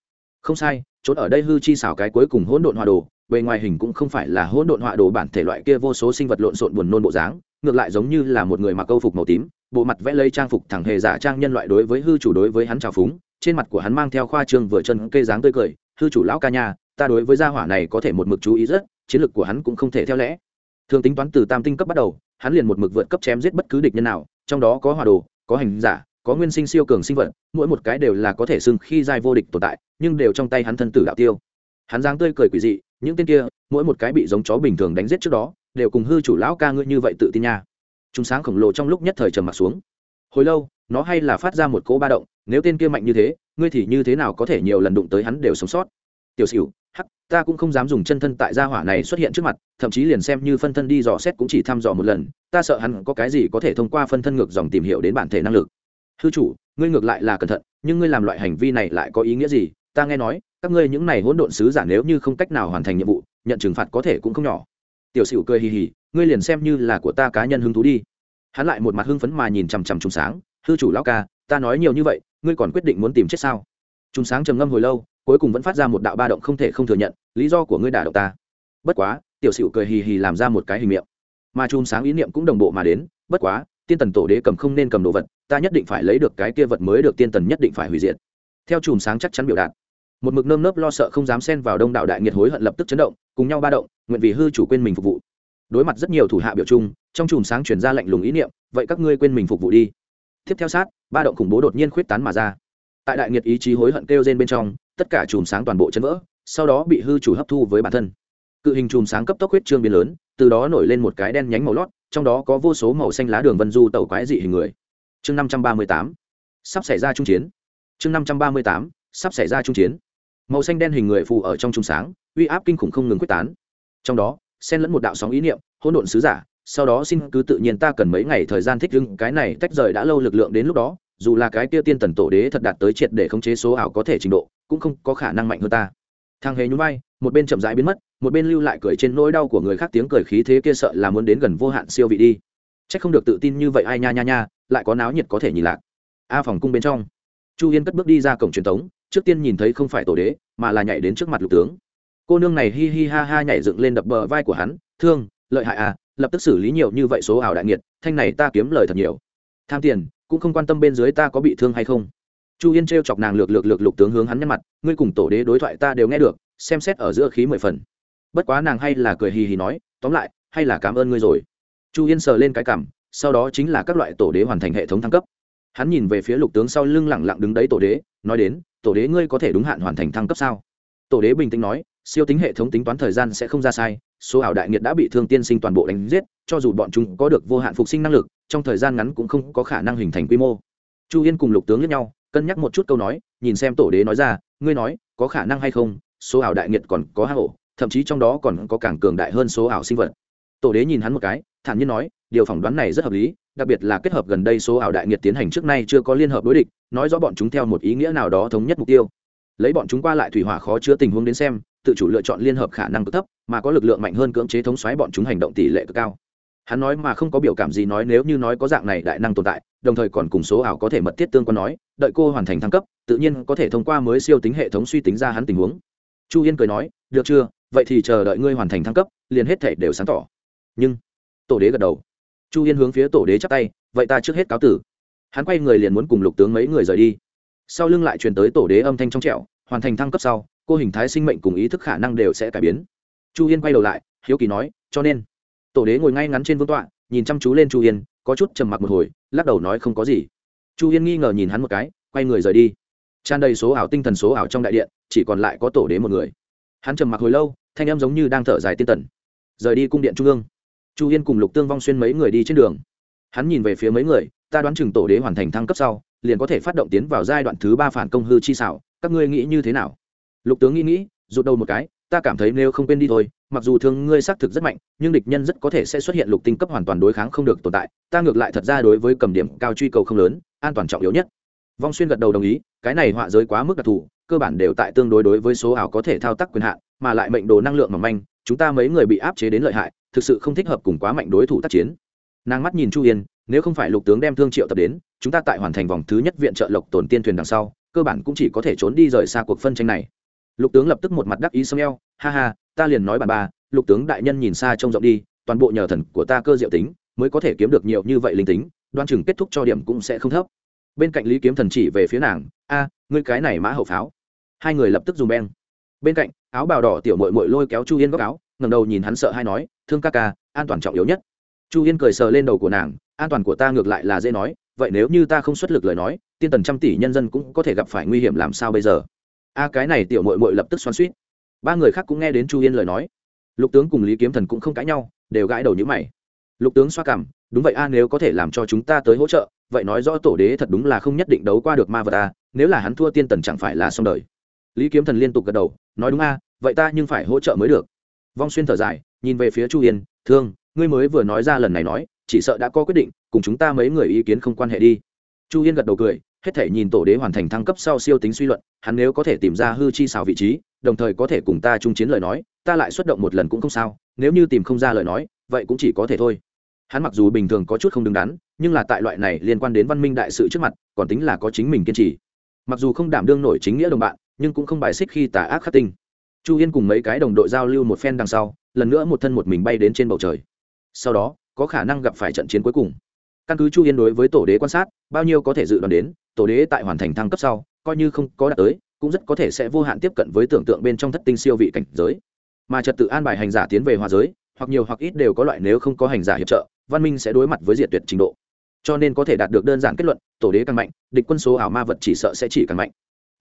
Không sai trốn ở đây hư chi xảo cái cuối cùng hỗn độn họa đồ bề ngoài hình cũng không phải là hỗn độn họa đồ bản thể loại kia vô số sinh vật lộn xộn buồn nôn bộ dáng ngược lại giống như là một người mặc câu phục màu tím bộ mặt vẽ lây trang phục thẳng hề giả trang nhân loại đối với hư chủ đối với hắn trào phúng trên mặt của hắn mang theo khoa trương vừa chân cây dáng tươi cười hư chủ lão ca nhà, ta đối với gia hỏa này có thể một mực chú ý rất chiến lược của hắn cũng không thể theo lẽ. Thường tính toán từ tam tinh cấp bắt đầu hắn liền một mực vượt cấp chém giết bất cứ địch nhân nào, trong đó có hòa đồ, có hành giả, có nguyên sinh siêu cường sinh vật, mỗi một cái đều là có thể xưng khi giai vô địch tồn tại, nhưng đều trong tay hắn thân tử đạo tiêu. Hắn dáng tươi cười quỷ dị, những tên kia, mỗi một cái bị giống chó bình thường đánh giết trước đó, đều cùng hư chủ lão ca ngươi như vậy tự tin nha. Chúng sáng khổng lồ trong lúc nhất thời trầm mặt xuống. Hồi lâu, nó hay là phát ra một cỗ ba động, nếu tên kia mạnh như thế, ngươi thì như thế nào có thể nhiều lần đụng tới hắn đều sống sót? Tiểu xỉu ta cũng không dám dùng chân thân tại gia hỏa này xuất hiện trước mặt, thậm chí liền xem như phân thân đi dò xét cũng chỉ thăm dò một lần, ta sợ hắn có cái gì có thể thông qua phân thân ngược dòng tìm hiểu đến bản thể năng lực. Hư chủ, ngươi ngược lại là cẩn thận, nhưng ngươi làm loại hành vi này lại có ý nghĩa gì? Ta nghe nói, các ngươi những này hỗn độn sứ giả nếu như không cách nào hoàn thành nhiệm vụ, nhận trừng phạt có thể cũng không nhỏ. Tiểu sửu cười hì hì, ngươi liền xem như là của ta cá nhân hứng thú đi. Hắn lại một mặt hưng phấn mà nhìn chằm chằm trùng sáng. Hư chủ lão ca, ta nói nhiều như vậy, ngươi còn quyết định muốn tìm chết sao? Trùng sáng trầm ngâm hồi lâu cuối cùng vẫn phát ra một đạo ba động không thể không thừa nhận, lý do của ngươi đả động ta. Bất quá, tiểu sửu cười hì hì làm ra một cái hình miệng. Mà chùm sáng ý niệm cũng đồng bộ mà đến, bất quá, tiên tần tổ đế cầm không nên cầm đồ vật, ta nhất định phải lấy được cái kia vật mới được tiên tần nhất định phải hủy diệt. Theo chùm sáng chắc chắn biểu đạt, một mực nơm nớp lo sợ không dám xen vào đông đạo đại nghiệt hối hận lập tức chấn động, cùng nhau ba động, nguyện vì hư chủ quên mình phục vụ. Đối mặt rất nhiều thủ hạ biểu trung, trong chùm sáng chuyển ra lệnh lùng ý niệm, vậy các ngươi quên mình phục vụ đi. Tiếp theo sát, ba động khủng bố đột nhiên khuyết tán mà ra. Tại đại nghiệt ý chí hối hận kêu trên bên trong tất cả chùm sáng toàn bộ chấn vỡ, sau đó bị hư chủ hấp thu với bản thân. Cự hình chùm sáng cấp tốc huyết trương biến lớn, từ đó nổi lên một cái đen nhánh màu lót, trong đó có vô số màu xanh lá đường vân du tàu quái dị hình người. Chương năm trăm ba mươi tám. Sắp xảy ra trung chiến. Chương năm trăm ba mươi tám. Sắp xảy ra trung chiến. Màu xanh đen hình người phù ở trong chùm sáng, uy áp kinh khủng không ngừng quyết tán. Trong đó, xen lẫn một đạo sóng ý niệm, hỗn độn sứ giả, sau đó xin cứ tự nhiên ta cần mấy ngày thời gian thích ứng, cái này tách rời đã lâu lực lượng đến lúc đó dù là cái kia tiên tần tổ đế thật đạt tới triệt để khống chế số ảo có thể trình độ, cũng không có khả năng mạnh hơn ta. Thằng hề nhún vai, một bên chậm rãi biến mất, một bên lưu lại cười trên nỗi đau của người khác tiếng cười khí thế kia sợ là muốn đến gần vô hạn siêu vị đi. Chắc không được tự tin như vậy, ai nha nha nha, lại có náo nhiệt có thể nhìn lạc. A phòng cung bên trong, chu yên cất bước đi ra cổng truyền thống trước tiên nhìn thấy không phải tổ đế, mà là nhảy đến trước mặt lục tướng. Cô nương này hi hi ha ha nhảy dựng lên đập bờ vai của hắn, thương, lợi hại à lập tức xử lý nhiều như vậy số ảo đại nghiệt, thanh này ta kiếm lời thật nhiều. Tham tiền cũng không quan tâm bên dưới ta có bị thương hay không. Chu yên t chọc nàng lược lược lược lục tướng hướng hắn nhăn mặt, ngươi cùng tổ đế đối thoại ta đều nghe được, xem xét ở giữa khí mười phần. Bất quá nàng hay là cười hì hì nói, tóm lại, hay là cảm ơn ngươi rồi. Chu yên sờ lên cái cảm, sau đó chính là các loại tổ đế hoàn thành hệ thống thăng cấp. Hắn nhìn về phía lục tướng sau lưng lẳng lặng đứng đấy tổ đế, nói đến, tổ đế ngươi có thể đúng hạn hoàn thành thăng cấp sao? Tổ đế bình tĩnh nói, siêu tính hệ thống tính toán thời gian sẽ không ra sai, số ảo đại nghiệt đã bị thương tiên sinh toàn bộ đánh giết, cho dù bọn chúng có được vô hạn phục sinh năng lực trong thời gian ngắn cũng không có khả năng hình thành quy mô. Chu yên cùng lục tướng lẫn nhau, cân nhắc một chút câu nói, nhìn xem tổ đế nói ra, ngươi nói, có khả năng hay không? Số ảo đại nghiệt còn có hạ hổ thậm chí trong đó còn có càng cường đại hơn số ảo sinh vật. Tổ đế nhìn hắn một cái, thản nhiên nói, điều phỏng đoán này rất hợp lý, đặc biệt là kết hợp gần đây số ảo đại nghiệt tiến hành trước nay chưa có liên hợp đối địch, nói rõ bọn chúng theo một ý nghĩa nào đó thống nhất mục tiêu. Lấy bọn chúng qua lại thủy hỏa khó chứa tình huống đến xem, tự chủ lựa chọn liên hợp khả năng cực thấp, mà có lực lượng mạnh hơn cưỡng chế thống xoáy bọn chúng hành động tỷ lệ cực cao hắn nói mà không có biểu cảm gì nói nếu như nói có dạng này đại năng tồn tại, đồng thời còn cùng số ảo có thể mật thiết tương quan nói, đợi cô hoàn thành thăng cấp, tự nhiên có thể thông qua mới siêu tính hệ thống suy tính ra hắn tình huống. Chu yên cười nói, được chưa? Vậy thì chờ đợi ngươi hoàn thành thăng cấp, liền hết thể đều sáng tỏ. Nhưng, tổ đế gật đầu. Chu yên hướng phía tổ đế chắp tay, vậy ta trước hết cáo tử. Hắn quay người liền muốn cùng lục tướng mấy người rời đi. Sau lưng lại truyền tới tổ đế âm thanh trong trẹo hoàn thành thăng cấp sau, cô hình thái sinh mệnh cùng ý thức khả năng đều sẽ cải biến. Chu yên quay đầu lại, hiếu kỳ nói, cho nên tổ đế ngồi ngay ngắn trên vương tọa, nhìn chăm chú lên chu yên, có chút trầm mặc một hồi, lắc đầu nói không có gì. Chu yên nghi ngờ nhìn hắn một cái, quay người rời đi. Tràn đầy số ảo tinh thần số ảo trong đại điện, chỉ còn lại có tổ đế một người. Hắn trầm mặc hồi lâu, thanh em giống như đang thở dài tiên tần. Rời đi cung điện trung ương. Chu yên cùng lục tương vong xuyên mấy người đi trên đường. Hắn nhìn về phía mấy người, ta đoán chừng tổ đế hoàn thành thăng cấp sau, liền có thể phát động tiến vào giai đoạn thứ ba phản công hư chi xảo, các ngươi nghĩ như thế nào? Lục tướng nghĩ nghĩ, rụt đầu một cái, ta cảm thấy nếu không quên đi thôi mặc dù thương ngươi xác thực rất mạnh, nhưng địch nhân rất có thể sẽ xuất hiện lục tinh cấp hoàn toàn đối kháng không được tồn tại, ta ngược lại thật ra đối với cầm điểm cao truy cầu không lớn, an toàn trọng yếu nhất. Vong xuyên gật đầu đồng ý, cái này họa giới quá mức đặc thù, cơ bản đều tại tương đối đối với số ảo có thể thao tác quyền hạn, mà lại mệnh đồ năng lượng mỏng manh, chúng ta mấy người bị áp chế đến lợi hại, thực sự không thích hợp cùng quá mạnh đối thủ tác chiến. Nàng mắt nhìn chu yên, nếu không phải lục tướng đem thương triệu tập đến, chúng ta tại hoàn thành vòng thứ nhất viện trợ lộc tổn tiên thuyền đằng sau, cơ bản cũng chỉ có thể trốn đi rời xa cuộc phân tranh này. Lục tướng lập tức một mặt đắc ý sông eo, ha ha ta liền nói bàn ba, lục tướng đại nhân nhìn xa trông rộng đi, toàn bộ nhờ thần của ta cơ diệu tính, mới có thể kiếm được nhiều như vậy linh tính, đoan chừng kết thúc cho điểm cũng sẽ không thấp. Bên cạnh lý kiếm thần chỉ về phía nàng, a, ngươi cái này mã hậu pháo. Hai người lập tức dùng beng. Bên cạnh, áo bào đỏ tiểu mội mội lôi kéo chu yên góc áo ngầm đầu nhìn hắn sợ hay nói, thương ca ca, an toàn trọng yếu nhất. Chu yên cười sờ lên đầu của nàng, an toàn của ta ngược lại là dễ nói, vậy nếu như ta không xuất lực lời nói, tiên tần trăm tỷ nhân dân cũng có thể gặp phải nguy hiểm làm sao bây giờ? A, cái này tiểu mội mội lập tức xoắn suýt ba người khác cũng nghe đến chu yên lời nói lục tướng cùng lý kiếm thần cũng không cãi nhau đều gãi đầu như mày lục tướng xoa cảm, đúng vậy a, nếu có thể làm cho chúng ta tới hỗ trợ, vậy nói rõ tổ đế thật đúng là không nhất định đấu qua được ma vật a, nếu là hắn thua tiên tần chẳng phải là xong đời. Lý kiếm thần liên tục gật đầu, nói đúng a, vậy ta nhưng phải hỗ trợ mới được. Vong xuyên thở dài, nhìn về phía chu yên, thương, ngươi mới vừa nói ra lần này nói, chỉ sợ đã có quyết định, cùng chúng ta mấy người ý kiến không quan hệ đi. Chu yên gật đầu cười hết thể nhìn tổ đế hoàn thành thăng cấp sau siêu tính suy luận, hắn nếu có thể tìm ra hư chi xào vị trí, đồng thời có thể cùng ta chung chiến lời nói, ta lại xuất động một lần cũng không sao, nếu như tìm không ra lời nói, vậy cũng chỉ có thể thôi. Hắn mặc dù bình thường có chút không đứng đắn, nhưng là tại loại này liên quan đến văn minh đại sự trước mặt, còn tính là có chính mình kiên trì. Mặc dù không đảm đương nổi chính nghĩa đồng bạn, nhưng cũng không bài xích khi tà ác khắc tinh. Chu yên cùng mấy cái đồng đội giao lưu một phen đằng sau, lần nữa một thân một mình bay đến trên bầu trời. Sau đó, có khả năng gặp phải trận chiến cuối cùng căn cứ chu yên đối với tổ đế quan sát, bao nhiêu có thể dự đoán đến, tổ đế tại hoàn thành thăng cấp sau, coi như không có đạt tới, cũng rất có thể sẽ vô hạn tiếp cận với tưởng tượng bên trong thất tinh siêu vị cảnh giới. Mà trật tự an bài hành giả tiến về hòa giới, hoặc nhiều hoặc ít đều có loại nếu không có hành giả hiệp trợ, văn minh sẽ đối mặt với diệt tuyệt trình độ. Cho nên có thể đạt được đơn giản kết luận, tổ đế càng mạnh, địch quân số ảo ma vật chỉ sợ sẽ chỉ càng mạnh.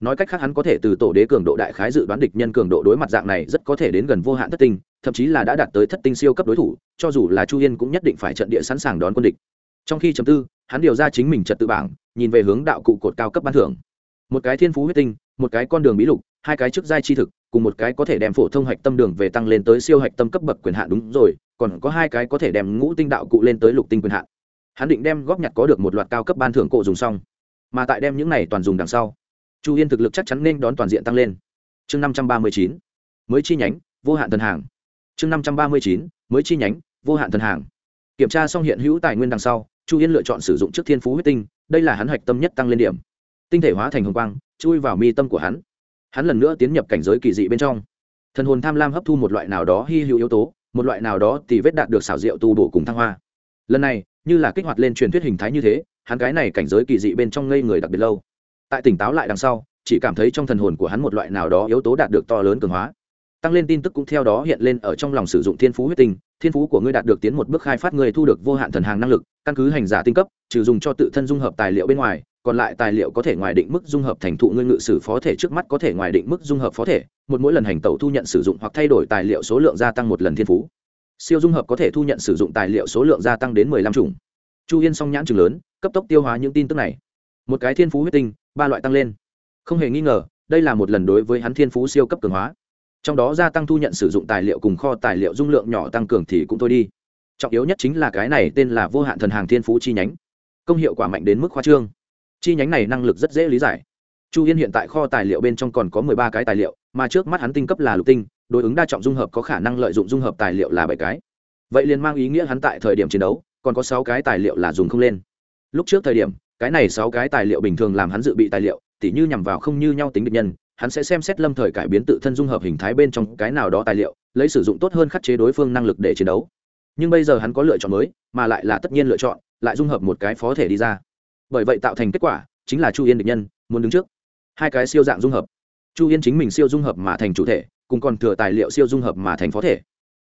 Nói cách khác hắn có thể từ tổ đế cường độ đại khái dự đoán địch nhân cường độ đối mặt dạng này rất có thể đến gần vô hạn thất tinh, thậm chí là đã đạt tới thất tinh siêu cấp đối thủ, cho dù là chu yên cũng nhất định phải trận địa sẵn sàng đón quân địch trong khi chấm tư, hắn điều ra chính mình trật tự bảng, nhìn về hướng đạo cụ cột cao cấp ban thưởng. Một cái thiên phú huyết tinh, một cái con đường bí lục, hai cái chức giai chi thực, cùng một cái có thể đem phổ thông hạch tâm đường về tăng lên tới siêu hạch tâm cấp bậc quyền hạn đúng rồi, còn có hai cái có thể đem ngũ tinh đạo cụ lên tới lục tinh quyền hạn. Hắn định đem góp nhặt có được một loạt cao cấp ban thưởng cộ dùng xong, mà tại đem những này toàn dùng đằng sau, chu yên thực lực chắc chắn nên đón toàn diện tăng lên. Chương năm trăm ba mươi chín, mới chi nhánh, vô hạn thần hàng. Chương năm trăm ba mươi chín, mới chi nhánh, vô hạn thần hàng. Kiểm tra xong hiện hữu tài nguyên đằng sau chu yên lựa chọn sử dụng trước thiên phú huyết tinh, đây là hắn hạch tâm nhất tăng lên điểm. Tinh thể hóa thành hồng quang, chui vào mi tâm của hắn. Hắn lần nữa tiến nhập cảnh giới kỳ dị bên trong. Thần hồn tham lam hấp thu một loại nào đó hy hữu yếu tố, một loại nào đó thì vết đạt được xảo diệu tu bổ cùng thăng hoa. Lần này, như là kích hoạt lên truyền thuyết hình thái như thế, hắn cái này cảnh giới kỳ dị bên trong ngây người đặc biệt lâu. Tại tỉnh táo lại đằng sau, chỉ cảm thấy trong thần hồn của hắn một loại nào đó yếu tố đạt được to lớn cường hóa tăng lên tin tức cũng theo đó hiện lên ở trong lòng sử dụng thiên phú huyết tinh, thiên phú của ngươi đạt được tiến một bước khai phát ngươi thu được vô hạn thần hàng năng lực, căn cứ hành giả tinh cấp, trừ dùng cho tự thân dung hợp tài liệu bên ngoài, còn lại tài liệu có thể ngoài định mức dung hợp thành thụ ngươi ngự sử phó thể trước mắt có thể ngoài định mức dung hợp phó thể, một mỗi lần hành tẩu thu nhận sử dụng hoặc thay đổi tài liệu số lượng gia tăng một lần thiên phú. Siêu dung hợp có thể thu nhận sử dụng tài liệu số lượng gia tăng đến mười lăm chủng. Chu yên song nhãn chừng lớn, cấp tốc tiêu hóa những tin tức này. Một cái thiên phú huyết tinh, ba loại tăng lên. Không hề nghi ngờ, đây là một lần đối với hắn thiên phú siêu cấp cường hóa trong đó gia tăng thu nhận sử dụng tài liệu cùng kho tài liệu dung lượng nhỏ tăng cường thì cũng thôi đi. Trọng yếu nhất chính là cái này tên là vô hạn thần hàng thiên phú chi nhánh. Công hiệu quả mạnh đến mức khoa trương. Chi nhánh này năng lực rất dễ lý giải. Chu yên hiện tại kho tài liệu bên trong còn có mười ba cái tài liệu, mà trước mắt hắn tinh cấp là lục tinh, đối ứng đa trọng dung hợp có khả năng lợi dụng dung hợp tài liệu là bảy cái. Vậy liền mang ý nghĩa hắn tại thời điểm chiến đấu, còn có sáu cái tài liệu là dùng không lên. Lúc trước thời điểm, cái này sáu cái tài liệu bình thường làm hắn dự bị tài liệu, tỉ như nhằm vào không như nhau tính địch nhân hắn sẽ xem xét lâm thời cải biến tự thân dung hợp hình thái bên trong cái nào đó tài liệu, lấy sử dụng tốt hơn khắc chế đối phương năng lực để chiến đấu. Nhưng bây giờ hắn có lựa chọn mới, mà lại là tất nhiên lựa chọn, lại dung hợp một cái phó thể đi ra. Bởi vậy tạo thành kết quả, chính là chu yên địch nhân, muốn đứng trước. Hai cái siêu dạng dung hợp. Chu yên chính mình siêu dung hợp mà thành chủ thể, cùng còn thừa tài liệu siêu dung hợp mà thành phó thể.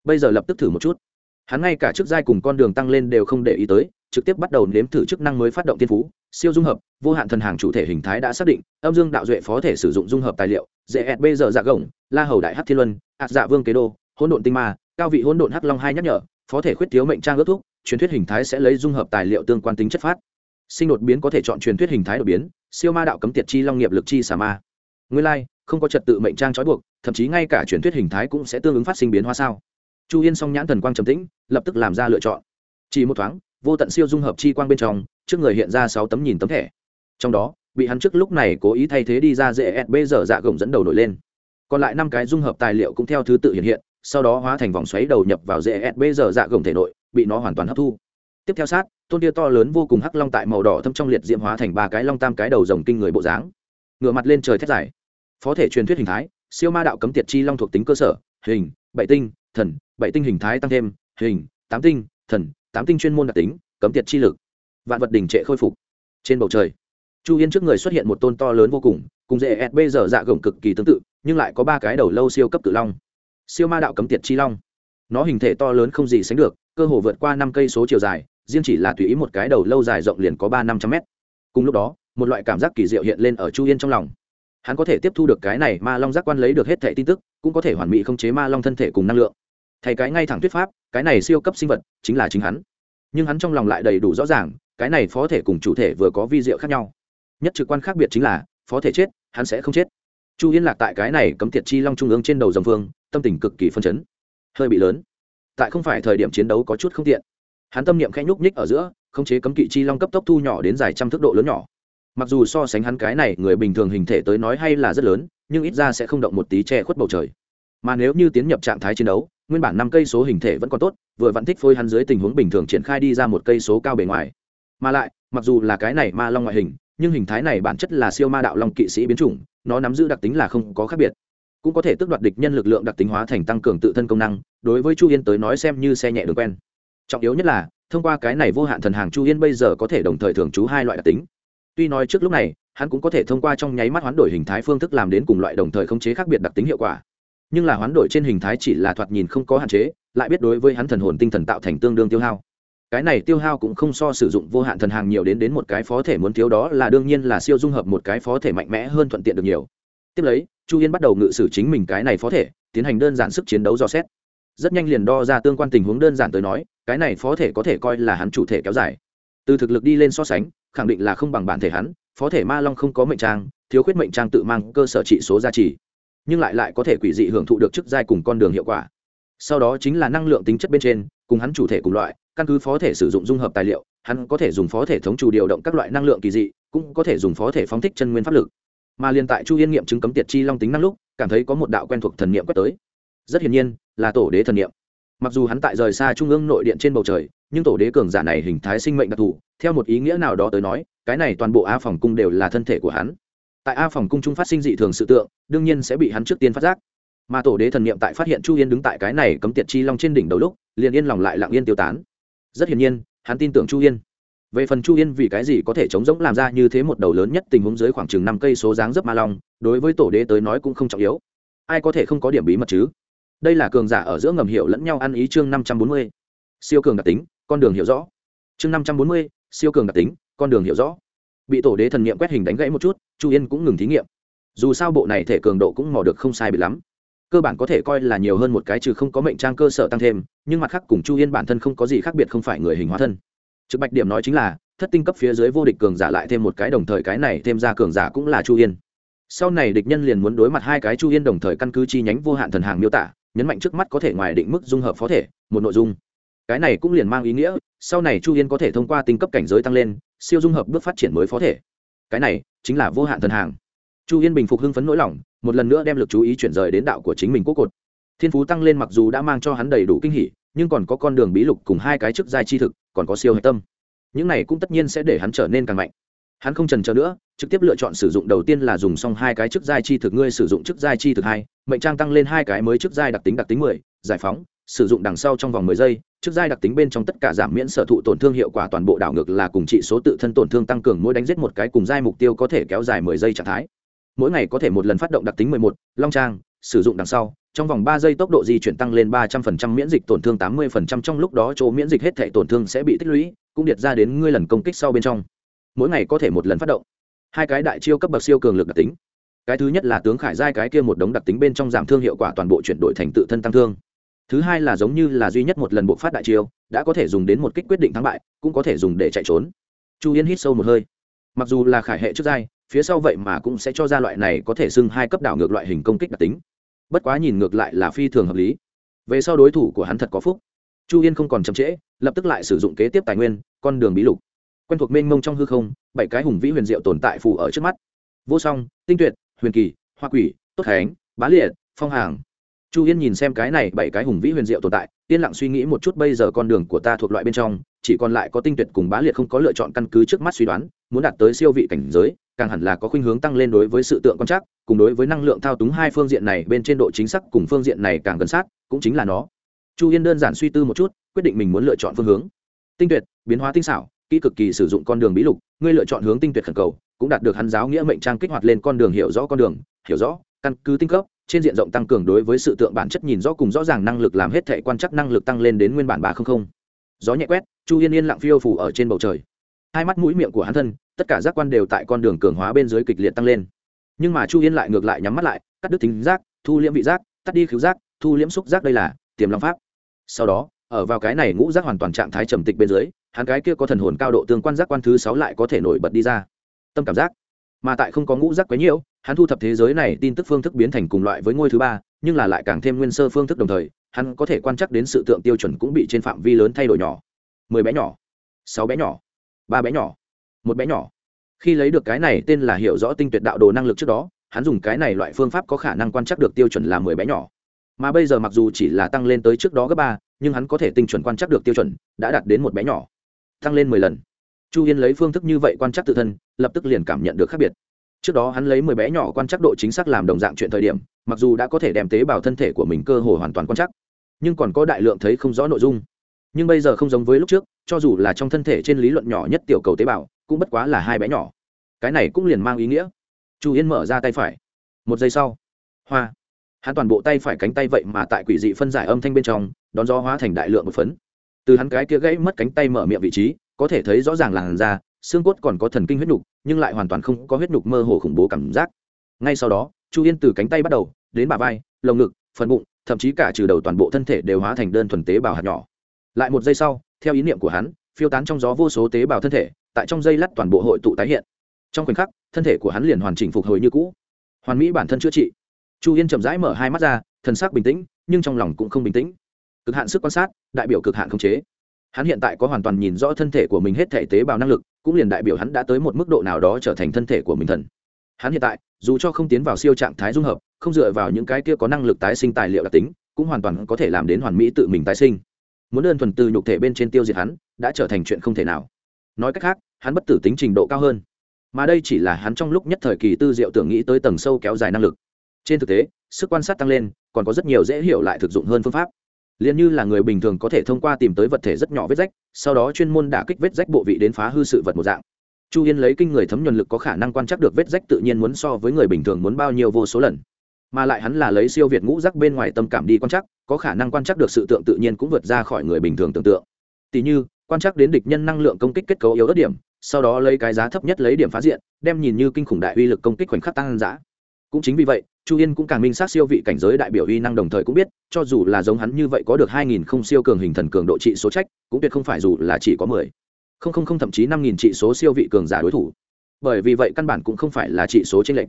Bây giờ lập tức thử một chút. Hắn ngay cả chức giai cùng con đường tăng lên đều không để ý tới trực tiếp bắt đầu nếm thử chức năng mới phát động tiên phú, siêu dung hợp, vô hạn thần hàng chủ thể hình thái đã xác định, âm dương đạo duệ phó thể sử dụng dung hợp tài liệu dễ bây giờ dạ gồng, la hầu đại hát thiên luân ạt dạ vương kế đô, hỗn độn tinh ma, cao vị hỗn độn hắc long hai nhắc nhở, phó thể khuyết thiếu mệnh trang ước thúc, truyền thuyết hình thái sẽ lấy dung hợp tài liệu tương quan tính chất phát. Sinh đột biến có thể chọn truyền thuyết hình thái đột biến, siêu ma đạo cấm tiệt chi long nghiệp lực chi xà ma. Nguyên lai, không có trật tự mệnh trang trói buộc, thậm chí ngay cả truyền thuyết hình thái cũng sẽ tương ứng phát sinh biến hóa sao? Chu yên song nhãn thần quang trầm tĩnh, lập tức làm ra lựa chọn. Chỉ một thoáng vô tận siêu dung hợp chi quang bên trong, trước người hiện ra sáu tấm nhìn tấm thẻ. Trong đó, bị hắn trước lúc này cố ý thay thế đi ra dễ sb giờ dạ gồng dẫn đầu nổi lên. Còn lại năm cái dung hợp tài liệu cũng theo thứ tự hiện hiện, sau đó hóa thành vòng xoáy đầu nhập vào dễ sb giờ dạ gồng thể nội, bị nó hoàn toàn hấp thu. Tiếp theo sát, tôn tia to lớn vô cùng hắc long tại màu đỏ thâm trong liệt diễm hóa thành ba cái long tam cái đầu rồng kinh người bộ dáng. Ngửa mặt lên trời thét dài. Phó thể truyền thuyết hình thái, siêu ma đạo cấm tiệt chi long thuộc tính cơ sở, hình, bảy tinh, thần, bảy tinh hình thái tăng thêm, hình, tám tinh, thần tám tinh chuyên môn đặc tính, cấm tiệt chi lực, vạn vật đình trệ khôi phục. Trên bầu trời, chu yên trước người xuất hiện một tôn to lớn vô cùng cùng dễ ẹt bây giờ dạ gồng cực kỳ tương tự, nhưng lại có ba cái đầu lâu siêu cấp cự long. Siêu ma đạo cấm tiệt chi long. Nó hình thể to lớn không gì sánh được, cơ hồ vượt qua năm cây số chiều dài, riêng chỉ là tùy ý một cái đầu lâu dài rộng liền có ba năm trăm mét. Cùng lúc đó, một loại cảm giác kỳ diệu hiện lên ở chu yên trong lòng. Hắn có thể tiếp thu được cái này ma long giác quan lấy được hết thẻ tin tức, cũng có thể hoàn mỹ khống chế ma long thân thể cùng năng lượng. Thầy cái ngay thẳng thuyết pháp cái này siêu cấp sinh vật chính là chính hắn. Nhưng hắn trong lòng lại đầy đủ rõ ràng, cái này phó thể cùng chủ thể vừa có vi diệu khác nhau. Nhất trực quan khác biệt chính là, phó thể chết, hắn sẽ không chết. Chu yên lạc tại cái này cấm tiệt chi long trung ương trên đầu dòng phương tâm tình cực kỳ phân chấn. Hơi bị lớn. Tại không phải thời điểm chiến đấu có chút không tiện. Hắn tâm niệm khẽ nhúc nhích ở giữa, khống chế cấm kỵ chi long cấp tốc thu nhỏ đến dài trăm thước độ lớn nhỏ. Mặc dù so sánh hắn cái này người bình thường hình thể tới nói hay là rất lớn, nhưng ít ra sẽ không động một tí che khuất bầu trời mà nếu như tiến nhập trạng thái chiến đấu, nguyên bản năm cây số hình thể vẫn còn tốt, vừa vẫn thích phôi hắn dưới tình huống bình thường triển khai đi ra một cây số cao bề ngoài. Mà lại, mặc dù là cái này ma long ngoại hình, nhưng hình thái này bản chất là siêu ma đạo long kỵ sĩ biến chủng, nó nắm giữ đặc tính là không có khác biệt. Cũng có thể tước đoạt địch nhân lực lượng đặc tính hóa thành tăng cường tự thân công năng, đối với chu yên tới nói xem như xe nhẹ đường quen. Trọng yếu nhất là, thông qua cái này vô hạn thần hàng chu yên bây giờ có thể đồng thời thường trú hai loại đặc tính. Tuy nói trước lúc này, hắn cũng có thể thông qua trong nháy mắt hoán đổi hình thái phương thức làm đến cùng loại đồng thời khống chế khác biệt đặc tính hiệu quả nhưng là hoán đổi trên hình thái chỉ là thoạt nhìn không có hạn chế, lại biết đối với hắn thần hồn tinh thần tạo thành tương đương tiêu hao. Cái này tiêu hao cũng không so sử dụng vô hạn thần hàng nhiều đến đến một cái phó thể muốn thiếu đó là đương nhiên là siêu dung hợp một cái phó thể mạnh mẽ hơn thuận tiện được nhiều. Tiếp lấy, chu yên bắt đầu ngự sử chính mình cái này phó thể, tiến hành đơn giản sức chiến đấu do xét. Rất nhanh liền đo ra tương quan tình huống đơn giản tới nói, cái này phó thể có thể coi là hắn chủ thể kéo dài. Từ thực lực đi lên so sánh, khẳng định là không bằng bản thể hắn, phó thể ma long không có mệnh trang, thiếu khuyết mệnh trang tự mang cơ sở trị số giá trị nhưng lại lại có thể quỷ dị hưởng thụ được chức giai cùng con đường hiệu quả. Sau đó chính là năng lượng tính chất bên trên, cùng hắn chủ thể cùng loại, căn cứ phó thể sử dụng dung hợp tài liệu, hắn có thể dùng phó thể thống chủ điều động các loại năng lượng kỳ dị, cũng có thể dùng phó thể phóng thích chân nguyên pháp lực. Mà liền tại chu yên nghiệm chứng cấm tiệt chi long tính năng lúc, cảm thấy có một đạo quen thuộc thần niệm quét tới. Rất hiển nhiên, là tổ đế thần niệm. Mặc dù hắn tại rời xa trung ương nội điện trên bầu trời, nhưng tổ đế cường giả này hình thái sinh mệnh đặc thù, theo một ý nghĩa nào đó tới nói, cái này toàn bộ a phòng cung đều là thân thể của hắn tại a phòng cung trung phát sinh dị thường sự tượng, đương nhiên sẽ bị hắn trước tiên phát giác. Mà tổ đế thần niệm tại phát hiện chu yên đứng tại cái này cấm tiệt chi long trên đỉnh đầu lúc, liền yên lòng lại lặng yên tiêu tán. Rất hiển nhiên, hắn tin tưởng chu yên. Về phần chu yên vì cái gì có thể chống rỗng làm ra như thế một đầu lớn nhất tình huống dưới khoảng chừng năm cây số dáng dấp ma long, đối với tổ đế tới nói cũng không trọng yếu. Ai có thể không có điểm bí mật chứ? Đây là cường giả ở giữa ngầm hiệu lẫn nhau ăn ý chương năm trăm bốn mươi. Siêu cường đặc tính, con đường hiểu rõ. Chương năm trăm bốn mươi, siêu cường đặc tính, con đường hiểu rõ. Bị tổ đế thần nghiệm quét hình đánh gãy một chút chu yên cũng ngừng thí nghiệm. Dù sao bộ này thể cường độ cũng mò được không sai bị lắm. Cơ bản có thể coi là nhiều hơn một cái trừ không có mệnh trang cơ sở tăng thêm, nhưng mặt khác cùng chu yên bản thân không có gì khác biệt không phải người hình hóa thân. Trực bạch điểm nói chính là, thất tinh cấp phía dưới vô địch cường giả lại thêm một cái đồng thời cái này thêm ra cường giả cũng là chu yên. Sau này địch nhân liền muốn đối mặt hai cái chu yên đồng thời căn cứ chi nhánh vô hạn thần hàng miêu tả, nhấn mạnh trước mắt có thể ngoài định mức dung hợp phó thể, một nội dung. Cái này cũng liền mang ý nghĩa, sau này chu yên có thể thông qua tinh cấp cảnh giới tăng lên, siêu dung hợp bước phát triển mới phó thể. Cái này chính là vô hạn thần hàng. Chu yên bình phục hưng phấn nỗi lòng, một lần nữa đem l ự c chú ý chuyển rời đến đạo của chính mình quốc cột. Thiên phú tăng lên mặc dù đã mang cho hắn đầy đủ kinh hỉ, nhưng còn có con đường bí lục cùng hai cái chức giai chi thực, còn có siêu hạch tâm. Những này cũng tất nhiên sẽ để hắn trở nên càng mạnh. Hắn không trần chờ nữa, trực tiếp lựa chọn sử dụng đầu tiên là dùng xong hai cái chức giai chi thực, ngươi sử dụng chức giai chi thực hai, mệnh trang tăng lên hai cái mới chức giai đặc tính đặc tính mười, giải phóng, sử dụng đằng sau trong vòng mười giây chức giai đặc tính bên trong tất cả giảm miễn sở thụ tổn thương hiệu quả toàn bộ đảo ngược là cùng trị số tự thân tổn thương tăng cường mỗi đánh giết một cái cùng giai mục tiêu có thể kéo dài mười giây trạng thái. Mỗi ngày có thể một lần phát động đặc tính mười một, long trang, sử dụng đằng sau, trong vòng ba giây tốc độ di chuyển tăng lên ba trăm phần trăm miễn dịch tổn thương tám mươi phần trăm trong lúc đó chỗ miễn dịch hết thể tổn thương sẽ bị tích lũy, cũng điệt ra đến ngươi lần công kích sau bên trong. Mỗi ngày có thể một lần phát động. Hai cái đại chiêu cấp bậc siêu cường lực đặc tính. Cái thứ nhất là tướng khải giai cái kia một đống đặc tính bên trong giảm thương hiệu quả toàn bộ chuyển đổi thành tự thân tăng thương thứ hai là giống như là duy nhất một lần bộ phát đại chiêu, đã có thể dùng đến một kích quyết định thắng bại, cũng có thể dùng để chạy trốn. Chu yên hít sâu một hơi. Mặc dù là khải hệ trước giai, phía sau vậy mà cũng sẽ cho ra loại này có thể xưng hai cấp đảo ngược loại hình công kích đặc tính. Bất quá nhìn ngược lại là phi thường hợp lý. Về sau đối thủ của hắn thật có phúc. Chu yên không còn chậm trễ, lập tức lại sử dụng kế tiếp tài nguyên, con đường bí lục. Quen thuộc mênh mông trong hư không, bảy cái hùng vĩ huyền diệu tồn tại phù ở trước mắt. Vô song, tinh tuyệt, huyền kỳ, hoa quỷ, tốt khánh, bá liệt, phong hàng chu yên nhìn xem cái này bảy cái hùng vĩ huyền diệu tồn tại, yên lặng suy nghĩ một chút bây giờ con đường của ta thuộc loại bên trong, chỉ còn lại có tinh tuyệt cùng bá liệt không có lựa chọn căn cứ trước mắt suy đoán, muốn đạt tới siêu vị cảnh giới, càng hẳn là có khuynh hướng tăng lên đối với sự tượng quan trắc, cùng đối với năng lượng thao túng hai phương diện này bên trên độ chính xác cùng phương diện này càng gần sát, cũng chính là nó. Chu yên đơn giản suy tư một chút, quyết định mình muốn lựa chọn phương hướng. Tinh tuyệt, biến hóa tinh xảo, kỹ cực kỳ sử dụng con đường bí lục, ngươi lựa chọn hướng tinh tuyệt khẩn cầu, cũng đạt được hắn giáo nghĩa mệnh trang kích hoạt lên con đường hiểu rõ con đường, hiểu rõ, căn cứ tinh cấp trên diện rộng tăng cường đối với sự tượng bản chất nhìn rõ cùng rõ ràng năng lực làm hết thể quan chắc năng lực tăng lên đến nguyên bản ba không không. Gió nhẹ quét, chu yên yên lặng phiêu phủ ở trên bầu trời. Hai mắt mũi miệng của hắn thân, tất cả giác quan đều tại con đường cường hóa bên dưới kịch liệt tăng lên. Nhưng mà chu yên lại ngược lại nhắm mắt lại, cắt đứt tính giác, thu liễm vị giác, tắt đi khứu giác, thu liễm xúc giác đây là tiềm long pháp. Sau đó, ở vào cái này ngũ giác hoàn toàn trạng thái trầm tịch bên dưới, hắn cái kia có thần hồn cao độ tương quan giác quan thứ sáu lại có thể nổi bật đi ra. Tâm cảm giác mà tại không có ngũ giác quấy nhiễu, hắn thu thập thế giới này tin tức phương thức biến thành cùng loại với ngôi thứ ba, nhưng là lại càng thêm nguyên sơ phương thức đồng thời, hắn có thể quan trắc đến sự tượng tiêu chuẩn cũng bị trên phạm vi lớn thay đổi nhỏ. Mười bé nhỏ, sáu bé nhỏ, ba bé nhỏ, một bé nhỏ. Khi lấy được cái này tên là hiểu rõ tinh tuyệt đạo đồ năng lực trước đó, hắn dùng cái này loại phương pháp có khả năng quan trắc được tiêu chuẩn là mười bé nhỏ. Mà bây giờ mặc dù chỉ là tăng lên tới trước đó gấp ba, nhưng hắn có thể tinh chuẩn quan trắc được tiêu chuẩn, đã đạt đến một bé nhỏ, tăng lên mười lần chu yên lấy phương thức như vậy quan trắc tự thân, lập tức liền cảm nhận được khác biệt. Trước đó hắn lấy mười bé nhỏ quan trắc độ chính xác làm đồng dạng chuyện thời điểm, mặc dù đã có thể đem tế bào thân thể của mình cơ hồ hoàn toàn quan trắc, nhưng còn có đại lượng thấy không rõ nội dung. Nhưng bây giờ không giống với lúc trước, cho dù là trong thân thể trên lý luận nhỏ nhất tiểu cầu tế bào, cũng bất quá là hai bé nhỏ. Cái này cũng liền mang ý nghĩa. Chu yên mở ra tay phải. Một giây sau, hoa. Hắn toàn bộ tay phải cánh tay vậy mà tại quỷ dị phân giải âm thanh bên trong, đón gió hóa thành đại lượng một phấn. Từ hắn cái kia gãy mất cánh tay mở miệng vị trí có thể thấy rõ ràng làn da, xương cốt còn có thần kinh huyết nhục, nhưng lại hoàn toàn không có huyết nhục mơ hồ khủng bố cảm giác. Ngay sau đó, chu yên từ cánh tay bắt đầu, đến bả vai, lồng ngực, phần bụng, thậm chí cả trừ đầu toàn bộ thân thể đều hóa thành đơn thuần tế bào hạt nhỏ. Lại một giây sau, theo ý niệm của hắn, phiêu tán trong gió vô số tế bào thân thể, tại trong dây lắt toàn bộ hội tụ tái hiện. Trong khoảnh khắc, thân thể của hắn liền hoàn chỉnh phục hồi như cũ. Hoàn mỹ bản thân chữa trị. Chu yên chậm rãi mở hai mắt ra, thần sắc bình tĩnh, nhưng trong lòng cũng không bình tĩnh. Cực hạn sức quan sát, đại biểu cực hạn khống chế hắn hiện tại có hoàn toàn nhìn rõ thân thể của mình hết thể tế bào năng lực, cũng liền đại biểu hắn đã tới một mức độ nào đó trở thành thân thể của mình thần. Hắn hiện tại, dù cho không tiến vào siêu trạng thái dung hợp, không dựa vào những cái kia có năng lực tái sinh tài liệu đặc tính, cũng hoàn toàn có thể làm đến hoàn mỹ tự mình tái sinh. Muốn đơn thuần từ nhục thể bên trên tiêu diệt hắn, đã trở thành chuyện không thể nào. Nói cách khác, hắn bất tử tính trình độ cao hơn. Mà đây chỉ là hắn trong lúc nhất thời kỳ tư diệu tưởng nghĩ tới tầng sâu kéo dài năng lực. Trên thực tế, sức quan sát tăng lên, còn có rất nhiều dễ hiểu lại thực dụng hơn phương pháp liền như là người bình thường có thể thông qua tìm tới vật thể rất nhỏ vết rách, sau đó chuyên môn đả kích vết rách bộ vị đến phá hư sự vật một dạng. Chu yên lấy kinh người thấm nhuần lực có khả năng quan trắc được vết rách tự nhiên muốn so với người bình thường muốn bao nhiêu vô số lần. Mà lại hắn là lấy siêu việt ngũ rắc bên ngoài tâm cảm đi quan trắc, có khả năng quan trắc được sự tượng tự nhiên cũng vượt ra khỏi người bình thường tưởng tượng. Tỷ như, quan trắc đến địch nhân năng lượng công kích kết cấu yếu ớt điểm, sau đó lấy cái giá thấp nhất lấy điểm phá diện, đem nhìn như kinh khủng đại uy lực công kích khoảnh khắc tăng giã cũng chính vì vậy chu yên cũng càng minh sát siêu vị cảnh giới đại biểu uy năng đồng thời cũng biết, cho dù là giống hắn như vậy có được hai nghìn không siêu cường hình thần cường độ trị số trách, cũng tuyệt không phải dù là chỉ có mười. Không không không, thậm chí năm nghìn trị số siêu vị cường giả đối thủ. Bởi vì vậy căn bản cũng không phải là trị số tranh lệch.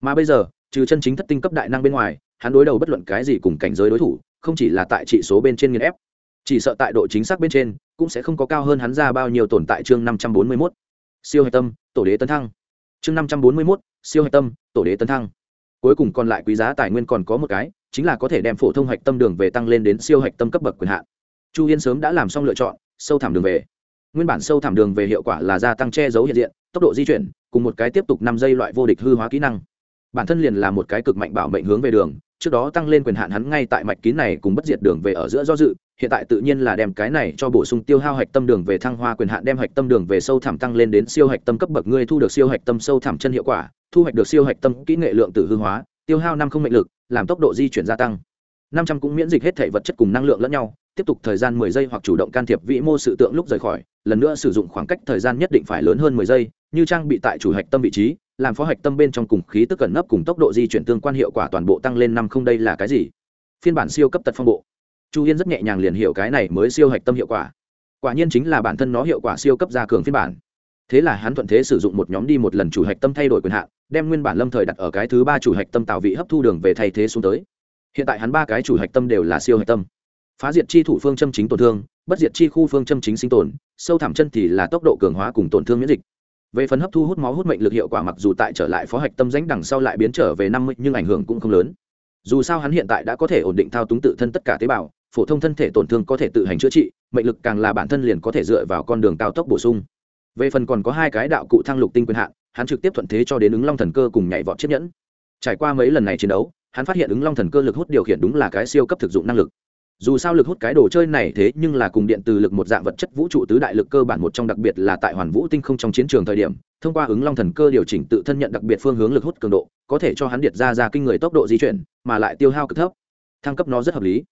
Mà bây giờ, trừ chân chính thất tinh cấp đại năng bên ngoài, hắn đối đầu bất luận cái gì cùng cảnh giới đối thủ, không chỉ là tại trị số bên trên nghiên ép, chỉ sợ tại độ chính xác bên trên, cũng sẽ không có cao hơn hắn ra bao nhiêu tồn tại chương năm trăm bốn mươi mốt. Siêu hạch tâm, tổ đế tấn thăng. Chương năm trăm bốn mươi mốt, siêu hạch tâm, tổ đế tấn thăng cuối cùng còn lại quý giá tài nguyên còn có một cái, chính là có thể đem phổ thông hạch tâm đường về tăng lên đến siêu hạch tâm cấp bậc quyền hạn. Chu yên sớm đã làm xong lựa chọn, sâu thảm đường về. Nguyên bản sâu thảm đường về hiệu quả là gia tăng che giấu hiện diện, tốc độ di chuyển, cùng một cái tiếp tục năm giây loại vô địch hư hóa kỹ năng bản thân liền là một cái cực mạnh bảo mệnh hướng về đường, trước đó tăng lên quyền hạn hắn ngay tại mạch kín này cùng bất diệt đường về ở giữa do dự, hiện tại tự nhiên là đem cái này cho bổ sung tiêu hao hạch tâm đường về thăng hoa quyền hạn, đem hạch tâm đường về sâu thẳm tăng lên đến siêu hạch tâm cấp bậc, ngươi thu được siêu hạch tâm sâu thẳm chân hiệu quả, thu hoạch được siêu hạch tâm kỹ nghệ lượng tử hư hóa, tiêu hao năm không mệnh lực, làm tốc độ di chuyển gia tăng. Năm trăm cũng miễn dịch hết thể vật chất cùng năng lượng lẫn nhau, tiếp tục thời gian mười giây hoặc chủ động can thiệp vĩ mô sự tượng lúc rời khỏi, lần nữa sử dụng khoảng cách thời gian nhất định phải lớn hơn mười giây, như trang bị tại chủ hạch tâm vị trí làm phó hạch tâm bên trong cùng khí tức cẩn nấp cùng tốc độ di chuyển tương quan hiệu quả toàn bộ tăng lên năm không đây là cái gì? Phiên bản siêu cấp tật phong bộ. Chu yên rất nhẹ nhàng liền hiểu cái này mới siêu hạch tâm hiệu quả. Quả nhiên chính là bản thân nó hiệu quả siêu cấp gia cường phiên bản. Thế là hắn thuận thế sử dụng một nhóm đi một lần chủ hạch tâm thay đổi quyền hạn, đem nguyên bản lâm thời đặt ở cái thứ ba chủ hạch tâm tạo vị hấp thu đường về thay thế xuống tới. Hiện tại hắn ba cái chủ hạch tâm đều là siêu hạch tâm. Phá diệt chi thủ phương châm chính tổn thương, bất diệt chi khu phương châm chính sinh tồn, sâu thẳm chân thì là tốc độ cường hóa cùng tổn thương miễn dịch về phần hấp thu hút máu hút mệnh lực hiệu quả mặc dù tại trở lại phó hạch tâm ránh đằng sau lại biến trở về năm mươi, nhưng ảnh hưởng cũng không lớn. Dù sao hắn hiện tại đã có thể ổn định thao túng tự thân tất cả tế bào, phổ thông thân thể tổn thương có thể tự hành chữa trị, mệnh lực càng là bản thân liền có thể dựa vào con đường cao tốc bổ sung. Về phần còn có hai cái đạo cụ thăng lục tinh quyền hạn, hắn trực tiếp thuận thế cho đến ứng long thần cơ cùng nhảy vọt chiếc nhẫn. Trải qua mấy lần này chiến đấu, hắn phát hiện ứng long thần cơ lực hút điều khiển đúng là cái siêu cấp thực dụng năng lực dù sao lực hút cái đồ chơi này thế nhưng là cùng điện từ lực một dạng vật chất vũ trụ tứ đại lực cơ bản một trong đặc biệt là tại hoàn vũ tinh không trong chiến trường thời điểm, thông qua ứng long thần cơ điều chỉnh tự thân nhận đặc biệt phương hướng lực hút cường độ, có thể cho hắn điệt ra ra kinh người tốc độ di chuyển, mà lại tiêu hao cực thấp. Thăng cấp nó rất hợp lý.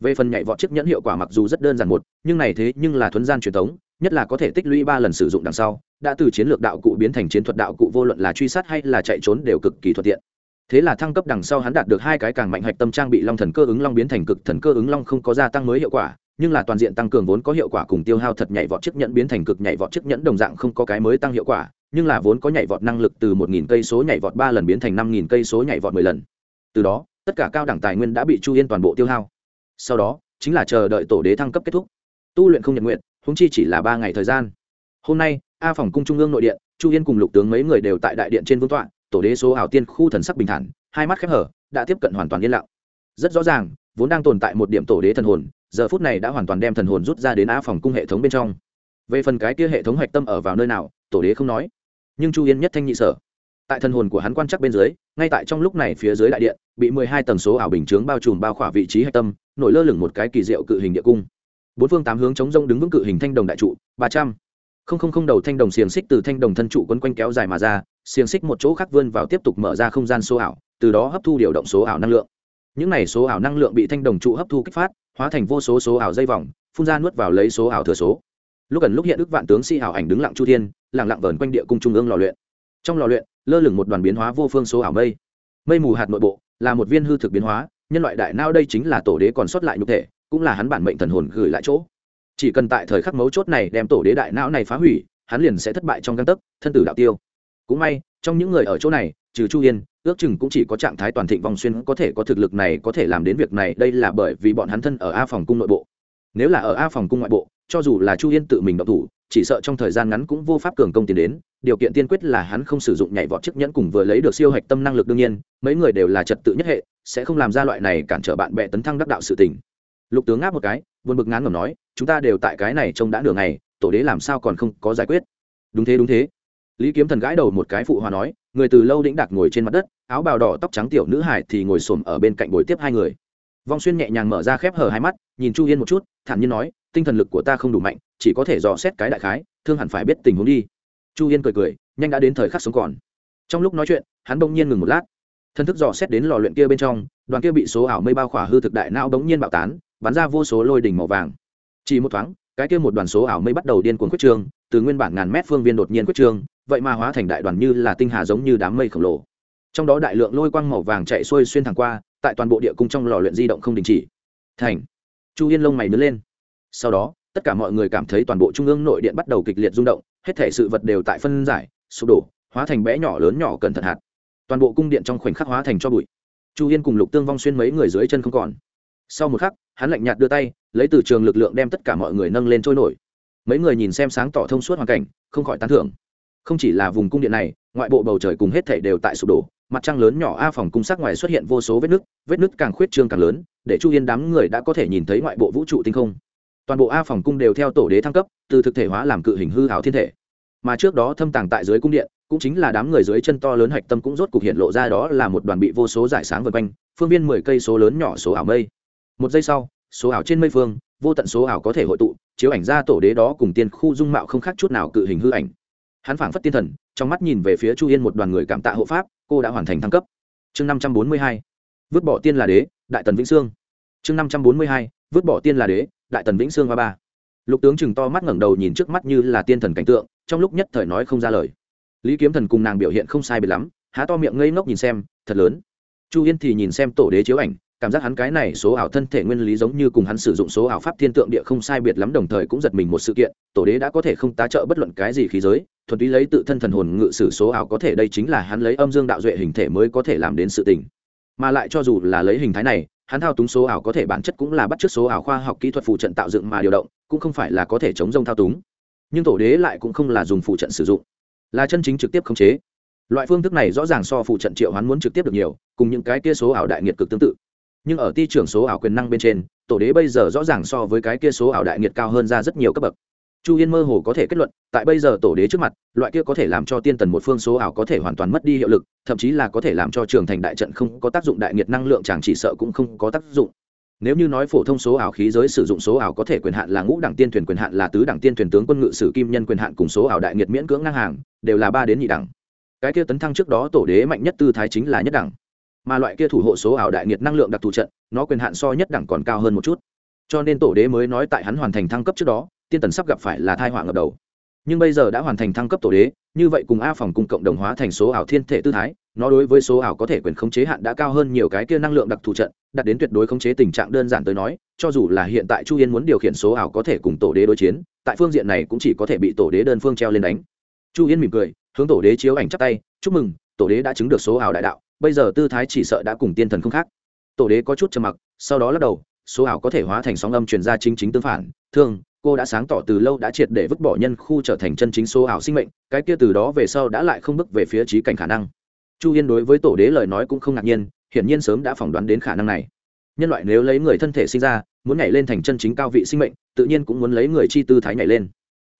Về phần nhảy vọt chiếc nhẫn hiệu quả mặc dù rất đơn giản một, nhưng này thế nhưng là thuấn gian truyền thống, nhất là có thể tích lũy ba lần sử dụng đằng sau, đã từ chiến lược đạo cụ biến thành chiến thuật đạo cụ vô luận là truy sát hay là chạy trốn đều cực kỳ thuận tiện thế là thăng cấp đằng sau hắn đạt được hai cái càng mạnh hạch tâm trang bị long thần cơ ứng long biến thành cực thần cơ ứng long không có gia tăng mới hiệu quả, nhưng là toàn diện tăng cường vốn có hiệu quả cùng tiêu hao thật nhảy vọt chiếc nhẫn biến thành cực nhảy vọt chiếc nhẫn đồng dạng không có cái mới tăng hiệu quả, nhưng là vốn có nhảy vọt năng lực từ một nghìn cây số nhảy vọt ba lần biến thành năm nghìn cây số nhảy vọt mười lần. Từ đó, tất cả cao đẳng tài nguyên đã bị chu yên toàn bộ tiêu hao. Sau đó, chính là chờ đợi tổ đế thăng cấp kết thúc. Tu luyện không nhật nguyện húng chi chỉ là ba ngày thời gian. Hôm nay, a phòng cung trung ương nội điện, chu yên cùng lục tướng mấy người đều tại đại điện trên vương tọa tổ đế số ảo tiên khu thần sắc bình thản, hai mắt khép hở, đã tiếp cận hoàn toàn yên lặng. Rất rõ ràng, vốn đang tồn tại một điểm tổ đế thần hồn, giờ phút này đã hoàn toàn đem thần hồn rút ra đến a phòng cung hệ thống bên trong. Về phần cái kia hệ thống hạch tâm ở vào nơi nào, tổ đế không nói. Nhưng chu yên nhất thanh nhị sở, tại thần hồn của hắn quan chắc bên dưới, ngay tại trong lúc này phía dưới đại điện, bị mười hai tầng số ảo bình chướng bao trùm bao khỏa vị trí hạch tâm, nổi lơ lửng một cái kỳ diệu cự hình địa cung. Bốn phương tám hướng chống rông đứng vững cự hình thanh đồng đại trụ, ba trăm. Không không không đầu thanh đồng xiềng xích từ thanh đồng thân trụ quấn quanh kéo dài mà ra xiềng xích một chỗ khác vươn vào tiếp tục mở ra không gian số ảo, từ đó hấp thu điều động số ảo năng lượng. Những này số ảo năng lượng bị thanh đồng trụ hấp thu kích phát, hóa thành vô số số ảo dây vòng, phun ra nuốt vào lấy số ảo thừa số. Lúc gần lúc hiện ức vạn tướng sĩ si ảo ảnh đứng lặng chu thiên, lặng lặng vờn quanh địa cung trung ương lò luyện. Trong lò luyện, lơ lửng một đoàn biến hóa vô phương số ảo mây. Mây mù hạt nội bộ, là một viên hư thực biến hóa, nhân loại đại nao đây chính là tổ đế còn sót lại nhục thể, cũng là hắn bản mệnh thần hồn gửi lại chỗ. Chỉ cần tại thời khắc mấu chốt này đem tổ đế đại não này phá hủy, hắn liền sẽ thất bại trong găng tấc, thân tử đạo tiêu cũng may, trong những người ở chỗ này, trừ chu yên, ước chừng cũng chỉ có trạng thái toàn thịnh vòng xuyên có thể có thực lực này có thể làm đến việc này, đây là bởi vì bọn hắn thân ở a phòng cung nội bộ. Nếu là ở a phòng cung ngoại bộ, cho dù là chu yên tự mình động thủ, chỉ sợ trong thời gian ngắn cũng vô pháp cường công tiến đến, điều kiện tiên quyết là hắn không sử dụng nhảy vọt chiếc nhẫn cùng vừa lấy được siêu hạch tâm năng lực đương nhiên, mấy người đều là trật tự nhất hệ, sẽ không làm ra loại này cản trở bạn bè tấn thăng đắc đạo sự tình. Lục tướng ngáp một cái vượt bực ngán ngẩm nói, chúng ta đều tại cái này trông đã nửa ngày, tổ đế làm sao còn không có giải quyết? Đúng thế đúng thế lý kiếm thần gãi đầu một cái phụ hòa nói người từ lâu đĩnh đạc ngồi trên mặt đất áo bào đỏ tóc trắng tiểu nữ hải thì ngồi xổm ở bên cạnh bồi tiếp hai người. Vong xuyên nhẹ nhàng mở ra khép hở hai mắt nhìn chu yên một chút thản nhiên nói tinh thần lực của ta không đủ mạnh chỉ có thể dò xét cái đại khái thương hẳn phải biết tình huống đi. Chu yên cười cười nhanh đã đến thời khắc sống còn. Trong lúc nói chuyện hắn bỗng nhiên ngừng một lát. Thân thức dò xét đến lò luyện kia bên trong đoàn kia bị số ảo mây bao khỏa hư thực đại não bỗng nhiên bạo tán bắn ra vô số lôi đỉnh màu vàng. Chỉ một thoáng cái kia một đoàn số ảo mây bắt đầu điên cuồng quyết trường, từ nguyên bản ngàn mét phương viên đột nhiên quyết trường vậy mà hóa thành đại đoàn như là tinh hà giống như đám mây khổng lồ. Trong đó đại lượng lôi quang màu vàng chạy xuôi xuyên thẳng qua, tại toàn bộ địa cung trong lò luyện di động không đình chỉ. Thành. Chu yên lông mày nứt lên. Sau đó, tất cả mọi người cảm thấy toàn bộ trung ương nội điện bắt đầu kịch liệt rung động, hết thể sự vật đều tại phân giải, sụp đổ, hóa thành bé nhỏ lớn nhỏ cẩn thận hạt. Toàn bộ cung điện trong khoảnh khắc hóa thành cho bụi. Chu yên cùng lục tương vong xuyên mấy người dưới chân không còn. Sau một khắc, hắn lạnh nhạt đưa tay, lấy từ trường lực lượng đem tất cả mọi người nâng lên trôi nổi. Mấy người nhìn xem sáng tỏ thông suốt hoàn cảnh, không khỏi tán thưởng không chỉ là vùng cung điện này, ngoại bộ bầu trời cùng hết thể đều tại sụp đổ, mặt trăng lớn nhỏ a phòng cung sắc ngoài xuất hiện vô số vết nứt vết nứt càng khuyết trương càng lớn, để chu yên đám người đã có thể nhìn thấy ngoại bộ vũ trụ tinh không. Toàn bộ a phòng cung đều theo tổ đế thăng cấp, từ thực thể hóa làm cự hình hư hảo thiên thể. Mà trước đó thâm tàng tại dưới cung điện, cũng chính là đám người dưới chân to lớn hạch tâm cũng rốt cục hiện lộ ra đó là một đoàn bị vô số giải sáng vượt quanh, phương viên mười cây số lớn nhỏ số ảo mây. Một giây sau, số ảo trên mây phương, vô tận số ảo có thể hội tụ, chiếu ảnh ra tổ đế đó cùng tiên khu dung mạo không khác chút nào cự hình hư ảnh hắn phảng phất tiên thần, trong mắt nhìn về phía chu yên một đoàn người cảm tạ hộ pháp, cô đã hoàn thành thăng cấp. Chương năm trăm bốn mươi hai, vứt bỏ tiên là đế, đại tần vĩnh sương. Chương năm trăm bốn mươi hai, vứt bỏ tiên là đế, đại tần vĩnh sương ba ba. Lục tướng chừng to mắt ngẩng đầu nhìn trước mắt như là tiên thần cảnh tượng, trong lúc nhất thời nói không ra lời. Lý kiếm thần cùng nàng biểu hiện không sai biệt lắm, há to miệng ngây ngốc nhìn xem, thật lớn. Chu yên thì nhìn xem tổ đế chiếu ảnh cảm giác hắn cái này số ảo thân thể nguyên lý giống như cùng hắn sử dụng số ảo pháp thiên tượng địa không sai biệt lắm đồng thời cũng giật mình một sự kiện, tổ đế đã có thể không tá trợ bất luận cái gì khí giới, thuần túy lấy tự thân thần hồn ngự sử số ảo có thể đây chính là hắn lấy âm dương đạo duệ hình thể mới có thể làm đến sự tình. Mà lại cho dù là lấy hình thái này, hắn thao túng số ảo có thể bản chất cũng là bắt chước số ảo khoa học kỹ thuật phụ trận tạo dựng mà điều động, cũng không phải là có thể chống rông thao túng. Nhưng tổ đế lại cũng không là dùng phụ trận sử dụng, là chân chính trực tiếp khống chế. Loại phương thức này rõ ràng so phụ trận triệu hắn muốn trực tiếp được nhiều, cùng những cái kia số ảo đại nghiệt cực tương tự nhưng ở ti trưởng số ảo quyền năng bên trên, tổ đế bây giờ rõ ràng so với cái kia số ảo đại nghiệt cao hơn ra rất nhiều cấp bậc. Chu yên mơ hồ có thể kết luận, tại bây giờ tổ đế trước mặt, loại kia có thể làm cho tiên tần một phương số ảo có thể hoàn toàn mất đi hiệu lực, thậm chí là có thể làm cho trường thành đại trận không có tác dụng đại nghiệt năng lượng chàng chỉ sợ cũng không có tác dụng. Nếu như nói phổ thông số ảo khí giới sử dụng số ảo có thể quyền hạn là ngũ đẳng tiên thuyền, quyền hạn là tứ đẳng tiên thuyền tướng quân ngự sử kim nhân quyền hạn cùng số ảo đại nghiệt miễn cưỡng ngang hàng, đều là ba đến nhị đẳng. Cái kia tấn thăng trước đó tổ đế mạnh nhất tư thái chính là nhất đẳng mà loại kia thủ hộ số ảo đại nghiệt năng lượng đặc thù trận, nó quyền hạn so nhất đẳng còn cao hơn một chút. Cho nên tổ đế mới nói tại hắn hoàn thành thăng cấp trước đó, tiên tần sắp gặp phải là thai họa ngập đầu. Nhưng bây giờ đã hoàn thành thăng cấp tổ đế, như vậy cùng a phòng cùng cộng đồng hóa thành số ảo thiên thể tư thái, nó đối với số ảo có thể quyền khống chế hạn đã cao hơn nhiều cái kia năng lượng đặc thù trận, đạt đến tuyệt đối khống chế tình trạng đơn giản tới nói, cho dù là hiện tại chu yên muốn điều khiển số ảo có thể cùng tổ đế đối chiến, tại phương diện này cũng chỉ có thể bị tổ đế đơn phương treo lên đánh. Chu yên mỉm cười, hướng tổ đế chiếu ảnh chắp tay, chúc mừng, tổ đế đã chứng được số ảo đại đạo bây giờ tư thái chỉ sợ đã cùng tiên thần không khác. Tổ đế có chút trầm mặc, sau đó lắc đầu, số ảo có thể hóa thành sóng âm truyền ra chính chính tương phản. Thương, cô đã sáng tỏ từ lâu đã triệt để vứt bỏ nhân khu trở thành chân chính số ảo sinh mệnh, cái kia từ đó về sau đã lại không bước về phía trí cảnh khả năng. Chu yên đối với tổ đế lời nói cũng không ngạc nhiên, hiển nhiên sớm đã phỏng đoán đến khả năng này. Nhân loại nếu lấy người thân thể sinh ra, muốn nhảy lên thành chân chính cao vị sinh mệnh, tự nhiên cũng muốn lấy người chi tư thái nhảy lên.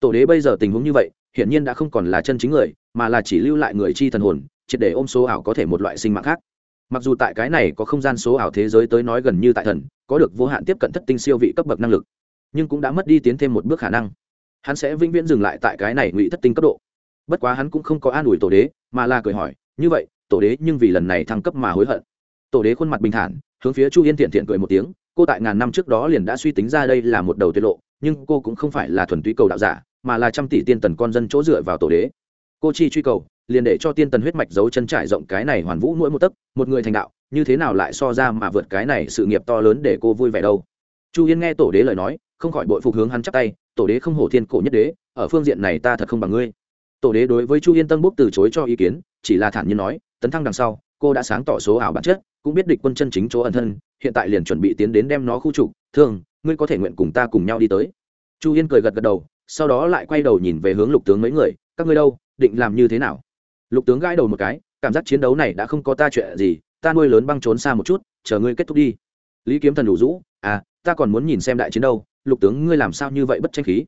Tổ đế bây giờ tình huống như vậy, hiển nhiên đã không còn là chân chính người, mà là chỉ lưu lại người chi thần hồn triệt để ôm số ảo có thể một loại sinh mạng khác. Mặc dù tại cái này có không gian số ảo thế giới tới nói gần như tại thần, có được vô hạn tiếp cận thất tinh siêu vị cấp bậc năng lực, nhưng cũng đã mất đi tiến thêm một bước khả năng. Hắn sẽ vĩnh viễn dừng lại tại cái này ngụy thất tinh cấp độ. Bất quá hắn cũng không có an ủi tổ đế, mà là cười hỏi, như vậy, tổ đế nhưng vì lần này thăng cấp mà hối hận. Tổ đế khuôn mặt bình thản, hướng phía chu yên thiện thiện cười một tiếng, cô tại ngàn năm trước đó liền đã suy tính ra đây là một đầu tiết lộ, nhưng cô cũng không phải là thuần túy cầu đạo giả, mà là trăm tỷ tiên tần con dân chỗ dựa vào tổ đế. Cô chi truy cầu liền để cho tiên tần huyết mạch giấu chân trải rộng cái này hoàn vũ mỗi một tấc, một người thành đạo, như thế nào lại so ra mà vượt cái này sự nghiệp to lớn để cô vui vẻ đâu? Chu yên nghe tổ đế lời nói, không khỏi bội phục hướng hắn chắp tay, tổ đế không hổ thiên cổ nhất đế, ở phương diện này ta thật không bằng ngươi. Tổ đế đối với chu yên tân bốc từ chối cho ý kiến, chỉ là thản nhiên nói, tấn thăng đằng sau, cô đã sáng tỏ số ảo bản chất, cũng biết địch quân chân chính chỗ ẩn thân, hiện tại liền chuẩn bị tiến đến đem nó khu trục thường ngươi có thể nguyện cùng ta cùng nhau đi tới. Chu yên cười gật gật đầu, sau đó lại quay đầu nhìn về hướng lục tướng mấy người, các ngươi đâu, định làm như thế nào? Lục tướng gãi đầu một cái, cảm giác chiến đấu này đã không có ta chuyện gì, ta nuôi lớn băng trốn xa một chút, chờ ngươi kết thúc đi. Lý kiếm thần đủ rũ à ta còn muốn nhìn xem đại chiến đâu, lục tướng ngươi làm sao như vậy bất tranh khí?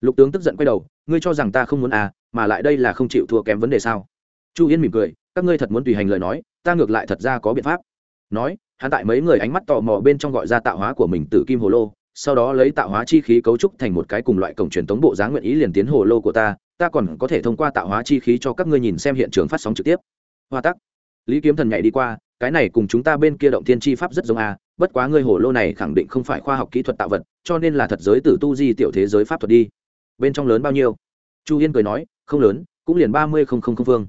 Lục tướng tức giận quay đầu, ngươi cho rằng ta không muốn à mà lại đây là không chịu thua kém vấn đề sao? Chu yên mỉm cười, các ngươi thật muốn tùy hành lời nói, ta ngược lại thật ra có biện pháp. Nói, hắn tại mấy người ánh mắt tò mò bên trong gọi ra tạo hóa của mình từ kim hồ lô, sau đó lấy tạo hóa chi khí cấu trúc thành một cái cùng loại cổng truyền tống bộ dáng nguyện ý liền tiến hồ lô của ta ta còn có thể thông qua tạo hóa chi khí cho các ngươi nhìn xem hiện trường phát sóng trực tiếp. Hoa tắc. Lý kiếm thần nhảy đi qua, cái này cùng chúng ta bên kia động thiên chi pháp rất giống a bất quá ngươi hồ lô này khẳng định không phải khoa học kỹ thuật tạo vật, cho nên là thật giới tử tu di tiểu thế giới pháp thuật đi. Bên trong lớn bao nhiêu? Chu yên cười nói, không lớn, cũng liền ba mươi không không không phương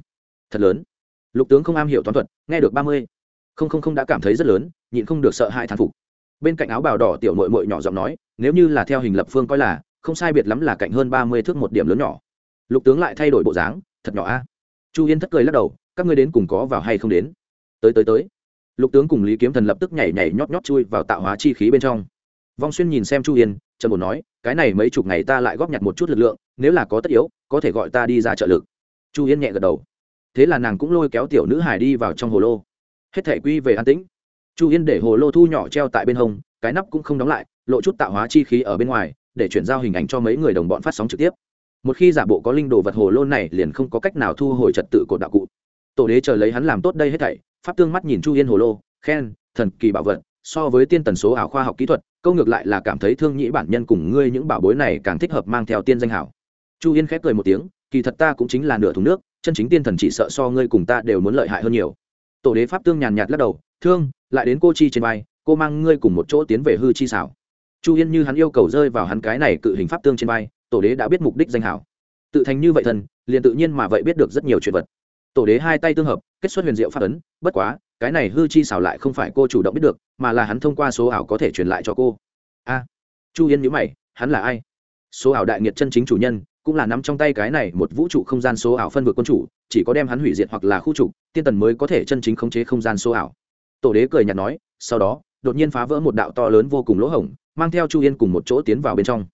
thật lớn. Lục tướng không am hiểu toán thuật, nghe được ba mươi. Không không không đã cảm thấy rất lớn, nhịn không được sợ hãi thán phục. Bên cạnh áo bào đỏ tiểu mội mội nhỏ giọng nói, nếu như là theo hình lập phương coi là, không sai biệt lắm là cạnh hơn ba mươi thước một điểm lớn nhỏ lục tướng lại thay đổi bộ dáng, thật nhỏ a. À? Chu yên thất cười lắc đầu, các ngươi đến cùng có vào hay không đến? Tới tới tới. Lục tướng cùng lý kiếm thần lập tức nhảy nhảy nhót nhót chui vào tạo hóa chi khí bên trong. Vong xuyên nhìn xem chu yên trần bồn nói, cái này mấy chục ngày ta lại góp nhặt một chút lực lượng, nếu là có tất yếu, có thể gọi ta đi ra trợ lực. Chu yên nhẹ gật đầu. Thế là nàng cũng lôi kéo tiểu nữ hải đi vào trong hồ lô. Hết thể quy về an tĩnh. Chu yên để hồ lô thu nhỏ treo tại bên hông, cái nắp cũng không đóng lại, lộ chút tạo hóa chi khí ở bên ngoài, để chuyển giao hình ảnh cho mấy người đồng bọn phát sóng trực tiếp một khi giả bộ có linh đồ vật hồ lô này liền không có cách nào thu hồi trật tự cột đạo cụ. Tổ đế chờ lấy hắn làm tốt đây hết thảy, pháp tương mắt nhìn chu yên hồ lô, khen, thần kỳ bảo vật, so với tiên tần số ảo khoa học kỹ thuật, câu ngược lại là cảm thấy thương nhĩ bản nhân cùng ngươi những bảo bối này càng thích hợp mang theo tiên danh hảo. Chu yên khép cười một tiếng, kỳ thật ta cũng chính là nửa thùng nước, chân chính tiên thần chỉ sợ so ngươi cùng ta đều muốn lợi hại hơn nhiều. Tổ đế pháp tương nhàn nhạt lắc đầu, thương, lại đến cô chi trên vai, cô mang ngươi cùng một chỗ tiến về hư chi xảo. Chu yên như hắn yêu cầu rơi vào hắn cái này cự hình pháp tương trên vai tổ đế đã biết mục đích danh hảo. Tự thành như vậy thần, liền tự nhiên mà vậy biết được rất nhiều chuyện vật. Tổ đế hai tay tương hợp, kết xuất huyền diệu phát ấn, bất quá, cái này hư chi xảo lại không phải cô chủ động biết được, mà là hắn thông qua số ảo có thể truyền lại cho cô. A, chu yên nhữ mày, hắn là ai? Số ảo đại nghiệt chân chính chủ nhân, cũng là nắm trong tay cái này một vũ trụ không gian số ảo phân vực quân chủ, chỉ có đem hắn hủy diệt hoặc là khu trục tiên tần mới có thể chân chính khống chế không gian số ảo. Tổ đế cười nhạt nói, sau đó, đột nhiên phá vỡ một đạo to lớn vô cùng lỗ hổng, mang theo chu yên cùng một chỗ tiến vào bên trong.